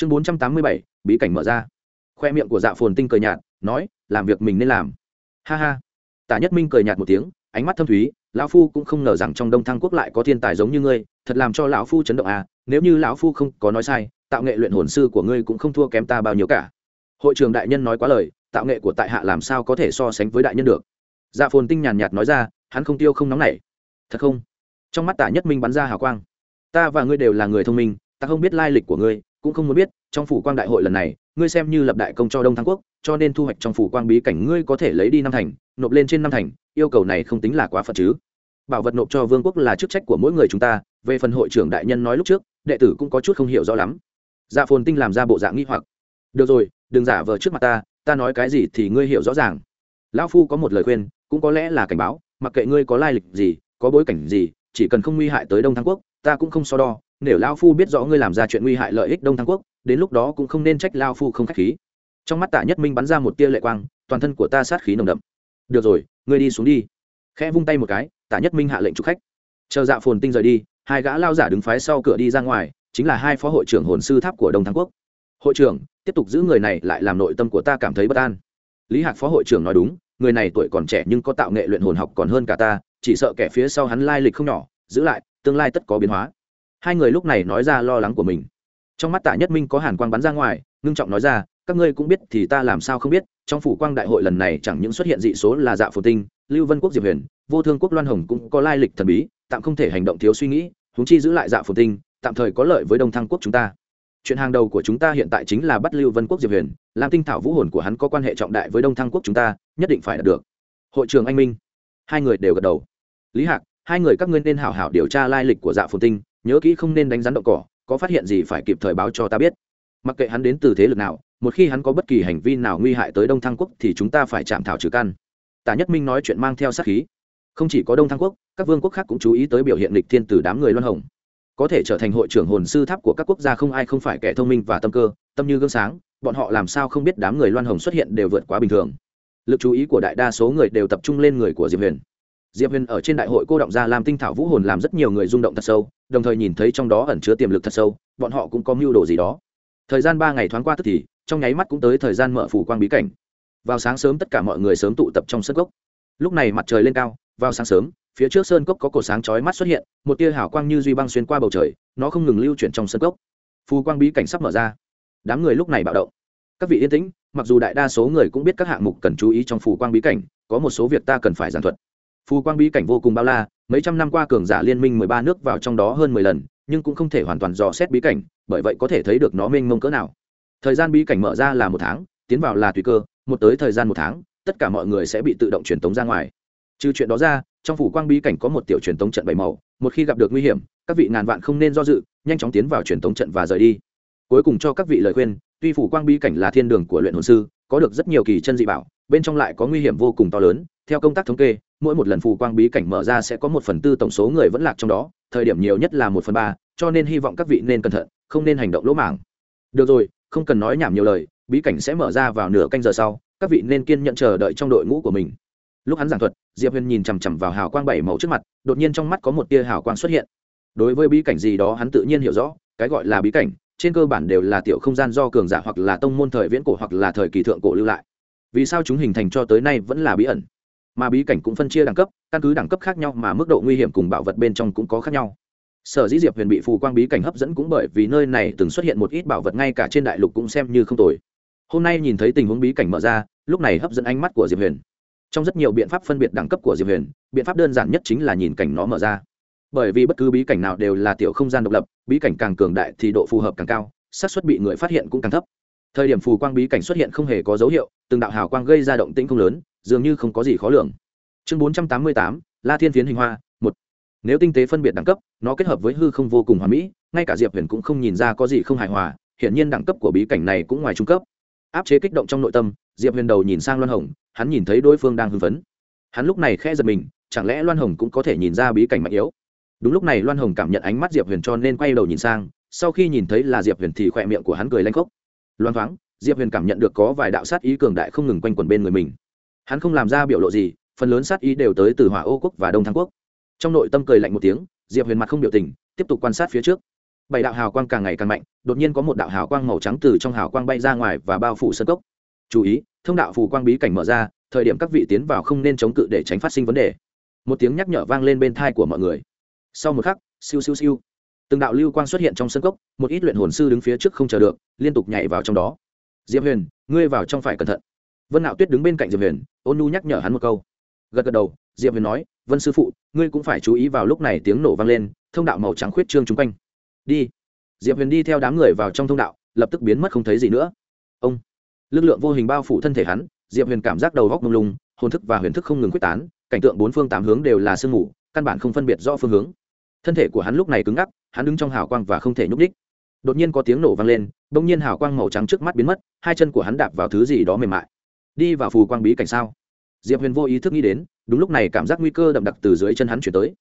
chương bốn trăm tám mươi bảy, bí cảnh mở ra. Khoe miệng của dạ phồn tinh cười nhạt, nói, làm việc mình nên làm. Ha ha. Tả nhất minh cười nhạt một tiếng, ánh mắt thâm thúy, lão phu cũng không ngờ rằng trong đông thăng quốc lại có thiên tài giống như ngươi, thật làm cho lão phu chấn động à nếu như lão phu không có nói sai, tạo nghệ luyện hồn sư của ngươi cũng không thua kém ta bao nhiêu cả. Hội trường đại nhân nói quá lời, tạo nghệ của tại hạ làm sao có thể so sánh với đại nhân được? Dạ phồn tinh nhàn nhạt nói ra, hắn không tiêu không nóng nảy. Thật không? Trong mắt tả nhất minh bắn ra hào quang. Ta và ngươi đều là người thông minh, ta không biết lai lịch của ngươi cũng không muốn biết, trong phủ quang đại hội lần này, ngươi xem như lập đại công cho đông thăng quốc, cho nên thu hoạch trong phủ quang bí cảnh ngươi có thể lấy đi năm thành, nộp lên trên năm thành, yêu cầu này không tính là quá phận chứ. Bảo vật nộp cho vương quốc là chức trách của mỗi người chúng ta, về phần hội trưởng đại nhân nói lúc trước, đệ tử cũng có chút không hiểu rõ lắm. Dạ phồn tinh làm ra bộ dạng nghi hoặc. Được rồi, đừng giả vờ trước mặt ta ta nói cái gì thì ngươi hiểu rõ ràng. Lão phu có một lời khuyên, cũng có lẽ là cảnh báo, mặc kệ ngươi có lai lịch gì, có bối cảnh gì, chỉ cần không nguy hại tới đông thăng quốc, ta cũng không so đo nếu lao phu biết rõ ngươi làm ra chuyện nguy hại lợi ích đông thăng quốc, đến lúc đó cũng không nên trách lao phu không k h á c h khí. Trong mắt tạ nhất minh bắn ra một tia lệ quang, toàn thân của ta sát khí nồng đậm. Được rồi, ngươi đi xuống đi. Khẽ vung tay một cái, tạ nhất minh hạ lệnh trục khách. Chờ dạ phồn tinh rời đi, hai gã lao giả đứng phái sau cửa đi ra ngoài, chính là hai phó hội trưởng hồn sư tháp của đông thăng quốc. Hội trưởng, tiếp tục giữ người này lại làm nội tâm của ta cảm thấy bất an. Lý hạc phó hội trưởng nói đúng, người này tuổi còn trẻ nhưng có tạo nghệ luyện hồn học còn hơn cả ta, chỉ sợ kẻ phía sau hắn lai lịch không nhỏ, giữ lại, tương lai tất có biến hóa hai người lúc này nói ra lo lắng của mình. Trong mắt tạ nhất minh có hàn quang bắn ra ngoài, ngưng trọng nói ra, các ngươi cũng biết thì ta làm sao không biết, trong phủ quang đại hội lần này chẳng những xuất hiện dị số là dạ phổ tinh, lưu vân quốc diệp huyền, vô thương quốc loan hồng cũng có lai lịch thần bí, tạm không thể hành động thiếu suy nghĩ húng chi giữ lại dạ phổ tinh, tạm thời có lợi với đông thăng quốc chúng ta. Chuyện hàng đầu của chúng ta hiện tại chính là bắt lưu vân quốc diệp huyền, làm tinh thảo vũ hồn của hắn có quan hệ trọng đại với đông thăng quốc chúng ta, nhất định phải đạt được. Hội trường anh minh. Hai người đều gật đầu. Lý hạc, hai người các ngươi nên hảo hảo điều tra lai lịch của dạ phồn tinh nhớ kỹ không nên đánh rắn động cỏ, có phát hiện gì phải kịp thời báo cho ta biết. Mặc kệ hắn đến từ thế lực nào, một khi hắn có bất kỳ hành vi nào nguy hại tới đông thăng quốc thì chúng ta phải chạm thảo trừ căn. Tả nhất minh nói chuyện mang theo sát khí. Không chỉ có đông thăng quốc, các vương quốc khác cũng chú ý tới biểu hiện lịch thiên từ đám người loan hồng. Có thể trở thành hội trưởng hồn sư tháp của các quốc gia không ai không phải kẻ thông minh và tâm cơ, tâm như gương sáng, bọn họ làm sao không biết đám người loan hồng xuất hiện đều vượt quá bình thường. Lực chú ý của đại đa số người đều tập trung lên người của diệp huyền diệp huyền ở trên đại hội cô động ra làm tinh thảo vũ hồn làm rất nhiều người rung động thật sâu, đồng thời nhìn thấy trong đó ẩn chứa tiềm lực thật sâu, bọn họ cũng có mưu đồ gì đó. Thời gian ba ngày thoáng qua tức thì, trong nháy mắt cũng tới thời gian mở phủ quang bí cảnh. Vào sáng sớm tất cả mọi người sớm tụ tập trong sân cốc lúc này mặt trời lên cao, vào sáng sớm, phía trước sơn cốc có cổ sáng chói mắt xuất hiện, một tia hào quang như duy băng xuyên qua bầu trời, nó không ngừng lưu chuyển trong sân cốc phù quang bí cảnh sắp mở ra. Đám người lúc này bạo động. Các vị yên tĩnh, mặc dù đại đa số người cũng biết các hạng mục cần chú ý trong phù quang bí cảnh, có một số việc ta cần phải giảng thuật phù quang bí cảnh vô cùng bao la, mấy trăm năm qua cường giả liên minh mười ba nước vào trong đó hơn mười lần, nhưng cũng không thể hoàn toàn dò xét bí cảnh, bởi vậy có thể thấy được nó mênh mông cỡ nào. Thời gian bí cảnh mở ra là một tháng, tiến vào là tùy cơ, một tới thời gian một tháng, tất cả mọi người sẽ bị tự động truyền tống ra ngoài. Trừ chuyện đó ra, trong phủ quang bí cảnh có một tiểu truyền tống trận bảy màu, một khi gặp được nguy hiểm, các vị ngàn vạn không nên do dự, nhanh chóng tiến vào truyền tống trận và rời đi. Cuối cùng cho các vị lời khuyên, tuy phủ quang bí cảnh là thiên đường của luyện hồn sư, có được rất nhiều kỳ chân dị bảo, bên trong lại có nguy hiểm vô cùng to lớn, theo công tác thống kê mỗi một lần phù quang bí cảnh mở ra sẽ có một phần tư tổng số người vẫn lạc trong đó, thời điểm nhiều nhất là một phần ba, cho nên hy vọng các vị nên cẩn thận, không nên hành động lỗ mảng được rồi, không cần nói nhảm nhiều lời, bí cảnh sẽ mở ra vào nửa canh giờ sau, các vị nên kiên nhận chờ đợi trong đội ngũ của mình. Lúc hắn giảng thuật, diệp huyền nhìn chằm chằm vào hào quang bảy màu trước mặt, đột nhiên trong mắt có một tia hào quang xuất hiện. Đối với bí cảnh gì đó hắn tự nhiên hiểu rõ, cái gọi là bí cảnh, trên cơ bản đều là tiểu không gian do cường giả hoặc là tông môn thời viễn cổ hoặc là thời kỳ thượng cổ lưu lại. Vì sao chúng hình thành cho tới nay vẫn là bí ẩn? Mà bí cảnh cũng phân chia đẳng cấp, căn cứ đẳng cấp khác nhau mà mức độ nguy hiểm cùng bảo vật bên trong cũng có khác nhau. Sở dĩ diệp huyền bị phù quang bí cảnh hấp dẫn cũng bởi vì nơi này từng xuất hiện một ít bảo vật ngay cả trên đại lục cũng xem như không tồi. Hôm nay nhìn thấy tình huống bí cảnh mở ra, lúc này hấp dẫn ánh mắt của diệp huyền. Trong rất nhiều biện pháp phân biệt đẳng cấp của diệp huyền, biện pháp đơn giản nhất chính là nhìn cảnh nó mở ra. Bởi vì bất cứ bí cảnh nào đều là tiểu không gian độc lập, bí cảnh càng cường đại thì độ phù hợp càng cao, xác suất bị người phát hiện cũng càng thấp. Thời điểm phù quang bí cảnh xuất hiện không hề có dấu hiệu, từng đạo hào quang gây ra động tĩnh không lớn dường như không có gì khó lường. Chương bốn trăm tám mươi tám, la thiên phiến hình hoa, một. Nếu tinh tế phân biệt đẳng cấp, nó kết hợp với hư không vô cùng hòa mỹ, ngay cả diệp huyền cũng không nhìn ra có gì không hài hòa, hiển nhiên đẳng cấp của bí cảnh này cũng ngoài trung cấp. Áp chế kích động trong nội tâm, diệp huyền đầu nhìn sang loan hồng, hắn nhìn thấy đối phương đang hưng phấn. Hắn lúc này khẽ giật mình, chẳng lẽ loan hồng cũng có thể nhìn ra bí cảnh mạnh yếu? Đúng lúc này loan hồng cảm nhận ánh mắt diệp huyền cho nên quay đầu nhìn sang, sau khi nhìn thấy là diệp huyền thì khỏe miệng của hắn cười lanh khốc. Loan thoáng, diệp huyền cảm nhận được có vài đạo sát ý cường đại không ngừng quanh quẩn bên người mình hắn không làm ra biểu lộ gì, phần lớn sát ý đều tới từ hỏa ô quốc và đông thăng quốc. Trong nội tâm cười lạnh một tiếng, diệp huyền mặt không biểu tình, tiếp tục quan sát phía trước. Bảy đạo hào quang càng ngày càng mạnh, đột nhiên có một đạo hào quang màu trắng từ trong hào quang bay ra ngoài và bao phủ sân cốc. Chú ý, thông đạo phù quang bí cảnh mở ra, thời điểm các vị tiến vào không nên chống cự để tránh phát sinh vấn đề. Một tiếng nhắc nhở vang lên bên thai của mọi người. Sau một khắc, siêu siêu siêu. Từng đạo lưu quang xuất hiện trong sân cốc, một ít luyện hồn sư đứng phía trước không chờ được, liên tục nhảy vào trong đó. Diệp huyền, ngươi vào trong phải cẩn thận. Vân nạo tuyết đứng bên cạnh diệp huyền ôn nu nhắc nhở hắn một câu. Gật gật đầu, diệp huyền nói, vân sư phụ, ngươi cũng phải chú ý vào lúc này tiếng nổ vang lên, thông đạo màu trắng khuyết trương chung quanh. Đi. Diệp huyền đi theo đám người vào trong thông đạo, lập tức biến mất không thấy gì nữa. Ông, lực lượng vô hình bao phủ thân thể hắn, diệp huyền cảm giác đầu góc mông lung, hồn thức và huyền thức không ngừng quyết tán, cảnh tượng bốn phương tám hướng đều là sương mù, căn bản không phân biệt rõ phương hướng. Thân thể của hắn lúc này cứng ngắc, hắn đứng trong hào quang và không thể nhúc đích đột nhiên có tiếng nổ vang lên đ ỗ n g nhiên hào quang màu trắng trước mắt biến mất, hai chân của hắn đạp vào thứ gì đó mềm mại đi vào phù quang bí cảnh sao? Diệp huyền vô ý thức nghĩ đến, đúng lúc này cảm giác nguy cơ đậm đặc từ dưới chân hắn chuyển tới.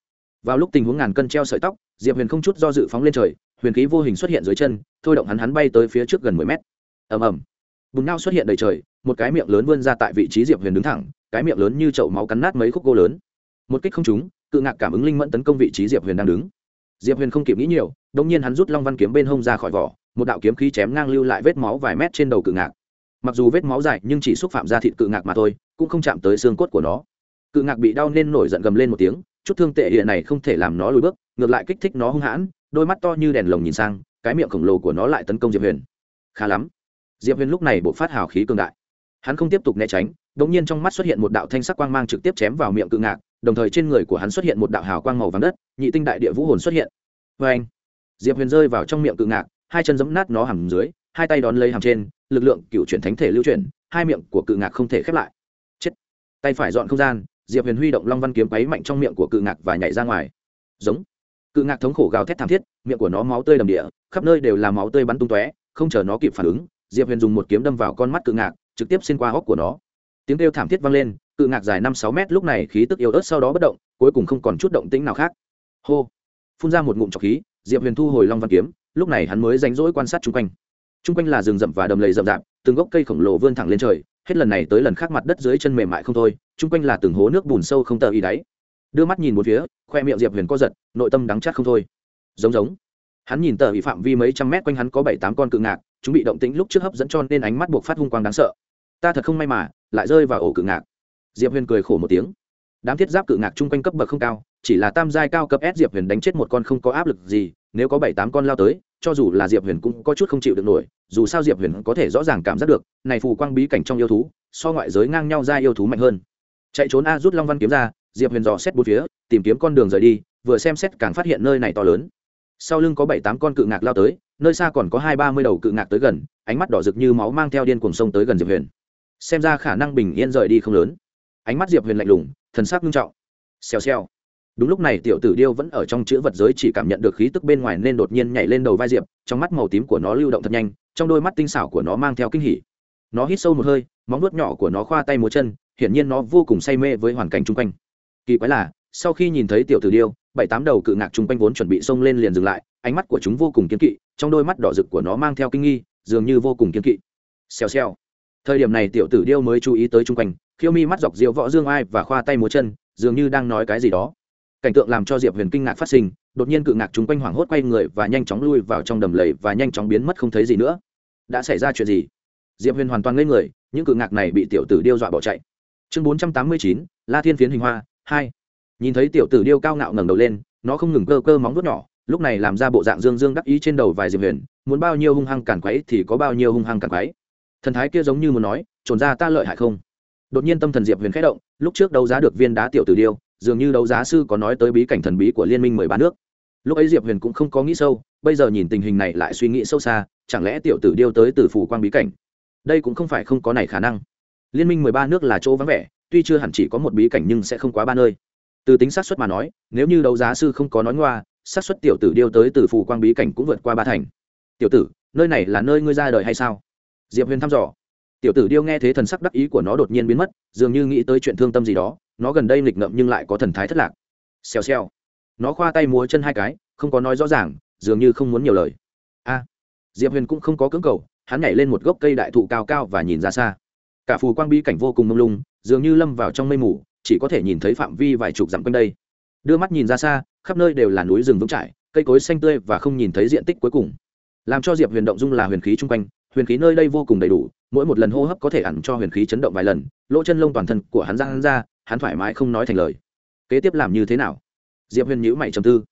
Vào lúc tình huống ngàn cân treo sợi tóc, diệp huyền không chút do dự phóng lên trời, huyền khí vô hình xuất hiện dưới chân, thôi động hắn hắn bay tới phía trước gần mười mét. Ầm ầm. Bùn nao xuất hiện đầy trời, một cái miệng lớn vươn ra tại vị trí diệp huyền đứng thẳng, cái miệng lớn như chậu máu cắn nát mấy khúc gỗ lớn. Một kích không trúng, cự ngạc cảm ứng linh mẫn tấn công vị trí diệp huyền đang đứng. Diệp huyền không kịp nghĩ nhiều đông nhiên hắn rút long văn kiếm bên hông ra khỏi vỏ, một đạo kiếm khí chém ngang lưu lại vết máu vài mét trên đầu cự ngạc mặc dù vết máu dài nhưng chỉ xúc phạm ra thịt cự ngạc mà thôi, cũng không chạm tới xương cốt của nó. Cự ngạc bị đau nên nổi giận gầm lên một tiếng, chút thương tệ hiện này không thể làm nó lùi bước, ngược lại kích thích nó hung hãn, đôi mắt to như đèn lồng nhìn sang, cái miệng khổng lồ của nó lại tấn công diệp huyền. Khá lắm. Diệp huyền lúc này buộc phát hào khí cường đại. Hắn không tiếp tục né tránh đ ỗ n g nhiên trong mắt xuất hiện một đạo thanh sắc quang mang trực tiếp chém vào miệng cự ngạc, đồng thời trên người của hắn xuất hiện một đạo hào quang màu vàng đất, nhị tinh đại địa vũ hồn xuất hiện. Vê anh diệp huyền rơi vào trong miệng cự ngạc, hai chân giấm nát nó hẳn dưới hai tay đón lấy hàm trên, lực lượng cựu chuyển thánh thể lưu chuyển, hai miệng của cự ngạc không thể khép lại. Chết. Tay phải dọn không gian, diệp huyền huy động long văn kiếm quấy mạnh trong miệng của cự ngạc và nhảy ra ngoài. Giống. Cự ngạc thống khổ gào thét thảm thiết, miệng của nó máu tươi đầm địa, khắp nơi đều là máu tươi bắn tung tóe, không chờ nó kịp phản ứng, diệp huyền dùng một kiếm đâm vào con mắt cự ngạc, trực tiếp xuyên qua hốc của nó. Tiếng kêu thảm thiết vang lên, cự ngạc dài năm sáu mét lúc này khí tức yếu ớt sau đó bất động, cuối cùng không còn chút động tĩnh nào khác. Hô. Phun ra một ngụm trọc khí, diệp huyền thu hồi long văn kiếm, lúc này hắn mới rảnh rỗi quan sát chung quanh chung quanh là rừng rậm và đầm lầy rậm rạp, từng gốc cây khổng lồ vươn thẳng lên trời, hết lần này tới lần khác mặt đất dưới chân mềm mại không thôi, chung quanh là từng hố nước bùn sâu không tờ y đáy. Đưa mắt nhìn một phía, khoe miệng diệp huyền co giật, nội tâm đắng chát không thôi. Giống giống. Hắn nhìn tờ bị phạm vi mấy trăm mét quanh hắn có bảy tám con cự ngạc, chúng bị động tĩnh lúc trước hấp dẫn cho nên ánh mắt buộc phát hung quang đáng sợ. Ta thật không may mà, lại rơi vào ổ cự ngạc. Diệp huyền cười khổ một tiếng. Đám thiết giáp cự ngạc chung quanh cấp bậc không cao, chỉ là tam giai cao cấp s diệp huyền đánh chết một con không có áp lực gì, nếu có bảy tám con lao tới cho dù là diệp huyền cũng có chút không chịu được nổi, dù sao diệp huyền có thể rõ ràng cảm giác được, này phù quang bí cảnh trong yêu thú, so ngoại giới ngang nhau ra yêu thú mạnh hơn. Chạy trốn a rút long văn kiếm ra, diệp huyền dò xét bốn phía, tìm kiếm con đường rời đi, vừa xem xét càng phát hiện nơi này to lớn. Sau lưng có bảy tám con cự ngạc lao tới, nơi xa còn có hai ba mươi đầu cự ngạc tới gần, ánh mắt đỏ rực như máu mang theo điên cuồng sông tới gần diệp huyền. Xem ra khả năng bình yên rời đi không lớn. Ánh mắt diệp huyền lạnh lùng, thần sắc nghiêm trọng. Xèo xèo đúng lúc này tiểu tử điêu vẫn ở trong chữ vật giới chỉ cảm nhận được khí tức bên ngoài nên đột nhiên nhảy lên đầu vai diệp, trong mắt màu tím của nó lưu động thật nhanh, trong đôi mắt tinh xảo của nó mang theo kinh hỉ. Nó hít sâu một hơi, móng nuốt nhỏ của nó khoa tay múa chân, hiển nhiên nó vô cùng say mê với hoàn cảnh chung quanh. Kỳ quái là, sau khi nhìn thấy tiểu tử điêu, bảy tám đầu cự ngạc chung quanh vốn chuẩn bị xông lên liền dừng lại, ánh mắt của chúng vô cùng kiên kỵ, trong đôi mắt đỏ rực của nó mang theo kinh nghi, dường như vô cùng kiên kỵ. Xèo xèo. Thời điểm này tiểu tử điêu mới chú ý tới chung quanh, khiêu mi mắt dọc diệu võ dương ai và khoa tay múa chân, dường như đang nói cái gì đó cảnh tượng làm cho diệp huyền kinh ngạc phát sinh, đột nhiên cự ngạc chúng quanh hoảng hốt quay người và nhanh chóng lui vào trong đầm lầy và nhanh chóng biến mất không thấy gì nữa. Đã xảy ra chuyện gì? Diệp huyền hoàn toàn ngây người, những cự ngạc này bị tiểu tử điêu dọa bỏ chạy. Chương bốn trăm tám mươi chín, la thiên phiến hình hoa, hai. Nhìn thấy tiểu tử điêu cao ngạo ngẩng đầu lên, nó không ngừng cơ cơ móng vuốt nhỏ, lúc này làm ra bộ dạng dương dương đắc ý trên đầu vài diệp huyền, muốn bao nhiêu hung hăng cản quấy thì có bao nhiêu hung hăng cản quấy. Thần thái kia giống như muốn nói, trồn ra ta lợi hại không? Đột nhiên tâm thần diệp huyền khẽ động, lúc trước đấu giá được viên đá tiểu tử điêu dường như đấu giá sư có nói tới bí cảnh thần bí của liên minh mười ba nước. Lúc ấy diệp huyền cũng không có nghĩ sâu, bây giờ nhìn tình hình này lại suy nghĩ sâu xa, chẳng lẽ tiểu tử điêu tới từ phủ quang bí cảnh? Đây cũng không phải không có này khả năng. Liên minh mười ba nước là chỗ vắng vẻ, tuy chưa hẳn chỉ có một bí cảnh nhưng sẽ không quá ba nơi. Từ tính xác suất mà nói, nếu như đấu giá sư không có nói ngoa, xác suất tiểu tử điêu tới từ phủ quang bí cảnh cũng vượt qua ba thành. Tiểu tử, nơi này là nơi ngươi ra đời hay sao? Diệp huyền thăm dò. Tiểu tử điêu nghe thế thần sắc đắc ý của nó đột nhiên biến mất, dường như nghĩ tới chuyện thương tâm gì đó nó gần đây nghịch ngậm nhưng lại có thần thái thất lạc. Xèo xèo. Nó khoa tay múa chân hai cái, không có nói rõ ràng, dường như không muốn nhiều lời. A. Diệp huyền cũng không có cưỡng cầu, hắn nhảy lên một gốc cây đại thụ cao cao và nhìn ra xa. Cả phù quang bi cảnh vô cùng mông lung, dường như lâm vào trong mây mù, chỉ có thể nhìn thấy phạm vi vài chục dặm quanh đây. Đưa mắt nhìn ra xa, khắp nơi đều là núi rừng vững trải cây cối xanh tươi và không nhìn thấy diện tích cuối cùng. Làm cho diệp huyền động dung là huyền khí chung quanh, huyền khí nơi đây vô cùng đầy đủ, mỗi một lần hô hấp có thể ẩn cho huyền khí chấn động vài lần, lỗ chân lông toàn thân của hắn ra hắn ra hắn thoải mái không nói thành lời. Kế tiếp làm như thế nào? Diệp huyền nhữ mày trầm tư.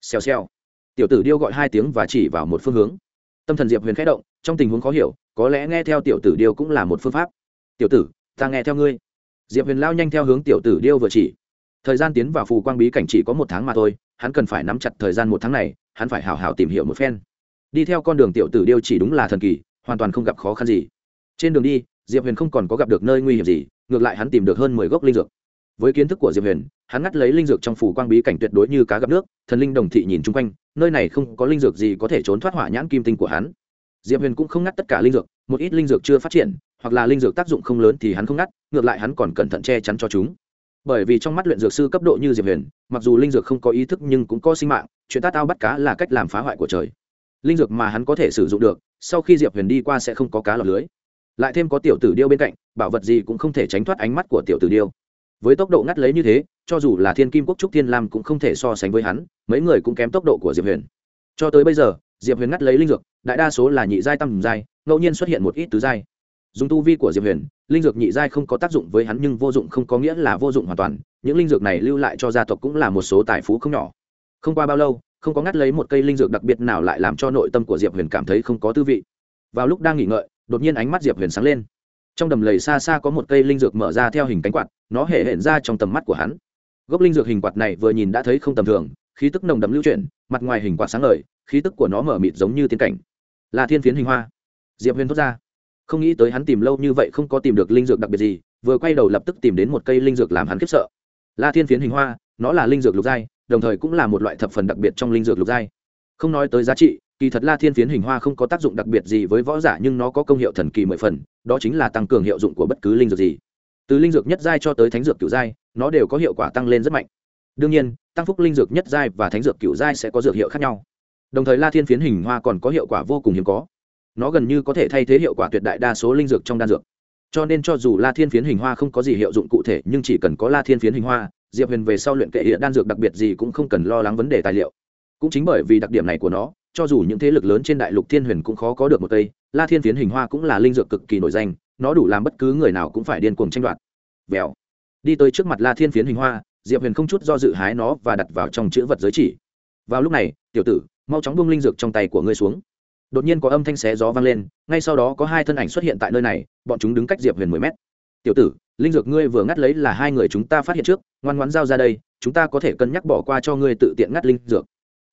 Xèo xèo. Tiểu tử điêu gọi hai tiếng và chỉ vào một phương hướng. Tâm thần diệp huyền khẽ động, trong tình huống khó hiểu, có lẽ nghe theo tiểu tử điêu cũng là một phương pháp. Tiểu tử, ta nghe theo ngươi. Diệp huyền lao nhanh theo hướng tiểu tử điêu vừa chỉ. Thời gian tiến vào phù quang bí cảnh chỉ có một tháng mà thôi, hắn cần phải nắm chặt thời gian một tháng này, hắn phải hào hào tìm hiểu một phen. Đi theo con đường tiểu tử điêu chỉ đúng là thần kỳ, hoàn toàn không gặp khó khăn gì. Trên đường đi, diệp huyền không còn có gặp được nơi nguy hiểm gì, ngược lại hắn tìm được hơn mười gốc linh dược với kiến thức của diệp huyền, hắn ngắt lấy linh dược trong phủ quang bí cảnh tuyệt đối như cá gặp nước, thần linh đồng thị nhìn chung quanh, nơi này không có linh dược gì có thể trốn thoát hỏa nhãn kim tinh của hắn. Diệp huyền cũng không ngắt tất cả linh dược, một ít linh dược chưa phát triển, hoặc là linh dược tác dụng không lớn thì hắn không ngắt, ngược lại hắn còn cẩn thận che chắn cho chúng. Bởi vì trong mắt luyện dược sư cấp độ như diệp huyền, mặc dù linh dược không có ý thức nhưng cũng có sinh mạng, chuyện tát ao bắt cá là cách làm phá hoại của trời. Linh dược mà hắn có thể sử dụng được, sau khi diệp huyền đi qua sẽ không có cá lọc lưới. Lại thêm có tiểu tử điêu bên cạnh, bảo vật gì cũng không thể tránh thoát ánh mắt của tiểu tử điêu với tốc độ ngắt lấy như thế, cho dù là thiên kim quốc trúc thiên lam cũng không thể so sánh với hắn, mấy người cũng kém tốc độ của diệp huyền. Cho tới bây giờ, diệp huyền ngắt lấy linh dược, đại đa số là nhị giai tăm giai, ngẫu nhiên xuất hiện một ít tứ giai. Dùng tu vi của diệp huyền, linh dược nhị giai không có tác dụng với hắn nhưng vô dụng không có nghĩa là vô dụng hoàn toàn, những linh dược này lưu lại cho gia tộc cũng là một số tài phú không nhỏ. Không qua bao lâu, không có ngắt lấy một cây linh dược đặc biệt nào lại làm cho nội tâm của diệp huyền cảm thấy không có tư vị. Vào lúc đang nghỉ ngợi, đột nhiên ánh mắt diệp huyền sáng lên trong đầm lầy xa xa có một cây linh dược mở ra theo hình cánh quạt, nó hệ hẹn ra trong tầm mắt của hắn. Gốc linh dược hình quạt này vừa nhìn đã thấy không tầm thường, khí tức nồng đậm lưu chuyển, mặt ngoài hình quạt sáng ngời, khí tức của nó mở mịt giống như tiên cảnh. Là thiên phiến hình hoa. Diệp huyền thốt ra. Không nghĩ tới hắn tìm lâu như vậy không có tìm được linh dược đặc biệt gì, vừa quay đầu lập tức tìm đến một cây linh dược làm hắn khiếp sợ. La thiên phiến hình hoa, nó là linh dược lục giai, đồng thời cũng là một loại thập phần đặc biệt trong linh dược lục giai. Không nói tới giá trị kỳ thật la thiên phiến hình hoa không có tác dụng đặc biệt gì với võ giả, nhưng nó có công hiệu thần kỳ mười phần, đó chính là tăng cường hiệu dụng của bất cứ linh dược gì. Từ linh dược nhất giai cho tới thánh dược cửu giai, nó đều có hiệu quả tăng lên rất mạnh. Đương nhiên, tăng phúc linh dược nhất giai và thánh dược cửu giai sẽ có dược hiệu khác nhau. Đồng thời la thiên phiến hình hoa còn có hiệu quả vô cùng hiếm có. Nó gần như có thể thay thế hiệu quả tuyệt đại đa số linh dược trong đan dược. Cho nên cho dù la thiên phiến hình hoa không có gì hiệu dụng cụ thể, nhưng chỉ cần có la thiên phiến hình hoa, diệp huyền về sau luyện kệ hiện đan dược đặc biệt gì cũng không cần lo lắng vấn đề tài liệu. Cũng chính bởi vì đặc điểm này của nó cho dù những thế lực lớn trên đại lục thiên huyền cũng khó có được một cây, la thiên phiến hình hoa cũng là linh dược cực kỳ nổi danh, nó đủ làm bất cứ người nào cũng phải điên cuồng tranh đoạt. Vèo. Đi tới trước mặt la thiên phiến hình hoa, diệp huyền không chút do dự hái nó và đặt vào trong chữ vật giới chỉ. Vào lúc này, tiểu tử, mau chóng bung linh dược trong tay của ngươi xuống. Đột nhiên có âm thanh xé gió vang lên, ngay sau đó có hai thân ảnh xuất hiện tại nơi này, bọn chúng đứng cách diệp huyền mười mét. Tiểu tử, linh dược ngươi vừa ngắt lấy là hai người chúng ta phát hiện trước, ngoan ngoãn giao ra đây, chúng ta có thể cân nhắc bỏ qua cho ngươi tự tiện ngắt linh dược.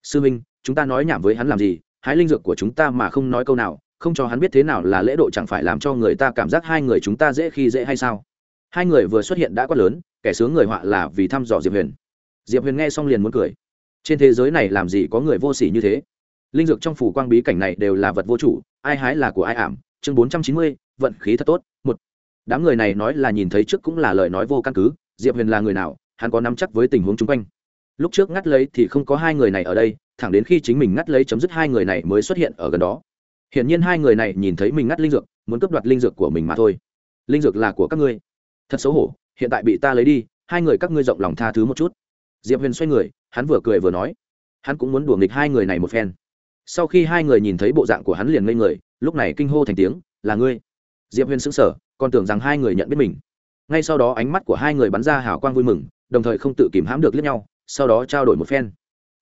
Sư minh chúng ta nói nhảm với hắn làm gì, hái linh dược của chúng ta mà không nói câu nào, không cho hắn biết thế nào là lễ độ chẳng phải làm cho người ta cảm giác hai người chúng ta dễ khi dễ hay sao? Hai người vừa xuất hiện đã quá lớn, kẻ sướng người họa là vì thăm dò diệp huyền. Diệp huyền nghe xong liền muốn cười. Trên thế giới này làm gì có người vô s ỉ như thế? Linh dược trong phủ quang bí cảnh này đều là vật vô chủ, ai hái là của ai ảm. Chương bốn trăm chín mươi, vận khí thật tốt, một. Đám người này nói là nhìn thấy trước cũng là lời nói vô căn cứ, diệp huyền là người nào, hắn có nắm chắc với tình huống chung quanh. Lúc trước ngắt lấy thì không có hai người này ở đây thẳng đến khi chính mình ngắt lấy chấm dứt hai người này mới xuất hiện ở gần đó. Hiển nhiên hai người này nhìn thấy mình ngắt linh dược, muốn cướp đoạt linh dược của mình mà thôi. Linh dược là của các ngươi. Thật xấu hổ, hiện tại bị ta lấy đi, hai người các ngươi rộng lòng tha thứ một chút. Diệp huyền xoay người, hắn vừa cười vừa nói. Hắn cũng muốn đùa nghịch hai người này một phen. Sau khi hai người nhìn thấy bộ dạng của hắn liền ngây người, lúc này kinh hô thành tiếng, là ngươi. Diệp huyền sững sờ, còn tưởng rằng hai người nhận biết mình. Ngay sau đó ánh mắt của hai người bắn ra hào quang vui mừng, đồng thời không tự kìm hãm được lẫn nhau, sau đó trao đổi một phen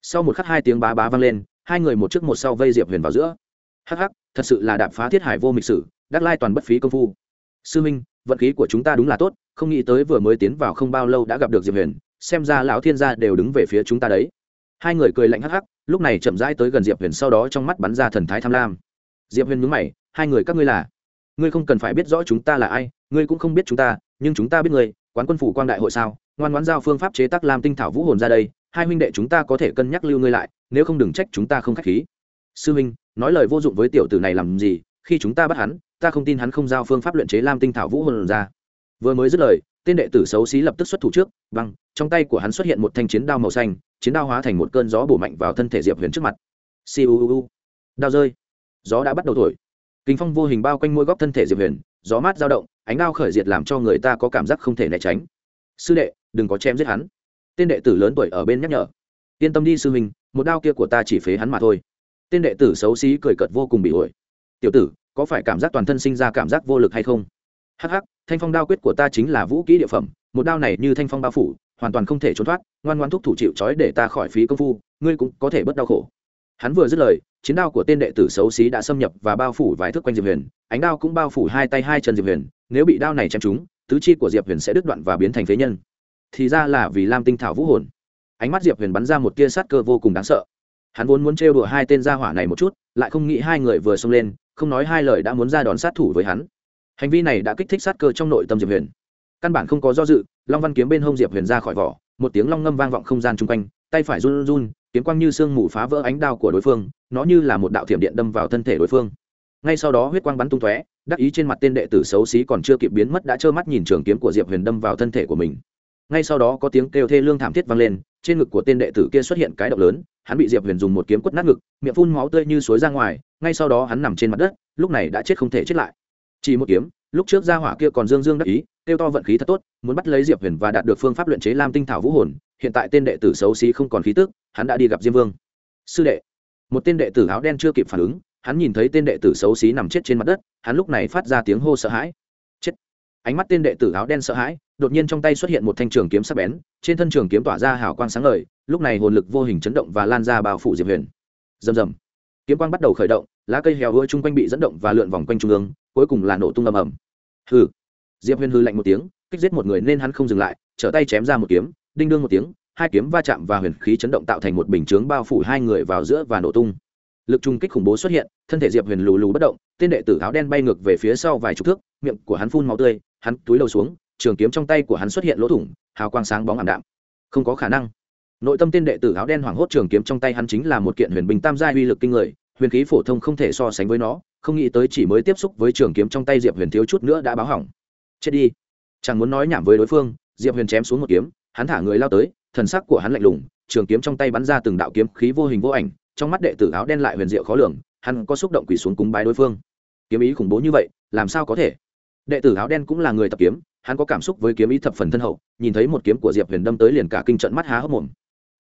sau một khắc hai tiếng bá bá vang lên, hai người một trước một sau vây diệp huyền vào giữa. Hắc hắc, thật sự là đạp phá thiết hải vô mịch sử, đắc lai toàn bất phí công phu. Sư minh, vận khí của chúng ta đúng là tốt, không nghĩ tới vừa mới tiến vào không bao lâu đã gặp được diệp huyền, xem ra lão thiên gia đều đứng về phía chúng ta đấy. Hai người cười lạnh hắc hắc, lúc này chậm rãi tới gần diệp huyền sau đó trong mắt bắn ra thần thái tham lam. Diệp huyền mướn mày, hai người các ngươi là? Ngươi không cần phải biết rõ chúng ta là ai, ngươi cũng không biết chúng ta, nhưng chúng ta biết ngươi, quán quân phủ quang đại hội sao? Ngoan ngoãn giao phương pháp chế tác làm tinh thảo vũ hồn ra đây hai huynh đệ chúng ta có thể cân nhắc lưu ngươi lại, nếu không đừng trách chúng ta không k h á c h khí. Sư huynh, nói lời vô dụng với tiểu tử này làm gì, khi chúng ta bắt hắn, ta không tin hắn không giao phương pháp luyện chế lam tinh thảo vũ hồn ra. Vừa mới dứt lời, tên đệ tử xấu xí lập tức xuất thủ trước văng trong tay của hắn xuất hiện một thanh chiến đao màu xanh, chiến đao hóa thành một cơn gió bổ mạnh vào thân thể diệp huyền trước mặt. Siêu. Đao rơi. Gió đã bắt đầu thổi. Kinh phong vô hình bao quanh môi góc thân thể diệp huyền, gió mát dao động, ánh đao khởi diệt làm cho người ta có cảm giác không thể né tránh. Sư đệ, đừng có chém giết hắn tên đệ tử lớn tuổi ở bên nhắc nhở. Yên tâm đi sư huynh, một đao kia của ta chỉ phế hắn mà thôi. Tên đệ tử xấu xí cười cợt vô cùng bị ổi. Tiểu tử, có phải cảm giác toàn thân sinh ra cảm giác vô lực hay không? Hắc hắc, thanh phong đao quyết của ta chính là vũ kỹ địa phẩm, một đao này như thanh phong bao phủ, hoàn toàn không thể trốn thoát, ngoan ngoan thúc thủ chịu trói để ta khỏi phí công phu, ngươi cũng có thể bớt đau khổ. Hắn vừa dứt lời, chiến đao của tên đệ tử xấu xí đã xâm nhập và bao phủ vài thước quanh diệp huyền, ánh đao cũng bao phủ hai tay hai chân diệp huyền, nếu bị đao này chém trúng, tứ chi của diệp huyền sẽ đứt đoạn và biến thành phế nhân thì ra là vì lam tinh thảo vũ hồn. Ánh mắt diệp huyền bắn ra một tia sát cơ vô cùng đáng sợ. Hắn vốn muốn trêu đùa hai tên gia hỏa này một chút, lại không nghĩ hai người vừa xông lên, không nói hai lời đã muốn ra đòn sát thủ với hắn. Hành vi này đã kích thích sát cơ trong nội tâm diệp huyền. Căn bản không có do dự, long văn kiếm bên hông diệp huyền ra khỏi vỏ, một tiếng long ngâm vang vọng không gian chung quanh, tay phải run run, kiếm quang như sương mù phá vỡ ánh đao của đối phương, nó như là một đạo thiểm điện đâm vào thân thể đối phương. Ngay sau đó huyết quang bắn tung tóe, đắc ý trên mặt tên đệ tử xấu xí còn chưa kịp biến mất đã trơ mắt nhìn trường kiếm của diệp huyền đâm vào thân thể của mình ngay sau đó có tiếng kêu thê lương thảm thiết vang lên, trên ngực của tên đệ tử kia xuất hiện cái động lớn, hắn bị diệp huyền dùng một kiếm quất nát ngực, miệng phun máu tươi như suối ra ngoài, ngay sau đó hắn nằm trên mặt đất, lúc này đã chết không thể chết lại. Chỉ một kiếm, lúc trước gia hỏa kia còn dương dương đắc ý, kêu to vận khí thật tốt, muốn bắt lấy diệp huyền và đạt được phương pháp luyện chế lam tinh thảo vũ hồn, hiện tại tên đệ tử xấu xí không còn khí tức, hắn đã đi gặp diêm vương. Sư đệ. Một tên đệ tử áo đen chưa kịp phản ứng, hắn nhìn thấy tên đệ tử xấu xí nằm chết trên mặt đất, hắn lúc này phát ra tiếng hô sợ hãi. Chết. Ánh mắt tên đệ tử áo đen sợ hãi đột nhiên trong tay xuất hiện một thanh trường kiếm sắc bén, trên thân trường kiếm tỏa ra hào quang sáng ngời, lúc này hồn lực vô hình chấn động và lan ra bao phủ diệp huyền. Rầm rầm. Kiếm quang bắt đầu khởi động, lá cây hèo hứa chung quanh bị dẫn động và lượn vòng quanh trung ương, cuối cùng là nổ tung ầm ầm. Hừ. Diệp huyền hư lạnh một tiếng, kích giết một người nên hắn không dừng lại, trở tay chém ra một kiếm, đinh đương một tiếng, hai kiếm va chạm và huyền khí chấn động tạo thành một bình chướng bao phủ hai người vào giữa và nổ tung. Lực trung kích khủng bố xuất hiện, thân thể diệp huyền lù lù bất động, tên đệ tử áo đen bay ngược về phía sau vài chục thước, miệng của hắn phun máu tươi, hắn túi đầu xuống trường kiếm trong tay của hắn xuất hiện lỗ thủng, hào quang sáng bóng ảm đạm. Không có khả năng. Nội tâm tên đệ tử áo đen hoảng hốt trường kiếm trong tay hắn chính là một kiện huyền bình tam gia uy lực kinh người, huyền khí phổ thông không thể so sánh với nó, không nghĩ tới chỉ mới tiếp xúc với trường kiếm trong tay diệp huyền thiếu chút nữa đã báo hỏng. Chết đi. Chẳng muốn nói nhảm với đối phương, diệp huyền chém xuống một kiếm, hắn thả người lao tới, thần sắc của hắn lạnh lùng, trường kiếm trong tay bắn ra từng đạo kiếm khí vô hình vô ảnh, trong mắt đệ tử áo đen lại huyền diệu khó lường, hắn có xúc động quỳ xuống cúng bái đối phương. Kiếm ý khủng bố như vậy, làm sao có thể? Đệ tử áo đen cũng là người tập kiếm, hắn có cảm xúc với kiếm ý thập phần thân hậu, nhìn thấy một kiếm của diệp huyền đâm tới liền cả kinh trận mắt há hốc mồm.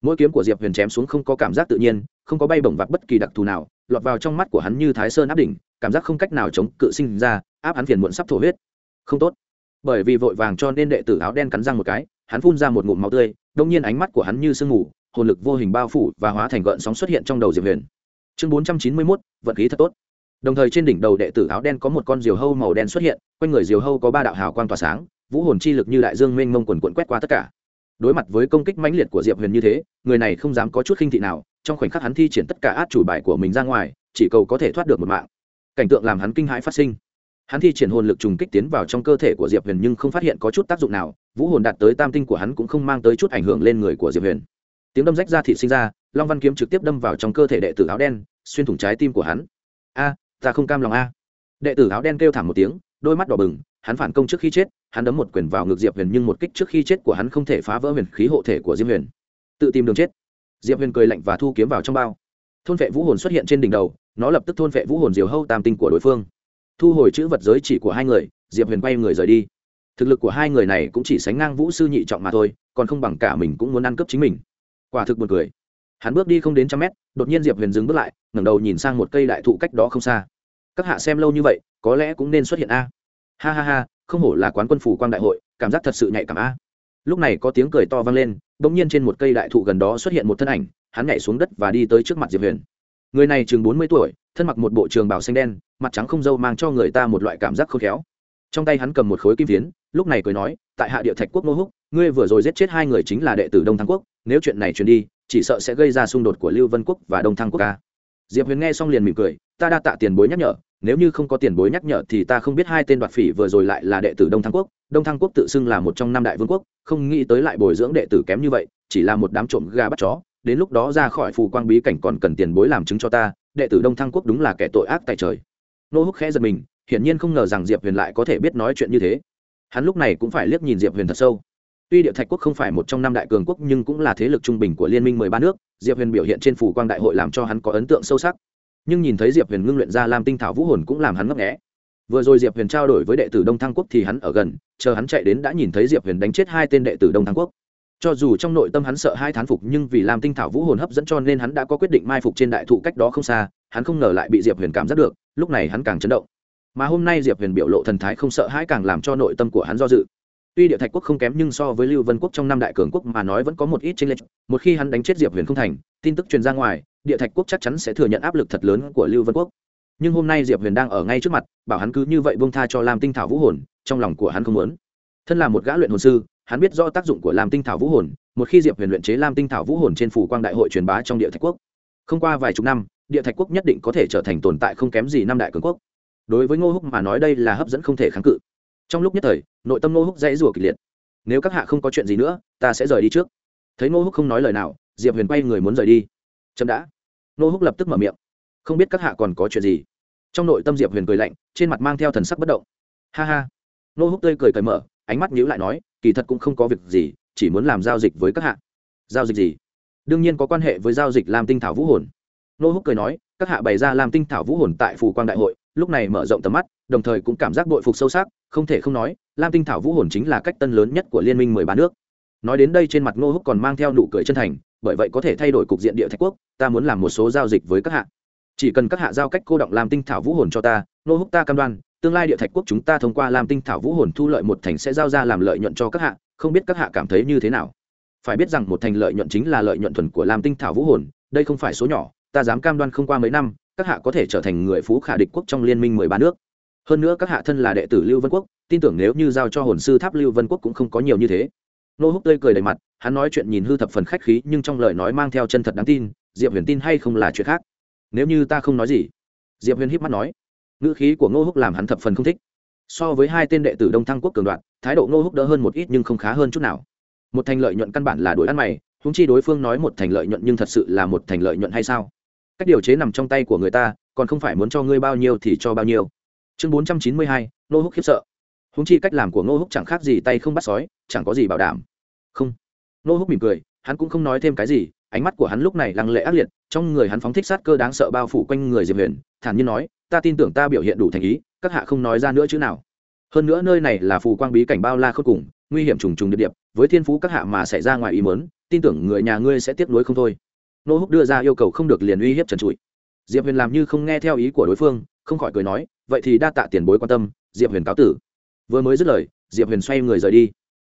Mỗi kiếm của diệp huyền chém xuống không có cảm giác tự nhiên, không có bay bổng vạc bất kỳ đặc thù nào, lọt vào trong mắt của hắn như thái sơn áp đỉnh, cảm giác không cách nào chống cự sinh ra, áp hắn phiền muộn sắp thổ huyết. Không tốt. Bởi vì vội vàng cho nên đệ tử áo đen cắn răng một cái, hắn phun ra một ngụm máu tươi, đông nhiên ánh mắt của hắn như sương mù, hồn lực vô hình bao phủ và hóa thành gợn sóng xuất hiện trong đầu diệp huyền. Chương bốn trăm chín mươi mốt, vận khí thật tốt đồng thời trên đỉnh đầu đệ tử áo đen có một con diều hâu màu đen xuất hiện, quanh người diều hâu có ba đạo hào quang tỏa sáng, vũ hồn chi lực như đại dương mênh mông quần quận quét qua tất cả. Đối mặt với công kích mãnh liệt của diệp huyền như thế, người này không dám có chút khinh thị nào, trong khoảnh khắc hắn thi triển tất cả át chủ bài của mình ra ngoài, chỉ cầu có thể thoát được một mạng. Cảnh tượng làm hắn kinh hãi phát sinh. Hắn thi triển hồn lực trùng kích tiến vào trong cơ thể của diệp huyền nhưng không phát hiện có chút tác dụng nào, vũ hồn đạt tới tam tinh của hắn cũng không mang tới chút ảnh hưởng lên người của diệp huyền. Tiếng đâm rách ra thị sinh ra, long văn kiếm trực tiếp đâm vào trong cơ thể đệ tử áo đen, xuyên thủng trái tim của hắn. A ta không cam lòng a. Đệ tử áo đen kêu thảm một tiếng, đôi mắt đỏ bừng, hắn phản công trước khi chết, hắn đấm một quyền vào ngực diệp huyền nhưng một kích trước khi chết của hắn không thể phá vỡ huyền khí hộ thể của diệp huyền. Tự tìm đường chết. Diệp huyền cười lạnh và thu kiếm vào trong bao. Thôn vệ vũ hồn xuất hiện trên đỉnh đầu, nó lập tức thôn vệ vũ hồn diều hâu tam tinh của đối phương. Thu hồi chữ vật giới chỉ của hai người, diệp huyền quay người rời đi. Thực lực của hai người này cũng chỉ sánh ngang vũ sư nhị trọng mà thôi, còn không bằng cả mình cũng muốn ăn cướp chính mình. Quả thực buồn cười hắn bước đi không đến trăm mét, đột nhiên diệp huyền dừng bước lại, ngẩng đầu nhìn sang một cây đại thụ cách đó không xa. Các hạ xem lâu như vậy, có lẽ cũng nên xuất hiện a. Ha ha ha, không hổ là quán quân phủ quang đại hội, cảm giác thật sự nhạy cảm a. Lúc này có tiếng cười to vang lên, bỗng nhiên trên một cây đại thụ gần đó xuất hiện một thân ảnh, hắn nhảy xuống đất và đi tới trước mặt diệp huyền. Người này chừng bốn mươi tuổi, thân mặc một bộ trường bào xanh đen, mặt trắng không dâu mang cho người ta một loại cảm giác khôn khéo. Trong tay hắn cầm một khối kim phiến, lúc này cười nói, tại hạ địa thạch quốc nô húc ngươi vừa rồi giết chết hai người chính là đệ tử đông thăng quốc, nếu chuyện này truyền đi, chỉ sợ sẽ gây ra xung đột của lưu vân quốc và đông thăng quốc ca. Diệp huyền nghe xong liền mỉm cười, ta đã tạ tiền bối nhắc nhở, nếu như không có tiền bối nhắc nhở thì ta không biết hai tên đoạt phỉ vừa rồi lại là đệ tử đông thăng quốc. Đông thăng quốc tự xưng là một trong năm đại vương quốc, không nghĩ tới lại bồi dưỡng đệ tử kém như vậy, chỉ là một đám trộm gà bắt chó, đến lúc đó ra khỏi phù quang bí cảnh còn cần tiền bối làm chứng cho ta, đệ tử đông thăng quốc đúng là kẻ tội ác tại trời. Nô húc khẽ giật mình, hiển nhiên không ngờ rằng diệp huyền lại có thể biết nói chuyện như thế. Hắn lúc này cũng phải liếc nhìn diệp huyền thật sâu tuy địa thạch quốc không phải một trong năm đại cường quốc nhưng cũng là thế lực trung bình của liên minh mười ba nước, diệp huyền biểu hiện trên phủ quang đại hội làm cho hắn có ấn tượng sâu sắc. Nhưng nhìn thấy diệp huyền ngưng luyện ra làm tinh thảo vũ hồn cũng làm hắn ngấp nghẽ vừa rồi diệp huyền trao đổi với đệ tử đông thăng quốc thì hắn ở gần, chờ hắn chạy đến đã nhìn thấy diệp huyền đánh chết hai tên đệ tử đông thăng quốc. Cho dù trong nội tâm hắn sợ hai thán phục nhưng vì làm tinh thảo vũ hồn hấp dẫn cho nên hắn đã có quyết định mai phục trên đại thụ cách đó không xa, hắn không ngờ lại bị diệp huyền cảm giác được, lúc này hắn càng chấn động. Mà hôm nay diệp huyền biểu lộ thần thái không sợ hãi càng làm cho nội tâm của hắn do dự tuy địa thạch quốc không kém nhưng so với lưu vân quốc trong năm đại cường quốc mà nói vẫn có một ít tranh lệch. Một khi hắn đánh chết diệp huyền không thành, tin tức truyền ra ngoài, địa thạch quốc chắc chắn sẽ thừa nhận áp lực thật lớn của lưu vân quốc. Nhưng hôm nay diệp huyền đang ở ngay trước mặt, bảo hắn cứ như vậy bông tha cho lam tinh thảo vũ hồn, trong lòng của hắn không muốn. Thân là một gã luyện hồn sư, hắn biết rõ tác dụng của lam tinh thảo vũ hồn, một khi diệp huyền luyện chế lam tinh thảo vũ hồn trên phủ quang đại hội truyền bá trong địa thạch quốc. Không qua vài chục năm, địa thạch quốc nhất định có thể trở thành tồn tại không kém gì năm đại cường quốc. Đối với ngô húc mà nói đây là hấp dẫn không thể kháng cự trong lúc nhất thời, nội tâm nô húc dãy rủa kịch liệt. Nếu các hạ không có chuyện gì nữa, ta sẽ rời đi trước. Thấy nô húc không nói lời nào, diệp huyền quay người muốn rời đi. Chậm đã. Nô húc lập tức mở miệng. Không biết các hạ còn có chuyện gì. Trong nội tâm diệp huyền cười lạnh, trên mặt mang theo thần sắc bất động. Ha ha. Nô húc tươi cười cởi mở, ánh mắt nhíu lại nói, kỳ thật cũng không có việc gì, chỉ muốn làm giao dịch với các hạ. Giao dịch gì? Đương nhiên có quan hệ với giao dịch làm tinh thảo vũ hồn. Nô húc cười nói, các hạ bày ra làm tinh thảo vũ hồn tại phù quang đại hội lúc này mở rộng tầm mắt, đồng thời cũng cảm giác bội phục sâu sắc, không thể không nói, lam tinh thảo vũ hồn chính là cách tân lớn nhất của liên minh mười ba nước. Nói đến đây trên mặt Ngô húc còn mang theo nụ cười chân thành, bởi vậy có thể thay đổi cục diện địa thạch quốc, ta muốn làm một số giao dịch với các hạ. Chỉ cần các hạ giao cách cô động làm tinh thảo vũ hồn cho ta, Ngô húc ta cam đoan, tương lai địa thạch quốc chúng ta thông qua làm tinh thảo vũ hồn thu lợi một thành sẽ giao ra làm lợi nhuận cho các hạ, không biết các hạ cảm thấy như thế nào. Phải biết rằng một thành lợi nhuận chính là lợi nhuận thuần của làm tinh thảo vũ hồn, đây không phải số nhỏ, ta dám cam đoan không qua mấy năm các hạ có thể trở thành người phú khả địch quốc trong liên minh mười ba nước. Hơn nữa các hạ thân là đệ tử lưu vân quốc, tin tưởng nếu như giao cho hồn sư tháp lưu vân quốc cũng không có nhiều như thế. Nô húc tươi cười đầy mặt, hắn nói chuyện nhìn hư thập phần khách khí nhưng trong lời nói mang theo chân thật đáng tin, diệp huyền tin hay không là chuyện khác? Nếu như ta không nói gì, diệp huyền híp mắt nói, ngữ khí của ngô húc làm hắn thập phần không thích. So với hai tên đệ tử đông thăng quốc cường đoạn thái độ ngô húc đỡ hơn một ít nhưng không khá hơn chút nào. Một thành lợi nhuận căn bản là đổi ăn mày húng chi đối phương nói một thành lợi nhuận nhưng thật sự là một thành lợi nhuận hay sao? Cách điều chế nằm trong tay của người ta, còn không phải muốn cho ngươi bao nhiêu thì cho bao nhiêu. Chương bốn trăm chín mươi hai, ngô húc khiếp sợ. Húng chi cách làm của ngô húc chẳng khác gì tay không bắt sói, chẳng có gì bảo đảm. Không. Ngô húc mỉm cười, hắn cũng không nói thêm cái gì, ánh mắt của hắn lúc này lăng lệ ác liệt, trong người hắn phóng thích sát cơ đáng sợ bao phủ quanh người diệp huyền, thản nhiên nói, ta tin tưởng ta biểu hiện đủ thành ý, các hạ không nói ra nữa chứ nào. Hơn nữa nơi này là phù quang bí cảnh bao la khớp cùng, nguy hiểm trùng trùng địa điệp với thiên phú các hạ mà xảy ra ngoài ý mớn tin tưởng người nhà ngươi sẽ tiếc nối không thôi nô húc đưa ra yêu cầu không được liền uy hiếp trần trụi. Diệp huyền làm như không nghe theo ý của đối phương, không khỏi cười nói, vậy thì đa tạ tiền bối quan tâm, diệp huyền cáo tử. Vừa mới dứt lời, diệp huyền xoay người rời đi.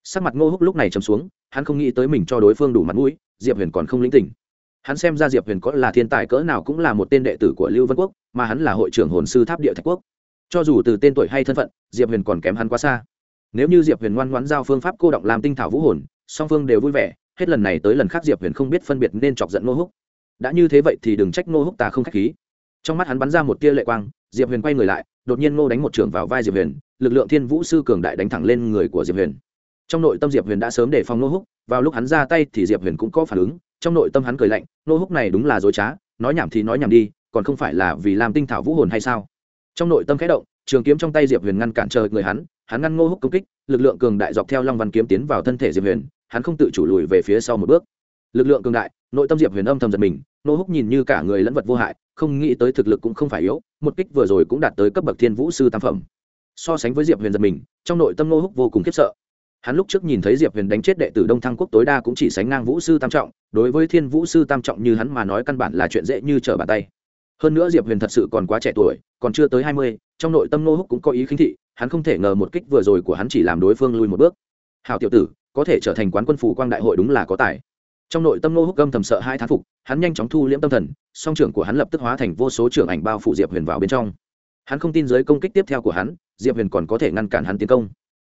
Sắc mặt ngô húc lúc này chấm xuống, hắn không nghĩ tới mình cho đối phương đủ mặt mũi, diệp huyền còn không lĩnh tỉnh. Hắn xem ra diệp huyền có là thiên tài cỡ nào cũng là một tên đệ tử của lưu vân quốc, mà hắn là hội trưởng hồn sư tháp địa thạch quốc. Cho dù từ tên tuổi hay thân phận, diệp huyền còn kém hắn quá xa. Nếu như diệp huyền ngoan ngoãn giao phương pháp cô động làm tinh thảo vũ hồn, song phương đều vui vẻ hết lần này tới lần khác diệp huyền không biết phân biệt nên chọc giận nô húc. Đã như thế vậy thì đừng trách nô húc ta không k h á c h khí. Trong mắt hắn bắn ra một tia lệ quang, diệp huyền quay người lại, đột nhiên ngô đánh một trưởng vào vai diệp huyền, lực lượng thiên vũ sư cường đại đánh thẳng lên người của diệp huyền. Trong nội tâm diệp huyền đã sớm đề phòng nô húc, vào lúc hắn ra tay thì diệp huyền cũng có phản ứng, trong nội tâm hắn cười lạnh nô húc này đúng là dối trá, nói nhảm thì nói nhảm đi, còn không phải là vì làm tinh thảo vũ hồn hay sao? Trong nội tâm khẽ động, trường kiếm trong tay diệp huyền ngăn cản chờ người hắn hắn ngăn ngô húc công kích, lực lượng cường đại dọc theo long văn kiếm tiến vào thân thể diệp huyền hắn không tự chủ lùi về phía sau một bước. Lực lượng cường đại, nội tâm diệp huyền âm thầm giật mình, Nô húc nhìn như cả người lẫn vật vô hại, không nghĩ tới thực lực cũng không phải yếu, một kích vừa rồi cũng đạt tới cấp bậc thiên vũ sư tam phẩm. So sánh với diệp huyền giật mình, trong nội tâm Nô húc vô cùng khiếp sợ. Hắn lúc trước nhìn thấy diệp huyền đánh chết đệ tử đông thăng quốc tối đa cũng chỉ sánh ngang vũ sư tam trọng, đối với thiên vũ sư tam trọng như hắn mà nói căn bản là chuyện dễ như trở bàn tay. Hơn nữa diệp huyền thật sự còn quá trẻ tuổi, còn chưa tới hai mươi, trong nội tâm nô húc cũng có ý khinh thị, hắn không thể ngờ một kích vừa rồi của hắn chỉ làm đối phương lui một bước. Hào tiểu tử có thể trở thành quán quân phủ quang đại hội đúng là có tài. Trong nội tâm nô húc gâm thầm sợ hai thán phục, hắn nhanh chóng thu liễm tâm thần, song trưởng của hắn lập tức hóa thành vô số trưởng ảnh bao phủ diệp huyền vào bên trong. Hắn không tin giới công kích tiếp theo của hắn, diệp huyền còn có thể ngăn cản hắn tiến công.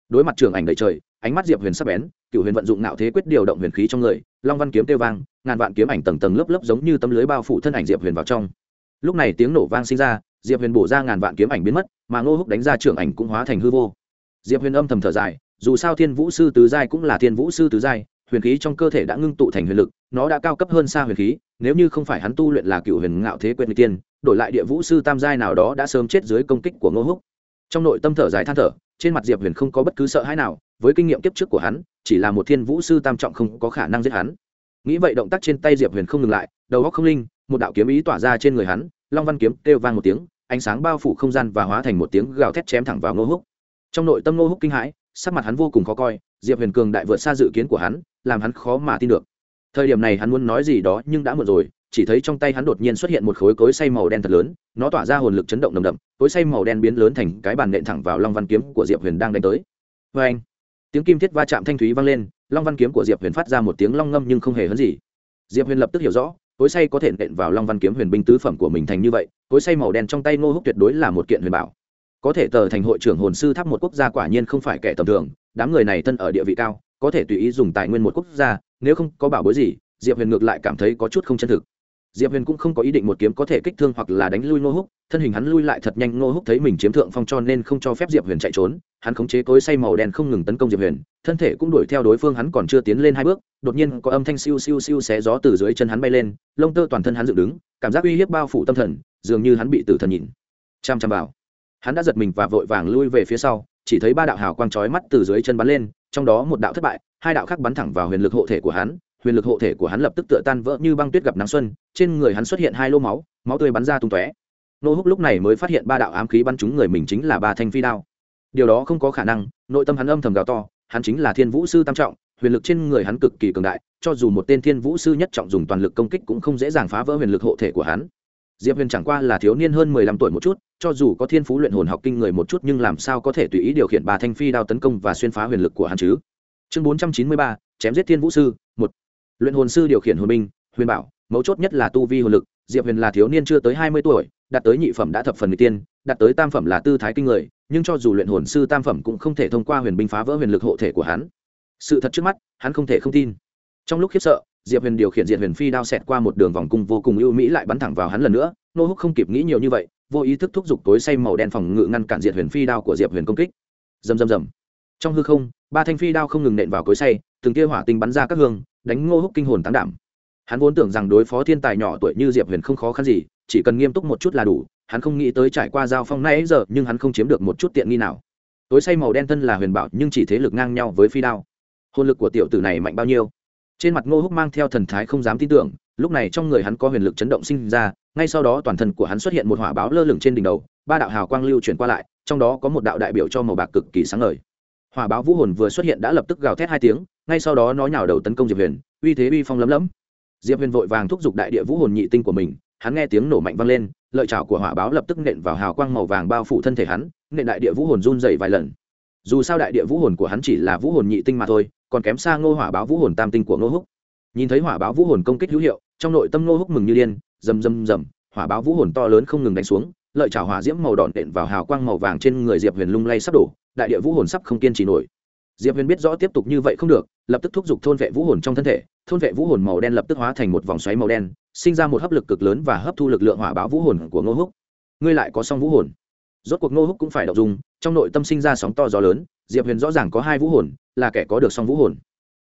Đối mặt trưởng ảnh đầy trời, ánh mắt diệp huyền sắp bén cựu huyền vận dụng nạo thế quyết điều động huyền khí trong người, long văn kiếm tiêu vang, ngàn vạn kiếm ảnh tầng tầng lớp lớp giống như tấm lưới bao phủ thân ảnh diệp huyền vào trong. Lúc này tiếng nổ vang sinh ra, diệp huyền bổ ra ngàn vạn kiếm ảnh biến mất, mà ngô húc đánh ra trưởng ảnh cũng hóa thành hư vô. Diệp huyền âm thầm thở dài dù sao thiên vũ sư tứ giai cũng là thiên vũ sư tứ giai, huyền khí trong cơ thể đã ngưng tụ thành huyền lực, nó đã cao cấp hơn xa huyền khí, nếu như không phải hắn tu luyện là cựu huyền ngạo thế quyền tiên, đổi lại địa vũ sư tam giai nào đó đã sớm chết dưới công kích của ngô húc. Trong nội tâm thở dài than thở, trên mặt diệp huyền không có bất cứ sợ hãi nào, với kinh nghiệm kiếp trước của hắn, chỉ là một thiên vũ sư tam trọng không có khả năng giết hắn. Nghĩ vậy động tác trên tay diệp huyền không ngừng lại, đầu góc không linh, một đạo kiếm ý tỏa ra trên người hắn, long văn kiếm kêu vang một tiếng, ánh sáng bao phủ không gian và hóa thành một tiếng gào thét chém thẳng vào ngô húc. Trong nội tâm ngô húc kinh hãi sắc mặt hắn vô cùng khó coi, diệp huyền cường đại vượt xa dự kiến của hắn, làm hắn khó mà tin được. Thời điểm này hắn muốn nói gì đó nhưng đã muộn rồi, chỉ thấy trong tay hắn đột nhiên xuất hiện một khối cối xay màu đen thật lớn, nó tỏa ra hồn lực chấn động nồng đậm, cối xay màu đen biến lớn thành cái bàn nện thẳng vào long văn kiếm của diệp huyền đang đánh tới. Vê anh tiếng kim thiết va chạm thanh thúy vang lên, long văn kiếm của diệp huyền phát ra một tiếng long ngâm nhưng không hề hấn gì. Diệp huyền lập tức hiểu rõ, cối xay có thể nện vào long văn kiếm huyền binh tứ phẩm của mình thành như vậy, cối xay màu đen trong tay ngô húc tuyệt đối là một kiện huyền bảo có thể tờ thành hội trưởng hồn sư tháp một quốc gia quả nhiên không phải kẻ tầm thường, đám người này thân ở địa vị cao, có thể tùy ý dùng tài nguyên một quốc gia, nếu không có bảo bối gì, diệp huyền ngược lại cảm thấy có chút không chân thực. Diệp huyền cũng không có ý định một kiếm có thể kích thương hoặc là đánh lui ngô húc, thân hình hắn lui lại thật nhanh, ngô húc thấy mình chiếm thượng phong cho nên không cho phép diệp huyền chạy trốn, hắn khống chế cối say màu đen không ngừng tấn công diệp huyền, thân thể cũng đuổi theo đối phương, hắn còn chưa tiến lên hai bước, đột nhiên có âm thanh siêu siêu siêu xé gió từ dưới chân hắn bay lên, lông tơ toàn thân hắn dựng đứng, cảm giác uy hiếp bao phủ tâm thần, dường như hắn bị tử thần nhìn. Chăm chăm vào hắn đã giật mình và vội vàng lui về phía sau, chỉ thấy ba đạo hào quang chói mắt từ dưới chân bắn lên, trong đó một đạo thất bại, hai đạo khác bắn thẳng vào huyền lực hộ thể của hắn, huyền lực hộ thể của hắn lập tức tựa tan vỡ như băng tuyết gặp nắng xuân, trên người hắn xuất hiện hai lô máu máu tươi bắn ra tung tóe. Nô húc lúc này mới phát hiện ba đạo ám khí bắn trúng người mình chính là ba thanh phi đao. Điều đó không có khả năng, nội tâm hắn âm thầm gào to, hắn chính là thiên vũ sư tam trọng, huyền lực trên người hắn cực kỳ cường đại, cho dù một tên thiên vũ sư nhất trọng dùng toàn lực công kích cũng không dễ dàng phá vỡ huyền lực hộ thể của hắn diệp huyền chẳng qua là thiếu niên hơn mười lăm tuổi một chút, cho dù có thiên phú luyện hồn học kinh người một chút nhưng làm sao có thể tùy ý điều khiển bà thanh phi đao tấn công và xuyên phá huyền lực của hắn chứ? Chương bốn trăm chín mươi ba, chém giết thiên vũ sư, một. Luyện hồn sư điều khiển hồn binh, huyền bảo, mấu chốt nhất là tu vi hồn lực, diệp huyền là thiếu niên chưa tới hai mươi tuổi, đạt tới nhị phẩm đã thập phần người tiên, đạt tới tam phẩm là tư thái kinh người, nhưng cho dù luyện hồn sư tam phẩm cũng không thể thông qua huyền binh phá vỡ huyền lực hộ thể của hắn. Sự thật trước mắt, hắn không thể không tin. Trong lúc khiếp sợ diệp huyền điều khiển diệt huyền phi đao xẹt qua một đường vòng cung vô cùng ưu mỹ lại bắn thẳng vào hắn lần nữa. Nô húc không kịp nghĩ nhiều như vậy, vô ý thức thúc giục tối say màu đen phòng ngự ngăn cản diệt huyền phi đao của diệp huyền công kích. Dầm dầm dầm trong hư không, ba thanh phi đao không ngừng nện vào cối say từng tia hỏa tinh bắn ra các hương, đánh ngô húc kinh hồn tán đảm. Hắn vốn tưởng rằng đối phó thiên tài nhỏ tuổi như diệp huyền không khó khăn gì, chỉ cần nghiêm túc một chút là đủ, hắn không nghĩ tới trải qua giao phong nay giờ, nhưng hắn không chiếm được một chút tiện nghi nào. Tối say màu đen thân là huyền bảo, nhưng chỉ thế lực ngang nhau với phi đao. Hồn lực của tiểu tử này mạnh bao nhiêu? Trên mặt ngô húc mang theo thần thái không dám tin tưởng, lúc này trong người hắn có huyền lực chấn động sinh ra, ngay sau đó toàn thân của hắn xuất hiện một hỏa báo lơ lửng trên đỉnh đầu, ba đạo hào quang lưu chuyển qua lại, trong đó có một đạo đại biểu cho màu bạc cực kỳ sáng ngời. Hỏa báo vũ hồn vừa xuất hiện đã lập tức gào thét hai tiếng, ngay sau đó nó nhào đầu tấn công diệp huyền, uy thế uy phong lấm lấm. Diệp huyền vội vàng thúc giục đại địa vũ hồn nhị tinh của mình, hắn nghe tiếng nổ mạnh vang lên, lợi chảo của hỏa báo lập tức nện vào hào quang màu vàng bao phủ thân thể hắn, nện đại địa vũ hồn run dày vài lần. Dù sao đại địa vũ hồn của hắn chỉ là vũ hồn nhị tinh mà thôi còn kém xa ngô hỏa báo vũ hồn tam tinh của ngô húc. Nhìn thấy hỏa báo vũ hồn công kích hữu hiệu, trong nội tâm ngô húc mừng như điên, rầm rầm rầm, hỏa báo vũ hồn to lớn không ngừng đánh xuống, lợi chảo hỏa diễm màu đỏ nện vào hào quang màu vàng trên người diệp huyền lung lay sắp đổ, đại địa vũ hồn sắp không kiên trì nổi. Diệp huyền biết rõ tiếp tục như vậy không được, lập tức thúc giục thôn vệ vũ hồn trong thân thể, thôn vệ vũ hồn màu đen lập tức hóa thành một vòng xoáy màu đen, sinh ra một hấp lực cực lớn và hấp thu lực lượng hỏa báo vũ hồn của ngô húc. Ngươi lại có song vũ hồn rốt cuộc Nô húc cũng phải đậu dung, trong nội tâm sinh ra sóng to gió lớn diệp huyền rõ ràng có hai vũ hồn là kẻ có được song vũ hồn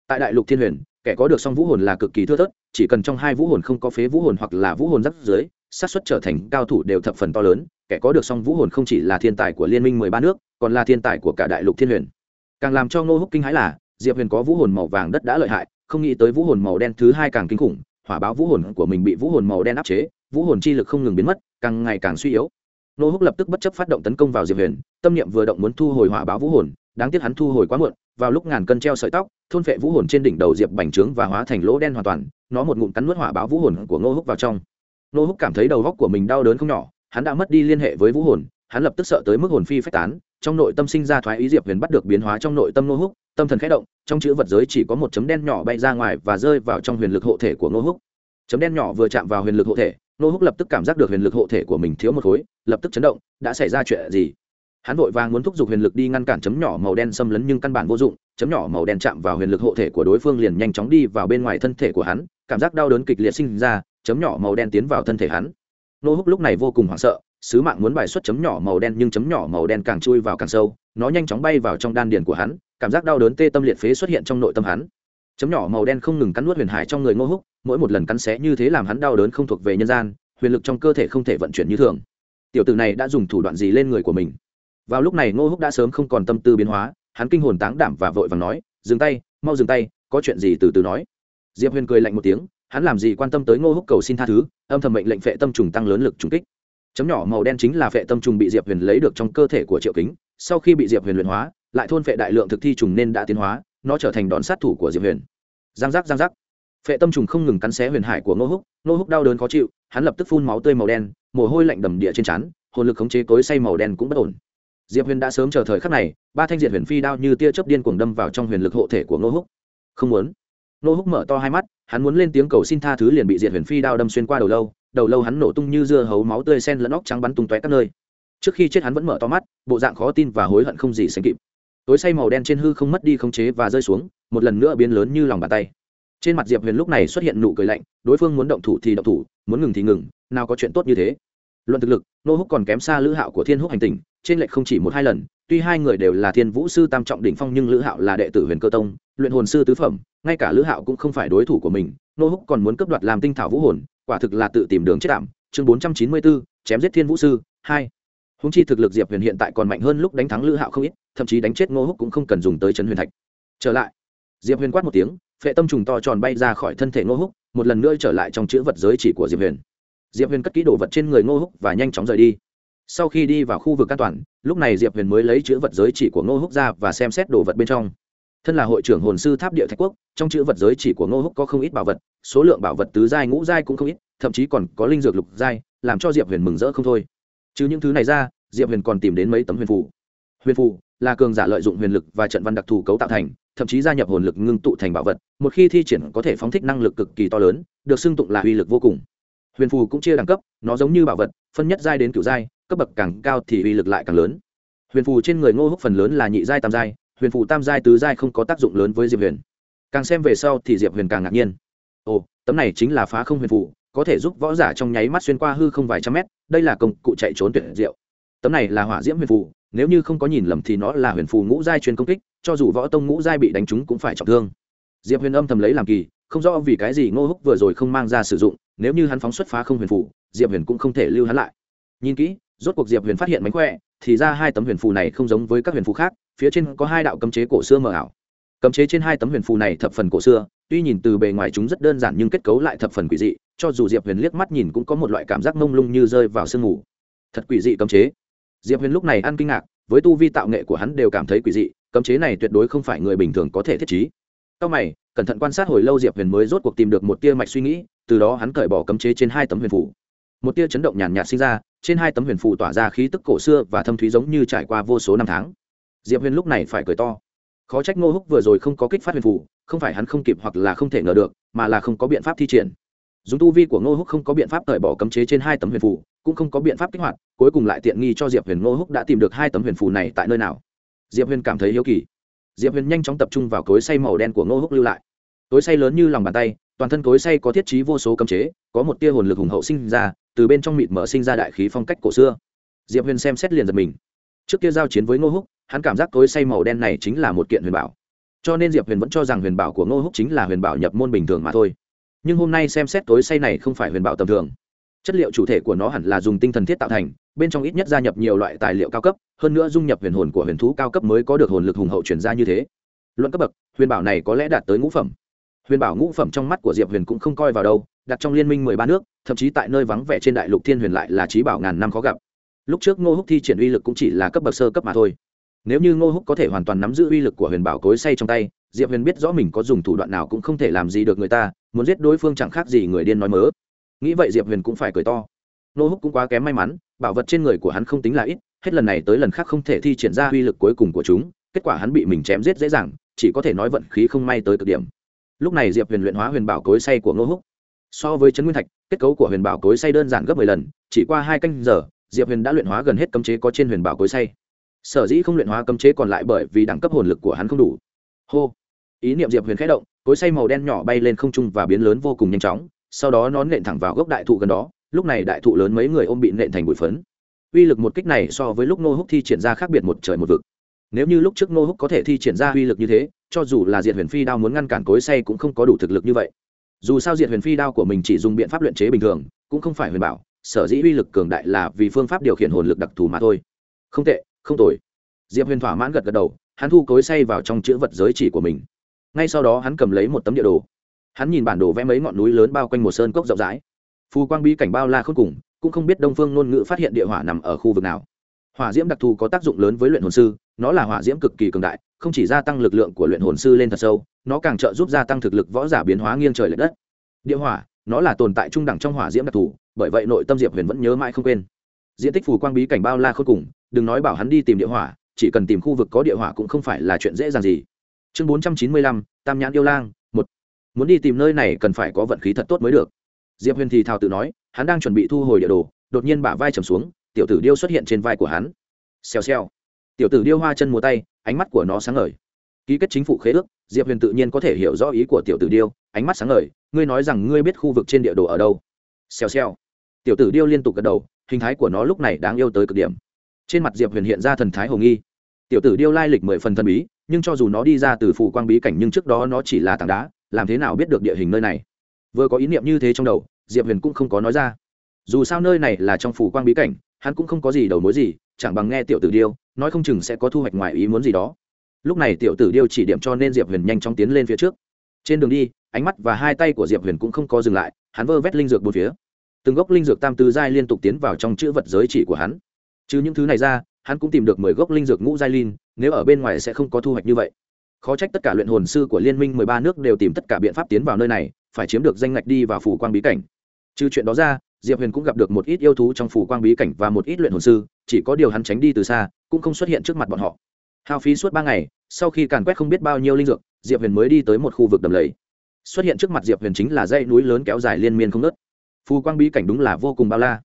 tại đại lục thiên huyền kẻ có được song vũ hồn là cực kỳ thưa thớt chỉ cần trong hai vũ hồn không có phế vũ hồn hoặc là vũ hồn rắc dưới xác suất trở thành cao thủ đều thập phần to lớn kẻ có được song vũ hồn không chỉ là thiên tài của liên minh mười ba nước còn là thiên tài của cả đại lục thiên huyền càng làm cho Nô húc kinh hãi là diệp huyền có vũ hồn màu vàng đất đã lợi hại không nghĩ tới vũ hồn màu đen thứ hai càng kinh khủng hỏa báo vũ hồn của mình bị vũ hồn màu đen áp chế vũ hồn chi lực không ngừng biến mất càng ngày càng suy yếu ngô húc lập tức bất chấp phát động tấn công vào diệp huyền, tâm niệm vừa động muốn thu hồi hỏa báo vũ hồn, đáng tiếc hắn thu hồi quá muộn, vào lúc ngàn cân treo sợi tóc, thôn phệ vũ hồn trên đỉnh đầu diệp bành trướng và hóa thành lỗ đen hoàn toàn, nó một ngụm cắn nuốt hỏa báo vũ hồn của ngô húc vào trong. Ngô húc cảm thấy đầu góc của mình đau đớn không nhỏ, hắn đã mất đi liên hệ với vũ hồn, hắn lập tức sợ tới mức hồn phi phách tán, trong nội tâm sinh ra thoái ý diệp huyền bắt được biến hóa trong nội tâm ngô húc, tâm thần khẽ động, trong chữ vật giới chỉ có một chấm đen nhỏ bay ra ngoài và rơi vào trong huyền lực hộ thể của ngô húc. Chấm đen nhỏ vừa chạm vào huyền lực hộ thể Nô húc lập tức cảm giác được huyền lực hộ thể của mình thiếu một khối, lập tức chấn động, đã xảy ra chuyện gì? Hắn vội vàng muốn thúc giục huyền lực đi ngăn cản chấm nhỏ màu đen xâm lấn nhưng căn bản vô dụng, chấm nhỏ màu đen chạm vào huyền lực hộ thể của đối phương liền nhanh chóng đi vào bên ngoài thân thể của hắn, cảm giác đau đớn kịch liệt sinh ra, chấm nhỏ màu đen tiến vào thân thể hắn. Nô húc lúc này vô cùng hoảng sợ, sứ mạng muốn bài xuất chấm nhỏ màu đen nhưng chấm nhỏ màu đen càng chui vào càng sâu, nó nhanh chóng bay vào trong đan điền của hắn, cảm giác đau đớn tê tâm liệt phế xuất hiện trong nội tâm hắn chấm nhỏ màu đen không ngừng cắn nuốt huyền hải trong người ngô húc, mỗi một lần cắn xé như thế làm hắn đau đớn không thuộc về nhân gian, huyền lực trong cơ thể không thể vận chuyển như thường. Tiểu tử này đã dùng thủ đoạn gì lên người của mình? Vào lúc này ngô húc đã sớm không còn tâm tư biến hóa, hắn kinh hồn táng đảm và vội vàng nói, dừng tay, mau dừng tay, có chuyện gì từ từ nói. Diệp huyền cười lạnh một tiếng, hắn làm gì quan tâm tới ngô húc cầu xin tha thứ, âm thầm mệnh lệnh phệ tâm trùng tăng lớn lực trùng kích. Chấm nhỏ màu đen chính là phệ tâm trùng bị diệp huyền lấy được trong cơ thể của triệu kính, sau khi bị diệp huyền luyện hóa, lại thôn phệ đại lượng thực thi trùng nên đã tiến hóa nó trở thành đòn sát thủ của diệp huyền. Giang giác giang giác. Phệ tâm trùng không ngừng cắn xé huyền hải của ngô húc ngô húc đau đớn khó chịu, hắn lập tức phun máu tươi màu đen, mồ hôi lạnh đầm địa trên chắn hồn lực khống chế cối say màu đen cũng bất ổn. Diệp huyền đã sớm chờ thời khắc này, ba thanh Diệp huyền phi đao như tia chớp điên cuồng đâm vào trong huyền lực hộ thể của ngô húc. Không muốn. Ngô húc mở to hai mắt, hắn muốn lên tiếng cầu xin tha thứ liền bị diệt huyền phi đao đâm xuyên qua đầu lâu đầu lâu hắn nổ tung như dưa hấu máu tươi sen lẫn óc trắng bắn tung tóe các nơi. Trước khi chết hắn vẫn mở to mắt, bộ dạng khó tin và hối hận không gì sánh kịp tối say màu đen trên hư không mất đi khống chế và rơi xuống, một lần nữa biến lớn như lòng bàn tay. Trên mặt diệp huyền lúc này xuất hiện nụ cười lạnh, đối phương muốn động thủ thì động thủ, muốn ngừng thì ngừng, nào có chuyện tốt như thế. Luận thực lực, nô húc còn kém xa lữ hạo của thiên húc hành tình trên lệch không chỉ một hai lần, tuy hai người đều là thiên vũ sư tam trọng đỉnh phong nhưng lữ hạo là đệ tử huyền cơ tông, luyện hồn sư tứ phẩm, ngay cả lữ hạo cũng không phải đối thủ của mình, nô húc còn muốn cấp đoạt làm tinh thảo vũ hồn, quả thực là tự tìm đường chết đảm chương bốn trăm chín mươi bốn, chém giết thiên vũ sư, hai húng chi thực lực diệp huyền hiện tại còn mạnh hơn lúc đánh thắng lữ hạo không ít, thậm chí đánh chết ngô húc cũng không cần dùng tới chân huyền thạch. Trở lại, diệp huyền quát một tiếng, phệ tâm trùng to tròn bay ra khỏi thân thể ngô húc, một lần nữa trở lại trong chữ vật giới chỉ của diệp huyền. Diệp huyền cất kỹ đồ vật trên người ngô húc và nhanh chóng rời đi. Sau khi đi vào khu vực an toàn, lúc này diệp huyền mới lấy chữ vật giới chỉ của ngô húc ra và xem xét đồ vật bên trong. Thân là hội trưởng hồn sư tháp địa thạch quốc, trong chữ vật giới chỉ của ngô húc có không ít bảo vật, số lượng bảo vật tứ giai ngũ giai cũng không ít, thậm chí còn có linh dược lục giai, làm cho diệp huyền mừng rỡ không thôi chứ những thứ này ra, diệp huyền còn tìm đến mấy tấm huyền phù. Huyền phù là cường giả lợi dụng huyền lực và trận văn đặc thù cấu tạo thành, thậm chí gia nhập hồn lực ngưng tụ thành bảo vật, một khi thi triển có thể phóng thích năng lực cực kỳ to lớn, được xưng tụng là uy lực vô cùng. Huyền phù cũng chia đẳng cấp, nó giống như bảo vật, phân nhất giai đến cựu giai, cấp bậc càng cao thì uy lực lại càng lớn. Huyền phù trên người ngô húc phần lớn là nhị giai tam giai, huyền phù tam giai tứ giai không có tác dụng lớn với diệp huyền. Càng xem về sau thì diệp huyền càng ngạc nhiên. Ồ, tấm này chính là phá không huyền phù có thể giúp võ giả trong nháy mắt xuyên qua hư không vài trăm mét, đây là công cụ chạy trốn tuyệt diệu. Tấm này là hỏa diễm huyền phù, nếu như không có nhìn lầm thì nó là huyền phù ngũ giai truyền công kích, cho dù võ tông ngũ giai bị đánh trúng cũng phải trọng thương. Diệp huyền âm thầm lấy làm kỳ, không rõ vì cái gì ngô húc vừa rồi không mang ra sử dụng, nếu như hắn phóng xuất phá không huyền phù, diệp huyền cũng không thể lưu hắn lại. Nhìn kỹ, rốt cuộc diệp huyền phát hiện mánh khỏe, thì ra hai tấm huyền phù này không giống với các huyền phù khác, phía trên có hai đạo cấm chế cổ xưa mờ ảo. Cấm chế trên hai tấm huyền phù này thập phần cổ xưa, tuy nhìn từ bề ngoài chúng rất đơn giản nhưng kết cấu lại thập phần quỷ dị cho dù diệp huyền liếc mắt nhìn cũng có một loại cảm giác mông lung như rơi vào sương mù. Thật quỷ dị cấm chế. Diệp huyền lúc này ăn kinh ngạc với tu vi tạo nghệ của hắn đều cảm thấy quỷ dị cấm chế này tuyệt đối không phải người bình thường có thể thiết trí. Sau mày cẩn thận quan sát hồi lâu diệp huyền mới rốt cuộc tìm được một tia mạch suy nghĩ từ đó hắn cởi bỏ cấm chế trên hai tấm huyền phủ một tia chấn động nhàn nhạt sinh ra trên hai tấm huyền phủ tỏa ra khí tức cổ xưa và thâm thúy giống như trải qua vô số năm tháng. Diệp huyền lúc này phải cười to. Khó trách ngô húc vừa rồi không có kích phát huyền phủ, không phải hắn không kịp hoặc là không thể ngờ được mà là không có biện pháp thi triển dùng tu vi của ngô húc không có biện pháp cởi bỏ cấm chế trên hai tấm huyền phù, cũng không có biện pháp kích hoạt, cuối cùng lại tiện nghi cho diệp huyền ngô húc đã tìm được hai tấm huyền phù này tại nơi nào. Diệp huyền cảm thấy hiếu kỳ. Diệp huyền nhanh chóng tập trung vào cối say màu đen của ngô húc lưu lại. Cối say lớn như lòng bàn tay, toàn thân cối say có thiết trí vô số cấm chế, có một tia hồn lực hùng hậu sinh ra, từ bên trong mịt mở sinh ra đại khí phong cách cổ xưa. Diệp huyền xem xét liền giật mình. Trước kia giao chiến với ngô húc, hắn cảm giác cối say màu đen này chính là một kiện huyền bảo. Cho nên diệp huyền vẫn cho rằng huyền bảo của ngô húc chính là huyền bảo nhập môn bình thường mà thôi nhưng hôm nay xem xét tối say này không phải huyền bảo tầm thường. Chất liệu chủ thể của nó hẳn là dùng tinh thần thiết tạo thành, bên trong ít nhất gia nhập nhiều loại tài liệu cao cấp, hơn nữa dung nhập huyền hồn của huyền thú cao cấp mới có được hồn lực hùng hậu chuyển ra như thế. Luận cấp bậc, huyền bảo này có lẽ đạt tới ngũ phẩm. Huyền bảo ngũ phẩm trong mắt của diệp huyền cũng không coi vào đâu, đặt trong liên minh mười ba nước, thậm chí tại nơi vắng vẻ trên đại lục thiên huyền lại là trí bảo ngàn năm khó gặp. Lúc trước ngô húc thi triển uy lực cũng chỉ là cấp bậc sơ cấp mà thôi. Nếu như ngô húc có thể hoàn toàn nắm giữ uy lực của huyền bảo cối say trong tay, diệp huyền biết rõ mình có dùng thủ đoạn nào cũng không thể làm gì được người ta muốn giết đối phương chẳng khác gì người điên nói mớ. Nghĩ vậy diệp huyền cũng phải cười to. Nô húc cũng quá kém may mắn, bảo vật trên người của hắn không tính là ít, hết lần này tới lần khác không thể thi triển ra uy lực cuối cùng của chúng, kết quả hắn bị mình chém giết dễ dàng, chỉ có thể nói vận khí không may tới cực điểm. Lúc này diệp huyền luyện hóa huyền bảo cối say của nô húc. So với trấn nguyên thạch, kết cấu của huyền bảo cối say đơn giản gấp mười lần, chỉ qua hai canh giờ, diệp huyền đã luyện hóa gần hết cấm chế có trên huyền bảo cối say sở dĩ không luyện hóa cấm chế còn lại bởi vì đẳng cấp hồn lực của hắn không đủ. Hô. Ý niệm diệp huyền khẽ động cối say màu đen nhỏ bay lên không trung và biến lớn vô cùng nhanh chóng, sau đó nó nện thẳng vào gốc đại thụ gần đó, lúc này đại thụ lớn mấy người ôm bị nện thành bụi phấn. Uy lực một kích này so với lúc nô húc thi triển ra khác biệt một trời một vực. Nếu như lúc trước nô húc có thể thi triển ra uy lực như thế, cho dù là diệt huyền phi đao muốn ngăn cản cối say cũng không có đủ thực lực như vậy. Dù sao diệt huyền phi đao của mình chỉ dùng biện pháp luyện chế bình thường, cũng không phải huyền bảo, sở dĩ uy lực cường đại là vì phương pháp điều khiển hồn lực đặc thù mà thôi. Không tệ, không tồi. Diệp huyền thỏa mãn gật gật đầu, hắn thu cối say vào trong chữ vật giới chỉ của mình ngay sau đó hắn cầm lấy một tấm địa đồ. Hắn nhìn bản đồ vẽ mấy ngọn núi lớn bao quanh một sơn cốc rộng rãi. Phù quang bí cảnh bao la khôn cùng, cũng không biết đông phương ngôn ngữ phát hiện địa hỏa nằm ở khu vực nào. Hỏa diễm đặc thù có tác dụng lớn với luyện hồn sư, nó là hỏa diễm cực kỳ cường đại, không chỉ gia tăng lực lượng của luyện hồn sư lên thật sâu, nó càng trợ giúp gia tăng thực lực võ giả biến hóa nghiêng trời l ệ đất. Địa hỏa, nó là tồn tại trung đẳng trong hỏa diễm đặc thù, bởi vậy nội tâm diệp huyền vẫn nhớ mãi không quên. Diện tích phù quang bí cảnh bao la khôn cùng, đừng nói bảo hắn đi tìm địa hỏa, chỉ cần tìm khu vực có địa hỏa cũng không phải là chuyện dễ dàng gì chương bốn trăm chín mươi lăm, tam nhãn yêu lang, một. Muốn đi tìm nơi này cần phải có vận khí thật tốt mới được. Diệp huyền thì thào tự nói, hắn đang chuẩn bị thu hồi địa đồ, đột nhiên bả vai trầm xuống, tiểu tử điêu xuất hiện trên vai của hắn. Xèo xèo. Tiểu tử điêu hoa chân múa tay, ánh mắt của nó sáng ngời. Ký kết chính phủ khế ước, diệp huyền tự nhiên có thể hiểu rõ ý của tiểu tử điêu, ánh mắt sáng ngời, ngươi nói rằng ngươi biết khu vực trên địa đồ ở đâu. Xèo xèo. Tiểu tử điêu liên tục gật đầu, hình thái của nó lúc này đáng yêu tới cực điểm. Trên mặt diệp huyền hiện ra thần thái hồ nghi tiểu tử điêu lai lịch mười phần thần bí, nhưng cho dù nó đi ra từ phủ quang bí cảnh nhưng trước đó nó chỉ là tảng đá, làm thế nào biết được địa hình nơi này? Vừa có ý niệm như thế trong đầu, diệp huyền cũng không có nói ra. Dù sao nơi này là trong phủ quang bí cảnh, hắn cũng không có gì đầu mối gì, chẳng bằng nghe tiểu tử điêu, nói không chừng sẽ có thu hoạch ngoài ý muốn gì đó. Lúc này tiểu tử điêu chỉ điểm cho nên diệp huyền nhanh chóng tiến lên phía trước. Trên đường đi, ánh mắt và hai tay của diệp huyền cũng không có dừng lại, hắn vơ vét linh dược bốn phía. Từng gốc linh dược tam tứ giai liên tục tiến vào trong chữ vật giới chỉ của hắn. Chứ những thứ này ra hắn cũng tìm được mười gốc linh dược ngũ giai linh, nếu ở bên ngoài sẽ không có thu hoạch như vậy. Khó trách tất cả luyện hồn sư của liên minh mười ba nước đều tìm tất cả biện pháp tiến vào nơi này, phải chiếm được danh ngạch đi vào phủ quang bí cảnh. Trừ chuyện đó ra, diệp huyền cũng gặp được một ít yêu thú trong phủ quang bí cảnh và một ít luyện hồn sư, chỉ có điều hắn tránh đi từ xa, cũng không xuất hiện trước mặt bọn họ. Hao phí suốt ba ngày, sau khi càn quét không biết bao nhiêu linh dược, diệp huyền mới đi tới một khu vực đầm lầy. Xuất hiện trước mặt diệp huyền chính là dãy núi lớn kéo dài liên miên không nớt phù quang bí cảnh đúng là vô cùng bao la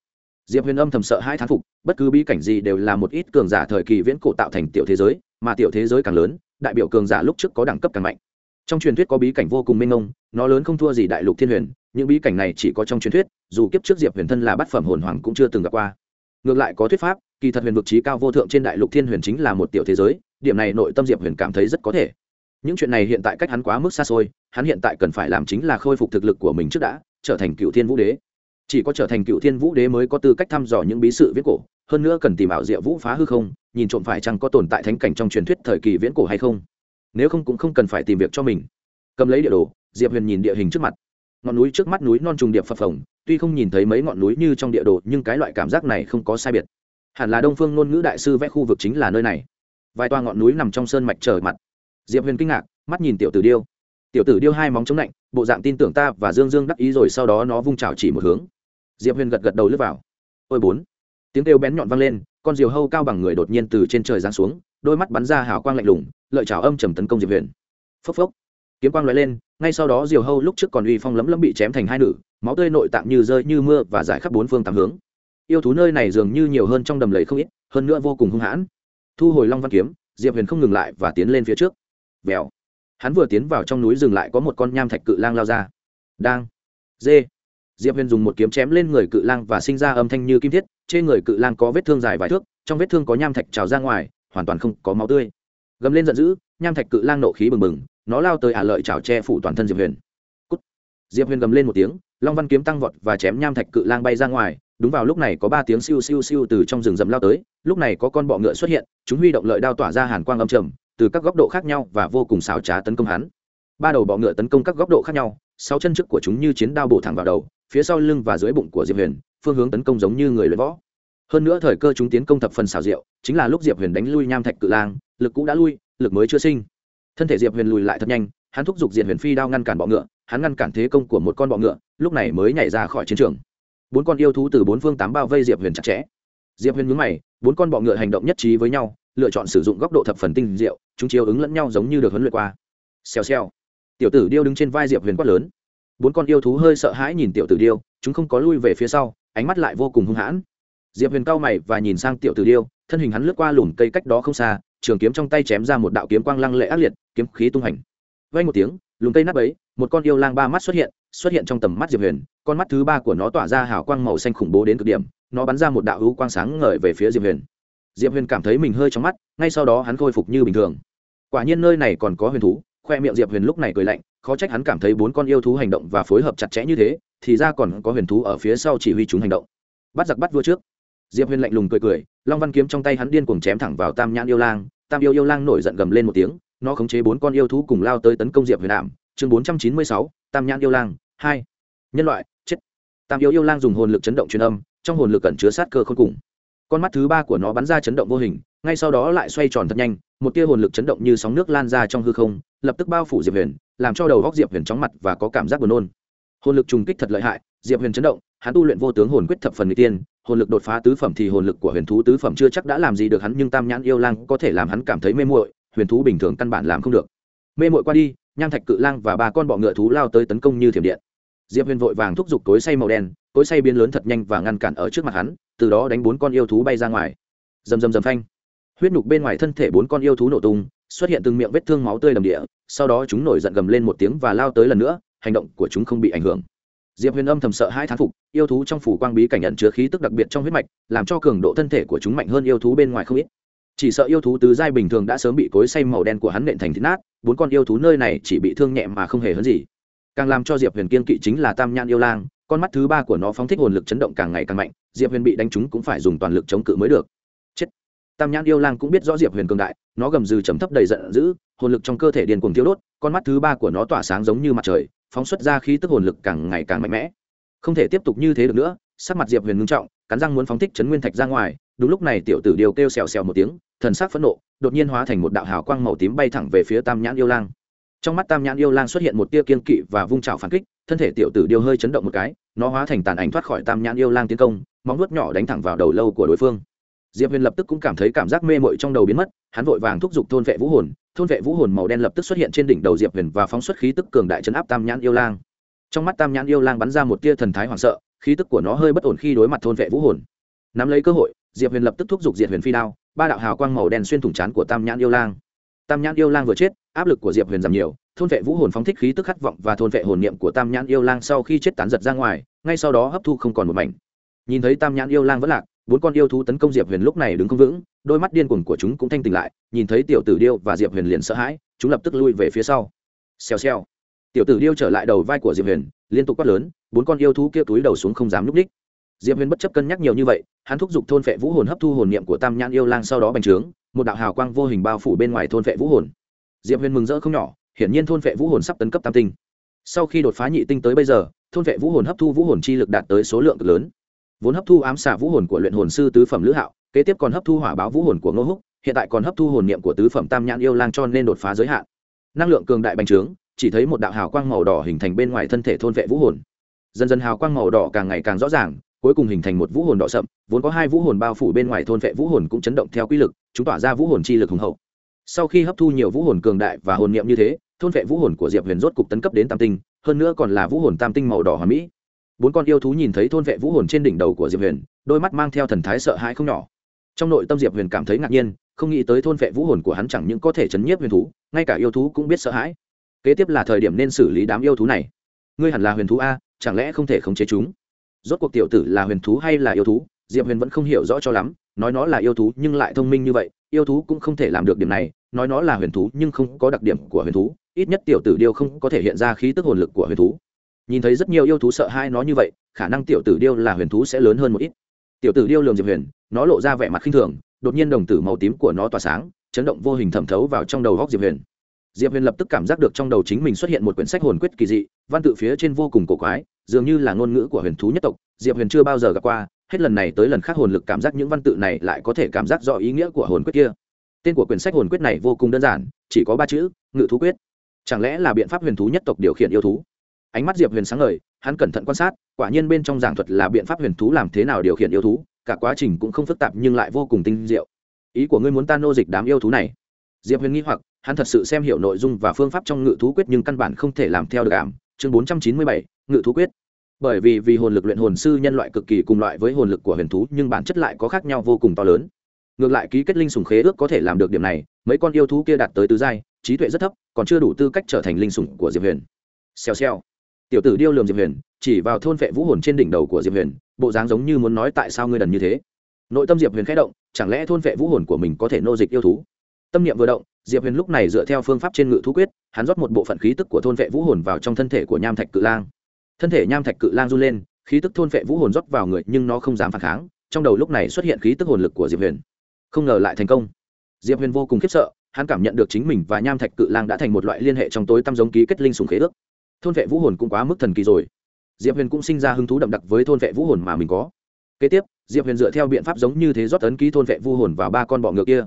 diệp huyền âm thầm sợ hai thán phục, bất cứ bí cảnh gì đều là một ít cường giả thời kỳ viễn cổ tạo thành tiểu thế giới, mà tiểu thế giới càng lớn, đại biểu cường giả lúc trước có đẳng cấp càng mạnh. Trong truyền thuyết có bí cảnh vô cùng mênh mông, nó lớn không thua gì đại lục thiên huyền, những bí cảnh này chỉ có trong truyền thuyết, dù kiếp trước diệp huyền thân là bát phẩm hồn hoàng cũng chưa từng gặp qua. Ngược lại có thuyết pháp, kỳ thật huyền vực trí cao vô thượng trên đại lục thiên huyền chính là một tiểu thế giới, điểm này nội tâm diệp huyền cảm thấy rất có thể. Những chuyện này hiện tại cách hắn quá mức xa xôi, hắn hiện tại cần phải làm chính là khôi phục thực lực của mình trước đã, trở thành cựu thiên vũ đế chỉ có trở thành cựu thiên vũ đế mới có tư cách thăm dò những bí sự viễn cổ, hơn nữa cần tìm ảo diệu vũ phá hư không, nhìn trộm phải chăng có tồn tại thánh cảnh trong truyền thuyết thời kỳ viễn cổ hay không. Nếu không cũng không cần phải tìm việc cho mình. Cầm lấy địa đồ, diệp huyền nhìn địa hình trước mặt. Ngọn núi trước mắt núi non trùng điệp phập phồng, tuy không nhìn thấy mấy ngọn núi như trong địa đồ, nhưng cái loại cảm giác này không có sai biệt. Hẳn là đông phương ngôn ngữ đại sư vẽ khu vực chính là nơi này. Vài toa ngọn núi nằm trong sơn mạch trời mặt. Diệp huyền kinh ngạc, mắt nhìn tiểu tử điêu. Tiểu tử điêu hai móng chống lạnh, bộ dạng tin tưởng ta và dương dương đắc ý rồi sau đó nó vung trào chỉ một hướng diệp huyền gật gật đầu lướt vào. Ôi bốn. Tiếng kêu bén nhọn vang lên, con diều hâu cao bằng người đột nhiên từ trên trời giáng xuống, đôi mắt bắn ra hào quang lạnh lùng, lợi chảo âm trầm tấn công diệp huyền. Phốc phốc. Kiếm quang loại lên, ngay sau đó diều hâu lúc trước còn uy phong lấm lấm bị chém thành hai nửa, máu tươi nội tạng như rơi như mưa và giải khắp bốn phương tám hướng. Yêu thú nơi này dường như nhiều hơn trong đầm lầy không ít, hơn nữa vô cùng hung hãn. Thu hồi long văn kiếm, diệp huyền không ngừng lại và tiến lên phía trước. Vèo. Hắn vừa tiến vào trong núi dừng lại có một con nham thạch cự lang lao ra. Đang. Dê diệp huyền dùng một kiếm chém lên người cự lang và sinh ra âm thanh như kim thiết, trên người cự lang có vết thương dài vài thước, trong vết thương có nham thạch trào ra ngoài, hoàn toàn không có máu tươi. Gầm lên giận dữ, nham thạch cự lang nộ khí bừng bừng, nó lao tới ả lợi trào che phủ toàn thân diệp huyền、Cút. Diệp huyền gầm lên một tiếng, long văn kiếm tăng vọt và chém nham thạch cự lang bay ra ngoài, đúng vào lúc này có ba tiếng siêu siêu siêu từ trong rừng rậm lao tới, lúc này có con bọ ngựa xuất hiện, chúng huy động lợi đao tỏa ra hàn quang âm trầm, từ các góc độ khác nhau và vô cùng xảo trá tấn công hắn. Ba đầu bọ ngựa tấn công các góc độ khác nhau sáu chân trước của chúng như chiến đao bổ thẳng vào đầu, phía sau lưng và dưới bụng của diệp huyền, phương hướng tấn công giống như người luyện võ. Hơn nữa thời cơ chúng tiến công thập phần xảo diệu, chính là lúc diệp huyền đánh lui nham thạch cự lang, lực cũ đã lui, lực mới chưa sinh. Thân thể diệp huyền lùi lại thật nhanh, hắn thúc giục diệp huyền phi đao ngăn cản bọ ngựa, hắn ngăn cản thế công của một con bọ ngựa, lúc này mới nhảy ra khỏi chiến trường. Bốn con yêu thú từ bốn phương tám bao vây diệp huyền chặt chẽ. Diệp huyền nhúng mày, bốn con bọ ngựa hành động nhất trí với nhau, lựa chọn sử dụng góc độ thập phần tinh diệu, chúng chiếu ứng lẫn nhau giống như được huấn luyện qua. Xèo xèo tiểu tử điêu đứng trên vai diệp huyền quát lớn bốn con yêu thú hơi sợ hãi nhìn tiểu tử điêu chúng không có lui về phía sau ánh mắt lại vô cùng hung hãn diệp huyền cao mày và nhìn sang tiểu tử điêu thân hình hắn lướt qua lùm cây cách đó không xa trường kiếm trong tay chém ra một đạo kiếm quang lăng lệ ác liệt kiếm khí tung hành vay một tiếng lùm cây nắp ấy một con yêu lang ba mắt xuất hiện xuất hiện trong tầm mắt diệp huyền con mắt thứ ba của nó tỏa ra hào quang màu xanh khủng bố đến cực điểm nó bắn ra một đạo hữu quang sáng ngời về phía diệp huyền diệp huyền cảm thấy mình hơi trong mắt ngay sau đó hắn khôi phục như bình thường quả nhiên nơi này còn có huyền thú khoe miệng diệp huyền lúc này cười lạnh, khó trách hắn cảm thấy bốn con yêu thú hành động và phối hợp chặt chẽ như thế, thì ra còn có huyền thú ở phía sau chỉ huy chúng hành động. Bắt giặc bắt vua trước. Diệp huyền lạnh lùng cười cười, long văn kiếm trong tay hắn điên cuồng chém thẳng vào tam nhãn yêu lang, tam yêu yêu lang nổi giận gầm lên một tiếng, nó khống chế bốn con yêu thú cùng lao tới tấn công diệp huyền ảm. Chương bốn trăm chín mươi sáu, tam nhãn yêu lang hai. Nhân loại, chết. Tam yêu yêu lang dùng hồn lực chấn động truyền âm, trong hồn lực cẩn chứa sát cơ khôn cùng con mắt thứ ba của nó bắn ra chấn động vô hình, ngay sau đó lại xoay tròn thật nhanh, một tia hồn lực chấn động như sóng nước lan ra trong hư không, lập tức bao phủ diệp huyền, làm cho đầu góc diệp huyền chóng mặt và có cảm giác buồn nôn. Hồn lực trùng kích thật lợi hại, diệp huyền chấn động, hắn tu luyện vô tướng hồn quyết thập phần n g tiên, hồn lực đột phá tứ phẩm thì hồn lực của huyền thú tứ phẩm chưa chắc đã làm gì được hắn, nhưng tam nhãn yêu lang có thể làm hắn cảm thấy mê muội, huyền thú bình thường căn bản làm không được. Mê muội qua đi, nham thạch cự lang và ba con bọ ngựa thú lao tới tấn công như thiểm điện. Diệp huyền vội vàng thúc giục cối say màu đen, cối say biến lớn thật nhanh và ngăn cản ở trước mặt hắn từ đó đánh bốn con yêu thú bay ra ngoài. Rầm rầm rầm phanh. Huyết nhục bên ngoài thân thể bốn con yêu thú nổ tung, xuất hiện từng miệng vết thương máu tươi đầm địa, sau đó chúng nổi giận gầm lên một tiếng và lao tới lần nữa, hành động của chúng không bị ảnh hưởng. Diệp huyền âm thầm sợ hai thán phục, yêu thú trong phủ quang bí cảnh nhận chứa khí tức đặc biệt trong huyết mạch, làm cho cường độ thân thể của chúng mạnh hơn yêu thú bên ngoài không ít. Chỉ sợ yêu thú tứ giai bình thường đã sớm bị cối say màu đen của hắn nện thành thịt nát, bốn con yêu thú nơi này chỉ bị thương nhẹ mà không hề hấn gì. Càng làm cho diệp huyền kiên kỵ chính là tam nhan yêu lang con mắt thứ ba của nó phóng thích hồn lực chấn động càng ngày càng mạnh, diệp huyền bị đánh trúng cũng phải dùng toàn lực chống cự mới được. Chết. Tam nhãn yêu lang cũng biết rõ diệp huyền cường đại, nó gầm dừ chấm thấp đầy giận dữ, hồn lực trong cơ thể điên cuồng thiếu đốt, con mắt thứ ba của nó tỏa sáng giống như mặt trời, phóng xuất ra khí tức hồn lực càng ngày càng mạnh mẽ. Không thể tiếp tục như thế được nữa, sắc mặt diệp huyền ngưng trọng, cắn răng muốn phóng thích chấn nguyên thạch ra ngoài, đúng lúc này tiểu tử điều kêu xèo xèo một tiếng, thần sắc phẫn nộ, đột nhiên hóa thành một đạo hào quang màu tím bay thẳng về phía tam nhãn yêu lang. Trong mắt tam nhãn yêu lang xuất hiện một tia kiên kỵ và vung trào phản kích thân thể tiểu tử điêu hơi chấn động một cái, nó hóa thành tàn ảnh thoát khỏi tam nhãn yêu lang tiến công, móng nuốt nhỏ đánh thẳng vào đầu lâu của đối phương. Diệp huyền lập tức cũng cảm thấy cảm giác mê mội trong đầu biến mất, hắn vội vàng thúc giục thôn vệ vũ hồn, thôn vệ vũ hồn màu đen lập tức xuất hiện trên đỉnh đầu diệp huyền và phóng xuất khí tức cường đại chấn áp tam nhãn yêu lang. Trong mắt tam nhãn yêu lang bắn ra một tia thần thái hoảng sợ, khí tức của nó hơi bất ổn khi đối mặt thôn vệ vũ hồn. Nắm lấy cơ hội, diệp huyền lập tức thúc giục diệp huyền phi đao, ba đạo hào quang màu đen xuyên thủng chán của tam nhãn yêu lang tam nhãn yêu lang vừa chết, áp lực của diệp huyền giảm nhiều, thôn vệ vũ hồn phóng thích khí tức khát vọng và thôn vệ hồn niệm của tam nhãn yêu lang sau khi chết tán giật ra ngoài, ngay sau đó hấp thu không còn một mảnh. Nhìn thấy tam nhãn yêu lang vẫn lạc, bốn con yêu thú tấn công diệp huyền lúc này đứng không vững, đôi mắt điên cuồng của chúng cũng thanh tỉnh lại, nhìn thấy tiểu tử điêu và diệp huyền liền sợ hãi, chúng lập tức lui về phía sau. Xèo xèo. Tiểu tử điêu trở lại đầu vai của diệp huyền, liên tục quát lớn, bốn con yêu thú kia túi đầu xuống không dám núp đích diệp huyền bất chấp cân nhắc nhiều như vậy, hắn thúc giục thôn phệ vũ hồn hấp thu hồn niệm của tam nhãn yêu lang sau đó bành trướng một đạo hào quang vô hình bao phủ bên ngoài thôn vệ vũ hồn. Diệp huyền mừng rỡ không nhỏ, hiển nhiên thôn vệ vũ hồn sắp tấn cấp tam tinh. Sau khi đột phá nhị tinh tới bây giờ, thôn vệ vũ hồn hấp thu vũ hồn chi lực đạt tới số lượng cực lớn. Vốn hấp thu ám xả vũ hồn của luyện hồn sư tứ phẩm lữ hạo, kế tiếp còn hấp thu hỏa báo vũ hồn của ngô húc, hiện tại còn hấp thu hồn niệm của tứ phẩm tam nhãn yêu lang cho nên đột phá giới hạn. Năng lượng cường đại bành trướng, chỉ thấy một đạo hào quang màu đỏ hình thành bên ngoài thân thể thôn vệ vũ hồn. Dần dần hào quang màu đỏ càng ngày càng rõ ràng cuối cùng hình thành một vũ hồn đỏ sậm, vốn có hai vũ hồn bao phủ bên ngoài thôn vệ vũ hồn cũng chấn động theo quy lực, chúng tỏa ra vũ hồn chi lực hùng hậu. Sau khi hấp thu nhiều vũ hồn cường đại và hồn niệm như thế, thôn vệ vũ hồn của diệp huyền rốt cục tấn cấp đến tam tinh, hơn nữa còn là vũ hồn tam tinh màu đỏ hòa mỹ. Bốn con yêu thú nhìn thấy thôn vệ vũ hồn trên đỉnh đầu của diệp huyền, đôi mắt mang theo thần thái sợ hãi không nhỏ. Trong nội tâm diệp huyền cảm thấy ngạc nhiên, không nghĩ tới thôn vệ vũ hồn của hắn chẳng những có thể chấn nhiếp huyền thú, ngay cả yêu thú cũng biết sợ hãi. Kế tiếp là thời điểm nên xử lý đám yêu thú này. Ngươi hẳn là huyền thú a, chẳng lẽ không thể khống chế chúng? Rốt cuộc tiểu tử là huyền thú hay là yêu thú, diệp huyền vẫn không hiểu rõ cho lắm, nói nó là yêu thú nhưng lại thông minh như vậy, yêu thú cũng không thể làm được điểm này, nói nó là huyền thú nhưng không có đặc điểm của huyền thú, ít nhất tiểu tử điêu không có thể hiện ra khí tức hồn lực của huyền thú. Nhìn thấy rất nhiều yêu thú sợ hai nó như vậy, khả năng tiểu tử điêu là huyền thú sẽ lớn hơn một ít. Tiểu tử điêu lường diệp huyền, nó lộ ra vẻ mặt khinh thường, đột nhiên đồng tử màu tím của nó tỏa sáng, chấn động vô hình thẩm thấu vào trong đầu góc diệp huyền diệp huyền lập tức cảm giác được trong đầu chính mình xuất hiện một quyển sách hồn quyết kỳ dị, văn tự phía trên vô cùng cổ quái, dường như là ngôn ngữ của huyền thú nhất tộc, diệp huyền chưa bao giờ gặp qua, hết lần này tới lần khác hồn lực cảm giác những văn tự này lại có thể cảm giác rõ ý nghĩa của hồn quyết kia. Tên của quyển sách hồn quyết này vô cùng đơn giản, chỉ có ba chữ, ngự thú quyết. Chẳng lẽ là biện pháp huyền thú nhất tộc điều khiển yêu thú? Ánh mắt diệp huyền sáng ngời, hắn cẩn thận quan sát, quả nhiên bên trong giảng thuật là biện pháp huyền thú làm thế nào điều khiển yêu thú, cả quá trình cũng không phức tạp nhưng lại vô cùng tinh diệu. Ý của ngươi muốn ta nô dịch đám yêu thú này diệp huyền nghĩ hoặc, hắn thật sự xem hiểu nội dung và phương pháp trong ngự thú quyết nhưng căn bản không thể làm theo được ảm. Chương bốn trăm chín mươi bảy, ngự thú quyết. Bởi vì vì hồn lực luyện hồn sư nhân loại cực kỳ cùng loại với hồn lực của huyền thú, nhưng bản chất lại có khác nhau vô cùng to lớn. Ngược lại, ký kết linh sùng khế ước có thể làm được điểm này, mấy con yêu thú kia đạt tới tứ giai, trí tuệ rất thấp, còn chưa đủ tư cách trở thành linh sùng của diệp huyền. Xèo xèo. Tiểu tử điêu lường diệp huyền, chỉ vào thôn vệ vũ hồn trên đỉnh đầu của diệp huyền, bộ dáng giống như muốn nói tại sao ngươi đần như thế. Nội tâm diệp huyền khẽ động, chẳng lẽ thôn vệ vũ hồn của mình có thể nô dịch yêu thú? Tâm niệm vừa động, diệp huyền lúc này dựa theo phương pháp trên ngự thú quyết, hắn rót một bộ phận khí tức của thôn vệ vũ hồn vào trong thân thể của nham thạch cự lang. Thân thể nham thạch cự lang run lên, khí tức thôn vệ vũ hồn rót vào người nhưng nó không dám phản kháng, trong đầu lúc này xuất hiện khí tức hồn lực của diệp huyền. Không ngờ lại thành công. Diệp huyền vô cùng khiếp sợ, hắn cảm nhận được chính mình và nham thạch cự lang đã thành một loại liên hệ trong tối tăm giống ký kết linh sùng khế ước. Thôn vệ vũ hồn cũng quá mức thần kỳ rồi. Diệp huyền cũng sinh ra hứng thú đậm đặc với thôn vệ vũ hồn mà mình có. Kế tiếp, diệp huyền dựa theo biện pháp giống như thế rót ấn ký thôn vệ vũ hồn vào ba con bọ ngựa kia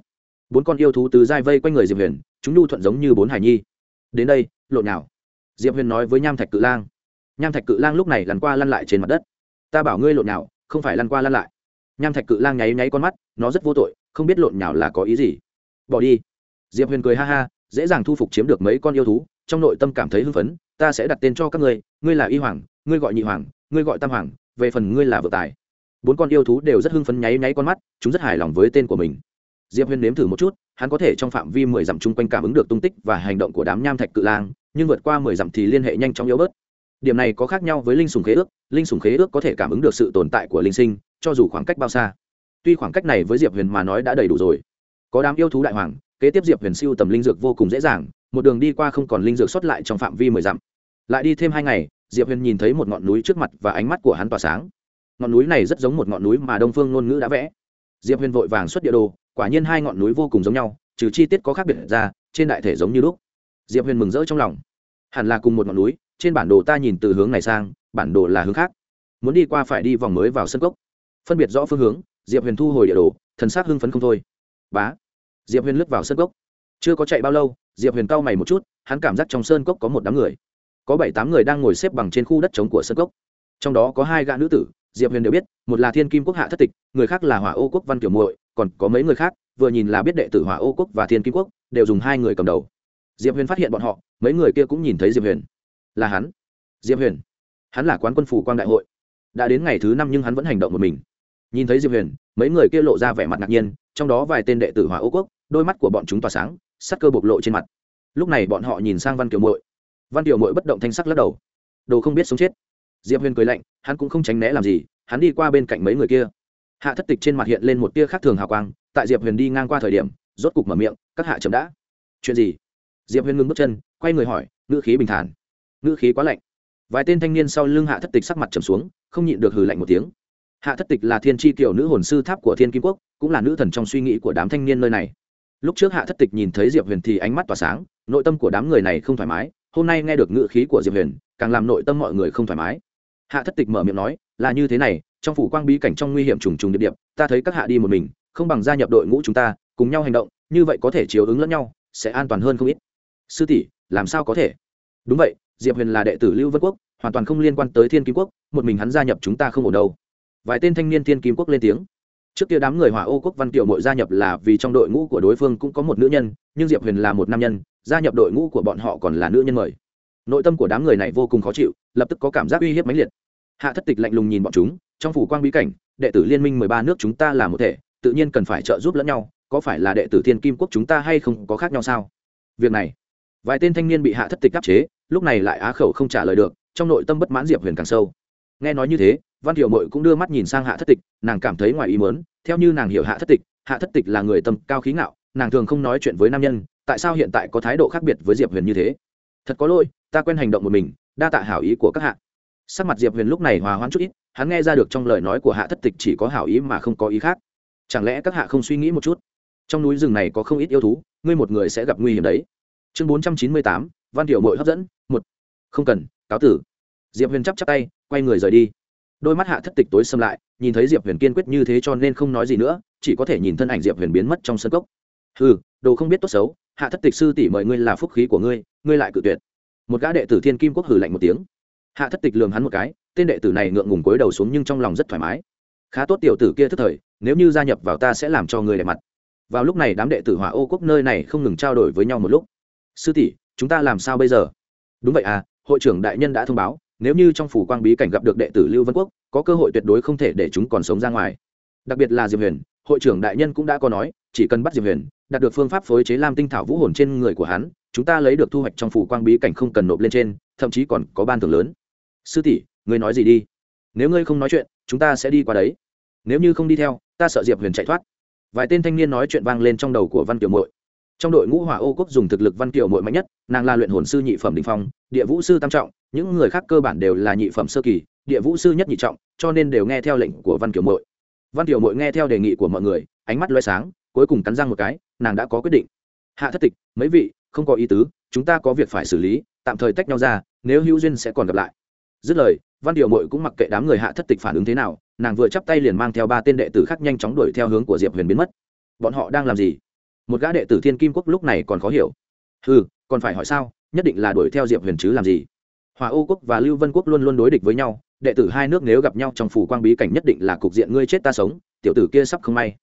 bốn con yêu thú từ dai vây quanh người diệp huyền, chúng nhu thuận giống như bốn hải nhi. Đến đây, lộn nào diệp huyền nói với nham thạch cự lang. Nham thạch cự lang lúc này lăn qua lăn lại trên mặt đất. Ta bảo ngươi lộn nào không phải lăn qua lăn lại. Nham thạch cự lang nháy nháy con mắt, nó rất vô tội, không biết lộn nhào là có ý gì. Bỏ đi. Diệp huyền cười ha ha, dễ dàng thu phục chiếm được mấy con yêu thú, trong nội tâm cảm thấy hưng phấn, ta sẽ đặt tên cho các ngươi ngươi là y hoàng, ngươi gọi nhị hoàng, ngươi gọi tam hoàng, về phần ngươi là vợ tài. Bốn con yêu thú đều rất hưng phấn nháy nháy con mắt, chúng rất hài lòng với tên của mình diệp huyền nếm thử một chút, hắn có thể trong phạm vi mười dặm chung quanh cảm ứng được tung tích và hành động của đám nham thạch cự lang, nhưng vượt qua mười dặm thì liên hệ nhanh chóng yếu bớt. Điểm này có khác nhau với linh sùng khế ước, linh sùng khế ước có thể cảm ứng được sự tồn tại của linh sinh, cho dù khoảng cách bao xa. Tuy khoảng cách này với diệp huyền mà nói đã đầy đủ rồi. Có đám yêu thú đại hoàng, kế tiếp diệp huyền siêu tầm linh dược vô cùng dễ dàng, một đường đi qua không còn linh dược xuất lại trong phạm vi mười dặm. Lại đi thêm hai ngày, diệp huyền nhìn thấy một ngọn núi trước mặt và ánh mắt của hắn tỏa sáng. Ngọn núi này rất giống một ngọn núi mà đông phương ngôn ngữ đã vẽ. Diệp huyền vội vàng xuất địa đồ quả nhiên hai ngọn núi vô cùng giống nhau, trừ chi tiết có khác biệt ra, trên đại thể giống như lúc. Diệp huyền mừng rỡ trong lòng. Hẳn là cùng một ngọn núi, trên bản đồ ta nhìn từ hướng này sang, bản đồ là hướng khác. Muốn đi qua phải đi vòng mới vào sân cốc. Phân biệt rõ phương hướng, diệp huyền thu hồi địa đồ, thần s á c hưng phấn không thôi. Bá. Diệp huyền lướt vào sân cốc. Chưa có chạy bao lâu, diệp huyền cau mày một chút, hắn cảm giác trong sơn cốc có một đám người. Có bảy tám người đang ngồi xếp bằng trên khu đất trống của sân cốc. Trong đó có hai gã nữ tử, diệp huyền đều biết, một là thiên kim quốc hạ thất tịch, người khác là hỏa ô quốc văn kiểu muội còn có mấy người khác, vừa nhìn là biết đệ tử hỏa ô quốc và thiên kim quốc, đều dùng hai người cầm đầu. Diệp huyền phát hiện bọn họ, mấy người kia cũng nhìn thấy diệp huyền. Là hắn. Diệp huyền. Hắn là quán quân phủ quang đại hội. Đã đến ngày thứ năm nhưng hắn vẫn hành động một mình. Nhìn thấy diệp huyền, mấy người kia lộ ra vẻ mặt ngạc nhiên, trong đó vài tên đệ tử hỏa ô quốc, đôi mắt của bọn chúng tỏa sáng, sắc cơ bộc lộ trên mặt. Lúc này bọn họ nhìn sang văn kiều muội. Văn kiều muội bất động thanh sắc lắc đầu. Đồ không biết sống chết. Diệp huyền cười lạnh, hắn cũng không tránh né làm gì, hắn đi qua bên cạnh mấy người kia hạ thất tịch trên mặt hiện lên một tia khác thường hào quang, tại diệp huyền đi ngang qua thời điểm, rốt cục mở miệng, các hạ chậm đã. Chuyện gì? Diệp huyền ngưng bước chân, quay người hỏi, ngữ khí bình thản. Ngữ khí quá lạnh. Vài tên thanh niên sau lưng hạ thất tịch sắc mặt trầm xuống, không nhịn được hừ lạnh một tiếng. Hạ thất tịch là thiên tri kiểu nữ hồn sư tháp của thiên kim quốc, cũng là nữ thần trong suy nghĩ của đám thanh niên nơi này. Lúc trước hạ thất tịch nhìn thấy diệp huyền thì ánh mắt tỏa sáng, nội tâm của đám người này không thoải mái, hôm nay nghe được ngữ khí của diệp huyền, càng làm nội tâm mọi người không thoải mái. Hạ thất tịch mở miệng nói, là như thế này trong phủ quang bí cảnh trong nguy hiểm trùng trùng điệp điệp, ta thấy các hạ đi một mình, không bằng gia nhập đội ngũ chúng ta, cùng nhau hành động, như vậy có thể chiếu ứng lẫn nhau, sẽ an toàn hơn không ít. Sư tỷ, làm sao có thể? Đúng vậy, diệp huyền là đệ tử lưu vân quốc, hoàn toàn không liên quan tới thiên kim quốc, một mình hắn gia nhập chúng ta không ổn đâu. Vài tên thanh niên thiên kim quốc lên tiếng. Trước kia đám người hỏa ô quốc văn kiều mội gia nhập là vì trong đội ngũ của đối phương cũng có một nữ nhân, nhưng diệp huyền là một nam nhân, gia nhập đội ngũ của bọn họ còn là nữ nhân mời. Nội tâm của đám người này vô cùng khó chịu, lập tức có cảm giác uy hiếp mãnh liệt. Hạ thất tịch lạnh lùng nhìn bọn chúng trong phủ quang bí cảnh, đệ tử liên minh mười ba nước chúng ta là một thể, tự nhiên cần phải trợ giúp lẫn nhau, có phải là đệ tử thiên kim quốc chúng ta hay không có khác nhau sao? Việc này, vài tên thanh niên bị hạ thất tịch áp chế, lúc này lại á khẩu không trả lời được, trong nội tâm bất mãn diệp huyền càng sâu. Nghe nói như thế, văn thiệu mội cũng đưa mắt nhìn sang hạ thất tịch, nàng cảm thấy ngoài ý mớn theo như nàng hiểu hạ thất tịch, hạ thất tịch là người tâm cao khí ngạo, nàng thường không nói chuyện với nam nhân, tại sao hiện tại có thái độ khác biệt với diệp huyền như thế? Thật có lỗi, ta quen hành động một mình, đa tạ hảo ý của các hạ sắc mặt diệp huyền lúc này hòa hoãn chút ít, hắn nghe ra được trong lời nói của hạ thất tịch chỉ có hảo ý mà không có ý khác. Chẳng lẽ các hạ không suy nghĩ một chút? Trong núi rừng này có không ít yêu thú, ngươi một người sẽ gặp nguy hiểm đấy. Chương bốn trăm chín mươi tám, văn tiểu mội hấp dẫn, một. Không cần, cáo tử. Diệp huyền chắp chắp tay, quay người rời đi. Đôi mắt hạ thất tịch tối xâm lại, nhìn thấy diệp huyền kiên quyết như thế cho nên không nói gì nữa, chỉ có thể nhìn thân ảnh diệp huyền biến mất trong sân cốc. Ừ đồ không biết tốt xấu, hạ thất tịch sư tỷ mời ngươi là phúc khí của ngươi ngươi lại cự tuyệt. Một gã đệ tử thiên kim quốc hử lạnh một tiếng hạ thất tịch lường hắn một cái, tên đệ tử này ngượng ngùng cối đầu xuống nhưng trong lòng rất thoải mái. Khá tốt tiểu tử kia thức thời, nếu như gia nhập vào ta sẽ làm cho người đẹp mặt. Vào lúc này đám đệ tử hỏa ô quốc nơi này không ngừng trao đổi với nhau một lúc. Sư tỷ, chúng ta làm sao bây giờ? Đúng vậy à hội trưởng đại nhân đã thông báo, nếu như trong phủ quang bí cảnh gặp được đệ tử lưu vân quốc, có cơ hội tuyệt đối không thể để chúng còn sống ra ngoài. Đặc biệt là diệp huyền, hội trưởng đại nhân cũng đã có nói, chỉ cần bắt diệp huyền, đạt được phương pháp phối chế lam tinh thảo vũ hồn trên người của hắn, chúng ta lấy được thu hoạch trong phủ quang bí cảnh không cần nộp lên trên, thậm chí còn có ban thưởng lớn sư tỷ, ngươi nói gì đi? Nếu ngươi không nói chuyện, chúng ta sẽ đi qua đấy. Nếu như không đi theo, ta sợ diệp huyền chạy thoát. Vài tên thanh niên nói chuyện vang lên trong đầu của văn kiều mội trong đội ngũ hỏa ô quốc dùng thực lực văn kiều mội mạnh nhất, nàng là luyện hồn sư nhị phẩm đình phong, địa vũ sư tam trọng, những người khác cơ bản đều là nhị phẩm sơ kỳ, địa vũ sư nhất nhị trọng, cho nên đều nghe theo lệnh của văn kiều mội văn kiều mội nghe theo đề nghị của mọi người, ánh mắt loay sáng, cuối cùng cắn răng một cái, nàng đã có quyết định. Hạ thất tịch, mấy vị, không có ý tứ, chúng ta có việc phải xử lý, tạm thời tách nhau ra, nếu hữu duyên sẽ còn gặp lại dứt lời, văn điệu mội cũng mặc kệ đám người hạ thất tịch phản ứng thế nào, nàng vừa chắp tay liền mang theo ba tên đệ tử khác nhanh chóng đuổi theo hướng của diệp huyền biến mất. Bọn họ đang làm gì? Một gã đệ tử thiên kim quốc lúc này còn khó hiểu. Ừ còn phải hỏi sao? Nhất định là đuổi theo diệp huyền chứ làm gì? Hòa ô quốc và lưu vân quốc luôn luôn đối địch với nhau, đệ tử hai nước nếu gặp nhau trong phủ quang bí cảnh nhất định là cục diện ngươi chết ta sống, tiểu tử kia sắp không may.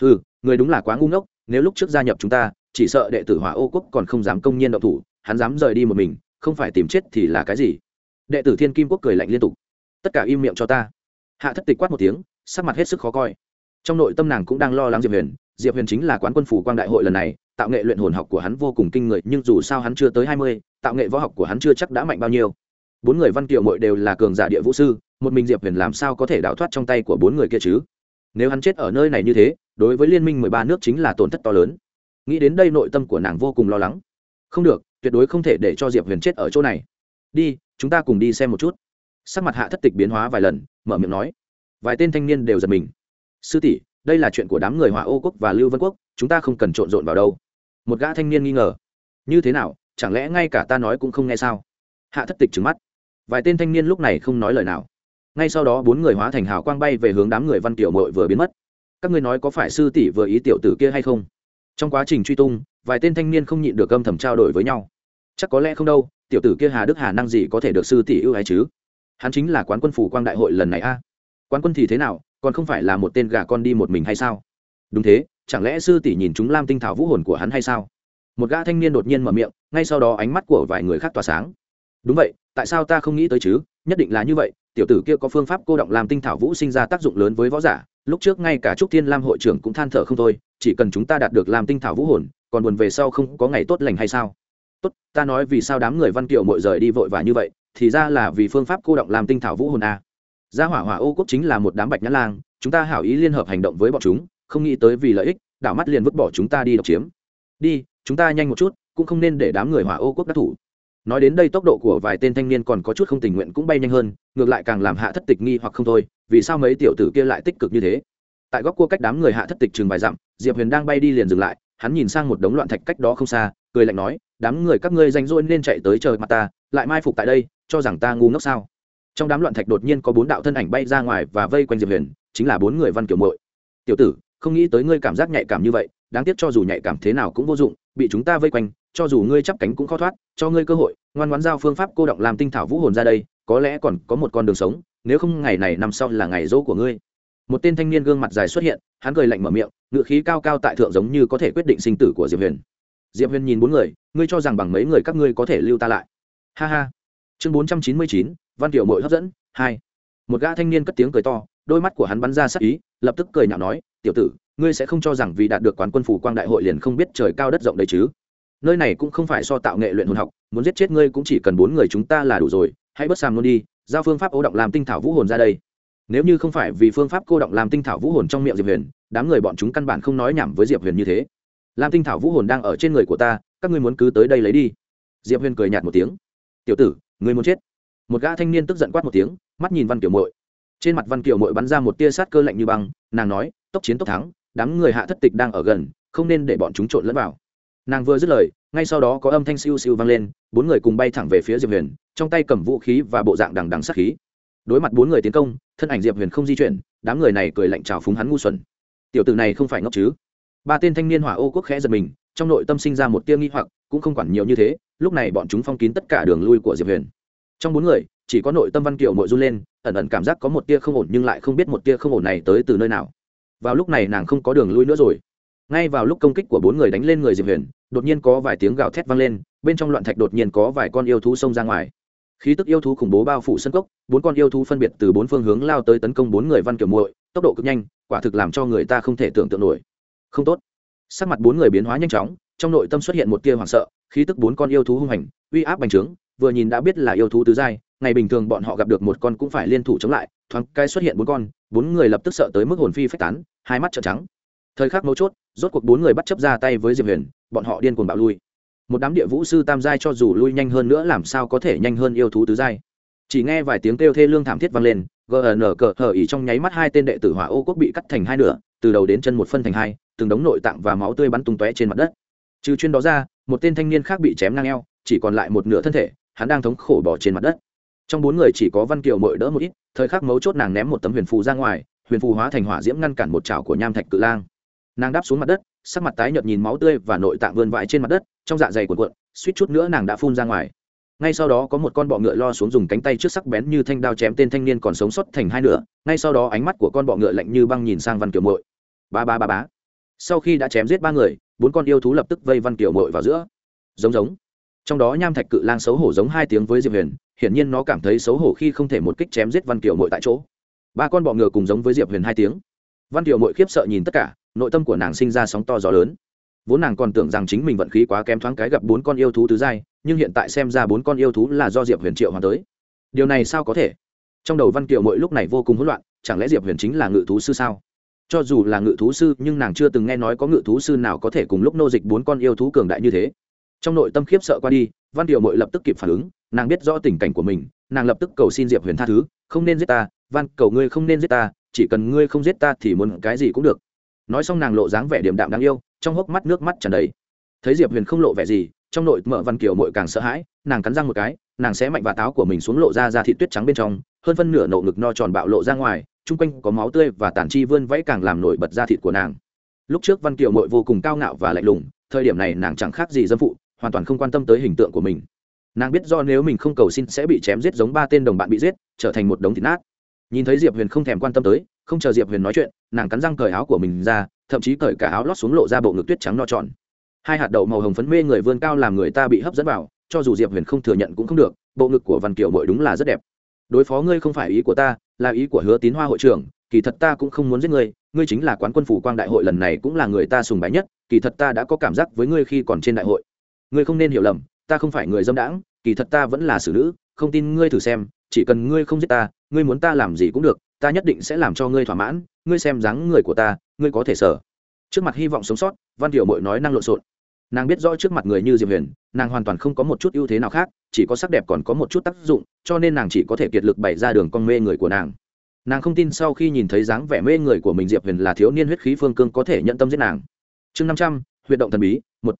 Ừ người đúng là quá ngu ngốc, nếu lúc trước gia nhập chúng ta, chỉ sợ đệ tử hỏa ô quốc còn không dám công nhiên động thủ, hắn dám rời đi một mình, không phải tìm chết thì là cái gì? Đệ tử thiên kim quốc cười lạnh liên tục. Tất cả im miệng cho ta. Hạ thất tịch quát một tiếng, sắc mặt hết sức khó coi. Trong nội tâm nàng cũng đang lo lắng diệp huyền. Diệp huyền chính là quán quân phủ quang đại hội lần này, tạo nghệ luyện hồn học của hắn vô cùng kinh người, nhưng dù sao hắn chưa tới hai mươi, tạo nghệ võ học của hắn chưa chắc đã mạnh bao nhiêu. Bốn người văn kiều mội đều là cường giả địa vũ sư, một mình diệp huyền làm sao có thể đào thoát trong tay của bốn người kia chứ? Nếu hắn chết ở nơi này như thế, đối với liên minh mười ba nước chính là tổn thất to lớn. Nghĩ đến đây nội tâm của nàng vô cùng lo lắng. Không được, tuyệt đối không thể để cho diệp huyền chết ở chỗ này. Đi chúng ta cùng đi xem một chút. Sắc mặt hạ thất tịch biến hóa vài lần, mở miệng nói, vài tên thanh niên đều giật mình. Sư tỷ, đây là chuyện của đám người hỏa ô quốc và lưu vân quốc, chúng ta không cần trộn rộn vào đâu. Một gã thanh niên nghi ngờ, như thế nào, chẳng lẽ ngay cả ta nói cũng không nghe sao? Hạ thất tịch trứng mắt. Vài tên thanh niên lúc này không nói lời nào. Ngay sau đó bốn người hóa thành hào quang bay về hướng đám người văn tiểu mội vừa biến mất. Các ngươi nói có phải sư tỷ vừa ý tiểu tử kia hay không? Trong quá trình truy tung, vài tên thanh niên không nhịn được âm thầm trao đổi với nhau. Chắc có lẽ không đâu tiểu tử kia hà đức hà năng gì có thể được sư tỷ ưu ái chứ? Hắn chính là quán quân phủ quang đại hội lần này a. Quán quân thì thế nào, còn không phải là một tên gà con đi một mình hay sao? Đúng thế, chẳng lẽ sư tỷ nhìn chúng lam tinh thảo vũ hồn của hắn hay sao? Một gã thanh niên đột nhiên mở miệng, ngay sau đó ánh mắt của vài người khác tỏa sáng. Đúng vậy, tại sao ta không nghĩ tới chứ? Nhất định là như vậy, tiểu tử kia có phương pháp cô động làm tinh thảo vũ sinh ra tác dụng lớn với võ giả. Lúc trước ngay cả trúc thiên lam hội trưởng cũng than thở không thôi, chỉ cần chúng ta đạt được làm tinh thảo vũ hồn, còn buồn về sau không có ngày tốt lành hay sao? Tốt, ta nói vì sao đám người văn kiều mội rời đi vội vã như vậy, thì ra là vì phương pháp cô động làm tinh thảo vũ hồn a. Gia hỏa hỏa ô quốc chính là một đám bạch nhã lang, chúng ta hảo ý liên hợp hành động với bọn chúng, không nghĩ tới vì lợi ích, đảo mắt liền vứt bỏ chúng ta đi độc chiếm. Đi, chúng ta nhanh một chút, cũng không nên để đám người hỏa ô quốc đắc thủ. Nói đến đây tốc độ của vài tên thanh niên còn có chút không tình nguyện cũng bay nhanh hơn, ngược lại càng làm hạ thất tịch nghi hoặc không thôi, vì sao mấy tiểu tử kia lại tích cực như thế? Tại góc cua cách đám người hạ thất tịch chừng vài dặm, diệp huyền đang bay đi liền dừng lại, hắn nhìn sang một đống loạn thạch cách đó không xa, cười lạnh nói đám người các ngươi rảnh rỗi nên chạy tới chờ mặt ta, lại mai phục tại đây, cho rằng ta ngu ngốc sao? Trong đám loạn thạch đột nhiên có bốn đạo thân ảnh bay ra ngoài và vây quanh diệp huyền, chính là bốn người văn kiểu mội tiểu tử, không nghĩ tới ngươi cảm giác nhạy cảm như vậy, đáng tiếc cho dù nhạy cảm thế nào cũng vô dụng, bị chúng ta vây quanh, cho dù ngươi chắp cánh cũng khó thoát, cho ngươi cơ hội, ngoan ngoãn giao phương pháp cô động làm tinh thảo vũ hồn ra đây, có lẽ còn có một con đường sống, nếu không ngày này nằm sau là ngày dỗ của ngươi. Một tên thanh niên gương mặt dài xuất hiện, hắn cười lạnh mở miệng ngự khí cao cao tại thượng giống như có thể quyết định sinh tử của diệp huyền diệp huyền nhìn bốn người, ngươi cho rằng bằng mấy người các ngươi có thể lưu ta lại? Ha ha. Chương bốn trăm chín mươi chín, văn kiểu mội hấp dẫn, hai. Một gã thanh niên cất tiếng cười to, đôi mắt của hắn bắn ra sắc ý, lập tức cười nhạo nói, tiểu tử, ngươi sẽ không cho rằng vì đạt được quán quân phủ quang đại hội liền không biết trời cao đất rộng đấy chứ? Nơi này cũng không phải so tạo nghệ luyện hồn học, muốn giết chết ngươi cũng chỉ cần bốn người chúng ta là đủ rồi, hãy bớt sàm luôn đi, giao phương pháp ô động làm tinh thảo vũ hồn ra đây. Nếu như không phải vì phương pháp cô động làm tinh thảo vũ hồn trong miệng diệp huyền, đám người bọn chúng căn bản không nói nhảm với diệp huyền như thế. Lam tinh thảo vũ hồn đang ở trên người của ta, các ngươi muốn cứ tới đây lấy đi. Diệp huyền cười nhạt một tiếng. Tiểu tử, ngươi muốn chết. Một gã thanh niên tức giận quát một tiếng, mắt nhìn văn kiểu mội trên mặt văn kiểu mội bắn ra một tia sát cơ lạnh như băng, nàng nói, tốc chiến tốc thắng, đám người hạ thất tịch đang ở gần, không nên để bọn chúng trộn lẫn vào. Nàng vừa dứt lời, ngay sau đó có âm thanh siêu siêu vang lên, bốn người cùng bay thẳng về phía diệp huyền, trong tay cầm vũ khí và bộ dạng đằng đằng sát khí. Đối mặt bốn người tiến công, thân ảnh diệp huyền không di chuyển, đám người này cười lạnh trào phúng hắn ngu xuẩn. Tiểu tử này không phải ngốc chứ? Ba tên thanh niên hỏa ô quốc khẽ giật mình, trong nội tâm sinh ra một tia nghi hoặc, cũng không quản nhiều như thế, lúc này bọn chúng phong kín tất cả đường lui của diệp huyền. Trong bốn người, chỉ có nội tâm văn kiều mội run lên, ẩn ẩn cảm giác có một tia không ổn nhưng lại không biết một tia không ổn này tới từ nơi nào. Vào lúc này nàng không có đường lui nữa rồi. Ngay vào lúc công kích của bốn người đánh lên người diệp huyền, đột nhiên có vài tiếng gào thét vang lên, bên trong loạn thạch đột nhiên có vài con yêu thú xông ra ngoài. Khí tức yêu thú khủng bố bao phủ sân cốc, bốn con yêu thú phân biệt từ bốn phương hướng lao tới tấn công bốn người văn kiểu muội, tốc độ cực nhanh, quả thực làm cho người ta không thể tưởng tượng nổi không tốt. Sắc mặt bốn người biến hóa nhanh chóng, trong nội tâm xuất hiện một tia hoảng sợ, khí tức bốn con yêu thú hung hành, uy áp bành trướng, vừa nhìn đã biết là yêu thú tứ giai, ngày bình thường bọn họ gặp được một con cũng phải liên thủ chống lại, thoáng cái xuất hiện bốn con, bốn người lập tức sợ tới mức hồn phi phách tán, hai mắt trợn trắng. Thời khắc mấu chốt, rốt cuộc bốn người bắt chấp ra tay với diệp huyền, bọn họ điên cuồng bạo lui. Một đám địa vũ sư tam giai cho dù lui nhanh hơn nữa làm sao có thể nhanh hơn yêu thú tứ giai. Chỉ nghe vài tiếng kêu thê lương thảm thiết vang lên gn cờ hở ỉ trong nháy mắt hai tên đệ tử hỏa ô quốc bị cắt thành hai nửa, từ đầu đến chân một phân thành hai từng đống nội tạng và máu tươi bắn tung tóe trên mặt đất. Trừ chuyên đó ra, một tên thanh niên khác bị chém ngang eo, chỉ còn lại một nửa thân thể, hắn đang thống khổ bỏ trên mặt đất. Trong bốn người chỉ có văn kiều mội đỡ một ít, thời khắc mấu chốt nàng ném một tấm huyền phù ra ngoài, huyền phù hóa thành hỏa diễm ngăn cản một chảo của nham thạch cự lang. Nàng đáp xuống mặt đất, sắc mặt tái nhợt nhìn máu tươi và nội tạng vươn vãi trên mặt đất, trong dạ dày cuộn cuộn, suýt chút nữa nàng đã phun ra ngoài. Ngay sau đó có một con bọ ngựa lo xuống dùng cánh tay trước sắc bén như thanh đao chém tên thanh niên còn sống sót thành hai nửa, ngay sau đó ánh mắt của con bọ ngựa lạnh như băng nhìn sang văn kiều mội ba ba ba bá sau khi đã chém giết ba người, bốn con yêu thú lập tức vây văn kiều mội vào giữa. Giống giống. Trong đó nham thạch cự lang xấu hổ giống hai tiếng với diệp huyền, hiển nhiên nó cảm thấy xấu hổ khi không thể một kích chém giết văn kiều mội tại chỗ. Ba con bọ ngựa cùng giống với diệp huyền hai tiếng. Văn kiều mội khiếp sợ nhìn tất cả, nội tâm của nàng sinh ra sóng to gió lớn. Vốn nàng còn tưởng rằng chính mình vận khí quá kém thoáng cái gặp bốn con yêu thú tứ giai, nhưng hiện tại xem ra bốn con yêu thú là do diệp huyền triệu hoàn tới. Điều này sao có thể? Trong đầu văn kiều mội lúc này vô cùng hỗn loạn, chẳng lẽ diệp huyền chính là ngự thú sư sao? Cho dù là ngự thú sư, nhưng nàng chưa từng nghe nói có ngự thú sư nào có thể cùng lúc nô dịch bốn con yêu thú cường đại như thế. Trong nội tâm khiếp sợ qua đi, văn điệu mội lập tức kịp phản ứng, nàng biết rõ tình cảnh của mình, nàng lập tức cầu xin diệp huyền tha thứ, không nên giết ta, văn, cầu ngươi không nên giết ta, chỉ cần ngươi không giết ta thì muốn cái gì cũng được. Nói xong nàng lộ dáng vẻ điềm đạm đáng yêu, trong hốc mắt nước mắt tràn đầy. Thấy diệp huyền không lộ vẻ gì, trong nội mở văn kiều mội càng sợ hãi, nàng cắn răng một cái, nàng sẽ mạnh và táo của mình xuống lộ ra ra thị tuyết trắng bên trong, hơn phân nửa nộ ngực no tròn bạo lộ ra ngoài chung quanh có máu tươi và tàn chi vươn vẫy càng làm nổi bật da thịt của nàng. Lúc trước văn kiều mội vô cùng cao ngạo và lạnh lùng, thời điểm này nàng chẳng khác gì dâm phụ, hoàn toàn không quan tâm tới hình tượng của mình. Nàng biết do nếu mình không cầu xin sẽ bị chém giết giống ba tên đồng bạn bị giết, trở thành một đống thịt nát. Nhìn thấy diệp huyền không thèm quan tâm tới, không chờ diệp huyền nói chuyện, nàng cắn răng cởi áo của mình ra, thậm chí cởi cả áo lót xuống lộ ra bộ ngực tuyết trắng no tròn. Hai hạt đậu màu hồng phấn mê người vươn cao làm người ta bị hấp dẫn vào, cho dù diệp huyền không thừa nhận cũng không được, bộ ngực của văn kiều mội đúng là rất đẹp. Đối phó ngươi không phải ý của ta là ý của hứa tín hoa hội trưởng, kỳ thật ta cũng không muốn giết ngươi ngươi chính là quán quân phủ quang đại hội lần này cũng là người ta sùng bái nhất, kỳ thật ta đã có cảm giác với ngươi khi còn trên đại hội. Ngươi không nên hiểu lầm, ta không phải người dâm đãng, kỳ thật ta vẫn là xử nữ, không tin ngươi thử xem, chỉ cần ngươi không giết ta, ngươi muốn ta làm gì cũng được, ta nhất định sẽ làm cho ngươi thỏa mãn, ngươi xem dáng người của ta, ngươi có thể sở. Trước mặt hy vọng sống sót, văn tiểu mội nói năng lộn xộn nàng biết rõ trước mặt người như diệp huyền, nàng hoàn toàn không có một chút ưu thế nào khác, chỉ có sắc đẹp còn có một chút tác dụng, cho nên nàng chỉ có thể kiệt lực bày ra đường con mê người của nàng. Nàng không tin sau khi nhìn thấy dáng vẻ mê người của mình diệp huyền là thiếu niên huyết khí phương cương có thể nhận tâm giết nàng. Chương năm trăm, huyệt động thần bí, một.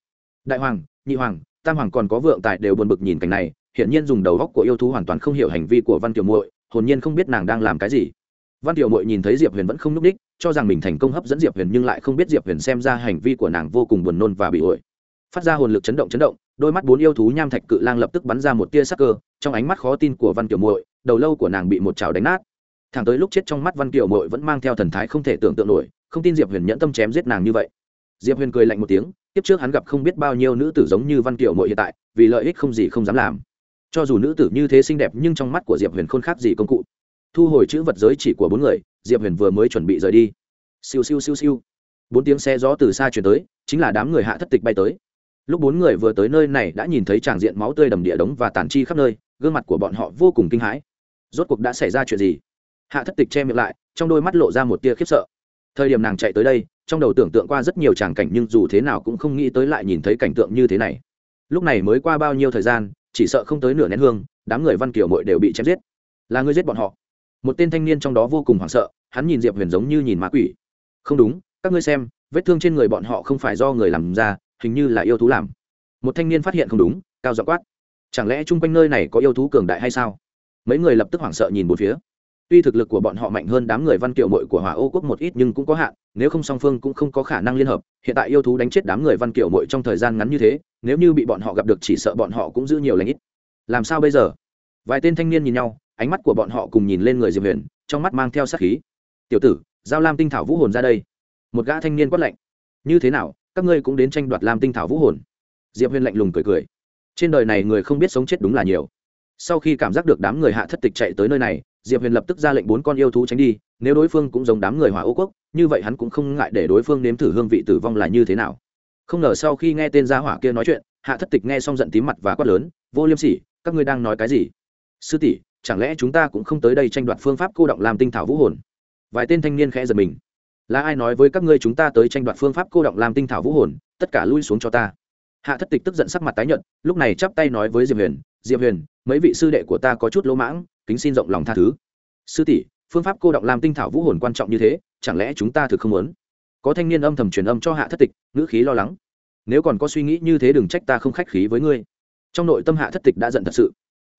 Đại hoàng, nhị hoàng, tam hoàng còn có vượng tài đều buồn bực nhìn cảnh này, hiển nhiên dùng đầu góc của yêu thú hoàn toàn không hiểu hành vi của văn tiểu muội, hồn nhiên không biết nàng đang làm cái gì. Văn tiểu muội nhìn thấy diệp huyền vẫn không núp đích cho rằng mình thành công hấp dẫn diệp huyền nhưng lại không biết diệp huyền xem ra hành vi của nàng vô cùng buồn nôn và bị ổi phát ra hồn lực chấn động chấn động, đôi mắt bốn yêu thú nham thạch cự lang lập tức bắn ra một tia sắc cơ, trong ánh mắt khó tin của văn kiểu muội, đầu lâu của nàng bị một chảo đánh nát. Thẳng tới lúc chết trong mắt văn kiểu muội vẫn mang theo thần thái không thể tưởng tượng nổi, không tin diệp huyền nhẫn tâm chém giết nàng như vậy. Diệp huyền cười lạnh một tiếng tiếp trước hắn gặp không biết bao nhiêu nữ tử giống như văn kiểu muội hiện tại, vì lợi ích không gì không dám làm. Cho dù nữ tử như thế xinh đẹp nhưng trong mắt của diệp huyền khôn khác gì công cụ. Thu hồi chữ vật giới chỉ của bốn người, diệp huyền vừa mới chuẩn bị rời đi. Siêu siêu siêu siêu. Bốn tiếng xe gió từ xa chuyển tới, chính là đám người hạ thất tịch bay tới lúc bốn người vừa tới nơi này đã nhìn thấy tràng diện máu tươi đầm địa đống và tàn chi khắp nơi, gương mặt của bọn họ vô cùng kinh hãi. Rốt cuộc đã xảy ra chuyện gì? Hạ thất tịch che miệng lại, trong đôi mắt lộ ra một tia khiếp sợ. Thời điểm nàng chạy tới đây, trong đầu tưởng tượng qua rất nhiều tràng cảnh nhưng dù thế nào cũng không nghĩ tới lại nhìn thấy cảnh tượng như thế này. Lúc này mới qua bao nhiêu thời gian, chỉ sợ không tới nửa nén hương, đám người văn kiều mội đều bị chém giết. Là ngươi giết bọn họ. Một tên thanh niên trong đó vô cùng hoảng sợ, hắn nhìn diệp huyền giống như nhìn ma quỷ. Không đúng, các ngươi xem, vết thương trên người bọn họ không phải do người làm ra hình như là yêu thú làm. Một thanh niên phát hiện không đúng, cao dọ quát. Chẳng lẽ chung quanh nơi này có yêu thú cường đại hay sao? Mấy người lập tức hoảng sợ nhìn một phía. Tuy thực lực của bọn họ mạnh hơn đám người văn kiều mội của hỏa ô quốc một ít nhưng cũng có hạn, nếu không song phương cũng không có khả năng liên hợp, hiện tại yêu thú đánh chết đám người văn kiều mội trong thời gian ngắn như thế, nếu như bị bọn họ gặp được chỉ sợ bọn họ cũng giữ nhiều lãnh ít. Làm sao bây giờ? Vài tên thanh niên nhìn nhau, ánh mắt của bọn họ cùng nhìn lên người diệp huyền, trong mắt mang theo sát khí. Tiểu tử, giao lam tinh thảo vũ hồn ra đây. Một gã thanh niên quát lạnh. Như thế nào? Các ngươi cũng đến tranh đoạt lam tinh thảo vũ hồn. Diệp huyền lạnh lùng cười cười. Trên đời này người không biết sống chết đúng là nhiều. Sau khi cảm giác được đám người hạ thất tịch chạy tới nơi này, diệp huyền lập tức ra lệnh bốn con yêu thú tránh đi, nếu đối phương cũng giống đám người hỏa ô quốc, như vậy hắn cũng không ngại để đối phương nếm thử hương vị tử vong là như thế nào. Không ngờ sau khi nghe tên gia hỏa kia nói chuyện, hạ thất tịch nghe xong giận tím mặt và quát lớn, vô liêm sỉ, các ngươi đang nói cái gì? Sư tỷ, chẳng lẽ chúng ta cũng không tới đây tranh đoạt phương pháp cô động làm tinh thảo vũ hồn? Vài tên thanh niên khẽ giật mình là ai nói với các ngươi chúng ta tới tranh đoạt phương pháp cô động làm tinh thảo vũ hồn, tất cả lui xuống cho ta. Hạ thất tịch tức giận sắc mặt tái nhợt, lúc này chắp tay nói với diệp huyền diệp huyền, mấy vị sư đệ của ta có chút lỗ mãng, kính xin rộng lòng tha thứ. Sư tỷ, phương pháp cô động làm tinh thảo vũ hồn quan trọng như thế, chẳng lẽ chúng ta thực không muốn? Có thanh niên âm thầm truyền âm cho hạ thất tịch, ngữ khí lo lắng. Nếu còn có suy nghĩ như thế đừng trách ta không khách khí với ngươi. Trong nội tâm hạ thất tịch đã giận thật sự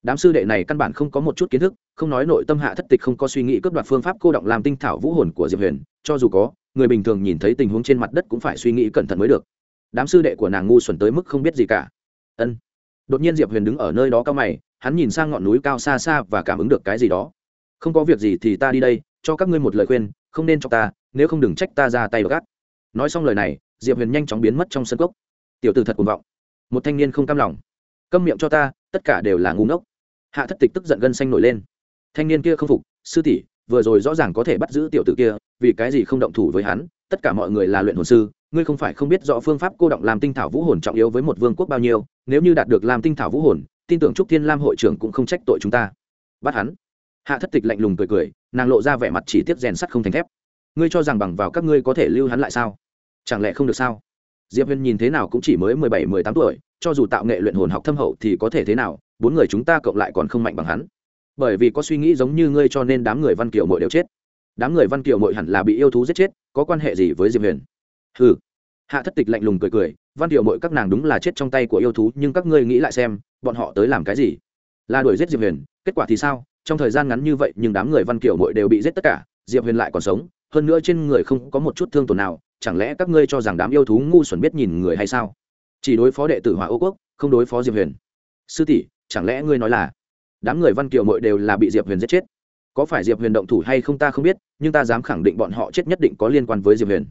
đám sư đệ này căn bản không có một chút kiến thức, không nói nội tâm hạ thất tịch, không có suy nghĩ cướp đoạt phương pháp cô động làm tinh thảo vũ hồn của diệp huyền, cho dù có, người bình thường nhìn thấy tình huống trên mặt đất cũng phải suy nghĩ cẩn thận mới được. Đám sư đệ của nàng ngu xuẩn tới mức không biết gì cả. Ân. Đột nhiên diệp huyền đứng ở nơi đó cao mày, hắn nhìn sang ngọn núi cao xa xa và cảm ứng được cái gì đó. Không có việc gì thì ta đi đây, cho các ngươi một lời khuyên, không nên cho ta, nếu không đừng trách ta ra tay gắt. nói xong lời này, diệp huyền nhanh chóng biến mất trong sân cốc. Tiểu t ử thật cuồng vọng. Một thanh niên không cam lòng. Câm miệng cho ta, tất cả đều là ngu ngốc hạ thất tịch tức giận gân xanh nổi lên. Thanh niên kia không phục, sư tỷ, vừa rồi rõ ràng có thể bắt giữ tiểu tử kia, vì cái gì không động thủ với hắn? Tất cả mọi người là luyện hồn sư, ngươi không phải không biết rõ phương pháp cô động làm tinh thảo vũ hồn trọng yếu với một vương quốc bao nhiêu, nếu như đạt được làm tinh thảo vũ hồn, tin tưởng trúc thiên lam hội trưởng cũng không trách tội chúng ta. Bắt hắn. Hạ thất tịch lạnh lùng cười cười, nàng lộ ra vẻ mặt chỉ tiếp rèn sắt không thành thép. Ngươi cho rằng bằng vào các ngươi có thể lưu hắn lại sao? Chẳng lẽ không được sao? Diệp huyền nhìn thế nào cũng chỉ mới mười bảy, mười tám tuổi cho dù tạo nghệ luyện hồn học thâm hậu thì có thể thế nào, bốn người chúng ta cộng lại còn không mạnh bằng hắn. Bởi vì có suy nghĩ giống như ngươi cho nên đám người văn kiều mội đều chết. Đám người văn kiều mội hẳn là bị yêu thú giết chết, có quan hệ gì với diệp huyền? Ừ hạ thất tịch lạnh lùng cười cười, văn kiều mội các nàng đúng là chết trong tay của yêu thú, nhưng các ngươi nghĩ lại xem, bọn họ tới làm cái gì? Là đuổi giết diệp huyền, kết quả thì sao? Trong thời gian ngắn như vậy, nhưng đám người văn kiều mội đều bị giết tất cả, diệp huyền lại còn sống, hơn nữa trên người không có một chút thương tổn nào, chẳng lẽ các ngươi cho rằng đám yêu thú ngu xuẩn biết nhìn người hay sao? Chỉ đối phó đệ tử hỏa ô quốc, không đối phó diệp huyền. Sư tỷ, chẳng lẽ ngươi nói là đám người văn kiều mội đều là bị diệp huyền giết chết? Có phải diệp huyền động thủ hay không ta không biết, nhưng ta dám khẳng định bọn họ chết nhất định có liên quan với diệp huyền.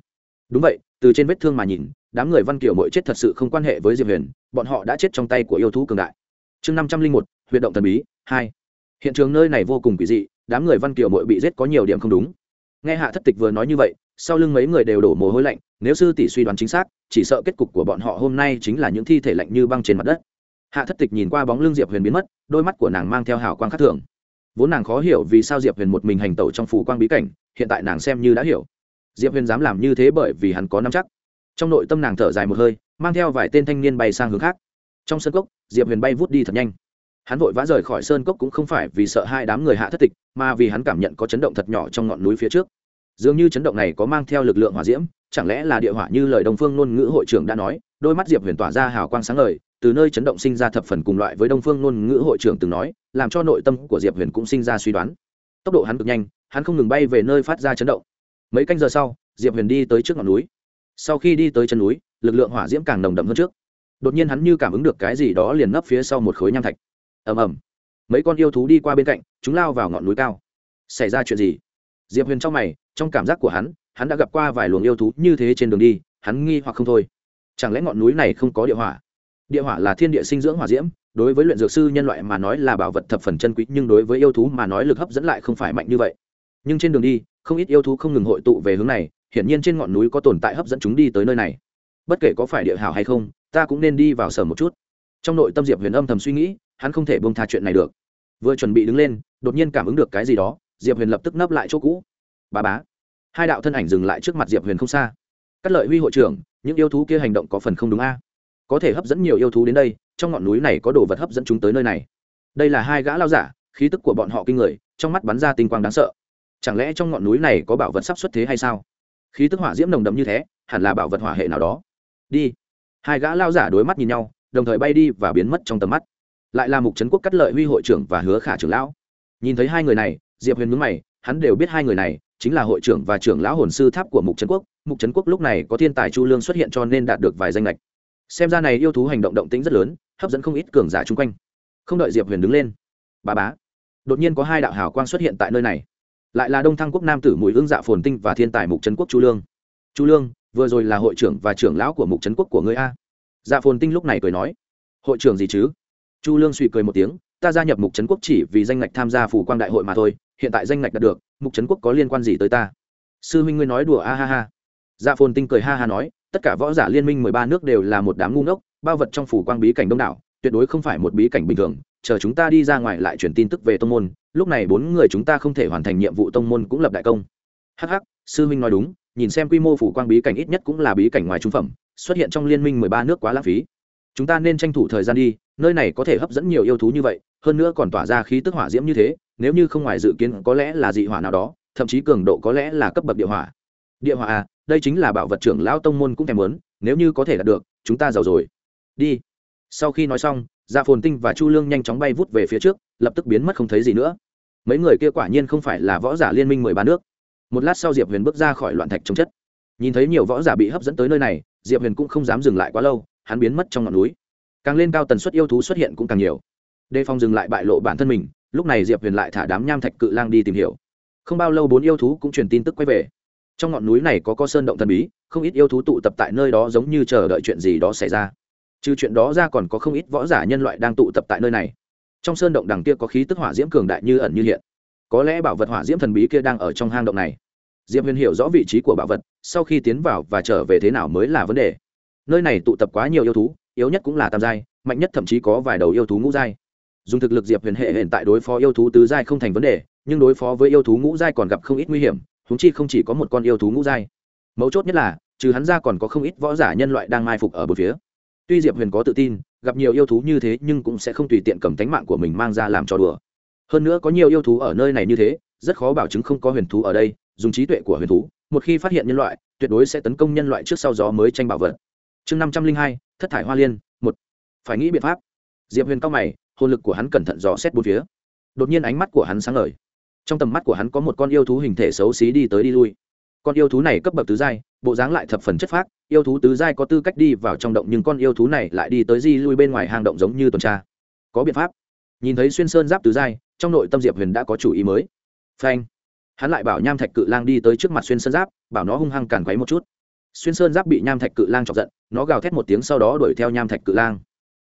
Đúng vậy, từ trên vết thương mà nhìn, đám người văn kiều mội chết thật sự không quan hệ với diệp huyền, bọn họ đã chết trong tay của yêu thú cường đại. Chương năm trăm linh một huyện động thần bí, hai. Hiện trường nơi này vô cùng kỳ dị, đám người văn kiều mội bị giết có nhiều điểm không đúng. Nghe hạ thất tịch vừa nói như vậy sau lưng mấy người đều đổ mồ hôi lạnh, nếu sư tỷ suy đoán chính xác, chỉ sợ kết cục của bọn họ hôm nay chính là những thi thể lạnh như băng trên mặt đất. Hạ thất tịch nhìn qua bóng lưng diệp huyền biến mất, đôi mắt của nàng mang theo hào quang khắc thường. Vốn nàng khó hiểu vì sao diệp huyền một mình hành tẩu trong phủ quang bí cảnh, hiện tại nàng xem như đã hiểu. Diệp huyền dám làm như thế bởi vì hắn có năm chắc. Trong nội tâm nàng thở dài một hơi, mang theo vài tên thanh niên bay sang hướng khác. Trong sân cốc, diệp huyền bay vút đi thật nhanh. Hắn vội vã rời khỏi sơn cốc cũng không phải vì sợ hai đám người hạ thất tịch, mà vì hắn cảm nhận có chấn động thật nhỏ trong ngọn núi phía trước dường như chấn động này có mang theo lực lượng hỏa diễm, chẳng lẽ là địa hỏa như lời đồng phương ngôn ngữ hội trưởng đã nói, đôi mắt diệp huyền tỏa ra hào quang sáng lời từ nơi chấn động sinh ra thập phần cùng loại với đông phương ngôn ngữ hội trưởng từng nói, làm cho nội tâm của diệp huyền cũng sinh ra suy đoán. Tốc độ hắn cực nhanh, hắn không ngừng bay về nơi phát ra chấn động. Mấy canh giờ sau, diệp huyền đi tới trước ngọn núi. Sau khi đi tới chân núi, lực lượng hỏa diễm càng nồng đậm hơn trước. Đột nhiên hắn như cảm ứng được cái gì đó liền nấp phía sau một khối nham thạch. Ầm ầm. Mấy con yêu thú đi qua bên cạnh, chúng lao vào ngọn núi cao. Xảy ra chuyện gì? Diệp huyền trong mày, trong cảm giác của hắn hắn đã gặp qua vài luồng yêu thú như thế trên đường đi, hắn nghi hoặc không thôi. Chẳng lẽ ngọn núi này không có địa hỏa? Địa hỏa là thiên địa sinh dưỡng hỏa diễm, đối với luyện dược sư nhân loại mà nói là bảo vật thập phần chân quý, nhưng đối với yêu thú mà nói lực hấp dẫn lại không phải mạnh như vậy. Nhưng trên đường đi, không ít yêu thú không ngừng hội tụ về hướng này, hiển nhiên trên ngọn núi có tồn tại hấp dẫn chúng đi tới nơi này. Bất kể có phải địa hảo hay không, ta cũng nên đi vào sở một chút. Trong nội tâm diệp huyền âm thầm suy nghĩ, hắn không thể bông tha chuyện này được. Vừa chuẩn bị đứng lên, đột nhiên cảm ứng được cái gì đó diệp huyền lập tức nấp lại chỗ cũ. Bà bá. Hai đạo thân ảnh dừng lại trước mặt diệp huyền không xa. Cắt lợi huy hội trưởng, những yêu thú kia hành động có phần không đúng a. Có thể hấp dẫn nhiều yêu thú đến đây, trong ngọn núi này có đồ vật hấp dẫn chúng tới nơi này. Đây là hai gã lao giả, khí tức của bọn họ kinh người, trong mắt bắn ra tinh quang đáng sợ. Chẳng lẽ trong ngọn núi này có bảo vật sắp xuất thế hay sao? Khí tức hỏa diễm nồng đậm như thế, hẳn là bảo vật hỏa hệ nào đó. Đi. Hai gã lao giả đối mắt nhìn nhau, đồng thời bay đi và biến mất trong tầm mắt. Lại là mục trấn quốc cắt lợi huy hội trưởng và hứa khả trưởng lão. Nhìn thấy hai người này diệp huyền mướn mày, hắn đều biết hai người này chính là hội trưởng và trưởng lão hồn sư tháp của mục trấn quốc. Mục trấn quốc lúc này có thiên tài chu lương xuất hiện cho nên đạt được vài danh lệch xem ra này yêu thú hành động động tĩnh rất lớn, hấp dẫn không ít cường giả chung quanh. Không đợi diệp huyền đứng lên bà bá, đột nhiên có hai đạo hào quang xuất hiện tại nơi này. Lại là đông thăng quốc nam tử mùi hương dạ phồn tinh và thiên tài mục trấn quốc chu lương. Chu lương, vừa rồi là hội trưởng và trưởng lão của mục trấn quốc của ngươi a? Dạ phồn tinh lúc này cười nói. Hội trưởng gì chứ? Chu lương suy cười một tiếng, ta gia nhập mục trấn quốc chỉ vì danh ngạch tham gia phủ quang đại hội mà thôi hiện tại danh ngạch đạt được, mục trấn quốc có liên quan gì tới ta? Sư huynh ngươi nói đùa, a ha ha. Dạ phồn tinh cười ha ha nói, tất cả võ giả liên minh mười ba nước đều là một đám ngu ngốc, bao vật trong phủ quang bí cảnh đông đảo, tuyệt đối không phải một bí cảnh bình thường, chờ chúng ta đi ra ngoài lại truyền tin tức về tông môn, lúc này bốn người chúng ta không thể hoàn thành nhiệm vụ tông môn cũng lập đại công. Hh sư huynh nói đúng, nhìn xem quy mô phủ quang bí cảnh ít nhất cũng là bí cảnh ngoài trung phẩm, xuất hiện trong liên minh mười ba nước quá lãng phí. Chúng ta nên tranh thủ thời gian đi, nơi này có thể hấp dẫn nhiều yêu thú như vậy hơn nữa còn tỏa ra khí tức hỏa diễm như thế, nếu như không ngoài dự kiến có lẽ là dị hỏa nào đó, thậm chí cường độ có lẽ là cấp bậc địa hỏa. Địa hỏa à đây chính là bảo vật trưởng lão tông môn cũng thèm muốn, nếu như có thể đạt được, chúng ta giàu rồi. Đi. Sau khi nói xong gia phồn tinh và chu lương nhanh chóng bay vút về phía trước, lập tức biến mất không thấy gì nữa. Mấy người kia quả nhiên không phải là võ giả liên minh mười ba nước. Một lát sau diệp huyền bước ra khỏi loạn thạch trồng chất. Nhìn thấy nhiều võ giả bị hấp dẫn tới nơi này, diệp huyền cũng không dám dừng lại quá lâu, hắn biến mất trong ngọn núi. Càng lên cao tần suất yêu thú xuất hiện cũng càng nhiều đề phòng dừng lại bại lộ bản thân mình, lúc này diệp huyền lại thả đám nham thạch cự lang đi tìm hiểu. Không bao lâu bốn yêu thú cũng truyền tin tức quay về. Trong ngọn núi này có co sơn động thần bí, không ít yêu thú tụ tập tại nơi đó giống như chờ đợi chuyện gì đó xảy ra. Trừ chuyện đó ra còn có không ít võ giả nhân loại đang tụ tập tại nơi này. Trong sơn động đằng kia có khí tức hỏa diễm cường đại như ẩn như hiện. Có lẽ bảo vật hỏa diễm thần bí kia đang ở trong hang động này. Diệp huyền hiểu rõ vị trí của bảo vật, sau khi tiến vào và trở về thế nào mới là vấn đề. Nơi này tụ tập quá nhiều yêu thú, yếu nhất cũng là tam giai, mạnh nhất thậm chí có vài đầu yêu thú ngũ giai dùng thực lực diệp huyền hệ hiện tại đối phó yêu thú tứ giai không thành vấn đề, nhưng đối phó với yêu thú ngũ giai còn gặp không ít nguy hiểm húng chi không chỉ có một con yêu thú ngũ giai. Mấu chốt nhất là, trừ hắn ra còn có không ít võ giả nhân loại đang mai phục ở bờ phía. Tuy diệp huyền có tự tin, gặp nhiều yêu thú như thế nhưng cũng sẽ không tùy tiện cầm tánh mạng của mình mang ra làm trò đùa. Hơn nữa có nhiều yêu thú ở nơi này như thế, rất khó bảo chứng không có huyền thú ở đây, dùng trí tuệ của huyền thú, một khi phát hiện nhân loại, tuyệt đối sẽ tấn công nhân loại trước sau gió mới tranh bảo vật. Chương năm trăm linh hai, thất thải hoa liên, một. Phải nghĩ biện pháp. Diệp huyền cao mày hồn lực của hắn cẩn thận dò xét bốn phía. Đột nhiên ánh mắt của hắn sáng ngời. Trong tầm mắt của hắn có một con yêu thú hình thể xấu xí đi tới đi lui. Con yêu thú này cấp bậc tứ giai, bộ dáng lại thập phần chất phác, yêu thú tứ giai có tư cách đi vào trong động nhưng con yêu thú này lại đi tới di lui bên ngoài hang động giống như tuần tra. Có biện pháp. Nhìn thấy xuyên sơn giáp tứ giai, trong nội tâm diệp huyền đã có chủ ý mới. Phanh. Hắn lại bảo nham thạch cự lang đi tới trước mặt xuyên sơn giáp, bảo nó hung hăng càn quấy một chút. Xuyên sơn giáp bị nham thạch cự lang chọc giận, nó gào thét một tiếng sau đó đuổi theo nham thạch cự lang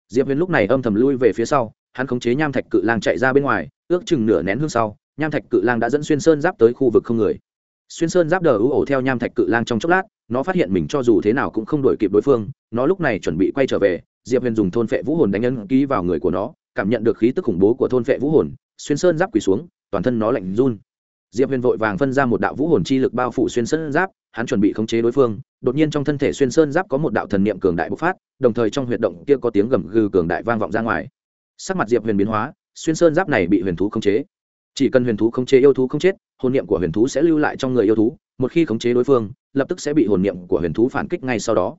diệp huyền lúc này âm thầm lui về phía sau, hắn khống chế nham thạch cự lang chạy ra bên ngoài, ước chừng nửa nén hương sau, nham thạch cự lang đã dẫn xuyên sơn giáp tới khu vực không người. Xuyên sơn giáp đờ ưu ổ theo nham thạch cự lang trong chốc lát, nó phát hiện mình cho dù thế nào cũng không đổi kịp đối phương, nó lúc này chuẩn bị quay trở về, diệp huyền dùng thôn phệ vũ hồn đánh ấn ký vào người của nó, cảm nhận được khí tức khủng bố của thôn phệ vũ hồn, xuyên sơn giáp quỳ xuống, toàn thân nó lạnh run. Diệp huyền vội vàng phân ra một đạo vũ hồn chi lực bao phủ xuyên sơn giáp hắn chuẩn bị khống chế đối phương, đột nhiên trong thân thể xuyên sơn giáp có một đạo thần niệm cường đại bộc phát, đồng thời trong huyệt động kia có tiếng gầm gừ cường đại vang vọng ra ngoài. Sắc mặt diệp huyền biến hóa, xuyên sơn giáp này bị huyền thú khống chế. Chỉ cần huyền thú khống chế yêu thú không chết, hồn niệm của huyền thú sẽ lưu lại trong người yêu thú, một khi khống chế đối phương, lập tức sẽ bị hồn niệm của huyền thú phản kích ngay sau đó.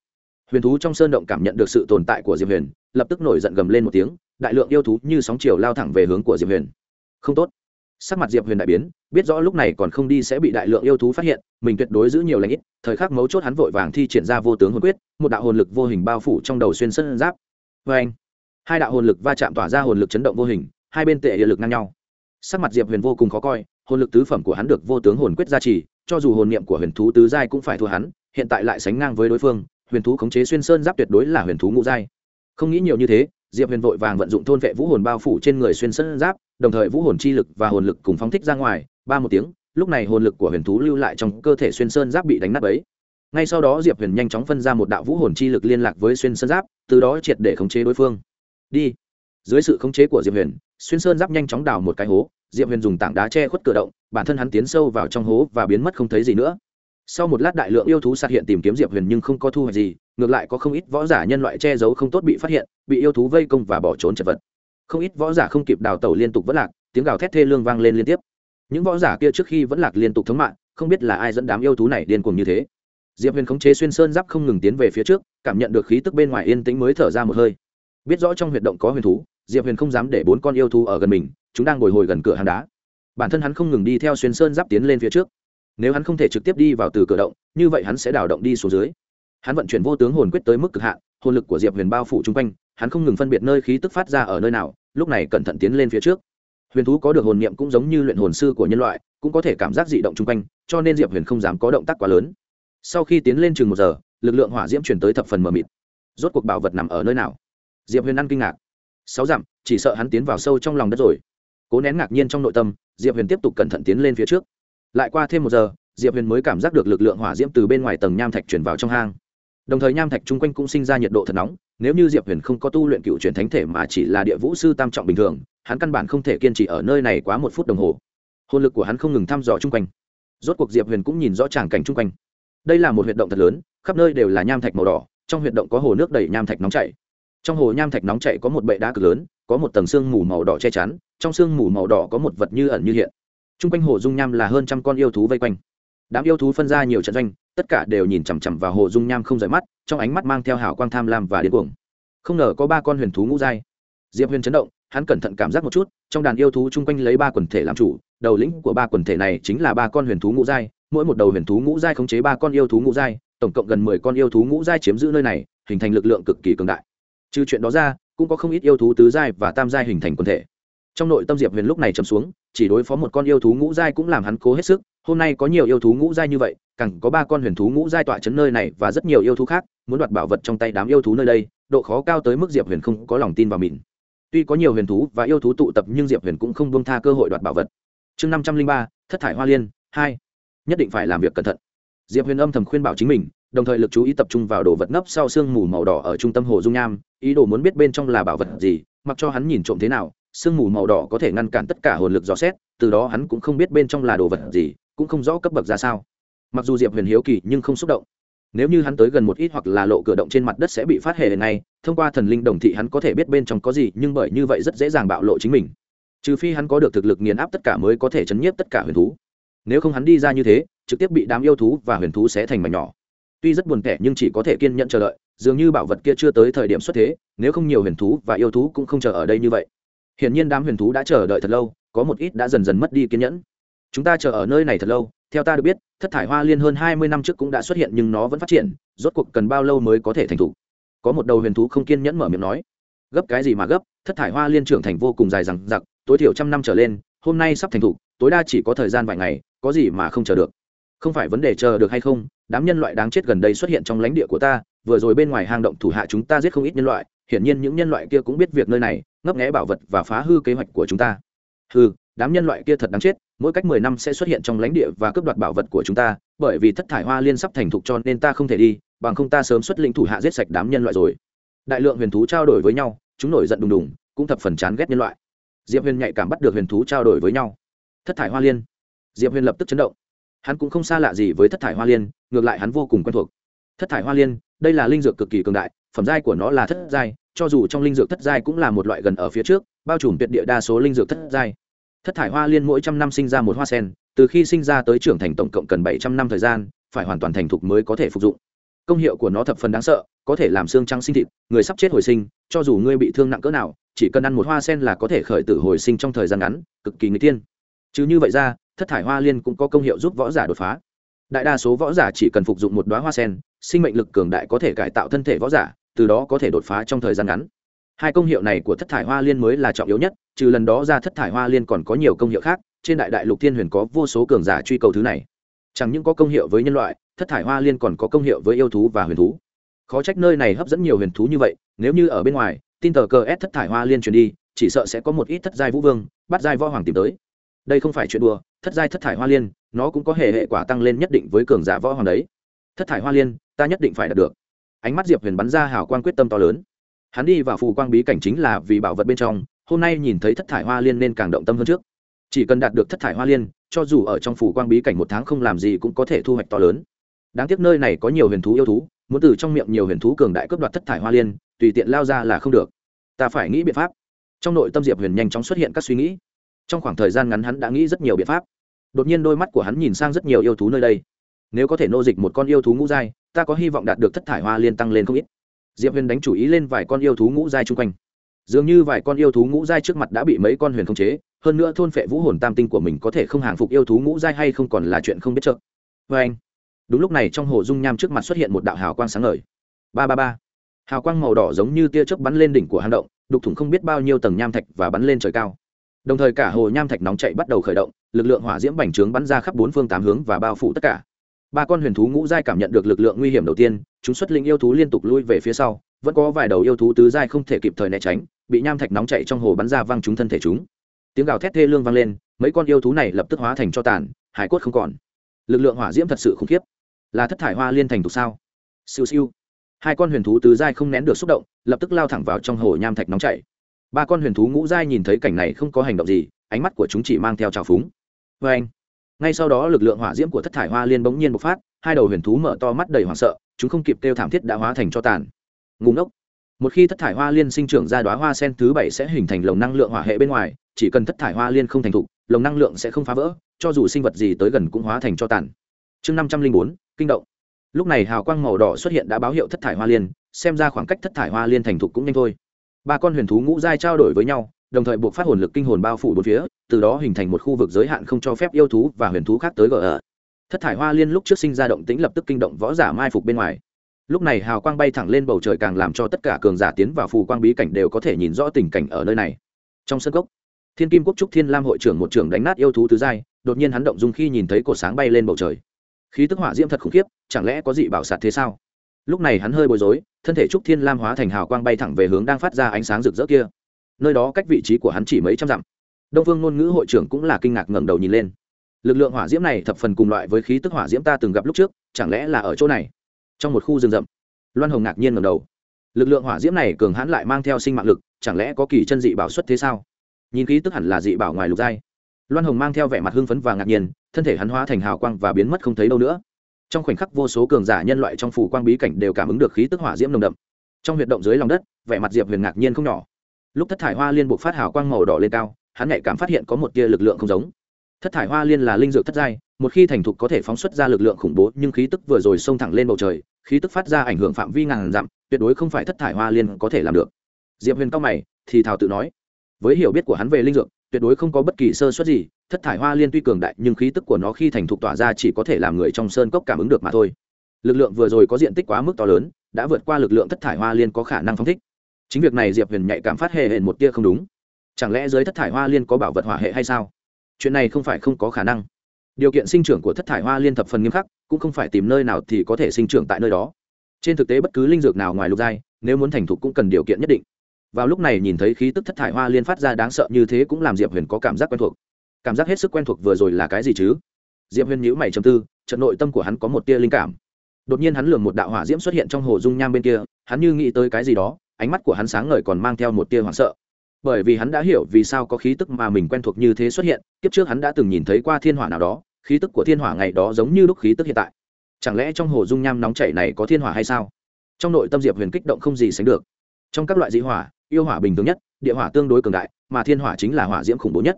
Huyền thú trong sơn động cảm nhận được sự tồn tại của diệp huyền, lập tức nổi giận gầm lên một tiếng, đại lượng yêu thú như sóng chiều lao thẳng về hướng của diệp huyền. Không tốt sắc mặt diệp huyền đại biến, biết rõ lúc này còn không đi sẽ bị đại lượng yêu thú phát hiện, mình tuyệt đối giữ nhiều lãnh ít, thời khắc mấu chốt hắn vội vàng thi triển ra vô tướng hồn quyết, một đạo hồn lực vô hình bao phủ trong đầu xuyên sân giáp. Vê anh, hai đạo hồn lực va chạm tỏa ra hồn lực chấn động vô hình, hai bên tệ địa lực ngang nhau. Sắc mặt diệp huyền vô cùng khó coi, hồn lực tứ phẩm của hắn được vô tướng hồn quyết gia trì, cho dù hồn niệm của huyền thú tứ giai cũng phải thua hắn, hiện tại lại sánh ngang với đối phương, huyền thú khống chế xuyên sơn giáp tuyệt đối là huyền thú ngũ giai. Không nghĩ nhiều như thế, diệp huyền vội vàng vận dụng thôn vệ vũ hồn bao phủ trên người xuyên sơn giáp đồng thời vũ hồn chi lực và hồn lực cùng phóng thích ra ngoài, ba một tiếng, lúc này hồn lực của huyền thú lưu lại trong cơ thể xuyên sơn giáp bị đánh nát ấy ngay sau đó diệp huyền nhanh chóng phân ra một đạo vũ hồn chi lực liên lạc với xuyên sơn giáp, từ đó triệt để khống chế đối phương. Đi. Dưới sự khống chế của diệp huyền, xuyên sơn giáp nhanh chóng đào một cái hố, diệp huyền dùng tảng đá che khuất cửa động, bản thân hắn tiến sâu vào trong hố và biến mất không thấy gì nữa. Sau một lát đại lượng yêu thú sát hiện tìm kiếm diệp huyền nhưng không có thu hoạch gì, ngược lại có không ít võ giả nhân loại che giấu không tốt bị phát hiện, bị yêu thú vây công và bỏ trốn chật vật không ít võ giả không kịp đào tẩu liên tục vẫn lạc, tiếng gào thét thê lương vang lên liên tiếp. Những võ giả kia trước khi vẫn lạc liên tục thống mạng, không biết là ai dẫn đám yêu thú này điên cuồng như thế. Diệp huyền khống chế xuyên sơn giáp không ngừng tiến về phía trước, cảm nhận được khí tức bên ngoài yên tĩnh mới thở ra một hơi. Biết rõ trong huyệt động có huyền thú, diệp huyền không dám để bốn con yêu thú ở gần mình, chúng đang bồi hồi gần cửa hàng đá. Bản thân hắn không ngừng đi theo xuyên sơn giáp tiến lên phía trước. Nếu hắn không thể trực tiếp đi vào từ cửa động, như vậy hắn sẽ đào động đi xuống dưới. Hắn vận chuyển vô tướng hồn quyết tới mức cực hạn hồn lực của diệp huyền bao phủ chung quanh, hắn không ngừng phân biệt nơi khí tức phát ra ở nơi nào, lúc này cẩn thận tiến lên phía trước. Huyền thú có được hồn niệm cũng giống như luyện hồn sư của nhân loại, cũng có thể cảm giác dị động chung quanh, cho nên diệp huyền không dám có động tác quá lớn. Sau khi tiến lên chừng một giờ, lực lượng hỏa diễm chuyển tới thập phần mờ mịt. Rốt cuộc bảo vật nằm ở nơi nào? Diệp huyền ăn kinh ngạc. Sáu dặm, chỉ sợ hắn tiến vào sâu trong lòng đất rồi. Cố nén ngạc nhiên trong nội tâm, diệp huyền tiếp tục cẩn thận tiến lên phía trước. Lại qua thêm một giờ, diệp huyền mới cảm giác được lực lượng hỏa diễm từ bên ngoài tầng nham thạch chuyển vào trong hang đồng thời nham thạch chung quanh cũng sinh ra nhiệt độ thật nóng, nếu như diệp huyền không có tu luyện cựu truyền thánh thể mà chỉ là địa vũ sư tam trọng bình thường, hắn căn bản không thể kiên trì ở nơi này quá một phút đồng hồ. Hồn lực của hắn không ngừng thăm dò chung quanh. Rốt cuộc diệp huyền cũng nhìn rõ tràng cảnh chung quanh. Đây là một huyệt động thật lớn, khắp nơi đều là nham thạch màu đỏ, trong huyệt động có hồ nước đầy nham thạch nóng chảy. Trong hồ nham thạch nóng chảy có một bệ đá cực lớn, có một tầng sương mù màu đỏ che chắn, trong sương mù màu đỏ có một vật như ẩn như hiện. T r u n g quanh hồ dung nham là hơn trăm con yêu thú vây quanh đám yêu thú phân ra nhiều trận doanh, tất cả đều nhìn chằm chằm vào hồ dung nham không rời mắt, trong ánh mắt mang theo hào quang tham lam và điên cuồng. Không ngờ có ba con huyền thú ngũ giai. Diệp huyền chấn động, hắn cẩn thận cảm giác một chút, trong đàn yêu thú chung quanh lấy ba quần thể làm chủ, đầu lĩnh của ba quần thể này chính là ba con huyền thú ngũ giai, mỗi một đầu huyền thú ngũ giai khống chế ba con yêu thú ngũ giai, tổng cộng gần mười con yêu thú ngũ giai chiếm giữ nơi này, hình thành lực lượng cực kỳ cường đại. Trừ chuyện đó ra, cũng có không ít yêu thú tứ giai và tam giai hình thành quần thể. Trong nội tâm diệp huyền lúc này chấm xuống, chỉ đối phó một con yêu thú ngũ giai cũng làm hắn cố hết sức hôm nay có nhiều yêu thú ngũ giai như vậy cẳng có ba con huyền thú ngũ giai tọa chấn nơi này và rất nhiều yêu thú khác muốn đoạt bảo vật trong tay đám yêu thú nơi đây, độ khó cao tới mức diệp huyền không có lòng tin vào mình. Tuy có nhiều huyền thú và yêu thú tụ tập nhưng diệp huyền cũng không buông tha cơ hội đoạt bảo vật. Chương năm trăm linh ba, thất thải hoa liên, hai. Nhất định phải làm việc cẩn thận. Diệp huyền âm thầm khuyên bảo chính mình, đồng thời lực chú ý tập trung vào đồ vật nấp sau sương mù màu đỏ ở trung tâm hồ dung nham, ý đồ muốn biết bên trong là bảo vật gì, mặc cho hắn nhìn trộm thế nào, sương mù màu đỏ có thể ngăn cản tất cả hồn lực dò xét, từ đó hắn cũng không biết bên trong là đồ vật gì cũng không rõ cấp bậc ra sao. Mặc dù diệp huyền hiếu kỳ nhưng không xúc động. Nếu như hắn tới gần một ít hoặc là lộ cửa động trên mặt đất sẽ bị phát hệ ngay, thông qua thần linh đồng thị hắn có thể biết bên trong có gì, nhưng bởi như vậy rất dễ dàng bạo lộ chính mình. Trừ phi hắn có được thực lực nghiền áp tất cả mới có thể chấn nhiếp tất cả huyền thú. Nếu không hắn đi ra như thế, trực tiếp bị đám yêu thú và huyền thú sẽ thành mảnh nhỏ. Tuy rất buồn tẻ nhưng chỉ có thể kiên nhẫn chờ đợi, dường như bảo vật kia chưa tới thời điểm xuất thế, nếu không nhiều huyền thú và yêu thú cũng không chờ ở đây như vậy. Hiển nhiên đám huyền thú đã chờ đợi thật lâu, có một ít đã dần dần mất đi kiên nhẫn chúng ta chờ ở nơi này thật lâu, theo ta được biết, thất thải hoa liên hơn hai mươi năm trước cũng đã xuất hiện nhưng nó vẫn phát triển, rốt cuộc cần bao lâu mới có thể thành t có một đầu huyền thú không kiên nhẫn mở miệng nói. Gấp cái gì mà gấp, thất thải hoa liên trưởng thành vô cùng dài rằng giặc tối thiểu trăm năm trở lên, hôm nay sắp thành t tối đa chỉ có thời gian vài ngày, có gì mà không chờ được. Không phải vấn đề chờ được hay không, đám nhân loại đáng chết gần đây xuất hiện trong lãnh địa của ta, vừa rồi bên ngoài hang động thủ hạ chúng ta giết không ít nhân loại, hiển nhiên những nhân loại kia cũng biết việc nơi này, ngấp nghé bảo vật và phá hư kế hoạch của chúng ta. Hư đám nhân loại kia thật đáng chết, mỗi cách mười năm sẽ xuất hiện trong lãnh địa và cướp đoạt bảo vật của chúng ta, bởi vì thất thải hoa liên sắp thành thục cho nên ta không thể đi, bằng không ta sớm xuất lĩnh thủ hạ giết sạch đám nhân loại rồi. Đại lượng huyền thú trao đổi với nhau, chúng nổi giận đùng đùng, cũng thập phần chán ghét nhân loại. Diệp huyền nhạy cảm bắt được huyền thú trao đổi với nhau. Thất thải hoa liên. Diệp huyền lập tức chấn động. Hắn cũng không xa lạ gì với thất thải hoa liên, ngược lại hắn vô cùng quen thuộc. Thất thải hoa liên, đây là linh dược cực kỳ cường đại, phẩm giai của nó là thất giai, cho dù trong linh dược thất giai cũng là một loại gần ở phía trước, bao trùm tuyệt địa đa số linh dược thất giai thất thải hoa liên mỗi trăm năm sinh ra một hoa sen, từ khi sinh ra tới trưởng thành tổng cộng cần bảy trăm năm thời gian, phải hoàn toàn thành thục mới có thể phục dụng. Công hiệu của nó thập phần đáng sợ, có thể làm xương trắng sinh thịt, người sắp chết hồi sinh, cho dù ngươi bị thương nặng cỡ nào, chỉ cần ăn một hoa sen là có thể khởi tử hồi sinh trong thời gian ngắn, cực kỳ người tiên. Chứ như vậy ra, thất thải hoa liên cũng có công hiệu giúp võ giả đột phá. Đại đa số võ giả chỉ cần phục dụng một đoá hoa sen, sinh mệnh lực cường đại có thể cải tạo thân thể võ giả, từ đó có thể đột phá trong thời gian ngắn hai công hiệu này của thất thải hoa liên mới là trọng yếu nhất, trừ lần đó ra thất thải hoa liên còn có nhiều công hiệu khác, trên đại đại lục thiên huyền có vô số cường giả truy cầu thứ này. Chẳng những có công hiệu với nhân loại, thất thải hoa liên còn có công hiệu với yêu thú và huyền thú. Khó trách nơi này hấp dẫn nhiều huyền thú như vậy, nếu như ở bên ngoài, tin tờ cờ s thất thải hoa liên truyền đi, chỉ sợ sẽ có một ít thất giai vũ vương, bắt giai võ hoàng tìm tới. Đây không phải chuyện đùa, thất giai thất thải hoa liên, nó cũng có hệ hệ quả tăng lên nhất định với cường giả võ hoàng đấy. Thất thải hoa liên, ta nhất định phải đạt được. Ánh mắt diệp huyền bắn ra hào quang quyết tâm to lớn hắn đi vào phù quang bí cảnh chính là vì bảo vật bên trong, hôm nay nhìn thấy thất thải hoa liên nên càng động tâm hơn trước. Chỉ cần đạt được thất thải hoa liên, cho dù ở trong phủ quang bí cảnh một tháng không làm gì cũng có thể thu hoạch to lớn. Đáng tiếc nơi này có nhiều huyền thú yêu thú, muốn từ trong miệng nhiều huyền thú cường đại cướp đoạt thất thải hoa liên, tùy tiện lao ra là không được. Ta phải nghĩ biện pháp. Trong nội tâm diệp huyền nhanh chóng xuất hiện các suy nghĩ. Trong khoảng thời gian ngắn hắn đã nghĩ rất nhiều biện pháp. Đột nhiên đôi mắt của hắn nhìn sang rất nhiều yêu thú nơi đây. Nếu có thể nô dịch một con yêu thú ngũ giai, ta có hy vọng đạt được thất thải hoa liên tăng lên không ít diệp huyền đánh chủ ý lên vài con yêu thú ngũ giai chung quanh. Dường như vài con yêu thú ngũ giai trước mặt đã bị mấy con huyền khống chế, hơn nữa thôn phệ vũ hồn tam tinh của mình có thể không hàng phục yêu thú ngũ giai hay không còn là chuyện không biết chợ. Vê anh. Đúng lúc này trong hồ dung nham trước mặt xuất hiện một đạo hào quang sáng ngời. Ba ba ba. Hào quang màu đỏ giống như tia chớp bắn lên đỉnh của hang động, đục thủng không biết bao nhiêu tầng nham thạch và bắn lên trời cao. Đồng thời cả hồ nham thạch nóng chạy bắt đầu khởi động, lực lượng hỏa diễm bành trướng bắn ra khắp bốn phương tám hướng và bao phủ tất cả ba con huyền thú ngũ giai cảm nhận được lực lượng nguy hiểm đầu tiên, chúng xuất linh yêu thú liên tục lui về phía sau, vẫn có vài đầu yêu thú tứ giai không thể kịp thời né tránh, bị nham thạch nóng chạy trong hồ bắn ra văng trúng thân thể chúng. Tiếng gào thét thê lương vang lên, mấy con yêu thú này lập tức hóa thành cho tàn, hải cốt không còn. Lực lượng hỏa diễm thật sự khủng khiếp. Là thất thải hoa liên thành tục sao? Siêu siêu. Hai con huyền thú tứ giai không nén được xúc động, lập tức lao thẳng vào trong hồ nham thạch nóng chảy ba con huyền thú ngũ giai nhìn thấy cảnh này không có hành động gì, ánh mắt của chúng chỉ mang theo trào phúng. Vê anh ngay sau đó lực lượng hỏa diễm của thất thải hoa liên bỗng nhiên bộc phát, hai đầu huyền thú mở to mắt đầy hoảng sợ, chúng không kịp kêu thảm thiết đã hóa thành cho tàn. Ngùng ốc một khi thất thải hoa liên sinh trưởng ra đoá hoa sen thứ bảy sẽ hình thành lồng năng lượng hỏa hệ bên ngoài, chỉ cần thất thải hoa liên không thành thục, lồng năng lượng sẽ không phá vỡ, cho dù sinh vật gì tới gần cũng hóa thành cho tàn. Chương năm trăm linh bốn, kinh động. Lúc này hào quang màu đỏ xuất hiện đã báo hiệu thất thải hoa liên, xem ra khoảng cách thất thải hoa liên thành thục cũng nhanh thôi. Ba con huyền thú ngũ giai trao đổi với nhau, đồng thời buộc phát hồn lực kinh hồn bao phủ bốn phía từ đó hình thành một khu vực giới hạn không cho phép yêu thú và huyền thú khác tới gỡ ở thất thải hoa liên lúc trước sinh ra động tĩnh lập tức kinh động võ giả mai phục bên ngoài. Lúc này hào quang bay thẳng lên bầu trời càng làm cho tất cả cường giả tiến vào phù quang bí cảnh đều có thể nhìn rõ tình cảnh ở nơi này. Trong sân cốc, thiên kim quốc trúc thiên lam hội trưởng một trưởng đánh nát yêu thú tứ giai, đột nhiên hắn động dung khi nhìn thấy cột sáng bay lên bầu trời. Khí tức hỏa diễm thật khủng khiếp, chẳng lẽ có dị bảo sạt thế sao? Lúc này hắn hơi bối rối, thân thể trúc thiên lam hóa thành hào quang bay thẳng về hướng đang phát ra ánh sáng rực rỡ kia. Nơi đó cách vị trí của hắn chỉ mấy trăm dặm đông phương ngôn ngữ hội trưởng cũng là kinh ngạc ngẩng đầu nhìn lên. Lực lượng hỏa diễm này thập phần cùng loại với khí tức hỏa diễm ta từng gặp lúc trước, chẳng lẽ là ở chỗ này? Trong một khu rừng rậm, loan hồng ngạc nhiên ngẩng đầu. Lực lượng hỏa diễm này cường hãn lại mang theo sinh mạng lực, chẳng lẽ có kỳ chân dị bảo xuất thế sao? Nhìn khí tức hẳn là dị bảo ngoài lục giai. Loan hồng mang theo vẻ mặt hưng phấn và ngạc nhiên, thân thể hắn hóa thành hào quang và biến mất không thấy đâu nữa. Trong khoảnh khắc vô số cường giả nhân loại trong phủ quang bí cảnh đều cảm ứng được khí tức hỏa diễm nồng đậm. Trong huyệt động dưới lòng đất, vẻ mặt diệp huyền ngạc nhiên không nhỏ. Lúc thất thải hoa liên buộc phát hào quang màu đỏ lên cao hắn nhạy cảm phát hiện có một tia lực lượng không giống. Thất thải hoa liên là linh dược thất giai, một khi thành thục có thể phóng xuất ra lực lượng khủng bố, nhưng khí tức vừa rồi xông thẳng lên bầu trời, khí tức phát ra ảnh hưởng phạm vi ngàn dặm, tuyệt đối không phải thất thải hoa liên có thể làm được. Diệp huyền cao mày, thì thào tự nói, với hiểu biết của hắn về linh dược, tuyệt đối không có bất kỳ sơ suất gì, thất thải hoa liên tuy cường đại, nhưng khí tức của nó khi thành thục tỏa ra chỉ có thể làm người trong sơn cốc cảm ứng được mà thôi. Lực lượng vừa rồi có diện tích quá mức to lớn, đã vượt qua lực lượng thất thải hoa liên có khả năng phóng thích. Chính việc này diệp huyền nhạy cảm phát hề hển một tia không đúng chẳng lẽ dưới thất thải hoa liên có bảo vật hỏa hệ hay sao? Chuyện này không phải không có khả năng. Điều kiện sinh trưởng của thất thải hoa liên thập phần nghiêm khắc, cũng không phải tìm nơi nào thì có thể sinh trưởng tại nơi đó. Trên thực tế bất cứ linh dược nào ngoài lục giai, nếu muốn thành thục cũng cần điều kiện nhất định. Vào lúc này nhìn thấy khí tức thất thải hoa liên phát ra đáng sợ như thế cũng làm diệp huyền có cảm giác quen thuộc. Cảm giác hết sức quen thuộc vừa rồi là cái gì chứ? Diệp huyền nhữ mày chầm tư trận nội tâm của hắn có một tia linh cảm. Đột nhiên hắn lường một đạo hỏa diễm xuất hiện trong hồ dung nham bên kia, hắn như nghĩ tới cái gì đó, ánh mắt của hắn sáng ngời còn mang theo một tia hoảng sợ bởi vì hắn đã hiểu vì sao có khí tức mà mình quen thuộc như thế xuất hiện, kiếp trước hắn đã từng nhìn thấy qua thiên hỏa nào đó, khí tức của thiên hỏa ngày đó giống như lúc khí tức hiện tại. Chẳng lẽ trong hồ dung nham nóng chảy này có thiên hỏa hay sao? Trong nội tâm diệp huyền kích động không gì sánh được. Trong các loại dị hỏa, yêu hỏa bình thường nhất, địa hỏa tương đối cường đại, mà thiên hỏa chính là hỏa diễm khủng bố nhất.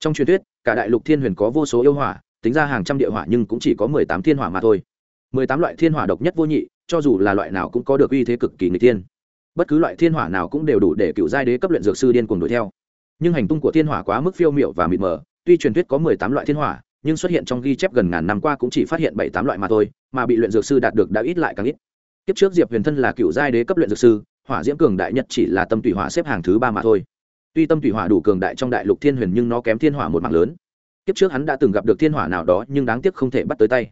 Trong truyền thuyết, cả đại lục thiên huyền có vô số yêu hỏa, tính ra hàng trăm địa hỏa nhưng cũng chỉ có mười tám thiên hỏa mà thôi. mười tám loại thiên hỏa độc nhất vô nhị, cho dù là loại nào cũng có được uy thế cực kỳ người tiên bất cứ loại thiên hỏa nào cũng đều đủ để cựu giai đế cấp luyện dược sư điên cuồng đuổi theo. Nhưng hành tung của thiên hỏa quá mức phiêu miệu và mịt mờ, tuy truyền thuyết có mười tám loại thiên hỏa, nhưng xuất hiện trong ghi chép gần ngàn năm qua cũng chỉ phát hiện bảy tám loại mà thôi, mà bị luyện dược sư đạt được đã ít lại càng ít. Kiếp trước diệp huyền thân là cựu giai đế cấp luyện dược sư, hỏa diễm cường đại nhất chỉ là tâm tùy hỏa xếp hàng thứ ba mà thôi. Tuy tâm tùy hỏa đủ cường đại trong đại lục thiên huyền nhưng nó kém thiên hỏa một mạng lớn. Kiếp trước hắn đã từng gặp được thiên hỏa nào đó nhưng đáng tiếc không thể bắt tới tay.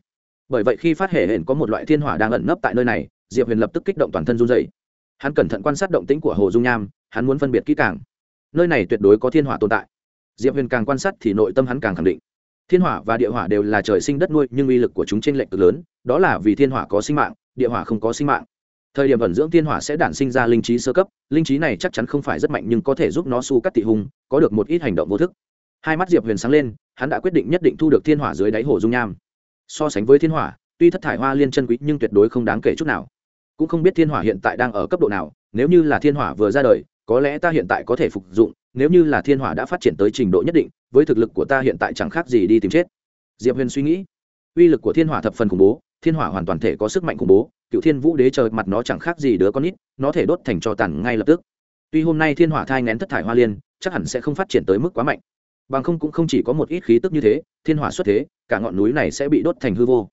Bởi vậy khi phát hệ hển có một loại thiên hỏa đang ẩn nấp tại nơi này, diệp huyền lập tức kích động toàn thân run dày hắn cẩn thận quan sát động tĩnh của hồ dung nham, hắn muốn phân biệt kỹ càng. Nơi này tuyệt đối có thiên hỏa tồn tại. Diệp huyền càng quan sát thì nội tâm hắn càng khẳng định. Thiên hỏa và địa hỏa đều là trời sinh đất nuôi, nhưng uy lực của chúng t r ê n lệch cực lớn, đó là vì thiên hỏa có sinh mạng, địa hỏa không có sinh mạng. Thời điểm ẩn dưỡng thiên hỏa sẽ đản sinh ra linh trí sơ cấp, linh trí này chắc chắn không phải rất mạnh nhưng có thể giúp nó su cắt tị hùng có được một ít hành động vô thức. Hai mắt diệp huyền sáng lên, hắn đã quyết định nhất định thu được thiên hỏa dưới đáy hồ dung nham. So sánh với thiên hỏa, tuy thất thải hoa liên chân quý nhưng tuyệt đối không đáng kể chút nào cũng không biết thiên hỏa hiện tại đang ở cấp độ nào, nếu như là thiên hỏa vừa ra đời, có lẽ ta hiện tại có thể phục dụng, nếu như là thiên hỏa đã phát triển tới trình độ nhất định, với thực lực của ta hiện tại chẳng khác gì đi tìm chết. Diệp huyền suy nghĩ. Uy lực của thiên hỏa thập phần khủng bố, thiên hỏa hoàn toàn thể có sức mạnh khủng bố, cựu thiên vũ đế chờ mặt nó chẳng khác gì đứa con nít, nó thể đốt thành cho tàn ngay lập tức. Tuy hôm nay thiên hỏa thai ngén thất thải hoa liên, chắc hẳn sẽ không phát triển tới mức quá mạnh. Bằng không cũng không chỉ có một ít khí tức như thế, thiên hỏa xuất thế, cả ngọn núi này sẽ bị đốt thành hư vô.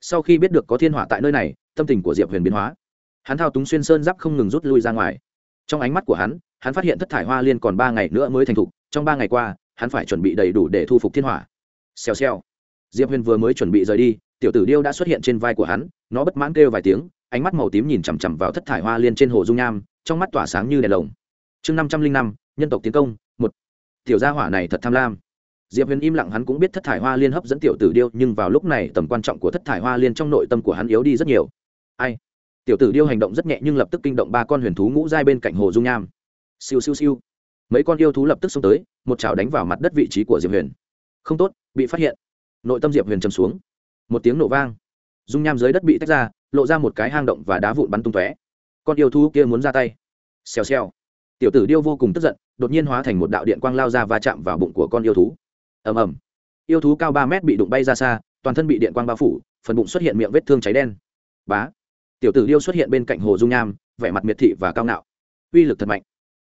Sau khi biết được có thiên hỏa tại nơi này, tâm tình của diệp huyền biến hóa hắn thao túng xuyên sơn giáp không ngừng rút lui ra ngoài. Trong ánh mắt của hắn hắn phát hiện thất thải hoa liên còn ba ngày nữa mới thành thục, trong ba ngày qua, hắn phải chuẩn bị đầy đủ để thu phục thiên hỏa. Xèo xèo. Diệp huyền vừa mới chuẩn bị rời đi, tiểu tử điêu đã xuất hiện trên vai của hắn, nó bất mãn kêu vài tiếng, ánh mắt màu tím nhìn chằm chằm vào thất thải hoa liên trên hồ dung nham, trong mắt tỏa sáng như đèn lồng. Chương năm trăm linh năm, nhân tộc tiến công, một. Tiểu gia hỏa này thật tham lam. Diệp huyền im lặng hắn cũng biết thất thải hoa liên hấp dẫn tiểu tử điêu, nhưng vào lúc này tầm quan trọng của thất thải hoa liên trong nội tâm của hắn yếu đi rất nhiều. Ai? Tiểu tử điêu hành động rất nhẹ nhưng lập tức kinh động ba con huyền thú ngũ giai bên cạnh hồ dung nham. Siêu siêu siêu. Mấy con yêu thú lập tức xông tới, một chảo đánh vào mặt đất vị trí của diệp huyền. Không tốt, bị phát hiện. Nội tâm diệp huyền chầm xuống. Một tiếng nổ vang. Dung nham dưới đất bị tách ra, lộ ra một cái hang động và đá vụn bắn tung tóe. Con yêu thú kia muốn ra tay. Xèo xèo. Tiểu tử điêu vô cùng tức giận, đột nhiên hóa thành một đạo điện quang lao ra và chạm vào bụng của con yêu thú. Ầm ầm. Yêu thú cao ba mét bị đụng bay ra xa, toàn thân bị điện quang bao phủ, phần bụng xuất hiện miệng vết thương cháy đen. Bá tiểu tử điêu xuất hiện bên cạnh hồ dung nham, vẻ mặt miệt thị và cao ngạo. Uy lực thật mạnh.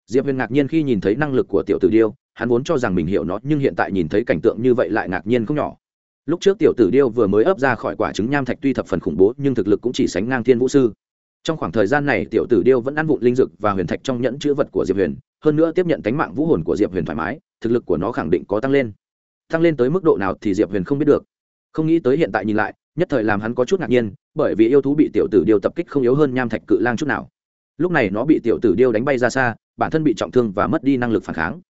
Diệp huyền ngạc nhiên khi nhìn thấy năng lực của tiểu tử điêu, hắn vốn cho rằng mình hiểu nó, nhưng hiện tại nhìn thấy cảnh tượng như vậy lại ngạc nhiên không nhỏ. Lúc trước tiểu tử điêu vừa mới ấp ra khỏi quả trứng nham thạch tuy thập phần khủng bố, nhưng thực lực cũng chỉ sánh ngang thiên vũ sư. Trong khoảng thời gian này, tiểu tử điêu vẫn ăn vụn linh dực và huyền thạch trong nhẫn chữ vật của diệp huyền, hơn nữa tiếp nhận tánh mạng vũ hồn của diệp huyền thoải mái, thực lực của nó khẳng định có tăng lên. Tăng lên tới mức độ nào thì diệp huyền không biết được. Không nghĩ tới hiện tại nhìn lại nhất thời làm hắn có chút ngạc nhiên, bởi vì yêu thú bị tiểu tử điêu tập kích không yếu hơn nham thạch cự lang chút nào. Lúc này nó bị tiểu tử điêu đánh bay ra xa, bản thân bị trọng thương và mất đi năng lực phản kháng.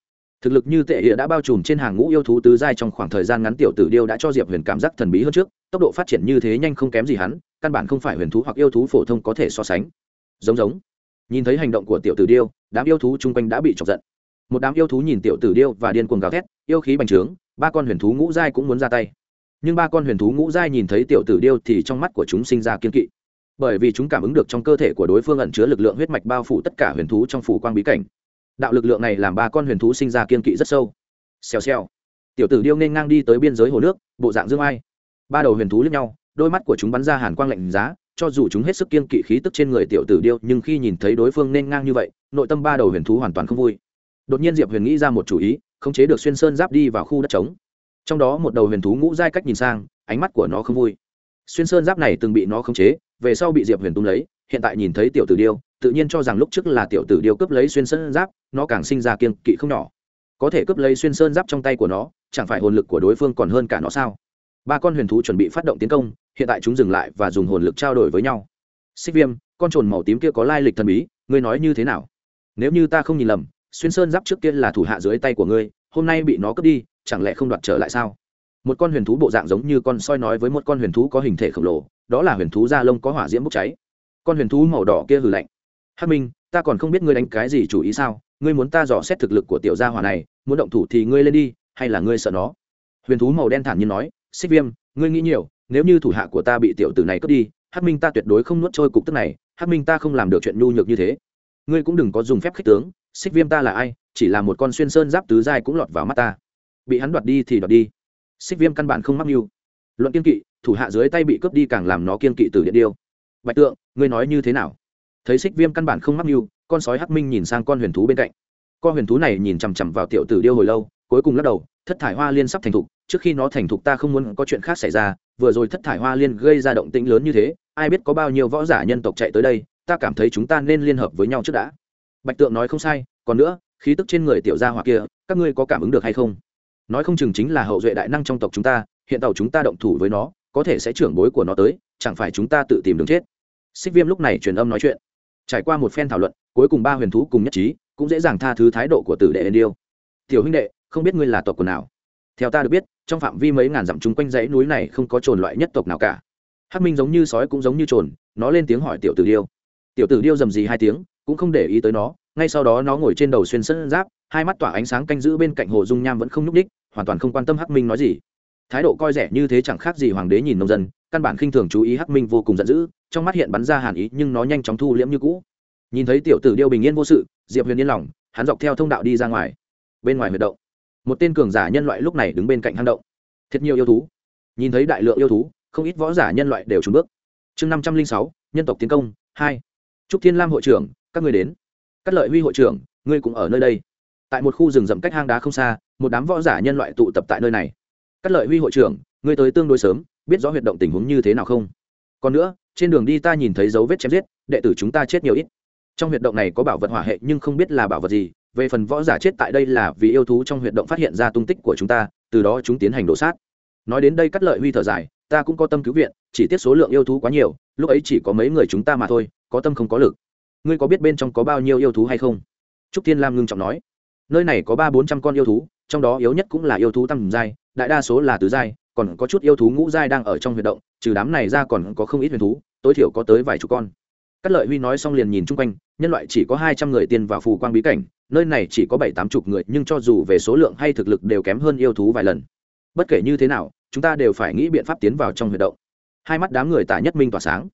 Thực lực như tệ địa đã bao trùm trên hàng ngũ yêu thú tứ giai trong khoảng thời gian ngắn, tiểu tử điêu đã cho diệp huyền cảm giác thần bí hơn trước, tốc độ phát triển như thế nhanh không kém gì hắn, căn bản không phải huyền thú hoặc yêu thú phổ thông có thể so sánh. Giống giống. Nhìn thấy hành động của tiểu tử điêu, đám yêu thú chung quanh đã bị chọc giận. Một đám yêu thú nhìn tiểu tử điêu và điên cuồng gào thét, yêu khí bành trướng, ba con huyền thú ngũ giai cũng muốn ra tay nhưng ba con huyền thú ngũ giai nhìn thấy tiểu tử điêu thì trong mắt của chúng sinh ra kiên kỵ. Bởi vì chúng cảm ứng được trong cơ thể của đối phương ẩn chứa lực lượng huyết mạch bao phủ tất cả huyền thú trong phủ quang bí cảnh. Đạo lực lượng này làm ba con huyền thú sinh ra kiên kỵ rất sâu. Xèo xèo. Tiểu tử điêu nên ngang đi tới biên giới hồ nước, bộ dạng dương ai. Ba đầu huyền thú lướt nhau, đôi mắt của chúng bắn ra hàn quang lạnh giá, cho dù chúng hết sức kiên kỵ khí tức trên người tiểu tử điêu, nhưng khi nhìn thấy đối phương nên ngang như vậy, nội tâm ba đầu huyền thú hoàn toàn không vui. Đột nhiên diệp huyền nghĩ ra một chủ ý, khống chế được xuyên sơn giáp đi vào khu đất trống trong đó một đầu huyền thú ngũ giai cách nhìn sang, ánh mắt của nó không vui. Xuyên sơn giáp này từng bị nó khống chế, về sau bị diệp huyền tung lấy, hiện tại nhìn thấy tiểu tử điêu, tự nhiên cho rằng lúc trước là tiểu tử điêu cướp lấy xuyên sơn giáp, nó càng sinh ra kiên kỵ không nhỏ. Có thể cướp lấy xuyên sơn giáp trong tay của nó, chẳng phải hồn lực của đối phương còn hơn cả nó sao? Ba con huyền thú chuẩn bị phát động tiến công, hiện tại chúng dừng lại và dùng hồn lực trao đổi với nhau. Xích viêm, con trồn màu tím kia có lai lịch thần bí, ngươi nói như thế nào? Nếu như ta không nhìn lầm, xuyên sơn giáp trước kia là thủ hạ dưới tay của ngươi, hôm nay bị nó cướp đi chẳng lẽ không đoạt trở lại sao? Một con huyền thú bộ dạng giống như con soi nói với một con huyền thú có hình thể khổng lồ, đó là huyền thú da lông có hỏa diễm bốc cháy. Con huyền thú màu đỏ kia hừ lạnh. Hắc minh, ta còn không biết ngươi đánh cái gì chủ ý sao? Ngươi muốn ta dò xét thực lực của tiểu gia hỏa này, muốn động thủ thì ngươi lên đi, hay là ngươi sợ nó? Huyền thú màu đen thản nhiên nói, xích viêm, ngươi nghĩ nhiều, nếu như thủ hạ của ta bị tiểu tử này cướp đi, hắc minh ta tuyệt đối không nuốt trôi cục tức này, hắc minh ta không làm được chuyện nhu nhược như thế. Ngươi cũng đừng có dùng phép khích tướng, xích viêm ta là ai, chỉ là một con xuyên sơn giáp tứ giai cũng lọt vào mắt ta bị hắn đoạt đi thì đoạt đi. Xích viêm căn bản không mắc mưu. Luận kiên kỵ, thủ hạ dưới tay bị cướp đi càng làm nó kiên kỵ từ điện điêu. Bạch tượng, ngươi nói như thế nào? Thấy xích viêm căn bản không mắc mưu, con sói hắc minh nhìn sang con huyền thú bên cạnh. Con huyền thú này nhìn chằm chằm vào tiểu tử điêu hồi lâu, cuối cùng lắc đầu, thất thải hoa liên sắp thành thục, trước khi nó thành thục ta không muốn có chuyện khác xảy ra, vừa rồi thất thải hoa liên gây ra động tĩnh lớn như thế, ai biết có bao nhiêu võ giả nhân tộc chạy tới đây, ta cảm thấy chúng ta nên liên hợp với nhau trước đã. Bạch tượng nói không sai, còn nữa, khí tức trên người tiểu gia hỏa kia, các ngươi có cảm ứng được hay không? Nói không chừng chính là hậu duệ đại năng trong tộc chúng ta, hiện tàu chúng ta động thủ với nó, có thể sẽ trưởng bối của nó tới, chẳng phải chúng ta tự tìm đường chết. Xích viêm lúc này truyền âm nói chuyện. Trải qua một phen thảo luận, cuối cùng ba huyền thú cùng nhất trí, cũng dễ dàng tha thứ thái độ của tử đệ điêu. Tiểu huynh đệ, không biết ngươi là tộc của nào? Theo ta được biết, trong phạm vi mấy ngàn dặm chung quanh dãy núi này không có trồn loại nhất tộc nào cả. Hắc minh giống như sói cũng giống như trồn nó lên tiếng hỏi tiểu tử điêu. Tiểu tử điêu dầm gì hai tiếng, cũng không để ý tới nó, ngay sau đó nó ngồi trên đầu xuyên sân giáp, hai mắt tỏa ánh sáng canh giữ bên cạnh hồ dung nham vẫn không nhúc ních hoàn toàn không quan tâm hắc minh nói gì. Thái độ coi rẻ như thế chẳng khác gì hoàng đế nhìn nông dân, căn bản khinh thường chú ý hắc minh vô cùng giận dữ, trong mắt hiện bắn ra hàn ý nhưng nó nhanh chóng thu liễm như cũ. Nhìn thấy tiểu tử điêu bình yên vô sự, diệp huyền yên lòng, hắn dọc theo thông đạo đi ra ngoài. Bên ngoài huyệt động, một tên cường giả nhân loại lúc này đứng bên cạnh hang động. Thật nhiều yêu thú. Nhìn thấy đại lượng yêu thú, không ít võ giả nhân loại đều trùn bước. Chương năm trăm linh sáu, nhân tộc tiến công, hai. Trúc thiên lam hội trưởng, các người đến. Cát lợi huy hội trưởng, ngươi cũng ở nơi đây. Tại một khu rừng rậm cách hang đá không xa một đám võ giả nhân loại tụ tập tại nơi này. Cát lợi huy hội trưởng, ngươi tới tương đối sớm, biết rõ huyệt động tình huống như thế nào không? Còn nữa, trên đường đi ta nhìn thấy dấu vết chém giết, đệ tử chúng ta chết nhiều ít. Trong huyệt động này có bảo vật hỏa hệ nhưng không biết là bảo vật gì, về phần võ giả chết tại đây là vì yêu thú trong huyệt động phát hiện ra tung tích của chúng ta, từ đó chúng tiến hành đổ sát. Nói đến đây cắt lợi huy thở dài, ta cũng có tâm cứu viện, chỉ tiết số lượng yêu thú quá nhiều, lúc ấy chỉ có mấy người chúng ta mà thôi, có tâm không có lực. Ngươi có biết bên trong có bao nhiêu yêu thú hay không? Trúc thiên lam ngưng trọng nói. Nơi này có ba bốn trăm con yêu thú trong đó yếu nhất cũng là yêu thú tăng giai đại đa số là tứ giai còn có chút yêu thú ngũ giai đang ở trong huyệt động trừ đám này ra còn có không ít huyền thú tối thiểu có tới vài chục con Cát Lợi Huy nói xong liền nhìn chung quanh, nhân loại chỉ có hai trăm người tiên vào phù quang bí cảnh, nơi này chỉ có bảy tám chục người, nhưng cho dù về số lượng hay thực lực đều kém hơn yêu thú vài lần. Bất kể như thế nào, chúng ta đều phải nghĩ biện pháp tiến vào trong huyệt động. Hai mắt đám người tả nhất minh tỏa sáng.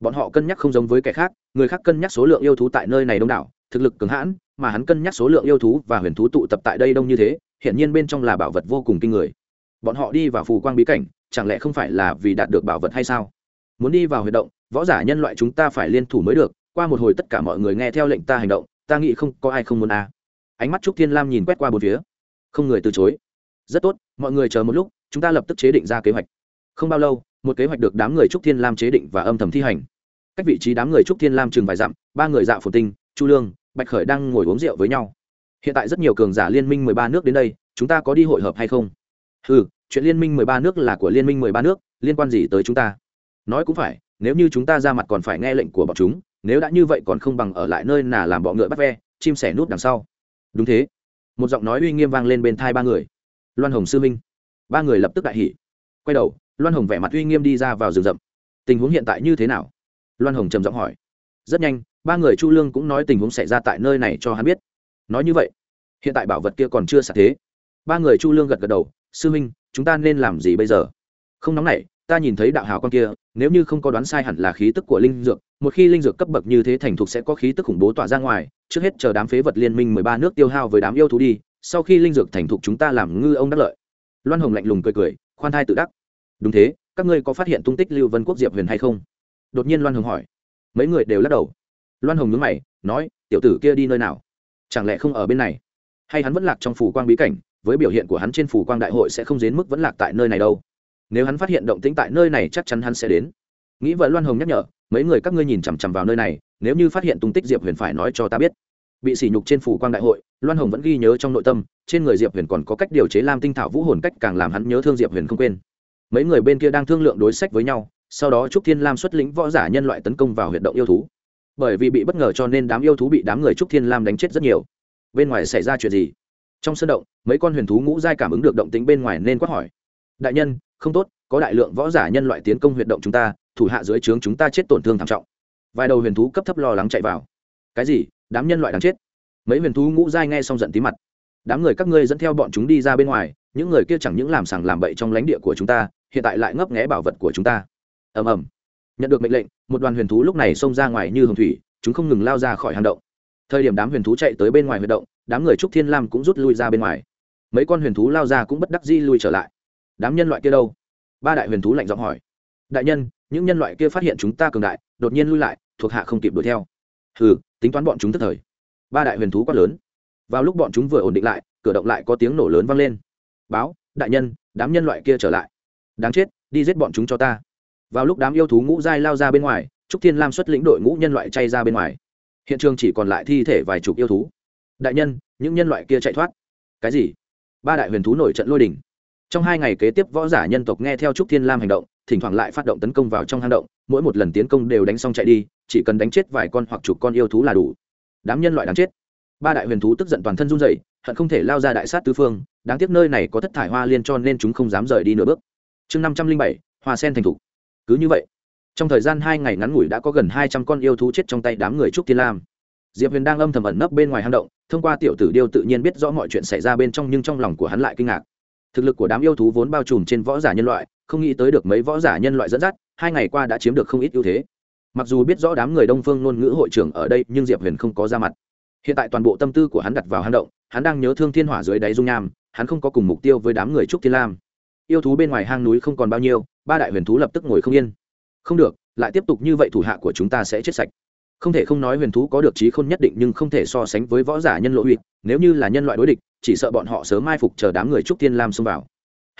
Bọn họ cân nhắc không giống với kẻ khác, người khác cân nhắc số lượng yêu thú tại nơi này đông đảo, thực lực cường hãn, mà hắn cân nhắc số lượng yêu thú và huyền thú tụ tập tại đây đông như thế, hiển nhiên bên trong là bảo vật vô cùng kinh người. Bọn họ đi vào phù quang bí cảnh, chẳng lẽ không phải là vì đạt được bảo vật hay sao? Muốn đi vào huy động, võ giả nhân loại chúng ta phải liên thủ mới được qua một hồi tất cả mọi người nghe theo lệnh ta hành động ta nghĩ không có ai không muốn a à. ánh mắt trúc thiên lam nhìn quét qua bốn phía không người từ chối rất tốt mọi người chờ một lúc chúng ta lập tức chế định ra kế hoạch không bao lâu một kế hoạch được đám người trúc thiên lam chế định và âm thầm thi hành cách vị trí đám người trúc thiên lam chừng vài dặm ba người dạ phồn tinh chu lương bạch khởi đang ngồi uống rượu với nhau hiện tại rất nhiều cường giả liên minh mười ba nước đến đây, chúng ta có đi hội hợp hay không? Ừ chuyện liên minh mười ba nước là của liên minh mười ba nước, liên quan gì tới chúng ta? Nói cũng phải, nếu như chúng ta ra mặt còn phải nghe lệnh của bọn chúng, nếu đã như vậy còn không bằng ở lại nơi nào làm bọ ngựa bắt ve, chim sẻ nút đằng sau. Đúng thế. Một giọng nói uy nghiêm vang lên bên thai ba người. Loan hồng sư minh. Ba người lập tức đại hỉ. Quay đầu, loan hồng vẻ mặt uy nghiêm đi ra vào rừng rậm. Tình huống hiện tại như thế nào? Loan hồng trầm giọng hỏi. Rất nhanh, ba người chu lương cũng nói tình huống xảy ra tại nơi này cho hắn biết nói như vậy, hiện tại bảo vật kia còn chưa xả thế. Ba người chu lương gật gật đầu, sư minh, chúng ta nên làm gì bây giờ? Không nóng này ta nhìn thấy đạo hào con kia, nếu như không có đoán sai hẳn là khí tức của linh dược, một khi linh dược cấp bậc như thế thành thục sẽ có khí tức khủng bố tỏa ra ngoài, trước hết chờ đám phế vật liên minh mười ba nước tiêu hao với đám yêu thú đi, sau khi linh dược thành thục chúng ta làm ngư ông đắc lợi. Loan hồng lạnh lùng cười cười, khoan thai tự đắc. Đúng thế, các ngươi có phát hiện tung tích lưu vân quốc diệp huyền hay không? Đột nhiên loan hồng hỏi. Mấy người đều lắc đầu. Loan hồng nhớ mày, nói, tiểu tử kia đi nơi nào? Chẳng lẽ không ở bên này? Hay hắn vẫn lạc trong phủ quang bí cảnh, với biểu hiện của hắn trên phủ quang đại hội sẽ không đến mức vẫn lạc tại nơi này đâu? Nếu hắn phát hiện động tĩnh tại nơi này chắc chắn hắn sẽ đến. Nghĩ vậy loan hồng nhắc nhở, mấy người các ngươi nhìn chằm chằm vào nơi này, nếu như phát hiện tung tích diệp huyền phải nói cho ta biết. Bị sỉ nhục trên phủ quang đại hội, loan hồng vẫn ghi nhớ trong nội tâm, trên người diệp huyền còn có cách điều chế lam tinh thảo vũ hồn cách càng làm hắn nhớ thương diệp huyền không quên. Mấy người bên kia đang thương lượng đối sách với nhau, sau đó trúc thiên lam xuất lĩnh võ giả nhân loại tấn công vào huyệt động yêu thú bởi vì bị bất ngờ cho nên đám yêu thú bị đám người trúc thiên lam đánh chết rất nhiều. Bên ngoài xảy ra chuyện gì? Trong sân động, mấy con huyền thú ngũ giai cảm ứng được động tính bên ngoài nên quát hỏi. Đại nhân, không tốt, có đại lượng võ giả nhân loại tiến công huyệt động chúng ta, thủ hạ dưới trướng chúng ta chết tổn thương thảm trọng. Vài đầu huyền thú cấp thấp lo lắng chạy vào. Cái gì? Đám nhân loại đáng chết? Mấy huyền thú ngũ giai nghe xong giận tí mặt. Đám người các ngươi dẫn theo bọn chúng đi ra bên ngoài, những người kia chẳng những làm sàng làm bậy trong lãnh địa của chúng ta, hiện tại lại ngấp nghé bảo vật của chúng ta. Ầm ầm nhận được mệnh lệnh, một đoàn huyền thú lúc này xông ra ngoài như hồng thủy, chúng không ngừng lao ra khỏi hang động. Thời điểm đám huyền thú chạy tới bên ngoài huyệt động, đám người trúc thiên lam cũng rút lui ra bên ngoài. Mấy con huyền thú lao ra cũng bất đắc di lui trở lại. Đám nhân loại kia đâu? Ba đại huyền thú lạnh giọng hỏi. Đại nhân, những nhân loại kia phát hiện chúng ta cường đại, đột nhiên lui lại, thuộc hạ không kịp đuổi theo. Hừ, tính toán bọn chúng tức thời. Ba đại huyền thú quát lớn. Vào lúc bọn chúng vừa ổn định lại, cửa động lại có tiếng nổ lớn vang lên. Báo, đại nhân, đám nhân loại kia trở lại. Đáng chết, đi giết bọn chúng cho ta vào lúc đám yêu thú ngũ giai lao ra bên ngoài, trúc thiên lam xuất lĩnh đội ngũ nhân loại chay ra bên ngoài. Hiện trường chỉ còn lại thi thể vài chục yêu thú. Đại nhân, những nhân loại kia chạy thoát. Cái gì? Ba đại huyền thú nổi trận lôi đình. Trong hai ngày kế tiếp, võ giả nhân tộc nghe theo trúc thiên lam hành động, thỉnh thoảng lại phát động tấn công vào trong hang động, mỗi một lần tiến công đều đánh xong chạy đi, chỉ cần đánh chết vài con hoặc chục con yêu thú là đủ. Đám nhân loại đáng chết. Ba đại huyền thú tức giận toàn thân run rẩy, hận không thể lao ra đại sát tứ phương, đáng tiếc nơi này có thất thải hoa liên cho nên chúng không dám rời đi nửa bước. Chương năm trăm linh bảy, hoa sen thành thục cứ như vậy, trong thời gian hai ngày ngắn ngủi đã có gần hai trăm con yêu thú chết trong tay đám người trúc thiên lam. Diệp huyền đang âm thầm ẩn nấp bên ngoài hang động, thông qua tiểu tử điêu tự nhiên biết rõ mọi chuyện xảy ra bên trong nhưng trong lòng của hắn lại kinh ngạc. Thực lực của đám yêu thú vốn bao trùm trên võ giả nhân loại, không nghĩ tới được mấy võ giả nhân loại dẫn dắt, hai ngày qua đã chiếm được không ít ưu thế. Mặc dù biết rõ đám người đông phương ngôn ngữ hội trưởng ở đây, nhưng diệp huyền không có ra mặt. Hiện tại toàn bộ tâm tư của hắn đặt vào hang động, hắn đang nhớ thương thiên hỏa dưới đáy dung nham, hắn không có cùng mục tiêu với đám người trúc thiên lam. Yêu thú bên ngoài hang núi không còn bao nhiêu ba đại huyền thú lập tức ngồi không yên. Không được, lại tiếp tục như vậy thủ hạ của chúng ta sẽ chết sạch. Không thể không nói huyền thú có được trí khôn nhất định nhưng không thể so sánh với võ giả nhân lộ uy. Nếu như là nhân loại đối địch, chỉ sợ bọn họ sớm mai phục chờ đám người trúc thiên lam xông vào.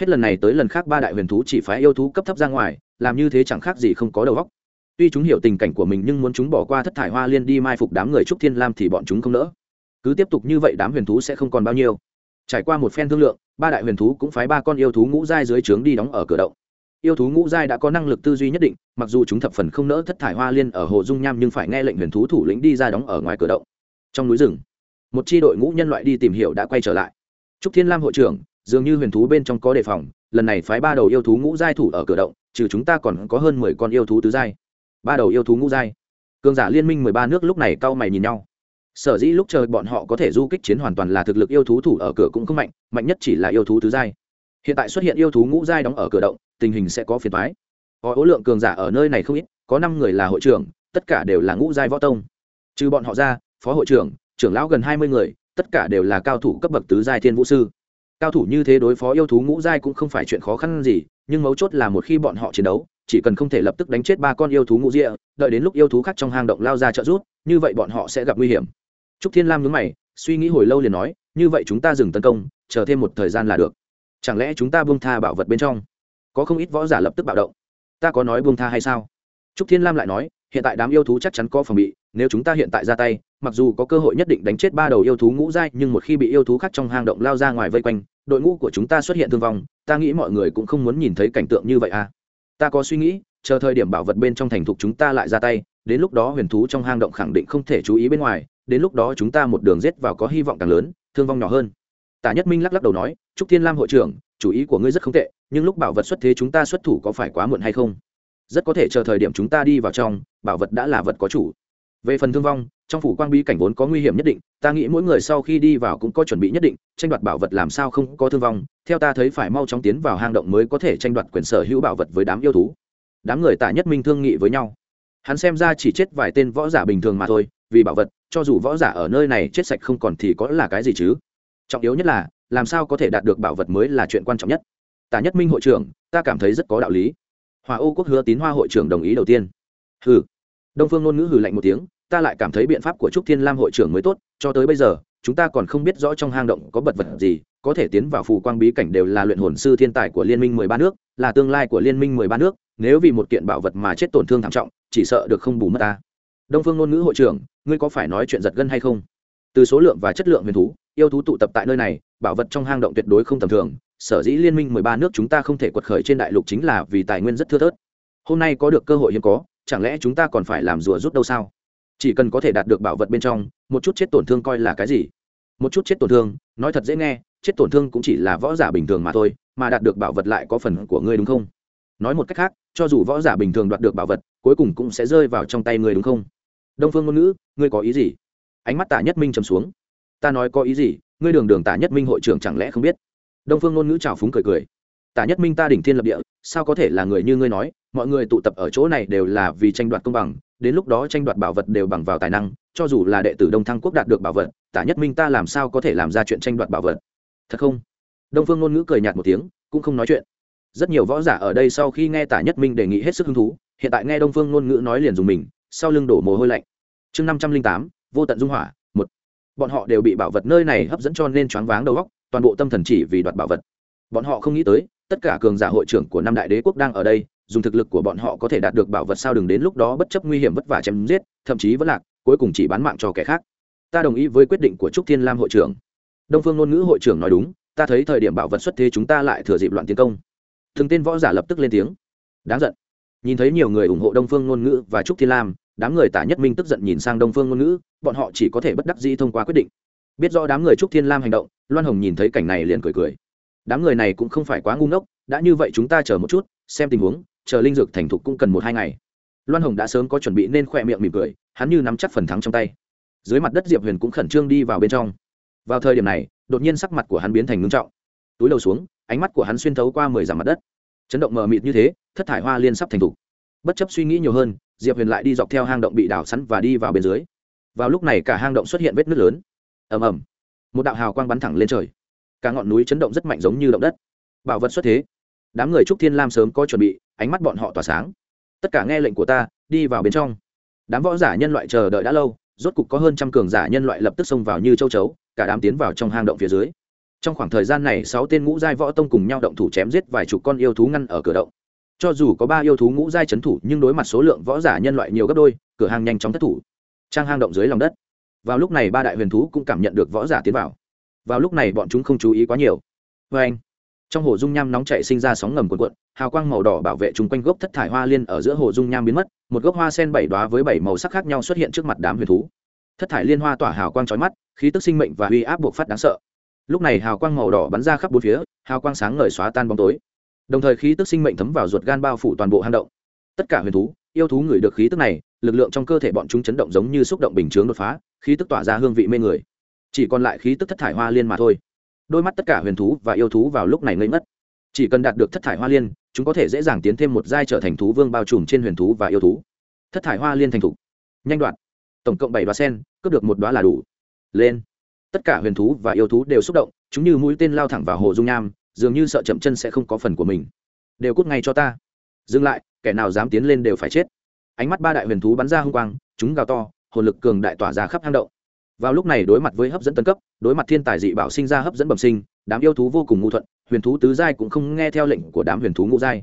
Hết lần này tới lần khác ba đại huyền thú chỉ phái yêu thú cấp thấp ra ngoài, làm như thế chẳng khác gì không có đầu óc. Tuy chúng hiểu tình cảnh của mình nhưng muốn chúng bỏ qua thất thải hoa liên đi mai phục đám người trúc thiên lam thì bọn chúng không nỡ. Cứ tiếp tục như vậy đám huyền thú sẽ không còn bao nhiêu. Trải qua một phen thương lượng, ba đại huyền thú cũng phái ba con yêu thú ngũ giai dưới trướng đi đóng ở cửa động yêu thú ngũ giai đã có năng lực tư duy nhất định, mặc dù chúng thập phần không nỡ thất thải hoa liên ở hồ dung nham nhưng phải nghe lệnh huyền thú thủ lĩnh đi ra đóng ở ngoài cửa động. Trong núi rừng, một c h i đội ngũ nhân loại đi tìm hiểu đã quay trở lại. Trúc thiên lam hội trưởng, dường như huyền thú bên trong có đề phòng, lần này phái ba đầu yêu thú ngũ giai thủ ở cửa động, trừ chúng ta còn có hơn mười con yêu thú tứ giai. Ba đầu yêu thú ngũ giai. Cường giả liên minh mười ba nước lúc này cau mày nhìn nhau. Sở dĩ lúc chờ bọn họ có thể du kích chiến hoàn toàn là thực lực yêu thú thủ ở cửa cũng không mạnh mạnh nhất chỉ là yêu thú tứ giai. Hiện tại xuất hiện yêu thú ngũ giai đóng ở cửa động tình hình sẽ có phiền toái. có số lượng cường giả ở nơi này không ít có năm người là hội trưởng tất cả đều là ngũ giai võ tông. Trừ bọn họ ra phó hội trưởng trưởng lão gần hai mươi người tất cả đều là cao thủ cấp bậc tứ giai thiên vũ sư. Cao thủ như thế đối phó yêu thú ngũ giai cũng không phải chuyện khó khăn gì nhưng mấu chốt là một khi bọn họ chiến đấu chỉ cần không thể lập tức đánh chết ba con yêu thú ngũ giai, đợi đến lúc yêu thú khác trong hang động lao ra trợ rút như vậy bọn họ sẽ gặp nguy hiểm. Trúc thiên lam nhướng mày suy nghĩ hồi lâu liền nói như vậy chúng ta dừng tấn công chờ thêm một thời gian là được. Chẳng lẽ chúng ta buông tha bảo vật bên trong? Có không ít võ giả lập tức bạo động. Ta có nói buông tha hay sao? Trúc thiên lam lại nói, hiện tại đám yêu thú chắc chắn có phòng bị, nếu chúng ta hiện tại ra tay, mặc dù có cơ hội nhất định đánh chết ba đầu yêu thú ngũ giai, nhưng một khi bị yêu thú khác trong hang động lao ra ngoài vây quanh, đội ngũ của chúng ta xuất hiện thương vong, ta nghĩ mọi người cũng không muốn nhìn thấy cảnh tượng như vậy à. Ta có suy nghĩ, chờ thời điểm bảo vật bên trong thành thục chúng ta lại ra tay, đến lúc đó huyền thú trong hang động khẳng định không thể chú ý bên ngoài, đến lúc đó chúng ta một đường rết vào có hy vọng càng lớn, thương vong nhỏ hơn. Tả nhất minh lắc lắc đầu nói, trúc thiên lam hội trưởng, chủ ý của ngươi rất không tệ nhưng lúc bảo vật xuất thế chúng ta xuất thủ có phải quá muộn hay không? Rất có thể chờ thời điểm chúng ta đi vào trong, bảo vật đã là vật có chủ. Về phần thương vong, trong phủ quang bí cảnh vốn có nguy hiểm nhất định, ta nghĩ mỗi người sau khi đi vào cũng có chuẩn bị nhất định, tranh đoạt bảo vật làm sao không có thương vong, theo ta thấy phải mau chóng tiến vào hang động mới có thể tranh đoạt quyền sở hữu bảo vật với đám yêu thú. Đám người tả nhất minh thương nghị với nhau. Hắn xem ra chỉ chết vài tên võ giả bình thường mà thôi, vì bảo vật, cho dù võ giả ở nơi này chết sạch không còn thì có là cái gì chứ? Trọng yếu nhất là, làm sao có thể đạt được bảo vật mới là chuyện quan trọng nhất tả nhất minh hội trưởng, ta cảm thấy rất có đạo lý. Hòa ô quốc hứa tín hoa hội trưởng đồng ý đầu tiên. Hừ. Đông phương ngôn ngữ hừ lạnh một tiếng, ta lại cảm thấy biện pháp của trúc thiên lam hội trưởng mới tốt, cho tới bây giờ, chúng ta còn không biết rõ trong hang động có bật vật gì, có thể tiến vào phù quang bí cảnh đều là luyện hồn sư thiên tài của liên minh mười ba nước, là tương lai của liên minh mười ba nước, nếu vì một kiện bảo vật mà chết tổn thương thảm trọng, chỉ sợ được không bù mất ta. Đông phương ngôn ngữ hội trưởng, ngươi có phải nói chuyện giật gân hay không? Từ số lượng và chất lượng huyền thú, yêu thú tụ tập tại nơi này, bảo vật trong hang động tuyệt đối không tầm thường sở dĩ liên minh mười ba nước chúng ta không thể quật khởi trên đại lục chính là vì tài nguyên rất thưa thớt. Hôm nay có được cơ hội hiếm có, chẳng lẽ chúng ta còn phải làm rùa rút đâu sao? Chỉ cần có thể đạt được bảo vật bên trong, một chút chết tổn thương coi là cái gì? Một chút chết tổn thương, nói thật dễ nghe, chết tổn thương cũng chỉ là võ giả bình thường mà thôi, mà đạt được bảo vật lại có phần của ngươi đúng không? Nói một cách khác, cho dù võ giả bình thường đoạt được bảo vật, cuối cùng cũng sẽ rơi vào trong tay ngươi đúng không? Đông phương ngôn ngữ, ngươi có ý gì? Ánh mắt tả nhất minh trầm xuống. Ta nói có ý gì? Ngươi đường đường tả nhất minh hội trưởng chẳng lẽ không biết? Đông phương ngôn ngữ trào phúng cười cười. Tả nhất minh ta đỉnh thiên lập địa, sao có thể là người như ngươi nói, mọi người tụ tập ở chỗ này đều là vì tranh đoạt công bằng, đến lúc đó tranh đoạt bảo vật đều bằng vào tài năng, cho dù là đệ tử đông thăng quốc đạt được bảo vật, tả nhất minh ta làm sao có thể làm ra chuyện tranh đoạt bảo vật? Thật không? Đông phương ngôn ngữ cười nhạt một tiếng, cũng không nói chuyện. Rất nhiều võ giả ở đây sau khi nghe tả nhất minh đề nghị hết sức hứng thú, hiện tại nghe đông phương ngôn ngữ nói liền dùng mình, sau lưng đổ mồ hôi lạnh. Chương năm trăm linh tám, vô tận dung hỏa, một. Bọn họ đều bị bảo vật nơi này hấp dẫn cho nên choáng váng đầu góc toàn bộ tâm thần chỉ vì đoạt bảo vật. Bọn họ không nghĩ tới, tất cả cường giả hội trưởng của năm đại đế quốc đang ở đây, dùng thực lực của bọn họ có thể đạt được bảo vật sao đừng đến lúc đó bất chấp nguy hiểm vất vả chém giết, thậm chí vẫn lạc, cuối cùng chỉ bán mạng cho kẻ khác. Ta đồng ý với quyết định của trúc thiên lam hội trưởng. Đông phương ngôn ngữ hội trưởng nói đúng, ta thấy thời điểm bảo vật xuất thế chúng ta lại thừa dịp loạn tiến công. Thường tên võ giả lập tức lên tiếng. Đáng giận. Nhìn thấy nhiều người ủng hộ đông phương ngôn ngữ và trúc thiên lam, đám người tả nhất minh tức giận nhìn sang đông phương ngôn ngữ, bọn họ chỉ có thể bất đắc dĩ thông qua quyết định biết rõ đám người trúc thiên lam hành động, loan hồng nhìn thấy cảnh này liền cười cười. Đám người này cũng không phải quá ngu ngốc, đã như vậy chúng ta chờ một chút, xem tình huống, chờ linh dược thành thục cũng cần một hai ngày. Loan hồng đã sớm có chuẩn bị nên khỏe miệng mỉm cười, hắn như nắm chắc phần thắng trong tay. Dưới mặt đất diệp huyền cũng khẩn trương đi vào bên trong. Vào thời điểm này, đột nhiên sắc mặt của hắn biến thành ngưng trọng. Túi đầu xuống, ánh mắt của hắn xuyên thấu qua mười dặm mặt đất. Chấn động mờ mịt như thế, thất thải hoa liên sắp thành thục. Bất chấp suy nghĩ nhiều hơn, diệp huyền lại đi dọc theo hang động bị đào sắn và đi vào bên dưới. Vào lúc này cả hang động xuất hiện vết nứt lớn ầm ầm, một đạo hào quang bắn thẳng lên trời. Cả ngọn núi chấn động rất mạnh giống như động đất. Bảo vật xuất thế. Đám người trúc thiên lam sớm có chuẩn bị, ánh mắt bọn họ tỏa sáng. Tất cả nghe lệnh của ta, đi vào bên trong. Đám võ giả nhân loại chờ đợi đã lâu, rốt cục có hơn trăm cường giả nhân loại lập tức xông vào như châu chấu, cả đám tiến vào trong hang động phía dưới. Trong khoảng thời gian này, sáu tên ngũ giai võ tông cùng nhau động thủ chém giết vài chục con yêu thú ngăn ở cửa động. Cho dù có ba yêu thú ngũ giai trấn thủ, nhưng đối mặt số lượng võ giả nhân loại nhiều gấp đôi, cửa hàng nhanh chóng thất thủ. Trang hang động dưới lòng đất vào lúc này ba đại huyền thú cũng cảm nhận được võ giả tiến vào. Vào lúc này bọn chúng không chú ý quá nhiều. Vê anh, trong hồ dung nham nóng chạy sinh ra sóng ngầm cuộn cuộn, hào quang màu đỏ bảo vệ chung quanh gốc thất thải hoa liên ở giữa hồ dung nham biến mất, một gốc hoa sen bảy đoá với bảy màu sắc khác nhau xuất hiện trước mặt đám huyền thú. Thất thải liên hoa tỏa hào quang trói mắt, khí tức sinh mệnh và uy áp buộc phát đáng sợ. Lúc này hào quang màu đỏ bắn ra khắp bốn phía, hào quang sáng ngời xóa tan bóng tối. Đồng thời khí tức sinh mệnh thấm vào ruột gan bao phủ toàn bộ hang động. Tất cả huyền thú yêu thú ngửi được khí tức này, lực lượng trong cơ thể bọn chúng chấn động giống như xúc động bình chướng đột phá, khí tức tỏa ra hương vị mê người. Chỉ còn lại khí tức thất thải hoa liên mà thôi. Đôi mắt tất cả huyền thú và yêu thú vào lúc này ngây mất chỉ cần đạt được thất thải hoa liên, chúng có thể dễ dàng tiến thêm một giai trở thành thú vương bao trùm trên huyền thú và yêu thú. Thất thải hoa liên thành thục. Nhanh đoạn. Tổng cộng bảy đoá sen, cướp được một đoá là đủ. Lên. Tất cả huyền thú và yêu thú đều xúc động, chúng như mũi tên lao thẳng vào hồ dung nham, dường như sợ chậm chân sẽ không có phần của mình. Đều cút ngay cho ta dừng lại, kẻ nào dám tiến lên đều phải chết. Ánh mắt ba đại huyền thú bắn ra h u n g quang, chúng gào to, hồn lực cường đại tỏa ra khắp hang động. Vào lúc này đối mặt với hấp dẫn tân cấp, đối mặt thiên tài dị bảo sinh ra hấp dẫn bẩm sinh, đám yêu thú vô cùng ngu thuận, huyền thú tứ giai cũng không nghe theo lệnh của đám huyền thú ngũ giai.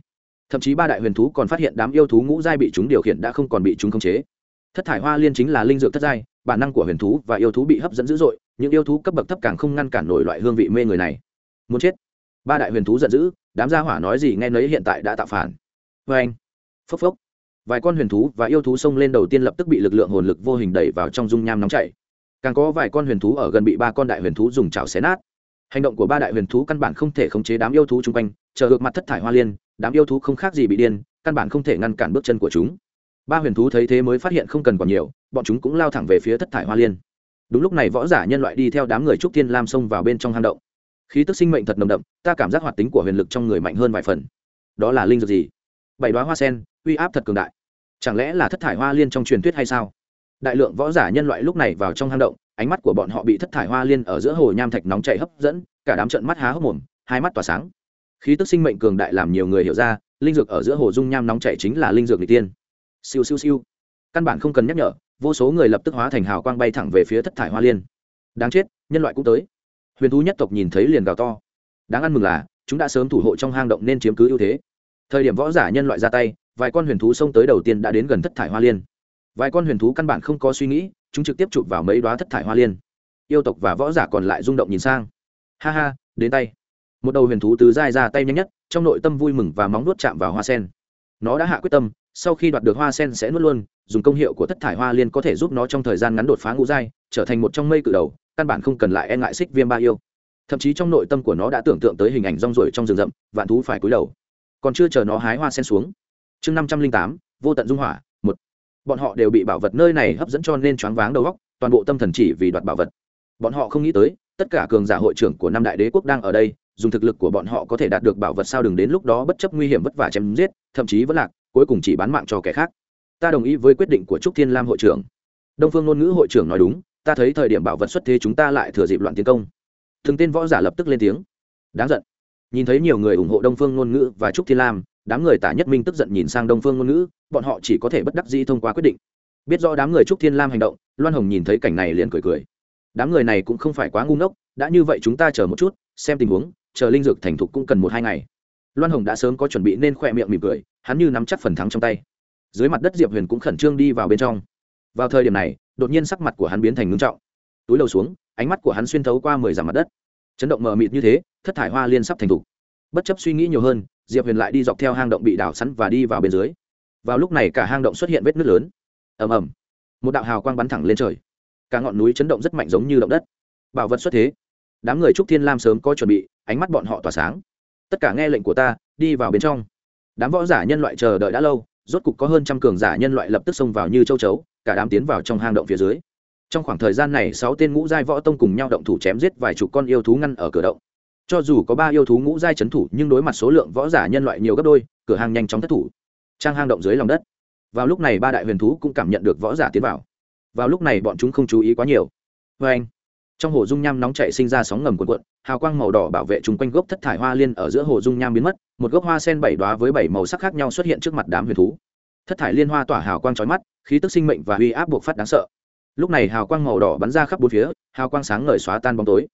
Thậm chí ba đại huyền thú còn phát hiện đám yêu thú ngũ giai bị chúng điều khiển đã không còn bị chúng khống chế. Thất thải hoa liên chính là linh dược thất giai, bản năng của huyền thú và yêu thú bị hấp dẫn dữ dội, những yêu thú cấp bậc thấp càng không ngăn cản nổi loại hương vị mê người này. Muốn chết. Ba đại huyền thú giận dữ, đám gia hỏa nói gì nghe nấy hiện tại đã tạo phản vê anh. Phốc phốc. Vài con huyền thú và yêu thú xông lên đầu tiên lập tức bị lực lượng hồn lực vô hình đẩy vào trong dung nham nóng chảy. Càng có vài con huyền thú ở gần bị ba con đại huyền thú dùng chảo xé nát. Hành động của ba đại huyền thú căn bản không thể khống chế đám yêu thú chung quanh, chờ ngược mặt thất thải hoa liên, đám yêu thú không khác gì bị điên, căn bản không thể ngăn cản bước chân của chúng. Ba huyền thú thấy thế mới phát hiện không cần còn nhiều, bọn chúng cũng lao thẳng về phía thất thải hoa liên. Đúng lúc này võ giả nhân loại đi theo đám người trúc tiên lam xông vào bên trong hang động. Khí tức sinh mệnh thật nồng đậm, ta cảm giác hoạt tính của huyền lực trong người mạnh hơn vài phần. Đó là linh dược gì? Bảy đoá hoa sen, uy áp thật cường đại. Chẳng lẽ là thất thải hoa liên trong truyền thuyết hay sao? Đại lượng võ giả nhân loại lúc này vào trong hang động, ánh mắt của bọn họ bị thất thải hoa liên ở giữa hồ nham thạch nóng chảy hấp dẫn, cả đám trận mắt há hốc mồm, hai mắt tỏa sáng. Khí tức sinh mệnh cường đại làm nhiều người hiểu ra, linh dược ở giữa hồ dung nham nóng chảy chính là linh dược n tiên. Siêu siêu siêu. Căn bản không cần nhắc nhở, vô số người lập tức hóa thành hào quang bay thẳng về phía thất thải hoa liên. Đáng chết, nhân loại cũng tới. Huyền thú nhất tộc nhìn thấy liền gào to. Đáng ăn mừng là, chúng đã sớm thủ hộ trong hang động nên chiếm cứ ưu thế thời điểm võ giả nhân loại ra tay, vài con huyền thú xông tới đầu tiên đã đến gần thất thải hoa liên. Vài con huyền thú căn bản không có suy nghĩ, chúng trực tiếp chụp vào mấy đoá thất thải hoa liên. Yêu tộc và võ giả còn lại rung động nhìn sang. Ha ha, đến tay. Một đầu huyền thú từ dai ra tay nhanh nhất, trong nội tâm vui mừng và móng nuốt chạm vào hoa sen. Nó đã hạ quyết tâm, sau khi đoạt được hoa sen sẽ nuốt luôn, dùng công hiệu của thất thải hoa liên có thể giúp nó trong thời gian ngắn đột phá ngũ giai, trở thành một trong mây cự đầu, căn bản không cần lại e ngại xích viêm ba yêu. Thậm chí trong nội tâm của nó đã tưởng tượng tới hình ảnh rong ruổi trong rừng rậm, vạn thú phải cúi đầu còn chưa chờ nó hái hoa sen xuống. Chương năm trăm linh tám, vô tận dung hỏa, một. Bọn họ đều bị bảo vật nơi này hấp dẫn cho nên choáng váng đầu góc toàn bộ tâm thần chỉ vì đoạt bảo vật. Bọn họ không nghĩ tới, tất cả cường giả hội trưởng của năm đại đế quốc đang ở đây, dùng thực lực của bọn họ có thể đạt được bảo vật sao đừng đến lúc đó bất chấp nguy hiểm vất vả chém giết, thậm chí vẫn lạc, cuối cùng chỉ bán mạng cho kẻ khác. Ta đồng ý với quyết định của trúc thiên lam hội trưởng. Đông phương ngôn ngữ hội trưởng nói đúng, ta thấy thời điểm bảo vật xuất thế chúng ta lại thừa dịp loạn tiến công. Thường tên võ giả lập tức lên tiếng. Đáng giận nhìn thấy nhiều người ủng hộ đông phương ngôn ngữ và trúc thiên lam, đám người tả nhất minh tức giận nhìn sang đông phương ngôn ngữ, bọn họ chỉ có thể bất đắc dĩ thông qua quyết định. Biết do đám người trúc thiên lam hành động, loan hồng nhìn thấy cảnh này liền cười cười. Đám người này cũng không phải quá ngu ngốc, đã như vậy chúng ta chờ một chút, xem tình huống, chờ linh dược thành thục cũng cần một hai ngày. Loan hồng đã sớm có chuẩn bị nên khỏe miệng mỉm cười, hắn như nắm chắc phần thắng trong tay. Dưới mặt đất diệp huyền cũng khẩn trương đi vào bên trong. Vào thời điểm này, đột nhiên sắc mặt của hắn biến thành ngưng trọng. Túi đầu xuống, ánh mắt của hắn xuyên thấu qua mười dặm mặt đất. Chấn động mờ mịt như thế thất thải hoa liên sắp thành thục. Bất chấp suy nghĩ nhiều hơn, diệp huyền lại đi dọc theo hang động bị đào sắn và đi vào bên dưới. Vào lúc này cả hang động xuất hiện vết nứt lớn. Ầm ầm, một đạo hào quang bắn thẳng lên trời. Cả ngọn núi chấn động rất mạnh giống như động đất. Bảo vật xuất thế. Đám người trúc thiên lam sớm có chuẩn bị, ánh mắt bọn họ tỏa sáng. Tất cả nghe lệnh của ta, đi vào bên trong. Đám võ giả nhân loại chờ đợi đã lâu, rốt cục có hơn trăm cường giả nhân loại lập tức xông vào như châu chấu, cả đám tiến vào trong hang động phía dưới. Trong khoảng thời gian này, sáu tên ngũ giai võ tông cùng nhau động thủ chém giết vài chục con yêu thú ngăn ở cửa động cho dù có ba yêu thú ngũ giai trấn thủ, nhưng đối mặt số lượng võ giả nhân loại nhiều gấp đôi, cửa hàng nhanh chóng thất thủ. Trang hang động dưới lòng đất. Vào lúc này ba đại huyền thú cũng cảm nhận được võ giả tiến vào. Vào lúc này bọn chúng không chú ý quá nhiều. Vê anh, trong hồ dung nham nóng chảy sinh ra sóng ngầm cuộn cuộn, hào quang màu đỏ bảo vệ chung quanh gốc thất thải hoa liên ở giữa hồ dung nham biến mất, một gốc hoa sen bảy đoá với bảy màu sắc khác nhau xuất hiện trước mặt đám huyền thú. Thất thải liên hoa tỏa hào quang trói mắt, khí tức sinh mệnh và uy áp buộc phát đáng sợ. Lúc này hào quang màu đỏ bắn ra khắp bốn phía, hào quang sáng ngời xóa tan bóng tối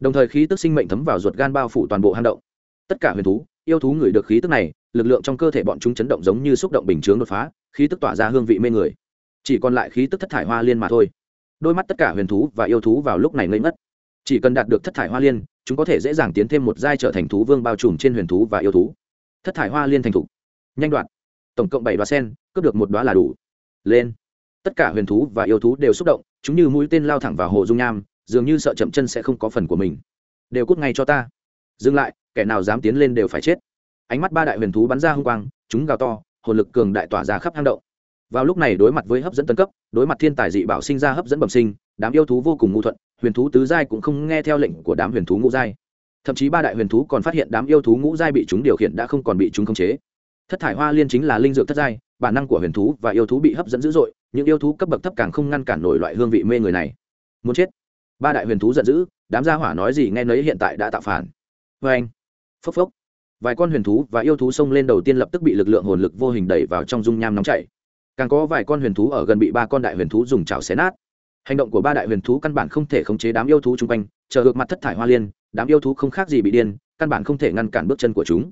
đồng thời khí tức sinh mệnh thấm vào ruột gan bao phủ toàn bộ hang động. Tất cả huyền thú yêu thú ngửi được khí tức này lực lượng trong cơ thể bọn chúng chấn động giống như xúc động bình chướng đột phá khí tức tỏa ra hương vị mê người. Chỉ còn lại khí tức thất thải hoa liên mà thôi. Đôi mắt tất cả huyền thú và yêu thú vào lúc này ngây ngất, chỉ cần đạt được thất thải hoa liên chúng có thể dễ dàng tiến thêm một giai trở thành thú vương bao trùm trên huyền thú và yêu thú. Thất thải hoa liên thành thục. Nhanh đoạn. Tổng cộng bảy đoá sen cướp được một đoá là đủ. Lên. Tất cả huyền thú và yêu thú đều xúc động chúng như mũi tên lao thẳng vào hồ dung nham dường như sợ chậm chân sẽ không có phần của mình. Đều cút ngay cho ta. Dừng lại, kẻ nào dám tiến lên đều phải chết. Ánh mắt ba đại huyền thú bắn ra h u n g quang, chúng gào to, hồn lực cường đại tỏa ra khắp hang động. Vào lúc này đối mặt với hấp dẫn tân cấp, đối mặt thiên tài dị bảo sinh ra hấp dẫn bẩm sinh, đám yêu thú vô cùng ngu thuận, huyền thú tứ giai cũng không nghe theo lệnh của đám huyền thú ngũ giai. Thậm chí ba đại huyền thú còn phát hiện đám yêu thú ngũ giai bị chúng điều khiển đã không còn bị chúng khống chế. Thất thải hoa liên chính là linh dược thất giai, bản năng của huyền thú và yêu thú bị hấp dẫn dữ dội, những yêu thú cấp bậc thấp càng không ngăn cản nổi loại hương vị mê người này. Muốn chết ba đại huyền thú giận dữ, đám gia hỏa nói gì nghe nấy hiện tại đã tạo phản. Vê anh, phốc phốc. Vài con huyền thú và yêu thú xông lên đầu tiên lập tức bị lực lượng hồn lực vô hình đẩy vào trong dung nham nóng chảy. Càng có vài con huyền thú ở gần bị ba con đại huyền thú dùng chảo xé nát. Hành động của ba đại huyền thú căn bản không thể khống chế đám yêu thú chung quanh, chờ ngược mặt thất thải hoa liên, đám yêu thú không khác gì bị điên, căn bản không thể ngăn cản bước chân của chúng.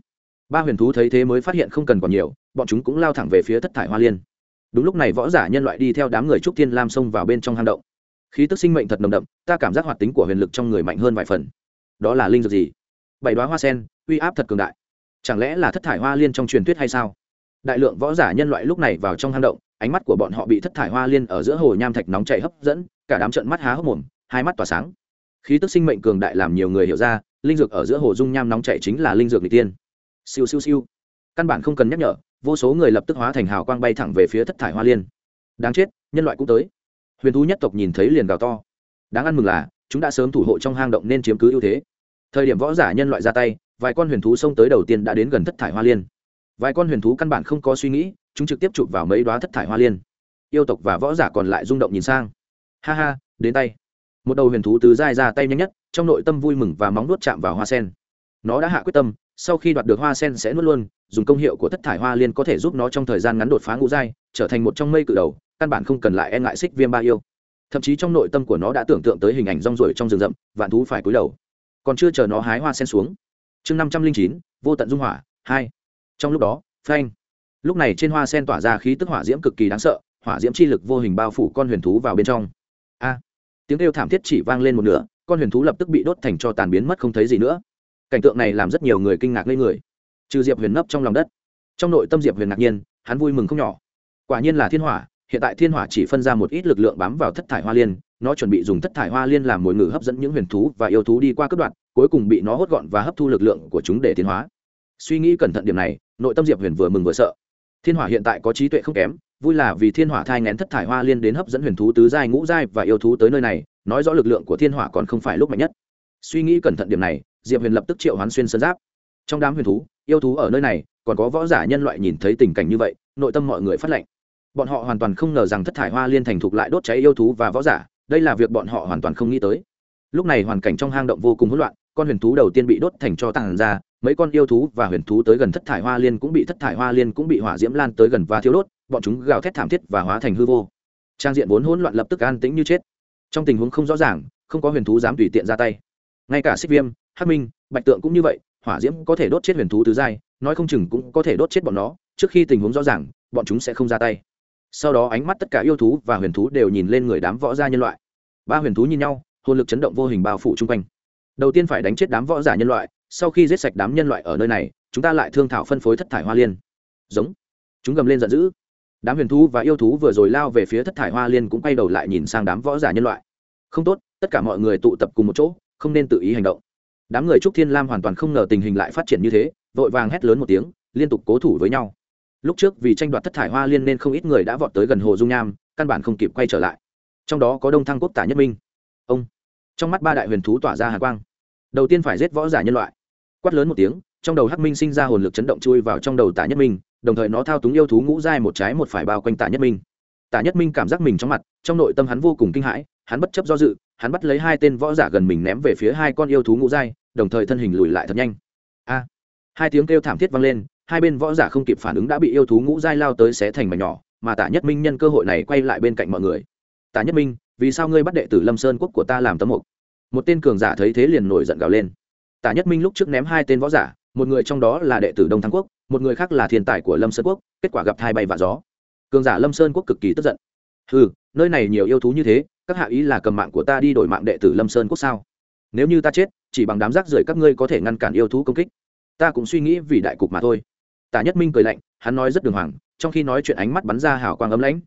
Ba huyền thú thấy thế mới phát hiện không cần còn nhiều, bọn chúng cũng lao thẳng về phía thất thải hoa liên. Đúng lúc này võ giả nhân loại đi theo đám người trúc thiên lam xông vào bên trong hang động khí tức sinh mệnh thật nồng đậm, ta cảm giác hoạt tính của huyền lực trong người mạnh hơn vài phần. Đó là linh dược gì? Bảy đoá hoa sen, uy áp thật cường đại. Chẳng lẽ là thất thải hoa liên trong truyền thuyết hay sao? Đại lượng võ giả nhân loại lúc này vào trong hang động, ánh mắt của bọn họ bị thất thải hoa liên ở giữa hồ nham thạch nóng chảy hấp dẫn, cả đám trận mắt há hốc mồm, hai mắt tỏa sáng. Khí tức sinh mệnh cường đại làm nhiều người hiểu ra, linh dược ở giữa hồ dung nham nóng chảy chính là linh dược n tiên. Siêu siêu siêu. Căn bản không cần nhắc nhở, vô số người lập tức hóa thành hào quang bay thẳng về phía thất thải hoa liên. Đáng chết, nhân loại cũng tới huyền thú nhất tộc nhìn thấy liền gào to. Đáng ăn mừng là, chúng đã sớm thủ hộ trong hang động nên chiếm cứ ưu thế. Thời điểm võ giả nhân loại ra tay, vài con huyền thú xông tới đầu tiên đã đến gần thất thải hoa liên. Vài con huyền thú căn bản không có suy nghĩ, chúng trực tiếp chụp vào mấy đoá thất thải hoa liên. Yêu tộc và võ giả còn lại rung động nhìn sang. Ha ha, đến tay. Một đầu huyền thú từ dai ra tay nhanh nhất, trong nội tâm vui mừng và móng nuốt chạm vào hoa sen. Nó đã hạ quyết tâm, sau khi đoạt được hoa sen sẽ nuốt luôn, dùng công hiệu của thất thải hoa liên có thể giúp nó trong thời gian ngắn đột phá ngũ giai, trở thành một trong mây cự đầu căn bản không cần lại e ngại xích viêm ba yêu. Thậm chí trong nội tâm của nó đã tưởng tượng tới hình ảnh rong ruổi trong rừng rậm, vạn thú phải cúi đầu. Còn chưa chờ nó hái hoa sen xuống. Chương năm trăm linh chín, vô tận dung hỏa, hai. Trong lúc đó, phanh. Lúc này trên hoa sen tỏa ra khí tức hỏa diễm cực kỳ đáng sợ, hỏa diễm chi lực vô hình bao phủ con huyền thú vào bên trong. A. Tiếng kêu thảm thiết chỉ vang lên một nửa, con huyền thú lập tức bị đốt thành cho tàn biến mất không thấy gì nữa. Cảnh tượng này làm rất nhiều người kinh ngạc lên người. Trừ diệp huyền nấp trong lòng đất. Trong nội tâm diệp huyền ngạc nhiên, hắn vui mừng không nhỏ. Quả nhiên là thiên hỏa hiện tại thiên hỏa chỉ phân ra một ít lực lượng bám vào thất thải hoa liên, nó chuẩn bị dùng thất thải hoa liên làm mồi ngự hấp dẫn những huyền thú và yêu thú đi qua cấp đoạn, cuối cùng bị nó hốt gọn và hấp thu lực lượng của chúng để tiến hóa. Suy nghĩ cẩn thận điểm này, nội tâm diệp huyền vừa mừng vừa sợ. Thiên hỏa hiện tại có trí tuệ không kém, vui là vì thiên hỏa thai ngén thất thải hoa liên đến hấp dẫn huyền thú tứ giai, ngũ giai và yêu thú tới nơi này, nói rõ lực lượng của thiên hỏa còn không phải lúc mạnh nhất. Suy nghĩ cẩn thận điểm này, diệp huyền lập tức triệu hoán xuyên sơn giáp. Trong đám huyền thú, yêu thú ở nơi này, còn có võ giả nhân loại nhìn thấy tình cảnh như vậy, nội tâm mọi người phát lệnh bọn họ hoàn toàn không ngờ rằng thất thải hoa liên thành thục lại đốt cháy yêu thú và võ giả, đây là việc bọn họ hoàn toàn không nghĩ tới. Lúc này hoàn cảnh trong hang động vô cùng hỗn loạn, con huyền thú đầu tiên bị đốt thành cho tàn ra, mấy con yêu thú và huyền thú tới gần thất thải hoa liên cũng bị thất thải hoa liên cũng bị hỏa diễm lan tới gần và thiêu đốt, bọn chúng gào thét thảm thiết và hóa thành hư vô. Trang diện vốn hỗn loạn lập tức an tĩnh như chết. Trong tình huống không rõ ràng, không có huyền thú dám tùy tiện ra tay. Ngay cả xích viêm, hắc minh, bạch tượng cũng như vậy, hỏa diễm có thể đốt chết huyền thú tứ giai, nói không chừng cũng có thể đốt chết bọn nó, trước khi tình huống rõ ràng, bọn chúng sẽ không ra tay sau đó ánh mắt tất cả yêu thú và huyền thú đều nhìn lên người đám võ gia nhân loại. Ba huyền thú nhìn nhau, hồn lực chấn động vô hình bao phủ chung quanh. Đầu tiên phải đánh chết đám võ giả nhân loại, sau khi giết sạch đám nhân loại ở nơi này, chúng ta lại thương thảo phân phối thất thải hoa liên. Giống. Chúng gầm lên giận dữ. Đám huyền thú và yêu thú vừa rồi lao về phía thất thải hoa liên cũng quay đầu lại nhìn sang đám võ giả nhân loại. Không tốt, tất cả mọi người tụ tập cùng một chỗ, không nên tự ý hành động. Đám người trúc thiên lam hoàn toàn không ngờ tình hình lại phát triển như thế, vội vàng hét lớn một tiếng, liên tục cố thủ với nhau lúc trước vì tranh đoạt thất thải hoa liên nên không ít người đã vọt tới gần hồ dung nham, căn bản không kịp quay trở lại. Trong đó có đông thăng quốc tả nhất minh. Ông. Trong mắt ba đại huyền thú tỏa ra hà quang. Đầu tiên phải giết võ giả nhân loại. Quát lớn một tiếng, trong đầu hắc minh sinh ra hồn lực chấn động chui vào trong đầu tả nhất minh, đồng thời nó thao túng yêu thú ngũ giai một trái một phải bao quanh tả nhất minh. Tả nhất minh cảm giác mình trong mặt, trong nội tâm hắn vô cùng kinh hãi, hắn bất chấp do dự, hắn bắt lấy hai tên võ giả gần mình ném về phía hai con yêu thú ngũ giai, đồng thời thân hình lùi lại thật nhanh. A. Hai tiếng kêu thảm thiết vang lên hai bên võ giả không kịp phản ứng đã bị yêu thú ngũ giai lao tới xé thành mảnh nhỏ mà tả nhất minh nhân cơ hội này quay lại bên cạnh mọi người. Tả nhất minh vì sao ngươi bắt đệ tử lâm sơn quốc của ta làm tấm mục? Một tên cường giả thấy thế liền nổi giận gào lên. Tả nhất minh lúc trước ném hai tên võ giả một người trong đó là đệ tử đông thắng quốc một người khác là thiên tài của lâm sơn quốc kết quả gặp thai bay và gió. Cường giả lâm sơn quốc cực kỳ tức giận. "Hừ, nơi này nhiều yêu thú như thế các hạ ý là cầm mạng của ta đi đổi mạng đệ tử lâm sơn quốc sao? Nếu như ta chết chỉ bằng đám rác rưởi các ngươi có thể ngăn cản yêu thú công kích. Ta cũng suy nghĩ vì đại cục mà thôi tả nhất minh cười lạnh, hắn nói rất đường hoàng, trong khi nói chuyện ánh mắt bắn ra hào quang ấm lãnh.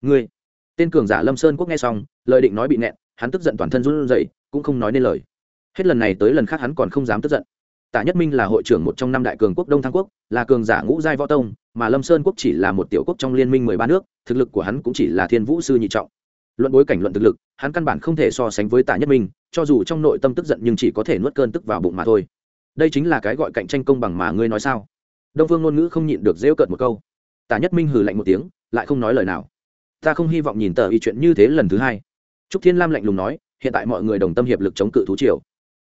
Ngươi, tên cường giả lâm sơn quốc nghe xong, lời định nói bị nẹn, hắn tức giận toàn thân run rẩy, cũng không nói nên lời. Hết lần này tới lần khác hắn còn không dám tức giận. Tả nhất minh là hội trưởng một trong năm đại cường quốc đông thăng quốc, là cường giả ngũ giai võ tông, mà lâm sơn quốc chỉ là một tiểu quốc trong liên minh mười ba nước, thực lực của hắn cũng chỉ là thiên vũ sư nhị trọng. Luận bối cảnh luận thực lực, hắn căn bản không thể so sánh với tả nhất minh, cho dù trong nội tâm tức giận nhưng chỉ có thể nuốt cơn tức vào bụng mà thôi. Đây chính là cái gọi cạnh tranh công bằng mà ngươi nói sao? Đông phương ngôn ngữ không nhịn được rêu cợt một câu. Tả nhất minh hừ lạnh một tiếng, lại không nói lời nào. Ta không hy vọng nhìn tờ y chuyện như thế lần thứ hai. Trúc thiên lam lạnh lùng nói, hiện tại mọi người đồng tâm hiệp lực chống cự thú triều.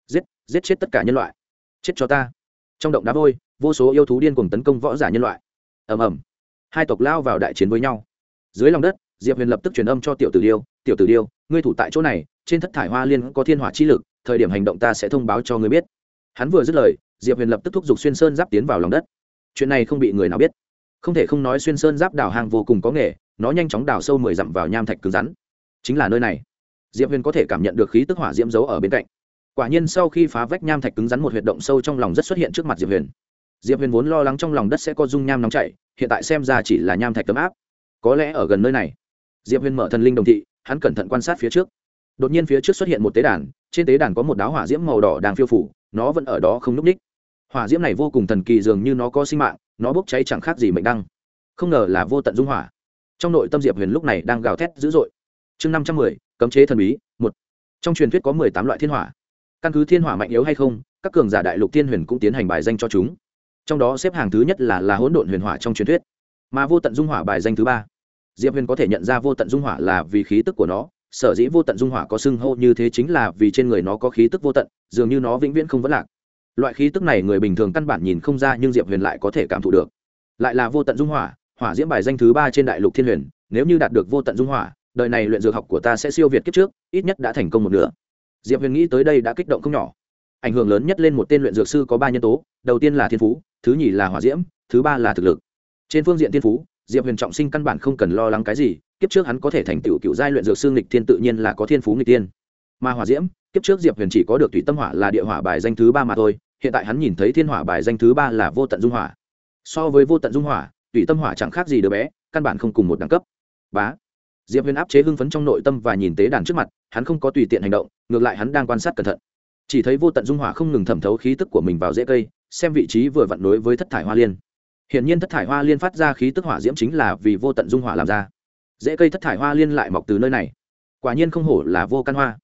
Giết giết chết tất cả nhân loại. Chết cho ta. Trong động đá vôi, vô số yêu thú điên cùng tấn công võ giả nhân loại. Ầm ầm. Hai tộc lao vào đại chiến với nhau. Dưới lòng đất, diệp huyền lập tức truyền âm cho tiểu tử điêu, tiểu tử điêu, ngươi thủ tại chỗ này, trên thất thải hoa liên có thiên hỏa chi lực, thời điểm hành động ta sẽ thông báo cho ngươi biết. Hắn vừa dứt lời, diệp huyền lập tức thúc giục xuyên sơn giáp tiến vào lòng đất chuyện này không bị người nào biết. Không thể không nói xuyên sơn giáp đào hàng vô cùng có nghề, nó nhanh chóng đào sâu mười dặm vào nham thạch cứng rắn. Chính là nơi này, diệp huyền có thể cảm nhận được khí tức hỏa diễm giấu ở bên cạnh. Quả nhiên sau khi phá vách nham thạch cứng rắn một huyệt động sâu trong lòng rất xuất hiện trước mặt diệp huyền. Diệp huyền vốn lo lắng trong lòng đất sẽ có dung nham nóng chảy, hiện tại xem ra chỉ là nham thạch tấm áp. Có lẽ ở gần nơi này, diệp huyền mở thần linh đồng thị, hắn cẩn thận quan sát phía trước. Đột nhiên phía trước xuất hiện một tế đàn, trên tế đàn có một đáo hỏa diễm màu đỏ đang phiêu phủ nó vẫn ở đó không n ú c ních hỏa diễm này vô cùng thần kỳ dường như nó có sinh mạng, nó bốc cháy chẳng khác gì mệnh đăng. Không ngờ là vô tận dung hỏa. Trong nội tâm diệp huyền lúc này đang gào thét dữ dội. Chương năm trăm mười, cấm chế thần bí, một. Trong truyền thuyết có mười tám loại thiên hỏa. Căn cứ thiên hỏa mạnh yếu hay không, các cường giả đại lục thiên huyền cũng tiến hành bài danh cho chúng. Trong đó xếp hàng thứ nhất là là hỗn độn huyền hỏa trong truyền thuyết. Mà vô tận dung hỏa bài danh thứ ba. Diệp huyền có thể nhận ra vô tận dung hỏa là vì khí tức của nó. Sở dĩ vô tận dung hỏa có xưng hô như thế chính là vì trên người nó có khí tức vô tận, dường như nó vĩnh viễn không vấn lạc loại khí tức này người bình thường căn bản nhìn không ra nhưng diệp huyền lại có thể cảm thụ được. Lại là vô tận dung hỏa hỏa diễm bài danh thứ ba trên đại lục thiên huyền, nếu như đạt được vô tận dung hỏa, đời này luyện dược học của ta sẽ siêu việt kiếp trước, ít nhất đã thành công một nửa. Diệp huyền nghĩ tới đây đã kích động không nhỏ. Ảnh hưởng lớn nhất lên một tên luyện dược sư có ba nhân tố, đầu tiên là thiên phú, thứ nhì là hỏa diễm, thứ ba là thực lực. Trên phương diện thiên phú, diệp huyền trọng sinh căn bản không cần lo lắng cái gì, kiếp trước hắn có thể thành tựu cựu giai luyện dược sư nghịch thiên tự nhiên là có thiên phú nghịch tiên mà hỏa diễm, kiếp trước diệp huyền chỉ có được thủy tâm hỏa là địa hỏa bài danh thứ ba mà thôi, hiện tại hắn nhìn thấy thiên hỏa bài danh thứ ba là vô tận dung hỏa. So với vô tận dung hỏa, thủy tâm hỏa chẳng khác gì đứa bé, căn bản không cùng một đẳng cấp. Bá. Diệp huyền áp chế hưng phấn trong nội tâm và nhìn tế đàn trước mặt, hắn không có tùy tiện hành động, ngược lại hắn đang quan sát cẩn thận. Chỉ thấy vô tận dung hỏa không ngừng thẩm thấu khí tức của mình vào rễ cây, xem vị trí vừa vặn đối với thất thải hoa liên. Hiện nhiên thất thải hoa liên phát ra khí tức hỏa diễm chính là vì vô tận dung hỏa làm ra. Rễ cây thất thải hoa liên lại mọc từ nơi này. Quả nhiên không hổ là vô căn hoa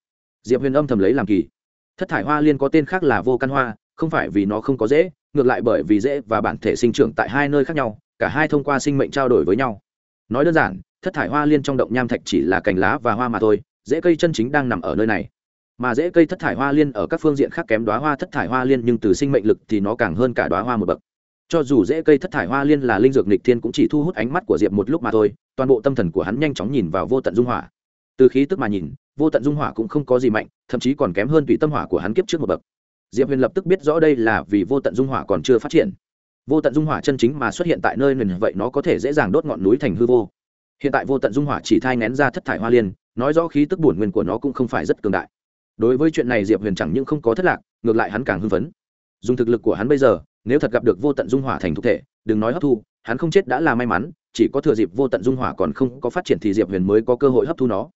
diệp huyền âm thầm lấy làm kỳ. Thất thải hoa liên có tên khác là vô căn hoa, không phải vì nó không có dễ, ngược lại bởi vì dễ và bản thể sinh trưởng tại hai nơi khác nhau, cả hai thông qua sinh mệnh trao đổi với nhau. Nói đơn giản, thất thải hoa liên trong động nham thạch chỉ là cành lá và hoa mà thôi, dễ cây chân chính đang nằm ở nơi này. Mà dễ cây thất thải hoa liên ở các phương diện khác kém đoá hoa thất thải hoa liên nhưng từ sinh mệnh lực thì nó càng hơn cả đoá hoa một bậc. Cho dù dễ cây thất thải hoa liên là linh dược nịch thiên cũng chỉ thu hút ánh mắt của diệp một lúc mà thôi, toàn bộ tâm thần của hắn nhanh chóng nhìn vào vô tận dung hỏa. Từ khí tức mà nhìn vô tận dung hỏa cũng không có gì mạnh, thậm chí còn kém hơn tùy tâm hỏa của hắn kiếp trước một bậc. Diệp huyền lập tức biết rõ đây là vì vô tận dung hỏa còn chưa phát triển. Vô tận dung hỏa chân chính mà xuất hiện tại nơi nền vậy nó có thể dễ dàng đốt ngọn núi thành hư vô. Hiện tại vô tận dung hỏa chỉ thai nén ra thất thải hoa liên, nói rõ khí tức bổn nguyên của nó cũng không phải rất cường đại. Đối với chuyện này diệp huyền chẳng những không có thất lạc, ngược lại hắn càng hưng phấn. Dùng thực lực của hắn bây giờ, nếu thật gặp được vô tận dung hỏa thành thực thể, đừng nói hấp thu, hắn không chết đã là may mắn, chỉ có thừa dịp vô tận dung hỏa còn không có phát triển thì diệp huyền mới có cơ hội hấp thu nó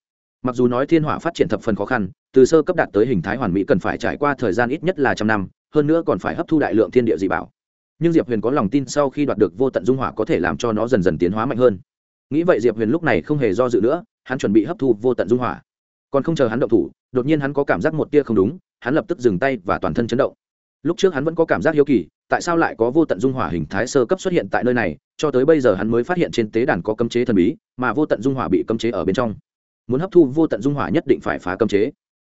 mặc dù nói thiên hỏa phát triển thập phần khó khăn, từ sơ cấp đạt tới hình thái hoàn mỹ cần phải trải qua thời gian ít nhất là trăm năm, hơn nữa còn phải hấp thu đại lượng thiên địa dị bảo. Nhưng diệp huyền có lòng tin sau khi đoạt được vô tận dung hỏa có thể làm cho nó dần dần tiến hóa mạnh hơn. Nghĩ vậy diệp huyền lúc này không hề do dự nữa, hắn chuẩn bị hấp thu vô tận dung hỏa. Còn không chờ hắn động thủ, đột nhiên hắn có cảm giác một tia không đúng, hắn lập tức dừng tay và toàn thân chấn động. Lúc trước hắn vẫn có cảm giác hiếu kỳ, tại sao lại có vô tận dung hỏa hình thái sơ cấp xuất hiện tại nơi này, cho tới bây giờ hắn mới phát hiện trên tế đàn có cấm chế thần bí, mà vô tận dung hỏa bị cấm chế ở bên trong muốn hấp thu vô tận dung hỏa nhất định phải phá cấm chế.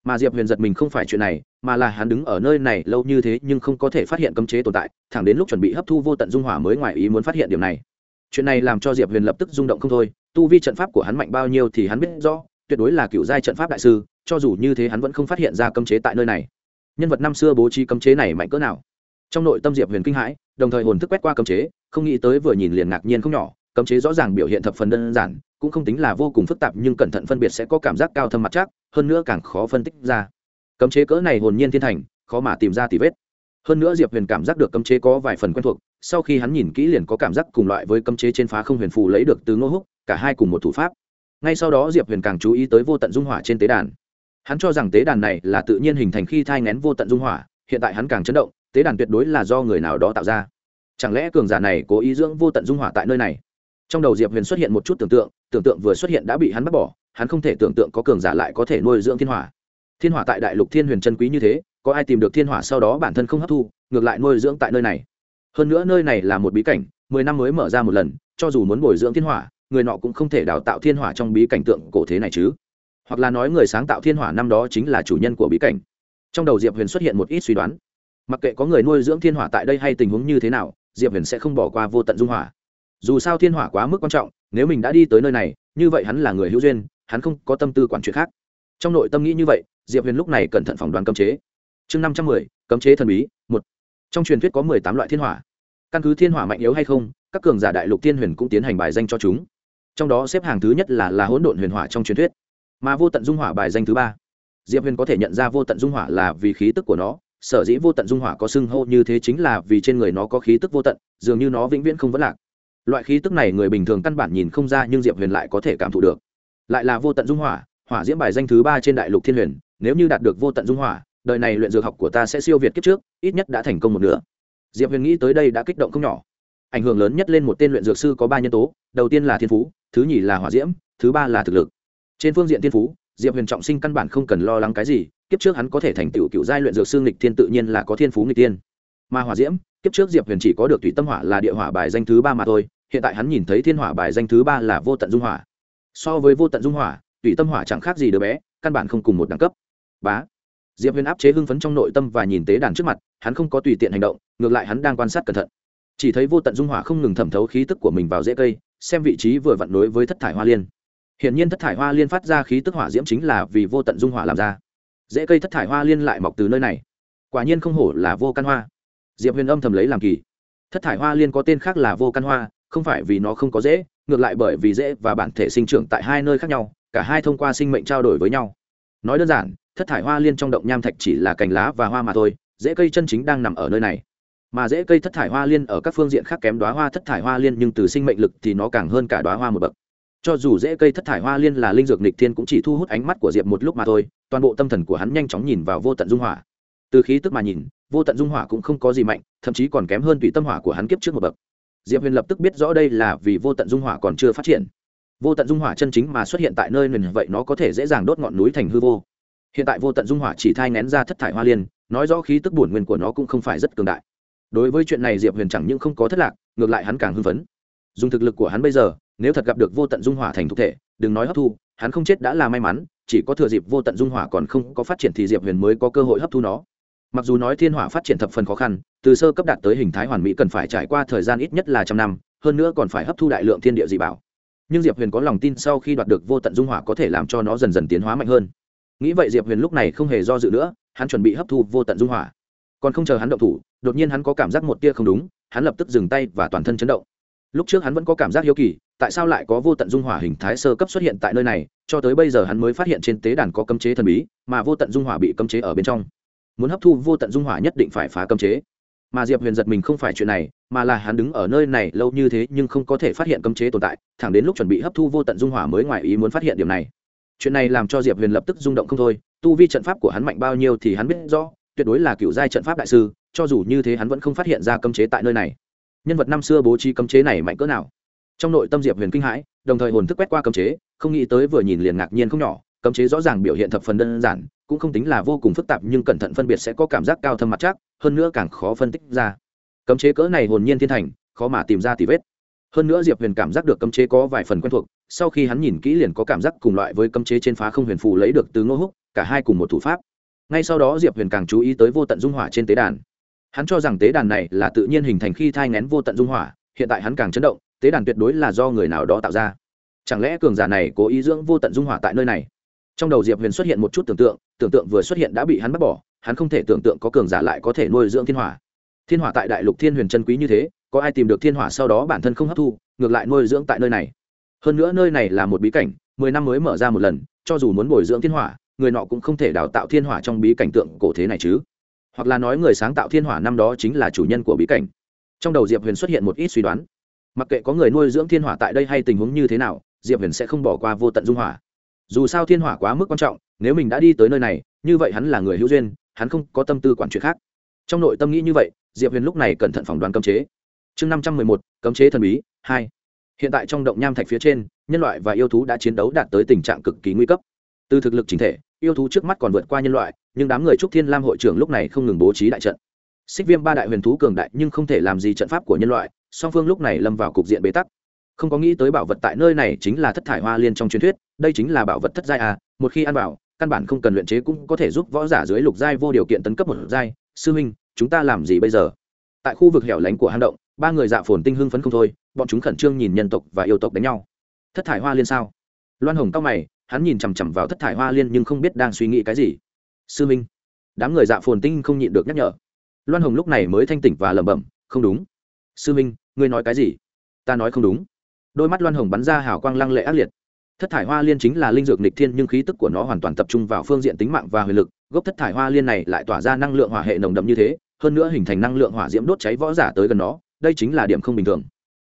Mà diệp huyền giật mình không phải chuyện này, mà là hắn đứng ở nơi này lâu như thế nhưng không có thể phát hiện cấm chế tồn tại, thẳng đến lúc chuẩn bị hấp thu vô tận dung hỏa mới ngoài ý muốn phát hiện điểm này. Chuyện này làm cho diệp huyền lập tức rung động không thôi, tu vi trận pháp của hắn mạnh bao nhiêu thì hắn biết rõ, tuyệt đối là cựu giai trận pháp đại sư, cho dù như thế hắn vẫn không phát hiện ra cấm chế tại nơi này. Nhân vật năm xưa bố trí cấm chế này mạnh cỡ nào? Trong nội tâm diệp huyền kinh hãi, đồng thời hồn thức quét qua cấm chế, không nghĩ tới vừa nhìn liền ngạc nhiên không nhỏ cấm chế rõ ràng biểu hiện thập phần đơn giản, cũng không tính là vô cùng phức tạp nhưng cẩn thận phân biệt sẽ có cảm giác cao thâm mặt chắc, hơn nữa càng khó phân tích ra. Cấm chế cỡ này hồn nhiên thiên thành, khó mà tìm ra tỉ vết. Hơn nữa diệp huyền cảm giác được cấm chế có vài phần quen thuộc, sau khi hắn nhìn kỹ liền có cảm giác cùng loại với cấm chế trên phá không huyền phù lấy được từ ngô húc, cả hai cùng một thủ pháp. Ngay sau đó diệp huyền càng chú ý tới vô tận dung hỏa trên tế đàn. Hắn cho rằng tế đàn này là tự nhiên hình thành khi thai ngén vô tận dung hỏa, hiện tại hắn càng chấn động, tế đàn tuyệt đối là do người nào đó tạo ra. Chẳng lẽ cường giả này cố ý dưỡng vô tận dung hỏa tại nơi này? Trong đầu diệp huyền xuất hiện một chút tưởng tượng tưởng tượng vừa xuất hiện đã bị hắn bắt bỏ, hắn không thể tưởng tượng có cường giả lại có thể nuôi dưỡng thiên hỏa. Thiên hỏa tại đại lục thiên huyền chân quý như thế, có ai tìm được thiên hỏa sau đó bản thân không hấp thu, ngược lại nuôi dưỡng tại nơi này? Hơn nữa nơi này là một bí cảnh, mười năm mới mở ra một lần, cho dù muốn bồi dưỡng thiên hỏa, người nọ cũng không thể đào tạo thiên hỏa trong bí cảnh tượng cổ thế này chứ. Hoặc là nói người sáng tạo thiên hỏa năm đó chính là chủ nhân của bí cảnh. Trong đầu diệp huyền xuất hiện một ít suy đoán. Mặc kệ có người nuôi dưỡng thiên hỏa tại đây hay tình huống như thế nào, diệp huyền sẽ không bỏ qua vô tận dung hỏa dù sao thiên hỏa quá mức quan trọng, nếu mình đã đi tới nơi này, như vậy hắn là người hữu duyên, hắn không có tâm tư quản chuyện khác. Trong nội tâm nghĩ như vậy, diệp huyền lúc này cẩn thận phỏng đoán cấm chế. Chương năm trăm mười, cấm chế thần bí, một. Trong truyền thuyết có mười tám loại thiên hỏa. Căn cứ thiên hỏa mạnh yếu hay không, các cường giả đại lục thiên huyền cũng tiến hành bài danh cho chúng. Trong đó xếp hàng thứ nhất là là hỗn độn huyền hỏa trong truyền thuyết. Mà vô tận dung hỏa bài danh thứ ba. Diệp huyền có thể nhận ra vô tận dung hỏa là vì khí tức của nó, sở dĩ vô tận dung hỏa có xưng hô như thế chính là vì trên người nó có khí tức vô tận, dường như nó vĩnh viễn không vẫn lạc loại khí tức này người bình thường căn bản nhìn không ra nhưng diệp huyền lại có thể cảm thụ được. Lại là vô tận dung hỏa hỏa diễm bài danh thứ ba trên đại lục thiên huyền, nếu như đạt được vô tận dung hỏa, đời này luyện dược học của ta sẽ siêu việt kiếp trước, ít nhất đã thành công một nửa. Diệp huyền nghĩ tới đây đã kích động không nhỏ. Ảnh hưởng lớn nhất lên một tên luyện dược sư có ba nhân tố, đầu tiên là thiên phú, thứ nhì là hỏa diễm, thứ ba là thực lực. Trên phương diện thiên phú, diệp huyền trọng sinh căn bản không cần lo lắng cái gì, kiếp trước hắn có thể thành tựu cựu giai luyện dược sư nghịch thiên tự nhiên là có thiên phú nghịch tiên mà hỏa diễm, kiếp trước diệp huyền chỉ có được tùy tâm hỏa là địa hỏa bài danh thứ ba mà thôi, hiện tại hắn nhìn thấy thiên hỏa bài danh thứ ba là vô tận dung hỏa. So với vô tận dung hỏa tùy tâm hỏa chẳng khác gì đứa bé, căn bản không cùng một đẳng cấp. Bá. Diệp huyền áp chế hưng phấn trong nội tâm và nhìn tế đàn trước mặt, hắn không có tùy tiện hành động, ngược lại hắn đang quan sát cẩn thận. Chỉ thấy vô tận dung hỏa không ngừng thẩm thấu khí tức của mình vào rễ cây, xem vị trí vừa vặn nối với thất thải hoa liên. Hiển nhiên thất thải hoa liên phát ra khí tức hỏa diễm chính là vì vô tận dung hỏa làm ra. Rễ cây thất thải hoa liên lại mọc từ nơi này. Quả nhiên không hổ là vô căn hoa diệp huyền âm thầm lấy làm kỳ. Thất thải hoa liên có tên khác là vô căn hoa, không phải vì nó không có dễ, ngược lại bởi vì dễ và bản thể sinh trưởng tại hai nơi khác nhau, cả hai thông qua sinh mệnh trao đổi với nhau. Nói đơn giản, thất thải hoa liên trong động nham thạch chỉ là cành lá và hoa mà thôi, dễ cây chân chính đang nằm ở nơi này. Mà dễ cây thất thải hoa liên ở các phương diện khác kém đoá hoa thất thải hoa liên, nhưng từ sinh mệnh lực thì nó càng hơn cả đoá hoa một bậc. Cho dù dễ cây thất thải hoa liên là linh dược nịch thiên cũng chỉ thu hút ánh mắt của diệp một lúc mà thôi, toàn bộ tâm thần của hắn nhanh chóng nhìn vào vô tận dung hỏa từ khí tức mà nhìn, vô tận dung hỏa cũng không có gì mạnh, thậm chí còn kém hơn tùy tâm hỏa của hắn kiếp trước một bậc. Diệp huyền lập tức biết rõ đây là vì vô tận dung hỏa còn chưa phát triển. Vô tận dung hỏa chân chính mà xuất hiện tại nơi nền vậy nó có thể dễ dàng đốt ngọn núi thành hư vô. Hiện tại vô tận dung hỏa chỉ thai ngén ra thất thải hoa liên, nói rõ khí tức bổn nguyên của nó cũng không phải rất cường đại. Đối với chuyện này diệp huyền chẳng những không có thất lạc, ngược lại hắn càng hưng phấn. Dùng thực lực của hắn bây giờ, nếu thật gặp được vô tận dung hỏa thành thực thể, đừng nói hấp thu, hắn không chết đã là may mắn, chỉ có thừa dịp vô tận dung hỏa còn không có phát triển thì diệp huyền mới có cơ hội hấp thu nó mặc dù nói thiên hỏa phát triển thập phần khó khăn, từ sơ cấp đạt tới hình thái hoàn mỹ cần phải trải qua thời gian ít nhất là trăm năm, hơn nữa còn phải hấp thu đại lượng thiên địa dị bảo. Nhưng diệp huyền có lòng tin sau khi đoạt được vô tận dung hỏa có thể làm cho nó dần dần tiến hóa mạnh hơn. Nghĩ vậy diệp huyền lúc này không hề do dự nữa, hắn chuẩn bị hấp thu vô tận dung hỏa. Còn không chờ hắn động thủ, đột nhiên hắn có cảm giác một tia không đúng, hắn lập tức dừng tay và toàn thân chấn động. Lúc trước hắn vẫn có cảm giác hiếu kỳ, tại sao lại có vô tận dung hỏa hình thái sơ cấp xuất hiện tại nơi này, cho tới bây giờ hắn mới phát hiện trên tế đàn có cấm chế thần bí, mà vô tận dung hỏa bị cấm chế ở bên trong muốn hấp thu vô tận dung hỏa nhất định phải phá cấm chế. Mà diệp huyền giật mình không phải chuyện này, mà là hắn đứng ở nơi này lâu như thế nhưng không có thể phát hiện cấm chế tồn tại, thẳng đến lúc chuẩn bị hấp thu vô tận dung hỏa mới ngoài ý muốn phát hiện điểm này. Chuyện này làm cho diệp huyền lập tức rung động không thôi, tu vi trận pháp của hắn mạnh bao nhiêu thì hắn biết rõ, tuyệt đối là cựu giai trận pháp đại sư, cho dù như thế hắn vẫn không phát hiện ra cấm chế tại nơi này. Nhân vật năm xưa bố trí cấm chế này mạnh cỡ nào? Trong nội tâm diệp huyền kinh hãi, đồng thời hồn thức quét qua cấm chế, không nghĩ tới vừa nhìn liền ngạc nhiên không nhỏ cấm chế rõ ràng biểu hiện thập phần đơn giản, cũng không tính là vô cùng phức tạp nhưng cẩn thận phân biệt sẽ có cảm giác cao thâm mặt chắc, hơn nữa càng khó phân tích ra. Cấm chế cỡ này hồn nhiên thiên thành, khó mà tìm ra tì vết. Hơn nữa diệp huyền cảm giác được cấm chế có vài phần quen thuộc, sau khi hắn nhìn kỹ liền có cảm giác cùng loại với cấm chế trên phá không huyền phù lấy được từ ngô húc, cả hai cùng một thủ pháp. Ngay sau đó diệp huyền càng chú ý tới vô tận dung hỏa trên tế đàn. Hắn cho rằng tế đàn này là tự nhiên hình thành khi thai ngén vô tận dung hỏa, hiện tại hắn càng chấn động, tế đàn tuyệt đối là do người nào đó tạo ra. Chẳng lẽ cường giả này cố ý dưỡng vô tận dung hỏa tại nơi này? Trong đầu diệp huyền xuất hiện một chút tưởng tượng tưởng tượng vừa xuất hiện đã bị hắn bắt bỏ, hắn không thể tưởng tượng có cường giả lại có thể nuôi dưỡng thiên hỏa. Thiên hỏa tại đại lục thiên huyền chân quý như thế, có ai tìm được thiên hỏa sau đó bản thân không hấp thu, ngược lại nuôi dưỡng tại nơi này? Hơn nữa nơi này là một bí cảnh, mười năm mới mở ra một lần, cho dù muốn bồi dưỡng thiên hỏa, người nọ cũng không thể đào tạo thiên hỏa trong bí cảnh tượng cổ thế này chứ. Hoặc là nói người sáng tạo thiên hỏa năm đó chính là chủ nhân của bí cảnh. Trong đầu diệp huyền xuất hiện một ít suy đoán. Mặc kệ có người nuôi dưỡng thiên hỏa tại đây hay tình huống như thế nào, diệp huyền sẽ không bỏ qua vô tận dung hỏa dù sao thiên hỏa quá mức quan trọng, nếu mình đã đi tới nơi này, như vậy hắn là người hữu duyên, hắn không có tâm tư quản chuyện khác. Trong nội tâm nghĩ như vậy, diệp huyền lúc này cẩn thận phỏng đoán cấm chế. Chương năm trăm mười một, cấm chế thần bí, hai. Hiện tại trong động nham thạch phía trên, nhân loại và yêu thú đã chiến đấu đạt tới tình trạng cực kỳ nguy cấp. Từ thực lực chính thể, yêu thú trước mắt còn vượt qua nhân loại, nhưng đám người trúc thiên lam hội trưởng lúc này không ngừng bố trí đại trận. Xích viêm ba đại huyền thú cường đại nhưng không thể làm gì trận pháp của nhân loại, song phương lúc này lâm vào cục diện bế tắc không có nghĩ tới bảo vật tại nơi này chính là thất thải hoa liên trong truyền thuyết, đây chính là bảo vật thất giai à một khi ăn bảo căn bản không cần luyện chế cũng có thể giúp võ giả dưới lục giai vô điều kiện tấn cấp một giai. Sư huynh, chúng ta làm gì bây giờ? Tại khu vực hẻo lánh của hang động, ba người dạ phồn tinh hưng phấn không thôi, bọn chúng khẩn trương nhìn nhân tộc và yêu tộc đánh nhau. Thất thải hoa liên sao? Loan hồng cao mày, hắn nhìn chằm chằm vào thất thải hoa liên nhưng không biết đang suy nghĩ cái gì. Sư minh đám người dạ phồn tinh không nhịn được nhắc nhở. Loan hồng lúc này mới thanh tỉnh và lẩm bẩm, không đúng. Sư minh ngươi nói cái gì? Ta nói không đúng đôi mắt loan hồng bắn ra hào quang lăng lệ ác liệt. Thất thải hoa liên chính là linh dược nịch thiên, nhưng khí tức của nó hoàn toàn tập trung vào phương diện tính mạng và huyền lực. Gốc thất thải hoa liên này lại tỏa ra năng lượng hỏa hệ nồng đậm như thế, hơn nữa hình thành năng lượng hỏa diễm đốt cháy võ giả tới gần nó, đây chính là điểm không bình thường.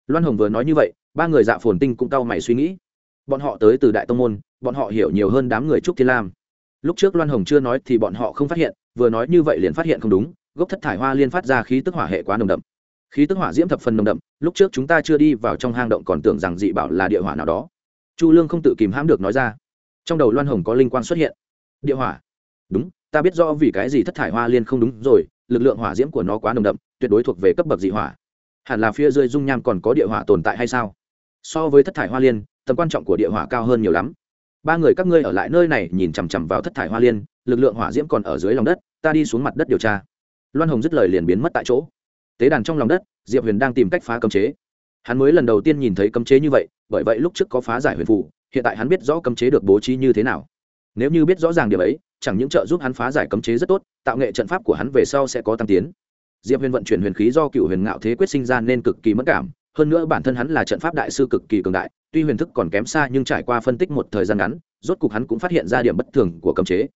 Loan hồng vừa nói như vậy, ba người dạ phồn tinh cũng cau mày suy nghĩ. Bọn họ tới từ đại tông môn, bọn họ hiểu nhiều hơn đám người trúc thiên lam. Lúc trước loan hồng chưa nói thì bọn họ không phát hiện, vừa nói như vậy liền phát hiện không đúng, gốc thất thải hoa liên phát ra khí tức hỏa hệ quá nồng đậm khí tức hỏa diễm thập phần nồng đậm, lúc trước chúng ta chưa đi vào trong hang động còn tưởng rằng dị bảo là địa hỏa nào đó. Chu lương không tự kìm hãm được nói ra. Trong đầu loan hồng có linh quan xuất hiện. Địa hỏa? Đúng, ta biết do vì cái gì thất thải hoa liên không đúng rồi, lực lượng hỏa diễm của nó quá nồng đậm, tuyệt đối thuộc về cấp bậc dị hỏa. Hẳn là phía dưới dung nham còn có địa hỏa tồn tại hay sao? So với thất thải hoa liên, tầm quan trọng của địa hỏa cao hơn nhiều lắm. Ba người các ngươi ở lại nơi này nhìn chằm chằm vào thất thải hoa liên, lực lượng hỏa diễm còn ở dưới lòng đất, ta đi xuống mặt đất điều tra. Loan hồng dứt lời liền biến mất tại chỗ tế đàn trong lòng đất, diệp huyền đang tìm cách phá cấm chế. Hắn mới lần đầu tiên nhìn thấy cấm chế như vậy, bởi vậy lúc trước có phá giải huyền phủ hiện tại hắn biết rõ cấm chế được bố trí như thế nào. Nếu như biết rõ ràng điều ấy, chẳng những trợ giúp hắn phá giải cấm chế rất tốt, tạo nghệ trận pháp của hắn về sau sẽ có tăng tiến. Diệp huyền vận chuyển huyền khí do cựu huyền ngạo thế quyết sinh ra nên cực kỳ mất cảm, hơn nữa bản thân hắn là trận pháp đại sư cực kỳ cường đại, tuy huyền thức còn kém xa nhưng trải qua phân tích một thời gian ngắn, rốt cục hắn cũng phát hiện ra điểm bất thường của cấm chế.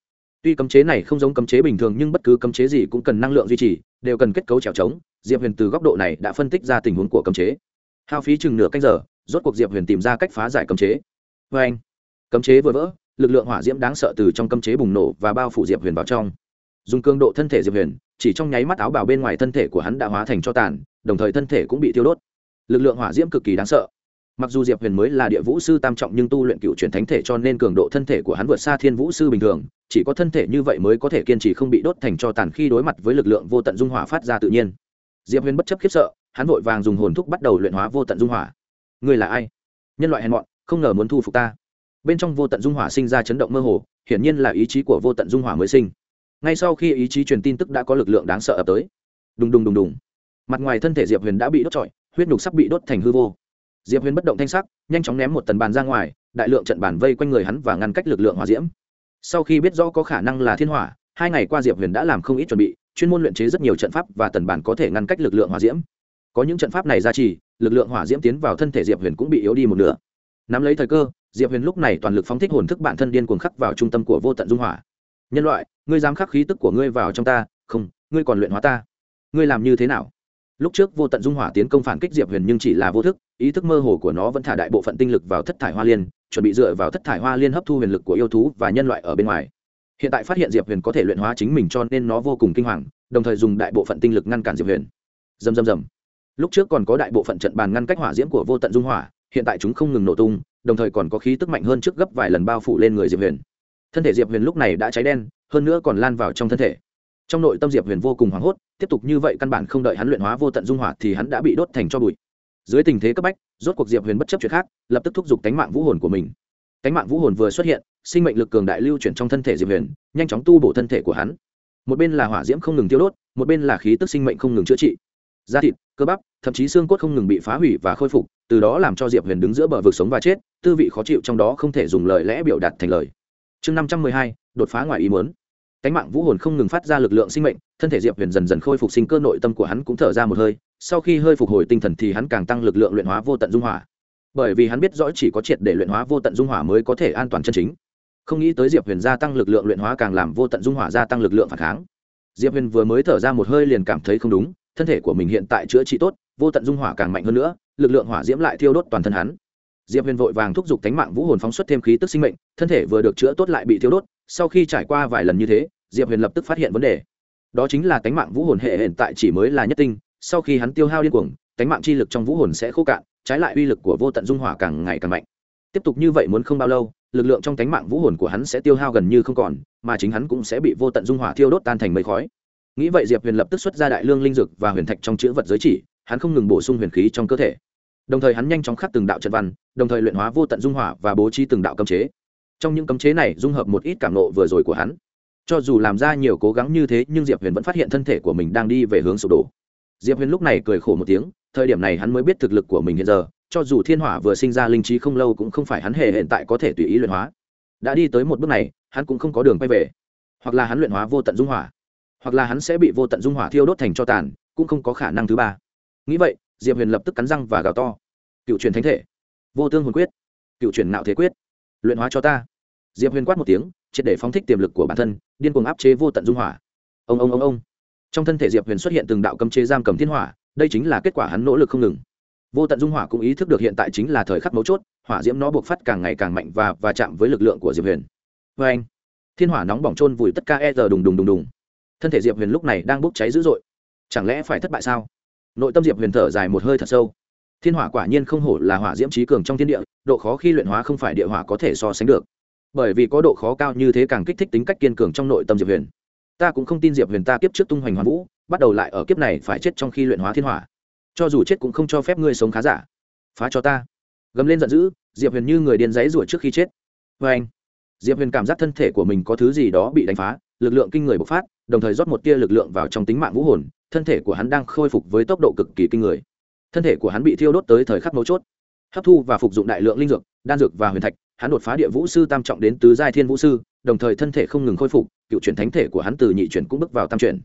Tuy cấm chế này không giống cấm chế bình thường nhưng bất cứ cấm chế gì cũng cần năng lượng duy trì đều cần kết cấu trèo trống, diệp huyền từ góc độ này đã phân tích ra tình huống của cấm chế. Hao phí chừng nửa canh giờ, rốt cuộc diệp huyền tìm ra cách phá giải cấm chế. Vê anh, cấm chế vừa vỡ, lực lượng hỏa diễm đáng sợ từ trong cấm chế bùng nổ và bao phủ diệp huyền vào trong. Dùng cường độ thân thể diệp huyền, chỉ trong nháy mắt áo bào bên ngoài thân thể của hắn đã hóa thành cho tàn, đồng thời thân thể cũng bị tiêu đốt. Lực lượng hỏa diễm cực kỳ đáng sợ mặc dù diệp huyền mới là địa vũ sư tam trọng nhưng tu luyện cựu truyền thánh thể cho nên cường độ thân thể của hắn vượt xa thiên vũ sư bình thường, chỉ có thân thể như vậy mới có thể kiên trì không bị đốt thành cho tàn khi đối mặt với lực lượng vô tận dung hỏa phát ra tự nhiên. Diệp huyền bất chấp khiếp sợ, hắn vội vàng dùng hồn thúc bắt đầu luyện hóa vô tận dung hỏa. Người là ai? Nhân loại hèn mọn, không ngờ muốn thu phục ta. Bên trong vô tận dung hỏa sinh ra chấn động mơ hồ, hiển nhiên là ý chí của vô tận dung hỏa mới sinh. Ngay sau khi ý chí truyền tin tức đã có lực lượng đáng sợ ập tới. Đùng đùng đùng đùng. Mặt ngoài thân thể diệp huyền đã bị đốt trọi, huyết nhục sắp bị đốt thành hư vô diệp huyền bất động thanh sắc, nhanh chóng ném một tần bàn ra ngoài, đại lượng trận bàn vây quanh người hắn và ngăn cách lực lượng hòa diễm. Sau khi biết rõ có khả năng là thiên hỏa, hai ngày qua diệp huyền đã làm không ít chuẩn bị, chuyên môn luyện chế rất nhiều trận pháp và tần bản có thể ngăn cách lực lượng hỏa diễm. Có những trận pháp này ra trì lực lượng hỏa diễm tiến vào thân thể diệp huyền cũng bị yếu đi một nửa. Nắm lấy thời cơ, diệp huyền lúc này toàn lực phóng thích hồn thức bản thân điên cuồng khắc vào trung tâm của vô tận dung hỏa. Nhân loại, ngươi dám khắc khí tức của ngươi vào trong ta, không, ngươi còn luyện hóa ta. Ngươi làm như thế nào? Lúc trước vô tận dung hỏa tiến công phản kích diệp huyền nhưng chỉ là vô thức, ý thức mơ hồ của nó vẫn thả đại bộ phận tinh lực vào thất thải hoa liên, chuẩn bị dựa vào thất thải hoa liên hấp thu huyền lực của yêu thú và nhân loại ở bên ngoài. Hiện tại phát hiện diệp huyền có thể luyện hóa chính mình cho nên nó vô cùng kinh hoàng, đồng thời dùng đại bộ phận tinh lực ngăn cản diệp huyền. Dầm dầm dầm lúc trước còn có đại bộ phận trận bàn ngăn cách hỏa diễm của vô tận dung hỏa, hiện tại chúng không ngừng nổ tung, đồng thời còn có khí tức mạnh hơn trước gấp vài lần bao phủ lên người diệp huyền. Thân thể diệp huyền lúc này đã cháy đen, hơn nữa còn lan vào trong thân thể trong nội tâm diệp huyền vô cùng hoảng hốt, tiếp tục như vậy căn bản không đợi hắn luyện hóa vô tận dung hỏa thì hắn đã bị đốt thành cho bụi. Dưới tình thế cấp bách, rốt cuộc diệp huyền bất chấp chuyện khác, lập tức thúc giục tánh mạng vũ hồn của mình. Tánh mạng vũ hồn vừa xuất hiện, sinh mệnh lực cường đại lưu chuyển trong thân thể diệp huyền, nhanh chóng tu bổ thân thể của hắn. Một bên là hỏa diễm không ngừng tiêu đốt, một bên là khí tức sinh mệnh không ngừng chữa trị. Da thịt, cơ bắp, thậm chí xương cốt không ngừng bị phá hủy và khôi phục, từ đó làm cho diệp huyền đứng giữa bờ vực sống và chết, tư vị khó chịu trong đó không thể dùng lời lẽ biểu đạt thành lời. Chương năm trăm mười hai, đột phá ngoài ý muốn cánh mạng vũ hồn không ngừng phát ra lực lượng sinh mệnh, thân thể diệp huyền dần dần khôi phục sinh cơ nội tâm của hắn cũng thở ra một hơi, sau khi hơi phục hồi tinh thần thì hắn càng tăng lực lượng luyện hóa vô tận dung hỏa. Bởi vì hắn biết rõ chỉ có triệt để luyện hóa vô tận dung hỏa mới có thể an toàn chân chính. Không nghĩ tới diệp huyền gia tăng lực lượng luyện hóa càng làm vô tận dung hỏa gia tăng lực lượng phản kháng. Diệp huyền vừa mới thở ra một hơi liền cảm thấy không đúng, thân thể của mình hiện tại chữa trị tốt, vô tận dung hỏa càng mạnh hơn nữa, lực lượng hỏa diễm lại thiêu đốt toàn thân hắn. Diệp huyền vội vàng thúc giục tánh mạng vũ hồn phóng xuất thêm khí tức sinh mệnh, thân thể vừa được chữa tốt lại bị thiêu đốt, sau khi trải qua vài lần như thế diệp huyền lập tức phát hiện vấn đề. Đó chính là tánh mạng vũ hồn hệ hiện tại chỉ mới là nhất tinh, sau khi hắn tiêu hao điên cuồng, tánh mạng chi lực trong vũ hồn sẽ khô cạn, trái lại uy lực của vô tận dung hỏa càng ngày càng mạnh. Tiếp tục như vậy muốn không bao lâu, lực lượng trong tánh mạng vũ hồn của hắn sẽ tiêu hao gần như không còn, mà chính hắn cũng sẽ bị vô tận dung hỏa thiêu đốt tan thành mây khói. Nghĩ vậy diệp huyền lập tức xuất ra đại lương linh dực và huyền thạch trong chữ vật giới chỉ, hắn không ngừng bổ sung huyền khí trong cơ thể. Đồng thời hắn nhanh chóng khắc từng đạo trận văn, đồng thời luyện hóa vô tận dung hỏa và bố trí từng đạo cấm chế. Trong những cấm chế này dung hợp một ít cảm nộ vừa rồi của hắn cho dù làm ra nhiều cố gắng như thế, nhưng diệp huyền vẫn phát hiện thân thể của mình đang đi về hướng sụp đổ. Diệp huyền lúc này cười khổ một tiếng, thời điểm này hắn mới biết thực lực của mình hiện giờ, cho dù thiên hỏa vừa sinh ra linh trí không lâu cũng không phải hắn hề hiện tại có thể tùy ý luyện hóa. Đã đi tới một bước này, hắn cũng không có đường quay về. Hoặc là hắn luyện hóa vô tận dung hỏa, hoặc là hắn sẽ bị vô tận dung hỏa thiêu đốt thành cho tàn, cũng không có khả năng thứ ba. Nghĩ vậy, diệp huyền lập tức cắn răng và gào to. Cựu truyền thánh thể, vô tương hồn quyết, cựu truyền nạo thế quyết, luyện hóa cho ta. Diệp huyền quát một tiếng triệt để phóng thích tiềm lực của bản thân, điên cuồng áp chế vô tận dung hỏa. Ông ông ông ông. Trong thân thể diệp huyền xuất hiện từng đạo cấm chế giam cầm thiên hỏa, đây chính là kết quả hắn nỗ lực không ngừng. Vô tận dung hỏa cũng ý thức được hiện tại chính là thời khắc mấu chốt, hỏa diễm nó buộc phát càng ngày càng mạnh và và chạm với lực lượng của diệp huyền. Vê anh, thiên hỏa nóng bỏng trôn vùi tất cả e giờ đùng đùng đùng đùng. Thân thể diệp huyền lúc này đang bốc cháy dữ dội. Chẳng lẽ phải thất bại sao? Nội tâm diệp huyền thở dài một hơi thật sâu. Thiên hỏa quả nhiên không hổ là hỏa diễm trí cường trong thiên địa, độ khó khi luyện hóa không phải địa hỏa có thể so sánh được bởi vì có độ khó cao như thế càng kích thích tính cách kiên cường trong nội tâm diệp huyền. Ta cũng không tin diệp huyền ta kiếp trước tung hoành hoàn vũ, bắt đầu lại ở kiếp này phải chết trong khi luyện hóa thiên hỏa. Cho dù chết cũng không cho phép ngươi sống khá giả. Phá cho ta. Gầm lên giận dữ, diệp huyền như người điên giấy ruổi trước khi chết. Vê anh, diệp huyền cảm giác thân thể của mình có thứ gì đó bị đánh phá, lực lượng kinh người bộc phát, đồng thời rót một tia lực lượng vào trong tính mạng vũ hồn, thân thể của hắn đang khôi phục với tốc độ cực kỳ kinh người. Thân thể của hắn bị thiêu đốt tới thời khắc mấu chốt. Hấp thu và phục dụng đại lượng linh dược, đan dược và huyền thạch hắn đột phá địa vũ sư tam trọng đến tứ giai thiên vũ sư, đồng thời thân thể không ngừng khôi phục, cựu chuyển thánh thể của hắn từ nhị chuyển cũng bước vào tam chuyển.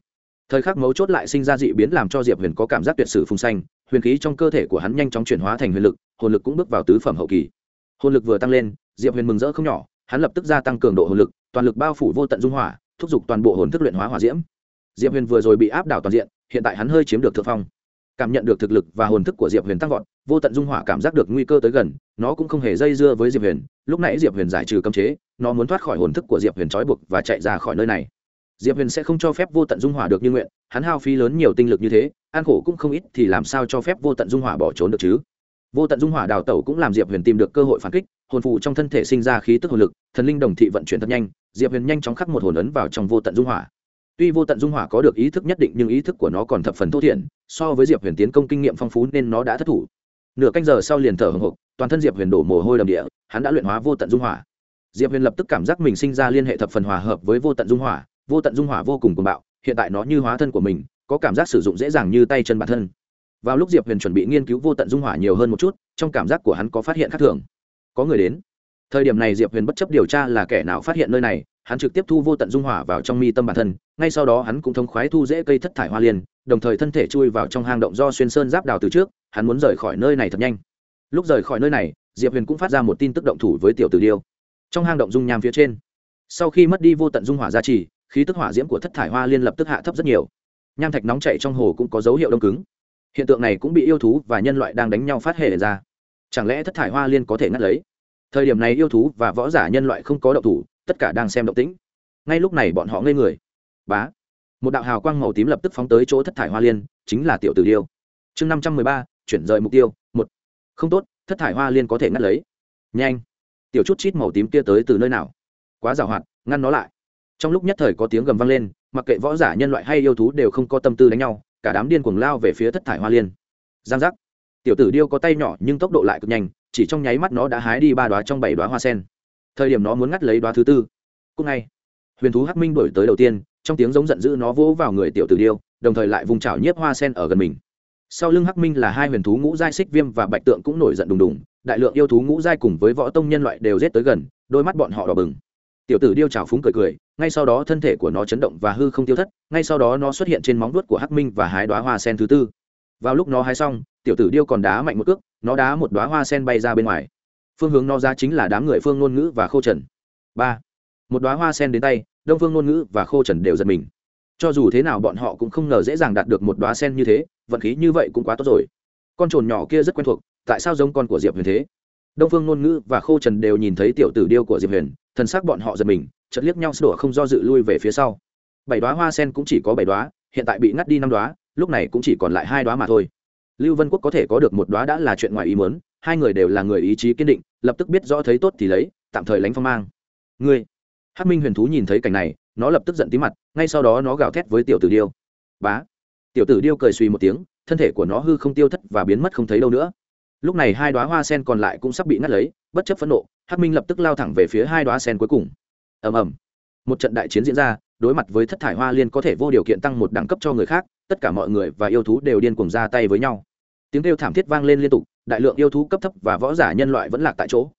Thời khắc mấu chốt lại sinh ra dị biến làm cho diệp huyền có cảm giác tuyệt sử phùng xanh huyền khí trong cơ thể của hắn nhanh chóng chuyển hóa thành huyền lực, hồn lực cũng bước vào tứ phẩm hậu kỳ. Hồn lực vừa tăng lên, diệp huyền mừng rỡ không nhỏ, hắn lập tức gia tăng cường độ hồn lực, toàn lực bao phủ vô tận dung hỏa, thúc giục toàn bộ hồn thức luyện hóa hỏa diễm. Diệp huyền vừa rồi bị áp đảo toàn diện, hiện tại hắn hơi chiếm được thượng phong cảm nhận được thực lực và hồn thức của diệp huyền tăng vọt, vô tận dung hỏa cảm giác được nguy cơ tới gần, nó cũng không hề dây dưa với diệp huyền. Lúc nãy diệp huyền giải trừ cấm chế, nó muốn thoát khỏi hồn thức của diệp huyền trói buộc và chạy ra khỏi nơi này. Diệp huyền sẽ không cho phép vô tận dung hỏa được như nguyện, hắn hao phí lớn nhiều tinh lực như thế, an khổ cũng không ít thì làm sao cho phép vô tận dung hỏa bỏ trốn được chứ? Vô tận dung hỏa đào tẩu cũng làm diệp huyền tìm được cơ hội phản kích, hồn phụ trong thân thể sinh ra khí tức hồn lực, thần linh đồng thị vận chuyển thật nhanh, diệp huyền nhanh chóng khắc một hồn ấn vào trong vô tận dung hỏa tuy vô tận dung hỏa có được ý thức nhất định nhưng ý thức của nó còn thập phần thô thiển, so với diệp huyền tiến công kinh nghiệm phong phú nên nó đã thất thủ. Nửa canh giờ sau liền thở hồng hộc, toàn thân diệp huyền đổ mồ hôi đầm địa, hắn đã luyện hóa vô tận dung hỏa. Diệp huyền lập tức cảm giác mình sinh ra liên hệ thập phần hòa hợp với vô tận dung hỏa, vô tận dung hỏa vô cùng cuồng bạo, hiện tại nó như hóa thân của mình, có cảm giác sử dụng dễ dàng như tay chân bản thân. Vào lúc diệp huyền chuẩn bị nghiên cứu vô tận dung hỏa nhiều hơn một chút, trong cảm giác của hắn có phát hiện khác thường. Có người đến thời điểm này diệp huyền bất chấp điều tra là kẻ nào phát hiện nơi này, hắn trực tiếp thu vô tận dung hỏa vào trong mi tâm bản thân, ngay sau đó hắn cũng thông khoái thu dễ cây thất thải hoa liên, đồng thời thân thể chui vào trong hang động do xuyên sơn giáp đào từ trước, hắn muốn rời khỏi nơi này thật nhanh. Lúc rời khỏi nơi này, diệp huyền cũng phát ra một tin tức động thủ với tiểu tử điêu. Trong hang động dung nham phía trên, sau khi mất đi vô tận dung hỏa gia trì, khí tức hỏa diễm của thất thải hoa liên lập tức hạ thấp rất nhiều. Nham thạch nóng chạy trong hồ cũng có dấu hiệu đông cứng. Hiện tượng này cũng bị yêu thú và nhân loại đang đánh nhau phát hệ ra. Chẳng lẽ thất thải hoa liên có thể ngắt lấy? Thời điểm này yêu thú và võ giả nhân loại không có động thủ, tất cả đang xem động tĩnh. Ngay lúc này bọn họ ngây người. Bá. Một đạo hào quang màu tím lập tức phóng tới chỗ thất thải hoa liên, chính là tiểu tử điêu. Chương năm trăm mười ba, chuyển rời mục tiêu, một. Không tốt, thất thải hoa liên có thể ngắt lấy. Nhanh. Tiểu chút chít màu tím kia tới từ nơi nào? Quá giàu hoạt, ngăn nó lại. Trong lúc nhất thời có tiếng gầm vang lên, mặc kệ võ giả nhân loại hay yêu thú đều không có tâm tư đánh nhau, cả đám điên cuồng lao về phía thất thải hoa liên. Giang giác tiểu tử điêu có tay nhỏ nhưng tốc độ lại cực nhanh, chỉ trong nháy mắt nó đã hái đi ba đoá trong bảy đoá hoa sen. Thời điểm nó muốn ngắt lấy đoá thứ tư cũng ngay, huyền thú hắc minh đổi tới đầu tiên, trong tiếng giống giận dữ nó vỗ vào người tiểu tử điêu, đồng thời lại vùng chảo nhiếp hoa sen ở gần mình. Sau lưng hắc minh là hai huyền thú ngũ giai xích viêm và bạch tượng cũng nổi giận đùng đùng, đại lượng yêu thú ngũ giai cùng với võ tông nhân loại đều rết tới gần, đôi mắt bọn họ đỏ bừng. Tiểu tử điêu trào phúng cười cười, ngay sau đó thân thể của nó chấn động và hư không tiêu thất, ngay sau đó nó xuất hiện trên móng vuốt của hắc minh và hái đoá hoa sen thứ tư vào lúc nó hái xong, tiểu tử điêu còn đá mạnh một cước, nó đá một đoá hoa sen bay ra bên ngoài. Phương hướng nó ra chính là đám người phương ngôn ngữ và khô trần. Ba. Một đoá hoa sen đến tay, đông phương ngôn ngữ và khô trần đều giật mình. Cho dù thế nào bọn họ cũng không ngờ dễ dàng đạt được một đoá sen như thế, vận khí như vậy cũng quá tốt rồi. Con trồn nhỏ kia rất quen thuộc, tại sao giống con của diệp huyền thế? Đông phương ngôn ngữ và khô trần đều nhìn thấy tiểu tử điêu của diệp huyền, thần sắc bọn họ giật mình chật liếc nhau sửa không do dự lui về phía sau. Bảy đoá hoa sen cũng chỉ có bảy đoá hiện tại bị ngắt đi năm đoá lúc này cũng chỉ còn lại hai đoá mà thôi. Lưu vân quốc có thể có được một đoá đã là chuyện ngoài ý muốn, hai người đều là người ý chí kiên định, lập tức biết rõ thấy tốt thì lấy, tạm thời lánh phong mang. Ngươi, hắc minh huyền thú nhìn thấy cảnh này, nó lập tức giận tí mặt, ngay sau đó nó gào thét với tiểu tử điêu. Bá. Tiểu tử điêu cười suy một tiếng, thân thể của nó hư không tiêu thất và biến mất không thấy đâu nữa. Lúc này hai đoá hoa sen còn lại cũng sắp bị ngắt lấy, bất chấp phẫn nộ, hắc minh lập tức lao thẳng về phía hai đoá sen cuối cùng. Ầm ầm. Một trận đại chiến diễn ra đối mặt với thất thải hoa liên có thể vô điều kiện tăng một đẳng cấp cho người khác, tất cả mọi người và yêu thú đều điên cuồng ra tay với nhau. Tiếng kêu thảm thiết vang lên liên tục, đại lượng yêu thú cấp thấp và võ giả nhân loại vẫn lạc tại chỗ.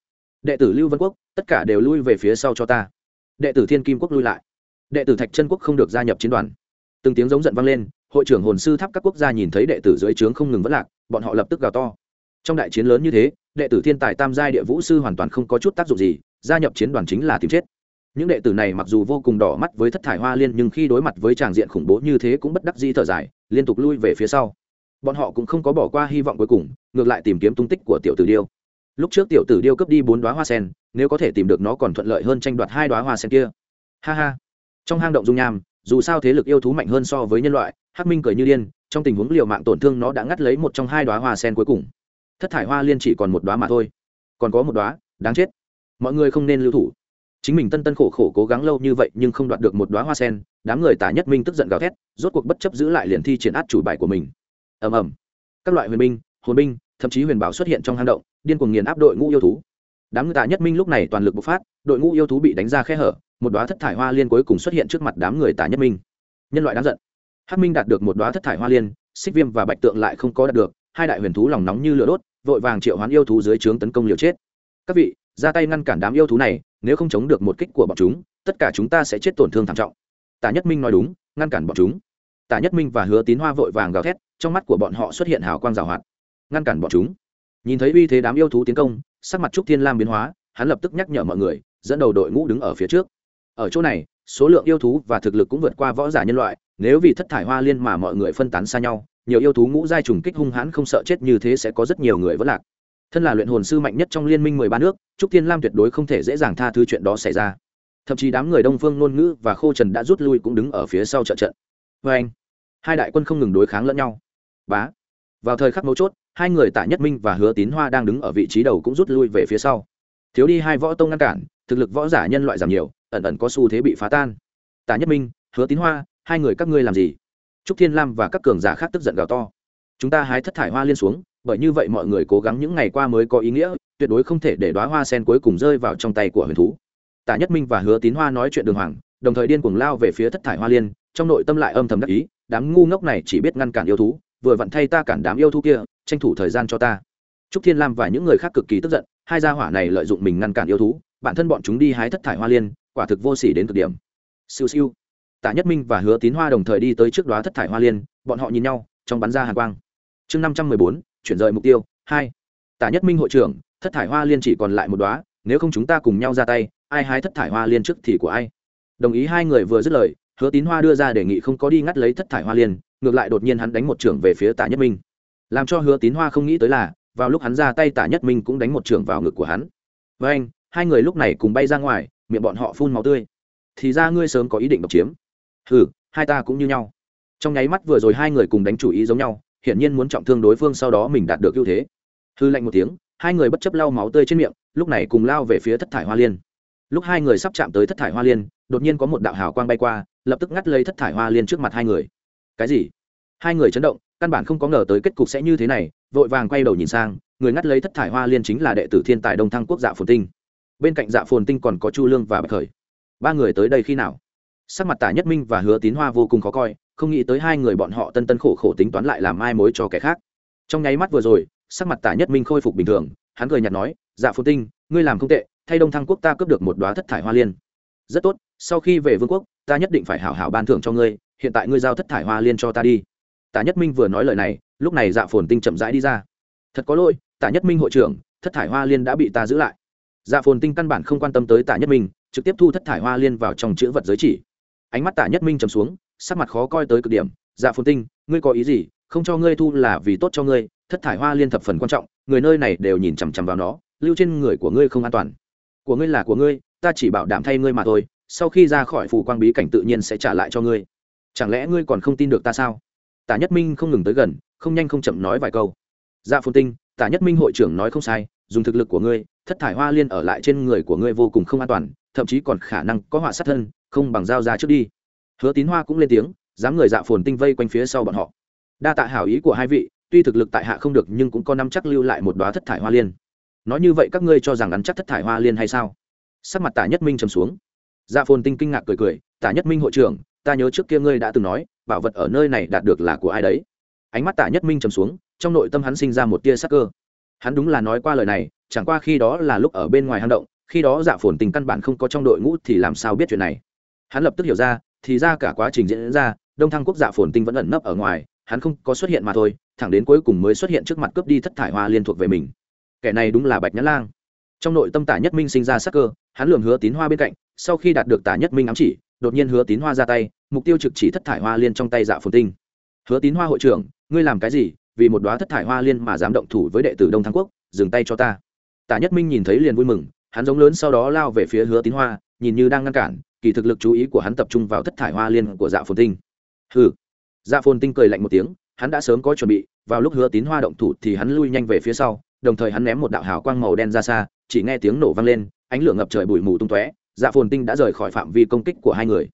Đệ tử lưu vân quốc, tất cả đều lui về phía sau cho ta. Đệ tử thiên kim quốc lui lại. Đệ tử thạch chân quốc không được gia nhập chiến đoàn. Từng tiếng giống giận vang lên, hội trưởng hồn sư tháp các quốc gia nhìn thấy đệ tử dưới trướng không ngừng vẫn lạc, bọn họ lập tức gào to. Trong đại chiến lớn như thế, đệ tử thiên tài tam giai địa vũ sư hoàn toàn không có chút tác dụng gì, gia nhập chiến đoàn chính là tìm chết những đệ tử này mặc dù vô cùng đỏ mắt với thất thải hoa liên, nhưng khi đối mặt với tràng diện khủng bố như thế cũng bất đắc dĩ thở dài, liên tục lui về phía sau. Bọn họ cũng không có bỏ qua hy vọng cuối cùng, ngược lại tìm kiếm tung tích của tiểu tử điêu. Lúc trước tiểu tử điêu cướp đi bốn đoá hoa sen, nếu có thể tìm được nó còn thuận lợi hơn tranh đoạt hai đoá hoa sen kia. Ha ha. Trong hang động dung nham, dù sao thế lực yêu thú mạnh hơn so với nhân loại, hắc minh cười như điên, trong tình huống liều mạng tổn thương nó đã ngắt lấy một trong hai đoá hoa sen cuối cùng. Thất thải hoa liên chỉ còn một đoá mà thôi. Còn có một đoá đáng chết. Mọi người không nên lưu thủ chính mình tân tân khổ khổ cố gắng lâu như vậy nhưng không đoạt được một đoá hoa sen, đám người tả nhất minh tức giận gào thét, rốt cuộc bất chấp giữ lại liền thi triển át chủ bài của mình. Ầm ầm. Các loại huyền binh, hồn binh, thậm chí huyền bảo xuất hiện trong hang động, điên cuồng nghiền áp đội ngũ yêu thú. Đám người tả nhất minh lúc này toàn lực bộc phát, đội ngũ yêu thú bị đánh ra khe hở, một đoá thất thải hoa liên cuối cùng xuất hiện trước mặt đám người tả nhất minh. Nhân loại đáng giận. Hắc minh đạt được một đoá thất thải hoa liên, xích viêm và bạch tượng lại không có đạt được, hai đại huyền thú lòng nóng như lửa đốt, vội vàng triệu hoán yêu thú dưới trướng tấn công liều chết. Các vị, ra tay ngăn cản đám yêu thú này nếu không chống được một kích của bọn chúng, tất cả chúng ta sẽ chết tổn thương thảm trọng. Tả nhất minh nói đúng, ngăn cản bọn chúng. Tả nhất minh và hứa tín hoa vội vàng gào thét, trong mắt của bọn họ xuất hiện hào quang rào hoạt. Ngăn cản bọn chúng. Nhìn thấy uy thế đám yêu thú tiến công, sắc mặt trúc thiên lam biến hóa, hắn lập tức nhắc nhở mọi người, dẫn đầu đội ngũ đứng ở phía trước. Ở chỗ này, số lượng yêu thú và thực lực cũng vượt qua võ giả nhân loại, nếu vì thất thải hoa liên mà mọi người phân tán xa nhau, nhiều yêu thú ngũ giai trùng kích hung hãn không sợ chết như thế sẽ có rất nhiều người vẫn lạc thân là luyện hồn sư mạnh nhất trong liên minh mười ba nước, trúc thiên lam tuyệt đối không thể dễ dàng tha thứ chuyện đó xảy ra. Thậm chí đám người đông phương ngôn ngữ và khô trần đã rút lui cũng đứng ở phía sau trợ trận. Vê anh, hai đại quân không ngừng đối kháng lẫn nhau. Bá. Vào thời khắc mấu chốt, hai người tạ nhất minh và hứa tín hoa đang đứng ở vị trí đầu cũng rút lui về phía sau. Thiếu đi hai võ tông ngăn cản, thực lực võ giả nhân loại giảm nhiều, ẩn ẩn có xu thế bị phá tan. Tạ nhất minh, hứa tín hoa, hai người các ngươi làm gì? Trúc thiên lam và các cường giả khác tức giận gào to. Chúng ta hái thất thải hoa liên xuống bởi như vậy mọi người cố gắng những ngày qua mới có ý nghĩa, tuyệt đối không thể để đoá hoa sen cuối cùng rơi vào trong tay của huyền thú. Tạ nhất minh và hứa tín hoa nói chuyện đường hoàng, đồng thời điên cuồng lao về phía thất thải hoa liên, trong nội tâm lại âm thầm đắc ý, đám ngu ngốc này chỉ biết ngăn cản yêu thú, vừa vặn thay ta cản đám yêu thú kia, tranh thủ thời gian cho ta. Trúc thiên lam và những người khác cực kỳ tức giận, hai gia hỏa này lợi dụng mình ngăn cản yêu thú, bản thân bọn chúng đi hái thất thải hoa liên, quả thực vô sỉ đến cực điểm. Siêu siêu. Tạ nhất minh và hứa tín hoa đồng thời đi tới trước đoá thất thải hoa liên, bọn họ nhìn nhau, trong bắn ra hàng quang. Chương năm trăm mười bốn chuyển rời mục tiêu. Hai tạ nhất minh hội trưởng, thất thải hoa liên chỉ còn lại một đoá nếu không chúng ta cùng nhau ra tay, ai hái thất thải hoa liên trước thì của ai? Đồng ý hai người vừa dứt lời, hứa tín hoa đưa ra đề nghị không có đi ngắt lấy thất thải hoa liên, ngược lại đột nhiên hắn đánh một trưởng về phía tạ nhất minh. Làm cho hứa tín hoa không nghĩ tới là, vào lúc hắn ra tay tạ nhất minh cũng đánh một trưởng vào ngực của hắn. Với anh, hai người lúc này cùng bay ra ngoài, miệng bọn họ phun máu tươi. Thì ra ngươi sớm có ý định độc chiếm. Ừ hai ta cũng như nhau. Trong nháy mắt vừa rồi hai người cùng đánh chủ ý giống nhau hiển nhiên muốn trọng thương đối phương sau đó mình đạt được ưu thế. Hư lạnh một tiếng, hai người bất chấp lau máu tươi trên miệng, lúc này cùng lao về phía thất thải hoa liên. Lúc hai người sắp chạm tới thất thải hoa liên, đột nhiên có một đạo hào quang bay qua, lập tức ngắt lấy thất thải hoa liên trước mặt hai người. Cái gì? Hai người chấn động, căn bản không có ngờ tới kết cục sẽ như thế này, vội vàng quay đầu nhìn sang, người ngắt lấy thất thải hoa liên chính là đệ tử thiên tài đông thăng quốc dạ phồn tinh. Bên cạnh dạ phồn tinh còn có chu lương và bạch khởi. Ba người tới đây khi nào? Sắc mặt tả nhất minh và hứa tín hoa vô cùng khó coi, không nghĩ tới hai người bọn họ tân tân khổ khổ tính toán lại làm mai mối cho kẻ khác. Trong nháy mắt vừa rồi, sắc mặt tả nhất minh khôi phục bình thường, hắn cười nhạt nói dạ phồn tinh, ngươi làm không tệ, thay đông thăng quốc ta cướp được một đoá thất thải hoa liên. Rất tốt, sau khi về vương quốc, ta nhất định phải hảo hảo ban thưởng cho ngươi, hiện tại ngươi giao thất thải hoa liên cho ta đi. Tả nhất minh vừa nói lời này, lúc này dạ phồn tinh chậm rãi đi ra. Thật có lỗi, tả nhất minh hội trưởng, thất thải hoa liên đã bị ta giữ lại. Dạ phồn tinh căn bản không quan tâm tới tả nhất minh, trực tiếp thu thất thải hoa liên vào trong chữ vật giới chỉ ánh mắt tả nhất minh trầm xuống, sắc mặt khó coi tới cực điểm. Dạ phồn tinh, ngươi có ý gì? Không cho ngươi thu là vì tốt cho ngươi. Thất thải hoa liên thập phần quan trọng, người nơi này đều nhìn chằm chằm vào nó, lưu trên người của ngươi không an toàn. Của ngươi là của ngươi, ta chỉ bảo đảm thay ngươi mà thôi. Sau khi ra khỏi phủ quang bí cảnh tự nhiên sẽ trả lại cho ngươi. Chẳng lẽ ngươi còn không tin được ta sao? Tả nhất minh không ngừng tới gần, không nhanh không chậm nói vài câu. Dạ phồn tinh, tả nhất minh hội trưởng nói không sai, dùng thực lực của ngươi, thất thải hoa liên ở lại trên người của ngươi vô cùng không an toàn, thậm chí còn khả năng có họa sát thân không bằng giao ra trước đi. Hứa tín hoa cũng lên tiếng, dám người dạ phồn tinh vây quanh phía sau bọn họ. Đa tạ hảo ý của hai vị, tuy thực lực tại hạ không được nhưng cũng có năm chắc lưu lại một đoá thất thải hoa liên. Nói như vậy các ngươi cho rằng ăn chắc thất thải hoa liên hay sao? Sắc mặt tả nhất minh trầm xuống. Dạ phồn tinh kinh ngạc cười cười, tả nhất minh hội trưởng, ta nhớ trước kia ngươi đã từng nói, bảo vật ở nơi này đạt được là của ai đấy. Ánh mắt tả nhất minh trầm xuống, trong nội tâm hắn sinh ra một tia sắc cơ. Hắn đúng là nói qua lời này, chẳng qua khi đó là lúc ở bên ngoài hang động, khi đó dạ phồn tình căn bản không có trong đội ngũ thì làm sao biết chuyện này hắn lập tức hiểu ra, thì ra cả quá trình diễn ra, đông thăng quốc dạ phồn tinh vẫn ẩn nấp ở ngoài, hắn không có xuất hiện mà thôi, thẳng đến cuối cùng mới xuất hiện trước mặt cướp đi thất thải hoa liên thuộc về mình. Kẻ này đúng là bạch nhã lang. Trong nội tâm tả nhất minh sinh ra sắc cơ, hắn lường hứa tín hoa bên cạnh, sau khi đạt được tả nhất minh ám chỉ, đột nhiên hứa tín hoa ra tay, mục tiêu trực chỉ thất thải hoa liên trong tay dạ phồn tinh. Hứa tín hoa hội trưởng, ngươi làm cái gì? Vì một đoá thất thải hoa liên mà dám động thủ với đệ tử đông thăng quốc, dừng tay cho ta. Tả nhất minh nhìn thấy liền vui mừng, hắn giống lớn sau đó lao về phía hứa tín hoa, nhìn như đang ngăn cản kỳ thực lực chú ý của hắn tập trung vào thất thải hoa liên của dạ phồn tinh. Hừ. Dạ phồn tinh cười lạnh một tiếng, hắn đã sớm có chuẩn bị, vào lúc hứa tín hoa động thủ thì hắn lui nhanh về phía sau, đồng thời hắn ném một đạo hào quang màu đen ra xa, chỉ nghe tiếng nổ vang lên, ánh lửa ngập trời bụi mù tung tóe dạ phồn tinh đã rời khỏi phạm vi công kích của hai người.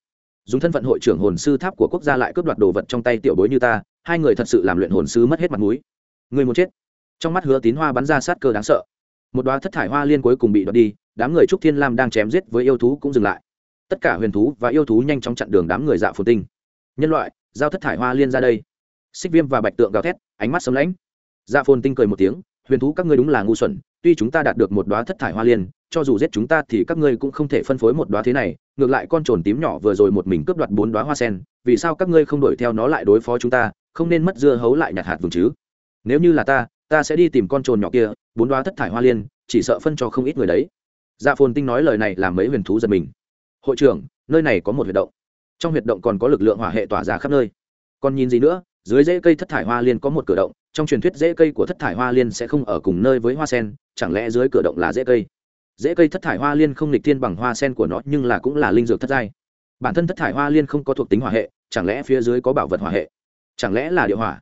Dùng thân phận hội trưởng hồn sư tháp của quốc gia lại cướp đoạt đồ vật trong tay tiểu bối như ta, hai người thật sự làm luyện hồn sư mất hết mặt mũi. Người muốn chết. Trong mắt hứa tín hoa bắn ra sát cơ đáng sợ. Một đoá thất thải hoa liên cuối cùng bị đoạt đi, đám người trúc thiên lam đang chém giết với yêu thú cũng dừng lại tất cả huyền thú và yêu thú nhanh chóng chặn đường đám người dạ phồn tinh. Nhân loại, giao thất thải hoa liên ra đây. Xích viêm và bạch tượng gào thét, ánh mắt sấm lãnh. Dạ phồn tinh cười một tiếng, huyền thú các ngươi đúng là ngu xuẩn, tuy chúng ta đạt được một đoá thất thải hoa liên, cho dù giết chúng ta thì các ngươi cũng không thể phân phối một đoá thế này, ngược lại con trồn tím nhỏ vừa rồi một mình cướp đoạt bốn đoá hoa sen, vì sao các ngươi không đuổi theo nó lại đối phó chúng ta, không nên mất dưa hấu lại nhặt hạt vừng chứ? Nếu như là ta ta sẽ đi tìm con trồn nhỏ kia, bốn đoá thất thải hoa liên, chỉ sợ phân cho không ít người đấy. Dạ phồn tinh nói lời này làm mấy huyền thú giật mình hội trưởng, nơi này có một huyệt động. Trong huyệt động còn có lực lượng hỏa hệ tỏa ra khắp nơi. Còn nhìn gì nữa, dưới rễ cây thất thải hoa liên có một cửa động, trong truyền thuyết rễ cây của thất thải hoa liên sẽ không ở cùng nơi với hoa sen, chẳng lẽ dưới cửa động là rễ cây? Rễ cây thất thải hoa liên không lịch thiên bằng hoa sen của nó, nhưng là cũng là linh dược thất giai. Bản thân thất thải hoa liên không có thuộc tính hỏa hệ, chẳng lẽ phía dưới có bảo vật hỏa hệ? Chẳng lẽ là địa hỏa?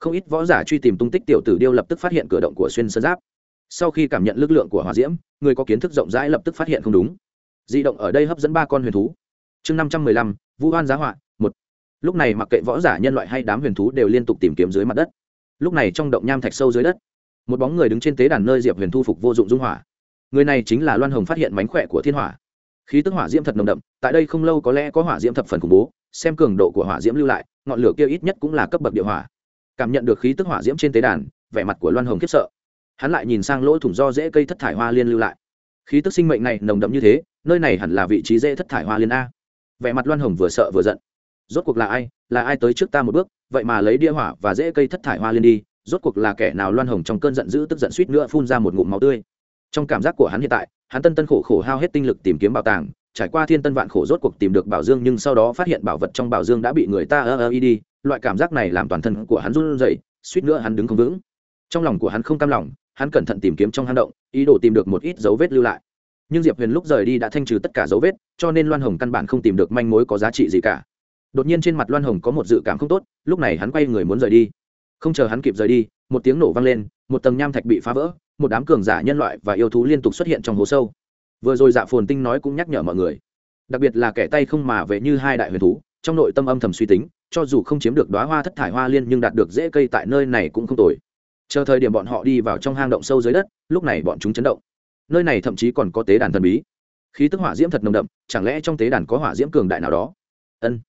Không ít võ giả truy tìm tung tích tiểu tử điêu lập tức phát hiện cửa động của xuyên sơn giáp. Sau khi cảm nhận lực lượng của hỏa diễm, người có kiến thức rộng rãi lập tức phát hiện không đúng di động ở đây hấp dẫn ba con huyền thú. Chương năm trăm mười lăm vũ hoan giá họa, một. Lúc này mặc kệ võ giả nhân loại hay đám huyền thú đều liên tục tìm kiếm dưới mặt đất. Lúc này trong động nham thạch sâu dưới đất, một bóng người đứng trên tế đàn nơi diệp huyền thu phục vô dụng dung hỏa. Người này chính là loan hồng phát hiện mánh khỏe của thiên hỏa. Khí tức hỏa diễm thật nồng đậm, tại đây không lâu có lẽ có hỏa diễm thập phần khủng bố, xem cường độ của hỏa diễm lưu lại, ngọn lửa kia ít nhất cũng là cấp bậc địa hỏa. Cảm nhận được khí tức hỏa diễm trên tế đàn, vẻ mặt của loan hồng khiếp sợ. Hắn lại nhìn sang lỗ thủng do dễ cây thất thải hoa liên lưu lại. Khí tức sinh mệnh này nồng đậm như thế nơi này hẳn là vị trí dễ thất thải hoa liên a. Vẻ mặt loan hồng vừa sợ vừa giận. Rốt cuộc là ai? Là ai tới trước ta một bước? Vậy mà lấy đĩa hỏa và dễ cây thất thải hoa liên đi, rốt cuộc là kẻ nào loan hồng trong cơn giận dữ tức giận suýt nữa phun ra một ngụm máu tươi. Trong cảm giác của hắn hiện tại, hắn tân tân khổ khổ hao hết tinh lực tìm kiếm bảo tàng, trải qua thiên tân vạn khổ rốt cuộc tìm được bảo dương nhưng sau đó phát hiện bảo vật trong bảo dương đã bị người ta ơ ơ y đi, loại cảm giác này làm toàn thân của hắn run rẩy, suýt nữa hắn đứng không vững. Trong lòng của hắn không cam lòng, hắn cẩn thận tìm kiếm trong hang động, ý đồ tìm được một ít dấu vết lưu lại nhưng diệp huyền lúc rời đi đã thanh trừ tất cả dấu vết cho nên loan hồng căn bản không tìm được manh mối có giá trị gì cả đột nhiên trên mặt loan hồng có một dự cảm không tốt lúc này hắn quay người muốn rời đi không chờ hắn kịp rời đi một tiếng nổ vang lên một tầng nham thạch bị phá vỡ một đám cường giả nhân loại và yêu thú liên tục xuất hiện trong hố sâu vừa rồi dạ phồn tinh nói cũng nhắc nhở mọi người đặc biệt là kẻ tay không mà về như hai đại huyền thú trong nội tâm âm thầm suy tính cho dù không chiếm được đoá hoa thất thải hoa liên nhưng đạt được dễ cây tại nơi này cũng không tồi chờ thời điểm bọn họ đi vào trong hang động sâu dưới đất lúc này bọn chúng chấn động nơi này thậm chí còn có tế đàn thần bí. Khí tức hỏa diễm thật nồng đậm, chẳng lẽ trong tế đàn có hỏa diễm cường đại nào đó? Ân.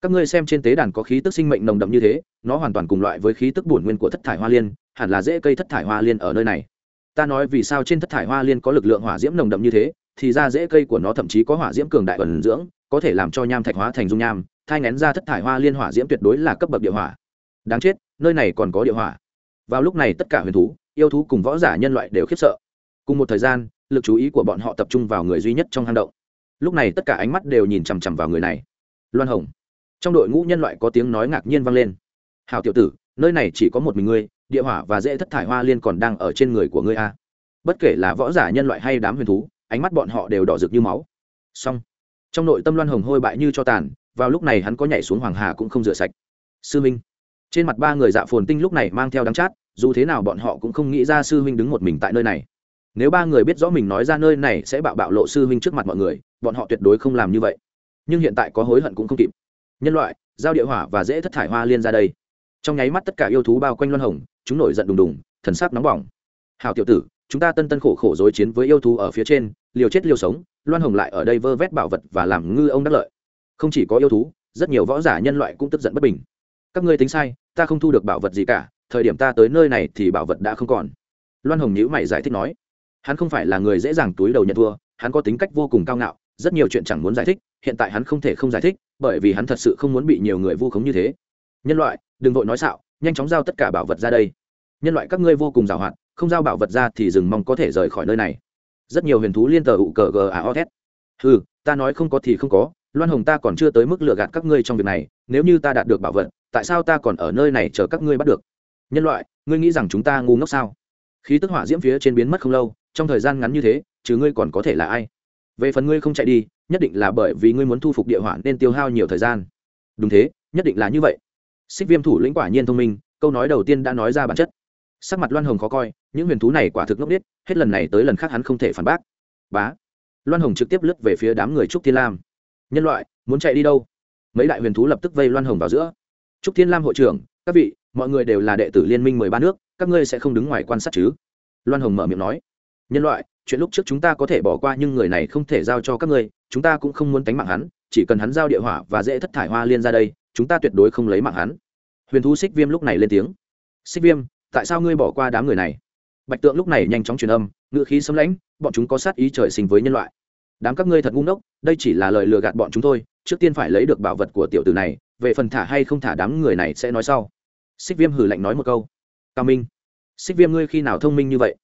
Các ngươi xem trên tế đàn có khí tức sinh mệnh nồng đậm như thế, nó hoàn toàn cùng loại với khí tức bổn nguyên của thất thải hoa liên, hẳn là dễ cây thất thải hoa liên ở nơi này. Ta nói vì sao trên thất thải hoa liên có lực lượng hỏa diễm nồng đậm như thế, thì ra dễ cây của nó thậm chí có hỏa diễm cường đại ẩn dưỡng, có thể làm cho nham thạch hóa thành dung nham, thai ngén ra thất thải hoa liên hỏa diễm tuyệt đối là cấp bậc địa hỏa. Đáng chết, nơi này còn có địa hỏa. Vào lúc này tất cả huyền thú, yêu thú cùng võ giả nhân loại đều khiếp sợ cùng một thời gian, lực chú ý của bọn họ tập trung vào người duy nhất trong hang động. Lúc này tất cả ánh mắt đều nhìn chằm chằm vào người này. Loan hồng. Trong đội ngũ nhân loại có tiếng nói ngạc nhiên vang lên. Hào tiểu tử, nơi này chỉ có một mình ngươi, địa hỏa và dễ thất thải hoa liên còn đang ở trên người của ngươi a bất kể là võ giả nhân loại hay đám huyền thú, ánh mắt bọn họ đều đỏ rực như máu. Song trong nội tâm loan hồng hôi bại như cho tàn, vào lúc này hắn có nhảy xuống hoàng hà cũng không rửa sạch. Sư minh. Trên mặt ba người dạ phồn tinh lúc này mang theo đắng chát, dù thế nào bọn họ cũng không nghĩ ra sư huynh đứng một mình tại nơi này nếu ba người biết rõ mình nói ra nơi này sẽ bạo bạo lộ sư huynh trước mặt mọi người, bọn họ tuyệt đối không làm như vậy. Nhưng hiện tại có hối hận cũng không kịp. Nhân loại, giao địa hỏa và dễ thất thải hoa liên ra đây. Trong nháy mắt tất cả yêu thú bao quanh loan hồng, chúng nổi giận đùng đùng, thần sắc nóng bỏng. Hào tiểu tử, chúng ta tân tân khổ khổ dối chiến với yêu thú ở phía trên, liều chết liều sống, loan hồng lại ở đây vơ vét bảo vật và làm ngư ông đắc lợi. Không chỉ có yêu thú, rất nhiều võ giả nhân loại cũng tức giận bất bình. Các ngươi tính sai, ta không thu được bảo vật gì cả, thời điểm ta tới nơi này thì bảo vật đã không còn. Loan hồng nhữ mày giải thích nói hắn không phải là người dễ dàng túi đầu nhận thua hắn có tính cách vô cùng cao ngạo rất nhiều chuyện chẳng muốn giải thích hiện tại hắn không thể không giải thích bởi vì hắn thật sự không muốn bị nhiều người vu khống như thế. Nhân loại đừng vội nói xạo nhanh chóng giao tất cả bảo vật ra đây. Nhân loại các ngươi vô cùng giàu hạn, không giao bảo vật ra thì rừng mong có thể rời khỏi nơi này. Rất nhiều huyền thú liên tờ ụ cờ g a à o s ừ ta nói không có thì không có loan hồng ta còn chưa tới mức lừa gạt các ngươi trong việc này nếu như ta đạt được bảo vật tại sao ta còn ở nơi này chờ các ngươi bắt được? Nhân loại ngươi nghĩ rằng chúng ta ngu ngốc sao? Khí tức hỏa diễm phía trên biến mất không lâu trong thời gian ngắn như thế chứ ngươi còn có thể là ai? Về phần ngươi không chạy đi, nhất định là bởi vì ngươi muốn thu phục địa hỏa nên tiêu hao nhiều thời gian. Đúng thế, nhất định là như vậy. Xích viêm thủ lĩnh quả nhiên thông minh, câu nói đầu tiên đã nói ra bản chất. Sắc mặt loan hồng khó coi, những huyền thú này quả thực ngốc biết hết lần này tới lần khác hắn không thể phản bác. Bá. Loan hồng trực tiếp lướt về phía đám người trúc thiên lam. Nhân loại, muốn chạy đi đâu? Mấy đại huyền thú lập tức vây loan hồng vào giữa. Trúc thiên lam hội trưởng, các vị, mọi người đều là đệ tử liên minh mười ba nước, các ngươi sẽ không đứng ngoài quan sát chứ? Loan hồng mở miệng nói nhân loại, chuyện lúc trước chúng ta có thể bỏ qua nhưng người này không thể giao cho các ngươi, chúng ta cũng không muốn tánh mạng hắn, chỉ cần hắn giao địa hỏa và dễ thất thải hoa liên ra đây, chúng ta tuyệt đối không lấy mạng hắn. Huyền thú xích viêm lúc này lên tiếng. Xích viêm, tại sao ngươi bỏ qua đám người này? Bạch tượng lúc này nhanh chóng truyền âm ngựa khí xâm lãnh bọn chúng có sát ý trời sinh với nhân loại. Đám các ngươi thật ngu ngốc, đây chỉ là lời lừa gạt bọn chúng thôi, trước tiên phải lấy được bảo vật của tiểu tử này, về phần thả hay không thả đám người này sẽ nói sau. Xích viêm hử lạnh nói một câu. Cao minh, xích viêm ngươi khi nào thông minh như vậy?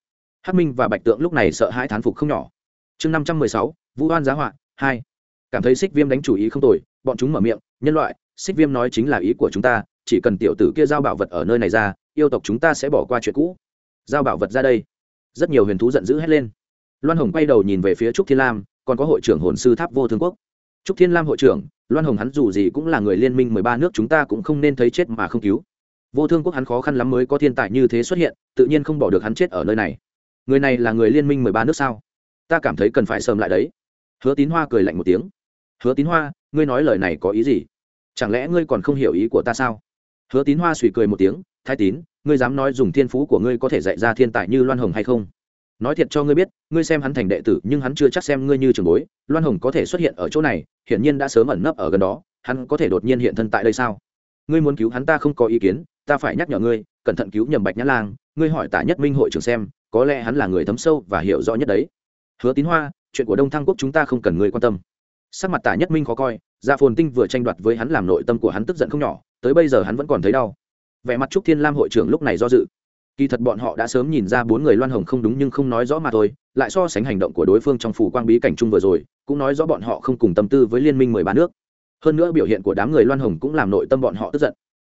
Hắc minh và bạch tượng lúc này sợ hãi thán phục không nhỏ. Chương năm trăm mười sáu, vũ an giá họa, hai. Cảm thấy xích viêm đánh chủ ý không tồi, bọn chúng mở miệng, nhân loại, xích viêm nói chính là ý của chúng ta, chỉ cần tiểu tử kia giao bảo vật ở nơi này ra, yêu tộc chúng ta sẽ bỏ qua chuyện cũ. Giao bảo vật ra đây. Rất nhiều huyền thú giận dữ hét lên. Loan hồng quay đầu nhìn về phía trúc thiên lam, còn có hội trưởng hồn sư tháp vô thương quốc. Trúc thiên lam hội trưởng, loan hồng hắn dù gì cũng là người liên minh mười ba nước chúng ta cũng không nên thấy chết mà không cứu. Vô thương quốc hắn khó khăn lắm mới có thiên tài như thế xuất hiện, tự nhiên không bỏ được hắn chết ở nơi này người này là người liên minh mười ba nước sao? Ta cảm thấy cần phải sớm lại đấy. Hứa tín hoa cười lạnh một tiếng. Hứa tín hoa, ngươi nói lời này có ý gì? Chẳng lẽ ngươi còn không hiểu ý của ta sao? Hứa tín hoa suy cười một tiếng. Thái tín, ngươi dám nói dùng thiên phú của ngươi có thể dạy ra thiên tài như loan hồng hay không? Nói thiệt cho ngươi biết, ngươi xem hắn thành đệ tử nhưng hắn chưa chắc xem ngươi như trường bối. Loan hồng có thể xuất hiện ở chỗ này, hiển nhiên đã sớm ẩn nấp ở gần đó. Hắn có thể đột nhiên hiện thân tại đây sao? Ngươi muốn cứu hắn ta không có ý kiến, ta phải nhắc nhở ngươi, cẩn thận cứu nhầm bạch nhã lang. Ngươi hỏi tả nhất minh hội trưởng xem có lẽ hắn là người thấm sâu và hiểu rõ nhất đấy. Hứa tín hoa, chuyện của đông thăng quốc chúng ta không cần người quan tâm. Sắc mặt tả nhất minh khó coi gia phồn tinh vừa tranh đoạt với hắn làm nội tâm của hắn tức giận không nhỏ, tới bây giờ hắn vẫn còn thấy đau. Vẻ mặt trúc thiên lam hội trưởng lúc này do dự. Kỳ thật bọn họ đã sớm nhìn ra bốn người loan hồng không đúng nhưng không nói rõ mà thôi, lại so sánh hành động của đối phương trong phủ quang bí cảnh chung vừa rồi, cũng nói rõ bọn họ không cùng tâm tư với liên minh mười ba nước. Hơn nữa biểu hiện của đám người loan hồng cũng làm nội tâm bọn họ tức giận.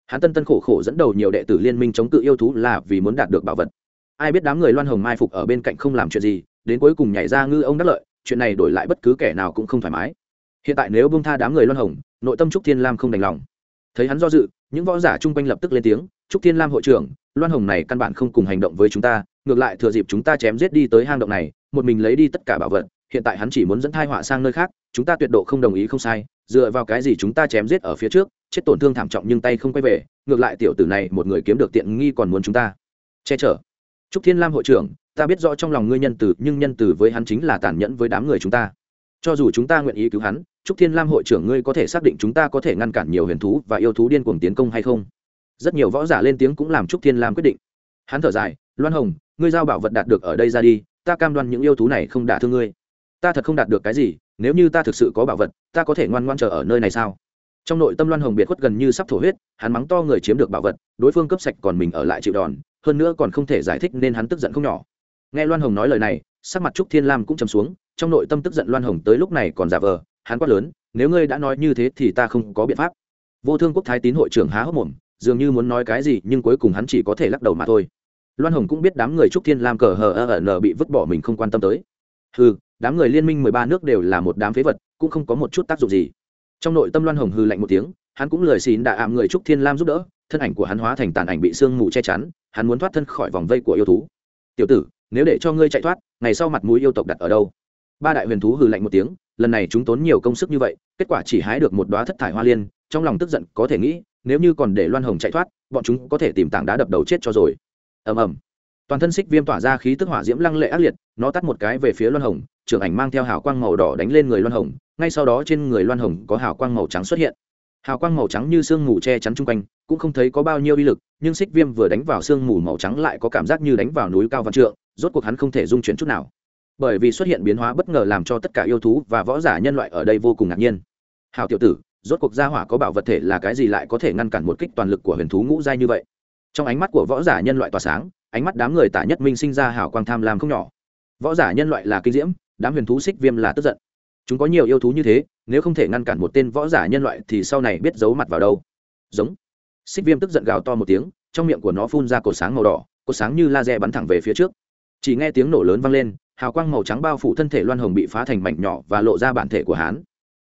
Hắn tân tân khổ khổ dẫn đầu nhiều đệ tử liên minh chống cự yêu thú là vì muốn đạt được bảo vật ai biết đám người loan hồng mai phục ở bên cạnh không làm chuyện gì, đến cuối cùng nhảy ra ngư ông đắc lợi, chuyện này đổi lại bất cứ kẻ nào cũng không thoải mái. Hiện tại nếu bông tha đám người loan hồng, nội tâm trúc thiên lam không đành lòng. Thấy hắn do dự, những võ giả chung quanh lập tức lên tiếng, trúc thiên lam hội trưởng, loan hồng này căn bản không cùng hành động với chúng ta, ngược lại thừa dịp chúng ta chém giết đi tới hang động này, một mình lấy đi tất cả bảo vật, hiện tại hắn chỉ muốn dẫn thai họa sang nơi khác, chúng ta tuyệt độ không đồng ý không sai, dựa vào cái gì chúng ta chém giết ở phía trước, chết tổn thương thảm trọng nhưng tay không quay về, ngược lại tiểu tử này một người kiếm được tiện nghi còn muốn chúng ta che chở trúc thiên lam hội trưởng, ta biết rõ trong lòng ngươi nhân từ nhưng nhân từ với hắn chính là tàn nhẫn với đám người chúng ta. Cho dù chúng ta nguyện ý cứu hắn, trúc thiên lam hội trưởng ngươi có thể xác định chúng ta có thể ngăn cản nhiều huyền thú và yêu thú điên cuồng tiến công hay không? Rất nhiều võ giả lên tiếng cũng làm trúc thiên lam quyết định. Hắn thở dài, loan hồng, ngươi giao bảo vật đạt được ở đây ra đi, ta cam đoan những yêu thú này không đả thương ngươi. Ta thật không đạt được cái gì, nếu như ta thực sự có bảo vật, ta có thể ngoan ngoan chờ ở nơi này sao? Trong nội tâm loan hồng biệt khuất gần như sắp thổ huyết, hắn mắng to người chiếm được bảo vật, đối phương cấp sạch còn mình ở lại chịu đòn hơn nữa còn không thể giải thích nên hắn tức giận không nhỏ. Nghe loan hồng nói lời này, sắc mặt trúc thiên lam cũng trầm xuống, trong nội tâm tức giận loan hồng tới lúc này còn giả vờ, hắn quát lớn, nếu ngươi đã nói như thế thì ta không có biện pháp. Vô thương quốc thái tín hội trưởng há hốc mồm, dường như muốn nói cái gì nhưng cuối cùng hắn chỉ có thể lắc đầu mà thôi. Loan hồng cũng biết đám người trúc thiên lam cờ hờ ở nở bị vứt bỏ mình không quan tâm tới. Hừ, đám người liên minh mười ba nước đều là một đám phế vật, cũng không có một chút tác dụng gì. Trong nội tâm loan hồng hư lạnh một tiếng, hắn cũng lời xin đã ạm người trúc thiên lam giúp đỡ, thân ảnh của hắn hóa thành tàn ảnh bị sương mù che chắn hắn muốn thoát thân khỏi vòng vây của yêu thú. Tiểu tử, nếu để cho ngươi chạy thoát, ngày sau mặt mũi yêu tộc đặt ở đâu? Ba đại huyền thú hừ lạnh một tiếng, lần này chúng tốn nhiều công sức như vậy, kết quả chỉ hái được một đoá thất thải hoa liên, trong lòng tức giận có thể nghĩ, nếu như còn để loan hồng chạy thoát, bọn chúng có thể tìm tảng đá đập đầu chết cho rồi. Ầm ầm. Toàn thân xích viêm tỏa ra khí tức hỏa diễm lăng lệ ác liệt, nó tắt một cái về phía loan hồng trưởng ảnh mang theo hào quang màu đỏ đánh lên người loan hồng, ngay sau đó trên người loan hồng có hào quang màu trắng xuất hiện hào quang màu trắng như sương mù che chắn chung quanh, cũng không thấy có bao nhiêu uy lực, nhưng xích viêm vừa đánh vào sương mù màu trắng lại có cảm giác như đánh vào núi cao văn trượng, rốt cuộc hắn không thể dung chuyển chút nào. Bởi vì xuất hiện biến hóa bất ngờ làm cho tất cả yêu thú và võ giả nhân loại ở đây vô cùng ngạc nhiên. Hào tiểu tử, rốt cuộc gia hỏa có bảo vật thể là cái gì lại có thể ngăn cản một kích toàn lực của huyền thú ngũ giai như vậy? Trong ánh mắt của võ giả nhân loại tỏa sáng, ánh mắt đám người tả nhất minh sinh ra hào quang tham lam không nhỏ. Võ giả nhân loại là kinh diễm, đám huyền thú xích viêm là tức giận. Chúng có nhiều yêu thú như thế nếu không thể ngăn cản một tên võ giả nhân loại thì sau này biết giấu mặt vào đâu. Giống. Xích viêm tức giận gào to một tiếng, trong miệng của nó phun ra cột sáng màu đỏ, cột sáng như laser bắn thẳng về phía trước. Chỉ nghe tiếng nổ lớn vang lên, hào quang màu trắng bao phủ thân thể loan hồng bị phá thành mảnh nhỏ và lộ ra bản thể của hán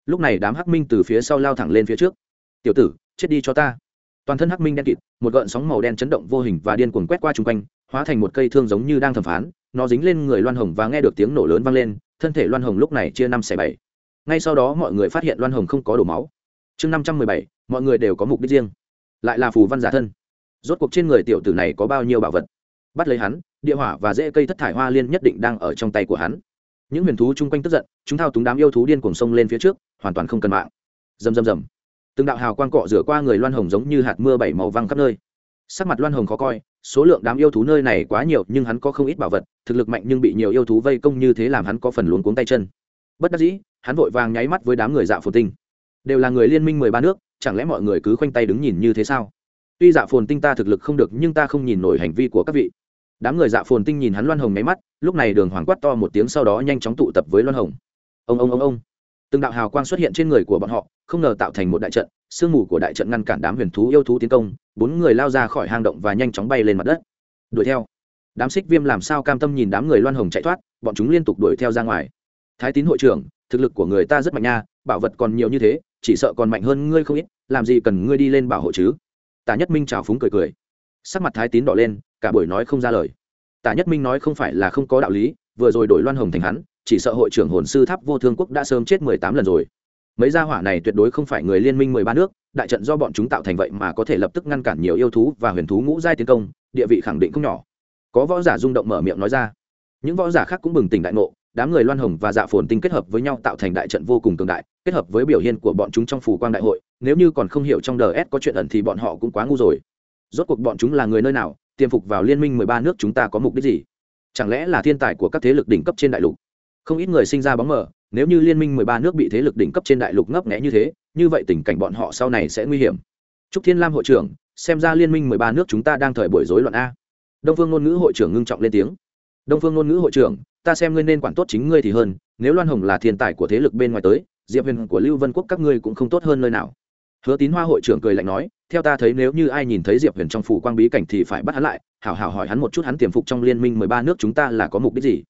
lúc này đám hắc minh từ phía sau lao thẳng lên phía trước. Tiểu tử, chết đi cho ta. Toàn thân hắc minh đen kịt, một gợn sóng màu đen chấn động vô hình và điên cuồng quét qua chung quanh, hóa thành một cây thương giống như đang thẩm phán. Nó dính lên người loan hồng và nghe được tiếng nổ lớn vang lên, thân thể loan hồng lúc này chia năm xẻ bảy ngay sau đó mọi người phát hiện loan hồng không có đổ máu. Chương năm trăm mười bảy, mọi người đều có mục đích riêng. Lại là phù văn giả thân. Rốt cuộc trên người tiểu tử này có bao nhiêu bảo vật? Bắt lấy hắn, địa hỏa và dễ cây thất thải hoa liên nhất định đang ở trong tay của hắn. Những huyền thú chung quanh tức giận, chúng thao túng đám yêu thú điên cuồng sông lên phía trước, hoàn toàn không cần mạng. Dầm dầm dầm từng đạo hào quang cọ rửa qua người loan hồng giống như hạt mưa bảy màu văng khắp nơi. Sắc mặt loan hồng khó coi, số lượng đám yêu thú nơi này quá nhiều, nhưng hắn có không ít bảo vật, thực lực mạnh nhưng bị nhiều yêu thú vây công như thế làm hắn có phần luống cuống tay chân. Bất đắc dĩ hắn vội vàng nháy mắt với đám người dạ phồn tinh. Đều là người liên minh mười ba nước, chẳng lẽ mọi người cứ khoanh tay đứng nhìn như thế sao? Tuy dạ phồn tinh ta thực lực không được, nhưng ta không nhìn nổi hành vi của các vị. Đám người dạ phồn tinh nhìn hắn loan hồng nháy mắt, lúc này đường hoàng quát to một tiếng sau đó nhanh chóng tụ tập với loan hồng. Ông ông ông ông. Từng đạo hào quang xuất hiện trên người của bọn họ, không ngờ tạo thành một đại trận, sương mù của đại trận ngăn cản đám huyền thú yêu thú tiến công, bốn người lao ra khỏi hang động và nhanh chóng bay lên mặt đất. Đuổi theo. Đám xích viêm làm sao cam tâm nhìn đám người loan hồng chạy thoát, bọn chúng liên tục đuổi theo ra ngoài. Thái tín hội trưởng thực lực của người ta rất mạnh nha, bảo vật còn nhiều như thế, chỉ sợ còn mạnh hơn ngươi không ít, làm gì cần ngươi đi lên bảo hộ chứ? Tả nhất minh trào phúng cười cười. Sắc mặt thái tín đỏ lên, cả buổi nói không ra lời. Tả nhất minh nói không phải là không có đạo lý, vừa rồi đổi loan hồng thành hắn, chỉ sợ hội trưởng hồn sư tháp vô thương quốc đã sớm chết mười tám lần rồi. Mấy gia hỏa này tuyệt đối không phải người liên minh mười ba nước, đại trận do bọn chúng tạo thành vậy mà có thể lập tức ngăn cản nhiều yêu thú và huyền thú ngũ giai tiến công, địa vị khẳng định không nhỏ. Có võ giả rung động mở miệng nói ra. Những võ giả khác cũng bừng tỉnh đại ngộ đám người loan hồng và dạ phồn tinh kết hợp với nhau tạo thành đại trận vô cùng cường đại, kết hợp với biểu hiện của bọn chúng trong phủ quang đại hội, nếu như còn không hiểu trong ds có chuyện ẩn thì bọn họ cũng quá ngu rồi. Rốt cuộc bọn chúng là người nơi nào tiêm phục vào liên minh mười ba nước chúng ta có mục đích gì? Chẳng lẽ là thiên tài của các thế lực đỉnh cấp trên đại lục? Không ít người sinh ra bóng mờ, nếu như liên minh mười ba nước bị thế lực đỉnh cấp trên đại lục ngấp nghẽ như thế, như vậy tình cảnh bọn họ sau này sẽ nguy hiểm. Trúc thiên lam hội trưởng, xem ra liên minh mười ba nước chúng ta đang thời buổi rối loạn a. Đông phương ngôn ngữ hội trưởng ngưng trọng lên tiếng đông phương ngôn ngữ hội trưởng, ta xem ngươi nên quản tốt chính ngươi thì hơn, nếu loan hồng là thiên tài của thế lực bên ngoài tới, diệp huyền của lưu vân quốc các ngươi cũng không tốt hơn nơi nào. Hứa tín hoa hội trưởng cười lạnh nói, theo ta thấy nếu như ai nhìn thấy diệp huyền trong phủ quang bí cảnh thì phải bắt hắn lại, hảo hảo hỏi hắn một chút hắn tiềm phục trong liên minh mười ba nước chúng ta là có mục đích gì.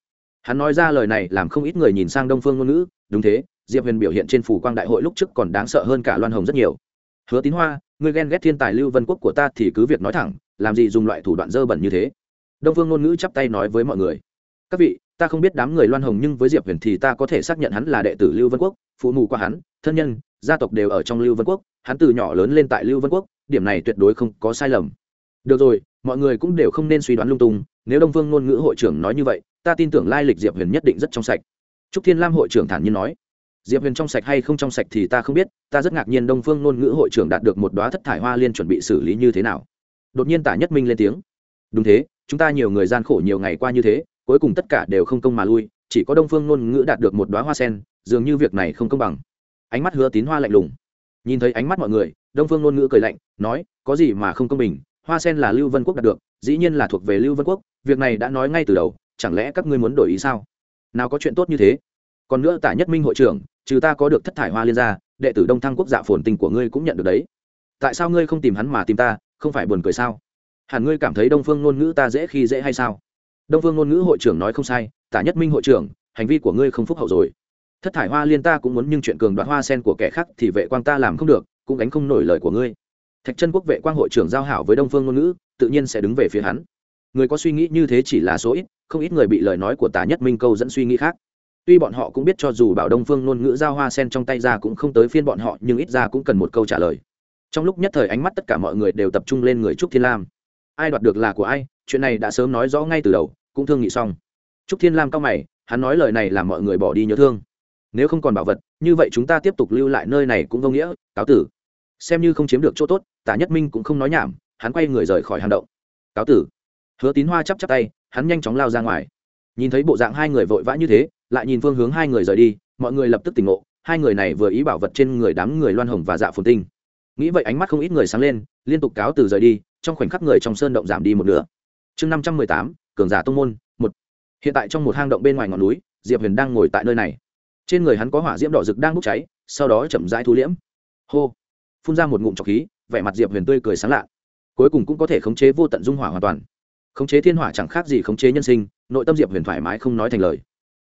Hắn nói ra lời này làm không ít người nhìn sang đông phương ngôn ngữ, đúng thế, diệp huyền biểu hiện trên phủ quang đại hội lúc trước còn đáng sợ hơn cả loan hồng rất nhiều. Hứa tín hoa, ngươi ghen ghét thiên tài lưu vân quốc của ta thì cứ việc nói thẳng, làm gì dùng loại thủ đoạn dơ bẩn như thế? Đông phương ngôn ngữ chắp tay nói với mọi người. Các vị, ta không biết đám người loan hồng nhưng với diệp huyền thì ta có thể xác nhận hắn là đệ tử lưu vân quốc, phụ mù qua hắn, thân nhân, gia tộc đều ở trong lưu vân quốc, hắn từ nhỏ lớn lên tại lưu vân quốc, điểm này tuyệt đối không có sai lầm. Được rồi, mọi người cũng đều không nên suy đoán lung tung, nếu đông phương ngôn ngữ hội trưởng nói như vậy, ta tin tưởng lai lịch diệp huyền nhất định rất trong sạch. Trúc thiên lam hội trưởng thản nhiên nói. Diệp huyền trong sạch hay không trong sạch thì ta không biết, ta rất ngạc nhiên đông phương ngôn ngữ hội trưởng đạt được một đoá thất thải hoa liên chuẩn bị xử lý như thế nào. Đột nhiên tả nhất minh lên tiếng. Đúng thế chúng ta nhiều người gian khổ nhiều ngày qua như thế, cuối cùng tất cả đều không công mà lui, chỉ có đông phương ngôn ngữ đạt được một đoá hoa sen, dường như việc này không công bằng. Ánh mắt hứa tín hoa lạnh lùng. Nhìn thấy ánh mắt mọi người, đông phương ngôn ngữ cười lạnh, nói, có gì mà không công bình, hoa sen là lưu vân quốc đạt được, dĩ nhiên là thuộc về lưu vân quốc, việc này đã nói ngay từ đầu, chẳng lẽ các ngươi muốn đổi ý sao? Nào có chuyện tốt như thế? Còn nữa tả nhất minh hội trưởng, trừ ta có được thất thải hoa liên gia, đệ tử đông thăng quốc dạ phồn tình của ngươi cũng nhận được đấy. Tại sao ngươi không tìm hắn mà tìm ta, không phải buồn cười sao? Hẳn ngươi cảm thấy đông phương ngôn ngữ ta dễ khi dễ hay sao? Đông phương ngôn ngữ hội trưởng nói không sai, tả nhất minh hội trưởng, hành vi của ngươi không phúc hậu rồi. Thất thải hoa liên ta cũng muốn nhưng chuyện cường đoạt hoa sen của kẻ khác thì vệ quang ta làm không được, cũng gánh không nổi lời của ngươi. Thạch chân quốc vệ quang hội trưởng giao hảo với đông phương ngôn ngữ, tự nhiên sẽ đứng về phía hắn. Người có suy nghĩ như thế chỉ là số ít, không ít người bị lời nói của tả nhất minh câu dẫn suy nghĩ khác. Tuy bọn họ cũng biết cho dù bảo đông phương ngôn ngữ giao hoa sen trong tay ra cũng không tới phiên bọn họ, nhưng ít ra cũng cần một câu trả lời. Trong lúc nhất thời ánh mắt tất cả mọi người đều tập trung lên người trúc thiên lam ai đoạt được là của ai, chuyện này đã sớm nói rõ ngay từ đầu, cũng thương nghị xong. Trúc thiên lam cao mày, hắn nói lời này làm mọi người bỏ đi nhớ thương. Nếu không còn bảo vật, như vậy chúng ta tiếp tục lưu lại nơi này cũng vô nghĩa, cáo tử. Xem như không chiếm được chỗ tốt, tả nhất minh cũng không nói nhảm, hắn quay người rời khỏi hang động. Cáo tử. Hứa tín hoa chắp chắp tay, hắn nhanh chóng lao ra ngoài. Nhìn thấy bộ dạng hai người vội vã như thế, lại nhìn phương hướng hai người rời đi, mọi người lập tức tỉnh ngộ, hai người này vừa ý bảo vật trên người đám người loan hồng và dạ phồn tinh nghĩ vậy ánh mắt không ít người sáng lên, liên tục cáo từ rời đi, trong khoảnh khắc người trong sơn động giảm đi một nửa. Chương năm trăm mười tám, cường giả tông môn, một. Hiện tại trong một hang động bên ngoài ngọn núi, diệp huyền đang ngồi tại nơi này. Trên người hắn có hỏa diễm đỏ rực đang bốc cháy, sau đó chậm rãi thu liễm. Hô. Phun ra một ngụm trọc khí, vẻ mặt diệp huyền tươi cười sáng lạ. Cuối cùng cũng có thể khống chế vô tận dung hỏa hoàn toàn. Khống chế thiên hỏa chẳng khác gì khống chế nhân sinh, nội tâm diệp huyền thoải mái không nói thành lời.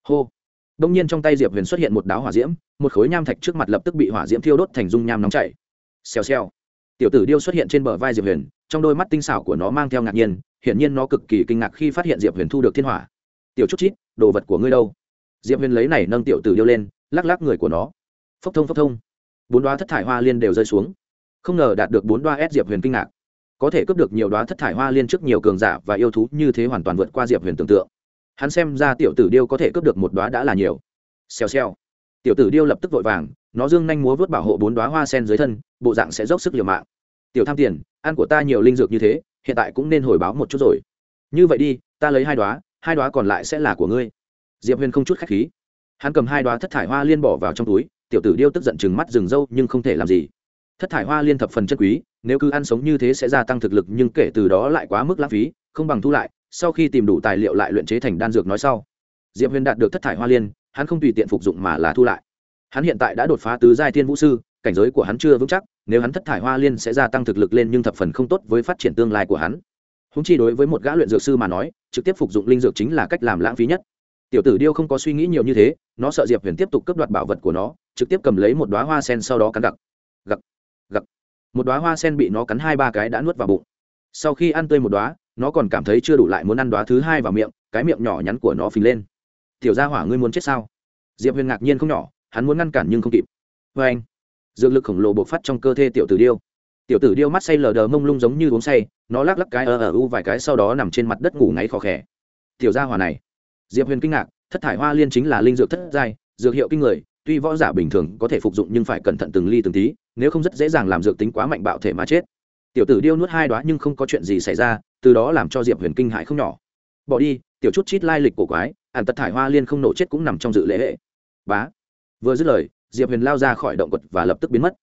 Hô. Đông nhiên trong tay diệp huyền xuất hiện một đáo hỏa diễm, một khối nham thạch trước mặt lập tức bị hỏa diễm thiêu đốt thành dung nham nóng chảy xèo xèo. Tiểu tử điêu xuất hiện trên bờ vai diệp huyền, trong đôi mắt tinh xảo của nó mang theo ngạc nhiên, hiển nhiên nó cực kỳ kinh ngạc khi phát hiện diệp huyền thu được thiên hỏa. Tiểu chút chít, đồ vật của ngươi đâu? Diệp huyền lấy này nâng tiểu tử điêu lên, lắc lắc người của nó. Phốc thông phốc thông. Bốn đoá thất thải hoa liên đều rơi xuống. Không ngờ đạt được bốn đoá ép diệp huyền kinh ngạc. Có thể cướp được nhiều đoá thất thải hoa liên trước nhiều cường giả và yêu thú như thế hoàn toàn vượt qua diệp huyền tưởng tượng. Hắn xem ra tiểu tử điêu có thể cướp được một đoá đã là nhiều. Xèo xèo. Tiểu tử điêu lập tức vội vàng nó dương nhanh múa vớt bảo hộ bốn đoá hoa sen dưới thân, bộ dạng sẽ dốc sức liều mạng. Tiểu tham tiền, ăn của ta nhiều linh dược như thế, hiện tại cũng nên hồi báo một chút rồi. Như vậy đi, ta lấy hai đoá hai đoá còn lại sẽ là của ngươi. Diệp huyền không chút khách khí. Hắn cầm hai đoá thất thải hoa liên bỏ vào trong túi, tiểu tử điêu tức giận chừng mắt rừng râu nhưng không thể làm gì. Thất thải hoa liên thập phần chân quý, nếu cứ ăn sống như thế sẽ gia tăng thực lực nhưng kể từ đó lại quá mức lãng phí, không bằng thu lại, sau khi tìm đủ tài liệu lại luyện chế thành đan dược nói sau. Diệp huyền đạt được thất thải hoa liên, hắn không tùy tiện phục dụng mà là thu lại hắn hiện tại đã đột phá tứ giai thiên vũ sư, cảnh giới của hắn chưa vững chắc, nếu hắn thất thải hoa liên sẽ gia tăng thực lực lên nhưng thập phần không tốt với phát triển tương lai của hắn. Húng chi đối với một gã luyện dược sư mà nói, trực tiếp phục dụng linh dược chính là cách làm lãng phí nhất. Tiểu tử điêu không có suy nghĩ nhiều như thế, nó sợ diệp huyền tiếp tục cấp đoạt bảo vật của nó, trực tiếp cầm lấy một đoá hoa sen sau đó cắn gặc. Gặc gặc. Một đoá hoa sen bị nó cắn hai ba cái đã nuốt vào bụng. Sau khi ăn tươi một đoá nó còn cảm thấy chưa đủ lại muốn ăn đoá thứ hai vào miệng, cái miệng nhỏ nhắn của nó phình lên. Tiểu gia hỏa ngươi muốn chết sao? Diệp huyền ngạc nhiên không nhỏ hắn muốn ngăn cản nhưng không kịp. Vê anh, dược lực khổng lồ bộc phát trong cơ thể tiểu tử điêu. Tiểu tử điêu mắt say lờ đờ mông lung giống như uống say, nó lắc lắc cái ờ ờ u vài cái sau đó nằm trên mặt đất ngủ ngáy khó khẽ tiểu gia hỏa này, diệp huyền kinh ngạc, thất thải hoa liên chính là linh dược thất giai, dược hiệu kinh người, tuy võ giả bình thường có thể phục dụng nhưng phải cẩn thận từng ly từng tí, nếu không rất dễ dàng làm dược tính quá mạnh bạo thể mà chết. Tiểu tử điêu nuốt hai đoá nhưng không có chuyện gì xảy ra, từ đó làm cho diệp huyền kinh hại không nhỏ. Bỏ đi, tiểu chút chít lai lịch của quái, ản tật thải hoa liên không nổ chết cũng nằm trong dự lễ hệ. Bá vừa dứt lời, diệp huyền lao ra khỏi động quật và lập tức biến mất.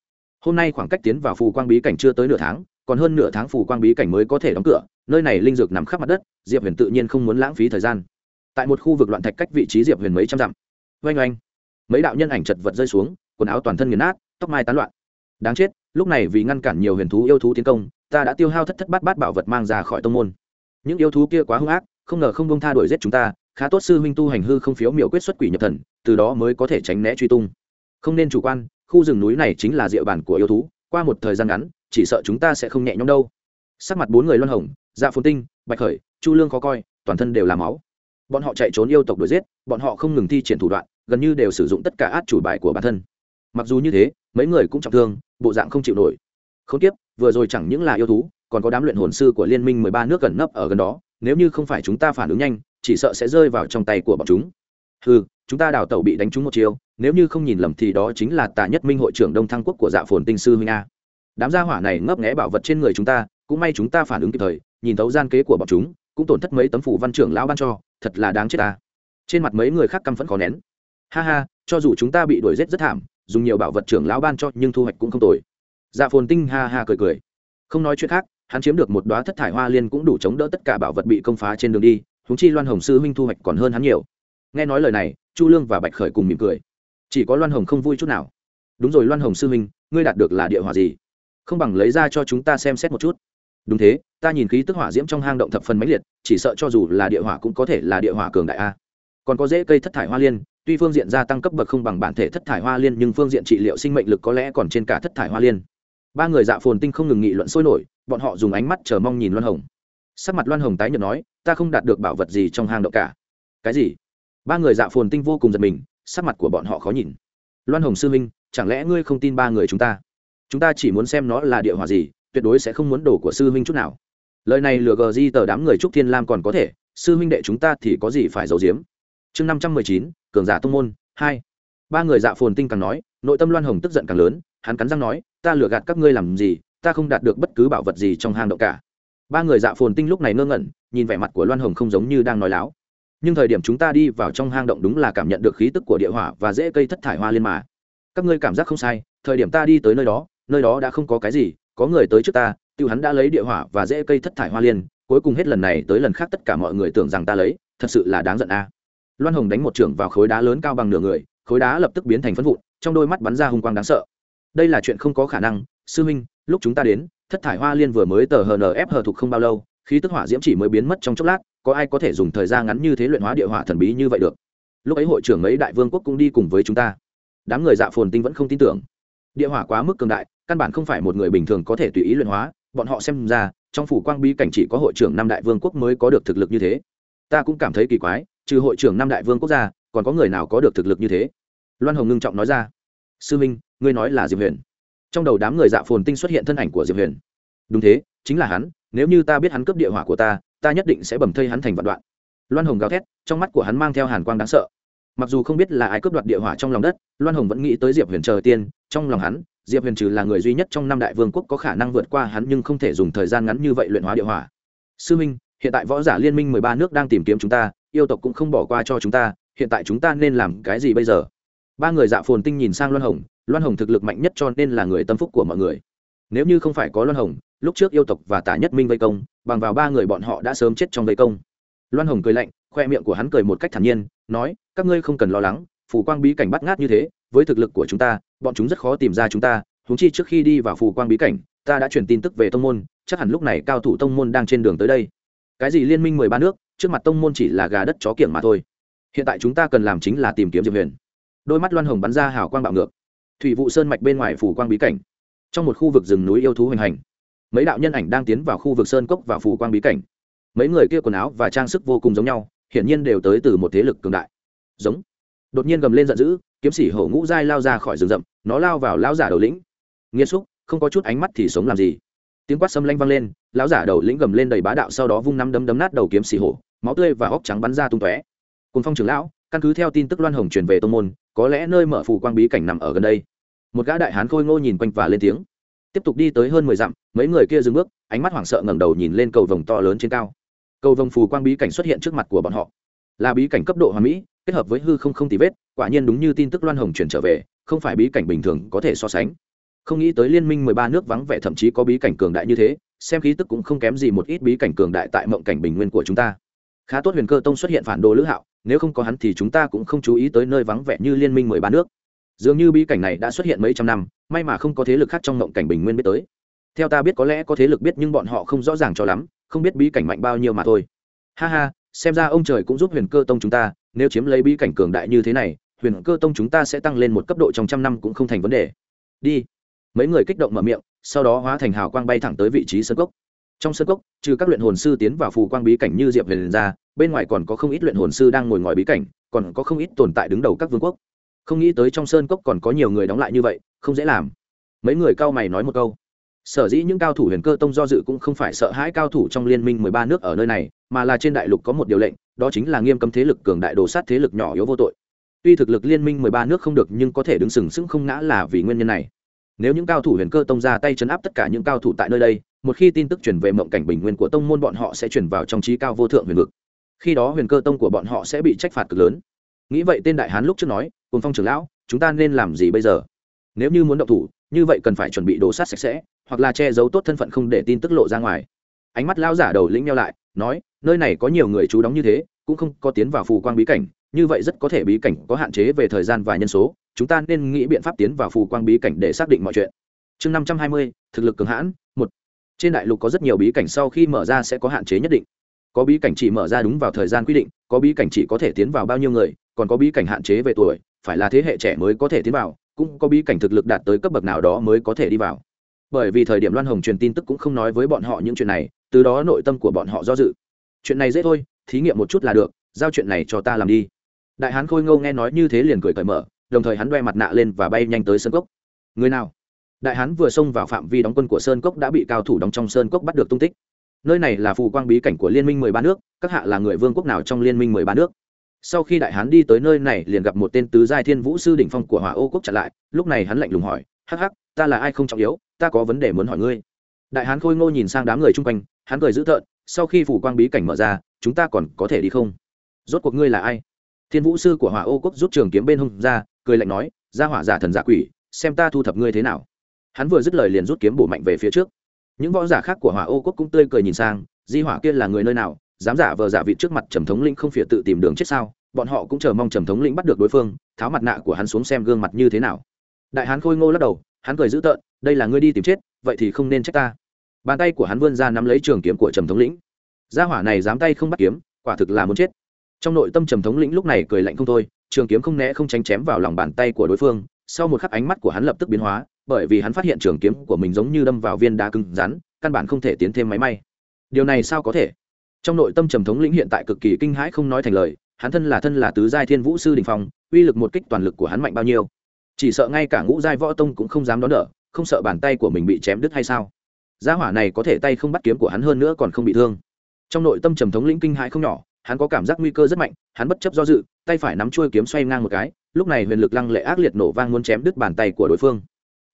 Hôm nay khoảng cách tiến vào phù quang bí cảnh chưa tới nửa tháng, còn hơn nửa tháng phù quang bí cảnh mới có thể đóng cửa, nơi này linh dược nằm khắp mặt đất, diệp huyền tự nhiên không muốn lãng phí thời gian. Tại một khu vực loạn thạch cách vị trí diệp huyền mấy trăm dặm. Oanh oanh. Mấy đạo nhân ảnh chật vật rơi xuống, quần áo toàn thân nghiền nát, tóc mai tán loạn. Đáng chết, lúc này vì ngăn cản nhiều huyền thú yêu thú tiến công, ta đã tiêu hao thất thất bát bát bảo vật mang ra khỏi tông môn. Những yêu thú kia quá hung ác, không ngờ không bông tha đuổi giết chúng ta khá tốt sư huynh tu hành hư không phiếu miểu quyết xuất quỷ nhập thần, từ đó mới có thể tránh né truy tung. Không nên chủ quan, khu rừng núi này chính là địa bàn của yêu thú, qua một thời gian ngắn, chỉ sợ chúng ta sẽ không nhẹ nhõm đâu. Sắc mặt bốn người loan hồng dạ phồn tinh, bạch khởi, chu lương khó coi, toàn thân đều là máu. Bọn họ chạy trốn yêu tộc đuổi giết, bọn họ không ngừng thi triển thủ đoạn, gần như đều sử dụng tất cả át chủ bài của bản thân. Mặc dù như thế, mấy người cũng trọng thương, bộ dạng không chịu nổi. Không tiếp vừa rồi chẳng những là yêu thú, còn có đám luyện hồn sư của liên minh mười ba nước gần nấp ở gần đó, nếu như không phải chúng ta phản ứng nhanh chỉ sợ sẽ rơi vào trong tay của bọn chúng. Ừ chúng ta đào tẩu bị đánh trúng một chiều nếu như không nhìn lầm thì đó chính là tà nhất minh hội trưởng đông thăng quốc của dạ phồn tinh sư huynh a. Đám gia hỏa này ngấp nghẽ bảo vật trên người chúng ta, cũng may chúng ta phản ứng kịp thời, nhìn thấu gian kế của bọn chúng, cũng tổn thất mấy tấm phủ văn trưởng lão ban cho, thật là đáng chết ta trên mặt mấy người khác căm phẫn khó nén. Ha ha, cho dù chúng ta bị đuổi giết rất thảm, dùng nhiều bảo vật trưởng lão ban cho nhưng thu hoạch cũng không tồi. Dạ phồn tinh ha ha cười cười. Không nói chuyện khác, hắn chiếm được một đoá thất thải hoa liên cũng đủ chống đỡ tất cả bảo vật bị công phá trên đường đi húng chi loan hồng sư huynh thu hoạch còn hơn hắn nhiều. Nghe nói lời này, chu lương và bạch khởi cùng mỉm cười. Chỉ có loan hồng không vui chút nào. Đúng rồi loan hồng sư huynh, ngươi đạt được là địa hỏa gì? Không bằng lấy ra cho chúng ta xem xét một chút. Đúng thế, ta nhìn khí tức hỏa diễm trong hang động thập phần mãnh liệt, chỉ sợ cho dù là địa hỏa cũng có thể là địa hỏa cường đại a. Còn có dễ cây thất thải hoa liên, tuy phương diện gia tăng cấp bậc không bằng bản thể thất thải hoa liên, nhưng phương diện trị liệu sinh mệnh lực có lẽ còn trên cả thất thải hoa liên. Ba người dạ phồn tinh không ngừng nghị luận sôi nổi, bọn họ dùng ánh mắt chờ mong nhìn loan hồng sắc mặt loan hồng tái nhợt nói, ta không đạt được bảo vật gì trong hang động cả. Cái gì? Ba người dạ phồn tinh vô cùng giật mình, sắc mặt của bọn họ khó nhìn. Loan hồng sư minh chẳng lẽ ngươi không tin ba người chúng ta? Chúng ta chỉ muốn xem nó là địa hỏa gì, tuyệt đối sẽ không muốn đổ của sư huynh chút nào. Lời này lừa gờ di tờ đám người trúc thiên lam còn có thể, sư huynh đệ chúng ta thì có gì phải giấu giếm? Chương năm trăm mười chín, cường giả tông môn, hai. Ba người dạ phồn tinh càng nói, nội tâm loan hồng tức giận càng lớn, hắn cắn răng nói, ta lừa gạt các ngươi làm gì, ta không đạt được bất cứ bảo vật gì trong hang động cả ba người dạ phồn tinh lúc này ngơ ngẩn, nhìn vẻ mặt của loan hồng không giống như đang nói láo. Nhưng thời điểm chúng ta đi vào trong hang động đúng là cảm nhận được khí tức của địa hỏa và dễ cây thất thải hoa liên mà. Các ngươi cảm giác không sai, thời điểm ta đi tới nơi đó nơi đó đã không có cái gì, có người tới trước ta, tiêu hắn đã lấy địa hỏa và dễ cây thất thải hoa liên, cuối cùng hết lần này tới lần khác tất cả mọi người tưởng rằng ta lấy, thật sự là đáng giận a. Loan hồng đánh một trưởng vào khối đá lớn cao bằng nửa người, khối đá lập tức biến thành phân vụn, trong đôi mắt bắn ra hung quang đáng sợ. Đây là chuyện không có khả năng, sư minh lúc chúng ta đến thất thải hoa liên vừa mới tờ hnf hờ thục không bao lâu khi tức hỏa diễm chỉ mới biến mất trong chốc lát, có ai có thể dùng thời gian ngắn như thế luyện hóa địa hỏa thần bí như vậy được? Lúc ấy hội trưởng ấy đại vương quốc cũng đi cùng với chúng ta. Đám người dạ phồn tinh vẫn không tin tưởng. Địa hỏa quá mức cường đại, căn bản không phải một người bình thường có thể tùy ý luyện hóa, bọn họ xem ra, trong phủ quang bi cảnh chỉ có hội trưởng năm đại vương quốc mới có được thực lực như thế. Ta cũng cảm thấy kỳ quái, trừ hội trưởng năm đại vương quốc gia còn có người nào có được thực lực như thế? Loan hồng ngưng trọng nói ra. Sư minh, ngươi nói là diệp huyền trong đầu đám người dạ phồn tinh xuất hiện thân ảnh của diệp huyền đúng thế chính là hắn nếu như ta biết hắn cướp địa hỏa của ta ta nhất định sẽ bầm thây hắn thành vạn đoạn loan hồng gào thét trong mắt của hắn mang theo hàn quang đáng sợ mặc dù không biết là ai cướp đoạt địa hỏa trong lòng đất loan hồng vẫn nghĩ tới diệp huyền chờ tiên trong lòng hắn diệp huyền trừ là người duy nhất trong năm đại vương quốc có khả năng vượt qua hắn nhưng không thể dùng thời gian ngắn như vậy luyện hóa địa hỏa sư minh hiện tại võ giả liên minh mười ba nước đang tìm kiếm chúng ta yêu tộc cũng không bỏ qua cho chúng ta hiện tại chúng ta nên làm cái gì bây giờ ba người dạ phồn tinh nhìn sang loan hồng loan hồng thực lực mạnh nhất cho nên là người tâm phúc của mọi người. Nếu như không phải có loan hồng, lúc trước yêu tộc và tả nhất minh vây công, bằng vào ba người bọn họ đã sớm chết trong vây công. Loan hồng cười lạnh, khoe miệng của hắn cười một cách thản nhiên, nói, các ngươi không cần lo lắng phủ quang bí cảnh bắt ngát như thế, với thực lực của chúng ta, bọn chúng rất khó tìm ra chúng ta húng chi trước khi đi vào phủ quang bí cảnh, ta đã truyền tin tức về tông môn, chắc hẳn lúc này cao thủ tông môn đang trên đường tới đây. Cái gì liên minh mười ba nước, trước mặt tông môn chỉ là gà đất chó kiểng mà thôi. Hiện tại chúng ta cần làm chính là tìm kiếm diệp huyền. Đôi mắt loan hồng bắn ra hào quang bạo ngược thủy vụ sơn mạch bên ngoài phủ quang bí cảnh, trong một khu vực rừng núi yêu thú hoành hành. Mấy đạo nhân ảnh đang tiến vào khu vực sơn cốc và phủ quang bí cảnh. Mấy người kia quần áo và trang sức vô cùng giống nhau, hiển nhiên đều tới từ một thế lực cường đại. Giống. Đột nhiên gầm lên giận dữ, kiếm sĩ hổ ngũ dai lao ra khỏi rừng rậm, nó lao vào lão giả đầu lĩnh. Nghiêm xúc, không có chút ánh mắt thì sống làm gì. Tiếng quát xâm lanh vang lên, lão giả đầu lĩnh gầm lên đầy bá đạo sau đó vung năm đấm đấm nát đầu kiếm sĩ hổ, máu tươi và óc trắng bắn ra tung tóe. Cùng phong trưởng lão, căn cứ theo tin tức loan hồng truyền về tô môn có lẽ nơi mở phù quang bí cảnh nằm ở gần đây. Một gã đại hán khôi ngô nhìn quanh và lên tiếng. Tiếp tục đi tới hơn mười dặm, mấy người kia dừng bước, ánh mắt hoảng sợ ngẩng đầu nhìn lên cầu vồng to lớn trên cao. Cầu vồng phù quang bí cảnh xuất hiện trước mặt của bọn họ. Là bí cảnh cấp độ hoàn mỹ, kết hợp với hư không không tì vết, quả nhiên đúng như tin tức loan hồng chuyển trở về, không phải bí cảnh bình thường có thể so sánh. Không nghĩ tới liên minh mười ba nước vắng vẻ thậm chí có bí cảnh cường đại như thế, xem khí tức cũng không kém gì một ít bí cảnh cường đại tại mộng cảnh bình nguyên của chúng ta. Khá tốt huyền cơ tông xuất hiện phản đồ lữ hạo nếu không có hắn thì chúng ta cũng không chú ý tới nơi vắng vẻ như liên minh mười ba nước. Dường như bí cảnh này đã xuất hiện mấy trăm năm, may mà không có thế lực khác trong ngộng cảnh bình nguyên biết tới. Theo ta biết có lẽ có thế lực biết nhưng bọn họ không rõ ràng cho lắm, không biết bí cảnh mạnh bao nhiêu mà thôi. Ha ha, xem ra ông trời cũng giúp huyền cơ tông chúng ta, nếu chiếm lấy bí cảnh cường đại như thế này, huyền cơ tông chúng ta sẽ tăng lên một cấp độ trong trăm năm cũng không thành vấn đề. Đi. Mấy người kích động mở miệng, sau đó hóa thành hào quang bay thẳng tới vị trí sân cốc. Trong sân cốc, trừ các luyện hồn sư tiến vào phù quang bí cảnh như diệp huyền ra bên ngoài còn có không ít luyện hồn sư đang ngồi ngồi bí cảnh, còn có không ít tồn tại đứng đầu các vương quốc. Không nghĩ tới trong sơn cốc còn có nhiều người đóng lại như vậy, không dễ làm. Mấy người cao mày nói một câu. Sở dĩ những cao thủ huyền cơ tông do dự cũng không phải sợ hãi cao thủ trong liên minh mười ba nước ở nơi này, mà là trên đại lục có một điều lệnh, đó chính là nghiêm cấm thế lực cường đại đồ sát thế lực nhỏ yếu vô tội. Tuy thực lực liên minh mười ba nước không được nhưng có thể đứng sừng sững không ngã là vì nguyên nhân này. Nếu những cao thủ huyền cơ tông ra tay chấn áp tất cả những cao thủ tại nơi đây, một khi tin tức chuyển về mộng cảnh bình nguyên của tông môn bọn họ sẽ chuyển vào trong trí cao vô thượng huyền vực khi đó huyền cơ tông của bọn họ sẽ bị trách phạt cực lớn. Nghĩ vậy tên đại hán lúc trước nói cùng phong trưởng lão, chúng ta nên làm gì bây giờ? Nếu như muốn động thủ, như vậy cần phải chuẩn bị đồ sát sạch sẽ, hoặc là che giấu tốt thân phận không để tin tức lộ ra ngoài. Ánh mắt lão giả đầu lĩnh nhau lại, nói, nơi này có nhiều người trú đóng như thế, cũng không có tiến vào phù quang bí cảnh, như vậy rất có thể bí cảnh có hạn chế về thời gian và nhân số, chúng ta nên nghĩ biện pháp tiến vào phù quang bí cảnh để xác định mọi chuyện. Chương năm trăm hai mươi, thực lực cường hãn, một. Trên đại lục có rất nhiều bí cảnh sau khi mở ra sẽ có hạn chế nhất định có bí cảnh chỉ mở ra đúng vào thời gian quy định, có bí cảnh chỉ có thể tiến vào bao nhiêu người, còn có bí cảnh hạn chế về tuổi, phải là thế hệ trẻ mới có thể tiến vào, cũng có bí cảnh thực lực đạt tới cấp bậc nào đó mới có thể đi vào. Bởi vì thời điểm loan hồng truyền tin tức cũng không nói với bọn họ những chuyện này, từ đó nội tâm của bọn họ do dự. Chuyện này dễ thôi, thí nghiệm một chút là được, giao chuyện này cho ta làm đi. Đại hán khôi ngô nghe nói như thế liền cười cởi mở, đồng thời hắn đoe mặt nạ lên và bay nhanh tới sơn cốc. Người nào? Đại hán vừa xông vào phạm vi đóng quân của sơn cốc đã bị cao thủ đóng trong sơn cốc bắt được tung tích nơi này là phù quang bí cảnh của liên minh mười ba nước, các hạ là người vương quốc nào trong liên minh mười ba nước? Sau khi đại hán đi tới nơi này liền gặp một tên tứ giai thiên vũ sư đỉnh phong của hỏa ô quốc chặn lại, lúc này hắn lạnh lùng hỏi, hắc hắc, ta là ai không trọng yếu, ta có vấn đề muốn hỏi ngươi. Đại hán khôi ngô nhìn sang đám người chung quanh, hắn cười dữ tợn, sau khi phủ quang bí cảnh mở ra, chúng ta còn có thể đi không? Rốt cuộc ngươi là ai? Thiên vũ sư của hỏa ô quốc rút trường kiếm bên hông ra, cười lạnh nói ra hỏa giả thần giả quỷ, xem ta thu thập ngươi thế nào. Hắn vừa dứt lời liền rút kiếm bổ mạnh về phía trước những võ giả khác của hỏa ô quốc cũng tươi cười nhìn sang, di hỏa kia là người nơi nào? Dám giả vờ giả vị trước mặt trầm thống linh không phải tự tìm đường chết sao? Bọn họ cũng chờ mong trầm thống lĩnh bắt được đối phương, tháo mặt nạ của hắn xuống xem gương mặt như thế nào. Đại hán khôi ngô lắc đầu, hắn cười dữ tợn, đây là ngươi đi tìm chết, vậy thì không nên trách ta. Bàn tay của hắn vươn ra nắm lấy trường kiếm của trầm thống lĩnh. Gia hỏa này dám tay không bắt kiếm, quả thực là muốn chết. Trong nội tâm trầm thống lĩnh lúc này cười lạnh không thôi, trường kiếm không né không tránh chém vào lòng bàn tay của đối phương, sau một khắc ánh mắt của hắn lập tức biến hóa bởi vì hắn phát hiện trường kiếm của mình giống như đâm vào viên đá cứng rắn, căn bản không thể tiến thêm máy may. Điều này sao có thể? Trong nội tâm trầm thống lĩnh hiện tại cực kỳ kinh hãi không nói thành lời, hắn thân là thân là tứ giai thiên vũ sư đình phong, uy lực một kích toàn lực của hắn mạnh bao nhiêu? Chỉ sợ ngay cả ngũ giai võ tông cũng không dám đón đỡ, không sợ bàn tay của mình bị chém đứt hay sao? Gia hỏa này có thể tay không bắt kiếm của hắn hơn nữa còn không bị thương. Trong nội tâm trầm thống lĩnh kinh hãi không nhỏ, hắn có cảm giác nguy cơ rất mạnh, hắn bất chấp do dự, tay phải nắm chuôi kiếm xoay ngang một cái, lúc này huyền lực lăng lệ ác liệt nổ vang muốn chém đứt bàn tay của đối phương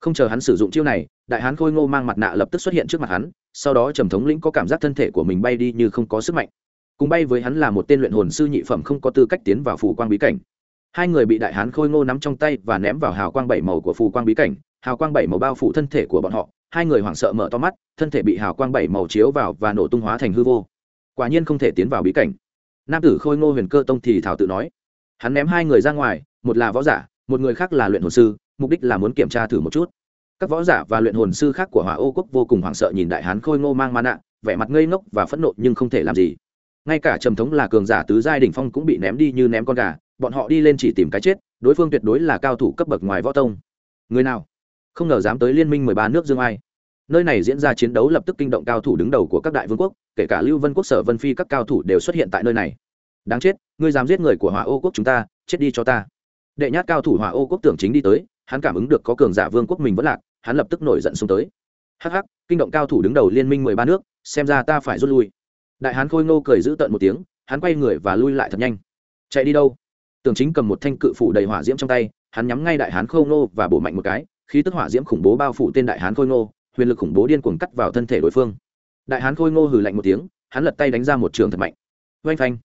không chờ hắn sử dụng chiêu này, đại hán khôi ngô mang mặt nạ lập tức xuất hiện trước mặt hắn, sau đó trầm thống lĩnh có cảm giác thân thể của mình bay đi như không có sức mạnh. Cùng bay với hắn là một tên luyện hồn sư nhị phẩm không có tư cách tiến vào phù quang bí cảnh. Hai người bị đại hán khôi ngô nắm trong tay và ném vào hào quang bảy màu của phù quang bí cảnh, hào quang bảy màu bao phủ thân thể của bọn họ, hai người hoảng sợ mở to mắt, thân thể bị hào quang bảy màu chiếu vào và nổ tung hóa thành hư vô. Quả nhiên không thể tiến vào bí cảnh. Nam tử khôi ngô huyền cơ tông thì thảo tự nói, hắn ném hai người ra ngoài, một là võ giả, một người khác là luyện hồn sư mục đích là muốn kiểm tra thử một chút. Các võ giả và luyện hồn sư khác của hỏa ô quốc vô cùng hoảng sợ nhìn đại hán khôi ngô mang ma nạ, vẻ mặt ngây ngốc và phẫn nộ nhưng không thể làm gì. Ngay cả trầm thống là cường giả tứ giai đỉnh phong cũng bị ném đi như ném con gà, bọn họ đi lên chỉ tìm cái chết, đối phương tuyệt đối là cao thủ cấp bậc ngoài võ tông. Người nào? Không ngờ dám tới liên minh mười ba nước dương ai. Nơi này diễn ra chiến đấu lập tức kinh động cao thủ đứng đầu của các đại vương quốc, kể cả lưu vân quốc, sở vân phi, các cao thủ đều xuất hiện tại nơi này. Đáng chết, ngươi dám giết người của hỏa ô quốc chúng ta, chết đi cho ta. Đệ nhát cao thủ hỏa ô quốc tưởng chính đi tới hắn cảm ứng được có cường giả vương quốc mình vẫn lạc, hắn lập tức nổi giận xuống tới. Hắc hắc, kinh động cao thủ đứng đầu liên minh mười ba nước, xem ra ta phải rút lui. Đại hán khôi ngô cười giữ tận một tiếng, hắn quay người và lui lại thật nhanh. Chạy đi đâu? Tường chính cầm một thanh cự phủ đầy hỏa diễm trong tay, hắn nhắm ngay đại hán khôi ngô và bổ mạnh một cái, khí tức hỏa diễm khủng bố bao phủ tên đại hán khôi ngô, huyền lực khủng bố điên cuồng cắt vào thân thể đối phương. Đại hán khôi ngô hừ lạnh một tiếng, hắn lật tay đánh ra một trường thật mạnh. Oanh phanh.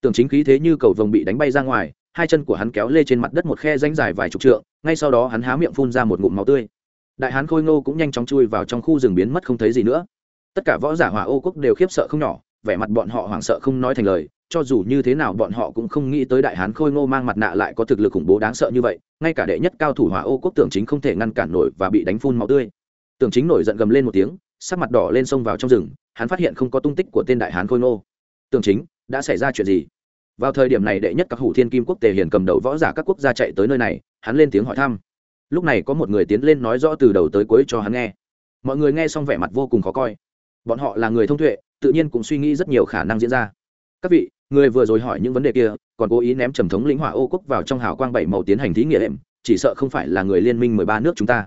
Tường chính khí thế như cầu vồng bị đánh bay ra ngoài hai chân của hắn kéo lê trên mặt đất một khe rãnh dài vài chục trượng, ngay sau đó hắn há miệng phun ra một ngụm máu tươi. Đại hán khôi ngô cũng nhanh chóng chui vào trong khu rừng biến mất không thấy gì nữa. Tất cả võ giả hỏa ô quốc đều khiếp sợ không nhỏ, vẻ mặt bọn họ hoảng sợ không nói thành lời, cho dù như thế nào bọn họ cũng không nghĩ tới đại hán khôi ngô mang mặt nạ lại có thực lực khủng bố đáng sợ như vậy, ngay cả đệ nhất cao thủ hỏa ô quốc tưởng chính không thể ngăn cản nổi và bị đánh phun máu tươi. Tưởng chính nổi giận gầm lên một tiếng, sắc mặt đỏ lên xông vào trong rừng, hắn phát hiện không có tung tích của tên đại hán khôi ngô. Tưởng chính, đã xảy ra chuyện gì? Vào thời điểm này đệ nhất các hủ thiên kim quốc tề hiền cầm đầu võ giả các quốc gia chạy tới nơi này, hắn lên tiếng hỏi thăm. Lúc này có một người tiến lên nói rõ từ đầu tới cuối cho hắn nghe. Mọi người nghe xong vẻ mặt vô cùng khó coi. Bọn họ là người thông tuệ, tự nhiên cũng suy nghĩ rất nhiều khả năng diễn ra. Các vị, người vừa rồi hỏi những vấn đề kia, còn cố ý ném trầm thống lĩnh hỏa ô quốc vào trong hào quang bảy màu tiến hành thí nghiệm, chỉ sợ không phải là người liên minh mười ba nước chúng ta.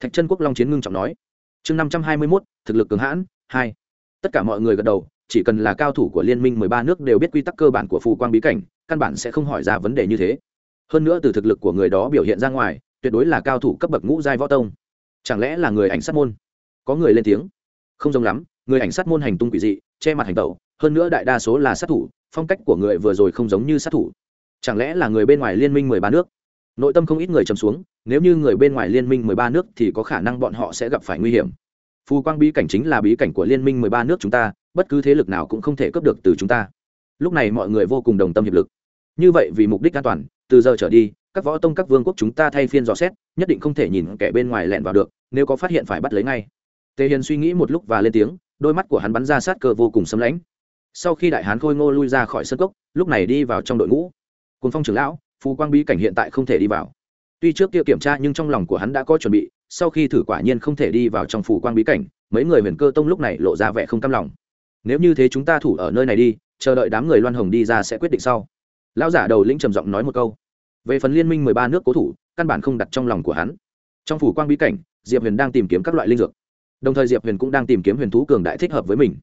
Thạch chân quốc long chiến ngưng trọng nói. Chương năm trăm hai mươi mốt, thực lực cường hãn, hai. Tất cả mọi người gật đầu chỉ cần là cao thủ của liên minh mười ba nước đều biết quy tắc cơ bản của phù quang bí cảnh, căn bản sẽ không hỏi ra vấn đề như thế. Hơn nữa từ thực lực của người đó biểu hiện ra ngoài, tuyệt đối là cao thủ cấp bậc ngũ giai võ tông. Chẳng lẽ là người ảnh sát môn? Có người lên tiếng. Không giống lắm, người ảnh sát môn hành tung quỷ dị, che mặt hành tẩu, hơn nữa đại đa số là sát thủ, phong cách của người vừa rồi không giống như sát thủ. Chẳng lẽ là người bên ngoài liên minh mười ba nước? Nội tâm không ít người trầm xuống, nếu như người bên ngoài liên minh mười ba nước thì có khả năng bọn họ sẽ gặp phải nguy hiểm. Phù quang bí cảnh chính là bí cảnh của liên minh mười ba nước chúng ta bất cứ thế lực nào cũng không thể cướp được từ chúng ta. Lúc này mọi người vô cùng đồng tâm hiệp lực. Như vậy vì mục đích an toàn, từ giờ trở đi, các võ tông các vương quốc chúng ta thay phiên dò xét, nhất định không thể nhìn kẻ bên ngoài lẹn vào được, nếu có phát hiện phải bắt lấy ngay. Tề hiền suy nghĩ một lúc và lên tiếng, đôi mắt của hắn bắn ra sát cơ vô cùng sấm lãnh sau khi đại hán khôi ngô lui ra khỏi sân cốc, lúc này đi vào trong đội ngũ. Cùng phong trưởng lão, phù quang bí cảnh hiện tại không thể đi vào. Tuy trước kia kiểm tra nhưng trong lòng của hắn đã có chuẩn bị, sau khi thử quả nhiên không thể đi vào trong phù quang bí cảnh, mấy người huyền cơ tông lúc này lộ ra vẻ không cam lòng nếu như thế chúng ta thủ ở nơi này đi, chờ đợi đám người loan hồng đi ra sẽ quyết định sau. Lão giả đầu lĩnh trầm giọng nói một câu. Về phần liên minh mười ba nước cố thủ, căn bản không đặt trong lòng của hắn. Trong phủ quang bí cảnh, diệp huyền đang tìm kiếm các loại linh dược. Đồng thời diệp huyền cũng đang tìm kiếm huyền thú cường đại thích hợp với mình.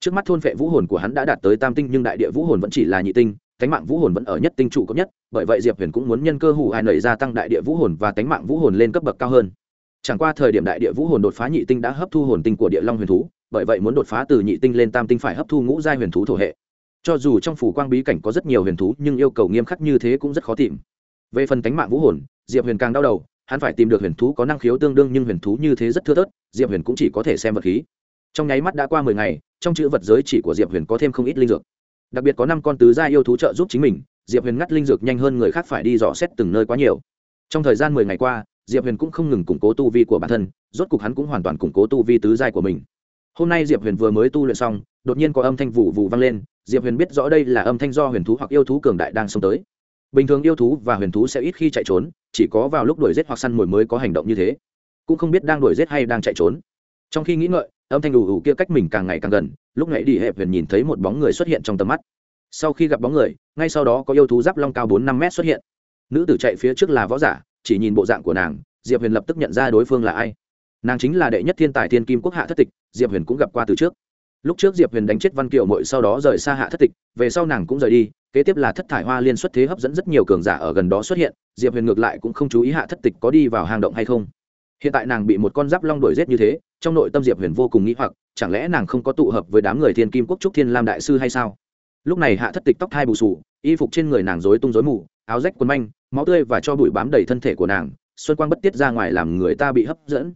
Trước mắt thôn vệ vũ hồn của hắn đã đạt tới tam tinh nhưng đại địa vũ hồn vẫn chỉ là nhị tinh, cánh mạng vũ hồn vẫn ở nhất tinh trụ cấp nhất, bởi vậy diệp huyền cũng muốn nhân cơ hủ hai nảy gia tăng đại địa vũ hồn và cánh mạng vũ hồn lên cấp bậc cao hơn. Chẳng qua thời điểm đại địa vũ hồn đột phá nhị tinh đã hấp thu hồn tinh của địa long huyền thú bởi vậy muốn đột phá từ nhị tinh lên tam tinh phải hấp thu ngũ giai huyền thú thổ hệ. Cho dù trong phủ quang bí cảnh có rất nhiều huyền thú, nhưng yêu cầu nghiêm khắc như thế cũng rất khó tìm. Về phần cánh mạng vũ hồn, diệp huyền càng đau đầu, hắn phải tìm được huyền thú có năng khiếu tương đương nhưng huyền thú như thế rất thưa thớt, diệp huyền cũng chỉ có thể xem vật khí. Trong nháy mắt đã qua mười ngày, trong chữ vật giới chỉ của diệp huyền có thêm không ít linh dược. Đặc biệt có năm con tứ gia yêu thú trợ giúp chính mình, diệp huyền ngắt linh dược nhanh hơn người khác phải đi dò xét từng nơi quá nhiều. Trong thời gian mười ngày qua, diệp huyền cũng không ngừng củng cố tu vi của bản thân, rốt cục hắn cũng hoàn toàn củng cố tu vi tứ giai của mình hôm nay diệp huyền vừa mới tu luyện xong, đột nhiên có âm thanh vụ vụ vang lên, diệp huyền biết rõ đây là âm thanh do huyền thú hoặc yêu thú cường đại đang xông tới. Bình thường yêu thú và huyền thú sẽ ít khi chạy trốn, chỉ có vào lúc đuổi g hoặc săn mồi mới có hành động như thế. Cũng không biết đang đuổi g hay đang chạy trốn. Trong khi nghĩ ngợi, âm thanh đủ ù kia cách mình càng ngày càng gần, lúc nãy đi hẹp huyền nhìn thấy một bóng người xuất hiện trong tầm mắt. Sau khi gặp bóng người, ngay sau đó có yêu thú giáp long cao bốn năm mét xuất hiện. Nữ tử chạy phía trước là võ giả, chỉ nhìn bộ dạng của nàng, diệp huyền lập tức nhận ra đối phương là ai. Nàng chính là đệ nhất thiên tài thiên kim quốc hạ thất tịch diệp huyền cũng gặp qua từ trước. Lúc trước diệp huyền đánh chết văn kiều mội sau đó rời xa hạ thất tịch, về sau nàng cũng rời đi, kế tiếp là thất thải hoa liên xuất thế hấp dẫn rất nhiều cường giả ở gần đó xuất hiện, diệp huyền ngược lại cũng không chú ý hạ thất tịch có đi vào hang động hay không. Hiện tại nàng bị một con giáp long đuổi g như thế, trong nội tâm diệp huyền vô cùng nghĩ hoặc, chẳng lẽ nàng không có tụ hợp với đám người thiên kim quốc trúc thiên lam đại sư hay sao? Lúc này hạ thất tịch tóc hai bù sù y phục trên người nàng dối tung dối mù, áo rách quần manh, máu tươi và cho bụi bám đầy thân thể của nàng, xuân quang bất tiết ra ngoài làm người ta bị hấp dẫn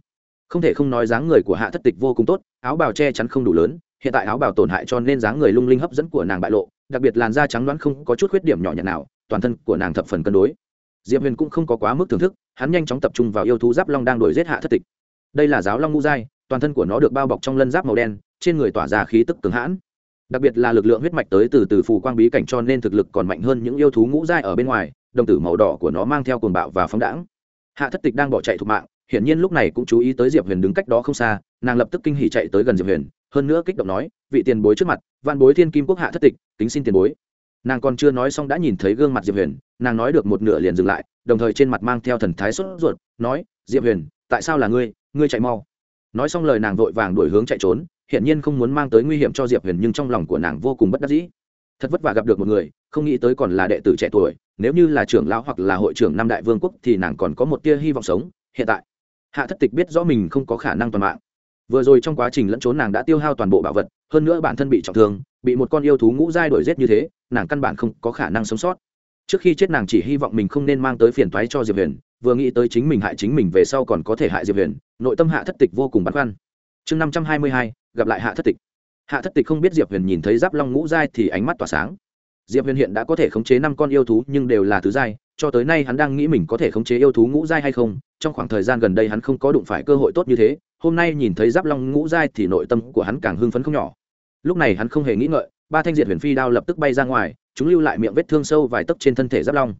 không thể không nói dáng người của hạ thất tịch vô cùng tốt, áo bào che chắn không đủ lớn, hiện tại áo bào tổn hại cho nên dáng người lung linh hấp dẫn của nàng bại lộ, đặc biệt làn da trắng đoán không có chút khuyết điểm nhỏ nhặt nào, toàn thân của nàng thập phần cân đối. Diệp huyền cũng không có quá mức thưởng thức, hắn nhanh chóng tập trung vào yêu thú giáp long đang đuổi giết hạ thất tịch. Đây là giáo long ngũ giai, toàn thân của nó được bao bọc trong lân giáp màu đen, trên người tỏa ra khí tức cường hãn. Đặc biệt là lực lượng huyết mạch tới từ từ phù quang bí cảnh cho nên thực lực còn mạnh hơn những yêu thú ngũ giai ở bên ngoài, đồng tử màu đỏ của nó mang theo cồn bạo và phóng đãng. Hạ thất tịch đang bỏ chạy thục mạng hiển nhiên lúc này cũng chú ý tới diệp huyền đứng cách đó không xa, nàng lập tức kinh hỉ chạy tới gần diệp huyền, hơn nữa kích động nói, vị tiền bối trước mặt văn bối thiên kim quốc hạ thất tịch tính xin tiền bối. Nàng còn chưa nói xong đã nhìn thấy gương mặt diệp huyền, nàng nói được một nửa liền dừng lại, đồng thời trên mặt mang theo thần thái sốt ruột, nói, diệp huyền, tại sao là ngươi? Ngươi chạy mau. Nói xong lời nàng vội vàng đuổi hướng chạy trốn, hiển nhiên không muốn mang tới nguy hiểm cho diệp huyền nhưng trong lòng của nàng vô cùng bất đắc dĩ. Thật vất vả gặp được một người, không nghĩ tới còn là đệ tử trẻ tuổi, nếu như là trưởng lão hoặc là hội trưởng năm đại vương quốc thì nàng còn có một tia hy vọng sống, hiện tại hạ thất tịch biết rõ mình không có khả năng toàn mạng. Vừa rồi trong quá trình lẫn trốn nàng đã tiêu hao toàn bộ bảo vật, hơn nữa bản thân bị trọng thương, bị một con yêu thú ngũ giai đổi rét như thế, nàng căn bản không có khả năng sống sót. Trước khi chết nàng chỉ hy vọng mình không nên mang tới phiền toái cho diệp huyền, vừa nghĩ tới chính mình hại chính mình về sau còn có thể hại diệp huyền, nội tâm hạ thất tịch vô cùng băn khoăn. Chương năm trăm hai mươi hai, gặp lại hạ thất tịch. Hạ thất tịch không biết diệp huyền nhìn thấy giáp long ngũ giai thì ánh mắt tỏa sáng. Diệp huyền hiện đã có thể khống chế năm con yêu thú nhưng đều là thứ giai, cho tới nay hắn đang nghĩ mình có thể khống chế yêu thú ngũ giai hay không trong khoảng thời gian gần đây hắn không có đụng phải cơ hội tốt như thế, hôm nay nhìn thấy giáp long ngũ giai thì nội tâm của hắn càng hưng phấn không nhỏ. Lúc này hắn không hề nghĩ ngợi, ba thanh diệt huyền phi đao lập tức bay ra ngoài, chúng lưu lại miệng vết thương sâu vài tấc trên thân thể giáp long.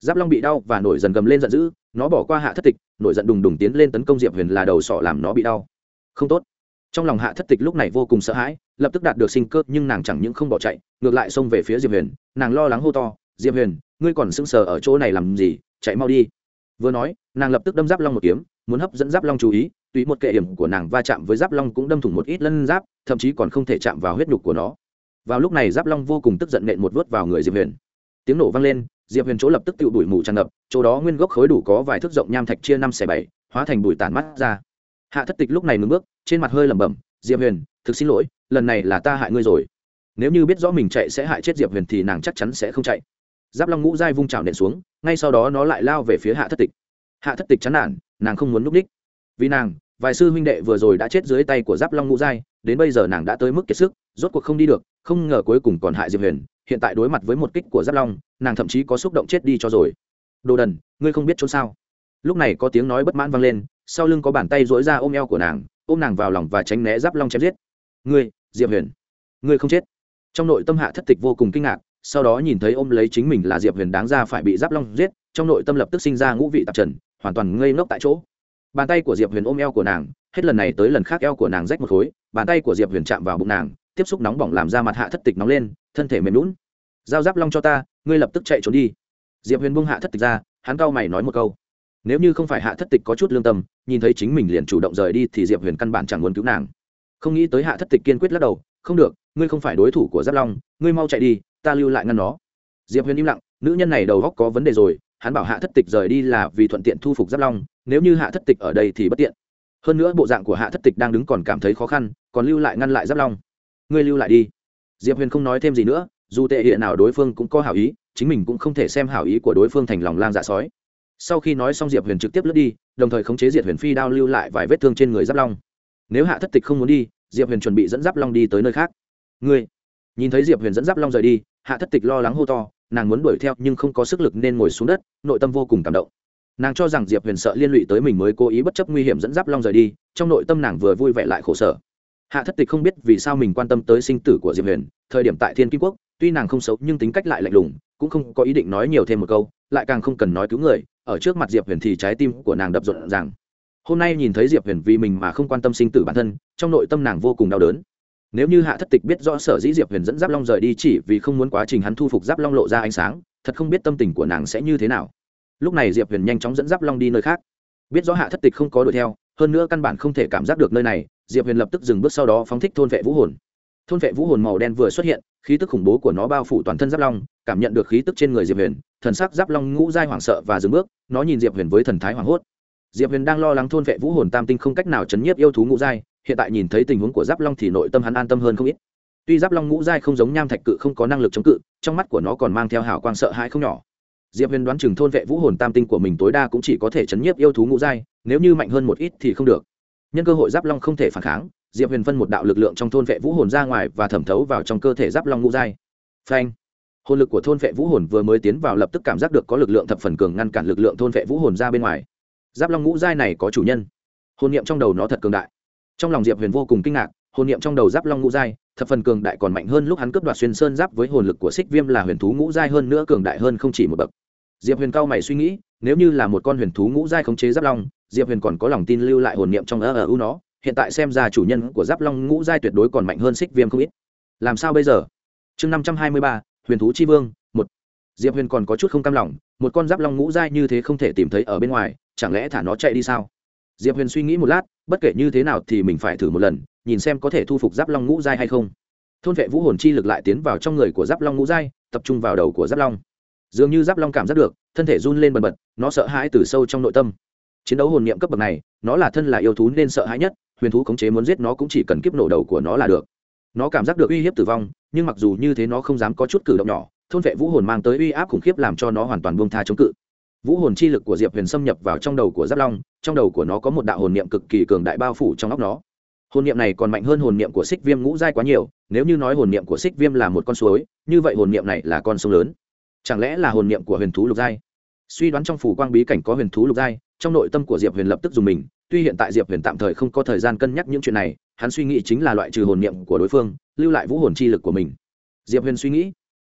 Giáp long bị đau và nổi dần gầm lên giận dữ, nó bỏ qua hạ thất tịch, nổi giận đùng đùng tiến lên tấn công diệp huyền là đầu sọ làm nó bị đau. Không tốt. Trong lòng hạ thất tịch lúc này vô cùng sợ hãi, lập tức đạt được sinh cơ nhưng nàng chẳng những không bỏ chạy, ngược lại xông về phía diệp huyền, nàng lo lắng hô to, diệp huyền, ngươi còn sững sờ ở chỗ này làm gì, chạy mau đi vừa nói, nàng lập tức đâm giáp long một kiếm, muốn hấp dẫn giáp long chú ý, tùy một kệ hiểm của nàng va chạm với giáp long cũng đâm thủng một ít lân giáp, thậm chí còn không thể chạm vào huyết nhục của nó. Vào lúc này giáp long vô cùng tức giận nện một vớt vào người diệp huyền. Tiếng nổ vang lên, diệp huyền chỗ lập tức tự đuổi mù tràn ngập, chỗ đó nguyên gốc khối đủ có vài thước rộng nham thạch chia năm xẻ bảy, hóa thành bụi tản mắt ra. Hạ thất tịch lúc này ngưng bước, trên mặt hơi lẩm bẩm, diệp huyền, thực xin lỗi, lần này là ta hại ngươi rồi. Nếu như biết rõ mình chạy sẽ hại chết diệp huyền thì nàng chắc chắn sẽ không chạy giáp long ngũ dai vung trào nện xuống, ngay sau đó nó lại lao về phía hạ thất tịch. Hạ thất tịch chán nản, nàng không muốn núp ních. Vì nàng, vài sư huynh đệ vừa rồi đã chết dưới tay của giáp long ngũ giai, đến bây giờ nàng đã tới mức kiệt sức, rốt cuộc không đi được, không ngờ cuối cùng còn hại diệp huyền. Hiện tại đối mặt với một kích của giáp long, nàng thậm chí có xúc động chết đi cho rồi. Đồ đần, ngươi không biết trốn sao? Lúc này có tiếng nói bất mãn vang lên, sau lưng có bàn tay dỗi ra ôm eo của nàng, ôm nàng vào lòng và tránh né giáp long chém giết. Ngươi, diệp huyền, ngươi không chết. Trong nội tâm hạ thất tịch vô cùng kinh ngạc sau đó nhìn thấy ôm lấy chính mình là diệp huyền đáng ra phải bị giáp long giết, trong nội tâm lập tức sinh ra ngũ vị tạp trần, hoàn toàn ngây ngốc tại chỗ. Bàn tay của diệp huyền ôm eo của nàng, hết lần này tới lần khác eo của nàng rách một khối, bàn tay của diệp huyền chạm vào bụng nàng, tiếp xúc nóng bỏng làm ra mặt hạ thất tịch nóng lên, thân thể mềm lún giao giáp long cho ta, ngươi lập tức chạy trốn đi. Diệp huyền buông hạ thất tịch ra, hắn cau mày nói một câu. Nếu như không phải hạ thất tịch có chút lương tâm, nhìn thấy chính mình liền chủ động rời đi thì diệp huyền căn bản chẳng muốn cứu nàng. Không nghĩ tới hạ thất tịch kiên quyết lắc đầu, không được, ngươi không phải đối thủ của giáp long, ngươi mau chạy đi ta lưu lại ngăn nó. Diệp huyền im lặng, nữ nhân này đầu góc có vấn đề rồi, hắn bảo hạ thất tịch rời đi là vì thuận tiện thu phục giáp long, nếu như hạ thất tịch ở đây thì bất tiện. Hơn nữa bộ dạng của hạ thất tịch đang đứng còn cảm thấy khó khăn, còn lưu lại ngăn lại giáp long. Ngươi lưu lại đi. Diệp huyền không nói thêm gì nữa, dù tệ hiện nào đối phương cũng có hảo ý, chính mình cũng không thể xem hảo ý của đối phương thành lòng lang dạ sói. Sau khi nói xong diệp huyền trực tiếp lướt đi, đồng thời khống chế diệt huyền phi đao lưu lại vài vết thương trên người giáp long. Nếu hạ thất tịch không muốn đi, diệp huyền chuẩn bị dẫn giáp long đi tới nơi khác. Ngươi nhìn thấy diệp huyền dẫn giáp long rời đi, hạ thất tịch lo lắng hô to, nàng muốn đuổi theo nhưng không có sức lực nên ngồi xuống đất, nội tâm vô cùng cảm động. Nàng cho rằng diệp huyền sợ liên lụy tới mình mới cố ý bất chấp nguy hiểm dẫn giáp long rời đi, trong nội tâm nàng vừa vui vẻ lại khổ sở. Hạ thất tịch không biết vì sao mình quan tâm tới sinh tử của diệp huyền, thời điểm tại thiên kim quốc, tuy nàng không xấu nhưng tính cách lại lạnh lùng, cũng không có ý định nói nhiều thêm một câu, lại càng không cần nói cứu người, ở trước mặt diệp huyền thì trái tim của nàng đập rộn ràng. Hôm nay nhìn thấy diệp huyền vì mình mà không quan tâm sinh tử bản thân, trong nội tâm nàng vô cùng đau đớn nếu như hạ thất tịch biết rõ sở dĩ diệp huyền dẫn giáp long rời đi chỉ vì không muốn quá trình hắn thu phục giáp long lộ ra ánh sáng, thật không biết tâm tình của nàng sẽ như thế nào. Lúc này diệp huyền nhanh chóng dẫn giáp long đi nơi khác. Biết rõ hạ thất tịch không có đuổi theo, hơn nữa căn bản không thể cảm giác được nơi này, diệp huyền lập tức dừng bước sau đó phóng thích thôn vệ vũ hồn. Thôn vệ vũ hồn màu đen vừa xuất hiện, khí tức khủng bố của nó bao phủ toàn thân giáp long, cảm nhận được khí tức trên người diệp huyền, thần sắc giáp long ngũ dai hoảng sợ và dừng bước, nó nhìn diệp huyền với thần thái hoảng hốt. Diệp huyền đang lo lắng thôn vệ vũ hồn tam tinh không cách nào chấn nhiếp yêu thú ngũ giai hiện tại nhìn thấy tình huống của giáp long thì nội tâm hắn an tâm hơn không ít. Tuy giáp long ngũ giai không giống nham thạch cự không có năng lực chống cự, trong mắt của nó còn mang theo hào quang sợ hãi không nhỏ. Diệp huyền đoán chừng thôn vệ vũ hồn tam tinh của mình tối đa cũng chỉ có thể chấn nhiếp yêu thú ngũ giai, nếu như mạnh hơn một ít thì không được. Nhân cơ hội giáp long không thể phản kháng, diệp huyền phân một đạo lực lượng trong thôn vệ vũ hồn ra ngoài và thẩm thấu vào trong cơ thể giáp long ngũ giai. Phanh! Hồn lực của thôn vệ vũ hồn vừa mới tiến vào lập tức cảm giác được có lực lượng thập phần cường ngăn cản lực lượng thôn vệ vũ hồn ra bên ngoài. Giáp long ngũ giai này có chủ nhân. Hồn niệm trong đầu nó thật cường đại trong lòng diệp huyền vô cùng kinh ngạc, hồn niệm trong đầu giáp long ngũ giai, thập phần cường đại còn mạnh hơn lúc hắn cướp đoạt xuyên sơn giáp với hồn lực của xích viêm là huyền thú ngũ giai hơn nữa cường đại hơn không chỉ một bậc. Diệp huyền cao mày suy nghĩ, nếu như là một con huyền thú ngũ giai khống chế giáp long, diệp huyền còn có lòng tin lưu lại hồn niệm trong ơ ở u nó, hiện tại xem ra chủ nhân của giáp long ngũ giai tuyệt đối còn mạnh hơn xích viêm không ít. Làm sao bây giờ? Chương năm trăm hai mươi ba, huyền thú chi vương, một. Diệp huyền còn có chút không cam lòng, một con giáp long ngũ giai như thế không thể tìm thấy ở bên ngoài, chẳng lẽ thả nó chạy đi sao? Diệp huyền suy nghĩ một lát bất kể như thế nào thì mình phải thử một lần, nhìn xem có thể thu phục giáp long ngũ giai hay không. Thôn vệ vũ hồn chi lực lại tiến vào trong người của giáp long ngũ giai, tập trung vào đầu của giáp long. Dường như giáp long cảm giác được, thân thể run lên bần bật, nó sợ hãi từ sâu trong nội tâm. Chiến đấu hồn niệm cấp bậc này, nó là thân là yêu thú nên sợ hãi nhất, huyền thú khống chế muốn giết nó cũng chỉ cần kiếp nổ đầu của nó là được. Nó cảm giác được uy hiếp tử vong, nhưng mặc dù như thế nó không dám có chút cử động nhỏ, thôn vệ vũ hồn mang tới uy áp khủng khiếp làm cho nó hoàn toàn buông tha chống cự vũ hồn chi lực của diệp huyền xâm nhập vào trong đầu của giáp long, trong đầu của nó có một đạo hồn niệm cực kỳ cường đại bao phủ trong óc nó. Hồn niệm này còn mạnh hơn hồn niệm của xích viêm ngũ giai quá nhiều, nếu như nói hồn niệm của xích viêm là một con suối, như vậy hồn niệm này là con sông lớn. Chẳng lẽ là hồn niệm của huyền thú lục giai? Suy đoán trong phủ quang bí cảnh có huyền thú lục giai, trong nội tâm của diệp huyền lập tức dùng mình, tuy hiện tại diệp huyền tạm thời không có thời gian cân nhắc những chuyện này, hắn suy nghĩ chính là loại trừ hồn niệm của đối phương, lưu lại vũ hồn chi lực của mình. Diệp huyền suy nghĩ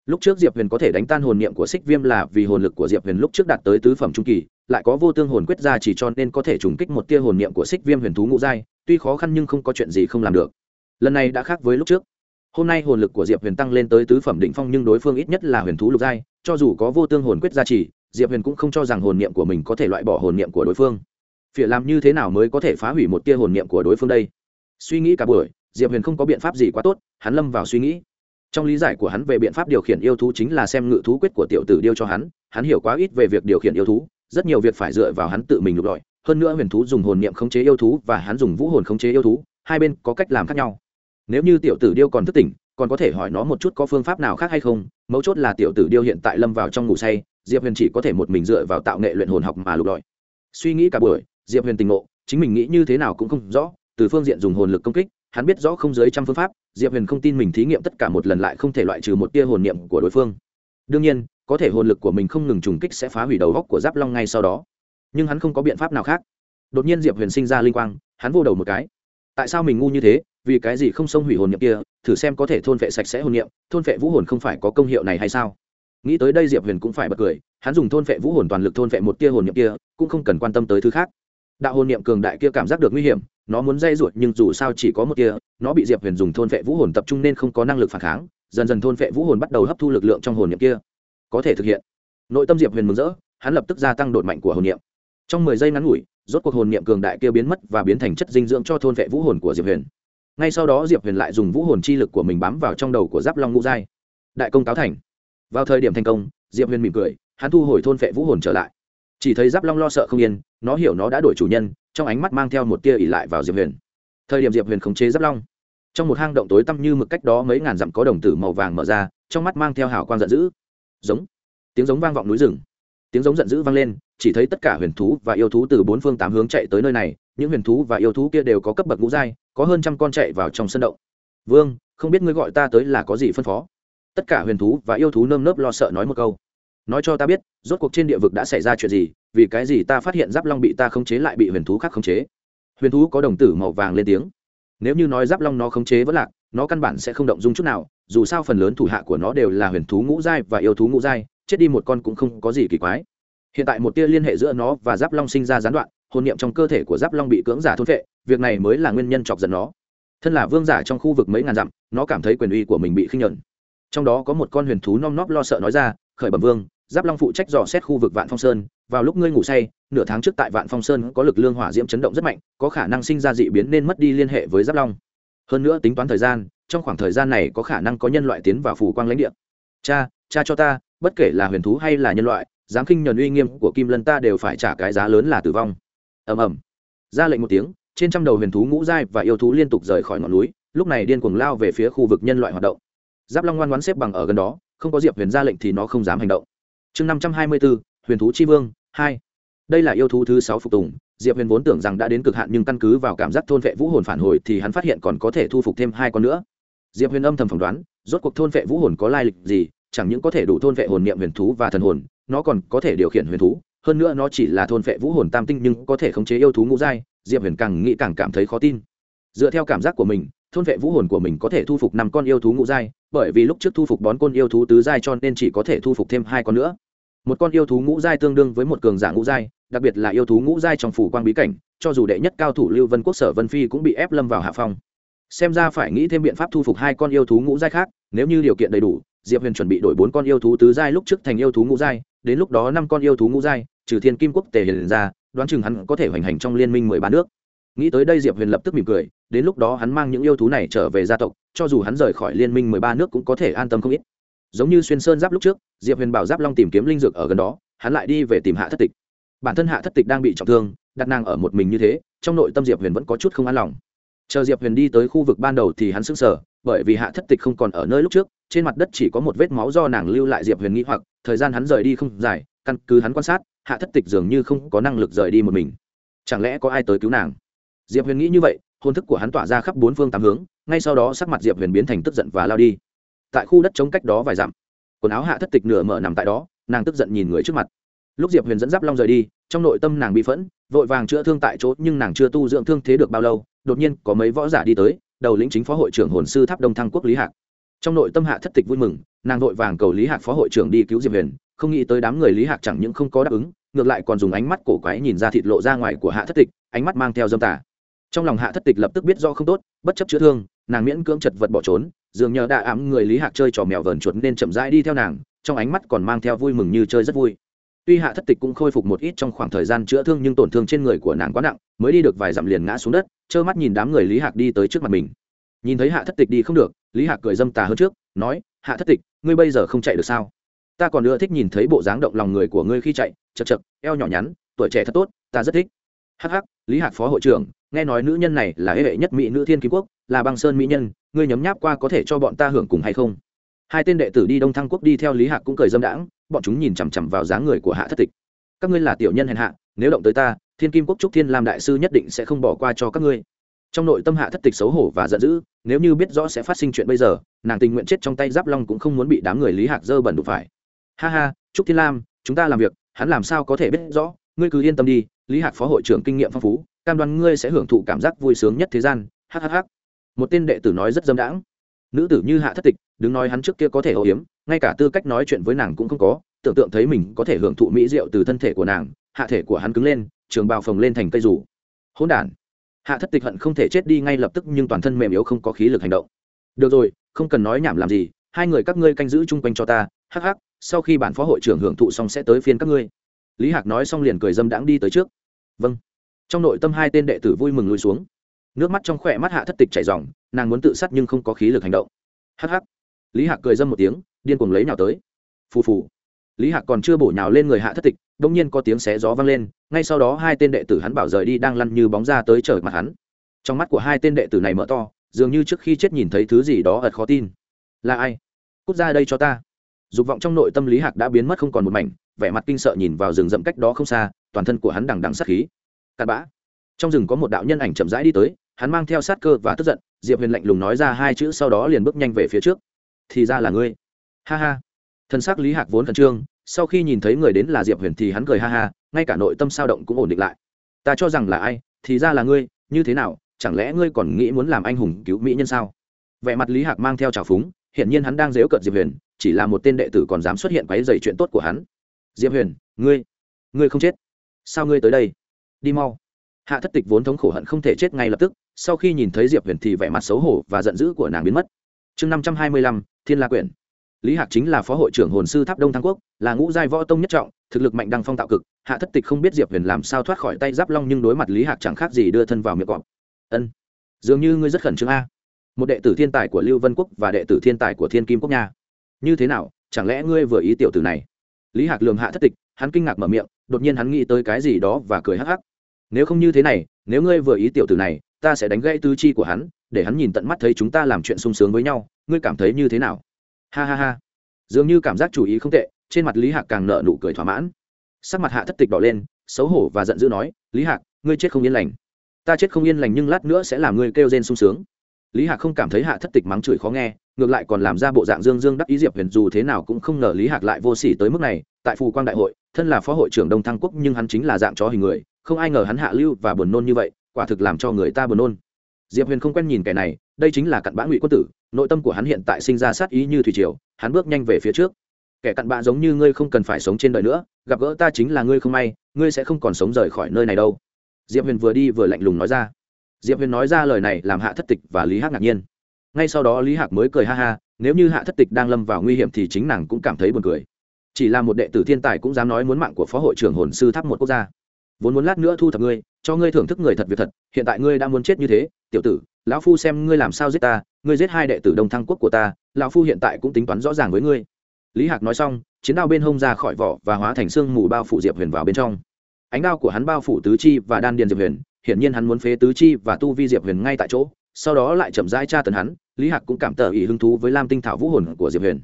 lúc trước diệp huyền có thể đánh tan hồn niệm của xích viêm là vì hồn lực của diệp huyền lúc trước đạt tới tứ phẩm trung kỳ, lại có vô tương hồn quyết ra chỉ cho nên có thể trùng kích một tia hồn niệm của xích viêm huyền thú ngũ giai, tuy khó khăn nhưng không có chuyện gì không làm được. Lần này đã khác với lúc trước. Hôm nay hồn lực của diệp huyền tăng lên tới tứ phẩm định phong nhưng đối phương ít nhất là huyền thú lục giai, cho dù có vô tương hồn quyết gia trì diệp huyền cũng không cho rằng hồn niệm của mình có thể loại bỏ hồn niệm của đối phương. Phỉa làm như thế nào mới có thể phá hủy một tia hồn niệm của đối phương đây? Suy nghĩ cả buổi, diệp huyền không có biện pháp gì quá tốt, hắn lâm vào suy nghĩ trong lý giải của hắn về biện pháp điều khiển yêu thú chính là xem ngự thú quyết của tiểu tử điêu cho hắn hắn hiểu quá ít về việc điều khiển yêu thú, rất nhiều việc phải dựa vào hắn tự mình lục lọi. Hơn nữa huyền thú dùng hồn niệm khống chế yêu thú và hắn dùng vũ hồn khống chế yêu thú, hai bên có cách làm khác nhau. Nếu như tiểu tử điêu còn thức tỉnh, còn có thể hỏi nó một chút có phương pháp nào khác hay không, mấu chốt là tiểu tử điêu hiện tại lâm vào trong ngủ say, diệp huyền chỉ có thể một mình dựa vào tạo nghệ luyện hồn học mà lục lọi. Suy nghĩ cả buổi, diệp huyền tình ngộ, chính mình nghĩ như thế nào cũng không rõ, từ phương diện dùng hồn lực công kích hắn biết rõ không dưới trăm phương pháp, diệp huyền không tin mình thí nghiệm tất cả một lần lại không thể loại trừ một tia hồn niệm của đối phương. Đương nhiên, có thể hồn lực của mình không ngừng trùng kích sẽ phá hủy đầu góc của giáp long ngay sau đó. Nhưng hắn không có biện pháp nào khác. Đột nhiên diệp huyền sinh ra linh quang, hắn vô đầu một cái. Tại sao mình ngu như thế? Vì cái gì không xông hủy hồn niệm kia? Thử xem có thể thôn vệ sạch sẽ hồn niệm, thôn vệ vũ hồn không phải có công hiệu này hay sao? Nghĩ tới đây diệp huyền cũng phải bật cười, hắn dùng thôn vệ vũ hồn toàn lực thôn vệ một tia hồn niệm kia, cũng không cần quan tâm tới thứ khác. Đạo hồn niệm cường đại kia cảm giác được nguy hiểm nó muốn dây ruột nhưng dù sao chỉ có một kia, nó bị diệp huyền dùng thôn vệ vũ hồn tập trung nên không có năng lực phản kháng dần dần thôn vệ vũ hồn bắt đầu hấp thu lực lượng trong hồn niệm kia. Có thể thực hiện. Nội tâm diệp huyền mừng rỡ hắn lập tức gia tăng đột mạnh của hồn niệm. Trong mười giây ngắn ngủi rốt cuộc hồn niệm cường đại kia biến mất và biến thành chất dinh dưỡng cho thôn vệ vũ hồn của diệp huyền. Ngay sau đó diệp huyền lại dùng vũ hồn chi lực của mình bám vào trong đầu của giáp long ngũ giai. Đại công cáo thành. Vào thời điểm thành công diệp huyền mỉm cười hắn thu hồi thôn vệ vũ hồn trở lại. Chỉ thấy giáp long lo sợ không yên nó hiểu nó đã đổi chủ nhân trong ánh mắt mang theo một tia ỉ lại vào diệp huyền. Thời điểm diệp huyền khống chế giáp long, trong một hang động tối tăm như mực cách đó mấy ngàn dặm có đồng tử màu vàng mở ra, trong mắt mang theo hào quang giận dữ. Giống. Tiếng giống vang vọng núi rừng. Tiếng giống giận dữ vang lên, chỉ thấy tất cả huyền thú và yêu thú từ bốn phương tám hướng chạy tới nơi này, những huyền thú và yêu thú kia đều có cấp bậc ngũ giai, có hơn trăm con chạy vào trong sân động. Vương, không biết ngươi gọi ta tới là có gì phân phó? Tất cả huyền thú và yêu thú nơm nớp lo sợ nói một câu nói cho ta biết, rốt cuộc trên địa vực đã xảy ra chuyện gì, vì cái gì ta phát hiện giáp long bị ta khống chế lại bị huyền thú khác khống chế? Huyền thú có đồng tử màu vàng lên tiếng. Nếu như nói giáp long nó khống chế vẫn lạc, nó căn bản sẽ không động dung chút nào, dù sao phần lớn thủ hạ của nó đều là huyền thú ngũ giai và yêu thú ngũ giai, chết đi một con cũng không có gì kỳ quái. Hiện tại một tia liên hệ giữa nó và giáp long sinh ra gián đoạn, hồn niệm trong cơ thể của giáp long bị cưỡng giả thôn vệ việc này mới là nguyên nhân chọc giận nó. Thân là vương giả trong khu vực mấy ngàn dặm, nó cảm thấy quyền uy của mình bị khinh nhẫn trong đó có một con huyền thú nom nóp lo sợ nói ra khởi bẩm vương, giáp long phụ trách dò xét khu vực vạn phong sơn, vào lúc ngươi ngủ say, nửa tháng trước tại vạn phong sơn có lực lương hỏa diễm chấn động rất mạnh, có khả năng sinh ra dị biến nên mất đi liên hệ với giáp long. Hơn nữa tính toán thời gian, trong khoảng thời gian này có khả năng có nhân loại tiến vào phủ quang lãnh địa. Cha cha cho ta, bất kể là huyền thú hay là nhân loại dám khinh nhuần uy nghiêm của kim lân ta đều phải trả cái giá lớn là tử vong. Ầm ầm. Ra lệnh một tiếng, trên trăm đầu huyền thú ngũ giai và yêu thú liên tục rời khỏi ngọn núi, lúc này điên cuồng lao về phía khu vực nhân loại hoạt động. Giáp long ngoan ngoãn xếp bằng ở gần đó không có diệp huyền ra lệnh thì nó không dám hành động chương năm trăm hai mươi bốn huyền thú chi vương hai đây là yêu thú thứ sáu phục tùng diệp huyền vốn tưởng rằng đã đến cực hạn nhưng căn cứ vào cảm giác thôn vệ vũ hồn phản hồi thì hắn phát hiện còn có thể thu phục thêm hai con nữa diệp huyền âm thầm phỏng đoán rốt cuộc thôn vệ vũ hồn có lai lịch gì chẳng những có thể đủ thôn vệ hồn niệm huyền thú và thần hồn nó còn có thể điều khiển huyền thú hơn nữa nó chỉ là thôn vệ vũ hồn tam tinh nhưng có thể khống chế yêu thú ngũ giai diệp huyền càng nghĩ càng cảm thấy khó tin dựa theo cảm giác của mình thôn vệ vũ hồn của mình có thể thu phục năm con yêu thú ngũ giai bởi vì lúc trước thu phục bón côn yêu thú tứ giai cho nên chỉ có thể thu phục thêm hai con nữa. Một con yêu thú ngũ giai tương đương với một cường giả ngũ giai, đặc biệt là yêu thú ngũ giai trong phủ quang bí cảnh, cho dù đệ nhất cao thủ lưu vân quốc sở vân phi cũng bị ép lâm vào hạ phong. Xem ra phải nghĩ thêm biện pháp thu phục hai con yêu thú ngũ giai khác, nếu như điều kiện đầy đủ, diệp huyền chuẩn bị đổi bốn con yêu thú tứ giai lúc trước thành yêu thú ngũ giai, đến lúc đó năm con yêu thú ngũ giai, trừ thiên kim quốc tề hiền ra, đoán chừng hắn có thể hoành hành trong liên minh mười ba nước nghĩ tới đây diệp huyền lập tức mỉm cười, đến lúc đó hắn mang những yêu thú này trở về gia tộc, cho dù hắn rời khỏi liên minh mười ba nước cũng có thể an tâm không ít. Giống như xuyên sơn giáp lúc trước, diệp huyền bảo giáp long tìm kiếm linh dược ở gần đó, hắn lại đi về tìm hạ thất tịch. Bản thân hạ thất tịch đang bị trọng thương, đặt nàng ở một mình như thế, trong nội tâm diệp huyền vẫn có chút không an lòng. Chờ diệp huyền đi tới khu vực ban đầu thì hắn sững sờ, bởi vì hạ thất tịch không còn ở nơi lúc trước, trên mặt đất chỉ có một vết máu do nàng lưu lại diệp huyền nghĩ hoặc, thời gian hắn rời đi không dài, căn cứ hắn quan sát, hạ thất tịch dường như không có năng lực rời đi một mình. Chẳng lẽ có ai tới cứu nàng? Diệp huyền nghĩ như vậy hôn thức của hắn tỏa ra khắp bốn phương tám hướng, ngay sau đó sắc mặt diệp huyền biến thành tức giận và lao đi. Tại khu đất chống cách đó vài dặm, quần áo hạ thất tịch nửa mở nằm tại đó, nàng tức giận nhìn người trước mặt. Lúc diệp huyền dẫn giáp long rời đi, trong nội tâm nàng bị phẫn, vội vàng chữa thương tại chỗ, nhưng nàng chưa tu dưỡng thương thế được bao lâu, đột nhiên có mấy võ giả đi tới, đầu lĩnh chính phó hội trưởng hồn sư tháp đông thăng quốc lý hạc. Trong nội tâm hạ thất tịch vui mừng, nàng vội vàng cầu lý hạc phó hội trưởng đi cứu diệp huyền, không nghĩ tới đám người lý hạc chẳng những không có đáp ứng, ngược lại còn dùng ánh mắt cổ quái nhìn ra thịt lộ ra ngoài của hạ thất tịch, ánh mắt mang theo dâm tả trong lòng hạ thất tịch lập tức biết do không tốt bất chấp chữa thương nàng miễn cưỡng chật vật bỏ trốn dường nhờ đã ám người lý hạc chơi trò mèo vờn chuột nên chậm rãi đi theo nàng trong ánh mắt còn mang theo vui mừng như chơi rất vui. Tuy hạ thất tịch cũng khôi phục một ít trong khoảng thời gian chữa thương nhưng tổn thương trên người của nàng quá nặng mới đi được vài dặm liền ngã xuống đất trơ mắt nhìn đám người lý hạc đi tới trước mặt mình. Nhìn thấy hạ thất tịch đi không được lý hạc cười dâm tà hơn trước nói hạ thất tịch ngươi bây giờ không chạy được sao? Ta còn ưa thích nhìn thấy bộ dáng động lòng người của ngươi khi chạy chật chật eo nhỏ nhắn tuổi trẻ thật tốt ta rất thích. Hắc hắc, lý hạc phó hội trưởng nghe nói nữ nhân này là hệ hệ nhất mỹ nữ thiên kim quốc, là băng sơn mỹ nhân, ngươi nhấm nháp qua có thể cho bọn ta hưởng cùng hay không? Hai tên đệ tử đi đông thăng quốc đi theo lý hạc cũng cười dâm đãng, bọn chúng nhìn chằm chằm vào dáng người của hạ thất tịch. Các ngươi là tiểu nhân hèn hạ, nếu động tới ta, thiên kim quốc trúc thiên làm đại sư nhất định sẽ không bỏ qua cho các ngươi. Trong nội tâm hạ thất tịch xấu hổ và giận dữ, nếu như biết rõ sẽ phát sinh chuyện bây giờ, nàng tình nguyện chết trong tay giáp long cũng không muốn bị đám người lý hạc dơ bẩn đụng phải. Ha ha, trúc thiên lam, chúng ta làm việc, hắn làm sao có thể biết rõ? Ngươi cứ yên tâm đi, lý hạc phó hội trưởng kinh nghiệm phong phú cam đoan ngươi sẽ hưởng thụ cảm giác vui sướng nhất thế gian hhh một tên đệ tử nói rất dâm đãng. Nữ tử như hạ thất tịch, đứng nói hắn trước kia có thể âu hiếm ngay cả tư cách nói chuyện với nàng cũng không có, tưởng tượng thấy mình có thể hưởng thụ mỹ rượu từ thân thể của nàng, hạ thể của hắn cứng lên, trường bào phồng lên thành cây rủ hỗn đản. Hạ thất tịch hận không thể chết đi ngay lập tức nhưng toàn thân mềm yếu không có khí lực hành động. Được rồi, không cần nói nhảm làm gì, hai người các ngươi canh giữ chung quanh cho ta hắc hắc sau khi bản phó hội trưởng hưởng thụ xong sẽ tới phiên các ngươi. Lý hạc nói xong liền cười dâm đãng đi tới trước. Vâng trong nội tâm hai tên đệ tử vui mừng lùi xuống. Nước mắt trong khỏe mắt hạ thất tịch chảy dòng nàng muốn tự sát nhưng không có khí lực hành động. Hắc hắc. Lý hạc cười dâm một tiếng, điên cuồng lấy nhào tới. Phù phù. Lý hạc còn chưa bổ nhào lên người hạ thất tịch đ ỗ n g nhiên có tiếng xé gió vang lên, ngay sau đó hai tên đệ tử hắn bảo rời đi đang lăn như bóng ra tới trời mặt hắn. Trong mắt của hai tên đệ tử này mở to, dường như trước khi chết nhìn thấy thứ gì đó ật khó tin. Là ai? Cút ra đây cho ta. Dục vọng trong nội tâm lý hạc đã biến mất không còn một mảnh, vẻ mặt kinh sợ nhìn vào rừng rậm cách đó không xa, toàn thân của hắn đằng đằng sát khí cặn bã. Trong rừng có một đạo nhân ảnh chậm rãi đi tới, hắn mang theo sát cơ và tức giận, diệp huyền lạnh lùng nói ra hai chữ sau đó liền bước nhanh về phía trước. Thì ra là ngươi. Ha ha. Thân xác lý hạc vốn khẩn trương, sau khi nhìn thấy người đến là diệp huyền thì hắn cười ha ha, ngay cả nội tâm sao động cũng ổn định lại. Ta cho rằng là ai, thì ra là ngươi, như thế nào, chẳng lẽ ngươi còn nghĩ muốn làm anh hùng cứu mỹ nhân sao? Vẻ mặt lý hạc mang theo trào phúng, hiển nhiên hắn đang dếu cợt diệp huyền, chỉ là một tên đệ tử còn dám xuất hiện quấy dày chuyện tốt của hắn. Diệp huyền, ngươi ngươi không chết. Sao ngươi tới đây? Đi mau. Hạ thất tịch vốn thống khổ hận không thể chết ngay lập tức, sau khi nhìn thấy diệp huyền thì vẻ mặt xấu hổ và giận dữ của nàng biến mất. Chương năm trăm hai mươi lăm, thiên la quyển. Lý hạc chính là phó hội trưởng hồn sư tháp đông thăng quốc, là ngũ giai võ tông nhất trọng, thực lực mạnh đăng phong tạo cực. Hạ thất tịch không biết diệp huyền làm sao thoát khỏi tay giáp long nhưng đối mặt lý hạc chẳng khác gì đưa thân vào miệng cọp. Ân, dường như ngươi rất khẩn trương a. Một đệ tử thiên tài của lưu vân quốc và đệ tử thiên tài của thiên kim quốc nha. Như thế nào, chẳng lẽ ngươi vừa ý tiểu tử này? Lý hạc lường hạ thất tịch, hắn kinh ngạc mở miệng, đột nhiên hắn nghĩ tới cái gì đó và cười hắc hắc nếu không như thế này, nếu ngươi vừa ý tiểu tử này, ta sẽ đánh gãy tư chi của hắn, để hắn nhìn tận mắt thấy chúng ta làm chuyện sung sướng với nhau. Ngươi cảm thấy như thế nào? Ha ha ha. Dường như cảm giác chủ ý không tệ, trên mặt lý hạc càng nợ nụ cười thỏa mãn. Sắc mặt hạ thất tịch đỏ lên, xấu hổ và giận dữ nói, lý hạc, ngươi chết không yên lành. Ta chết không yên lành nhưng lát nữa sẽ làm ngươi kêu rên sung sướng. Lý hạc không cảm thấy hạ thất tịch mắng chửi khó nghe, ngược lại còn làm ra bộ dạng dương dương đắc ý diệp huyền dù thế nào cũng không ngờ lý hạc lại vô s ỉ tới mức này. Tại phù quang đại hội, thân là phó hội trưởng đông thăng quốc nhưng hắn chính là dạng chó hình người không ai ngờ hắn hạ lưu và buồn nôn như vậy, quả thực làm cho người ta buồn nôn. Diệp huyền không quen nhìn kẻ này, đây chính là cặn bã ngụy quân tử, nội tâm của hắn hiện tại sinh ra sát ý như thủy triều, hắn bước nhanh về phía trước. Kẻ cặn bã giống như ngươi không cần phải sống trên đời nữa, gặp gỡ ta chính là ngươi không may, ngươi sẽ không còn sống rời khỏi nơi này đâu. Diệp huyền vừa đi vừa lạnh lùng nói ra. Diệp huyền nói ra lời này làm hạ thất tịch và lý hạc ngạc nhiên. Ngay sau đó lý hạc mới cười ha ha, nếu như hạ thất tịch đang lâm vào nguy hiểm thì chính nàng cũng cảm thấy buồn cười. Chỉ là một đệ tử thiên tài cũng dám nói muốn mạng của phó hội trưởng hồn sư tháp một quốc gia vốn muốn lát nữa thu thập ngươi, cho ngươi thưởng thức người thật việc thật, hiện tại ngươi đã muốn chết như thế, tiểu tử, lão phu xem ngươi làm sao giết ta, ngươi giết hai đệ tử đông thăng quốc của ta, lão phu hiện tại cũng tính toán rõ ràng với ngươi. Lý hạc nói xong, chiến đao bên hông ra khỏi vỏ và hóa thành xương mù bao phủ diệp huyền vào bên trong. Ánh đao của hắn bao phủ tứ chi và đan điền diệp huyền, hiển nhiên hắn muốn phế tứ chi và tu vi diệp huyền ngay tại chỗ, sau đó lại chậm rãi tra tấn hắn, lý hạc cũng cảm tờ ý hứng thú với lam tinh thảo vũ hồn của diệp huyền.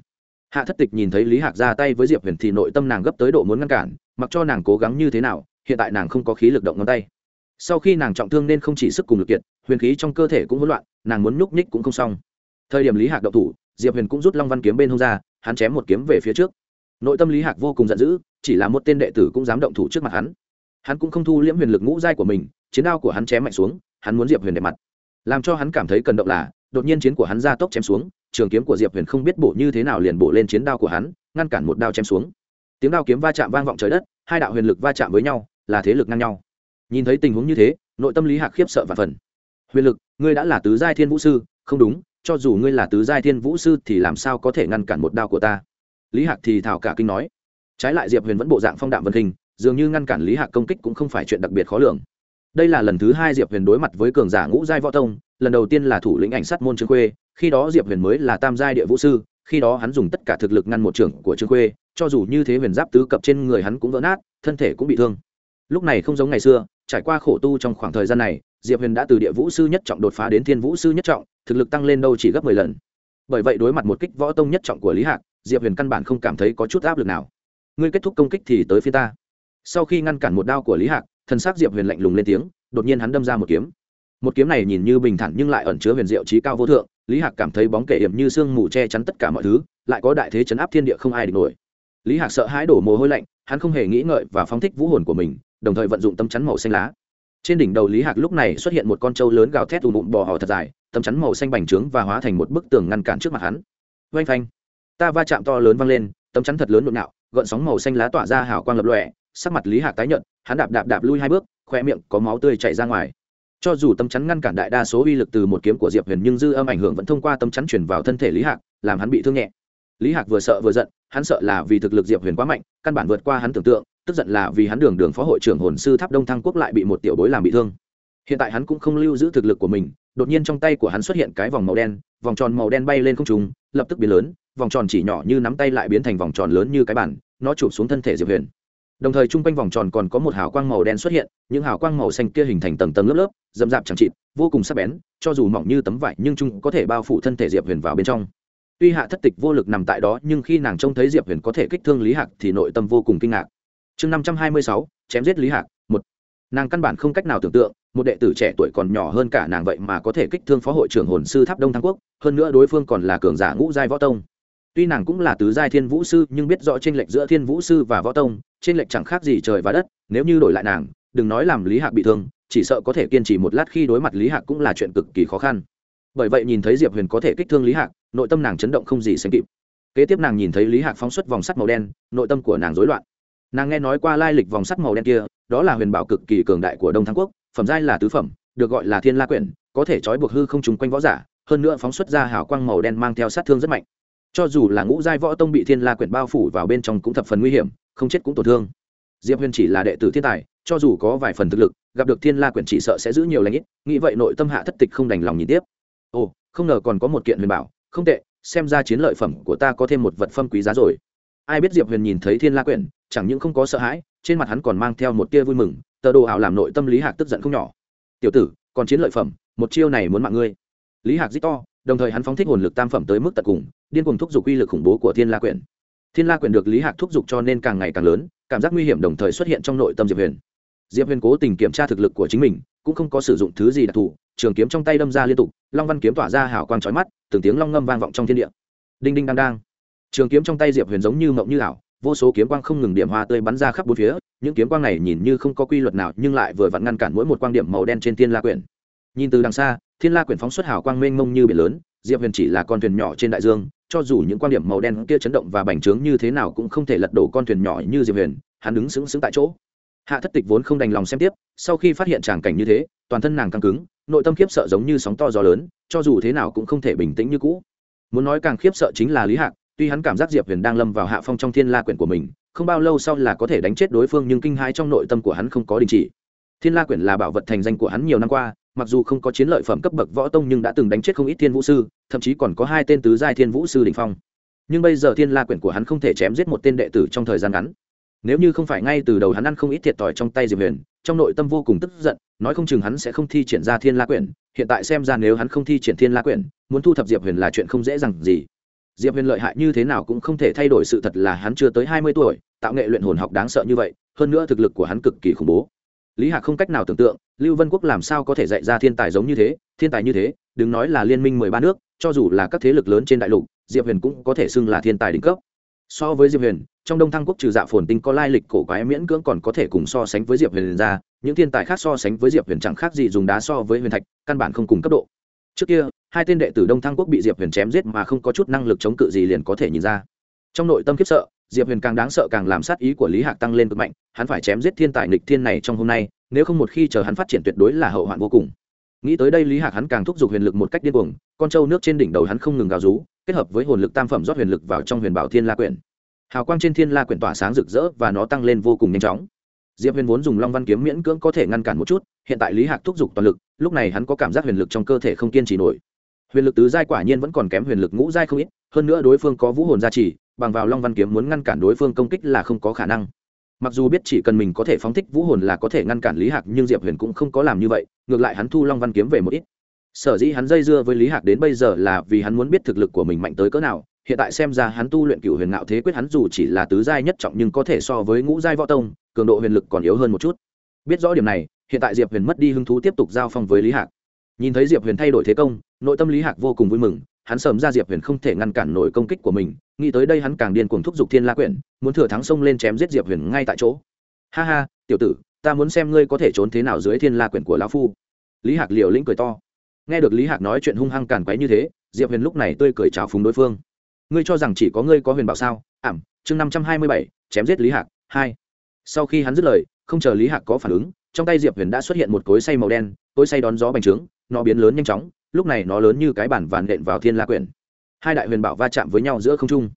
Hạ thất tịch nhìn thấy lý hạc ra tay với diệp huyền thì nội tâm nàng gấp tới độ muốn ngăn cản, mặc cho nàng cố gắng như thế nào hiện tại nàng không có khí lực động ngón tay. Sau khi nàng trọng thương nên không chỉ sức cùng lực kiệt, huyền khí trong cơ thể cũng hỗn loạn, nàng muốn nhúc nhích cũng không xong. Thời điểm lý hạc động thủ, diệp huyền cũng rút long văn kiếm bên hông ra, hắn chém một kiếm về phía trước. Nội tâm lý hạc vô cùng giận dữ, chỉ là một tên đệ tử cũng dám động thủ trước mặt hắn. Hắn cũng không thu liễm huyền lực ngũ giai của mình, chiến đao của hắn chém mạnh xuống, hắn muốn diệp huyền đẹp mặt. Làm cho hắn cảm thấy cần động là, đột nhiên chiến của hắn ra tốc chém xuống, trường kiếm của diệp huyền không biết bổ như thế nào liền bổ lên chiến đao của hắn, ngăn cản một đao chém xuống. Tiếng đao kiếm va chạm vang vọng trời đất, hai đạo huyền lực va chạm với nhau là thế lực ngang nhau. Nhìn thấy tình huống như thế nội tâm lý hạc khiếp sợ và phần. Huyền lực ngươi đã là tứ giai thiên vũ sư không đúng cho dù ngươi là tứ giai thiên vũ sư thì làm sao có thể ngăn cản một đao của ta? Lý hạc thì thảo cả kinh nói. Trái lại diệp huyền vẫn bộ dạng phong đạm vân hình, dường như ngăn cản lý hạc công kích cũng không phải chuyện đặc biệt khó lường. Đây là lần thứ hai diệp huyền đối mặt với cường giả ngũ giai võ tông lần đầu tiên là thủ lĩnh ảnh sát môn trương khuê khi đó diệp huyền mới là tam giai địa vũ sư khi đó hắn dùng tất cả thực lực ngăn một trưởng của trương khuê cho dù như thế huyền giáp tứ cập trên người hắn cũng vỡ nát thân thể cũng bị thương lúc này không giống ngày xưa, trải qua khổ tu trong khoảng thời gian này, diệp huyền đã từ địa vũ sư nhất trọng đột phá đến thiên vũ sư nhất trọng, thực lực tăng lên đâu chỉ gấp mười lần. Bởi vậy đối mặt một kích võ tông nhất trọng của lý hạc, diệp huyền căn bản không cảm thấy có chút áp lực nào. Ngươi kết thúc công kích thì tới phía ta. Sau khi ngăn cản một đao của lý hạc thân xác diệp huyền lạnh lùng lên tiếng, đột nhiên hắn đâm ra một kiếm. Một kiếm này nhìn như bình thản nhưng lại ẩn chứa huyền diệu trí cao vô thượng, lý hạc cảm thấy bóng kể hiểm như sương mù che chắn tất cả mọi thứ, lại có đại thế chấn áp thiên địa không ai địch nổi lý hạc sợ hãi đổ mồ hôi lạnh, hắn không hề nghĩ ngợi và phóng thích vũ hồn của mình, đồng thời vận dụng tấm chắn màu xanh lá. Trên đỉnh đầu lý hạc lúc này xuất hiện một con trâu lớn gào thét ù bụng bò hò thật dài, tấm chắn màu xanh bành trướng và hóa thành một bức tường ngăn cản trước mặt hắn. Oanh phanh. Ta va chạm to lớn vang lên, tấm chắn thật lớn nhộn nạo, gợn sóng màu xanh lá tỏa ra hào quang lập lòe, sắc mặt lý hạc tái nhợt, hắn đạp đạp đạp lui hai bước, khoe miệng có máu tươi chảy ra ngoài. Cho dù tấm chắn ngăn cản đại đa số uy lực từ một kiếm của diệp huyền nhưng dư âm ảnh hưởng vẫn thông qua tấm chắn chuyển vào thân thể lý hạc, làm hắn bị thương nhẹ. Lý hạc vừa sợ vừa giận hắn sợ là vì thực lực diệp huyền quá mạnh, căn bản vượt qua hắn tưởng tượng, tức giận là vì hắn đường đường phó hội trưởng hồn sư tháp đông thăng quốc lại bị một tiểu bối làm bị thương. Hiện tại hắn cũng không lưu giữ thực lực của mình, đột nhiên trong tay của hắn xuất hiện cái vòng màu đen, vòng tròn màu đen bay lên không trung, lập tức biến lớn, vòng tròn chỉ nhỏ như nắm tay lại biến thành vòng tròn lớn như cái bản nó chụp xuống thân thể diệp huyền. Đồng thời chung quanh vòng tròn còn có một hào quang màu đen xuất hiện, những hào quang màu xanh kia hình thành tầng tầng lớp lớp dầm dạp chẳng chịt, vô cùng sắc bén, cho dù mỏng như tấm vải nhưng chúng có thể bao phủ thân thể diệp huyền vào bên trong tuy hạ thất tịch vô lực nằm tại đó, nhưng khi nàng trông thấy diệp huyền có thể kích thương lý hạc thì nội tâm vô cùng kinh ngạc. Chương năm trăm hai mươi sáu, chém giết lý hạc, một. Nàng căn bản không cách nào tưởng tượng, một đệ tử trẻ tuổi còn nhỏ hơn cả nàng vậy mà có thể kích thương phó hội trưởng hồn sư tháp đông thăng quốc, hơn nữa đối phương còn là cường giả ngũ giai võ tông. Tuy nàng cũng là tứ giai thiên vũ sư, nhưng biết rõ t r ê n lệch giữa thiên vũ sư và võ tông t r ê n lệch chẳng khác gì trời và đất, nếu như đổi lại nàng, đừng nói làm lý hạc bị thương, chỉ sợ có thể kiên trì một lát khi đối mặt lý hạc cũng là chuyện cực kỳ khó khăn. Bởi vậy nhìn thấy diệp huyền có thể kích thương lý hạc nội tâm nàng chấn động không gì sánh kịp. Kế tiếp nàng nhìn thấy lý hạc phóng xuất vòng sắt màu đen, nội tâm của nàng rối loạn. Nàng nghe nói qua lai lịch vòng sắt màu đen kia, đó là huyền bảo cực kỳ cường đại của đông thắng quốc, phẩm giai là tứ phẩm, được gọi là thiên la quyển, có thể trói buộc hư không trùng quanh võ giả, hơn nữa phóng xuất ra hào quang màu đen mang theo sát thương rất mạnh. Cho dù là ngũ giai võ tông bị thiên la quyển bao phủ vào bên trong cũng thập phần nguy hiểm, không chết cũng tổn thương. Diệp huyền chỉ là đệ tử thiên tài, cho dù có vài phần thực lực, gặp được thiên la quyển chỉ sợ sẽ giữ nhiều lãnh ít, nghĩ vậy nội tâm hạ thất tịch không đành lòng nhìn tiếp. Ồ, không ngờ còn có một kiện huyền bảo không tệ, xem ra chiến lợi phẩm của ta có thêm một vật phẩm quý giá rồi. Ai biết diệp huyền nhìn thấy thiên la quyển, chẳng những không có sợ hãi, trên mặt hắn còn mang theo một tia vui mừng, tờ đồ ảo làm nội tâm lý hạc tức giận không nhỏ. Tiểu tử, còn chiến lợi phẩm, một chiêu này muốn mạng ngươi. Lý hạc dít to, đồng thời hắn phóng thích hồn lực tam phẩm tới mức tận cùng, điên cuồng thúc giục uy lực khủng bố của thiên la quyển. Thiên la quyển được lý hạc thúc giục cho nên càng ngày càng lớn, cảm giác nguy hiểm đồng thời xuất hiện trong nội tâm diệp huyền. Diệp huyền cố tình kiểm tra thực lực của chính mình cũng không có sử dụng thứ gì đặc thù, trường kiếm trong tay đâm ra liên tục, long văn kiếm tỏa ra hào quang trói mắt, từng tiếng long ngâm vang vọng trong thiên địa. Đinh đinh đang đang. Trường kiếm trong tay diệp huyền giống như mộng như ảo, vô số kiếm quang không ngừng điểm hoa tươi bắn ra khắp bốn phía, những kiếm quang này nhìn như không có quy luật nào, nhưng lại vừa vặn ngăn cản mỗi một quang điểm màu đen trên thiên la quyển. Nhìn từ đằng xa, thiên la quyển phóng xuất hào quang mênh mông như biển lớn, diệp huyền chỉ là con thuyền nhỏ trên đại dương, cho dù những quan điểm màu đen kia chấn động và bành trướng như thế nào cũng không thể lật đổ con thuyền nhỏ như diệp huyền, hắn đứng sững sững tại chỗ hạ thất tịch vốn không đành lòng xem tiếp, sau khi phát hiện tràng cảnh như thế, toàn thân nàng căng cứng, nội tâm khiếp sợ giống như sóng to gió lớn, cho dù thế nào cũng không thể bình tĩnh như cũ. Muốn nói càng khiếp sợ chính là lý hạc, tuy hắn cảm giác diệp huyền đang lâm vào hạ phong trong thiên la quyển của mình, không bao lâu sau là có thể đánh chết đối phương nhưng kinh hãi trong nội tâm của hắn không có đình chỉ. Thiên la quyển là bảo vật thành danh của hắn nhiều năm qua, mặc dù không có chiến lợi phẩm cấp bậc võ tông nhưng đã từng đánh chết không ít thiên vũ sư, thậm chí còn có hai tên tứ giai thiên vũ sư đình phong. Nhưng bây giờ thiên la quyển của hắn không thể chém giết một tên đệ tử trong thời gian ngắn nếu như không phải ngay từ đầu hắn ăn không ít thiệt thòi trong tay diệp huyền, trong nội tâm vô cùng tức giận, nói không chừng hắn sẽ không thi triển ra thiên la quyển. Hiện tại xem ra nếu hắn không thi triển thiên la quyển, muốn thu thập diệp huyền là chuyện không dễ dàng gì. Diệp huyền lợi hại như thế nào cũng không thể thay đổi sự thật là hắn chưa tới hai mươi tuổi, tạo nghệ luyện hồn học đáng sợ như vậy, hơn nữa thực lực của hắn cực kỳ khủng bố. Lý hạc không cách nào tưởng tượng, lưu vân quốc làm sao có thể dạy ra thiên tài giống như thế, thiên tài như thế, đừng nói là liên minh mười ba nước, cho dù là các thế lực lớn trên đại lục, diệp huyền cũng có thể xưng là thiên tài đỉnh cấp so với diệp huyền, trong đông thăng quốc trừ dạ phồn tinh có lai lịch cổ quái miễn cưỡng còn có thể cùng so sánh với diệp huyền ra, những thiên tài khác so sánh với diệp huyền chẳng khác gì dùng đá so với huyền thạch, căn bản không cùng cấp độ. Trước kia, hai tên đệ tử đông thăng quốc bị diệp huyền chém giết mà không có chút năng lực chống cự gì liền có thể nhìn ra. Trong nội tâm khiếp sợ, diệp huyền càng đáng sợ càng làm sát ý của lý hạc tăng lên cực mạnh, hắn phải chém giết thiên tài nghịch thiên này trong hôm nay, nếu không một khi chờ hắn phát triển tuyệt đối là hậu hoạn vô cùng nghĩ tới đây lý hạc hắn càng thúc giục huyền lực một cách điên cuồng, con trâu nước trên đỉnh đầu hắn không ngừng gào rú, kết hợp với hồn lực tam phẩm rót huyền lực vào trong huyền bảo thiên la quyển. Hào quang trên thiên la quyển tỏa sáng rực rỡ và nó tăng lên vô cùng nhanh chóng. Diệp huyền vốn dùng long văn kiếm miễn cưỡng có thể ngăn cản một chút, hiện tại lý hạc thúc giục toàn lực, lúc này hắn có cảm giác huyền lực trong cơ thể không kiên trì nổi. Huyền lực tứ giai quả nhiên vẫn còn kém huyền lực ngũ giai không ít, hơn nữa đối phương có vũ hồn gia trì, bằng vào long văn kiếm muốn ngăn cản đối phương công kích là không có khả năng. Mặc dù biết chỉ cần mình có thể phóng thích vũ hồn là có thể ngăn cản lý hạc, nhưng diệp huyền cũng không có làm như vậy ngược lại hắn thu long văn kiếm về một ít. Sở dĩ hắn dây dưa với lý hạc đến bây giờ là vì hắn muốn biết thực lực của mình mạnh tới cỡ nào. Hiện tại xem ra hắn tu luyện cựu huyền ngạo thế quyết hắn dù chỉ là tứ giai nhất trọng nhưng có thể so với ngũ giai võ tông, cường độ huyền lực còn yếu hơn một chút. Biết rõ điểm này, hiện tại diệp huyền mất đi hứng thú tiếp tục giao phong với lý hạc. Nhìn thấy diệp huyền thay đổi thế công, nội tâm lý hạc vô cùng vui mừng, hắn sớm ra diệp huyền không thể ngăn cản nổi công kích của mình, nghĩ tới đây hắn càng điên cuồng thúc giục thiên la quyển, muốn thừa thắng xông lên chém giết diệp huyền ngay tại chỗ. Ha ha, tiểu tử ta muốn xem ngươi có thể trốn thế nào dưới thiên la quyển của lão phu. Lý hạc liều lĩnh cười to. Nghe được lý hạc nói chuyện hung hăng càn quấy như thế, diệp huyền lúc này tươi cười chào phúng đối phương. Ngươi cho rằng chỉ có ngươi có huyền bảo sao? Ảm, chương năm trăm hai mươi bảy, chém giết lý hạc, hai. Sau khi hắn dứt lời, không chờ lý hạc có phản ứng, trong tay diệp huyền đã xuất hiện một cối say màu đen, cối say đón gió bành trướng, nó biến lớn nhanh chóng, lúc này nó lớn như cái bản vàn đện vào thiên la quyển hai đại huyền bảo va chạm với nhau giữa không trung.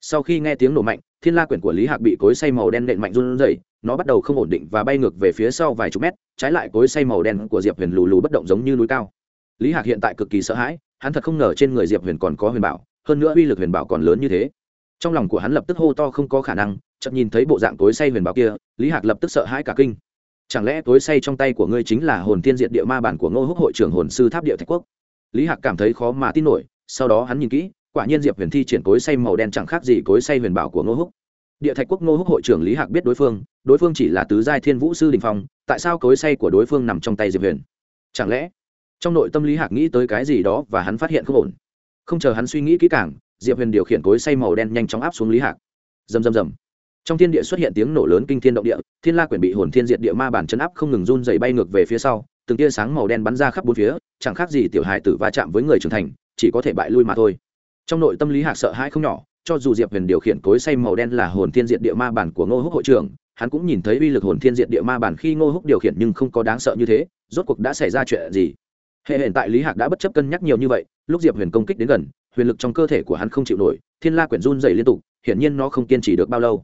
Sau khi nghe tiếng nổ mạnh, thiên la quyển của lý hạc bị cối say màu đen nện mạnh run rẩy nó bắt đầu không ổn định và bay ngược về phía sau vài chục mét, trái lại cối say màu đen của diệp huyền lù lù bất động giống như núi cao. Lý hạc hiện tại cực kỳ sợ hãi, hắn thật không ngờ trên người diệp huyền còn có huyền bảo, hơn nữa uy lực huyền bảo còn lớn như thế. Trong lòng của hắn lập tức hô to không có khả năng chậm nhìn thấy bộ dạng cối say huyền bảo kia, lý hạc lập tức sợ hãi cả kinh. Chẳng lẽ cối say trong tay của ngươi chính là hồn tiên diệt địa ma bản của ngô húc hội trưởng hồn sư tháp địa thạch quốc? Lý hạc cảm thấy khó mà tin nổi, sau đó hắn nhìn kỹ, quả nhiên diệp huyền thi triển cối say màu đen chẳng khác gì cối say huyền bảo của ngô húc địa thạch quốc ngô húc hội trưởng lý hạc biết đối phương đối phương chỉ là tứ giai thiên vũ sư đình phong, tại sao cối say của đối phương nằm trong tay diệp huyền? Chẳng lẽ, trong nội tâm lý hạc nghĩ tới cái gì đó và hắn phát hiện không ổn? Không chờ hắn suy nghĩ kỹ càng, diệp huyền điều khiển cối say màu đen nhanh chóng áp xuống lý hạc. Rầm rầm rầm. Trong thiên địa xuất hiện tiếng nổ lớn kinh thiên động địa, thiên la quyển bị hồn thiên diệt địa ma bản chấn áp không ngừng run dày bay ngược về phía sau, từng tia sáng màu đen bắn ra khắp bốn phía, chẳng khác gì tiểu hài tử va chạm với người trưởng thành, chỉ có thể bại lui mà thôi. Trong nội tâm lý hạc sợ hãi không nhỏ cho dù diệp huyền điều khiển cối say màu đen là hồn thiên diệt địa ma bản của ngô húc hội trưởng, hắn cũng nhìn thấy uy lực hồn thiên diệt địa ma bản khi ngô húc điều khiển nhưng không có đáng sợ như thế, rốt cuộc đã xảy ra chuyện gì? Hệ hiện tại lý hạc đã bất chấp cân nhắc nhiều như vậy, lúc diệp huyền công kích đến gần, huyền lực trong cơ thể của hắn không chịu nổi, thiên la quyển run dày liên tục, hiển nhiên nó không kiên trì được bao lâu.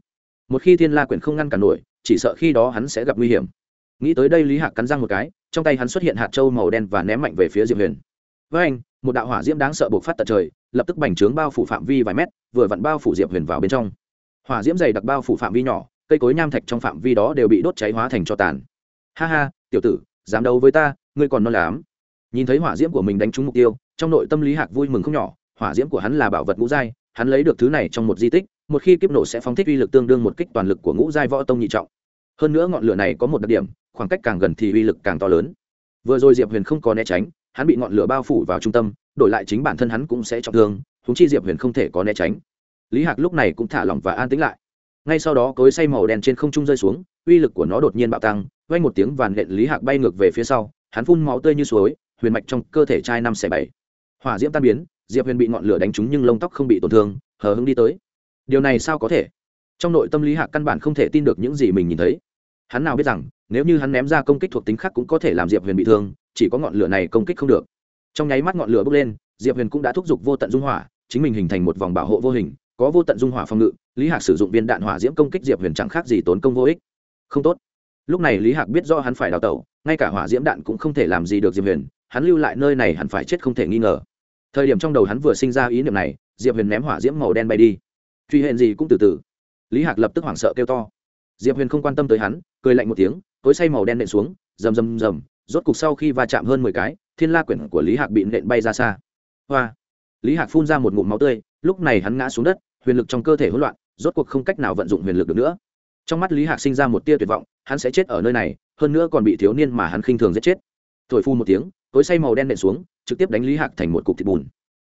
Một khi thiên la quyển không ngăn cản nổi, chỉ sợ khi đó hắn sẽ gặp nguy hiểm. Nghĩ tới đây lý hạc cắn răng một cái, trong tay hắn xuất hiện hạt trâu màu đen và ném mạnh về phía diệp huyền. Với anh một đạo hỏa diễm đáng sợ bộc phát tận trời, lập tức bành trướng bao phủ phạm vi vài mét, vừa vặn bao phủ diệp huyền vào bên trong. Hỏa diễm dày đặc bao phủ phạm vi nhỏ, cây cối nham thạch trong phạm vi đó đều bị đốt cháy hóa thành cho tàn. Ha ha, tiểu tử, dám đấu với ta, ngươi còn non lắm. Nhìn thấy hỏa diễm của mình đánh trúng mục tiêu, trong nội tâm lý hạc vui mừng không nhỏ, hỏa diễm của hắn là bảo vật ngũ giai, hắn lấy được thứ này trong một di tích, một khi kiếp nổ sẽ phóng thích uy lực tương đương một kích toàn lực của ngũ giai võ tông nhị trọng. Hơn nữa ngọn lửa này có một đặc điểm, khoảng cách càng gần thì uy lực càng to lớn. Vừa rồi diệp huyền không có né tránh hắn bị ngọn lửa bao phủ vào trung tâm, đổi lại chính bản thân hắn cũng sẽ trọng thương húng chi diệp huyền không thể có né tránh. Lý hạc lúc này cũng thả lỏng và an tĩnh lại. Ngay sau đó cối say màu đen trên không trung rơi xuống, uy lực của nó đột nhiên bạo tăng vay một tiếng vàn nện lý hạc bay ngược về phía sau, hắn phun máu tươi như suối, huyền mạch trong cơ thể trai năm xẻ bảy. Hỏa diễm tan biến, diệp huyền bị ngọn lửa đánh trúng nhưng lông tóc không bị tổn thương, hờ hững đi tới. Điều này sao có thể? Trong nội tâm lý hạc căn bản không thể tin được những gì mình nhìn thấy. Hắn nào biết rằng, nếu như hắn ném ra công kích thuộc tính khác cũng có thể làm diệp huyền bị thương chỉ có ngọn lửa này công kích không được. Trong nháy mắt ngọn lửa bốc lên, diệp huyền cũng đã thúc giục vô tận dung hỏa, chính mình hình thành một vòng bảo hộ vô hình, có vô tận dung hỏa phòng ngự, lý hạc sử dụng viên đạn hỏa diễm công kích diệp huyền chẳng khác gì tốn công vô ích. Không tốt. Lúc này lý hạc biết do hắn phải đào tẩu, ngay cả hỏa diễm đạn cũng không thể làm gì được diệp huyền, hắn lưu lại nơi này hẳn phải chết không thể nghi ngờ. Thời điểm trong đầu hắn vừa sinh ra ý niệm này, diệp huyền ném hỏa diễm màu đen bay đi. Truy hẹn gì cũng từ từ. Lý hạc lập tức hoảng sợ kêu to. Diệp huyền không quan tâm tới hắn, cười lạnh một tiếng, tối say màu đen nện xuống, rầm rầm rầm rốt cục sau khi va chạm hơn mười cái, thiên la quyển của lý hạc bị nện bay ra xa. Hoa! Lý hạc phun ra một ngụm máu tươi, lúc này hắn ngã xuống đất, huyền lực trong cơ thể hỗn loạn, rốt cuộc không cách nào vận dụng huyền lực được nữa. Trong mắt lý hạc sinh ra một tia tuyệt vọng, hắn sẽ chết ở nơi này, hơn nữa còn bị thiếu niên mà hắn khinh thường giết chết. Thổi phu một tiếng, cối say màu đen nện xuống, trực tiếp đánh lý hạc thành một cục thịt bùn.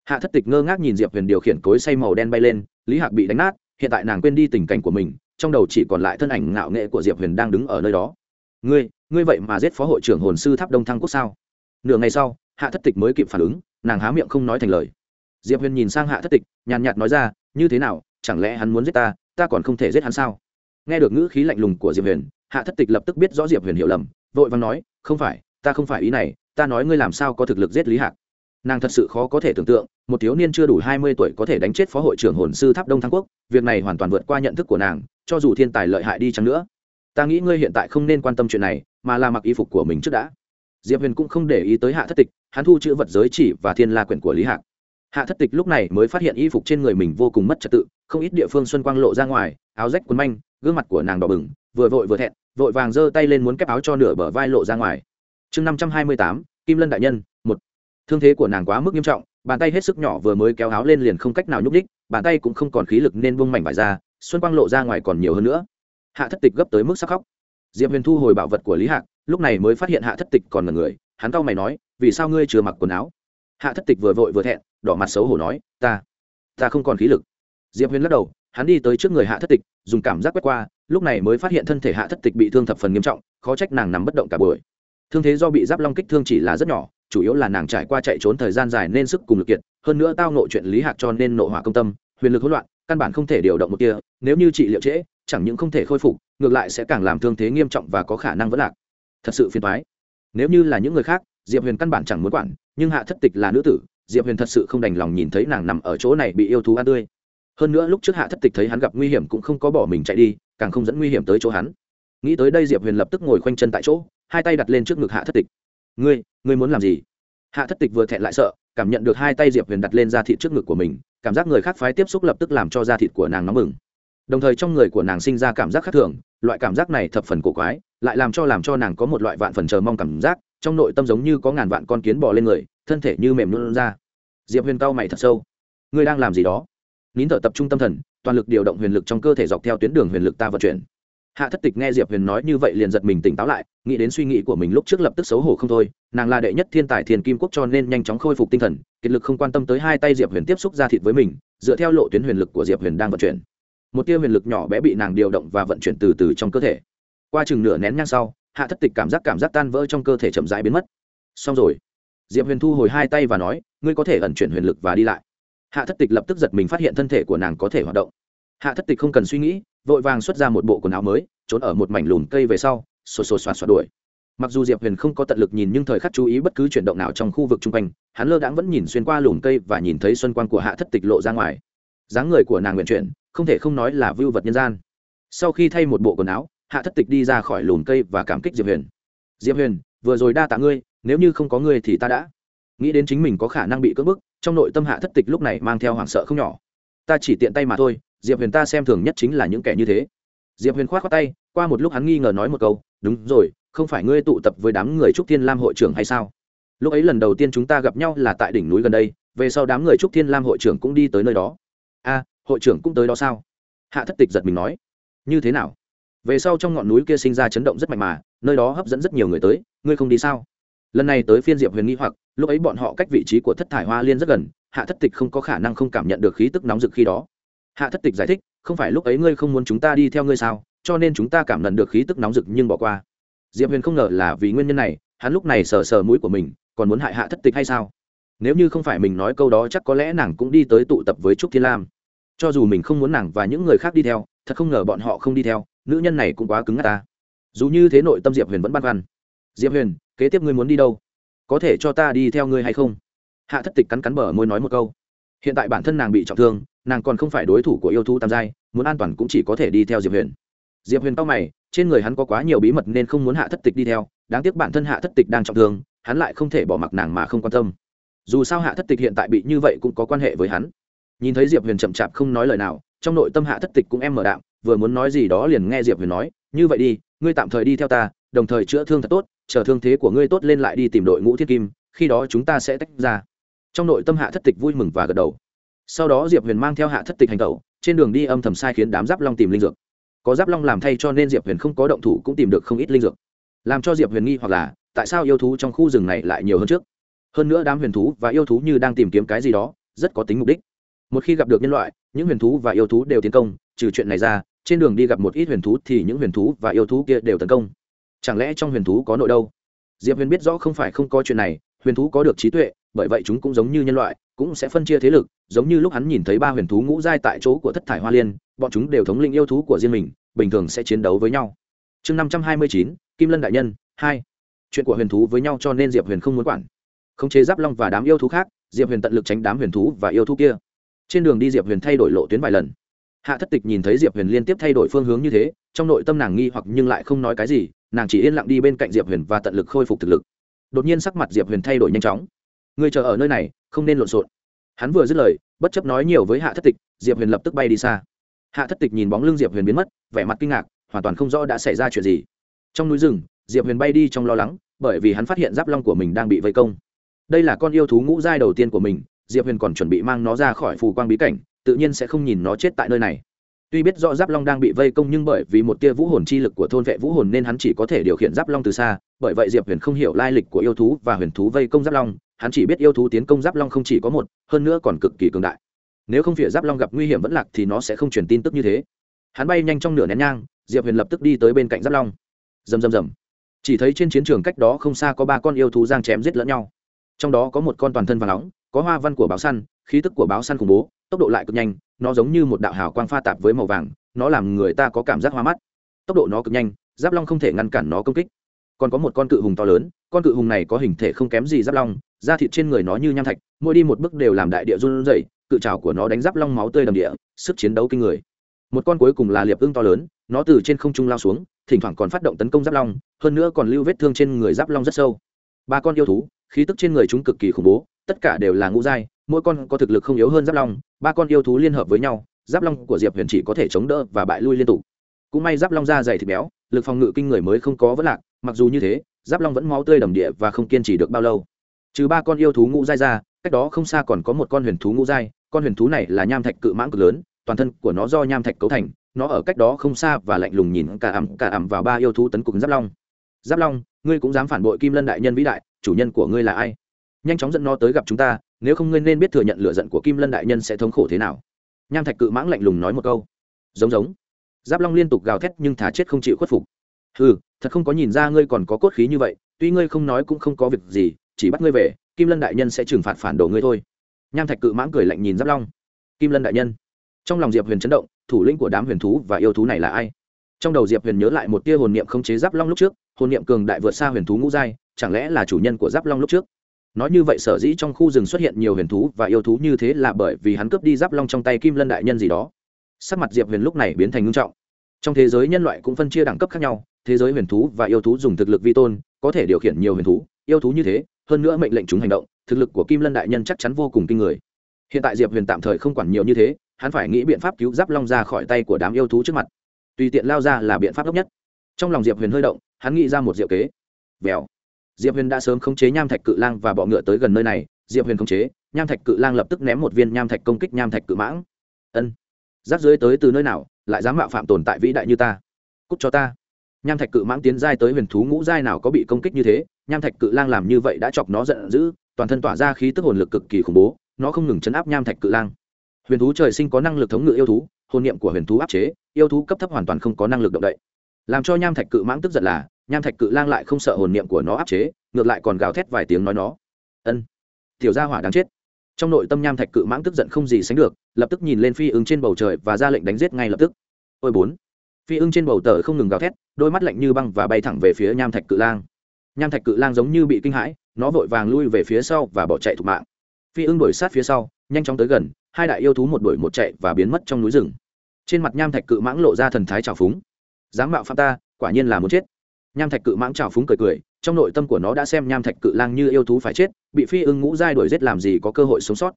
Hạ thất tịch ngơ ngác nhìn diệp huyền điều khiển cối say màu đen bay lên, lý hạc bị đánh nát, hiện tại nàng quên đi tình cảnh của mình, trong đầu chỉ còn lại thân ảnh ngạo nghệ của diệp huyền đang đứng ở nơi đó ngươi ngươi vậy mà giết phó hội trưởng hồn sư tháp đông thăng quốc sao? Nửa ngày sau, hạ thất tịch mới kịp phản ứng, nàng há miệng không nói thành lời. Diệp huyền nhìn sang hạ thất tịch, nhàn nhạt nói ra, như thế nào, chẳng lẽ hắn muốn giết ta ta còn không thể giết hắn sao? Nghe được ngữ khí lạnh lùng của diệp huyền, hạ thất tịch lập tức biết rõ diệp huyền hiểu lầm, vội vàng nói, không phải, ta không phải ý này, ta nói ngươi làm sao có thực lực giết lý hạc? Nàng thật sự khó có thể tưởng tượng, một thiếu niên chưa đủ hai mươi tuổi có thể đánh chết phó hội trưởng hồn sư tháp đông thăng quốc, việc này hoàn toàn vượt qua nhận thức của nàng, cho dù thiên tài lợi hại đi chăng nữa ta nghĩ ngươi hiện tại không nên quan tâm chuyện này, mà là mặc y phục của mình trước đã. Diệp huyền cũng không để ý tới hạ thất tịch, hắn thu chữ vật giới chỉ và thiên la quyển của lý hạc. Hạ thất tịch lúc này mới phát hiện y phục trên người mình vô cùng mất trật tự, không ít địa phương xuân quang lộ ra ngoài, áo rách quần manh, gương mặt của nàng đỏ bừng, vừa vội vừa thẹn, vội vàng giơ tay lên muốn kép áo cho nửa bờ vai lộ ra ngoài. Chương năm trăm hai mươi tám, kim lân đại nhân, một. Thương thế của nàng quá mức nghiêm trọng, bàn tay hết sức nhỏ vừa mới kéo áo lên liền không cách nào nhúc đích bàn tay cũng không còn khí lực nên bung mảnh vải ra, xuân quang lộ ra ngoài còn nhiều hơn nữa hạ thất tịch gấp tới mức sắc khóc. Diệp huyền thu hồi bảo vật của lý hạc, lúc này mới phát hiện hạ thất tịch còn là người, hắn cau mày nói, vì sao ngươi chưa mặc quần áo? Hạ thất tịch vừa vội vừa thẹn, đỏ mặt xấu hổ nói, ta ta không còn khí lực. Diệp huyền lắc đầu, hắn đi tới trước người hạ thất tịch, dùng cảm giác quét qua, lúc này mới phát hiện thân thể hạ thất tịch bị thương thập phần nghiêm trọng, khó trách nàng nằm bất động cả buổi. Thương thế do bị giáp long kích thương chỉ là rất nhỏ, chủ yếu là nàng trải qua chạy trốn thời gian dài nên sức cùng lực kiệt, hơn nữa tao nộ chuyện lý hạc cho nên nộ hỏa công tâm, huyền lực hỗn loạn, căn bản không thể điều động một kia nếu như trị liệu trễ chẳng những không thể khôi phục, ngược lại sẽ càng làm thương thế nghiêm trọng và có khả năng vẫn lạc. Thật sự phiền thoái nếu như là những người khác, diệp huyền căn bản chẳng muốn quản, nhưng hạ thất tịch là nữ tử, diệp huyền thật sự không đành lòng nhìn thấy nàng nằm ở chỗ này bị yêu thú ăn tươi. Hơn nữa lúc trước hạ thất tịch thấy hắn gặp nguy hiểm cũng không có bỏ mình chạy đi, càng không dẫn nguy hiểm tới chỗ hắn. Nghĩ tới đây diệp huyền lập tức ngồi khoanh chân tại chỗ, hai tay đặt lên trước ngực hạ thất tịch. Ngươi ngươi muốn làm gì? Hạ thất tịch vừa thẹn lại sợ, cảm nhận được hai tay diệp huyền đặt lên da thịt trước ngực của mình, cảm giác người khác phái tiếp xúc lập tức làm cho da thịt của nàng nóng mừng đồng thời trong người của nàng sinh ra cảm giác khác thường, loại cảm giác này thập phần cổ quái, lại làm cho làm cho nàng có một loại vạn phần chờ mong cảm giác, trong nội tâm giống như có ngàn vạn con kiến bò lên người, thân thể như mềm luôn ra. Diệp huyền cao mày thật sâu. Ngươi đang làm gì đó? Nín thở tập trung tâm thần, toàn lực điều động huyền lực trong cơ thể dọc theo tuyến đường huyền lực ta vận chuyển. Hạ thất tịch nghe diệp huyền nói như vậy liền giật mình tỉnh táo lại, nghĩ đến suy nghĩ của mình lúc trước lập tức xấu hổ không thôi, nàng là đệ nhất thiên tài thiền kim quốc cho nên nhanh chóng khôi phục tinh thần, kiệt lực không quan tâm tới hai tay diệp huyền tiếp xúc ra thịt với mình, dựa theo lộ tuyến huyền lực của diệp huyền đang vận chuyển một tia huyền lực nhỏ bé bị nàng điều động và vận chuyển từ từ trong cơ thể. Qua chừng nửa nén nhang sau, hạ thất tịch cảm giác cảm giác tan vỡ trong cơ thể chậm rãi biến mất. Xong rồi. Diệp huyền thu hồi hai tay và nói, ngươi có thể ẩn chuyển huyền lực và đi lại. Hạ thất tịch lập tức giật mình phát hiện thân thể của nàng có thể hoạt động. Hạ thất tịch không cần suy nghĩ, vội vàng xuất ra một bộ quần áo mới, trốn ở một mảnh lùm cây về sau xô xô xoạt xoạt đuổi. Mặc dù diệp huyền không có tận lực nhìn nhưng thời khắc chú ý bất cứ chuyển động nào trong khu vực chung quanh, hắn lơ đãng vẫn nhìn xuyên qua lùm cây và nhìn thấy xuân quang của hạ thất tịch lộ ra ngoài dáng người của nàng nguyện chuyển, không thể không nói là vưu vật nhân gian. Sau khi thay một bộ quần áo, hạ thất tịch đi ra khỏi lùm cây và cảm kích diệp huyền. Diệp huyền, vừa rồi đa tạ ngươi, nếu như không có ngươi thì ta đã. Nghĩ đến chính mình có khả năng bị cưỡng bức, trong nội tâm hạ thất tịch lúc này mang theo hoảng sợ không nhỏ. Ta chỉ tiện tay mà thôi, diệp huyền ta xem thường nhất chính là những kẻ như thế. Diệp huyền k h o á t khoác tay, qua một lúc hắn nghi ngờ nói một câu, đúng rồi, không phải ngươi tụ tập với đám người trúc thiên lam hội trưởng hay sao? Lúc ấy lần đầu tiên chúng ta gặp nhau là tại đỉnh núi gần đây, về sau đám người trúc thiên lam hội trưởng cũng đi tới nơi đó a, hội trưởng cũng tới đó sao? Hạ thất tịch giật mình nói. Như thế nào? Về sau trong ngọn núi kia sinh ra chấn động rất mạnh mà, nơi đó hấp dẫn rất nhiều người tới, ngươi không đi sao? Lần này tới phiên diệp huyền nghi hoặc, lúc ấy bọn họ cách vị trí của thất thải hoa liên rất gần, hạ thất tịch không có khả năng không cảm nhận được khí tức nóng rực khi đó. Hạ thất tịch giải thích, không phải lúc ấy ngươi không muốn chúng ta đi theo ngươi sao, cho nên chúng ta cảm nhận được khí tức nóng rực nhưng bỏ qua. Diệp huyền không ngờ là vì nguyên nhân này, hắn lúc này sờ sờ mũi của mình, còn muốn hại hạ thất tịch hay sao? Nếu như không phải mình nói câu đó chắc có lẽ nàng cũng đi tới tụ tập với trúc thiên lam. Cho dù mình không muốn nàng và những người khác đi theo, thật không ngờ bọn họ không đi theo, nữ nhân này cũng quá cứng ngắt ta. Dù như thế nội tâm diệp huyền vẫn băn khoăn. Diệp huyền, kế tiếp ngươi muốn đi đâu? Có thể cho ta đi theo ngươi hay không? Hạ thất tịch cắn cắn bờ môi nói một câu. Hiện tại bản thân nàng bị trọng thương, nàng còn không phải đối thủ của yêu thú tam giai, muốn an toàn cũng chỉ có thể đi theo diệp huyền. Diệp huyền cao mày, trên người hắn có quá nhiều bí mật nên không muốn hạ thất tịch đi theo, đáng tiếc bản thân hạ thất tịch đang trọng thương, hắn lại không thể bỏ mặc nàng mà không quan tâm dù sao hạ thất tịch hiện tại bị như vậy cũng có quan hệ với hắn. Nhìn thấy diệp huyền chậm chạp không nói lời nào, trong nội tâm hạ thất tịch cũng em mở đạm, vừa muốn nói gì đó liền nghe diệp huyền nói, như vậy đi, ngươi tạm thời đi theo ta, đồng thời chữa thương thật tốt, chờ thương thế của ngươi tốt lên lại đi tìm đội ngũ thiên kim, khi đó chúng ta sẽ tách ra. Trong nội tâm hạ thất tịch vui mừng và gật đầu. Sau đó diệp huyền mang theo hạ thất tịch hành tẩu, trên đường đi âm thầm sai khiến đám giáp long tìm linh dược. Có giáp long làm thay cho nên diệp huyền không có động thủ cũng tìm được không ít linh dược. Làm cho diệp huyền nghi hoặc là, tại sao yêu thú trong khu rừng này lại nhiều hơn trước? Hơn nữa đám huyền thú và yêu thú như đang tìm kiếm cái gì đó, rất có tính mục đích. Một khi gặp được nhân loại, những huyền thú và yêu thú đều tiến công, trừ chuyện này ra, trên đường đi gặp một ít huyền thú thì những huyền thú và yêu thú kia đều tấn công. Chẳng lẽ trong huyền thú có nội đâu? Diệp huyền biết rõ không phải không có chuyện này, huyền thú có được trí tuệ, bởi vậy chúng cũng giống như nhân loại, cũng sẽ phân chia thế lực, giống như lúc hắn nhìn thấy ba huyền thú ngũ giai tại chỗ của thất thải hoa liên, bọn chúng đều thống lĩnh yêu thú của riêng mình, bình thường sẽ chiến đấu với nhau. Chương năm trăm hai mươi chín, kim lân đại nhân, hai. Chuyện của huyền thú với nhau cho nên diệp huyền không muốn quản khống chế giáp long và đám yêu thú khác, diệp huyền tận lực tránh đám huyền thú và yêu thú kia. Trên đường đi, diệp huyền thay đổi lộ tuyến vài lần. Hạ thất tịch nhìn thấy diệp huyền liên tiếp thay đổi phương hướng như thế, trong nội tâm nàng nghi hoặc nhưng lại không nói cái gì, nàng chỉ yên lặng đi bên cạnh diệp huyền và tận lực khôi phục thực lực. Đột nhiên sắc mặt diệp huyền thay đổi nhanh chóng. Người chờ ở nơi này, không nên lộn xộn. Hắn vừa dứt lời, bất chấp nói nhiều với hạ thất tịch, diệp huyền lập tức bay đi xa. Hạ thất tịch nhìn bóng lưng diệp huyền biến mất, vẻ mặt kinh ngạc, hoàn toàn không rõ đã xảy ra chuyện gì. Trong núi rừng, diệp huyền bay đi trong lo lắng, bởi vì hắn phát hiện giáp long của mình đang bị vây công đây là con yêu thú ngũ giai đầu tiên của mình, diệp huyền còn chuẩn bị mang nó ra khỏi phù quang bí cảnh, tự nhiên sẽ không nhìn nó chết tại nơi này. Tuy biết rõ giáp long đang bị vây công nhưng bởi vì một tia vũ hồn chi lực của thôn vệ vũ hồn nên hắn chỉ có thể điều khiển giáp long từ xa, bởi vậy diệp huyền không hiểu lai lịch của yêu thú và huyền thú vây công giáp long, hắn chỉ biết yêu thú tiến công giáp long không chỉ có một, hơn nữa còn cực kỳ cường đại. Nếu không phía giáp long gặp nguy hiểm vẫn lạc thì nó sẽ không truyền tin tức như thế. Hắn bay nhanh trong nửa nén nhang, diệp huyền lập tức đi tới bên cạnh giáp long. Rầm rầm rầm. Chỉ thấy trên chiến trường cách đó không xa có ba con yêu thú giang chém giết lẫn nhau trong đó có một con toàn thân vàng nóng, có hoa văn của báo săn, khí tức của báo săn khủng bố, tốc độ lại cực nhanh, nó giống như một đạo hào quang pha tạp với màu vàng, nó làm người ta có cảm giác hoa mắt. Tốc độ nó cực nhanh, giáp long không thể ngăn cản nó công kích. Còn có một con cự hùng to lớn, con cự hùng này có hình thể không kém gì giáp long, da thịt trên người nó như nham thạch, mỗi đi một bước đều làm đại địa run rẩy, cự trào của nó đánh giáp long máu tươi đầm địa, sức chiến đấu kinh người. Một con cuối cùng là liệp ưng to lớn, nó từ trên không trung lao xuống, thỉnh thoảng còn phát động tấn công giáp long, hơn nữa còn lưu vết thương trên người giáp long rất sâu. Ba con yêu thú khí tức trên người chúng cực kỳ khủng bố, tất cả đều là ngũ giai, mỗi con có thực lực không yếu hơn giáp long, ba con yêu thú liên hợp với nhau, giáp long của diệp huyền chỉ có thể chống đỡ và bại lui liên tục. Cũng may giáp long da dày thịt béo, lực phòng ngự kinh người mới không có vấn lạc, mặc dù như thế, giáp long vẫn máu tươi đầm địa và không kiên trì được bao lâu. Trừ ba con yêu thú ngũ giai ra, cách đó không xa còn có một con huyền thú ngũ giai, con huyền thú này là nham thạch cự mãng cực lớn, toàn thân của nó do nham thạch cấu thành, nó ở cách đó không xa và lạnh lùng nhìn cả ẩm cả ẩm vào ba yêu thú tấn cục giáp long. Giáp long, ngươi cũng dám phản bội kim lân đại nhân vĩ đại chủ nhân của ngươi là ai? Nhanh chóng dẫn nó tới gặp chúng ta, nếu không ngươi nên biết thừa nhận lựa giận của kim lân đại nhân sẽ thống khổ thế nào. Nham thạch cự mãng lạnh lùng nói một câu. Giống giống. Giáp long liên tục gào thét nhưng thả chết không chịu khuất phục. Ừ thật không có nhìn ra ngươi còn có cốt khí như vậy, tuy ngươi không nói cũng không có việc gì, chỉ bắt ngươi về, kim lân đại nhân sẽ trừng phạt phản đồ ngươi thôi. Nham thạch cự mãng cười lạnh nhìn giáp long. Kim lân đại nhân. Trong lòng diệp huyền chấn động, thủ lĩnh của đám huyền thú và yêu thú này là ai? Trong đầu diệp huyền nhớ lại một tia hồn niệm không chế giáp long lúc trước, hồn niệm cường đại vượt xa huyền thú ngũ giai chẳng lẽ là chủ nhân của giáp long lúc trước? Nói như vậy, sở dĩ trong khu rừng xuất hiện nhiều huyền thú và yêu thú như thế là bởi vì hắn cướp đi giáp long trong tay kim lân đại nhân gì đó. Sắc mặt diệp huyền lúc này biến thành ngưng trọng. Trong thế giới nhân loại cũng phân chia đẳng cấp khác nhau, thế giới huyền thú và yêu thú dùng thực lực vi tôn, có thể điều khiển nhiều huyền thú, yêu thú như thế, hơn nữa mệnh lệnh chúng hành động, thực lực của kim lân đại nhân chắc chắn vô cùng kinh người. Hiện tại diệp huyền tạm thời không quản nhiều như thế, hắn phải nghĩ biện pháp cứu giáp long ra khỏi tay của đám yêu thú trước mặt. Tùy tiện lao ra là biện pháp tốt nhất. Trong lòng diệp huyền hơi động, hắn nghĩ ra một diệu kế. Vèo diệp huyền đã sớm khống chế nham thạch cự lang và bọ ngựa tới gần nơi này. Diệp huyền khống chế, nham thạch cự lang lập tức ném một viên nham thạch công kích nham thạch cự mãng. Ân. Giáp dưới tới từ nơi nào, lại dám mạo phạm tồn tại vĩ đại như ta? Cúc cho ta. Nham thạch cự mãng tiến giai tới huyền thú ngũ giai nào có bị công kích như thế, nham thạch cự lang làm như vậy đã chọc nó giận dữ, toàn thân tỏa ra khí tức hồn lực cực kỳ khủng bố, nó không ngừng chấn áp nham thạch cự lang. Huyền thú trời sinh có năng lực thống ngự yêu thú, hồn niệm của huyền thú áp chế, yêu thú cấp thấp hoàn toàn không có năng lực động đậy làm cho nham thạch cự mãng tức giận là, nham thạch cự lang lại không sợ hồn niệm của nó áp chế, ngược lại còn gào thét vài tiếng nói nó. Ân, tiểu gia hỏa đáng chết. Trong nội tâm nham thạch cự mãng tức giận không gì sánh được, lập tức nhìn lên phi ứng trên bầu trời và ra lệnh đánh giết ngay lập tức. Ôi bốn. Phi ưng trên bầu tờ không ngừng gào thét, đôi mắt lạnh như băng và bay thẳng về phía nham thạch cự lang. Nham thạch cự lang giống như bị kinh hãi, nó vội vàng lui về phía sau và bỏ chạy thục mạng. Phi ưng đuổi sát phía sau, nhanh chóng tới gần, hai đại yêu thú một đuổi một chạy và biến mất trong núi rừng. Trên mặt nham thạch cự mãng lộ ra thần thái trào phúng dám mạo phạm ta, quả nhiên là muốn chết. Nham thạch cự mãng trào phúng cười cười, trong nội tâm của nó đã xem nham thạch cự lang như yêu thú phải chết, bị phi ưng ngũ giai đuổi giết làm gì có cơ hội sống sót.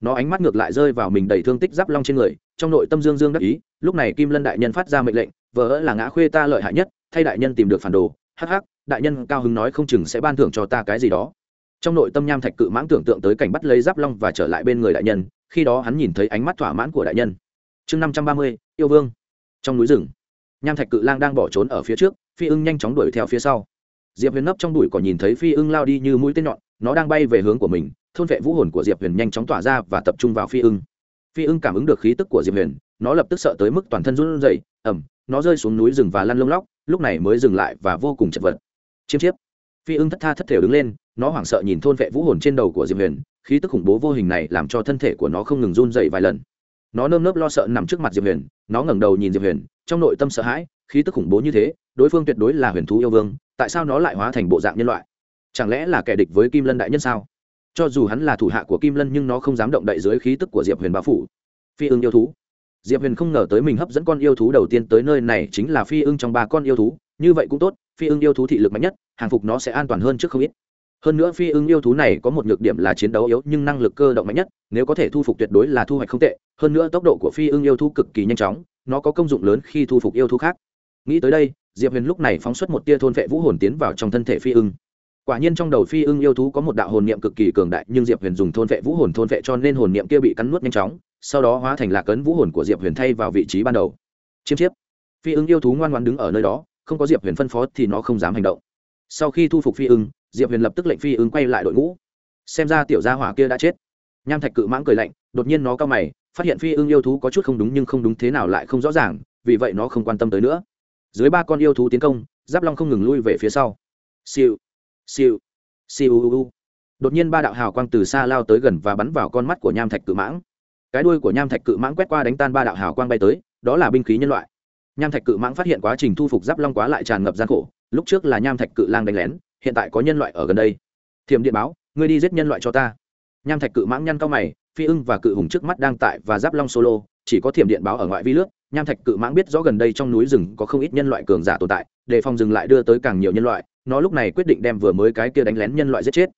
Nó ánh mắt ngược lại rơi vào mình đầy thương tích giáp long trên người, trong nội tâm dương dương đắc ý, lúc này kim lân đại nhân phát ra mệnh lệnh vỡ là ngã khuê ta lợi hại nhất, thay đại nhân tìm được phản đồ, hắc hắc, đại nhân cao hứng nói không chừng sẽ ban thưởng cho ta cái gì đó. Trong nội tâm nham thạch cự mãng tưởng tượng tới cảnh bắt lấy giáp long và trở lại bên người đại nhân, khi đó hắn nhìn thấy ánh mắt thỏa mãn của đại nhân. Chương năm trăm ba mươi, yêu vương. Trong núi rừng nham thạch cự lang đang bỏ trốn ở phía trước, phi ưng nhanh chóng đuổi theo phía sau. Diệp huyền nấp trong đùi còn nhìn thấy phi ưng lao đi như mũi tên nhọn, nó đang bay về hướng của mình, thôn vệ vũ hồn của diệp huyền nhanh chóng tỏa ra và tập trung vào phi ưng. Phi ưng cảm ứng được khí tức của diệp huyền, nó lập tức sợ tới mức toàn thân run rẩy ẩm nó rơi xuống núi rừng và lăn lông lóc, lúc này mới dừng lại và vô cùng chật vật. Chiêm chiếp. Phi ưng thất tha thất thể đứng lên, nó hoảng sợ nhìn thôn vệ vũ hồn trên đầu của diệp huyền, khí tức khủng bố vô hình này làm cho thân thể của nó không ngừng run dậy vài lần nó nơm nớp lo sợ nằm trước mặt diệp huyền, nó ngẩng đầu nhìn diệp huyền, trong nội tâm sợ hãi, khí tức khủng bố như thế, đối phương tuyệt đối là huyền thú yêu vương, tại sao nó lại hóa thành bộ dạng nhân loại? Chẳng lẽ là kẻ địch với kim lân đại nhân sao? Cho dù hắn là thủ hạ của kim lân nhưng nó không dám động đậy dưới khí tức của diệp huyền bao phủ. Phi ưng yêu thú. Diệp huyền không ngờ tới mình hấp dẫn con yêu thú đầu tiên tới nơi này chính là phi ưng trong ba con yêu thú, như vậy cũng tốt, phi ưng yêu thú thị lực mạnh nhất, hàng phục nó sẽ an toàn hơn trước không ít hơn nữa phi ưng yêu thú này có một nhược điểm là chiến đấu yếu nhưng năng lực cơ động mạnh nhất, nếu có thể thu phục tuyệt đối là thu hoạch không tệ, hơn nữa tốc độ của phi ưng yêu thú cực kỳ nhanh chóng, nó có công dụng lớn khi thu phục yêu thú khác. Nghĩ tới đây, diệp huyền lúc này phóng xuất một tia thôn vệ vũ hồn tiến vào trong thân thể phi ưng quả nhiên trong đầu phi ưng yêu thú có một đạo hồn niệm cực kỳ cường đại, nhưng diệp huyền dùng thôn vệ vũ hồn thôn vệ cho nên hồn niệm kia bị cắn nuốt nhanh chóng, sau đó hóa thành lạc ấn vũ hồn của diệp huyền thay vào vị trí ban đầu. Chiêm chiếp. Phi ưng yêu thú ngoan ngoan đứng ở nơi đó, không có diệp huyền phân phó thì nó không dám hành động. Sau khi thu phục phi ưng diệp huyền lập tức lệnh phi ứng quay lại đội ngũ xem ra tiểu gia hỏa kia đã chết nham thạch cự mãng cười lạnh đột nhiên nó cao mày phát hiện phi ưng yêu thú có chút không đúng nhưng không đúng thế nào lại không rõ ràng vì vậy nó không quan tâm tới nữa dưới ba con yêu thú tiến công giáp long không ngừng lui về phía sau siêu siêu siêu đột nhiên ba đạo hào quang từ xa lao tới gần và bắn vào con mắt của nham thạch cự mãng cái đuôi của nham thạch cự mãng quét qua đánh tan ba đạo hào quang bay tới đó là binh khí nhân loại nham thạch cự mãng phát hiện quá trình thu phục giáp long quá lại tràn ngập gian khổ lúc trước là nham thạch cự lang đánh lén hiện tại có nhân loại ở gần đây. Thiểm điện báo, ngươi đi giết nhân loại cho ta. Nham thạch cự mãng nhăn cao mày, phi ưng và cự hùng trước mắt đang tại và giáp long solo, chỉ có thiểm điện báo ở ngoại vi lướt. Nham thạch cự mãng biết rõ gần đây trong núi rừng có không ít nhân loại cường giả tồn tại để phòng dừng lại đưa tới càng nhiều nhân loại, nó lúc này quyết định đem vừa mới cái kia đánh lén nhân loại giết chết.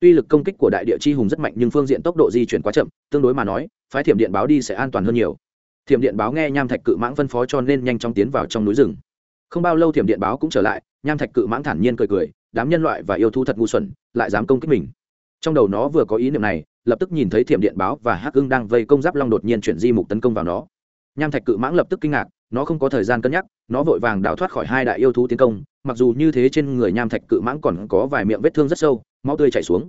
Tuy lực công kích của đại địa chi hùng rất mạnh nhưng phương diện tốc độ di chuyển quá chậm, tương đối mà nói, phái thiểm điện báo đi sẽ an toàn hơn nhiều. Thiểm điện báo nghe nham thạch cự mãng phân phó cho nên nhanh chóng tiến vào trong núi rừng. Không bao lâu thiểm điện báo cũng trở lại, nham thạch cự mãng thản nhiên cười cười đám nhân loại và yêu thú thật ngu xuẩn, lại dám công kích mình. Trong đầu nó vừa có ý niệm này, lập tức nhìn thấy thiểm điện báo và hắc ưng đang vây công giáp long đột nhiên chuyển di mục tấn công vào nó. Nham thạch cự mãng lập tức kinh ngạc, nó không có thời gian cân nhắc, nó vội vàng đào thoát khỏi hai đại yêu thú tiến công, mặc dù như thế trên người nham thạch cự mãng còn có vài miệng vết thương rất sâu, máu tươi chảy xuống.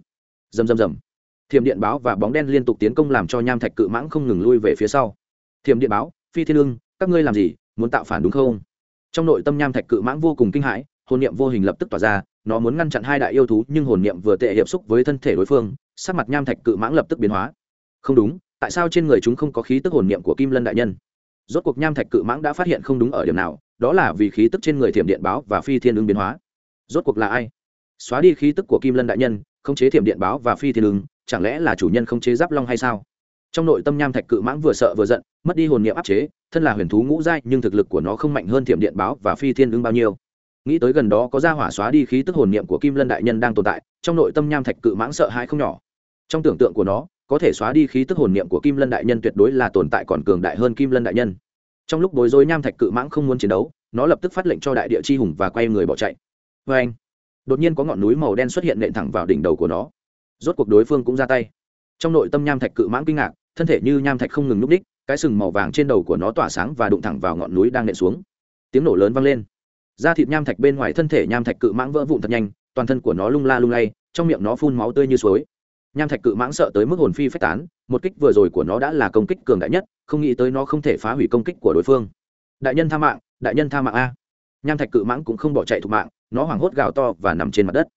Rầm rầm rầm. Thiểm điện báo và bóng đen liên tục tiến công làm cho nham thạch cự mãng không ngừng lui về phía sau. Thiểm điện báo, phi thiên lương, các ngươi làm gì, muốn tạo phản đúng không? Trong nội tâm nham thạch cự mãng vô cùng kinh hãi hồn niệm vô hình lập tức tỏa ra, nó muốn ngăn chặn hai đại yêu thú, nhưng hồn niệm vừa tệ hiệp xúc với thân thể đối phương, sắc mặt nham thạch cự mãng lập tức biến hóa. Không đúng, tại sao trên người chúng không có khí tức hồn niệm của kim lân đại nhân? Rốt cuộc nham thạch cự mãng đã phát hiện không đúng ở điểm nào, đó là vì khí tức trên người thiểm điện báo và phi thiên ứng biến hóa. Rốt cuộc là ai? Xóa đi khí tức của kim lân đại nhân, khống chế thiểm điện báo và phi thiên ứng, chẳng lẽ là chủ nhân khống chế giáp long hay sao? Trong nội tâm nham thạch cự mãng vừa sợ vừa giận, mất đi hồn niệm áp chế, thân là huyền thú ngũ giai, nhưng thực lực của nó không mạnh hơn thiểm điện báo và phi thiên ứng bao nhiêu nghĩ tới gần đó có ra hỏa xóa đi khí tức hồn niệm của kim lân đại nhân đang tồn tại, trong nội tâm nham thạch cự mãng sợ hãi không nhỏ. Trong tưởng tượng của nó, có thể xóa đi khí tức hồn niệm của kim lân đại nhân tuyệt đối là tồn tại còn cường đại hơn kim lân đại nhân. Trong lúc bối rối nham thạch cự mãng không muốn chiến đấu, nó lập tức phát lệnh cho đại địa chi hùng và quay người bỏ chạy. Vê anh, đột nhiên có ngọn núi màu đen xuất hiện nện thẳng vào đỉnh đầu của nó. Rốt cuộc đối phương cũng ra tay. Trong nội tâm nham thạch cự mãng kinh ngạc, thân thể như nham thạch không ngừng núp đích, cái sừng màu vàng trên đầu của nó tỏa sáng và đụng thẳng vào ngọn núi đang nện xuống. Tiếng nổ lớn vang lên da thịt nham thạch bên ngoài thân thể nham thạch cự mãng vỡ vụn thật nhanh, toàn thân của nó lung la lung lay, trong miệng nó phun máu tươi như suối. Nham thạch cự mãng sợ tới mức hồn phi phách tán, một kích vừa rồi của nó đã là công kích cường đại nhất, không nghĩ tới nó không thể phá hủy công kích của đối phương. Đại nhân tha mạng, đại nhân tha mạng a. Nham thạch cự mãng cũng không bỏ chạy thục mạng, nó hoảng hốt gào to và nằm trên mặt đất.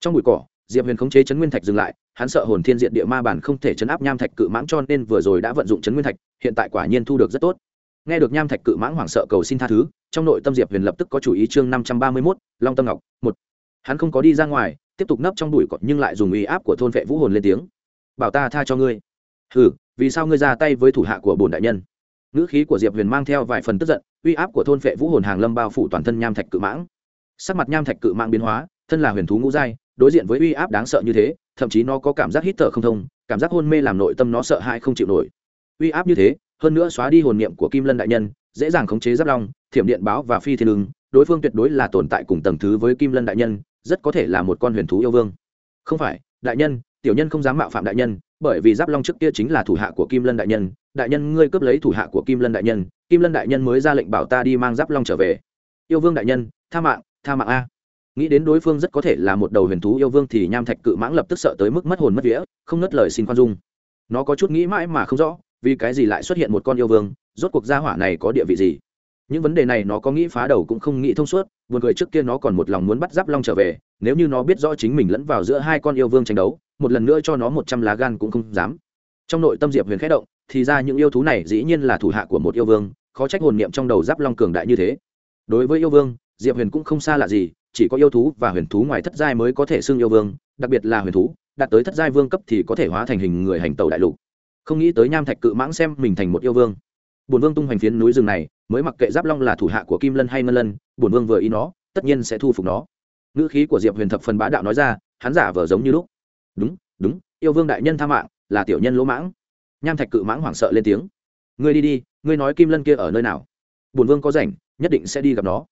Trong bụi cỏ, diệp huyền khống chế chấn nguyên thạch dừng lại, hắn sợ hồn thiên diện địa ma bản không thể chấn áp nham thạch cự mãng cho nên vừa rồi đã vận dụng chấn nguyên thạch, hiện tại quả nhiên thu được rất tốt nghe được nham thạch cự mãng hoảng sợ cầu xin tha thứ, trong nội tâm diệp huyền lập tức có chủ ý chương năm trăm ba mươi mốt, long tâm ngọc, một. Hắn không có đi ra ngoài, tiếp tục nấp trong đùi cọt nhưng lại dùng uy áp của thôn vệ vũ hồn lên tiếng. Bảo ta tha cho ngươi. Hừ, vì sao ngươi ra tay với thủ hạ của bồn đại nhân? Ngữ khí của diệp huyền mang theo vài phần tức giận, uy áp của thôn vệ vũ hồn hàng lâm bao phủ toàn thân nham thạch cự mãng. Sắc mặt nham thạch cự mãng biến hóa, thân là huyền thú ngũ giai, đối diện với uy áp đáng sợ như thế, thậm chí nó có cảm giác hít thở không thông, cảm giác hôn mê làm nội tâm nó sợ hãi không chịu nổi. Uy áp như thế hơn nữa xóa đi hồn niệm của kim lân đại nhân, dễ dàng khống chế giáp long, thiểm điện báo và phi thiên ứng. Đối phương tuyệt đối là tồn tại cùng tầng thứ với kim lân đại nhân, rất có thể là một con huyền thú yêu vương. Không phải, đại nhân, tiểu nhân không dám mạo phạm đại nhân, bởi vì giáp long trước kia chính là thủ hạ của kim lân đại nhân. Đại nhân, ngươi cướp lấy thủ hạ của kim lân đại nhân, kim lân đại nhân mới ra lệnh bảo ta đi mang giáp long trở về. Yêu vương đại nhân, tha mạng tha mạng a. Nghĩ đến đối phương rất có thể là một đầu huyền thú yêu vương thì nham thạch cự mãng lập tức sợ tới mức mất hồn mất vía, không ngất lời xin khoan dung. Nó có chút nghĩ mãi mà không rõ vì cái gì lại xuất hiện một con yêu vương, rốt cuộc gia hỏa này có địa vị gì? Những vấn đề này nó có nghĩ phá đầu cũng không nghĩ thông suốt, buồn cười trước kia nó còn một lòng muốn bắt giáp long trở về, nếu như nó biết rõ chính mình lẫn vào giữa hai con yêu vương tranh đấu, một lần nữa cho nó một trăm lá gan cũng không dám. Trong nội tâm diệp huyền khẽ động, thì ra những yêu thú này dĩ nhiên là thủ hạ của một yêu vương, khó trách hồn niệm trong đầu giáp long cường đại như thế. Đối với yêu vương, diệp huyền cũng không xa lạ gì, chỉ có yêu thú và huyền thú ngoài thất giai mới có thể xưng yêu vương, đặc biệt là huyền thú, đạt tới thất giai vương cấp thì có thể hóa thành hình người hành tàu đại lục không nghĩ tới nham thạch cự mãng xem mình thành một yêu vương. Bổn vương tung hoành phiến núi rừng này, mới mặc kệ giáp long là thủ hạ của kim lân hay ngân lân, bổn vương vừa ý nó, tất nhiên sẽ thu phục nó. Ngữ khí của diệp huyền thập phần bá đạo nói ra, hắn giả vờ giống như lúc. Đúng đúng, yêu vương đại nhân tha mạng, là tiểu nhân lỗ mãng. Nham thạch cự mãng hoảng sợ lên tiếng. Ngươi đi đi, ngươi nói kim lân kia ở nơi nào? Bổn vương có rảnh, nhất định sẽ đi gặp nó.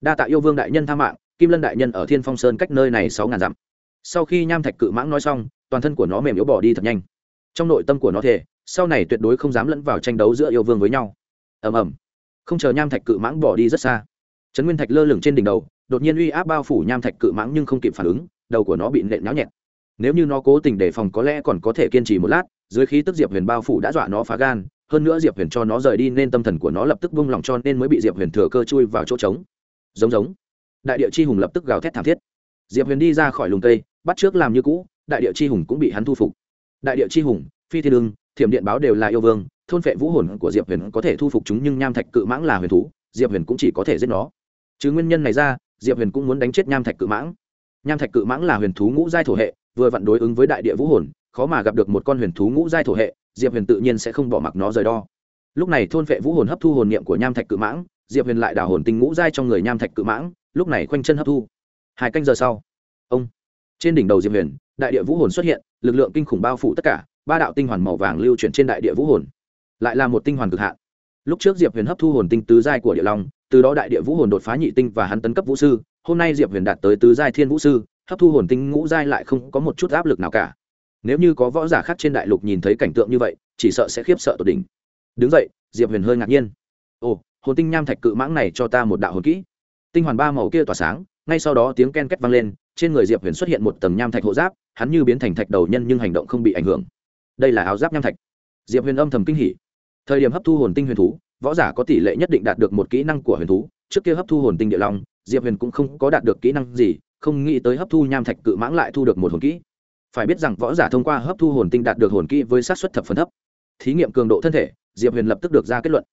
Đa tạ yêu vương đại nhân tha mạng, kim lân đại nhân ở thiên phong sơn cách nơi này sáu ngàn dặm. Sau khi nham thạch cự mãng nói xong, toàn thân của nó mềm yếu bỏ đi thật nhanh trong nội tâm của nó thể sau này tuyệt đối không dám lẫn vào tranh đấu giữa yêu vương với nhau. Ầm ầm. Không chờ nham thạch cự mãng bỏ đi rất xa, trấn nguyên thạch lơ lửng trên đỉnh đầu, đột nhiên uy áp bao phủ nham thạch cự mãng nhưng không kịp phản ứng, đầu của nó bị nện náo nhẹt. Nếu như nó cố tình đề phòng có lẽ còn có thể kiên trì một lát, dưới khí tức diệp huyền bao phủ đã dọa nó phá gan, hơn nữa diệp huyền cho nó rời đi nên tâm thần của nó lập tức bung lòng cho nên mới bị diệp huyền thừa cơ chui vào chỗ trống. Giống giống. Đại địa chi hùng lập tức gào thét thảm thiết. Diệp huyền đi ra khỏi lùng cây, bắt trước làm như cũ, đại địa chi hùng cũng bị hắn thu phục đại địa chi hùng, phi thiên đương thiểm điện báo đều là yêu vương, thôn phệ vũ hồn của diệp huyền có thể thu phục chúng nhưng nham thạch cự mãng là huyền thú, diệp huyền cũng chỉ có thể giết nó. Chứ nguyên nhân này ra, diệp huyền cũng muốn đánh chết nham thạch cự mãng. Nham thạch cự mãng là huyền thú ngũ giai thổ hệ, vừa vặn đối ứng với đại địa vũ hồn, khó mà gặp được một con huyền thú ngũ giai thổ hệ, diệp huyền tự nhiên sẽ không bỏ mặc nó rời đo. Lúc này thôn phệ vũ hồn hấp thu hồn niệm của nham thạch cự mãng, diệp huyền lại đào hồn tinh ngũ giai trong người nham thạch cự mãng, lúc này khoanh chân hấp thu. Hai canh giờ sau, ông, trên đỉnh đầu diệp huyền đại địa vũ hồn xuất hiện, lực lượng kinh khủng bao phủ tất cả, ba đạo tinh hoàn màu vàng lưu chuyển trên đại địa vũ hồn. Lại là một tinh hoàn cực hạn. Lúc trước diệp huyền hấp thu hồn tinh tứ giai của địa long, từ đó đại địa vũ hồn đột phá nhị tinh và hắn tấn cấp vũ sư. Hôm nay diệp huyền đạt tới tứ giai thiên vũ sư, hấp thu hồn tinh ngũ giai lại không có một chút áp lực nào cả. Nếu như có võ giả khác trên đại lục nhìn thấy cảnh tượng như vậy, chỉ sợ sẽ khiếp sợ tột đỉnh. Đứng dậy, diệp huyền hơi ngạc nhiên. Ồ, hồn tinh nham thạch cự mãng này cho ta một đạo hồn kỹ. Tinh hoàn ba màu kia tỏa sáng, ngay sau đó tiếng ken két vang lên trên người diệp huyền xuất hiện một tầng nham thạch hộ giáp hắn như biến thành thạch đầu nhân nhưng hành động không bị ảnh hưởng đây là áo giáp nham thạch diệp huyền âm thầm kinh hỉ thời điểm hấp thu hồn tinh huyền thú võ giả có tỷ lệ nhất định đạt được một kỹ năng của huyền thú trước kia hấp thu hồn tinh địa long diệp huyền cũng không có đạt được kỹ năng gì không nghĩ tới hấp thu nham thạch cự mãng lại thu được một hồn kỹ phải biết rằng võ giả thông qua hấp thu hồn tinh đạt được hồn kỹ với sát xuất thập phần thấp thí nghiệm cường độ thân thể diệp huyền lập tức được ra kết luận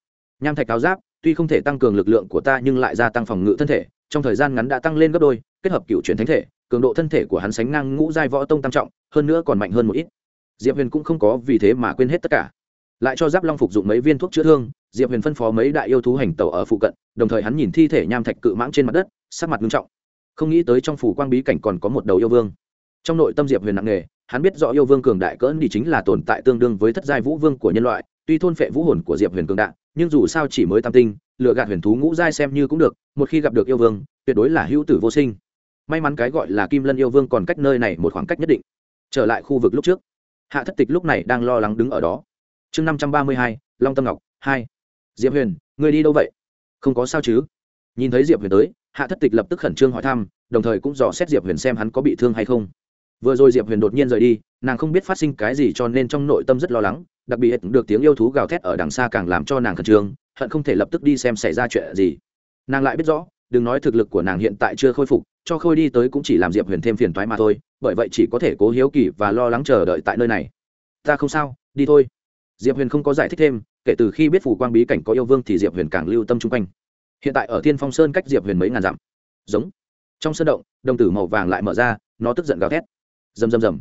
nham thạch áo giáp tuy không thể tăng cường lực lượng của ta nhưng lại gia tăng phòng ngự thân thể, trong thời gian ngắn đã tăng lên gấp đôi, kết hợp cựu chuyển thánh thể, cường độ thân thể của hắn sánh ngang ngũ giai võ tông tam trọng, hơn nữa còn mạnh hơn một ít. Diệp huyền cũng không có vì thế mà quên hết tất cả. Lại cho giáp long phục dụng mấy viên thuốc chữa thương, diệp huyền phân phó mấy đại yêu thú hành tẩu ở phụ cận, đồng thời hắn nhìn thi thể nham thạch cự mãng trên mặt đất, sắc mặt nghiêm trọng. Không nghĩ tới trong phủ quang bí cảnh còn có một đầu yêu vương. Trong nội tâm diệp huyền nặng nề, hắn biết rõ yêu vương cường đại cỡn đi chính là tồn tại tương đương với thất giai vũ vương của nhân loại tuy thôn phệ vũ hồn của diệp huyền cường đại, nhưng dù sao chỉ mới tam tinh lựa gạt huyền thú ngũ giai xem như cũng được, một khi gặp được yêu vương, tuyệt đối là hữu tử vô sinh. May mắn cái gọi là kim lân yêu vương còn cách nơi này một khoảng cách nhất định. Trở lại khu vực lúc trước. Hạ thất tịch lúc này đang lo lắng đứng ở đó. Chương năm trăm ba mươi hai, long tâm ngọc, hai. Diệp huyền người đi đâu vậy? Không có sao chứ? Nhìn thấy diệp huyền tới, hạ thất tịch lập tức khẩn trương hỏi thăm, đồng thời cũng dò xét diệp huyền xem hắn có bị thương hay không vừa rồi diệp huyền đột nhiên rời đi, nàng không biết phát sinh cái gì cho nên trong nội tâm rất lo lắng, đặc biệt được tiếng yêu thú gào thét ở đằng xa càng làm cho nàng khẩn trương, hận không thể lập tức đi xem xảy ra chuyện gì. Nàng lại biết rõ, đừng nói thực lực của nàng hiện tại chưa khôi phục, cho khôi đi tới cũng chỉ làm diệp huyền thêm phiền toái mà thôi, bởi vậy chỉ có thể cố hiếu kỳ và lo lắng chờ đợi tại nơi này. Ta không sao, đi thôi. Diệp huyền không có giải thích thêm, kể từ khi biết phủ quang bí cảnh có yêu vương thì diệp huyền càng lưu tâm chung quanh. Hiện tại ở thiên phong sơn cách diệp huyền mấy ngàn dặm. Giống. Trong sơn động, đồng tử màu vàng lại mở ra, nó tức giận gào thét rầm rầm rầm.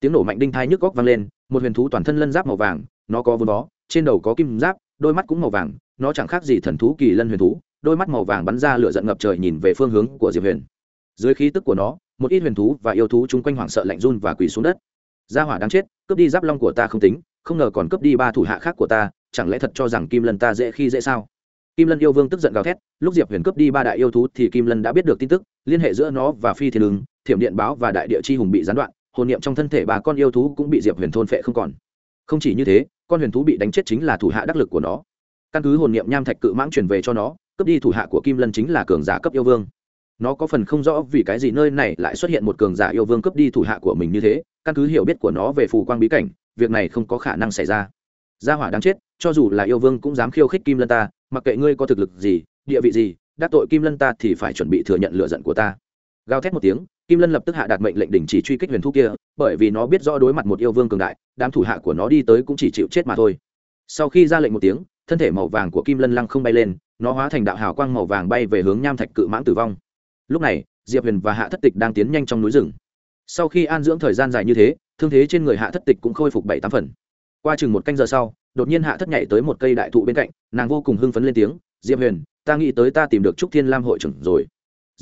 Tiếng nổ mạnh đinh thai nhức góc vang lên một huyền thú toàn thân lân giáp màu vàng nó có vốn vó, trên đầu có kim giáp đôi mắt cũng màu vàng nó chẳng khác gì thần thú kỳ lân huyền thú đôi mắt màu vàng bắn ra lửa giận ngập trời nhìn về phương hướng của diệp huyền. Dưới khí tức của nó một ít huyền thú và yêu thú chung quanh hoảng sợ lạnh run và quỳ xuống đất. Gia hỏa đáng chết cướp đi giáp long của ta không tính không ngờ còn cướp đi ba thủ hạ khác của ta chẳng lẽ thật cho rằng kim lân ta dễ khi dễ sao? Kim lân yêu vương tức giận gào thét lúc diệp huyền cướp đi ba đại yêu thú thì kim lân đã biết được tin tức liên hệ giữa nó và phi thiên ứng thiểm điện báo và đại địa chi hùng bị gián đoạn, hồn niệm trong thân thể bà con yêu thú cũng bị diệp huyền thôn phệ không còn. Không chỉ như thế, con huyền thú bị đánh chết chính là thủ hạ đắc lực của nó. Căn cứ hồn niệm nham thạch cự mãng truyền về cho nó, cướp đi thủ hạ của kim lân chính là cường giả cấp yêu vương. Nó có phần không rõ vì cái gì nơi này lại xuất hiện một cường giả yêu vương cướp đi thủ hạ của mình như thế, căn cứ hiểu biết của nó về phù quang bí cảnh, việc này không có khả năng xảy ra. Gia hỏa đáng chết, cho dù là yêu vương cũng dám khiêu khích kim lân ta, mặc kệ ngươi có thực lực gì, địa vị gì, đắc tội kim lân ta thì phải chuẩn bị thừa nhận lựa giận của ta. Gào thét một tiếng kim lân lập tức hạ đạt mệnh lệnh đình chỉ truy kích huyền thú kia, bởi vì nó biết rõ đối mặt một yêu vương cường đại, đám thủ hạ của nó đi tới cũng chỉ chịu chết mà thôi. Sau khi ra lệnh một tiếng, thân thể màu vàng của kim lân lăng không bay lên, nó hóa thành đạo hào quang màu vàng bay về hướng nham thạch cự mãng tử vong. Lúc này, diệp huyền và hạ thất tịch đang tiến nhanh trong núi rừng. Sau khi an dưỡng thời gian dài như thế, thương thế trên người hạ thất tịch cũng khôi phục bảy tám phần. Qua chừng một canh giờ sau, đột nhiên hạ thất nhảy tới một cây đại thụ bên cạnh, nàng vô cùng hưng phấn lên tiếng, diệp huyền, ta nghĩ tới ta tìm được trúc thiên lam hội trưởng rồi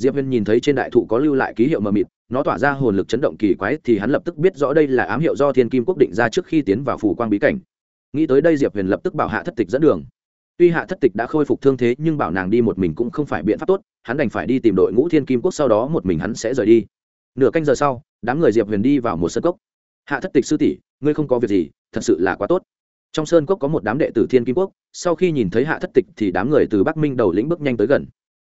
diệp huyền nhìn thấy trên đại thụ có lưu lại ký hiệu mờ mịt, nó tỏa ra hồn lực chấn động kỳ quái thì hắn lập tức biết rõ đây là ám hiệu do thiên kim quốc định ra trước khi tiến vào phủ quang bí cảnh. Nghĩ tới đây diệp huyền lập tức bảo hạ thất tịch dẫn đường. Tuy hạ thất tịch đã khôi phục thương thế nhưng bảo nàng đi một mình cũng không phải biện pháp tốt, hắn đành phải đi tìm đội ngũ thiên kim quốc sau đó một mình hắn sẽ rời đi. Nửa canh giờ sau, đám người diệp huyền đi vào một sân cốc. Hạ thất tịch sư tỷ, ngươi không có việc gì, thật sự là quá tốt. Trong sơn cốc có một đám đệ tử thiên kim quốc, sau khi nhìn thấy hạ thất tịch thì đám người từ bắc minh đầu lĩnh bước nhanh tới gần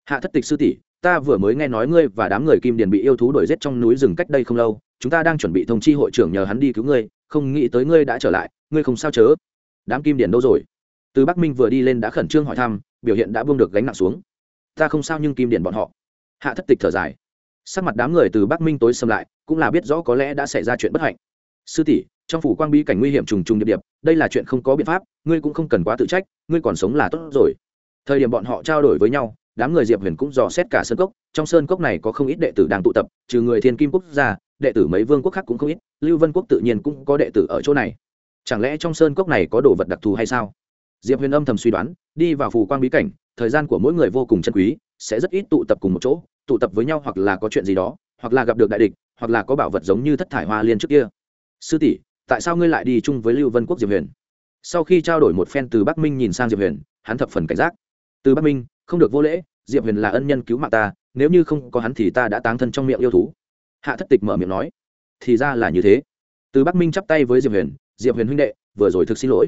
hạ thất tịch sư tỷ, ta vừa mới nghe nói ngươi và đám người kim điền bị yêu thú đuổi giết trong núi rừng cách đây không lâu, chúng ta đang chuẩn bị thông chi hội trưởng nhờ hắn đi cứu ngươi, không nghĩ tới ngươi đã trở lại, ngươi không sao chớ. Đám kim điền đâu rồi? Từ bắc minh vừa đi lên đã khẩn trương hỏi thăm, biểu hiện đã buông được gánh nặng xuống. Ta không sao nhưng kim điền bọn họ. Hạ thất tịch thở dài. Sắc mặt đám người từ bắc minh tối xâm lại, cũng là biết rõ có lẽ đã xảy ra chuyện bất hạnh. Sư tỷ, trong phủ quang bi cảnh nguy hiểm trùng trùng điệp điệp, đây là chuyện không có biện pháp, ngươi cũng không cần quá tự trách, ngươi còn sống là tốt rồi. Thời điểm bọn họ trao đổi với nhau đám người diệp huyền cũng dò xét cả sơn cốc, trong sơn cốc này có không ít đệ tử đang tụ tập, trừ người thiên kim quốc gia đệ tử mấy vương quốc khác cũng không ít, lưu vân quốc tự nhiên cũng có đệ tử ở chỗ này. Chẳng lẽ trong sơn cốc này có đồ vật đặc thù hay sao? Diệp huyền âm thầm suy đoán, đi vào phù quang bí cảnh, thời gian của mỗi người vô cùng chân quý, sẽ rất ít tụ tập cùng một chỗ, tụ tập với nhau hoặc là có chuyện gì đó, hoặc là gặp được đại địch, hoặc là có bảo vật giống như thất thải hoa liên trước kia. Sư tỷ, tại sao ngươi lại đi chung với lưu vân quốc diệp huyền? Sau khi trao đổi một phen từ bắc minh nhìn sang diệp huyền, hắn thập phần cảnh giác. Từ bắc minh không được vô lễ, diệp huyền là ân nhân cứu mạng ta, nếu như không có hắn thì ta đã táng thân trong miệng yêu thú. Hạ thất tịch mở miệng nói, thì ra là như thế. Từ bắc minh chắp tay với diệp huyền diệp huyền huynh đệ, vừa rồi thực xin lỗi.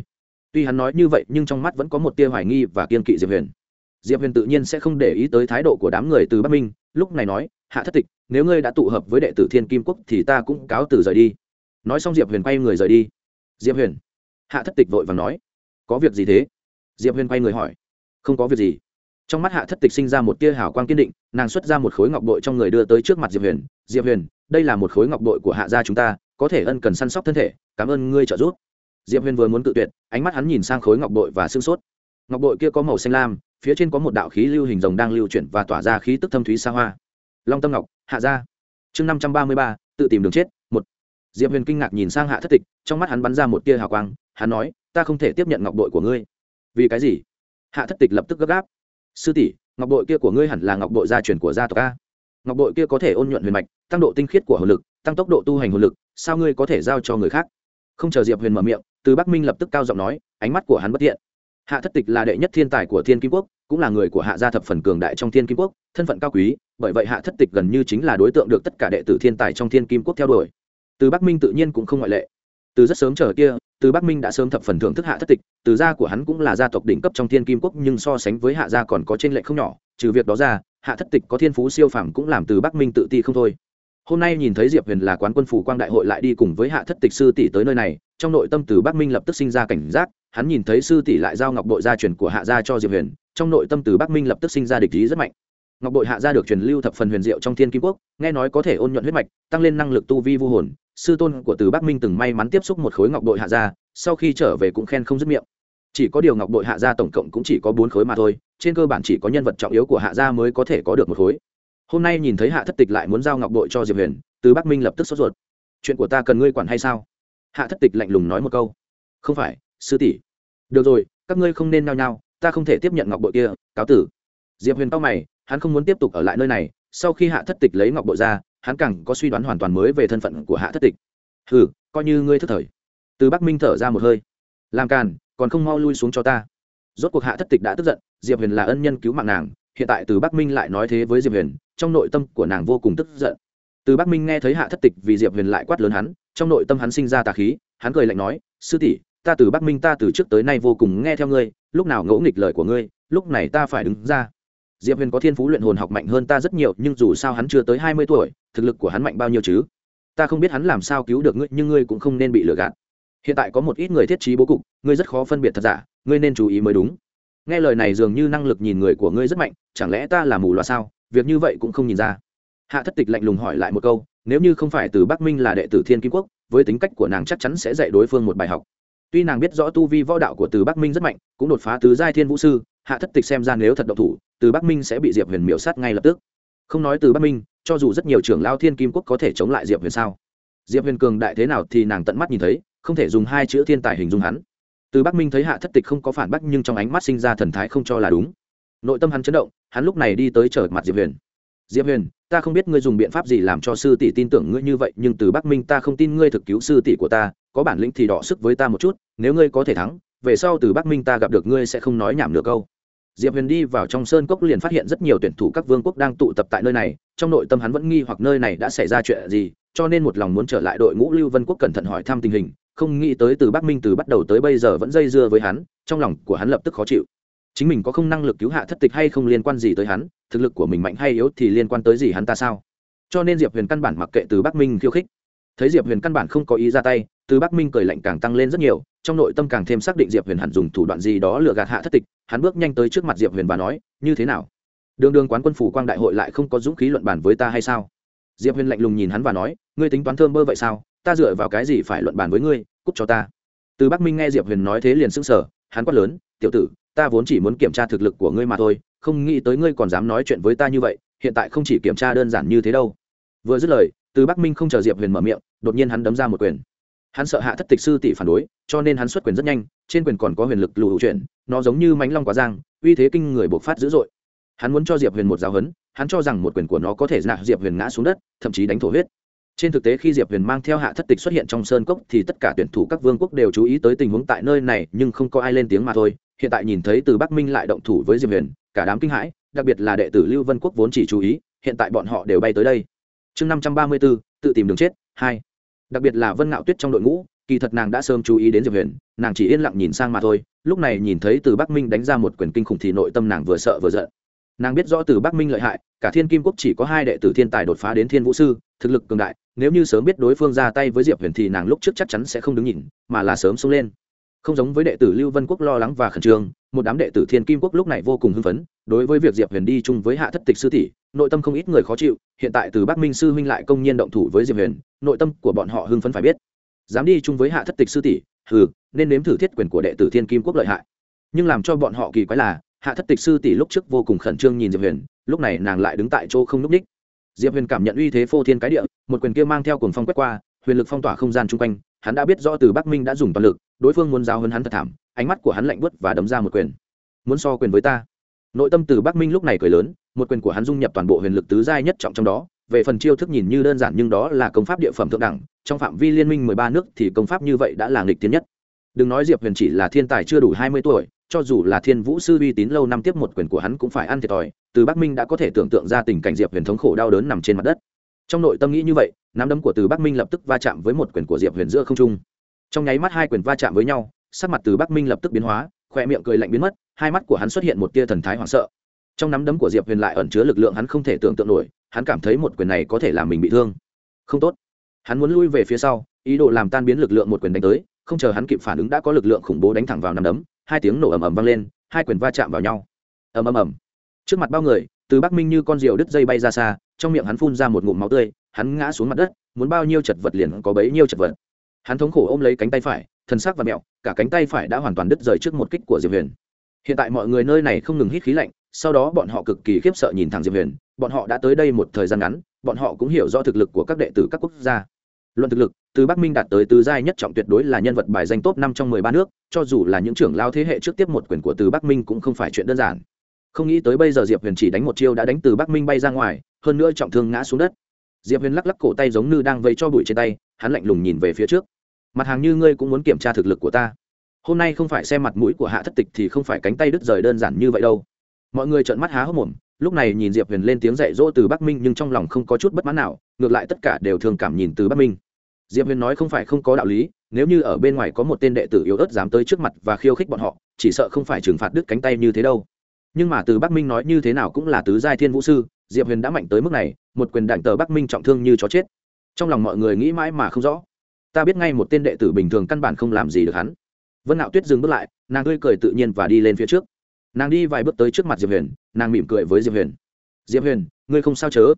Tuy hắn nói như vậy, nhưng trong mắt vẫn có một tia hoài nghi và kiên kỵ diệp huyền. Diệp huyền tự nhiên sẽ không để ý tới thái độ của đám người từ bắc minh, lúc này nói, hạ thất tịch, nếu ngươi đã tụ hợp với đệ tử thiên kim quốc thì ta cũng cáo từ rời đi. Nói xong diệp huyền quay người rời đi. Diệp huyền. Hạ thất tịch vội và nói, có việc gì thế? Diệp huyền quay người hỏi, không có việc gì trong mắt hạ thất tịch sinh ra một tia hào quang kiên định, nàng xuất ra một khối ngọc bội trong người đưa tới trước mặt diệp huyền. Diệp huyền, đây là một khối ngọc bội của hạ gia chúng ta, có thể ân cần săn sóc thân thể, cảm ơn ngươi trợ giúp. Diệp huyền vừa muốn tự tuyệt, ánh mắt hắn nhìn sang khối ngọc bội và sương sốt. Ngọc bội kia có màu xanh lam, phía trên có một đạo khí lưu hình rồng đang lưu chuyển và tỏa ra khí tức thâm thúy xa hoa. Long tâm ngọc, hạ gia. Chương năm trăm ba mươi ba, tự tìm đường chết, một. Diệp huyền kinh ngạc nhìn sang hạ thất tịch, trong mắt hắn bắn ra một tia hào quang, hắn nói, ta không thể tiếp nhận ngọc bội của ngươi. Vì cái gì? Hạ thất tịch lập tức gấp gáp sư tỷ, ngọc bội kia của ngươi hẳn là ngọc bội gia truyền của gia tộc a. Ngọc bội kia có thể ôn nhuận huyền mạch, tăng độ tinh khiết của hồn lực, tăng tốc độ tu hành hồn lực, sao ngươi có thể giao cho người khác? Không chờ diệp huyền mở miệng, từ bắc minh lập tức cao giọng nói, ánh mắt của hắn bất thiện hạ thất tịch là đệ nhất thiên tài của thiên kim quốc, cũng là người của hạ gia thập phần cường đại trong thiên kim quốc, thân phận cao quý, bởi vậy hạ thất tịch gần như chính là đối tượng được tất cả đệ tử thiên tài trong thiên kim quốc theo đuổi. Từ bắc minh tự nhiên cũng không ngoại lệ. Từ rất sớm chờ kia từ bắc minh đã sớm thập phần thưởng thức hạ thất tịch, từ gia của hắn cũng là gia tộc đỉnh cấp trong thiên kim quốc, nhưng so sánh với hạ gia còn có t r ê n lệch không nhỏ, trừ việc đó ra, hạ thất tịch có thiên phú siêu phàm cũng làm từ bắc minh tự ti không thôi. Hôm nay nhìn thấy diệp huyền là quán quân phủ quang đại hội lại đi cùng với hạ thất tịch sư tỷ tới nơi này, trong nội tâm từ bắc minh lập tức sinh ra cảnh giác, hắn nhìn thấy sư tỷ lại giao ngọc bội gia truyền của hạ gia cho diệp huyền, trong nội tâm từ bắc minh lập tức sinh ra địch ý rất mạnh. Ngọc bội hạ gia được truyền lưu thập phần huyền diệu trong thiên kim quốc, nghe nói có thể ôn nhuận huyết mạch, tăng lên năng lực tu vi vô hồn sư tôn của từ bắc minh từng may mắn tiếp xúc một khối ngọc bội hạ gia, sau khi trở về cũng khen không dứt miệng. Chỉ có điều ngọc bội hạ gia tổng cộng cũng chỉ có bốn khối mà thôi, trên cơ bản chỉ có nhân vật trọng yếu của hạ gia mới có thể có được một khối. Hôm nay nhìn thấy hạ thất tịch lại muốn giao ngọc bội cho diệp huyền, từ bắc minh lập tức sốt ruột. Chuyện của ta cần ngươi quản hay sao? Hạ thất tịch lạnh lùng nói một câu. Không phải, sư tỷ. Được rồi, các ngươi không nên nhao nhao, ta không thể tiếp nhận ngọc bội kia, cáo tử. Diệp huyền tao mày, hắn không muốn tiếp tục ở lại nơi này, sau khi hạ thất tịch lấy ngọc bội ra hắn càng có suy đoán hoàn toàn mới về thân phận của hạ thất tịch. Hừ, coi như ngươi thất thời. Từ bắc minh thở ra một hơi. Làm càn, còn không mau lui xuống cho ta. Rốt cuộc hạ thất tịch đã tức giận, diệp huyền là ân nhân cứu mạng nàng, hiện tại từ bắc minh lại nói thế với diệp huyền, trong nội tâm của nàng vô cùng tức giận. Từ bắc minh nghe thấy hạ thất tịch vì diệp huyền lại quát lớn hắn, trong nội tâm hắn sinh ra tà khí, hắn cười lạnh nói, sư tỷ, ta từ bắc minh ta từ trước tới nay vô cùng nghe theo ngươi, lúc nào ngẫu nghịch lời của ngươi, lúc này ta phải đứng ra diệp huyền có thiên phú luyện hồn học mạnh hơn ta rất nhiều, nhưng dù sao hắn chưa tới hai mươi tuổi, thực lực của hắn mạnh bao nhiêu chứ? Ta không biết hắn làm sao cứu được ngươi, nhưng ngươi cũng không nên bị lừa gạt. Hiện tại có một ít người thiết trí bố cục, ngươi rất khó phân biệt thật giả, ngươi nên chú ý mới đúng. Nghe lời này dường như năng lực nhìn người của ngươi rất mạnh, chẳng lẽ ta là mù loà sao? Việc như vậy cũng không nhìn ra. Hạ thất tịch lạnh lùng hỏi lại một câu, nếu như không phải từ bắc minh là đệ tử thiên kim quốc, với tính cách của nàng chắc chắn sẽ dạy đối phương một bài học. Tuy nàng biết rõ tu vi võ đạo của từ bắc minh rất mạnh, cũng đột phá tứ giai thiên vũ sư hạ thất tịch xem ra nếu thật độc thủ, từ bắc minh sẽ bị diệp huyền miểu sát ngay lập tức. Không nói từ bắc minh, cho dù rất nhiều trưởng lao thiên kim quốc có thể chống lại diệp huyền sao? Diệp huyền cường đại thế nào thì nàng tận mắt nhìn thấy, không thể dùng hai chữ thiên tài hình dung hắn. Từ bắc minh thấy hạ thất tịch không có phản bác nhưng trong ánh mắt sinh ra thần thái không cho là đúng. Nội tâm hắn chấn động, hắn lúc này đi tới trở mặt diệp huyền. Diệp huyền, ta không biết ngươi dùng biện pháp gì làm cho sư tỷ tin tưởng ngươi như vậy, nhưng từ bắc minh ta không tin ngươi thực cứu sư tỷ của ta, có bản lĩnh thì đọ sức với ta một chút, nếu ngươi có thể thắng về sau từ bắc minh ta gặp được ngươi sẽ không nói nhảm nửa câu. Diệp huyền đi vào trong sơn cốc liền phát hiện rất nhiều tuyển thủ các vương quốc đang tụ tập tại nơi này, trong nội tâm hắn vẫn nghi hoặc nơi này đã xảy ra chuyện gì, cho nên một lòng muốn trở lại đội ngũ lưu vân quốc cẩn thận hỏi thăm tình hình, không nghĩ tới từ bắc minh từ bắt đầu tới bây giờ vẫn dây dưa với hắn, trong lòng của hắn lập tức khó chịu. Chính mình có không năng lực cứu hạ thất tịch hay không liên quan gì tới hắn, thực lực của mình mạnh hay yếu thì liên quan tới gì hắn ta sao? Cho nên diệp huyền căn bản mặc kệ từ bắc minh khiêu khích. Thấy diệp huyền căn bản không có ý ra tay, từ bắc minh cười lạnh càng tăng lên rất nhiều trong nội tâm càng thêm xác định diệp huyền hẳn dùng thủ đoạn gì đó lừa gạt hạ thất tịch, hắn bước nhanh tới trước mặt diệp huyền và nói, như thế nào? Đường đường quán quân phủ quang đại hội lại không có dũng khí luận bàn với ta hay sao? Diệp huyền lạnh lùng nhìn hắn và nói, ngươi tính toán thơm bơ vậy sao? Ta dựa vào cái gì phải luận bàn với ngươi? Cúc cho ta. Từ bắc minh nghe diệp huyền nói thế liền sững sờ, hắn quát lớn, tiểu tử, ta vốn chỉ muốn kiểm tra thực lực của ngươi mà thôi, không nghĩ tới ngươi còn dám nói chuyện với ta như vậy, hiện tại không chỉ kiểm tra đơn giản như thế đâu. Vừa dứt lời, từ bắc minh không chờ diệp huyền mở miệng, đột nhiên hắn đấm ra một quyền hắn sợ hạ thất tịch sư tỷ phản đối, cho nên hắn xuất quyền rất nhanh, trên quyền còn có huyền lực lù chuyển, nó giống như mánh long quá giang, uy thế kinh người bộc phát dữ dội. Hắn muốn cho diệp huyền một giáo hấn hắn cho rằng một quyền của nó có thể nạ diệp huyền ngã xuống đất, thậm chí đánh thổ huyết. Trên thực tế khi diệp huyền mang theo hạ thất tịch xuất hiện trong sơn cốc thì tất cả tuyển thủ các vương quốc đều chú ý tới tình huống tại nơi này, nhưng không có ai lên tiếng mà thôi. Hiện tại nhìn thấy từ bắc minh lại động thủ với diệp huyền, cả đám kinh hãi, đặc biệt là đệ tử lưu vân quốc vốn chỉ chú ý, hiện tại bọn họ đều bay tới đây. Chương năm trăm ba mươi b ố tự tìm đường chết, hai đặc biệt là vân ngạo tuyết trong đội ngũ kỳ thật nàng đã sớm chú ý đến diệp huyền nàng chỉ yên lặng nhìn sang mà thôi lúc này nhìn thấy từ bắc minh đánh ra một quyền kinh khủng thì nội tâm nàng vừa sợ vừa giận nàng biết rõ từ bắc minh lợi hại cả thiên kim quốc chỉ có hai đệ tử thiên tài đột phá đến thiên vũ sư thực lực cường đại nếu như sớm biết đối phương ra tay với diệp huyền thì nàng lúc trước chắc chắn sẽ không đứng nhìn mà là sớm xông lên không giống với đệ tử lưu vân quốc lo lắng và khẩn trương một đám đệ tử thiên kim quốc lúc này vô cùng hưng phấn đối với việc diệp huyền đi chung với hạ thất tịch sư tỷ nội tâm không ít người khó chịu, hiện tại từ bắc minh sư huynh lại công nhiên động thủ với diệp huyền, nội tâm của bọn họ hưng phấn phải biết. Dám đi chung với hạ thất tịch sư tỷ, hừ, nên nếm thử thiết quyền của đệ tử thiên kim quốc lợi hại. Nhưng làm cho bọn họ kỳ quái là, hạ thất tịch sư tỷ lúc trước vô cùng khẩn trương nhìn diệp huyền, lúc này nàng lại đứng tại chỗ không núp ních. Diệp huyền cảm nhận uy thế phô thiên cái địa, một quyền kia mang theo cuồng phong quét qua, huyền lực phong tỏa không gian chung quanh, hắn đã biết rõ từ bắc minh đã dùng toàn lực, đối phương muốn giao hơn hắn thật thảm, ánh mắt của hắn lạnh bớt và đấm ra một quyền. Muốn so quyền với ta? Nội tâm từ bắc minh lúc này cười lớn một quyền của hắn dung nhập toàn bộ huyền lực tứ giai nhất trọng trong đó, về phần chiêu thức nhìn như đơn giản nhưng đó là công pháp địa phẩm thượng đẳng, trong phạm vi liên minh mười ba nước thì công pháp như vậy đã là nghịch tiến nhất. Đừng nói diệp huyền chỉ là thiên tài chưa đủ hai mươi tuổi, cho dù là thiên vũ sư uy tín lâu năm tiếp một quyền của hắn cũng phải ăn thiệt thòi, từ bắc minh đã có thể tưởng tượng ra tình cảnh diệp huyền thống khổ đau đớn nằm trên mặt đất. Trong nội tâm nghĩ như vậy, nắm đấm của từ bắc minh lập tức va chạm với một quyền của diệp huyền giữa không trung. Trong nháy mắt hai quyền va chạm với nhau, sắc mặt từ bắc minh lập tức biến hóa, khoe miệng cười lạnh biến mất, hai mắt của hắn xuất hiện một tia thần thái hoảng sợ trong nắm đấm của diệp huyền lại ẩn chứa lực lượng hắn không thể tưởng tượng nổi, hắn cảm thấy một quyền này có thể làm mình bị thương. Không tốt. Hắn muốn lui về phía sau, ý đồ làm tan biến lực lượng một quyền đánh tới, không chờ hắn kịp phản ứng đã có lực lượng khủng bố đánh thẳng vào nắm đấm, hai tiếng nổ ầm ầm vang lên, hai quyền va chạm vào nhau. Ầm ầm ầm. Trước mặt bao người, từ bắc minh như con diều đứt dây bay ra xa, trong miệng hắn phun ra một ngụm máu tươi, hắn ngã xuống mặt đất, muốn bao nhiêu chật vật liền có bấy nhiêu chật vật. Hắn thống khổ ôm lấy cánh tay phải thân xác và mẹo, cả cánh tay phải đã hoàn toàn đứt rời trước một kích của diệp huyền. Hiện tại mọi người nơi này không ngừng hít khí lạnh sau đó bọn họ cực kỳ khiếp sợ nhìn thẳng diệp huyền, bọn họ đã tới đây một thời gian ngắn, bọn họ cũng hiểu rõ thực lực của các đệ tử các quốc gia. Luận thực lực, từ bắc minh đạt tới tứ giai nhất trọng tuyệt đối là nhân vật bài danh top năm trong mười ba nước, cho dù là những trưởng lao thế hệ trước tiếp một quyền của từ bắc minh cũng không phải chuyện đơn giản. Không nghĩ tới bây giờ diệp huyền chỉ đánh một chiêu đã đánh từ bắc minh bay ra ngoài, hơn nữa trọng thương ngã xuống đất. Diệp huyền lắc lắc cổ tay giống như đang vây cho bụi trên tay, hắn lạnh lùng nhìn về phía trước. Mặt hàng như ngươi cũng muốn kiểm tra thực lực của ta. Hôm nay không phải xem mặt mũi của hạ thất tịch thì không phải cánh tay đứt rời đơn giản như vậy đâu mọi người trợn mắt há hốc mồm, lúc này nhìn diệp huyền lên tiếng dạy dỗ từ bắc minh nhưng trong lòng không có chút bất mãn nào, ngược lại tất cả đều thường cảm nhìn từ bắc minh. Diệp huyền nói không phải không có đạo lý, nếu như ở bên ngoài có một tên đệ tử yếu ớt dám tới trước mặt và khiêu khích bọn họ, chỉ sợ không phải trừng phạt đứt cánh tay như thế đâu. Nhưng mà từ bắc minh nói như thế nào cũng là tứ giai thiên vũ sư, diệp huyền đã mạnh tới mức này, một quyền đảng tờ bắc minh trọng thương như chó chết. Trong lòng mọi người nghĩ mãi mà không rõ. Ta biết ngay một tên đệ tử bình thường căn bản không làm gì được hắn. Vân nạo tuyết dừng bước lại, nàng tươi cười tự nhiên và đi lên phía trước nàng đi vài bước tới trước mặt diệp huyền, nàng mỉm cười với diệp huyền. Diệp huyền, ngươi không sao chớ?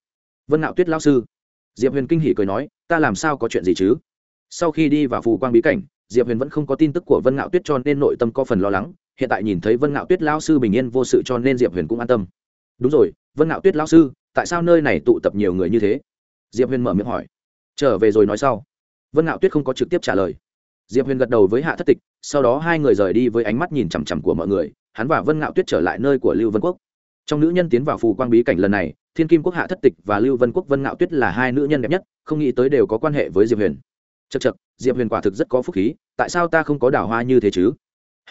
Vân nạo tuyết lao sư. Diệp huyền kinh hỉ cười nói, ta làm sao có chuyện gì chứ? Sau khi đi vào phù quang bí cảnh, diệp huyền vẫn không có tin tức của vân Nạo tuyết cho nên nội tâm có phần lo lắng. Hiện tại nhìn thấy vân Nạo tuyết lao sư bình yên vô sự cho nên diệp huyền cũng an tâm. Đúng rồi, vân Nạo tuyết lao sư, tại sao nơi này tụ tập nhiều người như thế? Diệp huyền mở miệng hỏi. Trở về rồi nói sau. Vân Nạo tuyết không có trực tiếp trả lời diệp huyền gật đầu với hạ thất tịch, sau đó hai người rời đi với ánh mắt nhìn chằm chằm của mọi người, hắn và vân ngạo tuyết trở lại nơi của lưu vân quốc. Trong nữ nhân tiến vào phù quang bí cảnh lần này, thiên kim quốc hạ thất tịch và lưu vân quốc vân ngạo tuyết là hai nữ nhân đẹp nhất, không nghĩ tới đều có quan hệ với diệp huyền. Chật chật diệp huyền quả thực rất có phúc khí, tại sao ta không có đào hoa như thế chứ?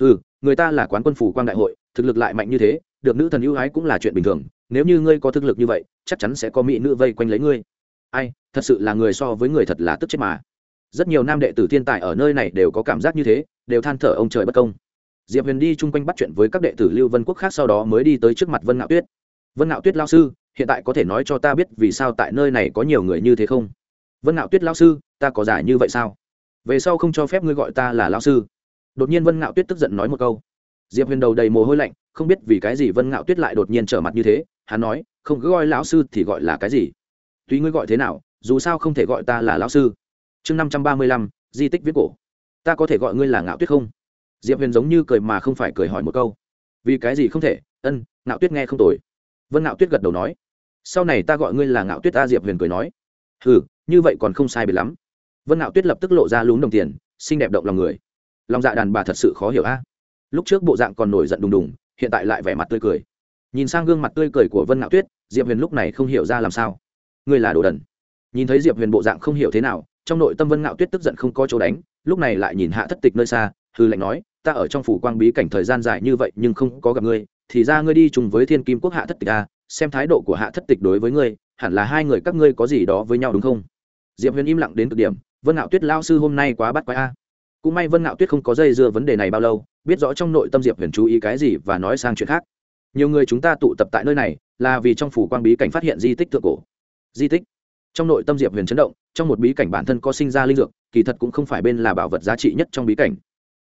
Ừ người ta là quán quân phủ quang đại hội, thực lực lại mạnh như thế, được nữ thần ưu ái cũng là chuyện bình thường, nếu như ngươi có thực lực như vậy, chắc chắn sẽ có mỹ nữ vây quanh lấy ngươi. Ai, thật sự là người so với người thật là tức chết mà rất nhiều nam đệ tử thiên tài ở nơi này đều có cảm giác như thế, đều than thở ông trời bất công. Diệp huyền đi chung quanh bắt chuyện với các đệ tử lưu vân quốc khác sau đó mới đi tới trước mặt vân ngạo tuyết. Vân ngạo tuyết lao sư, hiện tại có thể nói cho ta biết vì sao tại nơi này có nhiều người như thế không? Vân ngạo tuyết lao sư, ta có giải như vậy sao? Về sau không cho phép ngươi gọi ta là lao sư. Đột nhiên vân ngạo tuyết tức giận nói một câu. Diệp huyền đầu đầy mồ hôi lạnh, không biết vì cái gì vân ngạo tuyết lại đột nhiên trở mặt như thế, hắn nói, không cứ gọi lão sư thì gọi là cái gì? Tuy ngươi gọi thế nào, dù sao không thể gọi ta là lão sư chương năm trăm ba mươi lăm, di tích viết cổ. Ta có thể gọi ngươi là ngạo tuyết không? Diệp huyền giống như cười mà không phải cười hỏi một câu. Vì cái gì không thể? Ân, ngạo tuyết nghe không tồi. Vân ngạo tuyết gật đầu nói. Sau này ta gọi ngươi là ngạo tuyết ta diệp huyền cười nói. Ừ như vậy còn không sai biệt lắm. Vân ngạo tuyết lập tức lộ ra lún đồng tiền, xinh đẹp động lòng người. Lòng dạ đàn bà thật sự khó hiểu a. Lúc trước bộ dạng còn nổi giận đùng đùng, hiện tại lại vẻ mặt tươi cười. Nhìn sang gương mặt tươi cười của vân ngạo tuyết, diệp huyền lúc này không hiểu ra làm sao. Ngươi là đồ đần. Nhìn thấy diệp huyền bộ dạng không hiểu thế nào trong nội tâm vân ngạo tuyết tức giận không có chỗ đánh lúc này lại nhìn hạ thất tịch nơi xa hư lệnh nói ta ở trong phủ quang bí cảnh thời gian dài như vậy nhưng không có gặp ngươi thì ra ngươi đi chung với thiên kim quốc hạ thất tịch a à, xem thái độ của hạ thất tịch đối với ngươi hẳn là hai người các ngươi có gì đó với nhau đúng không? Diệp huyền im lặng đến cực điểm vân ngạo tuyết lao sư hôm nay quá bắt quái a cũng may vân ngạo tuyết không có dây dưa vấn đề này bao lâu biết rõ trong nội tâm diệp huyền chú ý cái gì và nói sang chuyện khác. Nhiều người chúng ta tụ tập tại nơi này là vì trong phủ quang bí cảnh phát hiện di tích thượng cổ. Di tích? Trong nội tâm diệp huyền chấn động, trong một bí cảnh bản thân có sinh ra linh dược, kỳ thật cũng không phải bên là bảo vật giá trị nhất trong bí cảnh.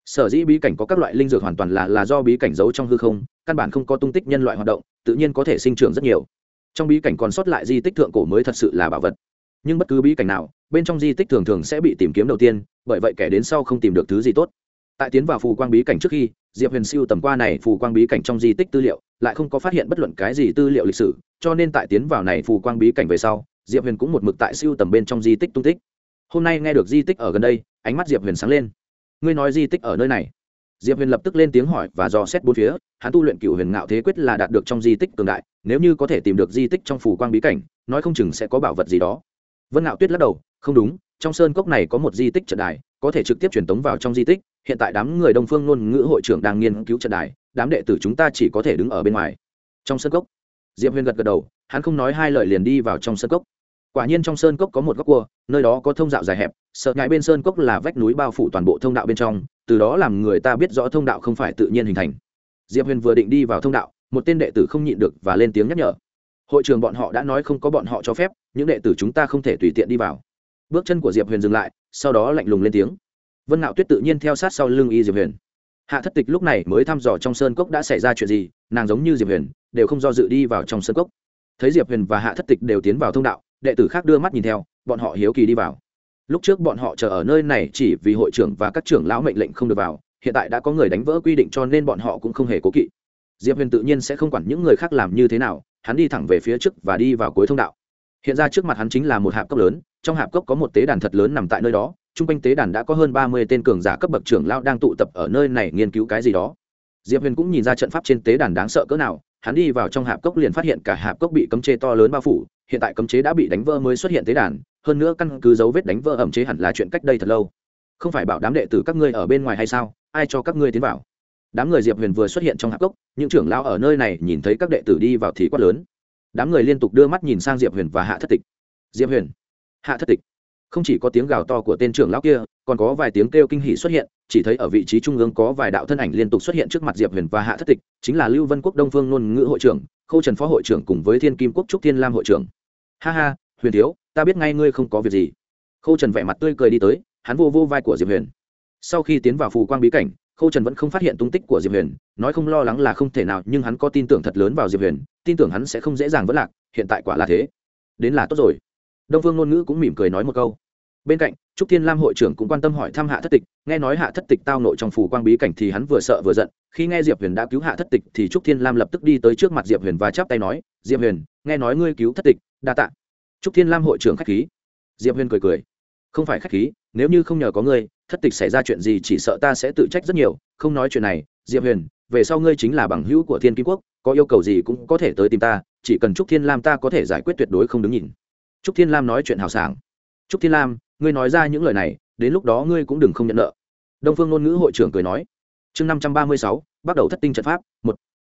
Sở dĩ bí cảnh có các loại linh dược hoàn toàn là là do bí cảnh giấu trong hư không, căn bản không có tung tích nhân loại hoạt động, tự nhiên có thể sinh trưởng rất nhiều. Trong bí cảnh còn sót lại di tích thượng cổ mới thật sự là bảo vật. Nhưng bất cứ bí cảnh nào, bên trong di tích thường thường sẽ bị tìm kiếm đầu tiên, bởi vậy kẻ đến sau không tìm được thứ gì tốt. Tại tiến vào phù quang bí cảnh trước khi, diệp huyền siêu tầm qua này phù quang bí cảnh trong di tích tư liệu, lại không có phát hiện bất luận cái gì tư liệu lịch sử, cho nên tại tiến vào này phù quang bí cảnh về sau diệp huyền cũng một mực tại siêu tầm bên trong di tích tung tích. Hôm nay nghe được di tích ở gần đây, ánh mắt diệp huyền sáng lên. Ngươi nói di tích ở nơi này. Diệp huyền lập tức lên tiếng hỏi và dò xét bốn phía, hắn tu luyện cựu huyền ngạo thế quyết là đạt được trong di tích cường đại, nếu như có thể tìm được di tích trong phủ quang bí cảnh, nói không chừng sẽ có bảo vật gì đó. Vân ngạo tuyết lắc đầu, không đúng, trong sơn cốc này có một di tích trận đài, có thể trực tiếp truyền tống vào trong di tích, hiện tại đám người đông phương ngôn ngữ hội trưởng đang nghiên cứu trận đài, đám đệ tử chúng ta chỉ có thể đứng ở bên ngoài. Trong sơn cốc, diệp huyền gật gật đầu, hắn không nói hai lời liền đi vào trong sơn cốc quả nhiên trong sơn cốc có một góc cua, nơi đó có thông đạo dài hẹp, sợ ngại bên sơn cốc là vách núi bao phủ toàn bộ thông đạo bên trong, từ đó làm người ta biết rõ thông đạo không phải tự nhiên hình thành. Diệp huyền vừa định đi vào thông đạo, một tên đệ tử không nhịn được và lên tiếng nhắc nhở. Hội trường bọn họ đã nói không có bọn họ cho phép, những đệ tử chúng ta không thể tùy tiện đi vào. Bước chân của diệp huyền dừng lại, sau đó lạnh lùng lên tiếng. Vân nạo tuyết tự nhiên theo sát sau lưng y diệp huyền. Hạ thất tịch lúc này mới thăm dò trong sơn cốc đã xảy ra chuyện gì, nàng giống như diệp huyền, đều không do dự đi vào trong sơn cốc. Thấy diệp huyền và hạ thất tịch đều tiến vào thông đạo đệ tử khác đưa mắt nhìn theo, bọn họ hiếu kỳ đi vào. Lúc trước bọn họ chờ ở nơi này chỉ vì hội trưởng và các trưởng lão mệnh lệnh không được vào, hiện tại đã có người đánh vỡ quy định cho nên bọn họ cũng không hề cố kỵ. Diệp huyền tự nhiên sẽ không quản những người khác làm như thế nào, hắn đi thẳng về phía trước và đi vào cuối thông đạo. Hiện ra trước mặt hắn chính là một hạp cốc lớn, trong hạp cốc có một tế đàn thật lớn nằm tại nơi đó t r u n g quanh tế đàn đã có hơn ba mươi tên cường giả cấp bậc trưởng lão đang tụ tập ở nơi này nghiên cứu cái gì đó. Diệp huyền cũng nhìn ra trận pháp trên tế đàn đáng sợ cỡ nào hắn đi vào trong hạp cốc liền phát hiện cả hạp cốc bị cấm chế to lớn bao phủ, hiện tại cấm chế đã bị đánh vỡ mới xuất hiện tế đàn, hơn nữa căn cứ dấu vết đánh vỡ ẩm chế hẳn là chuyện cách đây thật lâu. Không phải bảo đám đệ tử các ngươi ở bên ngoài hay sao? Ai cho các ngươi tiến vào? Đám người diệp huyền vừa xuất hiện trong hạp cốc, những trưởng lao ở nơi này nhìn thấy các đệ tử đi vào thì quát lớn. Đám người liên tục đưa mắt nhìn sang diệp huyền và hạ thất tịch. Diệp huyền, hạ thất tịch. Không chỉ có tiếng gào to của tên trưởng lão kia, còn có vài tiếng kêu kinh hỉ xuất hiện chỉ thấy ở vị trí trung ương có vài đạo thân ảnh liên tục xuất hiện trước mặt diệp huyền và hạ thất tịch, chính là lưu vân quốc đông phương ngôn ngữ hội trưởng, khâu trần phó hội trưởng cùng với thiên kim quốc trúc thiên lam hội trưởng. Ha ha, huyền thiếu, ta biết ngay ngươi không có việc gì. Khâu trần vẻ mặt tươi cười đi tới, hắn vô vô vai của diệp huyền. Sau khi tiến vào phù quang bí cảnh, khâu trần vẫn không phát hiện tung tích của diệp huyền, nói không lo lắng là không thể nào, nhưng hắn có tin tưởng thật lớn vào diệp huyền, tin tưởng hắn sẽ không dễ dàng vất lạc, hiện tại quả là thế. Đến là tốt rồi. Đông phương ngôn ngữ cũng mỉm cười nói một câu bên cạnh, trúc thiên lam hội trưởng cũng quan tâm hỏi thăm hạ thất tịch, nghe nói hạ thất tịch tao nội trong phủ quang bí cảnh thì hắn vừa sợ vừa giận, khi nghe diệp huyền đã cứu hạ thất tịch thì trúc thiên lam lập tức đi tới trước mặt diệp huyền và chắp tay nói, diệp huyền, nghe nói ngươi cứu thất tịch, đa t ạ trúc thiên lam hội trưởng k h á c h khí. Diệp huyền cười cười, không phải k h á c h khí, nếu như không nhờ có ngươi, thất tịch xảy ra chuyện gì chỉ sợ ta sẽ tự trách rất nhiều, không nói chuyện này, diệp huyền, về sau ngươi chính là bằng hữu của thiên kim quốc, có yêu cầu gì cũng có thể tới tìm ta, chỉ cần trúc thiên lam ta có thể giải quyết tuyệt đối không đứng nhìn. Trúc thiên lam nói chuyện hào sảng. Trúc thiên lam ngươi nói ra những lời này, đến lúc đó ngươi cũng đừng không nhận nợ. Đông phương ngôn ngữ hội trưởng cười nói. Chương năm trăm ba mươi sáu, bắt đầu thất tinh trận pháp, một.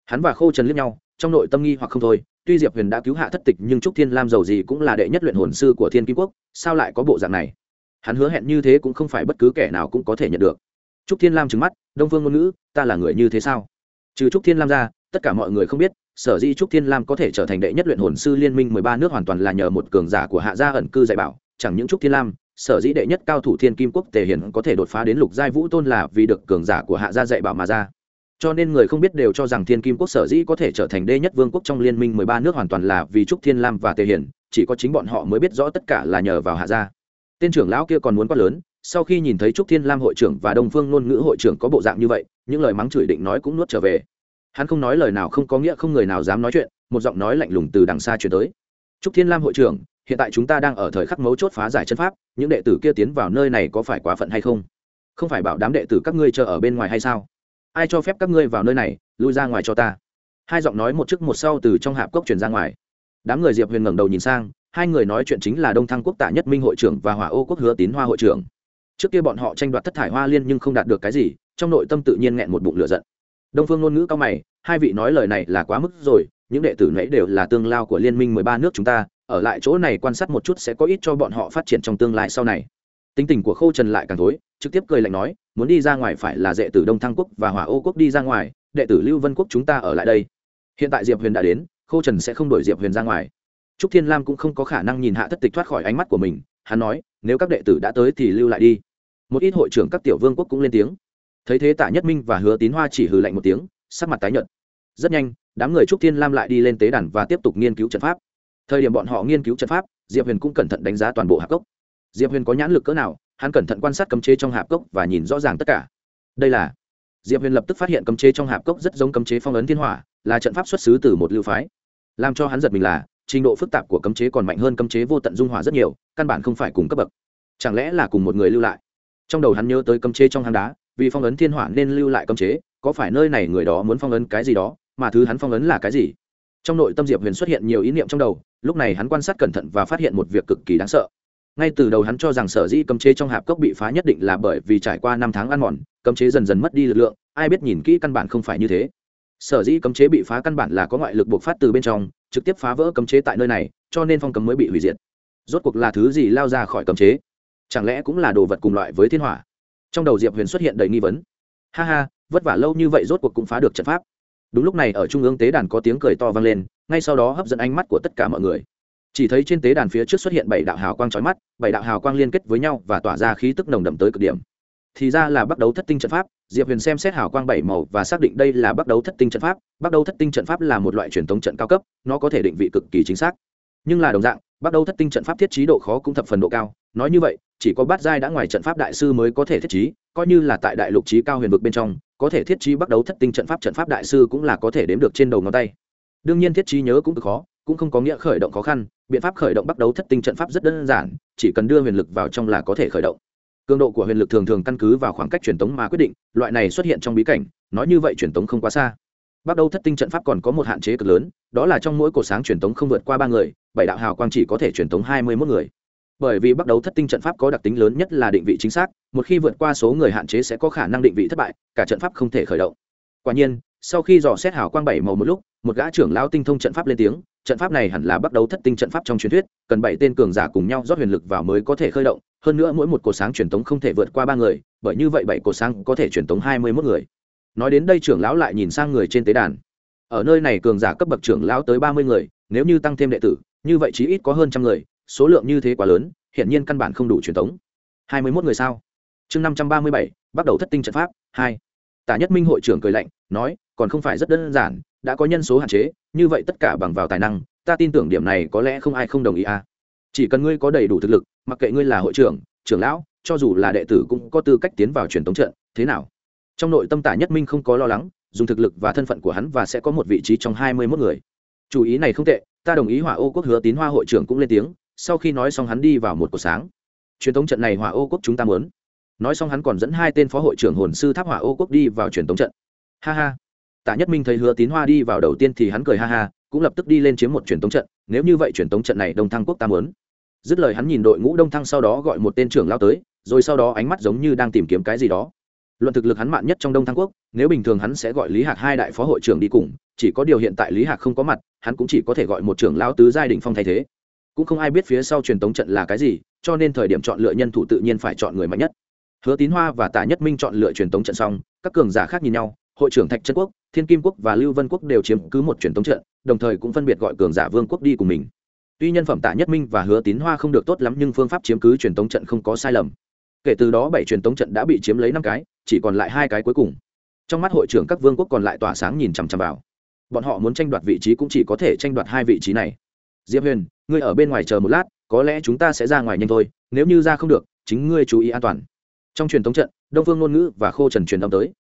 Hắn và khô trần liếc nhau, trong nội tâm nghi hoặc không thôi, tuy diệp huyền đã cứu hạ thất tịch nhưng trúc thiên lam giàu gì cũng là đệ nhất luyện hồn sư của thiên kim quốc, sao lại có bộ dạng này? Hắn hứa hẹn như thế cũng không phải bất cứ kẻ nào cũng có thể nhận được. Trúc thiên lam trứng mắt, đông phương ngôn ngữ, ta là người như thế sao? Trừ trúc thiên lam ra, tất cả mọi người không biết, sở dĩ trúc thiên lam có thể trở thành đệ nhất luyện hồn sư liên minh mười ba nước hoàn toàn là nhờ một cường giả của hạ gia ẩn cư dạy bảo, chẳng những trúc thiên lam sở dĩ đệ nhất cao thủ thiên kim quốc tề hiển có thể đột phá đến lục giai vũ tôn là vì được cường giả của hạ gia dạy bảo mà ra. Cho nên người không biết đều cho rằng thiên kim quốc sở dĩ có thể trở thành đê nhất vương quốc trong liên minh mười ba nước hoàn toàn là vì trúc thiên lam và tề hiển, chỉ có chính bọn họ mới biết rõ tất cả là nhờ vào hạ gia. Tên trưởng lão kia còn muốn quát lớn, sau khi nhìn thấy trúc thiên lam hội trưởng và đông phương ngôn ngữ hội trưởng có bộ dạng như vậy, những lời mắng chửi định nói cũng nuốt trở về. Hắn không nói lời nào không có nghĩa không người nào dám nói chuyện, một giọng nói lạnh lùng từ đằng xa chuyển tới trúc thiên lam hội trưởng, hiện tại chúng ta đang ở thời khắc mấu chốt phá giải chân pháp, những đệ tử kia tiến vào nơi này có phải quá phận hay không? Không phải bảo đám đệ tử các ngươi chờ ở bên ngoài hay sao? Ai cho phép các ngươi vào nơi này, lui ra ngoài cho ta? Hai giọng nói một trước một sau từ trong hạp cốc truyền ra ngoài. Đám người diệp huyền ngẩng đầu nhìn sang, hai người nói chuyện chính là đông thăng quốc tạ nhất minh hội trưởng và hỏa ô quốc hứa tín hoa hội trưởng. Trước kia bọn họ tranh đoạt thất thải hoa liên nhưng không đạt được cái gì, trong nội tâm tự nhiên nghẹn một bụng lửa giận. Đông phương ngôn ngữ cao mày, hai vị nói lời này là quá mức rồi những đệ tử nãy đều là tương lao của liên minh mười ba nước chúng ta, ở lại chỗ này quan sát một chút sẽ có ít cho bọn họ phát triển trong tương lai sau này. Tính tình của khâu trần lại càng thối, trực tiếp cười lạnh nói, muốn đi ra ngoài phải là đệ tử đông thăng quốc và hỏa ô quốc đi ra ngoài, đệ tử lưu vân quốc chúng ta ở lại đây. Hiện tại diệp huyền đã đến khâu trần sẽ không đổi diệp huyền ra ngoài. Trúc thiên lam cũng không có khả năng nhìn hạ thất tịch thoát khỏi ánh mắt của mình, hắn nói, nếu các đệ tử đã tới thì lưu lại đi. Một ít hội trưởng các tiểu vương quốc cũng lên tiếng. Thấy thế tạ nhất minh và hứa tín hoa chỉ hừ lạnh một tiếng, sắc mặt tái nhợt rất nhanh, đám người trúc thiên lam lại đi lên tế đàn và tiếp tục nghiên cứu trận pháp. Thời điểm bọn họ nghiên cứu trận pháp, diệp huyền cũng cẩn thận đánh giá toàn bộ hạp cốc. Diệp huyền có nhãn lực cỡ nào, hắn cẩn thận quan sát cấm chế trong hạp cốc và nhìn rõ ràng tất cả. Đây là, diệp huyền lập tức phát hiện cấm chế trong hạp cốc rất giống cấm chế phong ấn thiên hỏa, là trận pháp xuất xứ từ một lưu phái. Làm cho hắn giật mình là, trình độ phức tạp của cấm chế còn mạnh hơn cấm chế vô tận dung hỏa rất nhiều, căn bản không phải cùng cấp bậc. Chẳng lẽ là cùng một người lưu lại? Trong đầu hắn nhớ tới cấm chế trong hang đá, vì phong ấn thiên hỏa nên lưu lại cấm chế, có phải nơi này người đó muốn phong ấn cái gì đó? Mà thứ hắn phong ấn là cái gì? Trong nội tâm diệp huyền xuất hiện nhiều ý niệm trong đầu, lúc này hắn quan sát cẩn thận và phát hiện một việc cực kỳ đáng sợ. Ngay từ đầu hắn cho rằng sở dĩ cấm chế trong hạp cốc bị phá nhất định là bởi vì trải qua năm tháng ăn mòn, cấm chế dần dần mất đi lực lượng, ai biết nhìn kỹ căn bản không phải như thế. Sở dĩ cấm chế bị phá căn bản là có ngoại lực buộc phát từ bên trong, trực tiếp phá vỡ cấm chế tại nơi này, cho nên phong cấm mới bị hủy diệt. Rốt cuộc là thứ gì lao ra khỏi cấm chế? Chẳng lẽ cũng là đồ vật cùng loại với thiên hỏa? Trong đầu diệp huyền xuất hiện đầy nghi vấn. Ha ha, vất vả lâu như vậy rốt cuộc cũng phá được trận pháp đúng lúc này ở trung ương tế đàn có tiếng cười to vang lên, ngay sau đó hấp dẫn ánh mắt của tất cả mọi người. Chỉ thấy trên tế đàn phía trước xuất hiện bảy đạo hào quang trói mắt, bảy đạo hào quang liên kết với nhau và tỏa ra khí tức nồng đậm tới cực điểm. Thì ra là bắt đầu thất tinh trận pháp, diệp huyền xem xét hào quang bảy màu và xác định đây là bắt đầu thất tinh trận pháp. Bắt đầu thất tinh trận pháp là một loại truyền thống trận cao cấp, nó có thể định vị cực kỳ chính xác. Nhưng là đồng dạng bắt đầu thất tinh trận pháp thiết trí độ khó cũng thập phần độ cao. Nói như vậy, chỉ có bát giai đã ngoài trận pháp đại sư mới có thể thiết trí, coi như là tại đại lục trí cao huyền vực bên trong có thể thiết trí bắt đầu thất tinh trận pháp trận pháp đại sư cũng là có thể đếm được trên đầu ngón tay. Đương nhiên thiết trí nhớ cũng cực khó, cũng không có nghĩa khởi động khó khăn, biện pháp khởi động bắt đầu thất tinh trận pháp rất đơn giản, chỉ cần đưa huyền lực vào trong là có thể khởi động. Cường độ của huyền lực thường thường căn cứ vào khoảng cách truyền tống mà quyết định, loại này xuất hiện trong bí cảnh, nói như vậy truyền tống không quá xa. Bắt đầu thất tinh trận pháp còn có một hạn chế cực lớn, đó là trong mỗi cổ sáng truyền tống không vượt qua ba người, bảy đạo hào quang chỉ có thể truyền tống hai mươi mốt người bởi vì bắt đầu thất tinh trận pháp có đặc tính lớn nhất là định vị chính xác, một khi vượt qua số người hạn chế sẽ có khả năng định vị thất bại, cả trận pháp không thể khởi động. Quả nhiên, sau khi dò xét Hảo quang bảy màu một lúc, một gã trưởng lao tinh thông trận pháp lên tiếng, trận pháp này hẳn là bắt đầu thất tinh trận pháp trong truyền thuyết, cần bảy tên cường giả cùng nhau rót huyền lực vào mới có thể khởi động, hơn nữa mỗi một cột sáng truyền tống không thể vượt qua ba người, bởi như vậy bảy cột sáng có thể truyền tống hai mươi mốt người. Nói đến đây trưởng lão lại nhìn sang người trên tế đàn. Ở nơi này cường giả cấp bậc trưởng lão tới ba mươi người, nếu như tăng thêm đệ tử, như vậy chí ít có hơn trăm người số lượng như thế quá lớn hiện nhiên căn bản không đủ truyền tống hai mươi mốt người sao? Chương năm trăm ba mươi bảy, bắt đầu thất tinh trận pháp, hai. Tả nhất minh hội trưởng cười lạnh, nói, còn không phải rất đơn giản, đã có nhân số hạn chế, như vậy tất cả bằng vào tài năng, ta tin tưởng điểm này có lẽ không ai không đồng ý à. Chỉ cần ngươi có đầy đủ thực lực, mặc kệ ngươi là hội trưởng trưởng lão, cho dù là đệ tử cũng có tư cách tiến vào truyền thống trận, thế nào? Trong nội tâm tả nhất minh không có lo lắng, dùng thực lực và thân phận của hắn và sẽ có một vị trí trong hai mươi mốt người. Chủ ý này không tệ, ta đồng ý hỏa ô quốc hứa tín hoa hội trưởng cũng lên tiếng sau khi nói xong hắn đi vào một cuộc sáng. Truyền thống trận này hỏa ô quốc chúng ta muốn. Nói xong hắn còn dẫn hai tên phó hội trưởng hồn sư tháp hỏa ô quốc đi vào truyền thống trận. Ha ha. Tạ nhất minh thấy hứa tín hoa đi vào đầu tiên thì hắn cười ha ha, cũng lập tức đi lên chiếm một truyền thống trận, nếu như vậy truyền thống trận này đông thăng quốc ta muốn. Dứt lời hắn nhìn đội ngũ đông thăng sau đó gọi một tên trưởng lao tới, rồi sau đó ánh mắt giống như đang tìm kiếm cái gì đó. Luận thực lực hắn mạnh nhất trong đông thăng quốc, nếu bình thường hắn sẽ gọi lý hạc hai đại phó hội trưởng đi cùng, chỉ có điều hiện tại lý hạc không có mặt, hắn cũng chỉ có thể gọi một trưởng lao tứ giai đình phong thay thế cũng không ai biết phía sau truyền tống trận là cái gì, cho nên thời điểm chọn lựa nhân thủ tự nhiên phải chọn người mạnh nhất. Hứa tín hoa và tạ nhất minh chọn lựa truyền tống trận xong, các cường giả khác nhìn nhau, hội trưởng thạch trân quốc, thiên kim quốc và lưu vân quốc đều chiếm cứ một truyền tống trận, đồng thời cũng phân biệt gọi cường giả vương quốc đi cùng mình. Tuy nhân phẩm tạ nhất minh và hứa tín hoa không được tốt lắm nhưng phương pháp chiếm cứ truyền tống trận không có sai lầm. Kể từ đó bảy truyền tống trận đã bị chiếm lấy năm cái, chỉ còn lại hai cái cuối cùng. Trong mắt hội trưởng các vương quốc còn lại tỏa sáng nhìn chằm chằm vào. Bọn họ muốn tranh đoạt vị trí cũng chỉ có thể tranh đoạt hai vị trí này. Diệp huyền ngươi ở bên ngoài chờ một lát, có lẽ chúng ta sẽ ra ngoài nhanh thôi, nếu như ra không được, chính ngươi chú ý an toàn. Trong truyền thống trận, đông phương ngôn ngữ và khô trần truyền âm tới.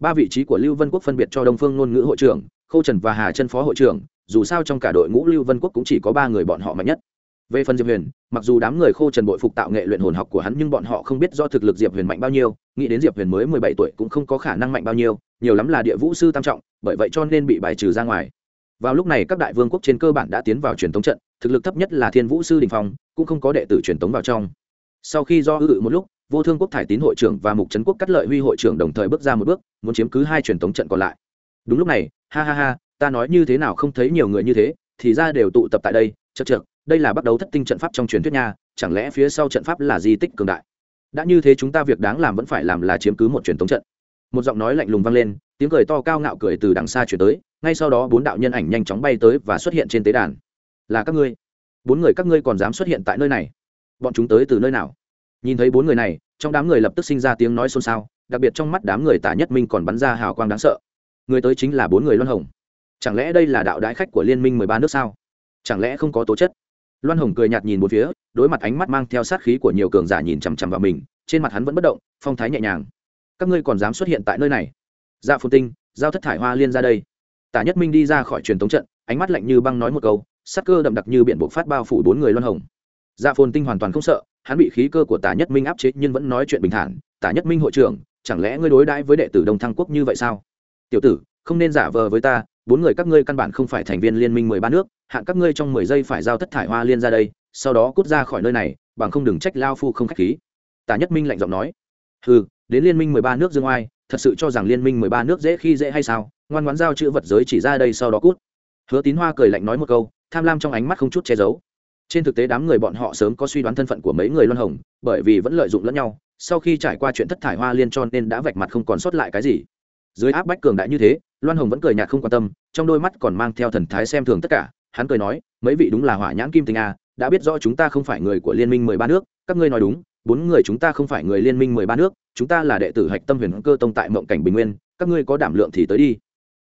Ba vị trí của lưu vân quốc phân biệt cho đông phương ngôn ngữ hội trưởng, khô trần và hà chân phó hội trưởng, dù sao trong cả đội ngũ lưu vân quốc cũng chỉ có ba người bọn họ mạnh nhất. Về phần diệp huyền, mặc dù đám người khô trần bội phục tạo nghệ luyện hồn học của hắn nhưng bọn họ không biết do thực lực diệp huyền mạnh bao nhiêu, nghĩ đến diệp huyền mới mười bảy tuổi cũng không có khả năng mạnh bao nhiêu, nhiều lắm là địa vũ sư tam trọng, bởi vậy cho nên bị bài trừ ra ngoài. Vào lúc này các đại vương quốc trên cơ bản đã tiến vào truyền thống trận thực lực thấp nhất là thiên vũ sư đình phong, cũng không có đệ tử truyền thống vào trong. Sau khi do ư ự một lúc, vô thương quốc thải tín hội trưởng và mục trấn quốc cắt lợi huy hội trưởng đồng thời bước ra một bước, muốn chiếm cứ hai truyền thống trận còn lại. Đúng lúc này, ha ha ha, ta nói như thế nào không thấy nhiều người như thế, thì ra đều tụ tập tại đây, chật chật đây là bắt đầu thất tinh trận pháp trong truyền thuyết nha, chẳng lẽ phía sau trận pháp là di tích cường đại? Đã như thế chúng ta việc đáng làm vẫn phải làm là chiếm cứ một truyền thống trận. Một giọng nói lạnh lùng vang lên, tiếng cười to cao ngạo cười từ đằng xa chuyển tới, ngay sau đó bốn đạo nhân ảnh nhanh chóng bay tới và xuất hiện trên tế đàn là các ngươi. Bốn người các ngươi còn dám xuất hiện tại nơi này? Bọn chúng tới từ nơi nào? Nhìn thấy bốn người này, trong đám người lập tức sinh ra tiếng nói xôn xao, đặc biệt trong mắt đám người tả nhất minh còn bắn ra hào quang đáng sợ. Người tới chính là bốn người loan hồng. Chẳng lẽ đây là đạo đái khách của liên minh mười ba nước sao? Chẳng lẽ không có tố chất? Loan hồng cười nhạt nhìn một phía, đối mặt ánh mắt mang theo sát khí của nhiều cường giả nhìn chằm chằm vào mình, trên mặt hắn vẫn bất động, phong thái nhẹ nhàng. Các ngươi còn dám xuất hiện tại nơi này? Dạ phồn tinh, giao thất thải hoa liên ra đây. Tả nhất minh đi ra khỏi truyền thống trận, ánh mắt lạnh như băng nói một câu sắc cơ đậm đặc như biển bộ phát bao phủ bốn người loan hồng. Dạ phồn tinh hoàn toàn không sợ, hắn bị khí cơ của tả nhất minh áp chế nhưng vẫn nói chuyện bình thản, tả nhất minh hội trưởng, chẳng lẽ ngươi đối đãi với đệ tử đông thăng quốc như vậy sao? Tiểu tử, không nên giả vờ với ta, bốn người các ngươi căn bản không phải thành viên liên minh mười ba nước hạn các ngươi trong mười giây phải giao thất thải hoa liên ra đây, sau đó cút ra khỏi nơi này, bằng không đừng trách lao phu không khách khí. Tả nhất minh lạnh giọng nói. Ừ đến liên minh mười ba nước dương oai, thật sự cho rằng liên minh mười ba nước dễ khi dễ hay sao? Ngoan ngoãn giao chữ vật giới chỉ ra đây sau đó cút. Hứa tín hoa cười lạnh nói một câu tham lam trong ánh mắt không chút che giấu. Trên thực tế đám người bọn họ sớm có suy đoán thân phận của mấy người loan hồng, bởi vì vẫn lợi dụng lẫn nhau, sau khi trải qua chuyện thất thải hoa liên cho nên đã vạch mặt không còn sót lại cái gì. Dưới áp bách cường đại như thế, loan hồng vẫn cười nhạt không quan tâm, trong đôi mắt còn mang theo thần thái xem thường tất cả. Hắn cười nói, mấy vị đúng là hỏa nhãn kim tinh a đã biết rõ chúng ta không phải người của liên minh mười ba nước, các ngươi nói đúng, bốn người chúng ta không phải người liên minh mười ba nước, chúng ta là đệ tử hạch tâm huyền cơ tông tại mộng cảnh bình nguyên, các ngươi có đảm lượng thì tới đi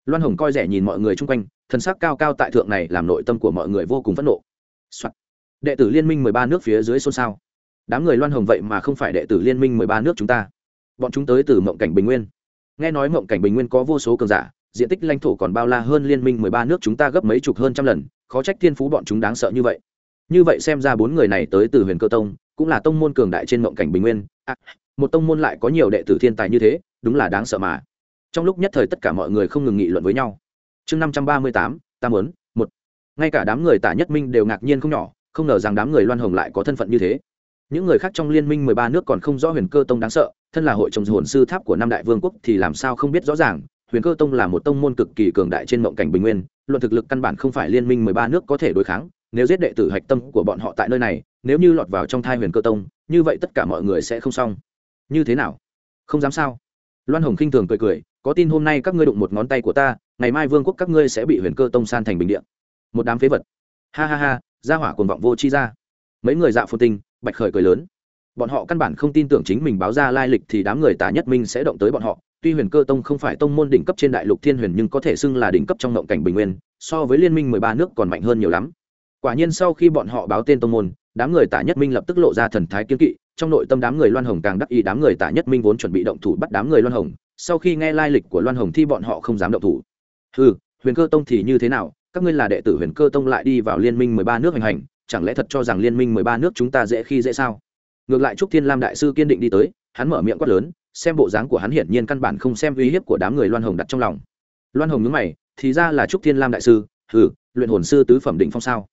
loan hồng coi rẻ nhìn mọi người chung quanh thân sắc cao cao tại thượng này làm nội tâm của mọi người vô cùng phẫn nộ、Soạn. đệ tử liên minh mười ba nước phía dưới xôn xao. Đám người loan hồng vậy mà không phải đệ tử liên minh mười ba nước chúng ta. Bọn chúng tới từ mộng cảnh bình nguyên. Nghe nói mộng cảnh bình nguyên có vô số cường giả diện tích lãnh thổ còn bao la hơn liên minh mười ba nước chúng ta gấp mấy chục hơn trăm lần khó trách thiên phú bọn chúng đáng sợ như vậy. Như vậy xem ra bốn người này tới từ huyền cơ tông cũng là tông môn cường đại trên mộng cảnh bình nguyên. À, một tông môn lại có nhiều đệ tử thiên tài như thế đúng là đáng sợ mà trong lúc nhất thời tất cả mọi người không ngừng nghị luận với nhau. Chương năm trăm ba mươi tám, ta muốn, một. Ngay cả đám người tả nhất minh đều ngạc nhiên không nhỏ, không ngờ rằng đám người loan hồng lại có thân phận như thế. Những người khác trong liên minh mười ba nước còn không rõ huyền cơ tông đáng sợ, thân là hội trồng hồn sư tháp của năm đại vương quốc thì làm sao không biết rõ ràng, huyền cơ tông là một tông môn cực kỳ cường đại trên mộng cảnh bình nguyên, luận thực lực căn bản không phải liên minh mười ba nước có thể đối kháng, nếu giết đệ tử hạch tâm của bọn họ tại nơi này, nếu như lọt vào trong thai huyền cơ tông, như vậy tất cả mọi người sẽ không xong. Như thế nào? Không dám sao? Loan hồng khinh thường cười cười có tin hôm nay các ngươi đụng một ngón tay của ta, ngày mai vương quốc các ngươi sẽ bị huyền cơ tông san thành bình điện một đám phế vật. Ha ha ha ra hỏa cuồng vọng vô chi ra. Mấy người dạ phồn tinh, bạch khởi cười lớn. Bọn họ căn bản không tin tưởng chính mình báo ra lai lịch thì đám người tả nhất minh sẽ động tới bọn họ. Tuy huyền cơ tông không phải tông môn đỉnh cấp trên đại lục thiên huyền nhưng có thể xưng là đỉnh cấp trong ngộng cảnh bình nguyên, so với liên minh mười ba nước còn mạnh hơn nhiều lắm. Quả nhiên sau khi bọn họ báo tên tông môn, đám người tả nhất minh lập tức lộ ra thần thái kiên kỵ, trong nội tâm đám người loan hồng càng đắc ý, đám người tả nhất minh vốn chuẩn bị động thủ bắt đám người loan hồng sau khi nghe lai lịch của loan hồng thi, bọn họ không dám động thủ. Ừ huyền cơ tông thì như thế nào? Các ngươi là đệ tử huyền cơ tông lại đi vào liên minh mười ba nước hành hành, chẳng lẽ thật cho rằng liên minh mười ba nước chúng ta dễ khi dễ sao? Ngược lại trúc thiên lam đại sư kiên định đi tới, hắn mở miệng quát lớn, xem bộ dáng của hắn hiển nhiên căn bản không xem uy hiếp của đám người loan hồng đặt trong lòng. Loan hồng nhớ mày, thì ra là trúc thiên lam đại sư ừ luyện hồn sư tứ phẩm định phong sao?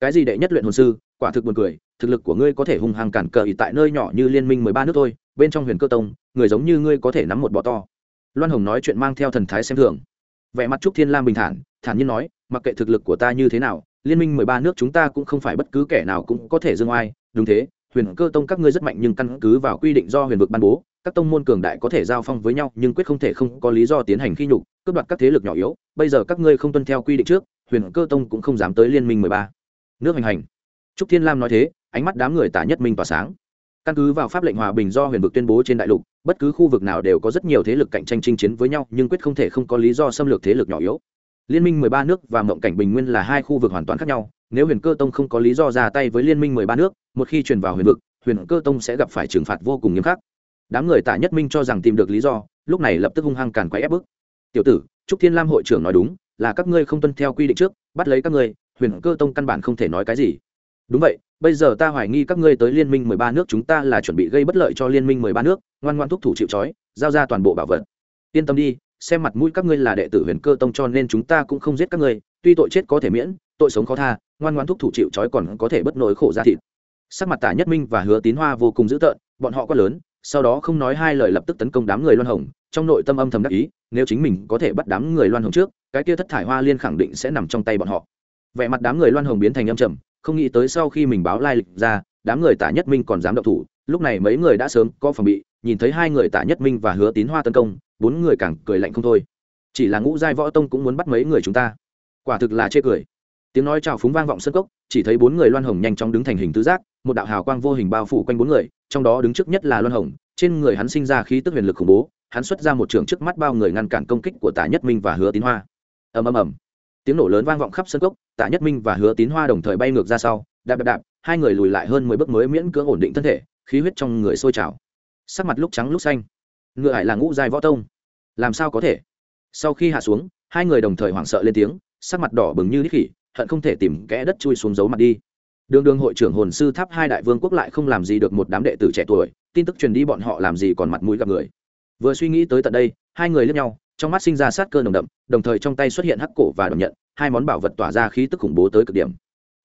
Cái gì đệ nhất luyện hồn sư? Quả thực buồn cười thực lực của ngươi có thể hung hăng cản cờ ý tại nơi nhỏ như liên minh mười ba nước thôi, bên trong huyền cơ tông, người giống như ngươi có thể nắm một bọ to. Loan hồng nói chuyện mang theo thần thái xem thường. Vẻ mặt trúc thiên lam bình thản thản nhiên nói, mặc kệ thực lực của ta như thế nào, liên minh mười ba nước chúng ta cũng không phải bất cứ kẻ nào cũng có thể dương oai. Đúng thế, huyền cơ tông các ngươi rất mạnh nhưng căn cứ vào quy định do huyền vực ban bố, các tông môn cường đại có thể giao phong với nhau nhưng quyết không thể không có lý do tiến hành khi nhục, cướp đoạt các thế lực nhỏ yếu. Bây giờ các ngươi không tuân theo quy định trước, huyền cơ tông cũng không dám tới liên minh mười ba. Nước hành hành. Trúc thiên lam nói thế ánh mắt đám người tả nhất minh tỏa sáng. Căn cứ vào pháp lệnh hòa bình do huyền vực tuyên bố trên đại lục, bất cứ khu vực nào đều có rất nhiều thế lực cạnh tranh chinh chiến với nhau, nhưng quyết không thể không có lý do xâm lược thế lực nhỏ yếu. Liên minh mười ba nước và mộng cảnh bình nguyên là hai khu vực hoàn toàn khác nhau. Nếu huyền cơ tông không có lý do ra tay với liên minh mười ba nước, một khi truyền vào huyền vực, huyền cơ tông sẽ gặp phải trừng phạt vô cùng nghiêm khắc. Đám người tạ nhất minh cho rằng tìm được lý do, lúc này lập tức hung hăng càn quay ép bức. Tiểu tử, trúc thiên lam hội trưởng nói đúng, là các ngươi không tuân theo quy định trước, bắt lấy các ngươi, huyền cơ tông căn bản không thể nói cái gì. Đúng vậy bây giờ ta hoài nghi các ngươi tới liên minh mười ba nước chúng ta là chuẩn bị gây bất lợi cho liên minh mười ba nước, ngoan ngoan thúc thủ chịu trói, giao ra toàn bộ bảo vật. Yên tâm đi, xem mặt mũi các ngươi là đệ tử huyền cơ tông cho nên chúng ta cũng không giết các ngươi, tuy tội chết có thể miễn, tội sống khó tha, ngoan ngoan thúc thủ chịu trói còn có thể bất nỗi khổ ra thịt. Sắc mặt tả nhất minh và hứa tín hoa vô cùng dữ tợn, bọn họ quá lớn, sau đó không nói hai lời lập tức tấn công đám người loan hồng, trong nội tâm âm thầm đắc ý, nếu chính mình có thể bắt đám người loan hồng trước, cái kia thất thải hoa liên khẳng định sẽ nằm trong tay bọn họ. Vẻ mặt đám người loan hồng biến thành âm trầm không nghĩ tới sau khi mình báo lai lịch ra, đám người tả nhất minh còn dám động thủ. Lúc này mấy người đã sớm có phòng bị, nhìn thấy hai người tả nhất minh và hứa tín hoa tấn công, bốn người càng cười lạnh không thôi. Chỉ là ngũ giai võ tông cũng muốn bắt mấy người chúng ta. Quả thực là chê cười. Tiếng nói chào phúng vang vọng sân cốc, chỉ thấy bốn người loan hồng nhanh chóng đứng thành hình tứ giác, một đạo hào quang vô hình bao phủ quanh bốn người, trong đó đứng trước nhất là loan hồng. Trên người hắn sinh ra khí tức huyền lực khủng bố, hắn xuất ra một trường trước mắt bao người ngăn cản công kích của tả nhất minh và hứa tín hoa. Ầm ầm ầm tiếng nổ lớn vang vọng khắp sân cốc, tạ nhất minh và hứa tín hoa đồng thời bay ngược ra sau, đạp đạp đạp, hai người lùi lại hơn mười bước mới miễn cưỡng ổn định thân thể, khí huyết trong người sôi trào. Sắc mặt lúc trắng lúc xanh. Ngựa hải là ngũ giai võ tông. Làm sao có thể? Sau khi hạ xuống, hai người đồng thời hoảng sợ lên tiếng, sắc mặt đỏ bừng như đít khỉ, hận không thể tìm kẽ đất chui xuống giấu mặt đi. Đường đường hội trưởng hồn sư tháp hai đại vương quốc lại không làm gì được một đám đệ tử trẻ tuổi, tin tức truyền đi bọn họ làm gì còn mặt mũi gặp người. Vừa suy nghĩ tới tận đây, hai người lướt nhau trong mắt sinh ra sát cơ nồng đậm, đồng thời trong tay xuất hiện hắc cổ và đồng nhận, hai món bảo vật tỏa ra khí tức khủng bố tới cực điểm.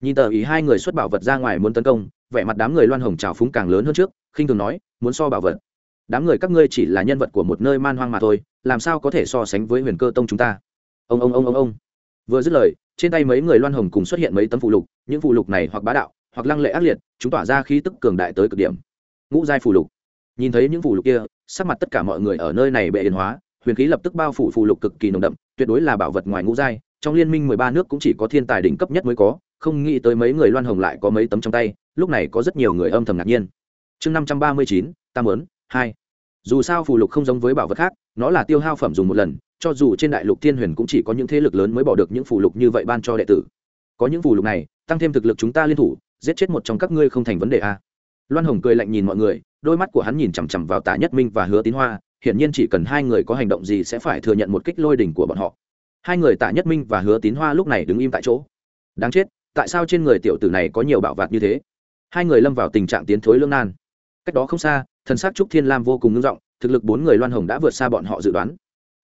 Nhìn tờ ý hai người xuất bảo vật ra ngoài muốn tấn công, vẻ mặt đám người loan hồng trào phúng càng lớn hơn trước, khinh thường nói, muốn so bảo vật. Đám người các ngươi chỉ là nhân vật của một nơi man hoang mà thôi, làm sao có thể so sánh với huyền cơ tông chúng ta? Ông ông ông ông ông. Vừa dứt lời, trên tay mấy người loan hồng cùng xuất hiện mấy tấm phụ lục, những phụ lục này hoặc bá đạo, hoặc lăng lệ ác liệt, chúng tỏa ra khí tức cường đại tới cực điểm. Ngũ giai phụ lục. Nhìn thấy những phụ lục kia, sắc mặt tất cả mọi người ở nơi này bệ hiền hóa huyền khí lập tức bao phủ phụ lục cực kỳ nồng đậm, tuyệt đối là bảo vật ngoài ngũ giai, trong liên minh mười ba nước cũng chỉ có thiên tài đỉnh cấp nhất mới có, không nghĩ tới mấy người loan hồng lại có mấy tấm trong tay, lúc này có rất nhiều người âm thầm ngạc nhiên. Chương năm trăm ba mươi chín, tam ớn hai. Dù sao phù lục không giống với bảo vật khác, nó là tiêu hao phẩm dùng một lần, cho dù trên đại lục thiên huyền cũng chỉ có những thế lực lớn mới bỏ được những phù lục như vậy ban cho đệ tử. Có những phù lục này, tăng thêm thực lực chúng ta liên thủ, giết chết một trong các ngươi không thành vấn đề a. Loan hồng cười lạnh nhìn mọi người, đôi mắt của hắn nhìn chằm chằm vào tả nhất minh và hứa tín hoa hiển nhiên chỉ cần hai người có hành động gì sẽ phải thừa nhận một kích lôi đỉnh của bọn họ. Hai người tạ nhất minh và hứa tín hoa lúc này đứng im tại chỗ. Đáng chết, tại sao trên người tiểu tử này có nhiều bạo vạt như thế? Hai người lâm vào tình trạng tiến thối lương nan. Cách đó không xa, thần s á c trúc thiên lam vô cùng ngưng rộng thực lực bốn người loan hồng đã vượt xa bọn họ dự đoán.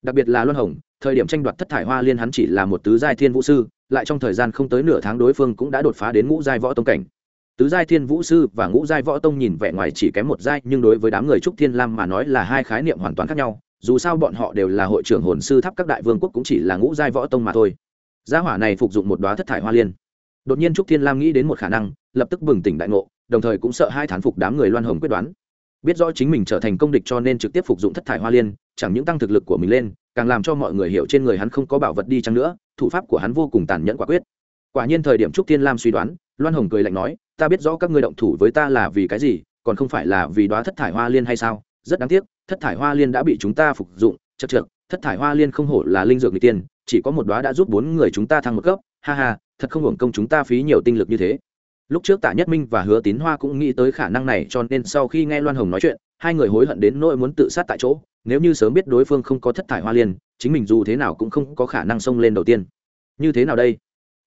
Đặc biệt là loan hồng, thời điểm tranh đoạt thất thải hoa liên hắn chỉ là một tứ giai thiên vũ sư, lại trong thời gian không tới nửa tháng đối phương cũng đã đột phá đến ngũ giai võ tông cảnh tứ giai thiên vũ sư và ngũ giai võ tông nhìn vẻ ngoài chỉ kém một giai, nhưng đối với đám người trúc thiên lam mà nói là hai khái niệm hoàn toàn khác nhau. Dù sao bọn họ đều là hội trưởng hồn sư tháp các đại vương quốc cũng chỉ là ngũ giai võ tông mà thôi. Gia hỏa này phục dụng một đoá thất thải hoa liên. Đột nhiên trúc thiên lam nghĩ đến một khả năng, lập tức bừng tỉnh đại ngộ, đồng thời cũng sợ hai thán phục đám người loan hồng quyết đoán. Biết rõ chính mình trở thành công địch cho nên trực tiếp phục dụng thất thải hoa liên, chẳng những tăng thực lực của mình lên, càng làm cho mọi người hiểu trên người hắn không có bảo vật đi chăng nữa, thủ pháp của hắn vô cùng tàn nhẫn quả quyết. Quả nhiên thời điểm trúc thiên lam suy đoán loan hồng cười lạnh nói, ta biết rõ các ngươi động thủ với ta là vì cái gì, còn không phải là vì đoá thất thải hoa liên hay sao? Rất đáng tiếc, thất thải hoa liên đã bị chúng ta phục dụng, chật trượt thất thải hoa liên không hổ là linh dược người tiên, chỉ có một đoá đã giúp bốn người chúng ta thăng một cấp. Ha ha, thật không hưởng công chúng ta phí nhiều tinh lực như thế. Lúc trước tạ nhất minh và hứa tín hoa cũng nghĩ tới khả năng này, cho nên sau khi nghe loan hồng nói chuyện, hai người hối hận đến nỗi muốn tự sát tại chỗ. Nếu như sớm biết đối phương không có thất thải hoa liên, chính mình dù thế nào cũng không có khả năng xông lên đầu tiên. Như thế nào đây?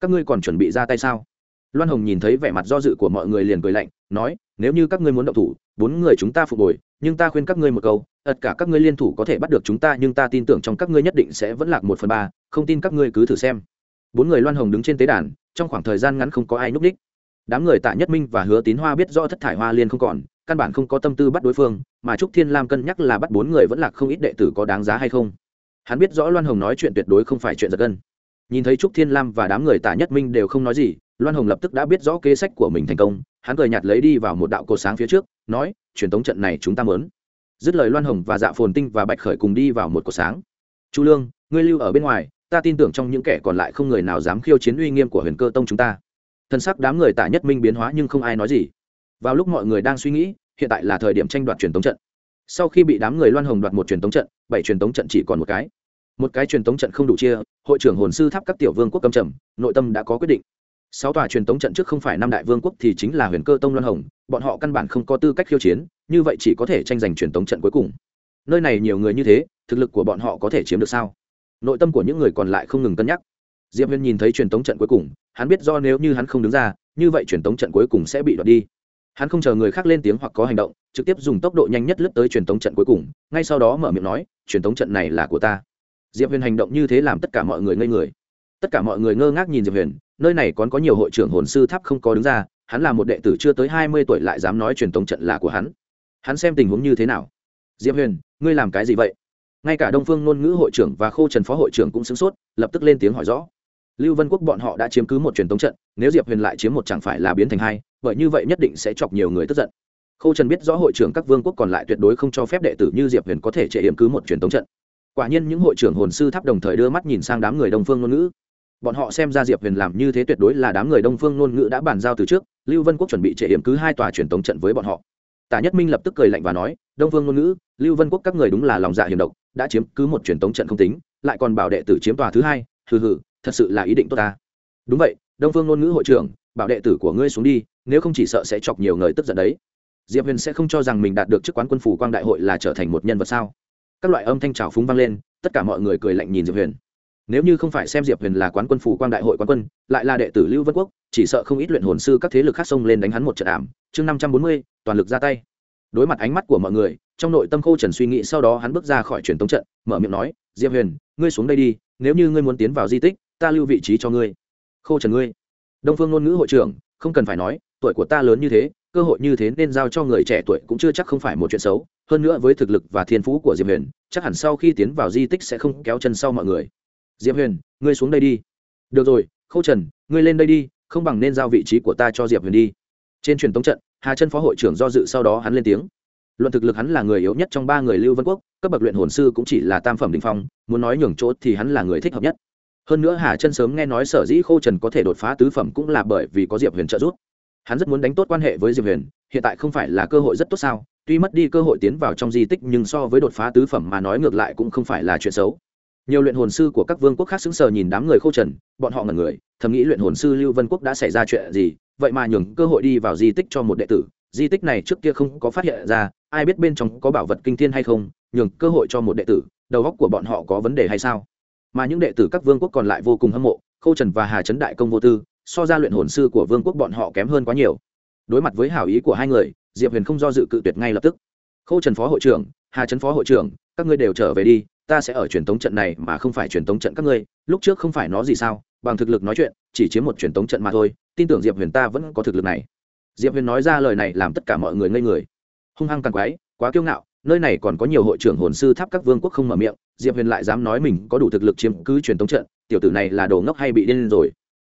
Các ngươi còn chuẩn bị ra tay sao? Loan hồng nhìn thấy vẻ mặt do dự của mọi người liền cười lạnh, nói, nếu như các ngươi muốn động thủ, bốn người chúng ta phục hồi, nhưng ta khuyên các ngươi một câu, tất cả các ngươi liên thủ có thể bắt được chúng ta, nhưng ta tin tưởng trong các ngươi nhất định sẽ vẫn lạc một phần ba, không tin các ngươi cứ thử xem. Bốn người loan hồng đứng trên tế đàn, trong khoảng thời gian ngắn không có ai núp đích đám người tạ nhất minh và hứa tín hoa biết do thất thải hoa liên không còn, căn bản không có tâm tư bắt đối phương, mà trúc thiên lam cân nhắc là bắt bốn người vẫn là không ít đệ tử có đáng giá hay không. Hắn biết rõ loan hồng nói chuyện tuyệt đối không phải chuyện giật gân. Nhìn thấy trúc thiên lam và đám người tạ nhất minh đều không nói gì loan hồng lập tức đã biết rõ kế sách của mình thành công, hắn cười nhạt lấy đi vào một đạo cột sáng phía trước, nói, truyền tống trận này chúng ta mớn dứt lời loan hồng và dạ phồn tinh và bạch khởi cùng đi vào một cột sáng. Chu lương, ngươi lưu ở bên ngoài, ta tin tưởng trong những kẻ còn lại không người nào dám khiêu chiến uy nghiêm của huyền cơ tông chúng ta. Thân sắc đám người tả nhất minh biến hóa nhưng không ai nói gì. Vào lúc mọi người đang suy nghĩ, hiện tại là thời điểm tranh đoạt truyền tống trận. Sau khi bị đám người loan hồng đoạt một truyền tống trận, bảy truyền tống trận chỉ còn một cái. Một cái truyền tống trận không đủ chia, hội trưởng hồn sư tháp các tiểu vương quốc cầm trầm, nội tâm đã có quyết định sáu tòa truyền tống trận trước không phải năm đại vương quốc thì chính là huyền cơ tông loan hồng, bọn họ căn bản không có tư cách khiêu chiến, như vậy chỉ có thể tranh giành truyền tống trận cuối cùng. Nơi này nhiều người như thế, thực lực của bọn họ có thể chiếm được sao? Nội tâm của những người còn lại không ngừng cân nhắc. Diệp huyền nhìn thấy truyền tống trận cuối cùng, hắn biết do nếu như hắn không đứng ra, như vậy truyền tống trận cuối cùng sẽ bị đoạt đi. Hắn không chờ người khác lên tiếng hoặc có hành động, trực tiếp dùng tốc độ nhanh nhất lướt tới truyền tống trận cuối cùng, ngay sau đó mở miệng nói, truyền tống trận này là của ta. Diệp huyền hành động như thế làm tất cả mọi người ngây người. Tất cả mọi người ngơ ngác nhìn diệp huyền nơi này còn có nhiều hội trưởng hồn sư tháp không có đứng ra, hắn là một đệ tử chưa tới hai mươi tuổi lại dám nói truyền tống trận là của hắn. Hắn xem tình huống như thế nào? Diệp huyền, ngươi làm cái gì vậy? Ngay cả đông phương ngôn ngữ hội trưởng và khô trần phó hội trưởng cũng sửng sốt, lập tức lên tiếng hỏi rõ. Lưu vân quốc bọn họ đã chiếm cứ một truyền tống trận, nếu diệp huyền lại chiếm một chẳng phải là biến thành hai, bởi như vậy nhất định sẽ chọc nhiều người tức giận. Khâu trần biết rõ hội trưởng các vương quốc còn lại tuyệt đối không cho phép đệ tử như diệp huyền có thể trệ hiểm cứ một truyền thống trận. Quả nhiên những hội trưởng hồn sư tháp đồng thời đưa mắt nhìn sang đám người đông phương ngôn ngữ bọn họ xem ra diệp huyền làm như thế tuyệt đối là đám người đông phương ngôn ngữ đã bàn giao từ trước, lưu vân quốc chuẩn bị trệ hiểm cứ hai tòa truyền tống trận với bọn họ. Tả nhất minh lập tức cười lạnh và nói, đông phương ngôn ngữ, lưu vân quốc các người đúng là lòng dạ hiểm độc, đã chiếm cứ một truyền tống trận không tính, lại còn bảo đệ tử chiếm tòa thứ hai, hừ hừ, thật sự là ý định tốt ta. Đúng vậy, đông phương ngôn ngữ hội trưởng, bảo đệ tử của ngươi xuống đi, nếu không chỉ sợ sẽ chọc nhiều người tức giận đấy. Diệp huyền sẽ không cho rằng mình đạt được chức quán quân phủ quang đại hội là trở thành một nhân vật sao? Các loại âm thanh trào phúng vang lên, tất cả mọi người cười lạnh nhìn diệp huyền nếu như không phải xem diệp huyền là quán quân phủ quang đại hội quán quân, lại là đệ tử lưu vân quốc, chỉ sợ không ít luyện hồn sư các thế lực khác xông lên đánh hắn một trận ảm. Chương năm trăm bốn mươi, toàn lực ra tay. Đối mặt ánh mắt của mọi người, trong nội tâm khô trần suy nghĩ sau đó hắn bước ra khỏi truyền tống trận, mở miệng nói, diệp huyền, ngươi xuống đây đi, nếu như ngươi muốn tiến vào di tích, ta lưu vị trí cho ngươi. Khô trần ngươi? Đông phương ngôn ngữ hội trưởng, không cần phải nói, tuổi của ta lớn như thế, cơ hội như thế nên giao cho người trẻ tuổi cũng chưa chắc không phải một chuyện xấu. Hơn nữa với thực lực và thiên phú của diệp huyền, chắc hẳn sau khi tiến vào di tích sẽ không kéo chân sau mọi người diệp huyền, ngươi xuống đây đi. Được rồi, khâu trần, ngươi lên đây đi, không bằng nên giao vị trí của ta cho diệp huyền đi. Trên truyền tống trận, hà chân phó hội trưởng do dự sau đó hắn lên tiếng. Luận thực lực hắn là người yếu nhất trong ba người lưu vân quốc, cấp bậc luyện hồn sư cũng chỉ là tam phẩm đình phong, muốn nói nhường chỗ thì hắn là người thích hợp nhất. Hơn nữa hà chân sớm nghe nói sở dĩ khô trần có thể đột phá tứ phẩm cũng là bởi vì có diệp huyền trợ giúp. Hắn rất muốn đánh tốt quan hệ với diệp huyền, hiện tại không phải là cơ hội rất tốt sao, tuy mất đi cơ hội tiến vào trong di tích nhưng so với đột phá tứ phẩm mà nói ngược lại cũng không phải là chuyện xấu nhiều luyện hồn sư của các vương quốc khác xứng sờ nhìn đám người khô trần, bọn họ ngẩn người, thầm nghĩ luyện hồn sư lưu vân quốc đã xảy ra chuyện gì, vậy mà nhường cơ hội đi vào di tích cho một đệ tử. Di tích này trước kia không có phát hiện ra, ai biết bên trong có bảo vật kinh thiên hay không, nhường cơ hội cho một đệ tử, đầu óc của bọn họ có vấn đề hay sao? Mà những đệ tử các vương quốc còn lại vô cùng hâm mộ khâu trần và hà trấn đại công vô tư, so ra luyện hồn sư của vương quốc bọn họ kém hơn quá nhiều. Đối mặt với hảo ý của hai người, diệp huyền không do dự cự tuyệt ngay lập tức. Khâu trần phó hội trưởng, hà trấn phó hội trưởng, các ngươi đều trở về đi ta sẽ ở truyền tống trận này mà không phải truyền tống trận các ngươi, lúc trước không phải nó gì sao, bằng thực lực nói chuyện, chỉ chiếm một truyền tống trận mà thôi, tin tưởng diệp huyền ta vẫn có thực lực này. Diệp huyền nói ra lời này làm tất cả mọi người ngây người. Hung hăng càng quái, quá kiêu ngạo, nơi này còn có nhiều hội trưởng hồn sư tháp các vương quốc không mở miệng, diệp huyền lại dám nói mình có đủ thực lực chiếm cứ truyền tống trận, tiểu tử này là đồ ngốc hay bị điên rồi.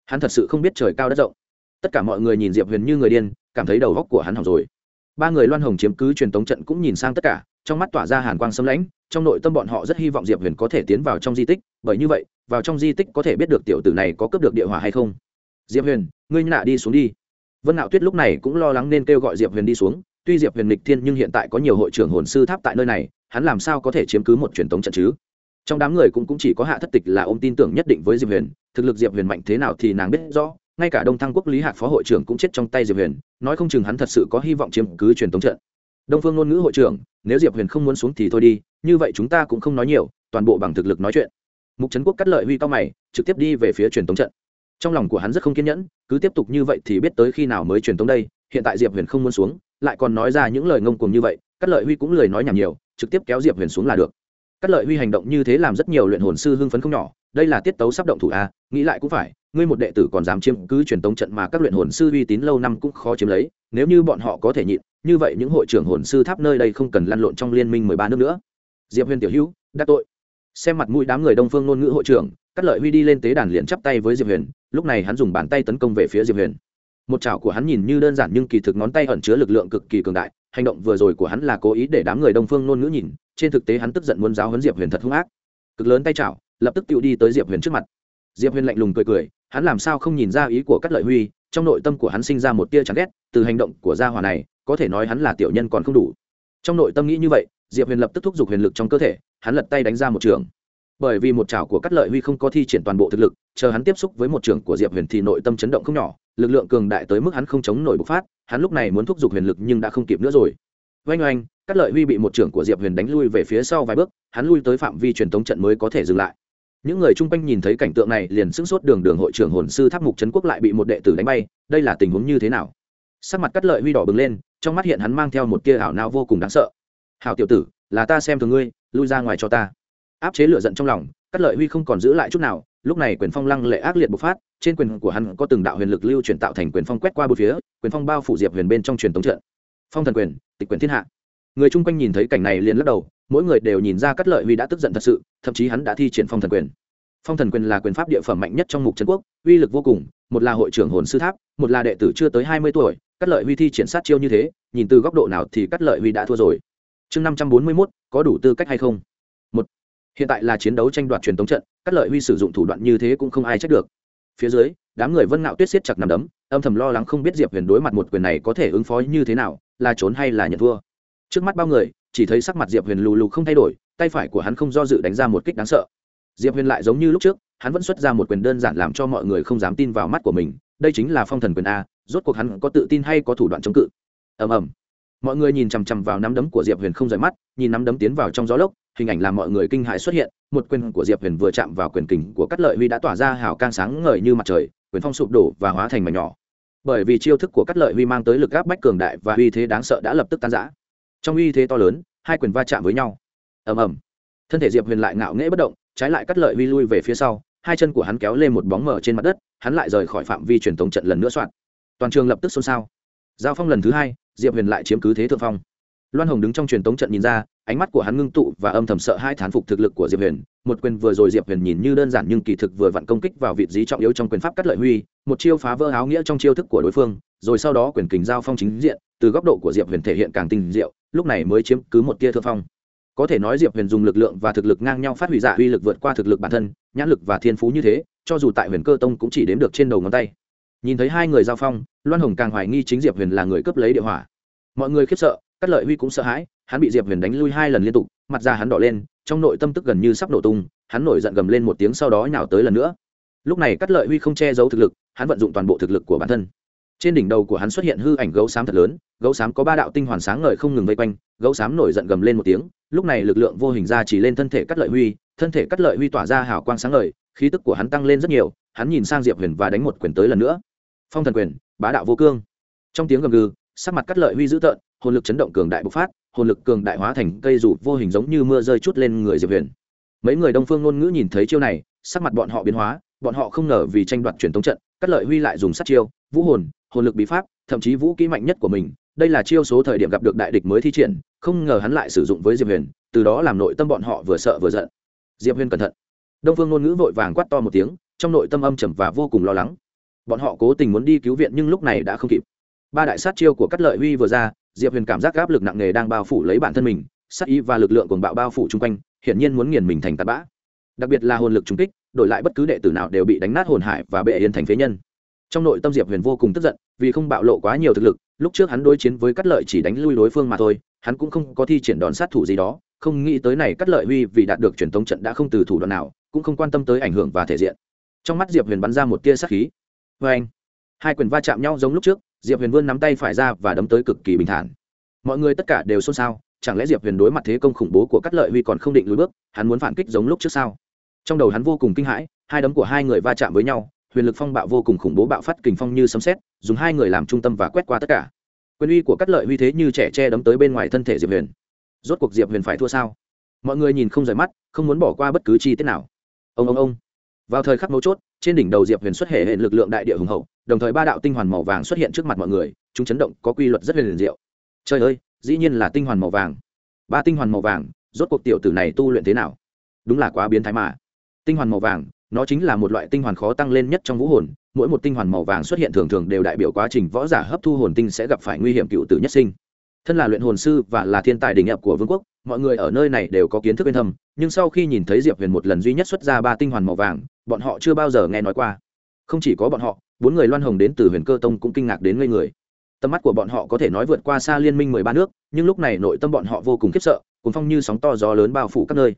Hắn thật sự không biết trời cao đất rộng. Tất cả mọi người nhìn diệp huyền như người điên, cảm thấy đầu góc của hắn hỏng rồi. Ba người loan hồng chiếm cứ truyền tống trận cũng nhìn sang tất cả trong mắt tỏa ra hàn quang xâm lãnh trong nội tâm bọn họ rất hy vọng diệp huyền có thể tiến vào trong di tích bởi như vậy vào trong di tích có thể biết được tiểu tử này có cướp được địa hỏa hay không. Diệp huyền ngươi nạ đi xuống đi. Vân nạo tuyết lúc này cũng lo lắng nên kêu gọi diệp huyền đi xuống tuy diệp huyền lịch thiên nhưng hiện tại có nhiều hội trưởng hồn sư tháp tại nơi này hắn làm sao có thể chiếm cứ một truyền thống trận chứ? Trong đám người cũng, cũng chỉ có hạ thất tịch là ôm tin tưởng nhất định với diệp huyền thực lực diệp huyền mạnh thế nào thì nàng biết rõ ngay cả đông thăng quốc lý hạc phó hội trưởng cũng chết trong tay diệp huyền nói không chừng hắn thật sự có hy vọng chiếm cứ truyền thống trận đông phương ngôn ngữ hội trưởng, nếu diệp huyền không muốn xuống thì thôi đi, như vậy chúng ta cũng không nói nhiều, toàn bộ bằng thực lực nói chuyện. Mục trấn quốc cắt lợi huy cao mày, trực tiếp đi về phía truyền tống trận. Trong lòng của hắn rất không kiên nhẫn, cứ tiếp tục như vậy thì biết tới khi nào mới truyền tống đây, hiện tại diệp huyền không muốn xuống, lại còn nói ra những lời ngông cuồng như vậy, cắt lợi huy cũng lời nói nhảm nhiều, trực tiếp kéo diệp huyền xuống là được. Cắt lợi huy hành động như thế làm rất nhiều luyện hồn sư hưng phấn không nhỏ, đây là tiết tấu sắp động thủ a, nghĩ lại cũng phải, ngươi một đệ tử còn dám chiếm cứ truyền tống trận mà các luyện hồn sư uy tín lâu năm cũng khó chiếm lấy, nếu như bọn họ có thể nhịn như vậy những hội trưởng hồn sư tháp nơi đây không cần lăn lộn trong liên minh mười ba nước nữa. Diệp huyền tiểu hữu, đã tội. Xem mặt mũi đám người đông phương ngôn ngữ hội trưởng, cắt lợi huy đi lên tế đàn liền chắp tay với diệp huyền, lúc này hắn dùng bàn tay tấn công về phía diệp huyền. Một chảo của hắn nhìn như đơn giản nhưng kỳ thực ngón tay ẩn chứa lực lượng cực kỳ cường đại, hành động vừa rồi của hắn là cố ý để đám người đông phương ngôn ngữ nhìn, trên thực tế hắn tức giận muốn giáo huấn diệp huyền thật hung ác. Cực lớn tay chảo, lập tức tự đi tới diệp huyền trước mặt. Diệp huyền lạnh lùng cười cười, hắn làm sao không nhìn ra ý của cắt lợi huy, trong nội tâm của hắn sinh ra một tia chán ghét, từ hành động của gia hòa này có thể nói hắn là tiểu nhân còn không đủ. Trong nội tâm nghĩ như vậy, diệp huyền lập tức thúc giục huyền lực trong cơ thể, hắn lật tay đánh ra một trường. Bởi vì một chảo của cắt lợi huy không có thi triển toàn bộ thực lực, chờ hắn tiếp xúc với một trường của diệp huyền thì nội tâm chấn động không nhỏ, lực lượng cường đại tới mức hắn không chống nổi bộc phát, hắn lúc này muốn thúc giục huyền lực nhưng đã không kịp nữa rồi. Oanh oanh, cắt lợi huy bị một trưởng của diệp huyền đánh lui về phía sau vài bước, hắn lui tới phạm vi truyền thống trận mới có thể dừng lại. Những người chung quanh nhìn thấy cảnh tượng này liền sững sốt đường đường hội trưởng hồn sư tháp mục trấn quốc lại bị một đệ tử đánh bay, đây là tình huống như thế nào? Sắc mặt cắt lợi huy đỏ bừng lên trong mắt hiện hắn mang theo một tia ảo não vô cùng đáng sợ. Hảo tiểu tử, là ta xem thường ngươi, lui ra ngoài cho ta. Áp chế lửa giận trong lòng cắt lợi huy không còn giữ lại chút nào, lúc này quyền phong lăng lệ ác liệt bộc phát, trên quyền của hắn có từng đạo huyền lực lưu chuyển tạo thành quyền phong quét qua bốn phía, quyền phong bao phủ diệp huyền bên trong truyền tống trận. Phong thần quyền, tịch quyền thiên hạ. Người chung quanh nhìn thấy cảnh này liền lắc đầu, mỗi người đều nhìn ra cắt lợi huy đã tức giận thật sự, thậm chí hắn đã thi triển phong thần quyền. Phong thần quyền là quyền pháp địa phẩm mạnh nhất trong mục trấn quốc, uy lực vô cùng, một là hội trưởng hồn sư tháp, một là đệ tử chưa tới hai mươi tuổi cắt lợi huy thi triển sát chiêu như thế, nhìn từ góc độ nào thì cắt lợi huy đã thua rồi. Chương năm trăm bốn mươi mốt, có đủ tư cách hay không? Một, hiện tại là chiến đấu tranh đoạt truyền thống trận, cắt lợi huy sử dụng thủ đoạn như thế cũng không ai trách được. Phía dưới, đám người vân ngạo tuyết siết chặt nằm đấm, âm thầm lo lắng không biết diệp huyền đối mặt một quyền này có thể ứng phó như thế nào, là trốn hay là nhận thua. Trước mắt bao người, chỉ thấy sắc mặt diệp huyền lù lù không thay đổi, tay phải của hắn không do dự đánh ra một kích đáng sợ. Diệp huyền lại giống như lúc trước, hắn vẫn xuất ra một quyền đơn giản làm cho mọi người không dám tin vào mắt của mình đây chính là phong thần quyền a, rốt cuộc hắn có tự tin hay có thủ đoạn chống cự? Ầm ầm. Mọi người nhìn chằm chằm vào nắm đấm của diệp huyền không rời mắt, nhìn nắm đấm tiến vào trong gió lốc, hình ảnh làm mọi người kinh hãi xuất hiện, một quyền của diệp huyền vừa chạm vào quyền kình của cắt lợi huy đã tỏa ra hào cang sáng ngời như mặt trời, quyền phong sụp đổ và hóa thành mảnh nhỏ. Bởi vì chiêu thức của cắt lợi huy mang tới lực áp bách cường đại và uy thế đáng sợ đã lập tức tan giã trong uy thế to lớn, hai quyền va chạm với nhau. Ầm ầm. Thân thể diệp huyền lại ngạo nghễ bất động, trái lại cắt lợi huy lui về phía sau hai chân của hắn kéo lên một bóng mở trên mặt đất, hắn lại rời khỏi phạm vi truyền thống trận lần nữa soạn. Toàn trường lập tức xôn xao. Giao phong lần thứ hai, diệp huyền lại chiếm cứ thế thượng phong. Loan hồng đứng trong truyền thống trận nhìn ra, ánh mắt của hắn ngưng tụ và âm thầm sợ hai thán phục thực lực của diệp huyền. Một quyền vừa rồi diệp huyền nhìn như đơn giản nhưng kỳ thực vừa vặn công kích vào vị trí trọng yếu trong quyền pháp cắt lợi huy, một chiêu phá vỡ áo nghĩa trong chiêu thức của đối phương, rồi sau đó quyền kình giao phong chính diện, từ góc độ của diệp huyền thể hiện càng tinh diệu, lúc này mới chiếm cứ một tia thượng phong có thể nói diệp huyền dùng lực lượng và thực lực ngang nhau phát huy giả uy lực vượt qua thực lực bản thân, nhãn lực và thiên phú như thế, cho dù tại huyền cơ tông cũng chỉ đếm được trên đầu ngón tay. Nhìn thấy hai người giao phong, loan hồng càng hoài nghi chính diệp huyền là người cướp lấy địa hỏa. Mọi người khiếp sợ cắt lợi huy cũng sợ hãi, hắn bị diệp huyền đánh lui hai lần liên tục, mặt da hắn đỏ lên, trong nội tâm tức gần như sắp nổ tung, hắn nổi giận gầm lên một tiếng sau đó nhào tới lần nữa. Lúc này cắt lợi huy không che giấu thực lực, hắn vận dụng toàn bộ thực lực của bản thân trên đỉnh đầu của hắn xuất hiện hư ảnh gấu xám thật lớn, gấu xám có ba đạo tinh hoàn sáng ngời không ngừng vây quanh, gấu xám nổi giận gầm lên một tiếng, lúc này lực lượng vô hình ra chỉ lên thân thể cắt lợi huy, thân thể cắt lợi huy tỏa ra hào quang sáng ngời, khí tức của hắn tăng lên rất nhiều, hắn nhìn sang diệp huyền và đánh một quyền tới lần nữa. Phong thần quyền, bá đạo vô cương. Trong tiếng gầm gừ, sắc mặt cắt lợi huy dữ tợn, hồn lực chấn động cường đại bộc phát, hồn lực cường đại hóa thành cây rủ vô hình giống như mưa rơi chút lên người diệp huyền. Mấy người đông phương ngôn ngữ nhìn thấy chiêu này, sắc mặt bọn họ biến hóa, bọn họ không ngờ vì tranh đoạt truyền thống trận, cắt lợi huy lại dùng sát chiêu, vũ hồn hồn lực bí pháp, thậm chí vũ kỹ mạnh nhất của mình. Đây là chiêu số thời điểm gặp được đại địch mới thi triển, không ngờ hắn lại sử dụng với diệp huyền, từ đó làm nội tâm bọn họ vừa sợ vừa giận. Diệp huyền cẩn thận. Đông phương ngôn ngữ vội vàng quát to một tiếng, trong nội tâm âm trầm và vô cùng lo lắng. Bọn họ cố tình muốn đi cứu viện nhưng lúc này đã không kịp. Ba đại sát chiêu của cắt lợi huy vừa ra, diệp huyền cảm giác áp lực nặng nề đang bao phủ lấy bản thân mình, sát ý và lực lượng cuồng bạo bao phủ chung quanh, hiển nhiên muốn nghiền mình thành tạt bã. Đặc biệt là hồn lực trung kích, đổi lại bất cứ đệ tử nào đều bị đánh nát hồn hải và bệ yên thành phế nhân trong nội tâm diệp huyền vô cùng tức giận, vì không bạo lộ quá nhiều thực lực, lúc trước hắn đối chiến với cắt lợi chỉ đánh lui đối phương mà thôi, hắn cũng không có thi triển đòn sát thủ gì đó, không nghĩ tới này cắt lợi huy vì đạt được truyền thống trận đã không từ thủ đoạn nào, cũng không quan tâm tới ảnh hưởng và thể diện. Trong mắt diệp huyền bắn ra một tia sát khí. Vê anh, hai quyền va chạm nhau giống lúc trước, diệp huyền vươn nắm tay phải ra và đấm tới cực kỳ bình thản. Mọi người tất cả đều xôn xao, chẳng lẽ diệp huyền đối mặt thế công khủng bố của cắt lợi huy còn không định lùi bước, hắn muốn phản kích giống lúc trước sao? Trong đầu hắn vô cùng kinh hãi, hai đấm của hai người va chạm với nhau huyền lực phong bạo vô cùng khủng bố bạo phát kình phong như sấm xét dùng hai người làm trung tâm và quét qua tất cả. Quyền uy của cắt lợi huy thế như trẻ tre đấm tới bên ngoài thân thể diệp huyền. Rốt cuộc diệp huyền phải thua sao? Mọi người nhìn không rời mắt, không muốn bỏ qua bất cứ chi tiết nào. Ông ông ông. Vào thời khắc mấu chốt, trên đỉnh đầu diệp huyền xuất hệ hệ lực lượng đại địa hùng hậu, đồng thời ba đạo tinh hoàn màu vàng xuất hiện trước mặt mọi người, chúng chấn động, có quy luật rất huyền diệu. Trời ơi, dĩ nhiên là tinh hoàn màu vàng. Ba tinh hoàn màu vàng, rốt cuộc tiểu tử này tu luyện thế nào? Đúng là quá biến thái mà. Tinh hoàn màu vàng nó chính là một loại tinh hoàn khó tăng lên nhất trong vũ hồn, mỗi một tinh hoàn màu vàng xuất hiện thường thường đều đại biểu quá trình võ giả hấp thu hồn tinh sẽ gặp phải nguy hiểm cựu tử nhất sinh. Thân là luyện hồn sư và là thiên tài đỉnh nhập của vương quốc, mọi người ở nơi này đều có kiến thức bên thâm, nhưng sau khi nhìn thấy diệp huyền một lần duy nhất xuất ra ba tinh hoàn màu vàng, bọn họ chưa bao giờ nghe nói qua. Không chỉ có bọn họ, bốn người loan hồng đến từ huyền cơ tông cũng kinh ngạc đến ngây người. Tầm mắt của bọn họ có thể nói vượt qua xa liên minh mười ba nước, nhưng lúc này nội tâm bọn họ vô cùng khiếp sợ cuốn phong như sóng to gió lớn bao phủ các nơi.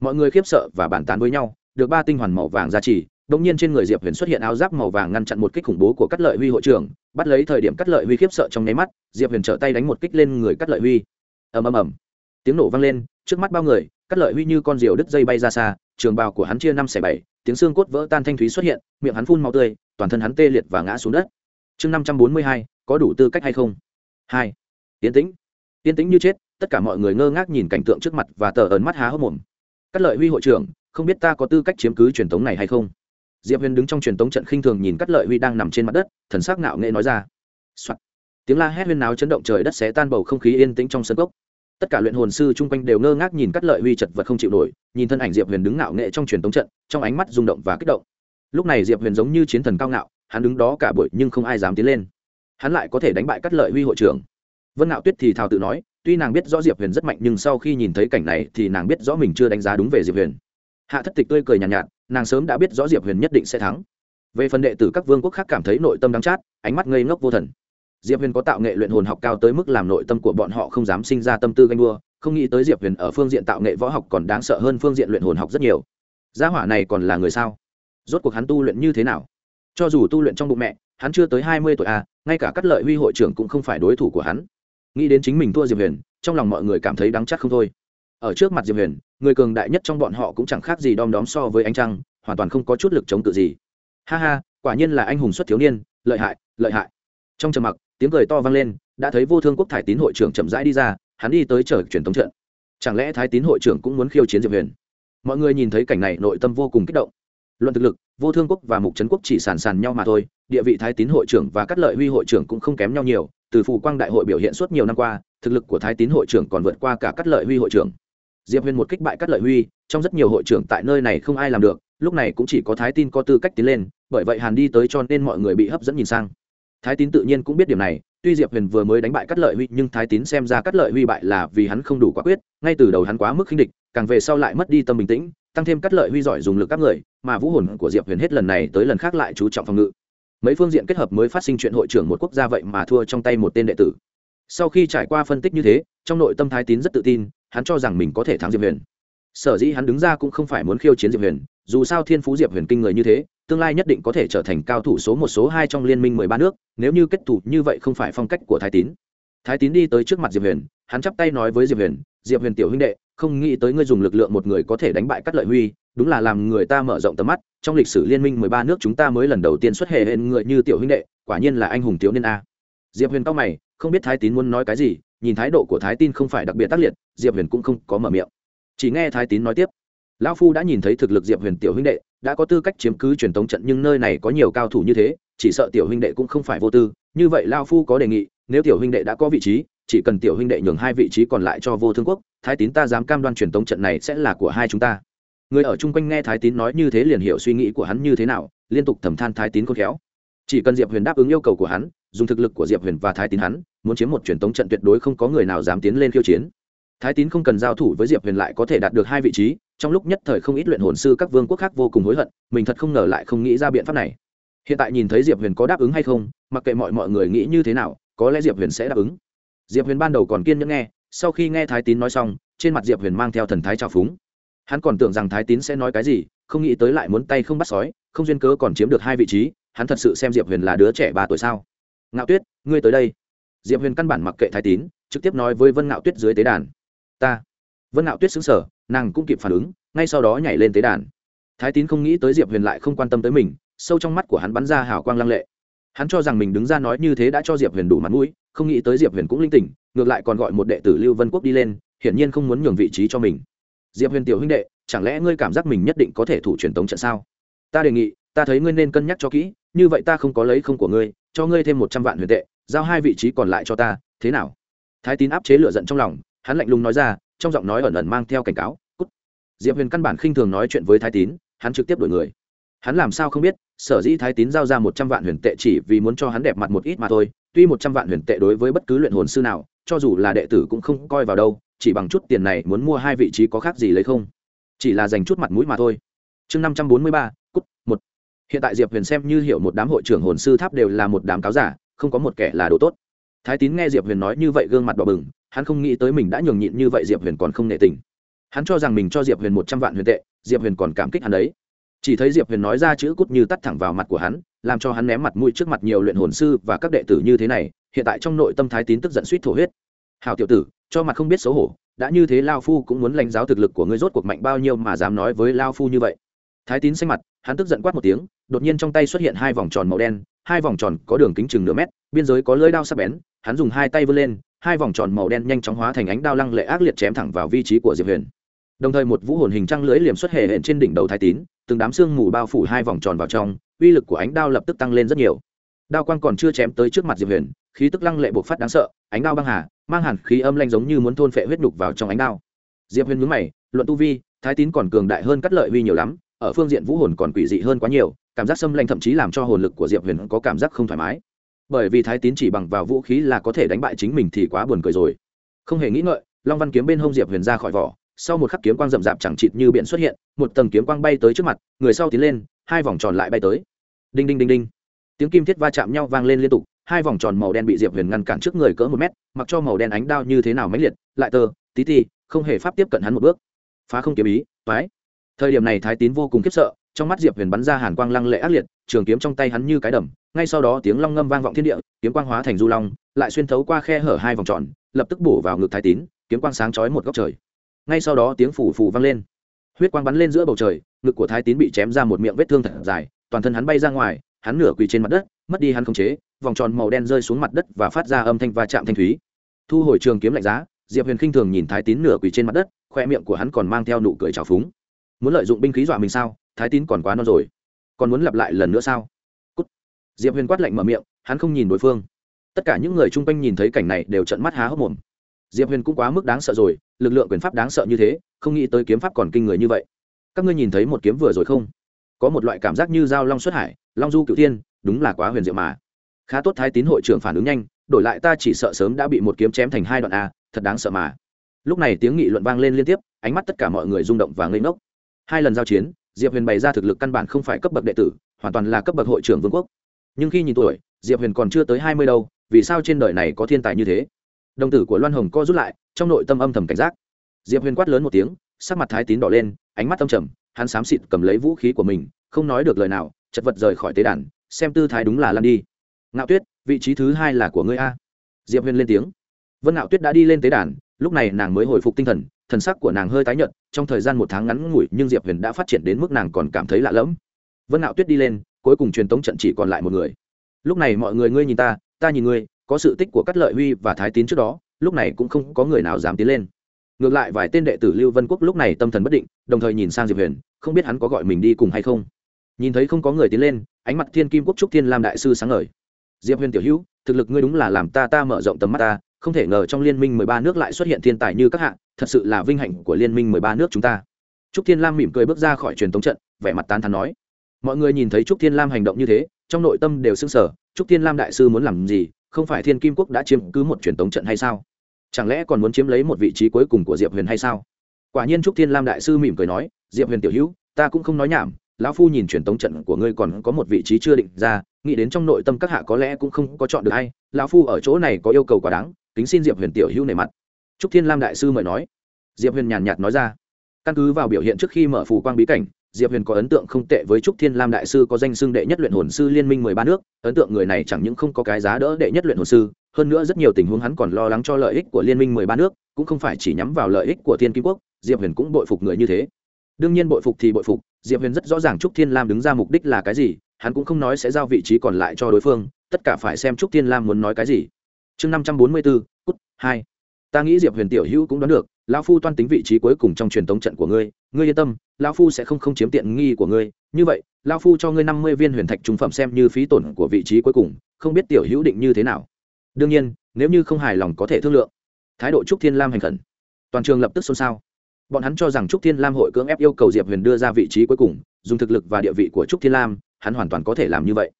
Mọi người khiếp sợ và bàn tán với nhau được ba tinh hoàn màu vàng gia trì, đột nhiên trên người diệp huyền xuất hiện áo giáp màu vàng ngăn chặn một kích khủng bố của cắt lợi huy hội trưởng bắt lấy thời điểm cắt lợi huy khiếp sợ trong nháy mắt diệp huyền trở tay đánh một kích lên người cắt lợi huy. Ầm ầm ầm. Tiếng nổ vang lên trước mắt bao người cắt lợi huy như con diều đứt dây bay ra xa trường bào của hắn chia năm xẻ bảy tiếng xương cốt vỡ tan thanh thúy xuất hiện miệng hắn phun màu tươi toàn thân hắn tê liệt và ngã xuống đất. Chương năm trăm bốn mươi hai có đủ tư cách hay không? Hai. Tiến tĩnh. Tiến tĩnh như chết tất cả mọi người ngơ ngác nhìn cảnh tượng trước mặt và tờ ấn mắt há hốc mồm. Cắt lợi huy hội trưởng không biết ta có tư cách chiếm cứ truyền thống này hay không? Diệp huyền đứng trong truyền thống trận khinh thường nhìn cắt lợi huy đang nằm trên mặt đất, thần s ắ c nạo nghệ nói ra、Soạn. tiếng la hét huyên náo chấn động trời đất xé tan bầu không khí yên tĩnh trong sân cốc. Tất cả luyện hồn sư chung quanh đều ngơ ngác nhìn cắt lợi huy chật vật không chịu nổi, nhìn thân ảnh diệp huyền đứng nạo nghệ trong truyền thống trận, trong ánh mắt rung động và kích động. Lúc này diệp huyền giống như chiến thần cao ngạo, hắn đứng đó cả buổi nhưng không ai dám tiến lên. Hắn lại có thể đánh bại cắt lợi huy hội trưởng. Vân ngạo tuyết thì thào tự nói, tuy nàng biết rõ diệp huyền rất mạnh nhưng sau khi nhìn thấy cảnh này thì nàng biết rõ mình chưa đánh giá đúng về diệp huyền hạ thất tịch tươi cười nhàn nhạt, nhạt nàng sớm đã biết rõ diệp huyền nhất định sẽ thắng. Về phần đệ tử các vương quốc khác cảm thấy nội tâm đắng chát ánh mắt ngây ngốc vô thần. Diệp huyền có tạo nghệ luyện hồn học cao tới mức làm nội tâm của bọn họ không dám sinh ra tâm tư ganh đua không nghĩ tới diệp huyền ở phương diện tạo nghệ võ học còn đáng sợ hơn phương diện luyện hồn học rất nhiều. Gia hỏa này còn là người sao? Rốt cuộc hắn tu luyện như thế nào? Cho dù tu luyện trong bụng mẹ hắn chưa tới hai mươi tuổi à ngay cả các lợi huy hội trưởng cũng không phải đối thủ của hắn. Nghĩ đến chính mình thua diệp huyền trong lòng mọi người cảm thấy đắng chắc không thôi ở trước mặt diệp huyền, người cường đại nhất trong bọn họ cũng chẳng khác gì đom đóm so với anh trăng, hoàn toàn không có chút lực chống cự gì. Ha ha, quả nhiên là anh hùng xuất thiếu niên, lợi hại lợi hại. Trong trầm mặc, tiếng cười to vang lên, đã thấy vô thương quốc thải tín hội trưởng chậm rãi đi ra, hắn đi tới chở truyền thống trận. Chẳng lẽ thái tín hội trưởng cũng muốn khiêu chiến diệp huyền? Mọi người nhìn thấy cảnh này, nội tâm vô cùng kích động. Luận thực lực, vô thương quốc và mục trấn quốc chỉ sàn sàn nhau mà thôi, địa vị thái tín hội trưởng và các lợi huy hội trưởng cũng không kém nhau nhiều, từ phù quang đại hội biểu hiện suốt nhiều năm qua, thực lực của thái tín hội trưởng còn vượt qua cả các lợi huy hội trưởng diệp huyền một kích bại cắt lợi huy, trong rất nhiều hội trưởng tại nơi này không ai làm được, lúc này cũng chỉ có thái tín có tư cách tiến lên, bởi vậy hàn đi tới cho nên mọi người bị hấp dẫn nhìn sang. Thái tín tự nhiên cũng biết điểm này, tuy diệp huyền vừa mới đánh bại cắt lợi huy, nhưng thái tín xem ra cắt lợi huy bại là vì hắn không đủ quả quyết, ngay từ đầu hắn quá mức khinh địch, càng về sau lại mất đi tâm bình tĩnh, tăng thêm cắt lợi huy giỏi dùng lực các người, mà vũ hồn của diệp huyền hết lần này tới lần khác lại chú trọng phòng ngự. Mấy phương diện kết hợp mới phát sinh chuyện hội trưởng một quốc gia vậy mà thua trong tay một tên đệ tử. Sau khi trải qua phân tích như thế, trong nội tâm thái tín rất tự tin hắn cho rằng mình có thể thắng diệp huyền. Sở dĩ hắn đứng ra cũng không phải muốn khiêu chiến diệp huyền, dù sao thiên phú diệp huyền kinh người như thế, tương lai nhất định có thể trở thành cao thủ số một số hai trong liên minh mười ba nước, nếu như kết thủ như vậy không phải phong cách của thái tín. Thái tín đi tới trước mặt diệp huyền, hắn chắp tay nói với diệp huyền diệp huyền tiểu huynh đệ, không nghĩ tới ngươi dùng lực lượng một người có thể đánh bại cắt lợi huy, đúng là làm người ta mở rộng tầm mắt, trong lịch sử liên minh mười ba nước chúng ta mới lần đầu tiên xuất hệ hệ người như tiểu huynh đệ, quả nhiên là anh hùng thiếu niên a. Diệp huyền cao mày, không biết thái tín muốn nói cái gì nhìn thái độ của thái tín không phải đặc biệt tác liệt, diệp huyền cũng không có mở miệng. Chỉ nghe thái tín nói tiếp, lão phu đã nhìn thấy thực lực diệp huyền tiểu huynh đệ, đã có tư cách chiếm cứ truyền tống trận nhưng nơi này có nhiều cao thủ như thế, chỉ sợ tiểu huynh đệ cũng không phải vô tư. Như vậy lao phu có đề nghị, nếu tiểu huynh đệ đã có vị trí, chỉ cần tiểu huynh đệ nhường hai vị trí còn lại cho vô thương quốc, thái tín ta dám cam đoan truyền tống trận này sẽ là của hai chúng ta. Người ở chung quanh nghe thái tín nói như thế liền hiểu suy nghĩ của hắn như thế nào, liên tục thầm than thái tín khôn khéo. Chỉ cần diệp huyền đáp ứng yêu cầu của hắn, dùng thực lực của diệp huyền và thái tín hắn muốn chiếm một truyền thống trận tuyệt đối không có người nào dám tiến lên khiêu chiến. Thái tín không cần giao thủ với diệp huyền lại có thể đạt được hai vị trí, trong lúc nhất thời không ít luyện hồn sư các vương quốc khác vô cùng hối hận, mình thật không ngờ lại không nghĩ ra biện pháp này. Hiện tại nhìn thấy diệp huyền có đáp ứng hay không, mặc kệ mọi mọi người nghĩ như thế nào, có lẽ diệp huyền sẽ đáp ứng. Diệp huyền ban đầu còn kiên nhẫn nghe, sau khi nghe thái tín nói xong, trên mặt diệp huyền mang theo thần thái trào phúng. Hắn còn tưởng rằng thái tín sẽ nói cái gì, không nghĩ tới lại muốn tay không bắt sói, không duyên cớ còn chiếm được hai vị trí, hắn thật sự xem diệp huyền là đứa trẻ ba tuổi sao. Ngạo tuyết, ngươi tới đây diệp huyền căn bản mặc kệ thái tín, trực tiếp nói với vân ngạo tuyết dưới tế đàn. Ta. Vân ngạo tuyết xứng sở nàng cũng kịp phản ứng, ngay sau đó nhảy lên tế đàn. Thái tín không nghĩ tới diệp huyền lại không quan tâm tới mình, sâu trong mắt của hắn bắn ra hào quang lăng lệ. Hắn cho rằng mình đứng ra nói như thế đã cho diệp huyền đủ mặt mũi, không nghĩ tới diệp huyền cũng linh tỉnh, ngược lại còn gọi một đệ tử lưu vân quốc đi lên, hiển nhiên không muốn nhường vị trí cho mình. Diệp huyền tiểu huynh đệ, chẳng lẽ ngươi cảm giác mình nhất định có thể thủ truyền tống trận sao? Ta đề nghị, ta thấy ngươi nên cân nhắc cho kỹ, như vậy ta không có lấy không của ngươi, cho ngươi thêm một trăm vạn huyền tệ giao hai vị trí còn lại cho ta, thế nào? Thái tín áp chế lựa giận trong lòng, hắn lạnh lùng nói ra, trong giọng nói ẩn ẩn mang theo cảnh cáo, cút. Diệp huyền căn bản khinh thường nói chuyện với thái tín, hắn trực tiếp đổi người. Hắn làm sao không biết, sở dĩ thái tín giao ra một trăm vạn huyền tệ chỉ vì muốn cho hắn đẹp mặt một ít mà thôi, tuy một trăm vạn huyền tệ đối với bất cứ luyện hồn sư nào, cho dù là đệ tử cũng không coi vào đâu, chỉ bằng chút tiền này muốn mua hai vị trí có khác gì lấy không? Chỉ là dành chút mặt mũi mà thôi. Chương năm trăm bốn mươi ba, cút, một. Hiện tại diệp huyền xem như hiểu một đám hội trưởng hồn sư tháp đều là một đám cáo giả không có một kẻ là đồ tốt. Thái tín nghe diệp huyền nói như vậy gương mặt đỏ bừng, hắn không nghĩ tới mình đã nhường nhịn như vậy diệp huyền còn không nệ tình. Hắn cho rằng mình cho diệp huyền một trăm vạn huyền tệ, diệp huyền còn cảm kích hắn đấy. Chỉ thấy diệp huyền nói ra chữ cút như tắt thẳng vào mặt của hắn, làm cho hắn ném mặt mũi trước mặt nhiều luyện hồn sư và các đệ tử như thế này, hiện tại trong nội tâm thái tín tức giận suýt thổ huyết. Hào tiểu tử, cho mặt không biết xấu hổ, đã như thế lao phu cũng muốn lãnh giáo thực lực của ngươi rốt cuộc mạnh bao nhiêu mà dám nói với lao phu như vậy? Thái tín xanh mặt, hắn tức giận quát một tiếng, đột nhiên trong tay xuất hiện hai vòng tròn màu đen hai vòng tròn có đường kính chừng nửa mét, biên giới có lưỡi đao sắc bén, hắn dùng hai tay vươn lên, hai vòng tròn màu đen nhanh chóng hóa thành ánh đao lăng lệ ác liệt chém thẳng vào vị trí của diệp huyền. Đồng thời một vũ hồn hình trăng lưỡi liềm xuất hệ hẹn trên đỉnh đầu thái tín, từng đám xương mù bao phủ hai vòng tròn vào trong, uy lực của ánh đao lập tức tăng lên rất nhiều. Đao quang còn chưa chém tới trước mặt diệp huyền, khí tức lăng lệ bộc phát đáng sợ, ánh đao băng hà, mang hẳn khí âm lanh giống như muốn thôn phệ huyết đục vào trong ánh đao. Diệp huyền nhướng mày, luận tu vi, thái tín còn cường đại hơn cắt lợi uy nhiều lắm, ở phương diện vũ hồn còn quỷ dị hơn quá nhiều cảm giác xâm lanh thậm chí làm cho hồn lực của diệp huyền có cảm giác không thoải mái. Bởi vì thái tín chỉ bằng vào vũ khí là có thể đánh bại chính mình thì quá buồn cười rồi. Không hề nghĩ ngợi, long văn kiếm bên hông diệp huyền ra khỏi vỏ, sau một khắc kiếm quang rậm rạp chẳng chịt như biển xuất hiện, một tầng kiếm quang bay tới trước mặt, người sau tiến lên, hai vòng tròn lại bay tới. Đinh đinh đinh đinh. Tiếng kim thiết va chạm nhau vang lên liên tục, hai vòng tròn màu đen bị diệp huyền ngăn cản trước người cỡ một mét, mặc cho màu đen ánh đao như thế nào mãnh liệt, lại tơ, tí ti, không hề pháp tiếp cận hắn một bước. Phá không kiếm ý, toái. Thời điểm này thái tín vô cùng khiếp sợ trong mắt diệp huyền bắn ra hàn quang lăng lệ ác liệt, trường kiếm trong tay hắn như cái đầm, ngay sau đó tiếng long ngâm vang vọng thiên địa, kiếm quang hóa thành du long, lại xuyên thấu qua khe hở hai vòng tròn, lập tức bổ vào ngực thái tín, kiếm quang sáng chói một góc trời. Ngay sau đó tiếng phủ phủ vang lên. Huyết quang bắn lên giữa bầu trời, ngực của thái tín bị chém ra một miệng vết thương thật dài, toàn thân hắn bay ra ngoài, hắn nửa quỳ trên mặt đất, mất đi hắn khống chế, vòng tròn màu đen rơi xuống mặt đất và phát ra âm thanh va chạm thanh thúy. Thu hồi trường kiếm lạnh giá, diệp huyền khinh thường nhìn thái tín nửa quỳ trên mặt đất, khoe miệng của hắn còn mang theo nụ cười trào phúng. Muốn lợi dụng binh khí dọa mình sao? Thái tín còn quá non rồi. Còn muốn lặp lại lần nữa sao? Cút. diệp huyền quát lạnh mở miệng, hắn không nhìn đối phương. Tất cả những người chung quanh nhìn thấy cảnh này đều trận mắt há hốc mồm. Diệp huyền cũng quá mức đáng sợ rồi, lực lượng quyền pháp đáng sợ như thế, không nghĩ tới kiếm pháp còn kinh người như vậy. Các ngươi nhìn thấy một kiếm vừa rồi không? Có một loại cảm giác như dao long xuất hải, long du cựu tiên đúng là quá huyền diệu mà. Khá tốt thái tín hội trưởng phản ứng nhanh, đổi lại ta chỉ sợ sớm đã bị một kiếm chém thành hai đoạn a, thật đáng sợ mà. Lúc này tiếng nghị luận vang lên liên tiếp, ánh mắt tất cả mọi người rung động và ngây ngốc. Hai lần giao chiến diệp huyền bày ra thực lực căn bản không phải cấp bậc đệ tử, hoàn toàn là cấp bậc hội trưởng vương quốc. Nhưng khi nhìn tuổi, diệp huyền còn chưa tới hai mươi đâu, vì sao trên đời này có thiên tài như thế? Đồng tử của loan hồng co rút lại, trong nội tâm âm thầm cảnh giác. Diệp huyền quát lớn một tiếng, sắc mặt thái tín đỏ lên, ánh mắt âm trầm, hắn xám xịt cầm lấy vũ khí của mình, không nói được lời nào, chật vật rời khỏi tế đàn, xem tư thái đúng là lăn đi. Ngạo tuyết, vị trí thứ hai là của ngươi a. Diệp huyền lên tiếng. Vân ngạo tuyết đã đi lên tế đàn, lúc này nàng mới hồi phục tinh thần thần sắc của nàng hơi tái nhợt, trong thời gian một tháng ngắn ngủi, nhưng diệp huyền đã phát triển đến mức nàng còn cảm thấy lạ lẫm. Vân Nạo tuyết đi lên, cuối cùng truyền tống trận chỉ còn lại một người. Lúc này mọi người ngươi nhìn ta ta nhìn ngươi, có sự tích của cát lợi huy và thái tín trước đó, lúc này cũng không có người nào dám tiến lên. Ngược lại vài tên đệ tử lưu vân quốc lúc này tâm thần bất định, đồng thời nhìn sang diệp huyền, không biết hắn có gọi mình đi cùng hay không. Nhìn thấy không có người tiến lên, ánh mặt thiên kim quốc trúc thiên lam đại sư sáng ngời. Diệp huyền tiểu hữu, thực lực ngươi đúng là làm ta ta mở rộng tầm mắt ta, không thể ngờ trong liên minh mười ba nước lại xuất hiện thiên tài như các hạng thật sự là vinh hạnh của liên minh mười ba nước chúng ta. Trúc thiên lam mỉm cười bước ra khỏi truyền thống trận, vẻ mặt tán thắn nói. Mọi người nhìn thấy trúc thiên lam hành động như thế, trong nội tâm đều sững sờ. trúc thiên lam đại sư muốn làm gì, không phải thiên kim quốc đã chiếm cứ một truyền thống trận hay sao? Chẳng lẽ còn muốn chiếm lấy một vị trí cuối cùng của diệp huyền hay sao? Quả nhiên trúc thiên lam đại sư mỉm cười nói, diệp huyền tiểu hữu, ta cũng không nói nhảm, lão phu nhìn truyền tống trận của ngươi còn có một vị trí chưa định ra, nghĩ đến trong nội tâm các hạ có lẽ cũng không có chọn được hay lão phu ở chỗ này có yêu cầu quá đáng, kính xin diệp huyền tiểu hữu nề mặt trúc thiên lam đại sư mời nói. Diệp huyền nhàn nhạt nói ra. Căn cứ vào biểu hiện trước khi mở phù quang bí cảnh, diệp huyền có ấn tượng không tệ với trúc thiên lam đại sư có danh xưng đệ nhất luyện hồn sư liên minh mười ba nước. Ấn tượng người này chẳng những không có cái giá đỡ đệ nhất luyện hồn sư, hơn nữa rất nhiều tình huống hắn còn lo lắng cho lợi ích của liên minh mười ba nước, cũng không phải chỉ nhắm vào lợi ích của thiên kim quốc. Diệp huyền cũng bội phục người như thế. Đương nhiên bội phục thì bội phục, diệp huyền rất rõ ràng trúc thiên lam đứng ra mục đích là cái gì, hắn cũng không nói sẽ giao vị trí còn lại cho đối phương, tất cả phải xem trúc thiên lam muốn nói cái gì. Chương năm trăm bốn mươi bốn, cút, hai ta nghĩ diệp huyền tiểu hữu cũng đoán được, lão phu toan tính vị trí cuối cùng trong truyền thống trận của ngươi ngươi yên tâm, lão phu sẽ không không chiếm tiện nghi của ngươi. Như vậy, lão phu cho ngươi năm mươi viên huyền thạch trung phẩm xem như phí tổn của vị trí cuối cùng, không biết tiểu hữu định như thế nào. Đương nhiên, nếu như không hài lòng có thể thương lượng. Thái độ trúc thiên lam hành khẩn. Toàn trường lập tức xôn xao. Bọn hắn cho rằng trúc thiên lam hội cưỡng ép yêu cầu diệp huyền đưa ra vị trí cuối cùng, dùng thực lực và địa vị của trúc thiên lam, hắn hoàn toàn có thể làm như vậy.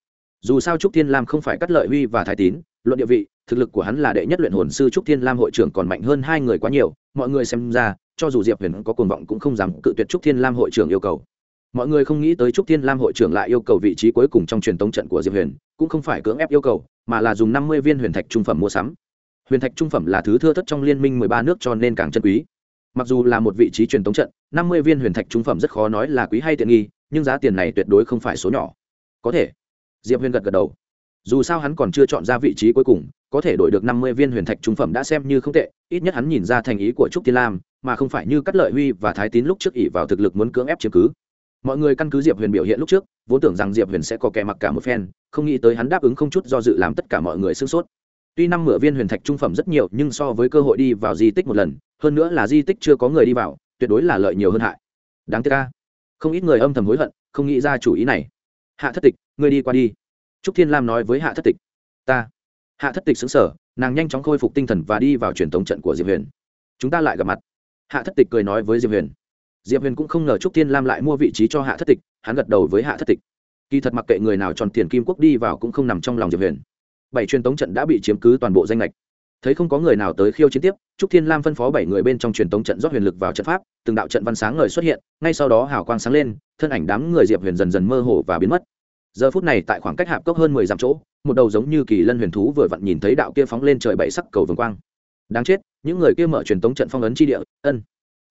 Dù sao trúc thiên lam không phải cắt lợi huy và thái tín luận địa vị, thực lực của hắn là đệ nhất luyện hồn sư trúc thiên lam hội trưởng còn mạnh hơn hai người quá nhiều, mọi người xem ra, cho dù diệp huyền có cuồng vọng cũng không dám cự tuyệt trúc thiên lam hội trưởng yêu cầu. Mọi người không nghĩ tới trúc thiên lam hội trưởng lại yêu cầu vị trí cuối cùng trong truyền tống trận của diệp huyền, cũng không phải cưỡng ép yêu cầu, mà là dùng năm mươi viên huyền thạch trung phẩm mua sắm. Huyền thạch trung phẩm là thứ thưa thất trong liên minh mười ba nước cho nên càng chân quý. Mặc dù là một vị trí truyền tống trận, năm mươi viên huyền thạch trung phẩm rất khó nói là quý hay tiện nghi, nhưng giá tiền này tuyệt đối không phải số nhỏ. Có thể. Diệp huyền gật gật đầu dù sao hắn còn chưa chọn ra vị trí cuối cùng, có thể đổi được năm mươi viên huyền thạch trung phẩm đã xem như không tệ, ít nhất hắn nhìn ra thành ý của trúc tiên lam, mà không phải như cắt lợi huy và thái tín lúc trước ỉ vào thực lực muốn cưỡng ép chứng cứ. Mọi người căn cứ diệp huyền biểu hiện lúc trước, vốn tưởng rằng diệp huyền sẽ có kẻ mặc cả một phen, không nghĩ tới hắn đáp ứng không chút do dự làm tất cả mọi người sửng sốt. Tuy năm mửa viên huyền thạch trung phẩm rất nhiều, nhưng so với cơ hội đi vào di tích một lần, hơn nữa là di tích chưa có người đi vào, tuyệt đối là lợi nhiều hơn hại. Đáng tiếc ca không ít người âm thầm hối hận, không nghĩ ra chủ ý này. Hạ thất tịch, ngươi đi qua đi trúc thiên lam nói với hạ thất tịch, ta. Hạ thất tịch xứng sở nàng nhanh chóng khôi phục tinh thần và đi vào truyền thống trận của diệp huyền. Chúng ta lại gặp mặt. Hạ thất tịch cười nói với diệp huyền. Diệp huyền cũng không ngờ trúc thiên lam lại mua vị trí cho hạ thất tịch, hắn gật đầu với hạ thất tịch. Kỳ thật mặc kệ người nào tròn tiền kim quốc đi vào cũng không nằm trong lòng diệp huyền. Bảy truyền tống trận đã bị chiếm cứ toàn bộ danh lệch thấy không có người nào tới khiêu chiến tiếp, trúc thiên lam phân phó bảy người bên trong truyền tống trận rót huyền lực vào trận pháp, từng đạo trận văn sáng ngời xuất hiện, ngay sau đó hào quang sáng lên, thân ảnh đám người diệp huyền dần dần mơ hồ và biến mất giờ phút này tại khoảng cách hạp cốc hơn mười dặm chỗ, một đầu giống như kỳ lân huyền thú vừa vặn nhìn thấy đạo kia phóng lên trời bảy sắc cầu vồng quang. Đáng chết, những người kia mở truyền tống trận phong ấn chi địa, ân,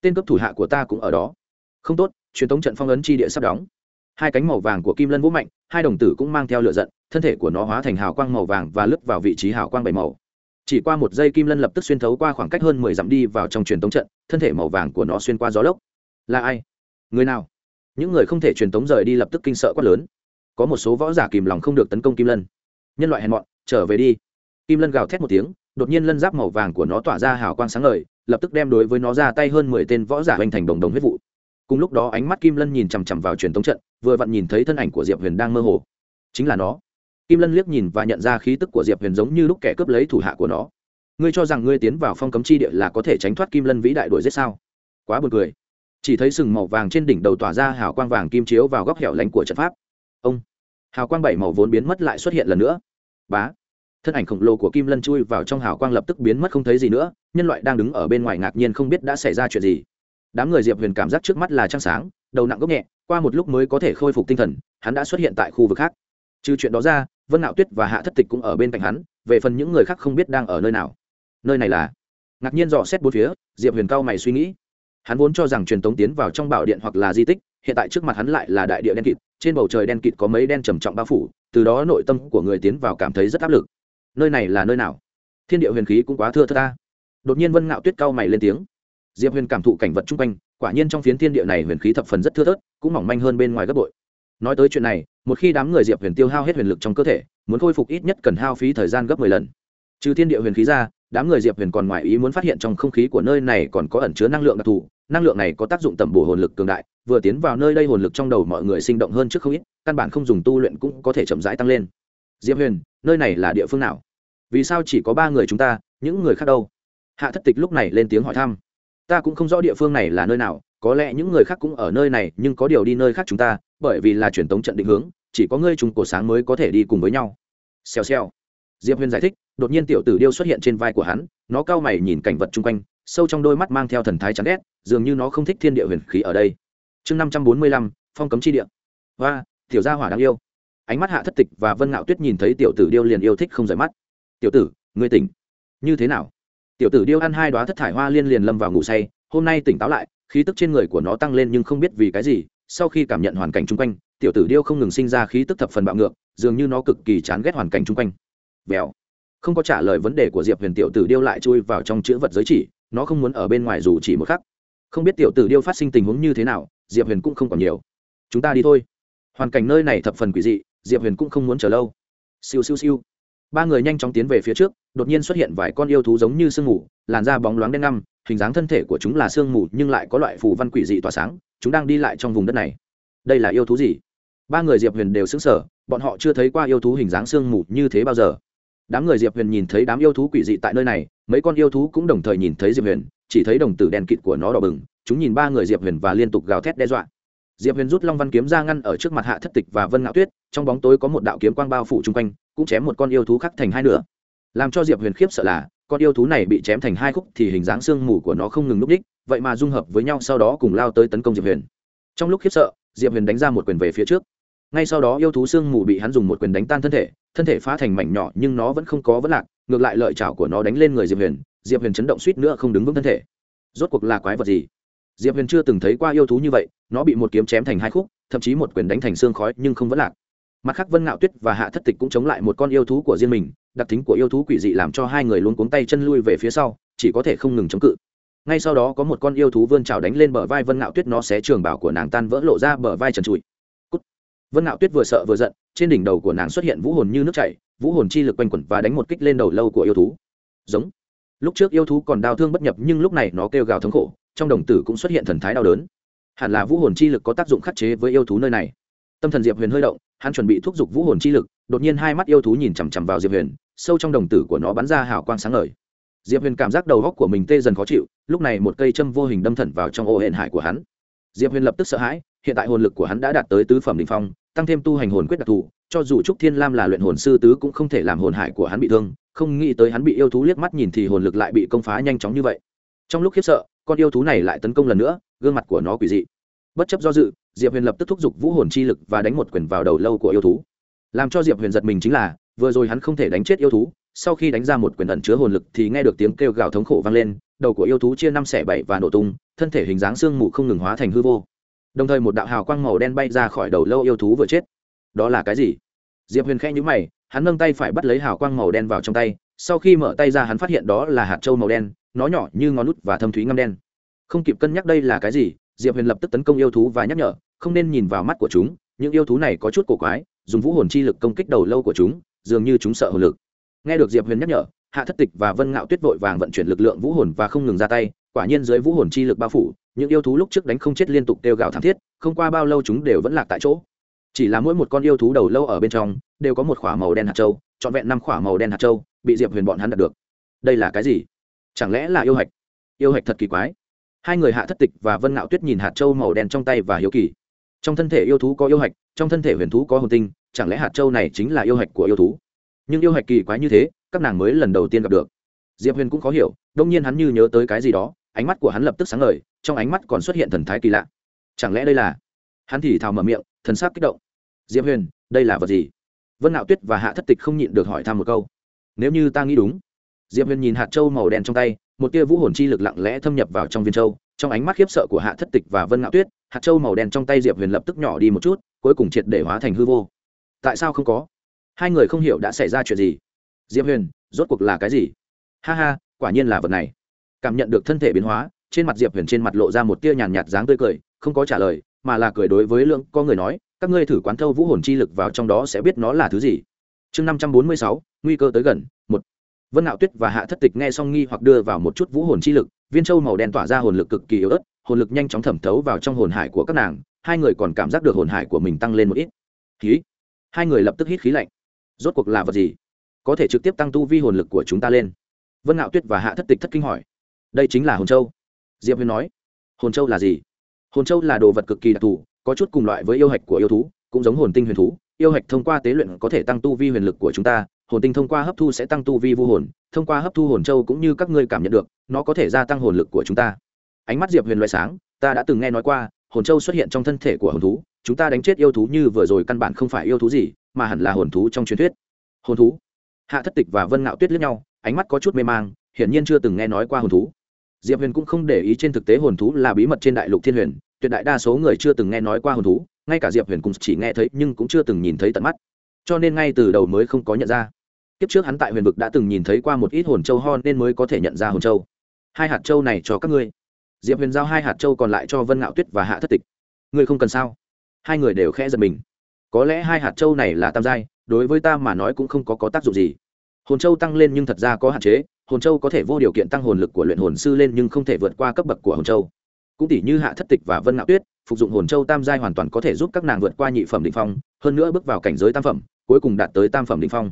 tên cấp thủ hạ của ta cũng ở đó. Không tốt, truyền tống trận phong ấn chi địa sắp đóng. Hai cánh màu vàng của kim lân vũ mạnh, hai đồng tử cũng mang theo lửa giận, thân thể của nó hóa thành hào quang màu vàng và lướt vào vị trí hào quang bảy màu. Chỉ qua một giây kim lân lập tức xuyên thấu qua khoảng cách hơn mười dặm đi vào trong truyền tống trận, thân thể màu vàng của nó xuyên qua gió lốc. Là ai? Người nào? Những người không thể truyền tống rời đi lập tức kinh sợ quát lớn có một số võ giả kìm lòng không được tấn công kim lân. Nhân loại hèn mọn, trở về đi. Kim lân gào thét một tiếng, đột nhiên lân giáp màu vàng của nó tỏa ra hào quang sáng ngời, lập tức đem đối với nó ra tay hơn mười tên võ giả hoành thành đồng đồng huyết vụ. Cùng lúc đó ánh mắt kim lân nhìn chằm chằm vào truyền thống trận, vừa vặn nhìn thấy thân ảnh của diệp huyền đang mơ hồ. Chính là nó. Kim lân liếc nhìn và nhận ra khí tức của diệp huyền giống như lúc kẻ cướp lấy thủ hạ của nó. Ngươi cho rằng ngươi tiến vào phong cấm chi địa là có thể tránh thoát kim lân vĩ đại đuổi giết sao? Quá buồn cười. Chỉ thấy sừng màu vàng trên đỉnh đầu tỏa ra hào quang vàng kim chiếu vào góc hẻo lánh của trận pháp ông. Hào quang bảy màu vốn biến mất lại xuất hiện lần nữa. Bá. Thân ảnh khổng lồ của kim lân chui vào trong hào quang lập tức biến mất không thấy gì nữa, nhân loại đang đứng ở bên ngoài ngạc nhiên không biết đã xảy ra chuyện gì. Đám người diệp huyền cảm giác trước mắt là trăng sáng, đầu nặng gốc nhẹ, qua một lúc mới có thể khôi phục tinh thần, hắn đã xuất hiện tại khu vực khác. Trừ chuyện đó ra, vân nạo tuyết và hạ thất tịch cũng ở bên cạnh hắn, về phần những người khác không biết đang ở nơi nào. Nơi này là? Ngạc nhiên dò xét bốn phía, diệp huyền cao mày suy nghĩ. Hắn vốn cho rằng truyền tống tiến vào trong bảo điện hoặc là di tích hiện tại trước mặt hắn lại là đại địa đen kịt, trên bầu trời đen kịt có mấy đen trầm trọng bao phủ, từ đó nội tâm của người tiến vào cảm thấy rất áp lực. Nơi này là nơi nào? Thiên địa huyền khí cũng quá thưa thơ ta. Đột nhiên vân ngạo tuyết cao mày lên tiếng. Diệp huyền cảm thụ cảnh vật chung quanh, quả nhiên trong phiến thiên địa này huyền khí thập phần rất thưa thớt, cũng mỏng manh hơn bên ngoài gấp bội. Nói tới chuyện này, một khi đám người diệp huyền tiêu hao hết huyền lực trong cơ thể, muốn khôi phục ít nhất cần hao phí thời gian gấp mười lần. Trừ thiên địa huyền khí ra, đám người diệp huyền còn ngoài ý muốn phát hiện trong không khí của nơi này còn có ẩn chứa năng lượng đặc thù, năng lượng này có tác dụng tẩm bổ hồn lực cường đại vừa tiến vào nơi đây hồn lực trong đầu mọi người sinh động hơn trước không ít, căn bản không dùng tu luyện cũng có thể chậm rãi tăng lên. Diệp huyền, nơi này là địa phương nào? Vì sao chỉ có ba người chúng ta, những người khác đâu? Hạ thất tịch lúc này lên tiếng hỏi thăm. Ta cũng không rõ địa phương này là nơi nào, có lẽ những người khác cũng ở nơi này, nhưng có điều đi nơi khác chúng ta, bởi vì là truyền tống trận định hướng, chỉ có ngươi trùng cổ sáng mới có thể đi cùng với nhau. Xèo xèo. Diệp huyền giải thích, đột nhiên tiểu tử điêu xuất hiện trên vai của hắn, nó cao mày nhìn cảnh vật chung quanh, sâu trong đôi mắt mang theo thần thái chán ghét, dường như nó không thích thiên địa huyền khí ở đây chương năm trăm bốn mươi lăm, phong cấm chi địa. Và tiểu gia hỏa đáng yêu. Ánh mắt hạ thất tịch và vân ngạo tuyết nhìn thấy tiểu tử điêu liền yêu thích không rời mắt. Tiểu tử, ngươi tỉnh. Như thế nào? Tiểu tử điêu ăn hai đoá thất thải hoa liên liền lâm vào ngủ say, hôm nay tỉnh táo lại, khí tức trên người của nó tăng lên nhưng không biết vì cái gì, sau khi cảm nhận hoàn cảnh chung quanh, tiểu tử điêu không ngừng sinh ra khí tức thập phần bạo ngược, dường như nó cực kỳ chán ghét hoàn cảnh chung quanh. Vèo. Không có trả lời vấn đề của diệp huyền tiểu tử điêu lại chui vào trong chữ vật giới chỉ, nó không muốn ở bên ngoài dù chỉ một khắc. Không biết tiểu tử điêu phát sinh tình huống như thế nào diệp huyền cũng không còn nhiều. Chúng ta đi thôi. Hoàn cảnh nơi này thập phần quỷ dị, diệp huyền cũng không muốn chờ lâu. Siêu siêu siêu. Ba người nhanh chóng tiến về phía trước, đột nhiên xuất hiện vài con yêu thú giống như sương mù, làn da bóng loáng đen ngăm, hình dáng thân thể của chúng là sương mù nhưng lại có loại phù văn quỷ dị tỏa sáng, chúng đang đi lại trong vùng đất này. Đây là yêu thú gì? Ba người diệp huyền đều xứng sở bọn họ chưa thấy qua yêu thú hình dáng sương mù như thế bao giờ. Đám người diệp huyền nhìn thấy đám yêu thú quỷ dị tại nơi này, mấy con yêu thú cũng đồng thời nhìn thấy diệp huyền, chỉ thấy đồng tử đèn kịt của nó đỏ bừng chúng nhìn ba người diệp huyền và liên tục gào thét đe dọa. Diệp huyền rút long văn kiếm ra ngăn ở trước mặt hạ thất tịch và vân ngạo tuyết, trong bóng tối có một đạo kiếm quang bao phủ chung quanh, cũng chém một con yêu thú khác thành hai nửa. Làm cho diệp huyền khiếp sợ là, con yêu thú này bị chém thành hai khúc thì hình dáng xương mù của nó không ngừng núp đích, vậy mà dung hợp với nhau sau đó cùng lao tới tấn công diệp huyền. Trong lúc khiếp sợ, diệp huyền đánh ra một quyền về phía trước. Ngay sau đó yêu thú xương mù bị hắn dùng một quyền đánh tan thân thể thân thể phá thành mảnh nhỏ nhưng nó vẫn không có vấn lạc, ngược lại lợi chảo của nó đánh lên người diệp huyền diệp huyền chấn động suýt nữa không đứng vững thân thể. Rốt cuộc là quái vật gì? Diệp huyền chưa từng thấy qua yêu thú như vậy, nó bị một kiếm chém thành hai khúc, thậm chí một quyền đánh thành xương khói nhưng không vẫn lạc. Mặt khác, vân ngạo tuyết và hạ thất tịch cũng chống lại một con yêu thú của riêng mình, đặc tính của yêu thú quỷ dị làm cho hai người luôn cuống tay chân lui về phía sau, chỉ có thể không ngừng chống cự. Ngay sau đó có một con yêu thú vươn trào đánh lên bờ vai vân ngạo tuyết, nó xé trường bảo của nàng tan vỡ lộ ra bờ vai trần trụi. Vân ngạo tuyết vừa sợ vừa giận, trên đỉnh đầu của nàng xuất hiện vũ hồn như nước chảy, vũ hồn chi lực quanh quẩn và đánh một kích lên đầu lâu của yêu thú. Giống. Lúc trước yêu thú còn đau thương bất nhập nhưng lúc này nó kêu gào thống khổ trong đồng tử cũng xuất hiện thần thái đau đớn. Hẳn là vũ hồn chi lực có tác dụng khắc chế với yêu thú nơi này. Tâm thần diệp huyền hơi động, hắn chuẩn bị thúc giục vũ hồn chi lực, đột nhiên hai mắt yêu thú nhìn chằm chằm vào diệp huyền, sâu trong đồng tử của nó bắn ra hào quang sáng ngời. Diệp huyền cảm giác đầu góc của mình tê dần khó chịu, lúc này một cây châm vô hình đâm thẩn vào trong ô hệ hải của hắn. Diệp huyền lập tức sợ hãi, hiện tại hồn lực của hắn đã đạt tới tứ phẩm đ ỉ n h phong, tăng thêm tu hành hồn quyết đặc thù, cho dù trúc thiên lam là luyện hồn sư tứ cũng không thể làm hồn hải của hắn bị thương, không nghĩ tới hắn bị yêu thú liếc mắt nhìn thì hồn lực lại bị công phá nhanh chóng như vậy. Trong lúc khiếp sợ con yêu thú này lại tấn công lần nữa, gương mặt của nó quỷ dị. Bất chấp do dự, diệp huyền lập tức thúc giục vũ hồn chi lực và đánh một quyền vào đầu lâu của yêu thú. Làm cho diệp huyền giật mình chính là, vừa rồi hắn không thể đánh chết yêu thú, sau khi đánh ra một quyền ẩn chứa hồn lực thì nghe được tiếng kêu gào thống khổ vang lên, đầu của yêu thú chia năm xẻ bảy và nổ tung, thân thể hình dáng xương mù không ngừng hóa thành hư vô. Đồng thời một đạo hào quang màu đen bay ra khỏi đầu lâu yêu thú vừa chết. Đó là cái gì? Diệp huyền khẽ nhũ mày, hắn nâng tay phải bắt lấy hào quang màu đen vào trong tay, sau khi mở tay ra hắn phát hiện đó là hạt trâu màu đen nó nhỏ như ngón nút và thâm thúy ngâm đen. Không kịp cân nhắc đây là cái gì, diệp huyền lập tức tấn công yêu thú và nhắc nhở, không nên nhìn vào mắt của chúng, những yêu thú này có chút cổ quái, dùng vũ hồn chi lực công kích đầu lâu của chúng, dường như chúng sợ hồn lực. Nghe được diệp huyền nhắc nhở, hạ thất tịch và vân ngạo tuyết vội vàng vận chuyển lực lượng vũ hồn và không ngừng ra tay, quả nhiên dưới vũ hồn chi lực bao phủ, những yêu thú lúc trước đánh không chết liên tục kêu gào thảm thiết, không qua bao lâu chúng đều vẫn lạc tại chỗ. Chỉ là mỗi một con yêu thú đầu lâu ở bên trong, đều có một k h ỏ a màu đen hạt trâu trọn vẹn năm k h ỏ a màu đen hạt trâu bị diệp huyền bọn hắn đạt được. Đây là cái gì? Chẳng lẽ là yêu hạch? Yêu hạch thật kỳ quái. Hai người hạ thất tịch và vân ngạo tuyết nhìn hạt trâu màu đen trong tay và hiếu kỳ. Trong thân thể yêu thú có yêu hạch, trong thân thể huyền thú có hồn tinh, chẳng lẽ hạt trâu này chính là yêu hạch của yêu thú? Nhưng yêu hạch kỳ quái như thế, các nàng mới lần đầu tiên gặp được. Diệp huyền cũng khó hiểu, đông nhiên hắn như nhớ tới cái gì đó, ánh mắt của hắn lập tức sáng ngời, trong ánh mắt còn xuất hiện thần thái kỳ lạ. Chẳng lẽ đây là? Hắn thì thào mở miệng, thần sắc kích động. Diệp huyền, đây là vật gì? Vân nạo tuyết và hạ thất tịch không nhịn được hỏi thăm một câu. Nếu như ta nghĩ đúng diệp huyền nhìn hạt châu màu đen trong tay, một tia vũ hồn chi lực lặng lẽ thâm nhập vào trong viên châu. trong ánh mắt khiếp sợ của hạ thất tịch và vân Ngạo tuyết, hạt châu màu đen trong tay diệp huyền lập tức nhỏ đi một chút, cuối cùng triệt để hóa thành hư vô. Tại sao không có? Hai người không hiểu đã xảy ra chuyện gì. Diệp huyền, rốt cuộc là cái gì? Ha ha, quả nhiên là vật này. Cảm nhận được thân thể biến hóa, trên mặt diệp huyền trên mặt lộ ra một tia nhàn nhạt dáng tươi cười, không có trả lời, mà là cười đối với lượng, có người nói, các ngươi thử quán thâu vũ hồn chi lực vào trong đó sẽ biết nó là thứ gì. Chương năm trăm bốn mươi sáu, nguy cơ tới gần, một vân ngạo tuyết và hạ thất tịch nghe xong nghi hoặc đưa vào một chút vũ hồn chi lực, viên châu màu đen tỏa ra hồn lực cực kỳ yếu ớt, hồn lực nhanh chóng thẩm thấu vào trong hồn hải của các nàng, hai người còn cảm giác được hồn hải của mình tăng lên một ít. Khí. Hai người lập tức hít khí lạnh. Rốt cuộc là vật gì? Có thể trực tiếp tăng tu vi hồn lực của chúng ta lên. Vân ngạo tuyết và hạ thất tịch thất kinh hỏi. Đây chính là hồn châu. Diệp huyền nói. Hồn châu là gì? Hồn châu là đồ vật cực kỳ đặc thù, có chút cùng loại với yêu hạch của yêu thú, cũng giống hồn tinh huyền thú. Yêu hạch thông qua tế luyện có thể tăng tu vi huyền lực của chúng ta hồn tinh thông qua hấp thu sẽ tăng tu vi vô hồn, thông qua hấp thu hồn châu cũng như các ngươi cảm nhận được, nó có thể gia tăng hồn lực của chúng ta. Ánh mắt diệp huyền loại sáng, ta đã từng nghe nói qua, hồn châu xuất hiện trong thân thể của hồn thú, chúng ta đánh chết yêu thú như vừa rồi căn bản không phải yêu thú gì, mà hẳn là hồn thú trong truyền thuyết. Hồn thú? Hạ thất tịch và vân ngạo tuyết lướt nhau, ánh mắt có chút mê mang, hiển nhiên chưa từng nghe nói qua hồn thú. Diệp huyền cũng không để ý trên thực tế hồn thú là bí mật trên đại lục thiên huyền, tuyệt đại đa số người chưa từng nghe nói qua hồn thú, ngay cả diệp huyền cũng chỉ nghe thấy nhưng cũng chưa từng nhìn thấy tận mắt. Cho nên ngay từ đầu mới không có nhận ra kiếp trước hắn tại huyền vực đã từng nhìn thấy qua một ít hồn châu ho nên mới có thể nhận ra hồn châu. Hai hạt châu này cho các ngươi. Diệp huyền giao hai hạt châu còn lại cho vân ngạo tuyết và hạ thất tịch. Ngươi không cần sao? Hai người đều khẽ giật mình. Có lẽ hai hạt châu này là tam giai đối với ta mà nói cũng không có, có tác dụng gì. Hồn châu tăng lên nhưng thật ra có hạn chế hồn châu có thể vô điều kiện tăng hồn lực của luyện hồn sư lên nhưng không thể vượt qua cấp bậc của hồn châu. Cũng tỷ như hạ thất tịch và vân ngạo tuyết phục dụng hồn châu tam giai hoàn toàn có thể giúp các nàng vượt qua nhị phẩm đỉnh phong hơn nữa bước vào cảnh giới tam phẩm cuối cùng đạt tới tam phẩm đỉnh phong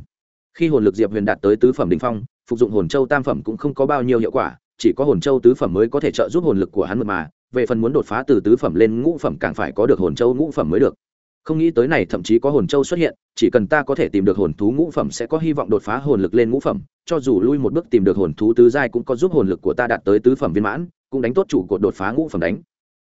khi hồn lực diệp huyền đạt tới tứ phẩm đình phong, phục dụng hồn châu tam phẩm cũng không có bao nhiêu hiệu quả, chỉ có hồn châu tứ phẩm mới có thể trợ giúp hồn lực của hắn mượt mà, về phần muốn đột phá từ tứ phẩm lên ngũ phẩm càng phải có được hồn châu ngũ phẩm mới được. Không nghĩ tới này thậm chí có hồn châu xuất hiện, chỉ cần ta có thể tìm được hồn thú ngũ phẩm sẽ có hy vọng đột phá hồn lực lên ngũ phẩm, cho dù lui một bước tìm được hồn thú tứ giai cũng có giúp hồn lực của ta đạt tới tứ phẩm viên mãn, cũng đánh tốt chủ cột đột phá ngũ phẩm đánh.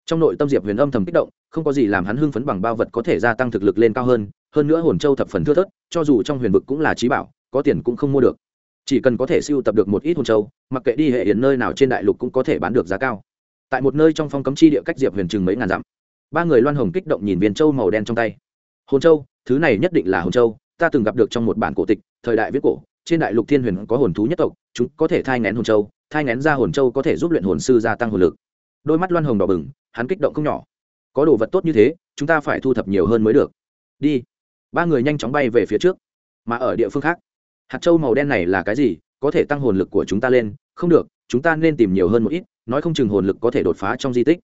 Trong nội tâm diệp huyền âm thầm kích động, không có gì làm hắn hưng phấn bằng bao vật có thể gia tăng thực lực lên cao hơn hơn nữa hồn châu thập phần thưa thớt, cho dù trong huyền vực cũng là trí bảo có tiền cũng không mua được. Chỉ cần có thể siêu tập được một ít hồn châu, mặc kệ đi hệ hiến nơi nào trên đại lục cũng có thể bán được giá cao. Tại một nơi trong phong cấm chi địa cách diệp huyền chừng mấy ngàn dặm, ba người loan hồng kích động nhìn viên châu màu đen trong tay. Hồn châu, thứ này nhất định là hồn châu, ta từng gặp được trong một bản cổ tịch, thời đại viết cổ, trên đại lục thiên huyền có hồn thú nhất tộc, chúng có thể thai ngén hồn châu, thai ngén ra hồn châu có thể giúp luyện hồn sư gia tăng hồn lực. Đôi mắt loan hồng đỏ bừng, hắn kích động không nhỏ. Có đồ vật tốt như thế, chúng ta phải thu thập nhiều hơn mới được. Đi. Ba người nhanh chóng bay về phía trước, mà ở địa phương khác hạt trâu màu đen này là cái gì, có thể tăng hồn lực của chúng ta lên? Không được, chúng ta nên tìm nhiều hơn một ít, nói không chừng hồn lực có thể đột phá trong di tích.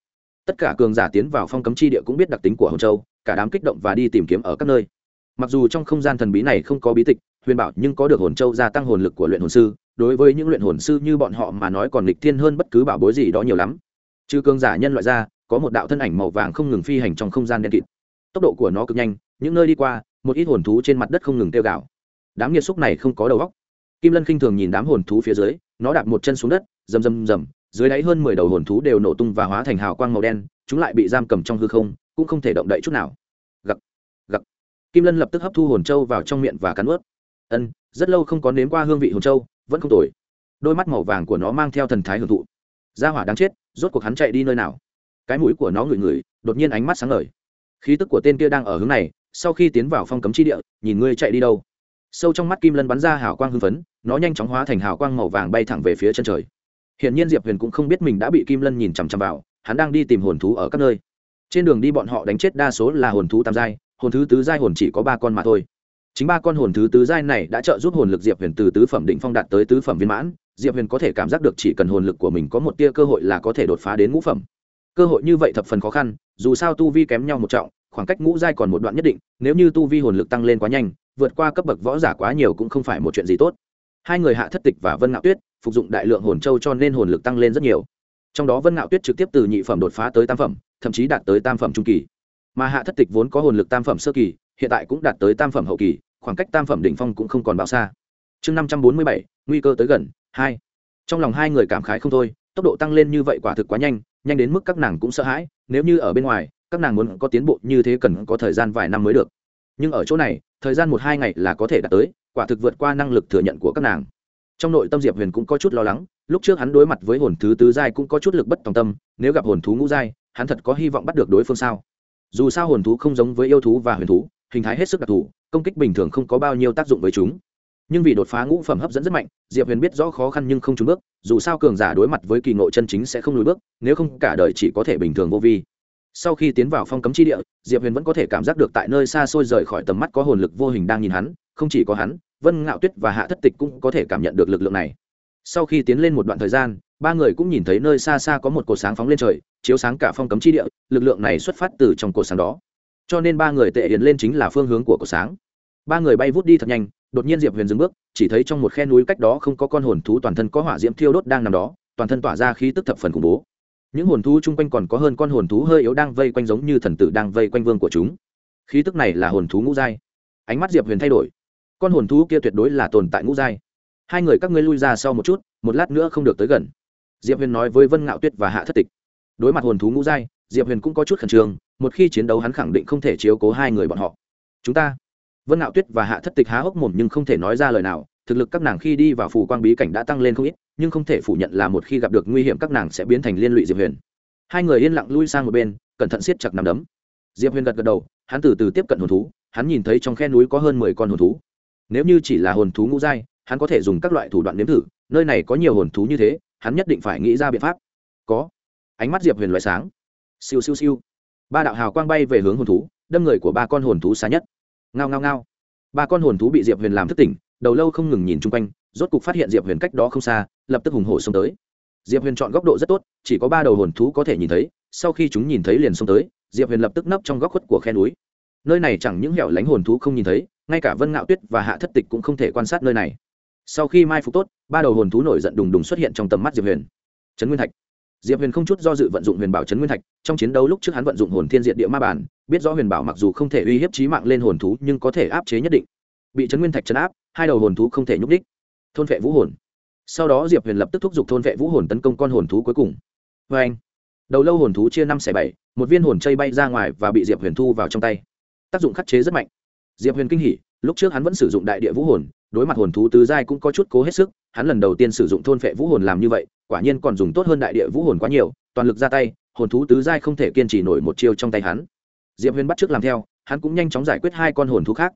Tất cả cường giả tiến vào phong cấm chi địa cũng biết đặc tính của hồn châu, cả đám kích động và đi tìm kiếm ở các nơi. Mặc dù trong không gian thần bí này không có bí tịch, huyền bảo nhưng có được hồn châu gia tăng hồn lực của luyện hồn sư, đối với những luyện hồn sư như bọn họ mà nói còn lịch thiên hơn bất cứ bảo bối gì đó nhiều lắm. Trừ cường giả nhân loại ra, có một đạo thân ảnh màu vàng không ngừng phi hành trong không gian đen kịt. Tốc độ của nó cực nhanh, những nơi đi qua, một ít hồn thú trên mặt đất không ngừng tiêu gạo đám nghiệt xúc này không có đầu óc. Kim lân khinh thường nhìn đám hồn thú phía dưới, nó đạp một chân xuống đất, rầm rầm rầm, dưới đáy hơn mười đầu hồn thú đều nổ tung và hóa thành hào quang màu đen, chúng lại bị giam cầm trong hư không, cũng không thể động đậy chút nào. Gặc gặc. Kim lân lập tức hấp thu hồn châu vào trong miệng và cắn ướt. Ân, rất lâu không có nếm qua hương vị hồn châu, vẫn không tồi. Đôi mắt màu vàng của nó mang theo thần thái hưởng thụ. Gia hỏa đáng chết, rốt cuộc hắn chạy đi nơi nào? Cái mũi của nó ngửi ngửi, đột nhiên ánh mắt sáng ngời. Khí tức của tên kia đang ở hướng này, sau khi tiến vào phong cấm chi địa, nhìn ngươi chạy đi đâu? Sâu trong mắt kim lân bắn ra hào quang hưng phấn, nó nhanh chóng hóa thành hào quang màu vàng bay thẳng về phía chân trời. Hiện nhiên diệp huyền cũng không biết mình đã bị kim lân nhìn chằm chằm vào, hắn đang đi tìm hồn thú ở các nơi. Trên đường đi bọn họ đánh chết đa số là hồn thú tam giai, hồn thứ tứ giai hồn chỉ có ba con mà thôi. Chính ba con hồn thứ tứ giai này đã trợ giúp hồn lực diệp huyền từ tứ phẩm định phong đạt tới tứ phẩm viên mãn, diệp huyền có thể cảm giác được chỉ cần hồn lực của mình có một tia cơ hội là có thể đột phá đến ngũ phẩm. Cơ hội như vậy thập phần khó khăn, dù sao tu vi kém nhau một trọng, khoảng cách ngũ giai còn một đoạn nhất định, nếu như tu vi hồn lực tăng lên quá nhanh vượt qua cấp bậc võ giả quá nhiều cũng không phải một chuyện gì tốt. Hai người hạ thất tịch và vân ngạo tuyết phục dụng đại lượng hồn châu cho nên hồn lực tăng lên rất nhiều. Trong đó vân ngạo tuyết trực tiếp từ nhị phẩm đột phá tới tam phẩm, thậm chí đạt tới tam phẩm trung kỳ. Mà hạ thất tịch vốn có hồn lực tam phẩm sơ kỳ, hiện tại cũng đạt tới tam phẩm hậu kỳ, khoảng cách tam phẩm đỉnh phong cũng không còn bao xa. Chương năm trăm bốn mươi bảy, nguy cơ tới gần, hai. Trong lòng hai người cảm khái không thôi, tốc độ tăng lên như vậy quả thực quá nhanh nhanh đến mức các nàng cũng sợ hãi, nếu như ở bên ngoài, các nàng muốn có tiến bộ như thế cần có thời gian vài năm mới được. Nhưng ở chỗ này thời gian một hai ngày là có thể đạt tới, quả thực vượt qua năng lực thừa nhận của các nàng. Trong nội tâm diệp huyền cũng có chút lo lắng, lúc trước hắn đối mặt với hồn thứ tứ giai cũng có chút lực bất tòng tâm, nếu gặp hồn thú ngũ giai, hắn thật có hy vọng bắt được đối phương sao? Dù sao hồn thú không giống với yêu thú và huyền thú, hình thái hết sức đặc thù, công kích bình thường không có bao nhiêu tác dụng với chúng. Nhưng vì đột phá ngũ phẩm hấp dẫn rất mạnh, diệp huyền biết rõ khó khăn nhưng không trúng bước, dù sao cường giả đối mặt với kỳ ngộ chân chính sẽ không lùi bước, nếu không cả đời chỉ có thể bình thường vô vi sau khi tiến vào phong cấm chi địa, diệp huyền vẫn có thể cảm giác được tại nơi xa xôi rời khỏi tầm mắt có hồn lực vô hình đang nhìn hắn, không chỉ có hắn, vân ngạo tuyết và hạ thất tịch cũng có thể cảm nhận được lực lượng này. Sau khi tiến lên một đoạn thời gian, ba người cũng nhìn thấy nơi xa xa có một cột sáng phóng lên trời, chiếu sáng cả phong cấm chi địa, lực lượng này xuất phát từ trong cột sáng đó. Cho nên ba người tệ hiện lên chính là phương hướng của cột sáng. Ba người bay vút đi thật nhanh, đột nhiên diệp huyền dừng bước, chỉ thấy trong một khe núi cách đó không có con hồn thú toàn thân có hỏa diễm thiêu đốt đang nằm đó, toàn thân tỏa ra khí tức thập phần khủng bố những hồn thú chung quanh còn có hơn con hồn thú hơi yếu đang vây quanh giống như thần tử đang vây quanh vương của chúng. Khí tức này là hồn thú ngũ giai. Ánh mắt diệp huyền thay đổi. Con hồn thú kia tuyệt đối là tồn tại ngũ giai. Hai người các ngươi lui ra sau một chút, một lát nữa không được tới gần. Diệp huyền nói với vân ngạo tuyết và hạ thất tịch. Đối mặt hồn thú ngũ giai, diệp huyền cũng có chút khẩn trương, một khi chiến đấu hắn khẳng định không thể chiếu cố hai người bọn họ. Chúng ta. Vân ngạo tuyết và hạ thất tịch há hốc mồm nhưng không thể nói ra lời nào, thực lực các nàng khi đi vào phủ quang bí cảnh đã tăng lên không ít nhưng không thể phủ nhận là một khi gặp được nguy hiểm các nàng sẽ biến thành liên lụy diệp huyền. Hai người yên lặng lui sang một bên, cẩn thận siết chặt nằm đấm. Diệp huyền gật gật đầu, hắn từ từ tiếp cận hồn thú, hắn nhìn thấy trong khe núi có hơn mười con hồn thú. Nếu như chỉ là hồn thú ngũ giai, hắn có thể dùng các loại thủ đoạn nếm thử, nơi này có nhiều hồn thú như thế, hắn nhất định phải nghĩ ra biện pháp. Có. Ánh mắt diệp huyền loại sáng. Siêu siêu siêu. Ba đạo hào quang bay về hướng hồn thú, đâm người của ba con hồn thú xa nhất. Ngao ngao ngao. Ba con hồn thú bị diệp huyền làm thức tỉnh, đầu lâu không ngừng nhìn chung quanh rốt cục phát hiện diệp huyền cách đó không xa, lập tức hùng hổ xông tới. Diệp huyền chọn góc độ rất tốt, chỉ có ba đầu hồn thú có thể nhìn thấy, sau khi chúng nhìn thấy liền xông tới, diệp huyền lập tức nấp trong góc khuất của khe núi. Nơi này chẳng những hẻo lánh hồn thú không nhìn thấy, ngay cả vân ngạo tuyết và hạ thất tịch cũng không thể quan sát nơi này. Sau khi mai phục tốt, ba đầu hồn thú nổi giận đùng đùng xuất hiện trong tầm mắt diệp huyền. Trấn nguyên thạch. Diệp huyền không chút do dự vận dụng huyền bảo trấn nguyên thạch, trong chiến đấu lúc trước hắn vận dụng hồn thiên diện địa ma bản, biết rõ huyền bảo mặc dù không thể uy hiếp trí mạng lên hồn thú nhưng có thể áp chế nhất định. Bị trấn nguyên thạch chấn áp, hai đầu hồn thú không thể nhúc đích thôn vệ vũ hồn. Sau đó diệp huyền lập tức thúc giục thôn vệ vũ hồn tấn công con hồn thú cuối cùng. Vê anh, đầu lâu hồn thú chia năm xẻ bảy, một viên hồn chây bay ra ngoài và bị diệp huyền thu vào trong tay. Tác dụng khắc chế rất mạnh. Diệp huyền kinh hỉ, lúc trước hắn vẫn sử dụng đại địa vũ hồn, đối mặt hồn thú tứ giai cũng có chút cố hết sức, hắn lần đầu tiên sử dụng thôn phệ vũ hồn làm như vậy, quả nhiên còn dùng tốt hơn đại địa vũ hồn quá nhiều, toàn lực ra tay, hồn thú tứ giai không thể kiên trì nổi một chiêu trong tay hắn. Diệp huyền bắt t làm theo, hắn cũng nhanh chóng giải quyết hai con hồn thú khác.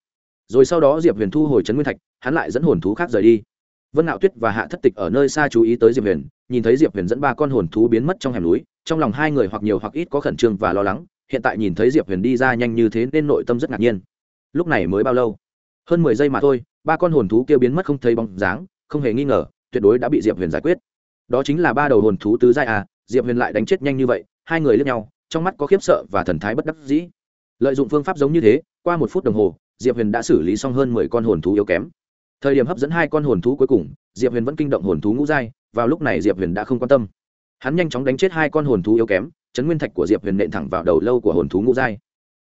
Rồi sau đó diệp huyền thu hồi trấn nguyên thạch, hắn lại dẫn hồn thú khác rời đi vân nạo tuyết và hạ thất tịch ở nơi xa chú ý tới diệp huyền, nhìn thấy diệp huyền dẫn ba con hồn thú biến mất trong hẻm núi, trong lòng hai người hoặc nhiều hoặc ít có khẩn trương và lo lắng, hiện tại nhìn thấy diệp huyền đi ra nhanh như thế nên nội tâm rất ngạc nhiên. Lúc này mới bao lâu? Hơn mười giây mà thôi, ba con hồn thú kia biến mất không thấy bóng dáng, không hề nghi ngờ, tuyệt đối đã bị diệp huyền giải quyết. Đó chính là ba đầu hồn thú tứ giai à diệp huyền lại đánh chết nhanh như vậy, hai người lướt nhau, trong mắt có khiếp sợ và thần thái bất đắc dĩ. Lợi dụng phương pháp giống như thế, qua một phút đồng hồ, diệp huyền đã xử lý xong hơn mười con hồn thú yếu kém thời điểm hấp dẫn hai con hồn thú cuối cùng, diệp huyền vẫn kinh động hồn thú ngũ giai, vào lúc này diệp huyền đã không quan tâm. Hắn nhanh chóng đánh chết hai con hồn thú yếu kém, chấn nguyên thạch của diệp huyền nện thẳng vào đầu lâu của hồn thú ngũ giai.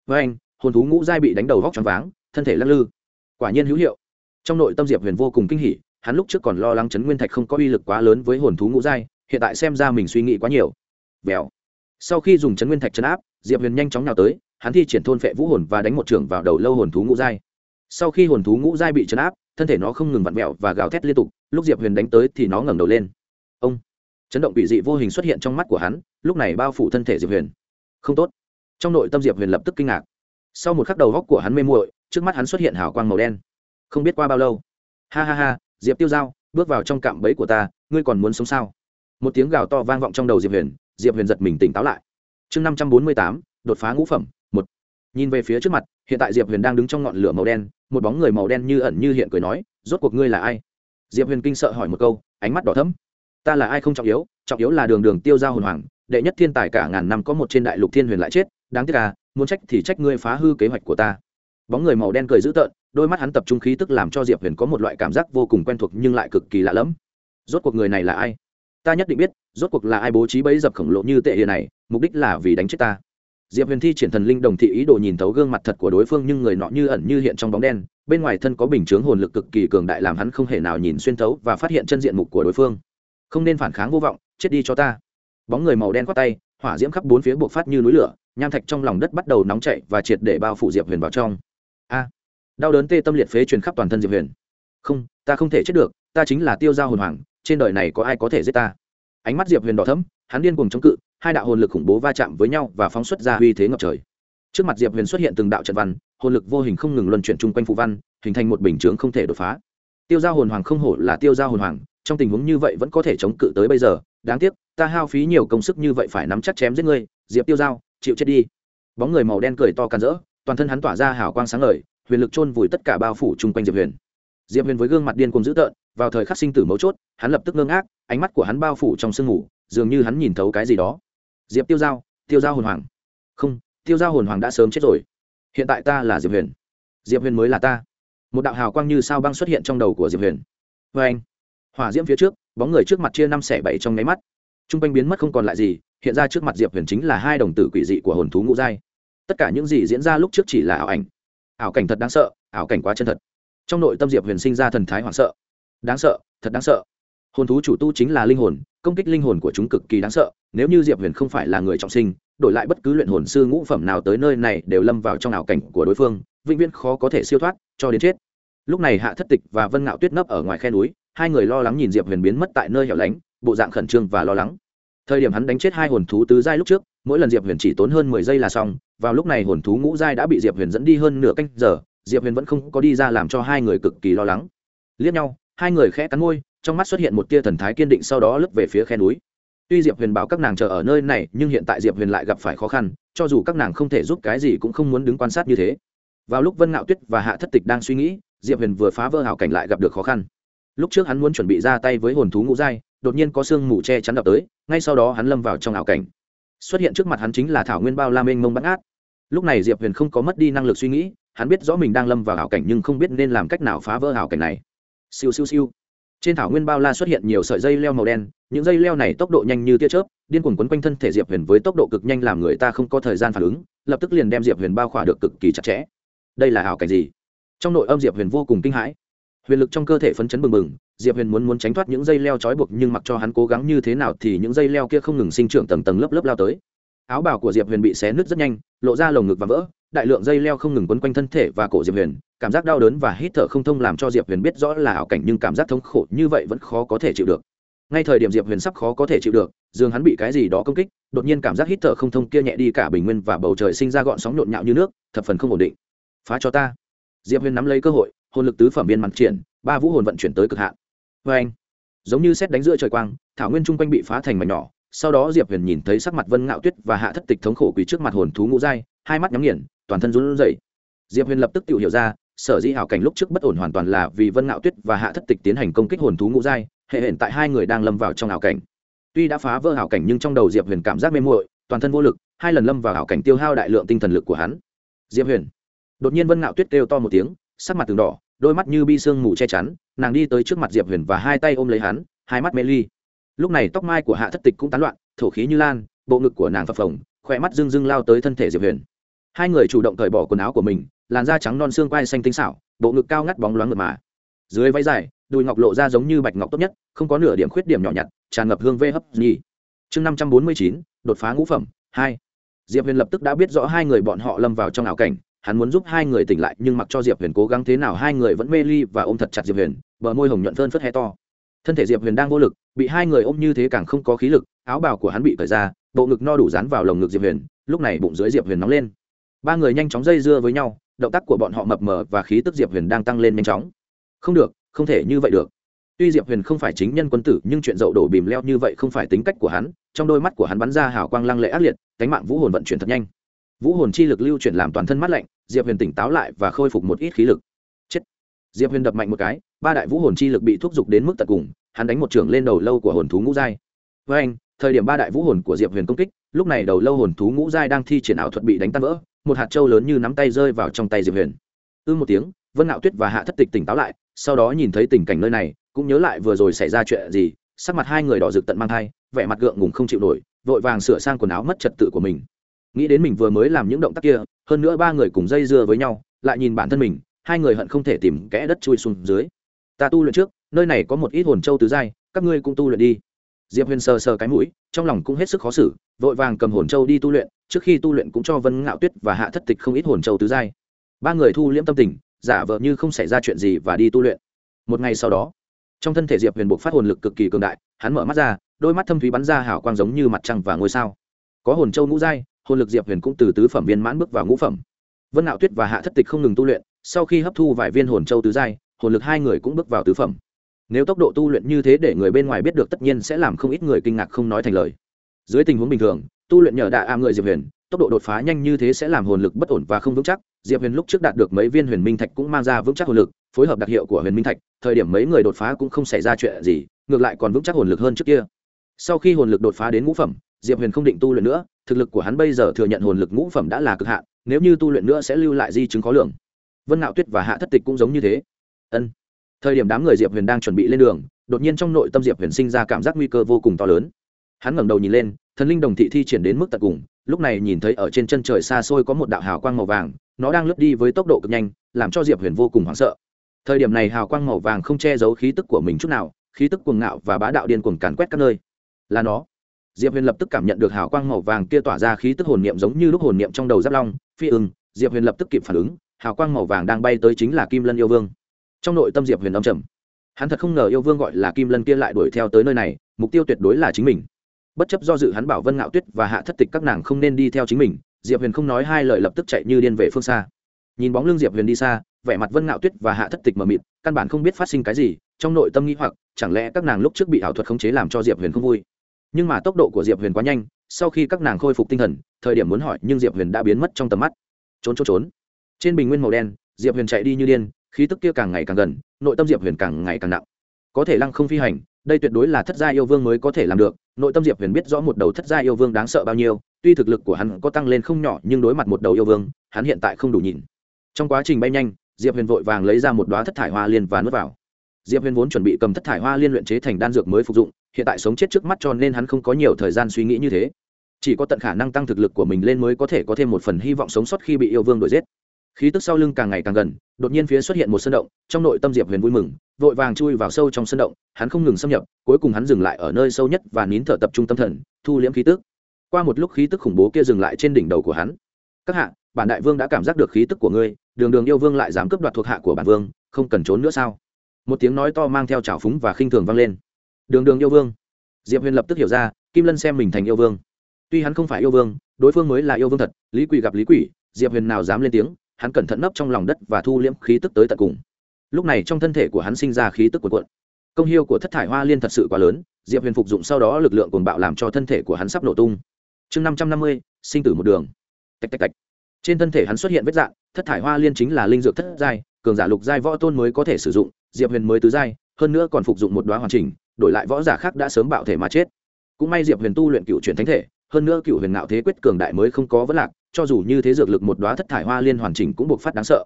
Với anh, hồn thú ngũ giai bị đánh đầu vóc choáng váng, thân thể lắc lư. Quả nhiên hữu hiệu. Trong nội tâm diệp huyền vô cùng kinh hỉ, hắn lúc trước còn lo lắng chấn nguyên thạch không có uy lực quá lớn với hồn thú ngũ giai, hiện tại xem ra mình suy nghĩ quá nhiều. Vèo. Sau khi dùng chấn nguyên thạch chấn áp, diệp huyền nhanh chóng nào tới, hắn thi triển thôn phệ vũ hồn và đánh một trưởng vào đầu lâu hồn thú ngũ giai. Sau khi hồn thú ngũ giai bị chấn áp thân thể nó không ngừng vặn vẹo và gào thét liên tục, lúc diệp huyền đánh tới thì nó ngẩng đầu lên. Ông! Chấn động bị dị vô hình xuất hiện trong mắt của hắn, lúc này bao phủ thân thể diệp huyền. Không tốt. Trong nội tâm diệp huyền lập tức kinh ngạc. Sau một khắc đầu góc của hắn mê muội, trước mắt hắn xuất hiện hào quang màu đen. Không biết qua bao lâu. Ha ha ha, diệp tiêu dao bước vào trong cạm bẫy của ta, ngươi còn muốn sống sao? Một tiếng gào to vang vọng trong đầu diệp huyền diệp huyền giật mình tỉnh táo lại. Chương năm trăm bốn mươi tám, đột phá ngũ phẩm, một. Nhìn về phía trước mặt, hiện tại diệp huyền đang đứng trong ngọn lửa màu đen một bóng người màu đen như ẩn như hiện cười nói, rốt cuộc ngươi là ai? Diệp huyền kinh sợ hỏi một câu, ánh mắt đỏ thấm ta là ai không trọng yếu trọng yếu là đường đường tiêu giao hồn hoàng, đệ nhất thiên tài cả ngàn năm có một trên đại lục thiên huyền lại chết, đáng tiếc à muốn trách thì trách ngươi phá hư kế hoạch của ta. Bóng người màu đen cười dữ tợn, đôi mắt hắn tập trung khí tức làm cho diệp huyền có một loại cảm giác vô cùng quen thuộc nhưng lại cực kỳ lạ lẫm. Rốt cuộc người này là ai? Ta nhất định biết, rốt cuộc là ai bố trí bẫy dập khổng lồ như tệ hiện này, mục đích là vì đánh chết ta diệp huyền thi triển thần linh đồng thị ý đồ nhìn thấu gương mặt thật của đối phương nhưng người nọ như ẩn như hiện trong bóng đen, bên ngoài thân có bình chướng hồn lực cực kỳ cường đại làm hắn không hề nào nhìn xuyên thấu và phát hiện chân diện mục của đối phương. Không nên phản kháng vô vọng, chết đi cho ta. Bóng người màu đen khoác tay, hỏa diễm khắp bốn phía buộc phát như núi lửa, nham thạch trong lòng đất bắt đầu nóng chảy và triệt để bao phủ diệp huyền vào trong. A à, đau đớn tê tâm liệt phế truyền khắp toàn thân diệp huyền. Không, ta không thể chết được, ta chính là tiêu g hồn hoàng, trên đời này có ai có thể giết ta? Ánh mắt diệp huyền đỏ thấm hắn điên cùng chống cự hai đạo hồn lực khủng bố va chạm với nhau và phóng xuất ra uy thế ngập trời. Trước mặt diệp huyền xuất hiện từng đạo trận văn, hồn lực vô hình không ngừng luân chuyển chung quanh phụ văn, hình thành một bình chướng không thể đột phá. Tiêu giao hồn hoàng không hổ là tiêu giao hồn hoàng, trong tình huống như vậy vẫn có thể chống cự tới bây giờ. Đáng tiếc, ta hao phí nhiều công sức như vậy phải nắm chắc chém giết ngươi, diệp tiêu giao, chịu chết đi. Bóng người màu đen cười to càn rỡ, toàn thân hắn tỏa ra hào quang sáng ngời, huyền lực chôn vùi tất cả bao phủ chung quanh diệp huyền. Diệp huyền với gương mặt điên cùng dữ tợn, vào thời khắc sinh tử mấu chốt, hắn lập tức ngơ ngác, ánh mắt của hắn bao phủ trong sương mù, dường như hắn nhìn thấu cái gì đó diệp tiêu giao tiêu giao hồn hoàng. Không, tiêu giao hồn hoàng đã sớm chết rồi. Hiện tại ta là diệp huyền. Diệp huyền mới là ta. Một đạo hào quang như sao băng xuất hiện trong đầu của diệp huyền. Vê anh, hỏa diễm phía trước, bóng người trước mặt chia năm xẻ bảy trong nháy mắt. T r u n g quanh biến mất không còn lại gì, hiện ra trước mặt diệp huyền chính là hai đồng tử quỷ dị của hồn thú ngũ giai. Tất cả những gì diễn ra lúc trước chỉ là ảo ảnh. Ảo cảnh thật đáng sợ, ảo cảnh quá chân thật. Trong nội tâm diệp huyền sinh ra thần thái hoảng sợ. Đáng sợ, thật đáng sợ hồn thú chủ tu chính là linh hồn, công kích linh hồn của chúng cực kỳ đáng sợ, nếu như diệp huyền không phải là người trọng sinh, đổi lại bất cứ luyện hồn sư ngũ phẩm nào tới nơi này đều lâm vào trong ảo cảnh của đối phương, vĩnh viễn khó có thể siêu thoát, cho đến chết. Lúc này hạ thất tịch và vân ngạo tuyết nấp ở ngoài khe núi, hai người lo lắng nhìn diệp huyền biến mất tại nơi hẻo lánh, bộ dạng khẩn trương và lo lắng. Thời điểm hắn đánh chết hai hồn thú tứ giai lúc trước, mỗi lần diệp huyền chỉ tốn hơn mười giây là xong, vào lúc này hồn thú ngũ giai đã bị diệp huyền dẫn đi hơn nửa canh giờ, diệp huyền vẫn không có đi ra làm cho hai người cực kỳ lo lắng. Liếc nhau, hai người khẽ cắn môi trong mắt xuất hiện một tia thần thái kiên định sau đó lướt về phía khe núi. Tuy diệp huyền bảo các nàng chờ ở nơi này, nhưng hiện tại diệp huyền lại gặp phải khó khăn, cho dù các nàng không thể giúp cái gì cũng không muốn đứng quan sát như thế. Vào lúc vân ngạo tuyết và hạ thất tịch đang suy nghĩ, diệp huyền vừa phá vỡ hảo cảnh lại gặp được khó khăn. Lúc trước hắn muốn chuẩn bị ra tay với hồn thú ngũ giai, đột nhiên có sương mù che chắn đập tới, ngay sau đó hắn lâm vào trong ảo cảnh. Xuất hiện trước mặt hắn chính là thảo nguyên bao la mênh mông bắt át. lúc này diệp huyền không có mất đi năng lực suy nghĩ, hắn biết rõ mình đang lâm vào ảo cảnh nhưng không biết nên làm cách nào phá vỡ ảo cảnh này. Siêu siêu siêu trên thảo nguyên bao la xuất hiện nhiều sợi dây leo màu đen, những dây leo này tốc độ nhanh như tia chớp, điên cuồng quấn quanh thân thể diệp huyền với tốc độ cực nhanh làm người ta không có thời gian phản ứng, lập tức liền đem diệp huyền bao khỏa được cực kỳ chặt chẽ. Đây là ảo cảnh gì? Trong nội âm diệp huyền vô cùng kinh hãi. Huyền lực trong cơ thể phấn chấn bừng bừng, diệp huyền muốn muốn tránh thoát những dây leo trói buộc nhưng mặc cho hắn cố gắng như thế nào thì những dây leo kia không ngừng sinh trưởng tầng tầng lớp lớp lao tới áo bào của diệp huyền bị xé nứt rất nhanh, lộ ra lồng ngực và vỡ, đại lượng dây leo không ngừng quấn quanh thân thể và cổ diệp huyền, cảm giác đau đớn và hít thở không thông làm cho diệp huyền biết rõ là ảo cảnh nhưng cảm giác thống khổ như vậy vẫn khó có thể chịu được. Ngay thời điểm diệp huyền sắp khó có thể chịu được, dường hắn bị cái gì đó công kích, đột nhiên cảm giác hít thở không thông kia nhẹ đi cả bình nguyên và bầu trời sinh ra gọn sóng nhộn nhạo như nước, thập phần không ổn định. Phá cho ta. Diệp huyền nắm lấy cơ hội, hồn lực tứ phẩm viên mặt triển, ba vũ hồn vận chuyển tới cực hạn. Vê anh giống như xét đánh giữa trời quang, thảo nguyên chung quanh bị phá thành mảnh nhỏ sau đó diệp huyền nhìn thấy sắc mặt vân ngạo tuyết và hạ thất tịch thống khổ quỳ trước mặt hồn thú ngũ dai hai mắt nhắm nghiền, toàn thân run rẩy. Diệp huyền lập tức tự hiểu ra, sở dĩ hảo cảnh lúc trước bất ổn hoàn toàn là vì vân ngạo tuyết và hạ thất tịch tiến hành công kích hồn thú ngũ dai hệ hiện tại hai người đang lâm vào trong hảo cảnh. Tuy đã phá vỡ hảo cảnh nhưng trong đầu diệp huyền cảm giác mê muội, toàn thân vô lực, hai lần lâm vào hảo cảnh tiêu hao đại lượng tinh thần lực của hắn. Diệp huyền. Đột nhiên vân ngạo tuyết kêu to một tiếng, sắc mặt từng đỏ, đôi mắt như bi sương mù che chắn, nàng đi tới trước mặt diệp huyền và hai tay ôm lấy hắn, hai mắt mê ly lúc này tóc mai của hạ thất tịch cũng tán loạn, thổ khí như lan, bộ ngực của nàng phập phồng khỏe mắt dưng dưng lao tới thân thể diệp huyền. Hai người chủ động cởi bỏ quần áo của mình, làn da trắng non xương quai xanh tinh xảo, bộ ngực cao ngắt bóng loáng ngực mà. Dưới váy dài, đùi ngọc lộ ra giống như bạch ngọc tốt nhất, không có nửa điểm khuyết điểm nhỏ nhặt, tràn ngập hương vê hấp nhì. Chương năm trăm bốn mươi chín, đột phá ngũ phẩm, hai. Diệp huyền lập tức đã biết rõ hai người bọn họ lâm vào trong ảo cảnh, hắn muốn giúp hai người tỉnh lại, nhưng mặc cho diệp huyền cố gắng thế nào, hai người vẫn mê ly và ôm thật chặt diệp huyền, bờ môi hồng nhuận phơn phất he to thân thể diệp huyền đang vô lực, bị hai người ôm như thế càng không có khí lực, áo bào của hắn bị cởi ra, bộ ngực no đủ dán vào lồng ngực diệp huyền, lúc này bụng dưới diệp huyền nóng lên. Ba người nhanh chóng dây dưa với nhau, động tác của bọn họ mập mờ và khí tức diệp huyền đang tăng lên nhanh chóng. Không được, không thể như vậy được. Tuy diệp huyền không phải chính nhân quân tử, nhưng chuyện dậu đổ bìm leo như vậy không phải tính cách của hắn, trong đôi mắt của hắn bắn ra hào quang lăng lệ ác liệt, cánh mạng vũ hồn vận chuyển thật nhanh. Vũ hồn chi lực lưu chuyển làm toàn thân mát lạnh, diệp huyền tỉnh táo lại và khôi phục một ít khí lực diệp huyền đập mạnh một cái, ba đại vũ hồn chi lực bị thúc giục đến mức tận cùng, hắn đánh một trưởng lên đầu lâu của hồn thú ngũ giai. Với anh, thời điểm ba đại vũ hồn của diệp huyền công kích, lúc này đầu lâu hồn thú ngũ giai đang thi triển ảo thuật bị đánh tan vỡ, một hạt trâu lớn như nắm tay rơi vào trong tay diệp huyền. Ư một tiếng, vân ngạo tuyết và hạ thất tịch tỉnh táo lại, sau đó nhìn thấy tình cảnh nơi này, cũng nhớ lại vừa rồi xảy ra chuyện gì, sắc mặt hai người đỏ rực tận mang thai, vẻ mặt gượng ngùng không chịu nổi, vội vàng sửa sang quần áo mất trật tự của mình. Nghĩ đến mình vừa mới làm những động tác kia, hơn nữa ba người cùng dây dưa với nhau, lại nhìn bản thân mình hai người hận không thể tìm kẽ đất chui xuống dưới. Ta tu luyện trước, nơi này có một ít hồn châu tứ giai, các ngươi cũng tu luyện đi. Diệp huyền sờ sờ cái mũi, trong lòng cũng hết sức khó xử, vội vàng cầm hồn châu đi tu luyện, trước khi tu luyện cũng cho vân ngạo tuyết và hạ thất tịch không ít hồn châu tứ giai. Ba người thu liễm tâm tình, giả vờ như không xảy ra chuyện gì và đi tu luyện. Một ngày sau đó, trong thân thể diệp huyền buộc phát hồn lực cực kỳ cường đại, hắn mở mắt ra, đôi mắt thâm thúy bắn ra hào quang giống như mặt trăng và ngôi sao. Có hồn châu ngũ giai, hồn lực diệp huyền cũng từ tứ phẩm viên mãn bước vào ngũ phẩm. Vân ngạo tuyết và hạ thất tịch không ngừng tu luyện sau khi hấp thu vài viên hồn châu tứ giai, hồn lực hai người cũng bước vào tứ phẩm. Nếu tốc độ tu luyện như thế để người bên ngoài biết được tất nhiên sẽ làm không ít người kinh ngạc không nói thành lời. Dưới tình huống bình thường, tu luyện nhờ đạ am người diệp huyền, tốc độ đột phá nhanh như thế sẽ làm hồn lực bất ổn và không vững chắc. Diệp huyền lúc trước đạt được mấy viên huyền minh thạch cũng mang ra vững chắc hồn lực, phối hợp đặc hiệu của huyền minh thạch, thời điểm mấy người đột phá cũng không xảy ra chuyện gì, ngược lại còn vững chắc hồn lực hơn trước kia. Sau khi hồn lực đột phá đến ngũ phẩm, diệp huyền không định tu luyện nữa, thực lực của hắn bây giờ thừa nhận hồn lực ngũ phẩm đã là cực hạn, nếu như tu luyện nữa sẽ lưu lại di chứng khó lường vân ngạo tuyết và hạ thất tịch cũng giống như thế. Ân. Thời điểm đám người diệp huyền đang chuẩn bị lên đường, đột nhiên trong nội tâm diệp huyền sinh ra cảm giác nguy cơ vô cùng to lớn. Hắn ngẩng đầu nhìn lên, thần linh đồng thị thi triển đến mức tận cùng, lúc này nhìn thấy ở trên chân trời xa xôi có một đạo hào quang màu vàng, nó đang lướt đi với tốc độ cực nhanh, làm cho diệp huyền vô cùng hoảng sợ. Thời điểm này hào quang màu vàng không che giấu khí tức của mình chút nào, khí tức cuồng ngạo và bá đạo điên cuồng càn quét các nơi. Là nó. Diệp huyền lập tức cảm nhận được hào quang màu vàng kia tỏa ra khí tức hồn niệm giống như lúc hồn niệm trong đầu giáp long, phi ưng, diệp huyền lập tức kịp phản ứng hào quang màu vàng đang bay tới chính là kim lân yêu vương. Trong nội tâm diệp huyền âm trầm. Hắn thật không ngờ yêu vương gọi là kim lân kia lại đuổi theo tới nơi này, mục tiêu tuyệt đối là chính mình. Bất chấp do dự hắn bảo vân ngạo tuyết và hạ thất tịch các nàng không nên đi theo chính mình, diệp huyền không nói hai lời lập tức chạy như điên về phương xa. Nhìn bóng lưng diệp huyền đi xa, vẻ mặt vân ngạo tuyết và hạ thất tịch mờ mịt, căn bản không biết phát sinh cái gì, trong nội tâm nghĩ hoặc, chẳng lẽ các nàng lúc trước bị ảo thuật khống chế làm cho diệp huyền không vui? Nhưng mà tốc độ của diệp huyền quá nhanh, sau khi các nàng khôi phục tinh thần, thời điểm muốn hỏi nhưng diệp huyền đã biến mất trong tầm mắt. Trốn trốn trốn trên bình nguyên màu đen, diệp huyền chạy đi như điên, khí tức kia càng ngày càng gần, nội tâm diệp huyền càng ngày càng nặng. Có thể lăng không phi hành, đây tuyệt đối là thất gia yêu vương mới có thể làm được, nội tâm diệp huyền biết rõ một đầu thất gia yêu vương đáng sợ bao nhiêu, tuy thực lực của hắn có tăng lên không nhỏ nhưng đối mặt một đầu yêu vương, hắn hiện tại không đủ nhìn trong quá trình bay nhanh, diệp huyền vội vàng lấy ra một đoá thất thải hoa liên và nuốt vào. Diệp huyền vốn chuẩn bị cầm thất thải hoa liên luyện chế thành đan dược mới phục dụng, hiện tại sống chết trước mắt cho nên hắn không có nhiều thời gian suy nghĩ như thế. Chỉ có tận khả năng tăng thực lực của mình lên mới có thể có thêm một phần hy vọng sống sót khi bị yêu vương đuổi giết khí tức sau lưng càng ngày càng gần, đột nhiên phía xuất hiện một sân động, trong nội tâm diệp huyền vui mừng, vội vàng chui vào sâu trong sân động, hắn không ngừng xâm nhập, cuối cùng hắn dừng lại ở nơi sâu nhất và nín thở tập trung tâm thần, thu liễm khí tức. Qua một lúc khí tức khủng bố kia dừng lại trên đỉnh đầu của hắn. Các hạ, bản đại vương đã cảm giác được khí tức của ngươi, đường đường yêu vương lại dám cướp đoạt thuộc hạ của bản vương, không cần trốn nữa sao? Một tiếng nói to mang theo trào phúng và khinh thường vang lên. Đường đường yêu vương. Diệp huyền lập tức hiểu ra, kim lân xem mình thành yêu vương. Tuy hắn không phải yêu vương, đối phương mới là yêu vương thật, lý quỷ gặp lý quỷ, diệp huyền nào dám lên tiếng hắn cẩn thận nấp trong lòng đất và thu liễm khí tức tới tận cùng. Lúc này trong thân thể của hắn sinh ra khí tức cuộn cuộn. Công hiệu của thất thải hoa liên thật sự quá lớn, diệp huyền phục dụng sau đó lực lượng cuồng bạo làm cho thân thể của hắn sắp nổ tung. Chương năm trăm năm mươi, sinh tử một đường. Tạch tạch tạch. Trên thân thể hắn xuất hiện vết dạng, thất thải hoa liên chính là linh dược thất giai, cường giả lục giai võ tôn mới có thể sử dụng, diệp huyền mới tứ giai, hơn nữa còn phục dụng một đoá hoàn chỉnh, đổi lại võ giả khác đã sớm bạo thể mà chết. Cũng may diệp huyền tu luyện cựu truyền thánh thể, hơn nữa cựu huyền ngạo thế quyết cường đại mới không có vấn lạc cho dù như thế dược lực một đóa thất thải hoa liên hoàn chỉnh cũng buộc phát đáng sợ.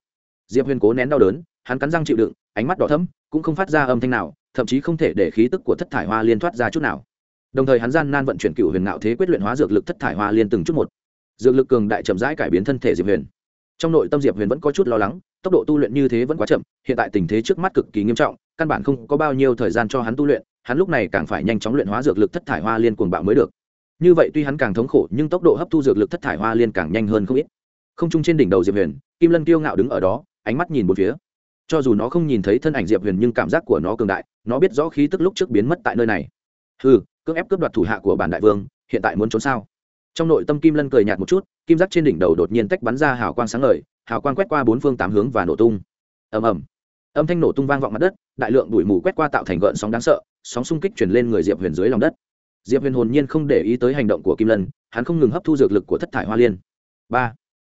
Diệp huyền cố nén đau đớn, hắn cắn răng chịu đựng, ánh mắt đỏ thấm cũng không phát ra âm thanh nào, thậm chí không thể để khí tức của thất thải hoa liên thoát ra chút nào. Đồng thời hắn gian nan vận chuyển cựu huyền ngạo thế quyết luyện hóa dược lực thất thải hoa liên từng chút một. Dược lực cường đại chậm rãi cải biến thân thể diệp huyền. Trong nội tâm diệp huyền vẫn có chút lo lắng, tốc độ tu luyện như thế vẫn quá chậm, hiện tại tình thế trước mắt cực kỳ nghiêm trọng, căn bản không có bao nhiêu thời gian cho hắn tu luyện, hắn lúc này càng phải nhanh chóng luyện hóa dược lực thất thải hoa liên cuồng bạo mới được như vậy tuy hắn càng thống khổ, nhưng tốc độ hấp thu dược lực thất thải hoa liên càng nhanh hơn không ít. Không chung trên đỉnh đầu diệp huyền, kim lân kiêu ngạo đứng ở đó, ánh mắt nhìn một phía. Cho dù nó không nhìn thấy thân ảnh diệp huyền, nhưng cảm giác của nó cường đại, nó biết rõ khí tức lúc trước biến mất tại nơi này. Ừ cưỡng ép cướp đoạt thủ hạ của bản đại vương, hiện tại muốn trốn sao? Trong nội tâm kim lân cười nhạt một chút, kim giác trên đỉnh đầu đột nhiên tách bắn ra hào quang sáng ngời, hào quang quét qua bốn phương tám hướng và nổ tung. Ầm ầm. Âm thanh nổ tung vang vọng mặt đất, đại lượng bụi mù quét qua tạo thành gợn sóng đáng sợ, sóng xung kích chuyển lên người diệp huyền dưới lòng đất diệp huyền hồn nhiên không để ý tới hành động của kim lân, hắn không ngừng hấp thu dược lực của thất thải hoa liên. Ba.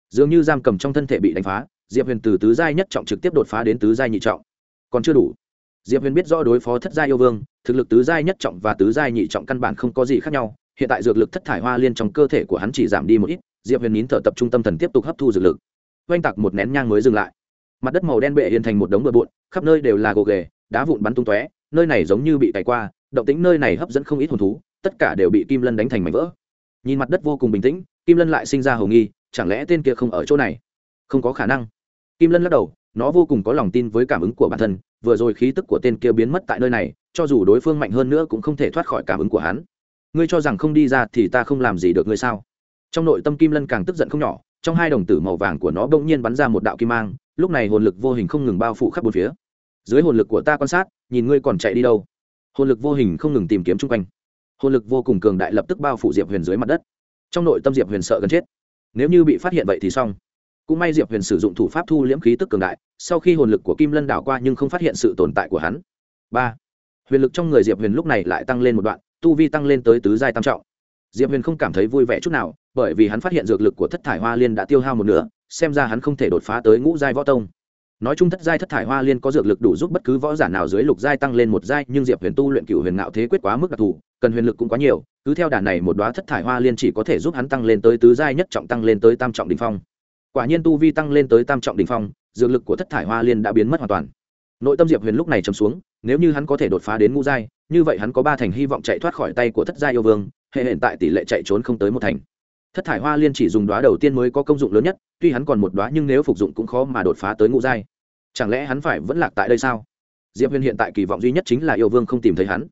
Dường như giam cầm trong thân thể bị đánh phá, diệp huyền từ tứ giai nhất trọng trực tiếp đột phá đến tứ giai nhị trọng. Còn chưa đủ. Diệp huyền biết rõ đối phó thất giai yêu vương, thực lực tứ giai nhất trọng và tứ giai nhị trọng căn bản không có gì khác nhau. Hiện tại dược lực thất thải hoa liên trong cơ thể của hắn chỉ giảm đi một ít, diệp huyền nín thở tập trung tâm thần tiếp tục hấp thu dược lực. Oanh tạc một nén nhang mới dừng lại. Mặt đất màu đen bệ hiện thành một đống bừa bộn, khắp nơi đều là gồ ghề, đá vụn bắn tung tóe, nơi này giống như bị cày qua động tính nơi này hấp dẫn không ít hồn thú, tất cả đều bị kim lân đánh thành mảnh vỡ. Nhìn mặt đất vô cùng bình tĩnh, kim lân lại sinh ra hầu nghi, chẳng lẽ tên kia không ở chỗ này? Không có khả năng. Kim lân lắc đầu, nó vô cùng có lòng tin với cảm ứng của bản thân, vừa rồi khí tức của tên kia biến mất tại nơi này, cho dù đối phương mạnh hơn nữa cũng không thể thoát khỏi cảm ứng của hắn. Ngươi cho rằng không đi ra thì ta không làm gì được ngươi sao? Trong nội tâm kim lân càng tức giận không nhỏ, trong hai đồng tử màu vàng của nó bỗng nhiên bắn ra một đạo kim mang, lúc này hồn lực vô hình không ngừng bao phủ khắp bốn phía. Dưới hồn lực của ta quan sát, nhìn ngươi còn chạy đi đâu? Hồn lực vô hình không ngừng tìm kiếm chung quanh. Hồn lực vô cùng cường đại lập tức bao phủ diệp huyền dưới mặt đất. Trong nội tâm diệp huyền sợ gần chết. Nếu như bị phát hiện vậy thì xong. Cũng may diệp huyền sử dụng thủ pháp thu liễm khí tức cường đại, sau khi hồn lực của kim lân đảo qua nhưng không phát hiện sự tồn tại của hắn. Ba, huyền lực trong người diệp huyền lúc này lại tăng lên một đoạn, tu vi tăng lên tới tứ giai tam trọng. Diệp huyền không cảm thấy vui vẻ chút nào, bởi vì hắn phát hiện dược lực của thất thải hoa liên đã tiêu hao một nửa, xem ra hắn không thể đột phá tới ngũ giai võ tông nói chung thất giai thất thải hoa liên có dược lực đủ giúp bất cứ võ giả nào dưới lục giai tăng lên một giai, nhưng diệp huyền tu luyện cựu huyền ngạo thế quyết quá mức đặc thù, cần huyền lực cũng quá nhiều, cứ theo đà này một đoá thất thải hoa liên chỉ có thể giúp hắn tăng lên tới tứ giai nhất trọng tăng lên tới tam trọng đình phong. Quả nhiên tu vi tăng lên tới tam trọng đình phong, dược lực của thất thải hoa liên đã biến mất hoàn toàn. Nội tâm diệp huyền lúc này chấm xuống, nếu như hắn có thể đột phá đến ngũ giai, như vậy hắn có ba thành hy vọng chạy thoát khỏi tay của thất giai yêu vương, hệ hiện tại tỷ lệ chạy trốn không tới một thành thất thải hoa liên chỉ dùng đoá đầu tiên mới có công dụng lớn nhất, tuy hắn còn một đoá nhưng nếu phục dụng cũng khó mà đột phá tới ngũ giai. Chẳng lẽ hắn phải vẫn lạc tại đây sao? Diệp huyền hiện tại kỳ vọng duy nhất chính là yêu vương không tìm thấy hắn.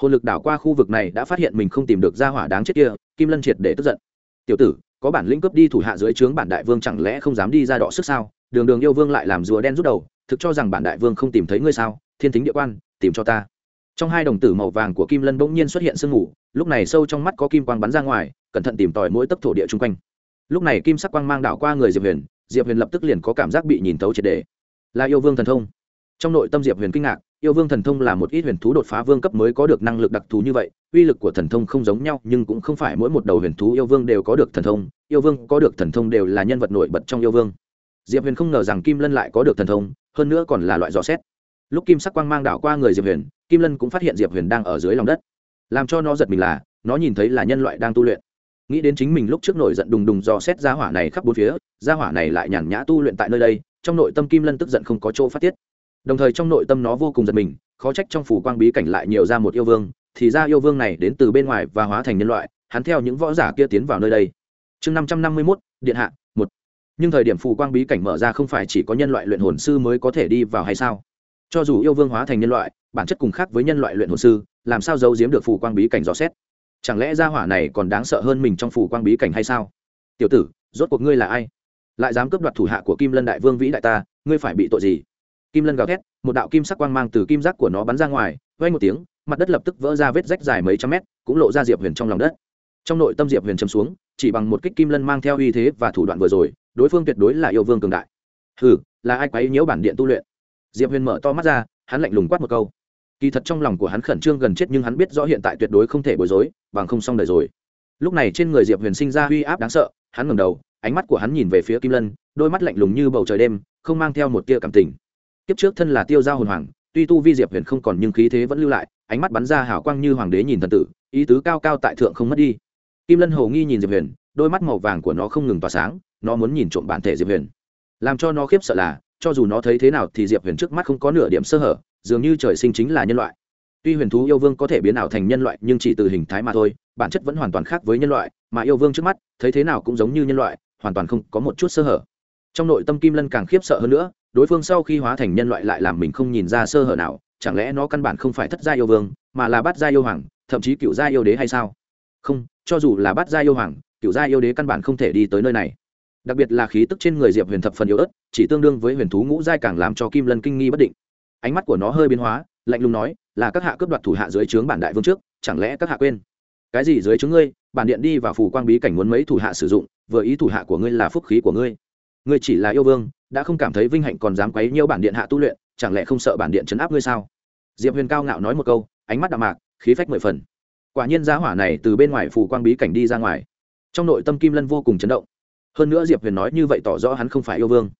Hồn lực đảo qua khu vực này đã phát hiện mình không tìm được gia hỏa đáng chết kia, kim lân triệt để tức giận. Tiểu tử, có bản lĩnh cướp đi thủ hạ dưới trướng bản đại vương chẳng lẽ không dám đi ra đọ sức sao? Đường đường yêu vương lại làm rùa đen rút đầu, thực cho rằng bản đại vương không tìm thấy ngươi sao? Thiên tính địa quan, tìm cho ta. Trong hai đồng tử màu vàng của kim lân bỗng nhiên xuất hiện sương mù, lúc này sâu trong mắt có kim quang bắn ra ngoài cẩn thận tìm tòi mỗi tấc thổ địa chung quanh. Lúc này kim sắc quang mang đảo qua người diệp huyền diệp huyền lập tức liền có cảm giác bị nhìn thấu triệt đề là yêu vương thần thông. Trong nội tâm diệp huyền kinh ngạc, yêu vương thần thông là một ít huyền thú đột phá vương cấp mới có được năng lực đặc thù như vậy, uy lực của thần thông không giống nhau, nhưng cũng không phải mỗi một đầu huyền thú yêu vương đều có được thần thông, yêu vương có được thần thông đều là nhân vật nổi bật trong yêu vương. Diệp huyền không ngờ rằng kim lân lại có được thần thông, hơn nữa còn là loại dò xét. Lúc kim sắc quang mang đảo qua người diệp huyền, kim lân cũng phát hiện diệp huyền đang ở dưới lòng đất. Làm cho nó giật mình là, nó nhìn thấy là nhân loại đang tu luyện nghĩ đến chính mình lúc trước nổi giận đùng đùng dò xét ra hỏa này khắp bốn phía, ra hỏa này lại nhàn nhã tu luyện tại nơi đây, trong nội tâm kim lân tức giận không có chỗ phát tiết. Đồng thời trong nội tâm nó vô cùng giật mình, khó trách trong phủ quang bí cảnh lại nhiều ra một yêu vương, thì ra yêu vương này đến từ bên ngoài và hóa thành nhân loại, hắn theo những võ giả kia tiến vào nơi đây. Chương năm trăm năm mươi mốt, điện hạ, một. Nhưng thời điểm phù quang bí cảnh mở ra không phải chỉ có nhân loại luyện hồn sư mới có thể đi vào hay sao? Cho dù yêu vương hóa thành nhân loại, bản chất cùng khác với nhân loại luyện hồn sư, làm sao giấu giếm được phù quang bí cảnh dò xét? Chẳng lẽ gia hỏa này còn đáng sợ hơn mình trong phủ quang bí cảnh hay sao? Tiểu tử, rốt cuộc ngươi là ai? Lại dám cướp đoạt thủ hạ của kim lân đại vương vĩ đại ta, ngươi phải bị tội gì? Kim lân gào thét, một đạo kim sắc quang mang từ kim giác của nó bắn ra ngoài vay một tiếng, mặt đất lập tức vỡ ra vết rách dài mấy trăm mét, cũng lộ ra diệp huyền trong lòng đất. Trong nội tâm diệp huyền chấm xuống, chỉ bằng một kích kim lân mang theo uy thế và thủ đoạn vừa rồi, đối phương tuyệt đối là yêu vương cường đại. Hừ, là ai quấy nhiễu bản điện tu luyện? Diệp huyền mở to mắt ra, hắn lạnh lùng quát một câu kỳ thật trong lòng của hắn khẩn trương gần chết nhưng hắn biết rõ hiện tại tuyệt đối không thể bối rối, bằng không xong đời rồi. Lúc này trên người diệp huyền sinh ra uy áp đáng sợ, hắn ngẩng đầu, ánh mắt của hắn nhìn về phía kim lân, đôi mắt lạnh lùng như bầu trời đêm, không mang theo một tia cảm tình. Kiếp trước thân là tiêu giao hồn hoàng, tuy tu vi diệp huyền không còn nhưng khí thế vẫn lưu lại, ánh mắt bắn ra hảo quang như hoàng đế nhìn thần tử, ý tứ cao cao tại thượng không mất đi. Kim lân hồ nghi nhìn diệp huyền, đôi mắt màu vàng của nó không ngừng tỏa sáng, nó muốn nhìn trộm bản thể diệp huyền. Làm cho nó khiếp sợ là, cho dù nó thấy thế nào thì diệp huyền trước mắt không có nửa điểm sơ hở dường như trời sinh chính là nhân loại. Tuy huyền thú yêu vương có thể biến ảo thành nhân loại, nhưng chỉ từ hình thái mà thôi, bản chất vẫn hoàn toàn khác với nhân loại, mà yêu vương trước mắt, thấy thế nào cũng giống như nhân loại, hoàn toàn không có một chút sơ hở. Trong nội tâm kim lân càng khiếp sợ hơn nữa, đối phương sau khi hóa thành nhân loại lại làm mình không nhìn ra sơ hở nào, chẳng lẽ nó căn bản không phải thất gia yêu vương, mà là bát gia yêu hoàng, thậm chí cựu gia yêu đế hay sao? Không, cho dù là bát gia yêu hoàng, cựu gia yêu đế căn bản không thể đi tới nơi này. Đặc biệt là khí tức trên người diệp huyền thập phần yếu ớt, chỉ tương đương với huyền thú ngũ giai càng làm cho kim lân kinh nghi bất định ánh mắt của nó hơi biến hóa, lạnh lùng nói, là các hạ cướp đoạt thủ hạ dưới trướng bản đại vương trước, chẳng lẽ các hạ quên? Cái gì dưới trướng ngươi? Bản điện đi và phủ quang bí cảnh muốn mấy thủ hạ sử dụng, vừa ý thủ hạ của ngươi là phúc khí của ngươi. Ngươi chỉ là yêu vương, đã không cảm thấy vinh hạnh còn dám quấy nhiêu bản điện hạ tu luyện, chẳng lẽ không sợ bản điện chấn áp ngươi sao? Diệp huyền cao ngạo nói một câu, ánh mắt đạm mạc, khí phách mười phần. Quả nhiên giá hỏa này từ bên ngoài phủ quang bí cảnh đi ra ngoài. Trong nội tâm kim lân vô cùng chấn động. Hơn nữa diệp huyền nói như vậy tỏ rõ hắn không phải yêu vương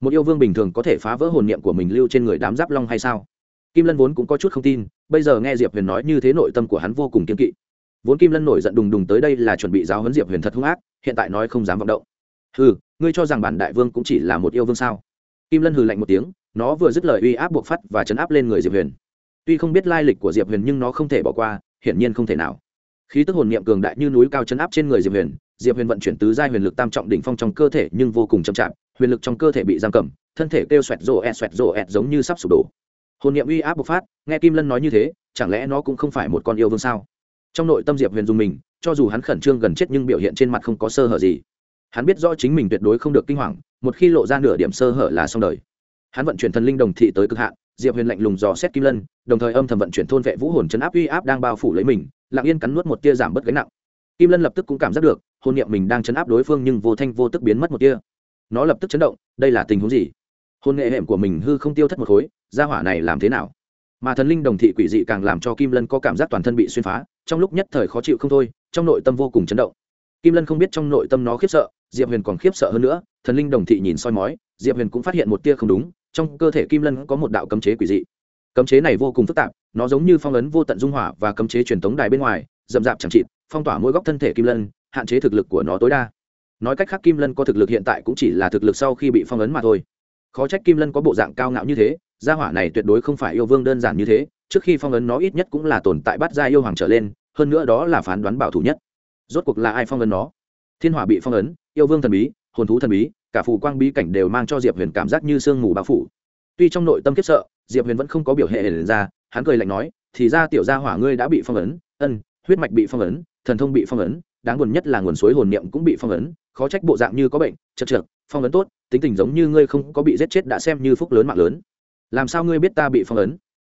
một yêu vương bình thường có thể phá vỡ hồn niệm của mình lưu trên người đám giáp long hay sao? Kim lân vốn cũng có chút không tin, bây giờ nghe diệp huyền nói như thế nội tâm của hắn vô cùng kiên kỵ. Vốn kim lân nổi giận đùng đùng tới đây là chuẩn bị giáo huấn diệp huyền thật hung ác, hiện tại nói không dám vọng động. Hừ, ngươi cho rằng bản đại vương cũng chỉ là một yêu vương sao? Kim lân hừ lạnh một tiếng, nó vừa dứt lời uy áp buộc phát và chấn áp lên người diệp huyền. Tuy không biết lai lịch của diệp huyền nhưng nó không thể bỏ qua, hiển nhiên không thể nào. Khí tức hồn niệm cường đại như núi cao chấn áp trên người diệp huyền diệp huyền vận chuyển tứ giai huyền lực tam trọng đỉnh phong trong cơ thể nhưng vô cùng chậm chạp huyền lực trong cơ thể bị giam cầm, thân thể kêu xoẹt rộ ẹt, xoẹt rộ ẹt giống như sắp sụp đổ. Hồn niệm uy áp bộc phát, nghe kim lân nói như thế, chẳng lẽ nó cũng không phải một con yêu vương sao? Trong nội tâm diệp huyền dùng mình, cho dù hắn khẩn trương gần chết nhưng biểu hiện trên mặt không có sơ hở gì. Hắn biết rõ chính mình tuyệt đối không được kinh hoàng, một khi lộ ra nửa điểm sơ hở là xong đời. Hắn vận chuyển thần linh đồng thị tới cực hạn, diệp huyền lạnh lùng dò xét kim lân, đồng thời âm thầm vận chuyển thôn vệ vũ hồn chấn áp uy áp đang bao phủ lấy mình, lặng yên cắn nuốt một tia giảm bớt gánh nặng. Kim lân lập tức cũng cảm giác được, hồn niệm mình đang chấn áp đối phương nhưng vô thanh vô tức biến mất một tia nó lập tức chấn động, đây là tình huống gì? Hôn nghệ hệm của mình hư không tiêu thất một khối, gia hỏa này làm thế nào? Mà thần linh đồng thị quỷ dị càng làm cho kim lân có cảm giác toàn thân bị xuyên phá, trong lúc nhất thời khó chịu không thôi, trong nội tâm vô cùng chấn động. Kim lân không biết trong nội tâm nó khiếp sợ, diệp huyền còn khiếp sợ hơn nữa, thần linh đồng thị nhìn soi mói, diệp huyền cũng phát hiện một tia không đúng, trong cơ thể kim lân có một đạo cấm chế quỷ dị. Cấm chế này vô cùng phức tạp, nó giống như phong ấn vô tận dung hỏa và cấm chế truyền tống đài bên ngoài, rậm rạp chẳng chịt, phong tỏa mỗi góc thân thể kim lân, hạn chế thực lực của nó tối đa nói cách khác kim lân có thực lực hiện tại cũng chỉ là thực lực sau khi bị phong ấn mà thôi. Khó trách kim lân có bộ dạng cao ngạo như thế, gia hỏa này tuyệt đối không phải yêu vương đơn giản như thế, trước khi phong ấn nó ít nhất cũng là tồn tại bắt gia yêu hoàng trở lên, hơn nữa đó là phán đoán bảo thủ nhất. Rốt cuộc là ai phong ấn nó? Thiên hỏa bị phong ấn, yêu vương thần bí, hồn thú thần bí, cả phù quang bí cảnh đều mang cho diệp huyền cảm giác như sương mù bao phủ. Tuy trong nội tâm kiếp sợ, diệp huyền vẫn không có biểu hệ hiện ra, hắn cười lạnh nói, thì ra tiểu gia hỏa ngươi đã bị phong ấn, ân, huyết mạch bị phong ấn, thần thông bị phong ấn đáng buồn nhất là nguồn suối hồn niệm cũng bị phong ấn, khó trách bộ dạng như có bệnh, chật chật phong ấn tốt, tính tình giống như ngươi không có bị giết chết đã xem như phúc lớn mạng lớn. Làm sao ngươi biết ta bị phong ấn?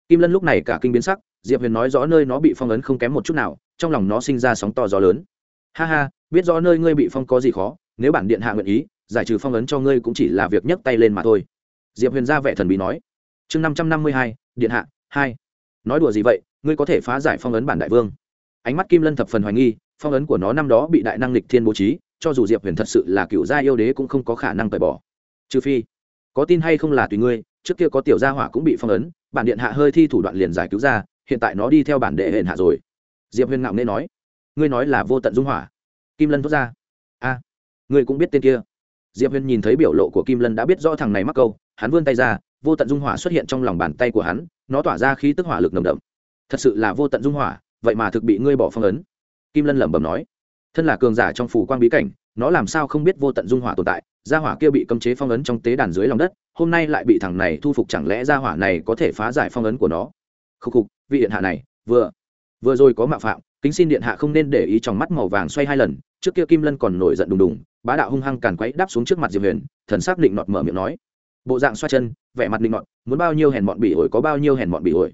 Kim lân lúc này cả kinh biến sắc, diệp huyền nói rõ nơi nó bị phong ấn không kém một chút nào, trong lòng nó sinh ra sóng to gió lớn. Ha ha, biết rõ nơi ngươi bị phong có gì khó, nếu bản điện hạ nguyện ý, giải trừ phong ấn cho ngươi cũng chỉ là việc nhấc tay lên mà thôi. Diệp huyền ra vẻ thần bí nói. Chương năm trăm năm mươi hai, điện hạ, hai. Nói đùa gì vậy, ngươi có thể phá giải phong ấn bản đại vương. Ánh mắt kim lân thập phần hoài nghi phong ấn của nó năm đó bị đại năng lịch thiên bố trí, cho dù diệp huyền thật sự là cựu gia yêu đế cũng không có khả năng tẩy bỏ. Trừ phi, có tin hay không là tùy ngươi, trước kia có tiểu gia hỏa cũng bị phong ấn, bản điện hạ hơi thi thủ đoạn liền giải cứu ra, hiện tại nó đi theo bản đệ hển hạ rồi. Diệp huyền ngạo nên nói, ngươi nói là vô tận dung hỏa. Kim lân thốt ra, a, ngươi cũng biết tên kia. Diệp huyền nhìn thấy biểu lộ của kim lân đã biết rõ thằng này mắc câu, hắn vươn tay ra, vô tận dung hỏa xuất hiện trong lòng bàn tay của hắn, nó tỏa ra khí tức hỏa lực nồng đậm. Thật sự là vô tận dung hỏa, vậy mà thực bị ngươi bỏ phong ấn kim lân lẩm bẩm nói, thân là cường giả trong phủ quang bí cảnh, nó làm sao không biết vô tận dung hỏa tồn tại? Gia hỏa kia bị cấm chế phong ấn trong tế đàn dưới lòng đất, hôm nay lại bị thằng này thu phục chẳng lẽ gia hỏa này có thể phá giải phong ấn của nó? Khúc khục, vị điện hạ này, vừa vừa rồi có mạo phạm, kính xin điện hạ không nên để ý trong mắt màu vàng xoay hai lần, trước kia kim lân còn nổi giận đùng đùng, bá đạo hung hăng càn quấy đáp xuống trước mặt diệp huyền, thần sắc định nọt mở miệng nói, bộ dạng xoa chân, vẻ mặt định nọt, muốn bao nhiêu hèn mọn bị ổi có bao nhiêu hèn mọn bị ổi.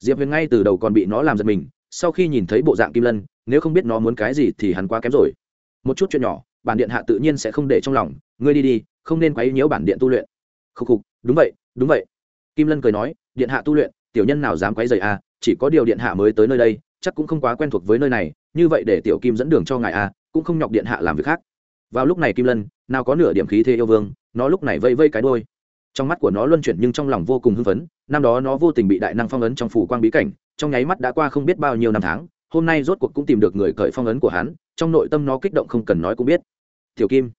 Diệp huyền ngay từ đầu còn bị nó làm giật mình, sau khi nhìn thấy bộ dạng kim lân nếu không biết nó muốn cái gì thì hắn quá kém rồi. Một chút chuyện nhỏ bản điện hạ tự nhiên sẽ không để trong lòng. Ngươi đi đi không nên quấy nhiễu bản điện tu luyện. Khục khục đúng vậy đúng vậy. Kim lân cười nói điện hạ tu luyện tiểu nhân nào dám quấy rầy à, chỉ có điều điện hạ mới tới nơi đây chắc cũng không quá quen thuộc với nơi này như vậy để tiểu kim dẫn đường cho ngài à, cũng không nhọc điện hạ làm việc khác. Vào lúc này kim lân nào có nửa điểm khí thế yêu vương nó lúc này vây vây cái đôi trong mắt của nó luân chuyển nhưng trong lòng vô cùng hưng phấn năm đó nó vô tình bị đại năng phong ấn trong phủ quang bí cảnh trong nháy mắt đã qua không biết bao nhiêu năm tháng hôm nay rốt cuộc cũng tìm được người cởi phong ấn của hắn, trong nội tâm nó kích động không cần nói cũng biết. Tiểu kim,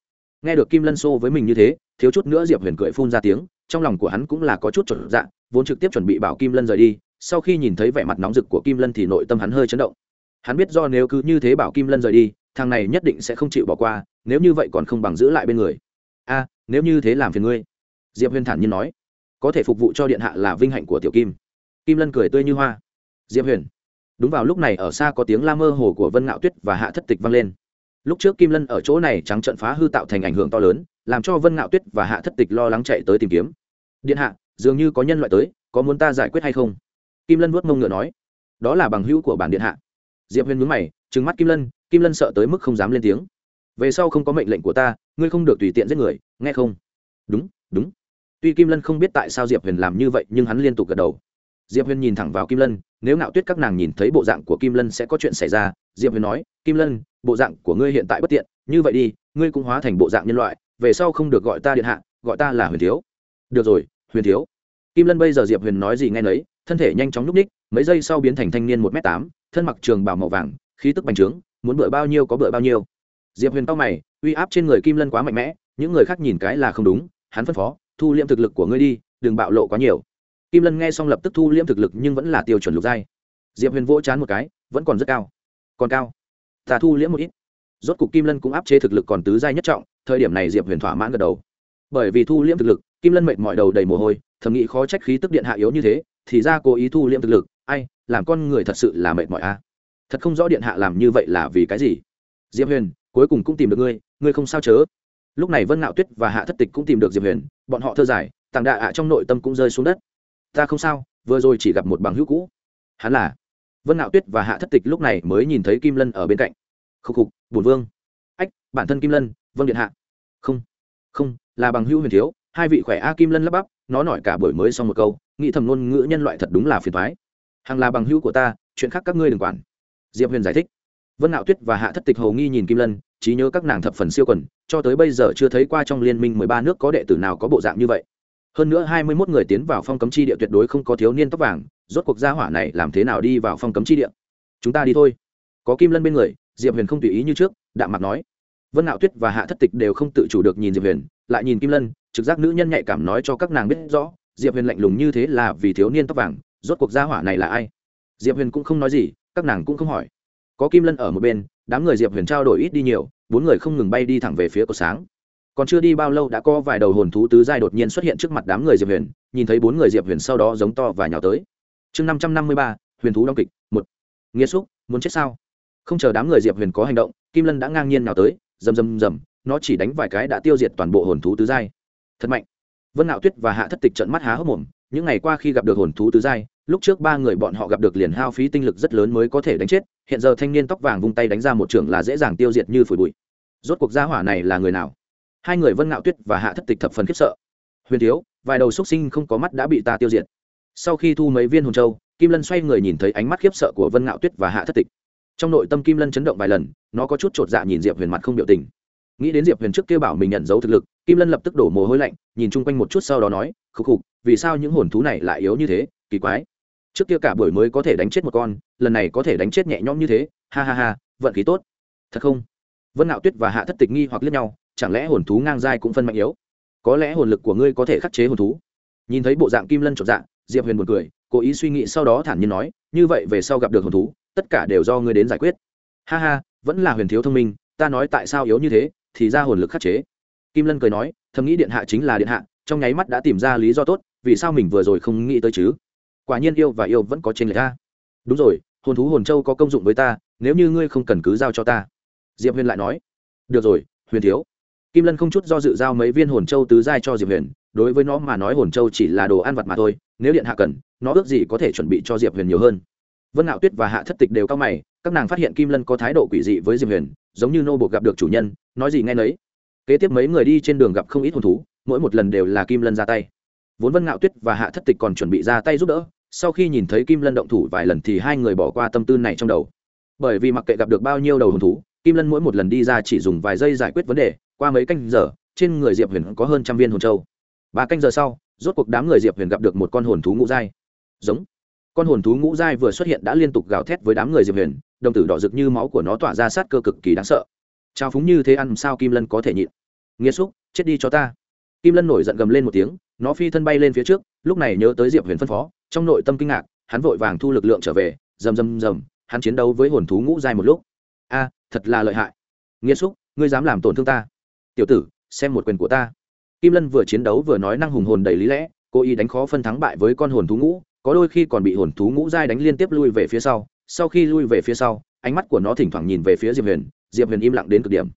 nghe được kim lân xô với mình như thế, thiếu chút nữa diệp huyền cười phun ra tiếng, trong lòng của hắn cũng là có chút chuẩn dạ vốn trực tiếp chuẩn bị bảo kim lân rời đi, sau khi nhìn thấy vẻ mặt nóng rực của kim lân thì nội tâm hắn hơi chấn động. Hắn biết do nếu cứ như thế bảo kim lân rời đi, thằng này nhất định sẽ không chịu bỏ qua, nếu như vậy còn không bằng giữ lại bên người. A, nếu như thế làm phiền ngươi. Diệp huyền thản nhiên nói. Có thể phục vụ cho điện hạ là vinh hạnh của tiểu kim. Kim lân cười tươi như hoa. Diệp huyền đúng vào lúc này ở xa có tiếng la mơ hồ của vân ngạo tuyết và hạ thất tịch vang lên. Lúc trước kim lân ở chỗ này trắng trận phá hư tạo thành ảnh hưởng to lớn, làm cho vân ngạo tuyết và hạ thất tịch lo lắng chạy tới tìm kiếm. Điện hạ, dường như có nhân loại tới, có muốn ta giải quyết hay không? Kim lân vuốt mông ngựa nói. Đó là bằng hữu của bản điện hạ. Diệp huyền mướn mày, trừng mắt kim lân kim lân sợ tới mức không dám lên tiếng. Về sau không có mệnh lệnh của ta, ngươi không được tùy tiện giết người, nghe không? Đúng đúng. Tuy kim lân không biết tại sao diệp huyền làm như vậy, nhưng hắn liên tục gật đầu. Diệp huyền nhìn thẳng vào kim lân nếu ngạo tuyết các nàng nhìn thấy bộ dạng của kim lân sẽ có chuyện xảy ra, diệp huyền nói, kim lân, bộ dạng của ngươi hiện tại bất tiện, như vậy đi, ngươi cũng hóa thành bộ dạng nhân loại, về sau không được gọi ta điện hạ, gọi ta là huyền thiếu. Được rồi, huyền thiếu. Kim lân bây giờ diệp huyền nói gì nghe nấy, thân thể nhanh chóng núp ních mấy giây sau biến thành thanh niên một m tám, thân mặc trường bào màu vàng, khí tức bành trướng, muốn bựa bao nhiêu có bựa bao nhiêu. Diệp huyền cao mày, uy áp trên người kim lân quá mạnh mẽ, những người khác nhìn cái là không đúng, hắn phân phó, thu liệm thực lực của ngươi đi, đừng bạo lộ quá nhiều kim lân nghe xong lập tức thu liễm thực lực nhưng vẫn là tiêu chuẩn lục giai. Diệp huyền vỗ chán một cái, vẫn còn rất cao. Còn cao? Ta thu liễm một ít. Rốt cục kim lân cũng áp chế thực lực còn tứ giai nhất trọng, thời điểm này diệp huyền thỏa mãn gật đầu. Bởi vì thu liễm thực lực, kim lân mệt mọi đầu đầy mồ hôi, thầm nghĩ khó trách khí tức điện hạ yếu như thế, thì ra cố ý thu liễm thực lực, ai, làm con người thật sự là mệt mỏi a thật không rõ điện hạ làm như vậy là vì cái gì? Diệp huyền, cuối cùng cũng tìm được ngươi ngươi không sao chớ. Lúc này vân ngạo tuyết và hạ thất tịch cũng tìm được diệp huyền, bọn họ thơ giải tàng đạ ạ trong nội tâm cũng rơi xuống đất ta không sao, vừa rồi chỉ gặp một bằng hữu cũ. Hắn là vân nạo tuyết và hạ thất tịch lúc này mới nhìn thấy kim lân ở bên cạnh. Khúc khục bùn vương. Ách, bản thân kim lân, vân điện hạ. Không không, là bằng hữu huyền thiếu, hai vị khỏe a kim lân lắp bắp, nó nổi cả buổi mới xong một câu, nghĩ thầm ngôn ngữ nhân loại thật đúng là phiền thoái hằng là bằng hữu của ta, chuyện khác các ngươi đừng quản. Diệp huyền giải thích. Vân nạo tuyết và hạ thất tịch hầu nghi nhìn kim lân, trí nhớ các nàng thập phần siêu quần, cho tới bây giờ chưa thấy qua trong liên minh mười ba nước có đệ tử nào có bộ dạng như vậy hơn nữa hai mươi mốt người tiến vào phong cấm chi địa tuyệt đối không có thiếu niên tóc vàng, rốt cuộc gia hỏa này làm thế nào đi vào phong cấm chi địa? Chúng ta đi thôi. Có kim lân bên người, diệp huyền không tùy ý như trước, đạm mặt nói. Vân ngạo tuyết và hạ thất tịch đều không tự chủ được nhìn diệp huyền, lại nhìn kim lân, trực giác nữ nhân nhạy cảm nói cho các nàng biết rõ, diệp huyền lạnh lùng như thế là vì thiếu niên tóc vàng, rốt cuộc gia hỏa này là ai? Diệp huyền cũng không nói gì, các nàng cũng không hỏi. Có kim lân ở một bên, đám người diệp huyền trao đổi ít đi nhiều, bốn người không ngừng bay đi thẳng về phía cột sáng còn chưa đi bao lâu đã có vài đầu hồn thú tứ giai đột nhiên xuất hiện trước mặt đám người diệp huyền, nhìn thấy bốn người diệp huyền sau đó giống to và nhào tới. Chương năm trăm năm mươi ba, huyền thú đóng kịch, một. Nghĩa xúc, muốn chết sao? Không chờ đám người diệp huyền có hành động, kim lân đã ngang nhiên nhào tới, rầm rầm rầm, nó chỉ đánh vài cái đã tiêu diệt toàn bộ hồn thú tứ giai. Thật mạnh. Vân ngạo tuyết và hạ thất tịch trận mắt há hốc mồm, những ngày qua khi gặp được hồn thú tứ giai, lúc trước ba người bọn họ gặp được liền hao phí tinh lực rất lớn mới có thể đánh chết, hiện giờ thanh niên tóc vàng vung tay đánh ra một trường là dễ dàng tiêu diệt như phủi bụi. Rốt cuộc gia hỏa này là người nào? Hai người vân ngạo tuyết và hạ thất tịch thập phần khiếp sợ huyền thiếu vài đầu xúc sinh không có mắt đã bị ta tiêu diệt sau khi thu mấy viên hồn châu, kim lân xoay người nhìn thấy ánh mắt khiếp sợ của vân ngạo tuyết và hạ thất tịch trong nội tâm kim lân chấn động vài lần nó có chút t r ộ t dạ nhìn diệp huyền mặt không biểu tình nghĩ đến diệp huyền trước kêu bảo mình nhận dấu thực lực kim lân lập tức đổ mồ hôi lạnh nhìn chung quanh một chút sau đó nói khục khục vì sao những hồn thú này lại yếu như thế kỳ quái trước kia cả buổi mới có thể đánh chết một con lần này có thể đánh chết nhẹ nhõm như thế ha ha ha vận khí tốt thật không vân ngạo tuyết và hạ thất tịch nghi hoặc liếc nhau chẳng lẽ hồn thú ngang dai cũng phân mạnh yếu? Có lẽ hồn lực của ngươi có thể khắc chế hồn thú. Nhìn thấy bộ dạng kim lân chột dạng diệp huyền một cười, cố ý suy nghĩ sau đó thản nhiên nói, như vậy về sau gặp được hồn thú, tất cả đều do ngươi đến giải quyết. Ha ha, vẫn là huyền thiếu thông minh, ta nói tại sao yếu như thế, thì ra hồn lực khắc chế. Kim lân cười nói, thầm nghĩ điện hạ chính là điện hạ, trong nháy mắt đã tìm ra lý do tốt, vì sao mình vừa rồi không nghĩ tới chứ? Quả nhiên yêu và yêu vẫn có trên lệch ta đúng rồi, hồn thú hồn châu có công dụng với ta, nếu như ngươi không cần cứ giao cho ta. Diệp huyền lại nói, được rồi, huyền thiếu kim lân không chút do dự giao mấy viên hồn châu tứ giai cho diệp huyền, đối với nó mà nói hồn châu chỉ là đồ ăn vặt mà thôi, nếu điện hạ cần, nó ước gì có thể chuẩn bị cho diệp huyền nhiều hơn. Vân ngạo tuyết và hạ thất tịch đều cao mày, các nàng phát hiện kim lân có thái độ quỷ dị với diệp huyền, giống như nô buộc gặp được chủ nhân, nói gì nghe nấy. Kế tiếp mấy người đi trên đường gặp không ít hồn thú, mỗi một lần đều là kim lân ra tay. Vốn vân ngạo tuyết và hạ thất tịch còn chuẩn bị ra tay giúp đỡ, sau khi nhìn thấy kim lân động thủ vài lần thì hai người bỏ qua tâm tư này trong đầu. Bởi vì mặc kệ gặp được bao nhiêu đầu hồn thú, kim lân mỗi một lần đi ra chỉ dùng vài giây giải quyết vấn đề qua mấy canh giờ, trên người diệp huyền có hơn trăm viên hồn châu. Ba canh giờ sau, rốt cuộc đám người diệp huyền gặp được một con hồn thú ngũ dai giống. Con hồn thú ngũ dai vừa xuất hiện đã liên tục gào thét với đám người diệp huyền, đồng tử đỏ rực như máu của nó tỏa ra sát cơ cực kỳ đáng sợ. Trao phúng như thế ăn sao kim lân có thể nhịn? Nghĩa xúc, chết đi cho ta. Kim lân nổi giận gầm lên một tiếng, nó phi thân bay lên phía trước, lúc này nhớ tới diệp huyền phân phó, trong nội tâm kinh ngạc, hắn vội vàng thu lực lượng trở về, rầm rầm rầm, hắn chiến đấu với hồn thú ngũ giai một lúc. A, thật là lợi hại. Nghĩa xúc, ngươi dám làm tổn thương ta tiểu tử, xem một quyền của ta. Kim lân vừa chiến đấu vừa nói năng hùng hồn đầy lý lẽ, cố ý đánh khó phân thắng bại với con hồn thú ngũ, có đôi khi còn bị hồn thú ngũ dai đánh liên tiếp lui về phía sau. Sau khi lui về phía sau, ánh mắt của nó thỉnh thoảng nhìn về phía diệp huyền diệp huyền im lặng đến cực điểm.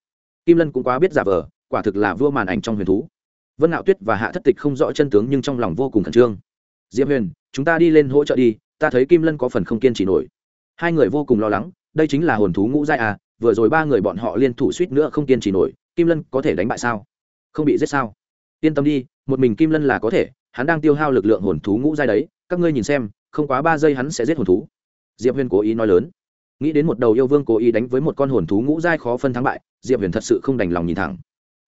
Kim lân cũng quá biết giả vờ, quả thực là vua màn ảnh trong huyền thú. Vân nạo tuyết và hạ thất tịch không rõ chân tướng nhưng trong lòng vô cùng khẩn trương. Diệp huyền, chúng ta đi lên hỗ trợ đi, ta thấy kim lân có phần không kiên trì nổi. Hai người vô cùng lo lắng, đây chính là hồn thú ngũ giai à vừa rồi ba người bọn họ liên thủ suýt nữa không kiên trì nổi kim lân có thể đánh bại sao? Không bị giết sao? Yên tâm đi, một mình kim lân là có thể, hắn đang tiêu hao lực lượng hồn thú ngũ giai đấy, các ngươi nhìn xem, không quá ba giây hắn sẽ giết hồn thú. Diệp huyền cố ý nói lớn. Nghĩ đến một đầu yêu vương cố ý đánh với một con hồn thú ngũ giai khó phân thắng bại, diệp huyền thật sự không đành lòng nhìn thẳng.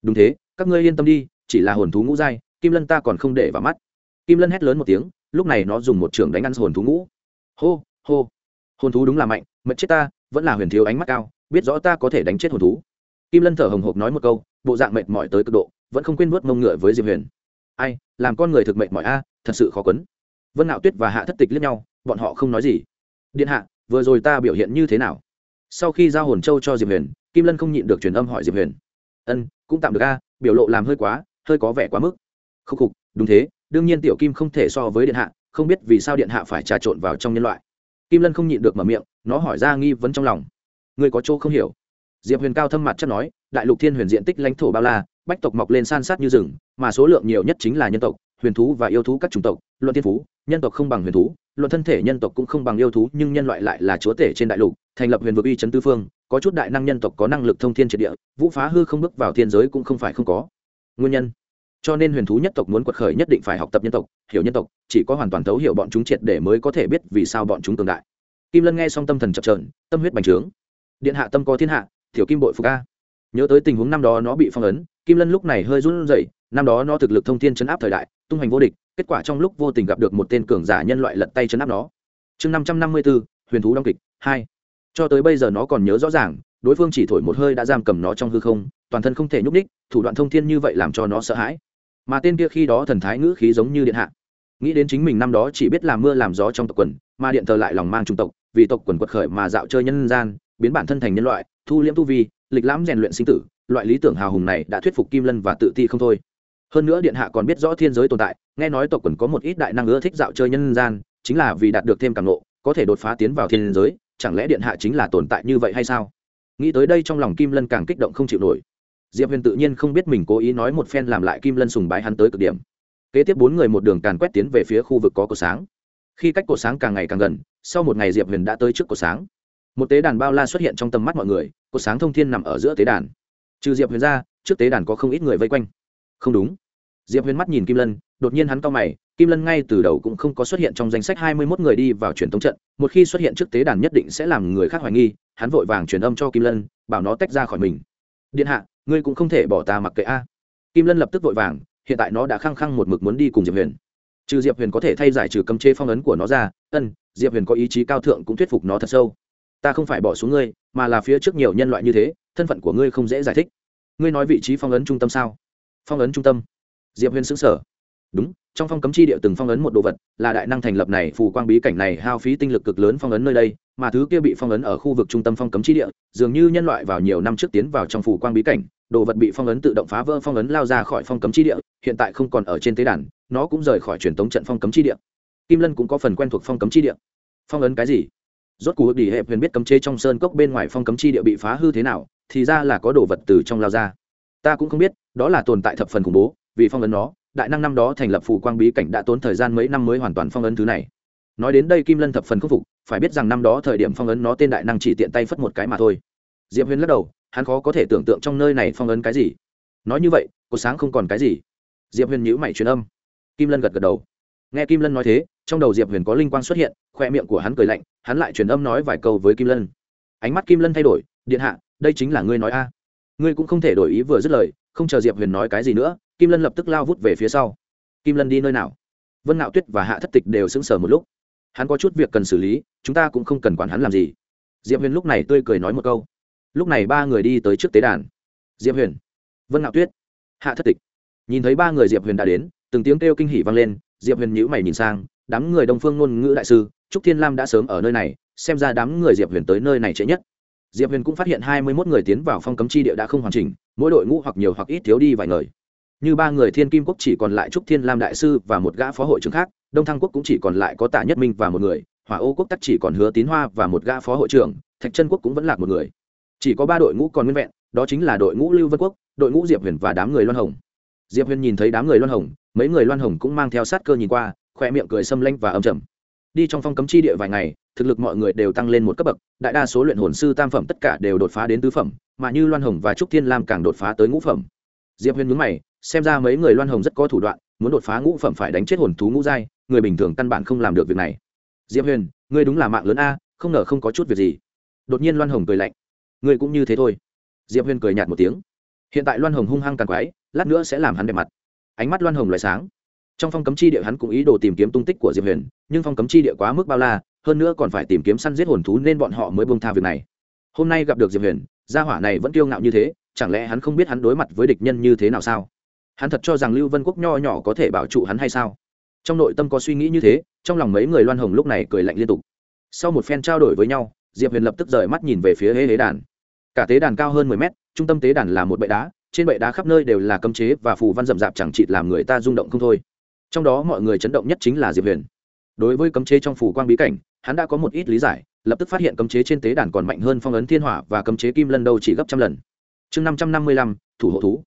Đúng thế, các ngươi yên tâm đi, chỉ là hồn thú ngũ giai, kim lân ta còn không để vào mắt. Kim lân hét lớn một tiếng, lúc này nó dùng một trường đánh ăn hồn thú ngũ. Hô hô. Hồn thú đúng là mạnh mật chết ta, vẫn là huyền thiếu ánh mắt cao, biết rõ ta có thể đánh chết hồn thú kim lân thở hồng hộc nói một câu, bộ dạng mệt mỏi tới cực độ, vẫn không quên vớt mông ngựa với diệp huyền. Ai, làm con người thực mệnh mỏi a, thật sự khó quấn. Vân ngạo tuyết và hạ thất tịch liếc nhau, bọn họ không nói gì. Điện hạ, vừa rồi ta biểu hiện như thế nào? Sau khi giao hồn châu cho diệp huyền, kim lân không nhịn được truyền âm hỏi diệp huyền. Ân, cũng tạm được a, biểu lộ làm hơi quá, hơi có vẻ quá mức. Khúc khục, đúng thế, đương nhiên tiểu kim không thể so với điện hạ, không biết vì sao điện hạ phải trà trộn vào trong nhân loại. Kim lân không nhịn được mở miệng, nó hỏi ra nghi vấn trong lòng. Người có chỗ không hiểu? Diệp huyền cao thâm mặt chất nói, đại lục thiên huyền diện tích lãnh thổ bao la, bách tộc mọc lên san sát như rừng, mà số lượng nhiều nhất chính là nhân tộc, huyền thú và yêu thú các chủng tộc, luận thiên phú, nhân tộc không bằng huyền thú, luận thân thể nhân tộc cũng không bằng yêu thú, nhưng nhân loại lại là chúa tể trên đại lục, thành lập huyền vực uy trấn tư phương, có chút đại năng nhân tộc có năng lực thông thiên triệt địa, vũ phá hư không bước vào thiên giới cũng không phải không có. Nguyên nhân? Cho nên huyền thú nhất tộc muốn quật khởi nhất định phải học tập nhân tộc, hiểu nhân tộc, chỉ có hoàn toàn thấu hiểu bọn chúng triệt để mới có thể biết vì sao bọn chúng cường đại. Kim lân nghe xong tâm thần chập trờn tâm huyết bành trướng. Điện hạ tâm có thiên hạ Tiểu kim bội phục a. Nhớ tới tình huống năm đó nó bị phong ấn, kim lân lúc này hơi run rẩy, năm đó nó thực lực thông thiên chấn áp thời đại, tung hoành vô địch, kết quả trong lúc vô tình gặp được một tên cường giả nhân loại lật tay chấn áp nó. Chương năm trăm năm mươi bốn huyền thú đóng kịch, hai. Cho tới bây giờ nó còn nhớ rõ ràng, đối phương chỉ thổi một hơi đã giam cầm nó trong hư không, toàn thân không thể nhúc ních thủ đoạn thông thiên như vậy làm cho nó sợ hãi. Mà tên kia khi đó thần thái ngữ khí giống như điện hạ. Nghĩ đến chính mình năm đó chỉ biết làm mưa làm gió trong tộc quần, mà điện thờ lại lòng mang trung tộc, vì tộc quần quật khởi mà dạo chơi nhân gian biến bản thân thành nhân loại, thu liễm tu vi, lịch lãm rèn luyện sinh tử, loại lý tưởng hào hùng này đã thuyết phục kim lân và tự ti không thôi. Hơn nữa điện hạ còn biết rõ thiên giới tồn tại, nghe nói tộc quần có một ít đại năng ưa thích dạo chơi nhân gian, chính là vì đạt được thêm càng nộ có thể đột phá tiến vào thiên giới, chẳng lẽ điện hạ chính là tồn tại như vậy hay sao? Nghĩ tới đây trong lòng kim lân càng kích động không chịu nổi. Diệp huyền tự nhiên không biết mình cố ý nói một phen làm lại kim lân sùng bái hắn tới cực điểm. Kế tiếp bốn người một đường càn quét tiến về phía khu vực có cột sáng. Khi cách cột sáng càng ngày càng gần, sau một ngày diệp huyền đã tới trước cột sáng một tế đàn bao la xuất hiện trong tầm mắt mọi người cột sáng thông thiên nằm ở giữa tế đàn. Trừ diệp huyền ra, trước tế đàn có không ít người vây quanh. Không đúng. Diệp huyền mắt nhìn kim lân, đột nhiên hắn cao mày, kim lân ngay từ đầu cũng không có xuất hiện trong danh sách hai mươi mốt người đi vào truyền thống trận, một khi xuất hiện trước tế đàn nhất định sẽ làm người khác hoài nghi, hắn vội vàng truyền âm cho kim lân, bảo nó tách ra khỏi mình. Điện hạ, ngươi cũng không thể bỏ ta mặc kệ a. Kim lân lập tức vội vàng, hiện tại nó đã khăng khăng một mực muốn đi cùng diệp huyền. Trừ diệp huyền có thể thay giải trừ cấm chế phong ấn của nó ra, ân, diệp huyền có ý chí cao thượng cũng thuyết phục nó thật sâu ta không phải bỏ xuống ngươi, mà là phía trước nhiều nhân loại như thế, thân phận của ngươi không dễ giải thích. Ngươi nói vị trí phong ấn trung tâm sao? Phong ấn trung tâm. Diệp huyền xứng sở đúng, trong phong cấm chi địa từng phong ấn một đồ vật, là đại năng thành lập này, phù quang bí cảnh này, hao phí tinh lực cực lớn phong ấn nơi đây, mà thứ kia bị phong ấn ở khu vực trung tâm phong cấm chi địa, dường như nhân loại vào nhiều năm trước tiến vào trong phù quang bí cảnh, đồ vật bị phong ấn tự động phá vỡ phong ấn lao ra khỏi phong cấm chi địa, hiện tại không còn ở trên tế đàn, nó cũng rời khỏi truyền thống trận phong cấm chi địa. Kim lân cũng có phần quen thuộc phong cấm chi địa. Phong ấn cái gì? Rốt cuộc đi hệ huyền biết cấm chế trong sơn cốc bên ngoài phong cấm chi địa bị phá hư thế nào, thì ra là có đồ vật từ trong lao ra. Ta cũng không biết, đó là tồn tại thập phần khủng bố, vì phong ấn nó, đại năng năm đó thành lập phù quang bí cảnh đã tốn thời gian mấy năm mới hoàn toàn phong ấn thứ này. Nói đến đây kim lân thập phần khắc phục, phải biết rằng năm đó thời điểm phong ấn nó tên đại năng chỉ tiện tay phất một cái mà thôi. Diệp huyền lắc đầu, hắn khó có thể tưởng tượng trong nơi này phong ấn cái gì. Nói như vậy cuộc sáng không còn cái gì. Diệp huyền nhữ mày truyền âm. Kim lân gật gật đầu. Nghe kim lân nói thế trong đầu diệp huyền có linh quang xuất hiện, khoe miệng của hắn cười lạnh, hắn lại truyền âm nói vài câu với kim lân. Ánh mắt kim lân thay đổi, điện hạ, đây chính là ngươi nói a. Ngươi cũng không thể đổi ý vừa dứt lời, không chờ diệp huyền nói cái gì nữa, kim lân lập tức lao vút về phía sau. Kim lân đi nơi nào? Vân ngạo tuyết và hạ thất tịch đều sững sờ một lúc. Hắn có chút việc cần xử lý, chúng ta cũng không cần quản hắn làm gì. Diệp huyền lúc này tươi cười nói một câu. Lúc này ba người đi tới trước tế đàn. Diệp huyền. Vân ngạo tuyết. Hạ thất tịch. Nhìn thấy ba người diệp huyền đã đến, từng tiếng kêu kinh hỉ vang lên, diệp huyền nhữ mày nhìn sang đám người đông phương ngôn ngữ đại sư, trúc thiên lam đã sớm ở nơi này, xem ra đám người diệp huyền tới nơi này trễ nhất. Diệp huyền cũng phát hiện hai mươi mốt người tiến vào phong cấm chi địa đã không hoàn chỉnh, mỗi đội ngũ hoặc nhiều hoặc ít thiếu đi vài người. Như ba người thiên kim quốc chỉ còn lại trúc thiên lam đại sư và một gã phó hội trưởng khác, đông thăng quốc cũng chỉ còn lại có tạ nhất minh và một người, hỏa ô quốc tắc chỉ còn hứa tín hoa và một gã phó hội trưởng, thạch trân quốc cũng vẫn lạc một người. Chỉ có ba đội ngũ còn nguyên vẹn, đó chính là đội ngũ lưu vân quốc, đội ngũ diệp huyền và đám người loan hồng. Diệp huyền nhìn thấy đám người loan hồng, mấy người loan hồng cũng mang theo sát cơ nhìn qua khoe miệng cười xâm lanh và âm trầm. Đi trong phong cấm chi địa vài ngày, thực lực mọi người đều tăng lên một cấp bậc, đại đa số luyện hồn sư tam phẩm tất cả đều đột phá đến tứ phẩm, mà như loan hồng và trúc thiên lam càng đột phá tới ngũ phẩm. Diệp huyên mướn mày, xem ra mấy người loan hồng rất có thủ đoạn, muốn đột phá ngũ phẩm phải đánh chết hồn thú ngũ giai, người bình thường căn bản không làm được việc này. Diệp huyền, ngươi đúng là mạng lớn a, không ngờ không có chút việc gì. Đột nhiên loan hồng cười lạnh, ngươi cũng như thế thôi. Diệp huyền cười nhạt một tiếng, hiện tại loan hồng hung hăng càng quái, lát nữa sẽ làm hắn đẹp mặt. Ánh mắt loan hồng loại sáng trong phong cấm chi địa hắn cũng ý đồ tìm kiếm tung tích của diệp huyền, nhưng phong cấm chi địa quá mức bao la, hơn nữa còn phải tìm kiếm săn giết hồn thú nên bọn họ mới bông tha việc này. Hôm nay gặp được diệp huyền, gia hỏa này vẫn kiêu ngạo như thế, chẳng lẽ hắn không biết hắn đối mặt với địch nhân như thế nào sao? Hắn thật cho rằng lưu vân quốc nho nhỏ có thể bảo trụ hắn hay sao? Trong nội tâm có suy nghĩ như thế, trong lòng mấy người loan hồng lúc này cười lạnh liên tục. Sau một phen trao đổi với nhau, diệp huyền lập tức rời mắt nhìn về phía hế hế đàn. Cả tế đàn cao hơn mười mét, trung tâm tế đàn là một bệ đá, trên bệ đá khắp nơi đều là cấm chế và phù văn rậm rạp chẳng chịt làm người ta rung động không thôi trong đó mọi người chấn động nhất chính là diệp huyền. Đối với cấm chế trong phủ quang bí cảnh, hắn đã có một ít lý giải, lập tức phát hiện cấm chế trên tế đàn còn mạnh hơn phong ấn thiên hỏa và cấm chế kim lân đâu chỉ gấp trăm lần. Chương năm trăm năm mươi lăm, thủ hộ thú.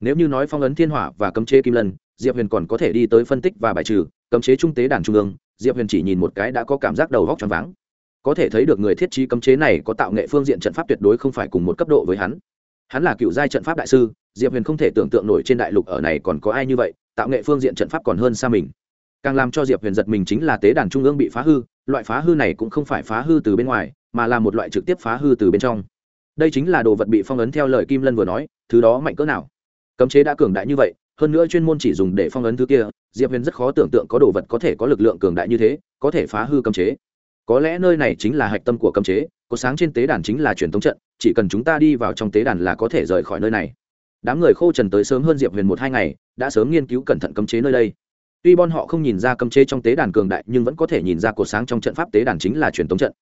Nếu như nói phong ấn thiên hỏa và cấm chế kim lân, diệp huyền còn có thể đi tới phân tích và bài trừ, cấm chế trung tế đàn trung ương, diệp huyền chỉ nhìn một cái đã có cảm giác đầu góc choáng váng. Có thể thấy được người thiết trí cấm chế này có tạo nghệ phương diện trận pháp tuyệt đối không phải cùng một cấp độ với hắn. Hắn là cựu giai trận pháp đại sư, diệp huyền không thể tưởng tượng nổi trên đại lục ở này còn có ai như vậy tạo nghệ phương diện trận pháp còn hơn xa mình. Càng làm cho diệp huyền giật mình chính là tế đàn trung ương bị phá hư, loại phá hư này cũng không phải phá hư từ bên ngoài, mà là một loại trực tiếp phá hư từ bên trong. Đây chính là đồ vật bị phong ấn theo lời kim lân vừa nói, thứ đó mạnh cỡ nào? Cấm chế đã cường đại như vậy, hơn nữa chuyên môn chỉ dùng để phong ấn thứ kia, diệp huyền rất khó tưởng tượng có đồ vật có thể có lực lượng cường đại như thế, có thể phá hư cấm chế. Có lẽ nơi này chính là hạch tâm của cấm chế, có sáng trên tế đàn chính là truyền thống trận, chỉ cần chúng ta đi vào trong tế đàn là có thể rời khỏi nơi này. Đám người khô trần tới sớm hơn diệp huyền một hai ngày đã sớm nghiên cứu cẩn thận cấm chế nơi đây. Tuy bọn họ không nhìn ra cấm chế trong tế đàn cường đại, nhưng vẫn có thể nhìn ra cột sáng trong trận pháp tế đàn chính là truyền thống trận.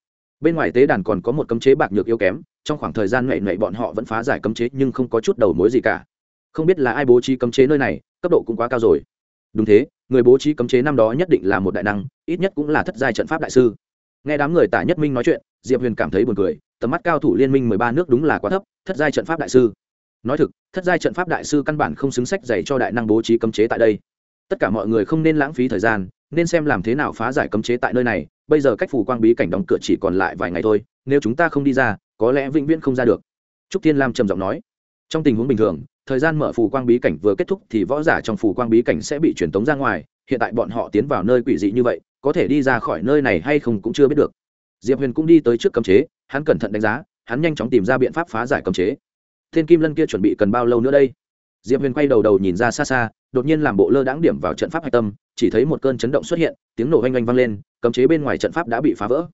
Bên ngoài tế đàn còn có một cấm chế bạc nhược yếu kém, trong khoảng thời gian nhạy nhạy bọn họ vẫn phá giải cấm chế nhưng không có chút đầu mối gì cả. Không biết là ai bố trí cấm chế nơi này, cấp độ cũng quá cao rồi. Đúng thế, người bố trí cấm chế năm đó nhất định là một đại năng, ít nhất cũng là thất giai trận pháp đại sư. Nghe đám người tả nhất minh nói chuyện, diệp huyền cảm thấy buồn cười, tầm mắt cao thủ liên minh mười ba nước đúng là quá thấp, thất giai trận pháp đại sư nói thực, thất giai trận pháp đại sư căn bản không xứng sách dạy cho đại năng bố trí cấm chế tại đây. Tất cả mọi người không nên lãng phí thời gian, nên xem làm thế nào phá giải cấm chế tại nơi này, bây giờ cách phủ quang bí cảnh đóng cửa chỉ còn lại vài ngày thôi, nếu chúng ta không đi ra, có lẽ vĩnh viễn không ra được. Trúc thiên lam trầm giọng nói. Trong tình huống bình thường, thời gian mở phủ quang bí cảnh vừa kết thúc thì võ giả trong phủ quang bí cảnh sẽ bị truyền tống ra ngoài, hiện tại bọn họ tiến vào nơi quỷ dị như vậy, có thể đi ra khỏi nơi này hay không cũng chưa biết được. Diệp huyền cũng đi tới trước cấm chế, hắn cẩn thận đánh giá, hắn nhanh chóng tìm ra biện pháp phá giải cấm chế tên kim lân kia chuẩn bị cần bao lâu nữa đây? Diệp huyền quay đầu đầu nhìn ra xa xa, đột nhiên làm bộ lơ đãng điểm vào trận pháp hạch tâm, chỉ thấy một cơn chấn động xuất hiện, tiếng nổ oanh oanh vang lên, cấm chế bên ngoài trận pháp đã bị phá vỡ.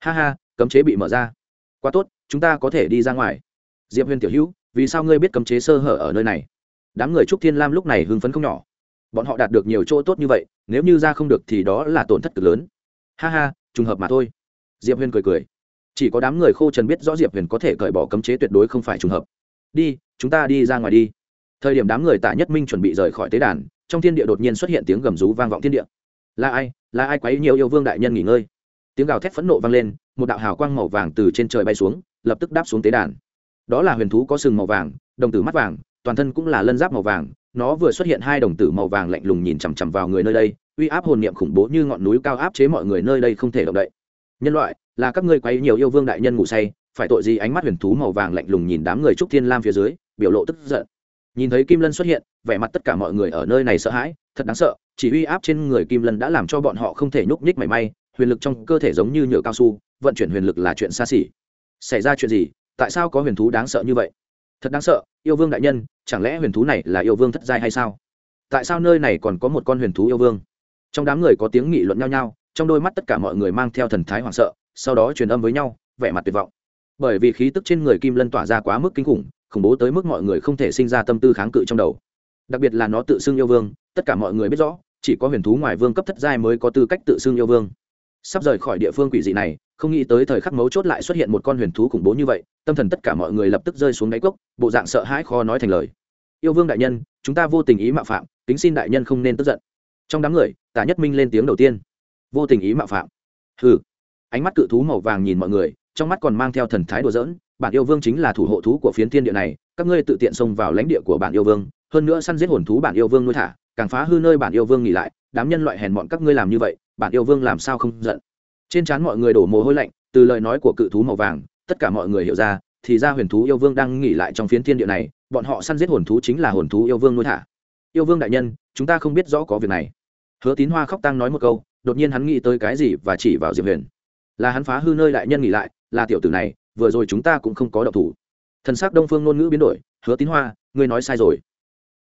Ha ha, cấm chế bị mở ra. Quá tốt, chúng ta có thể đi ra ngoài. Diệp huyền tiểu hữu, vì sao ngươi biết cấm chế sơ hở ở nơi này? Đám người trúc thiên lam lúc này hưng phấn không nhỏ. Bọn họ đạt được nhiều chỗ tốt như vậy, nếu như ra không được thì đó là tổn thất cực lớn. Ha ha, trùng hợp mà thôi. Diệp huyền cười cười. Chỉ có đám người khô trần biết rõ diệp huyền có thể cởi bỏ cấm chế tuyệt đối không phải trùng hợp đi, chúng ta đi ra ngoài đi. Thời điểm đám người tạ nhất minh chuẩn bị rời khỏi tế đàn, trong thiên địa đột nhiên xuất hiện tiếng gầm rú vang vọng thiên địa. Là ai? Là ai quấy nhiều yêu vương đại nhân nghỉ ngơi? Tiếng gào thét phẫn nộ vang lên, một đạo hào quang màu vàng từ trên trời bay xuống, lập tức đáp xuống tế đàn. Đó là huyền thú có sừng màu vàng, đồng tử mắt vàng, toàn thân cũng là lân giáp màu vàng, nó vừa xuất hiện hai đồng tử màu vàng lạnh lùng nhìn chằm chằm vào người nơi đây, uy áp hồn niệm khủng bố như ngọn núi cao áp chế mọi người nơi đây không thể động đậy. Nhân loại, là các ngươi quấy nhiều yêu vương đại nhân ngủ say phải tội gì ánh mắt huyền thú màu vàng lạnh lùng nhìn đám người trúc thiên lam phía dưới, biểu lộ tức giận. Nhìn thấy kim lân xuất hiện, vẻ mặt tất cả mọi người ở nơi này sợ hãi, thật đáng sợ, chỉ uy áp trên người kim lân đã làm cho bọn họ không thể nhúc nhích mảy may, huyền lực trong cơ thể giống như nhựa cao su, vận chuyển huyền lực là chuyện xa xỉ. Xảy ra chuyện gì? Tại sao có huyền thú đáng sợ như vậy? Thật đáng sợ, yêu vương đại nhân, chẳng lẽ huyền thú này là yêu vương thất giai hay sao? Tại sao nơi này còn có một con huyền thú yêu vương? Trong đám người có tiếng nghị luận nhau nhau, trong đôi mắt tất cả mọi người mang theo thần thái hoảng sợ, sau đó truyền âm với nhau, vẻ mặt tuyệt vọng bởi vì khí tức trên người kim lân tỏa ra quá mức kinh khủng khủng bố tới mức mọi người không thể sinh ra tâm tư kháng cự trong đầu. Đặc biệt là nó tự xưng yêu vương, tất cả mọi người biết rõ, chỉ có huyền thú ngoài vương cấp thất giai mới có tư cách tự xưng yêu vương. Sắp rời khỏi địa phương quỷ dị này, không nghĩ tới thời khắc mấu chốt lại xuất hiện một con huyền thú khủng bố như vậy, tâm thần tất cả mọi người lập tức rơi xuống đáy cốc, bộ dạng sợ hãi khó nói thành lời. Yêu vương đại nhân, chúng ta vô tình ý mạo phạm, kính xin đại nhân không nên tức giận. Trong đám người, tả nhất minh lên tiếng đầu tiên. Vô tình ý mạo phạm. Hừ. Ánh mắt cự thú màu vàng nhìn mọi người trong mắt còn mang theo thần thái đùa giỡn bản yêu vương chính là thủ hộ thú của phiến thiên địa này, các ngươi tự tiện xông vào lãnh địa của bản yêu vương, hơn nữa săn giết hồn thú bản yêu vương nuôi thả, càng phá hư nơi bản yêu vương nghỉ lại, đám nhân loại hèn bọn các ngươi làm như vậy bản yêu vương làm sao không giận? Trên trán mọi người đổ mồ hôi lạnh, từ lời nói của cự thú màu vàng, tất cả mọi người hiểu ra, thì ra huyền thú yêu vương đang nghỉ lại trong phiến thiên địa này, bọn họ săn giết hồn thú chính là hồn thú yêu vương nuôi thả. Yêu vương đại nhân, chúng ta không biết rõ có việc này. Hứa tín hoa khóc tăng nói một câu, đột nhiên hắn nghĩ tới cái gì và chỉ vào diệp huyền. Là hắn phá hư nơi đại nhân nghỉ lại là tiểu tử này, vừa rồi chúng ta cũng không có độc thủ. Thần sắc đông phương ngôn ngữ biến đổi, hứa tín hoa, ngươi nói sai rồi.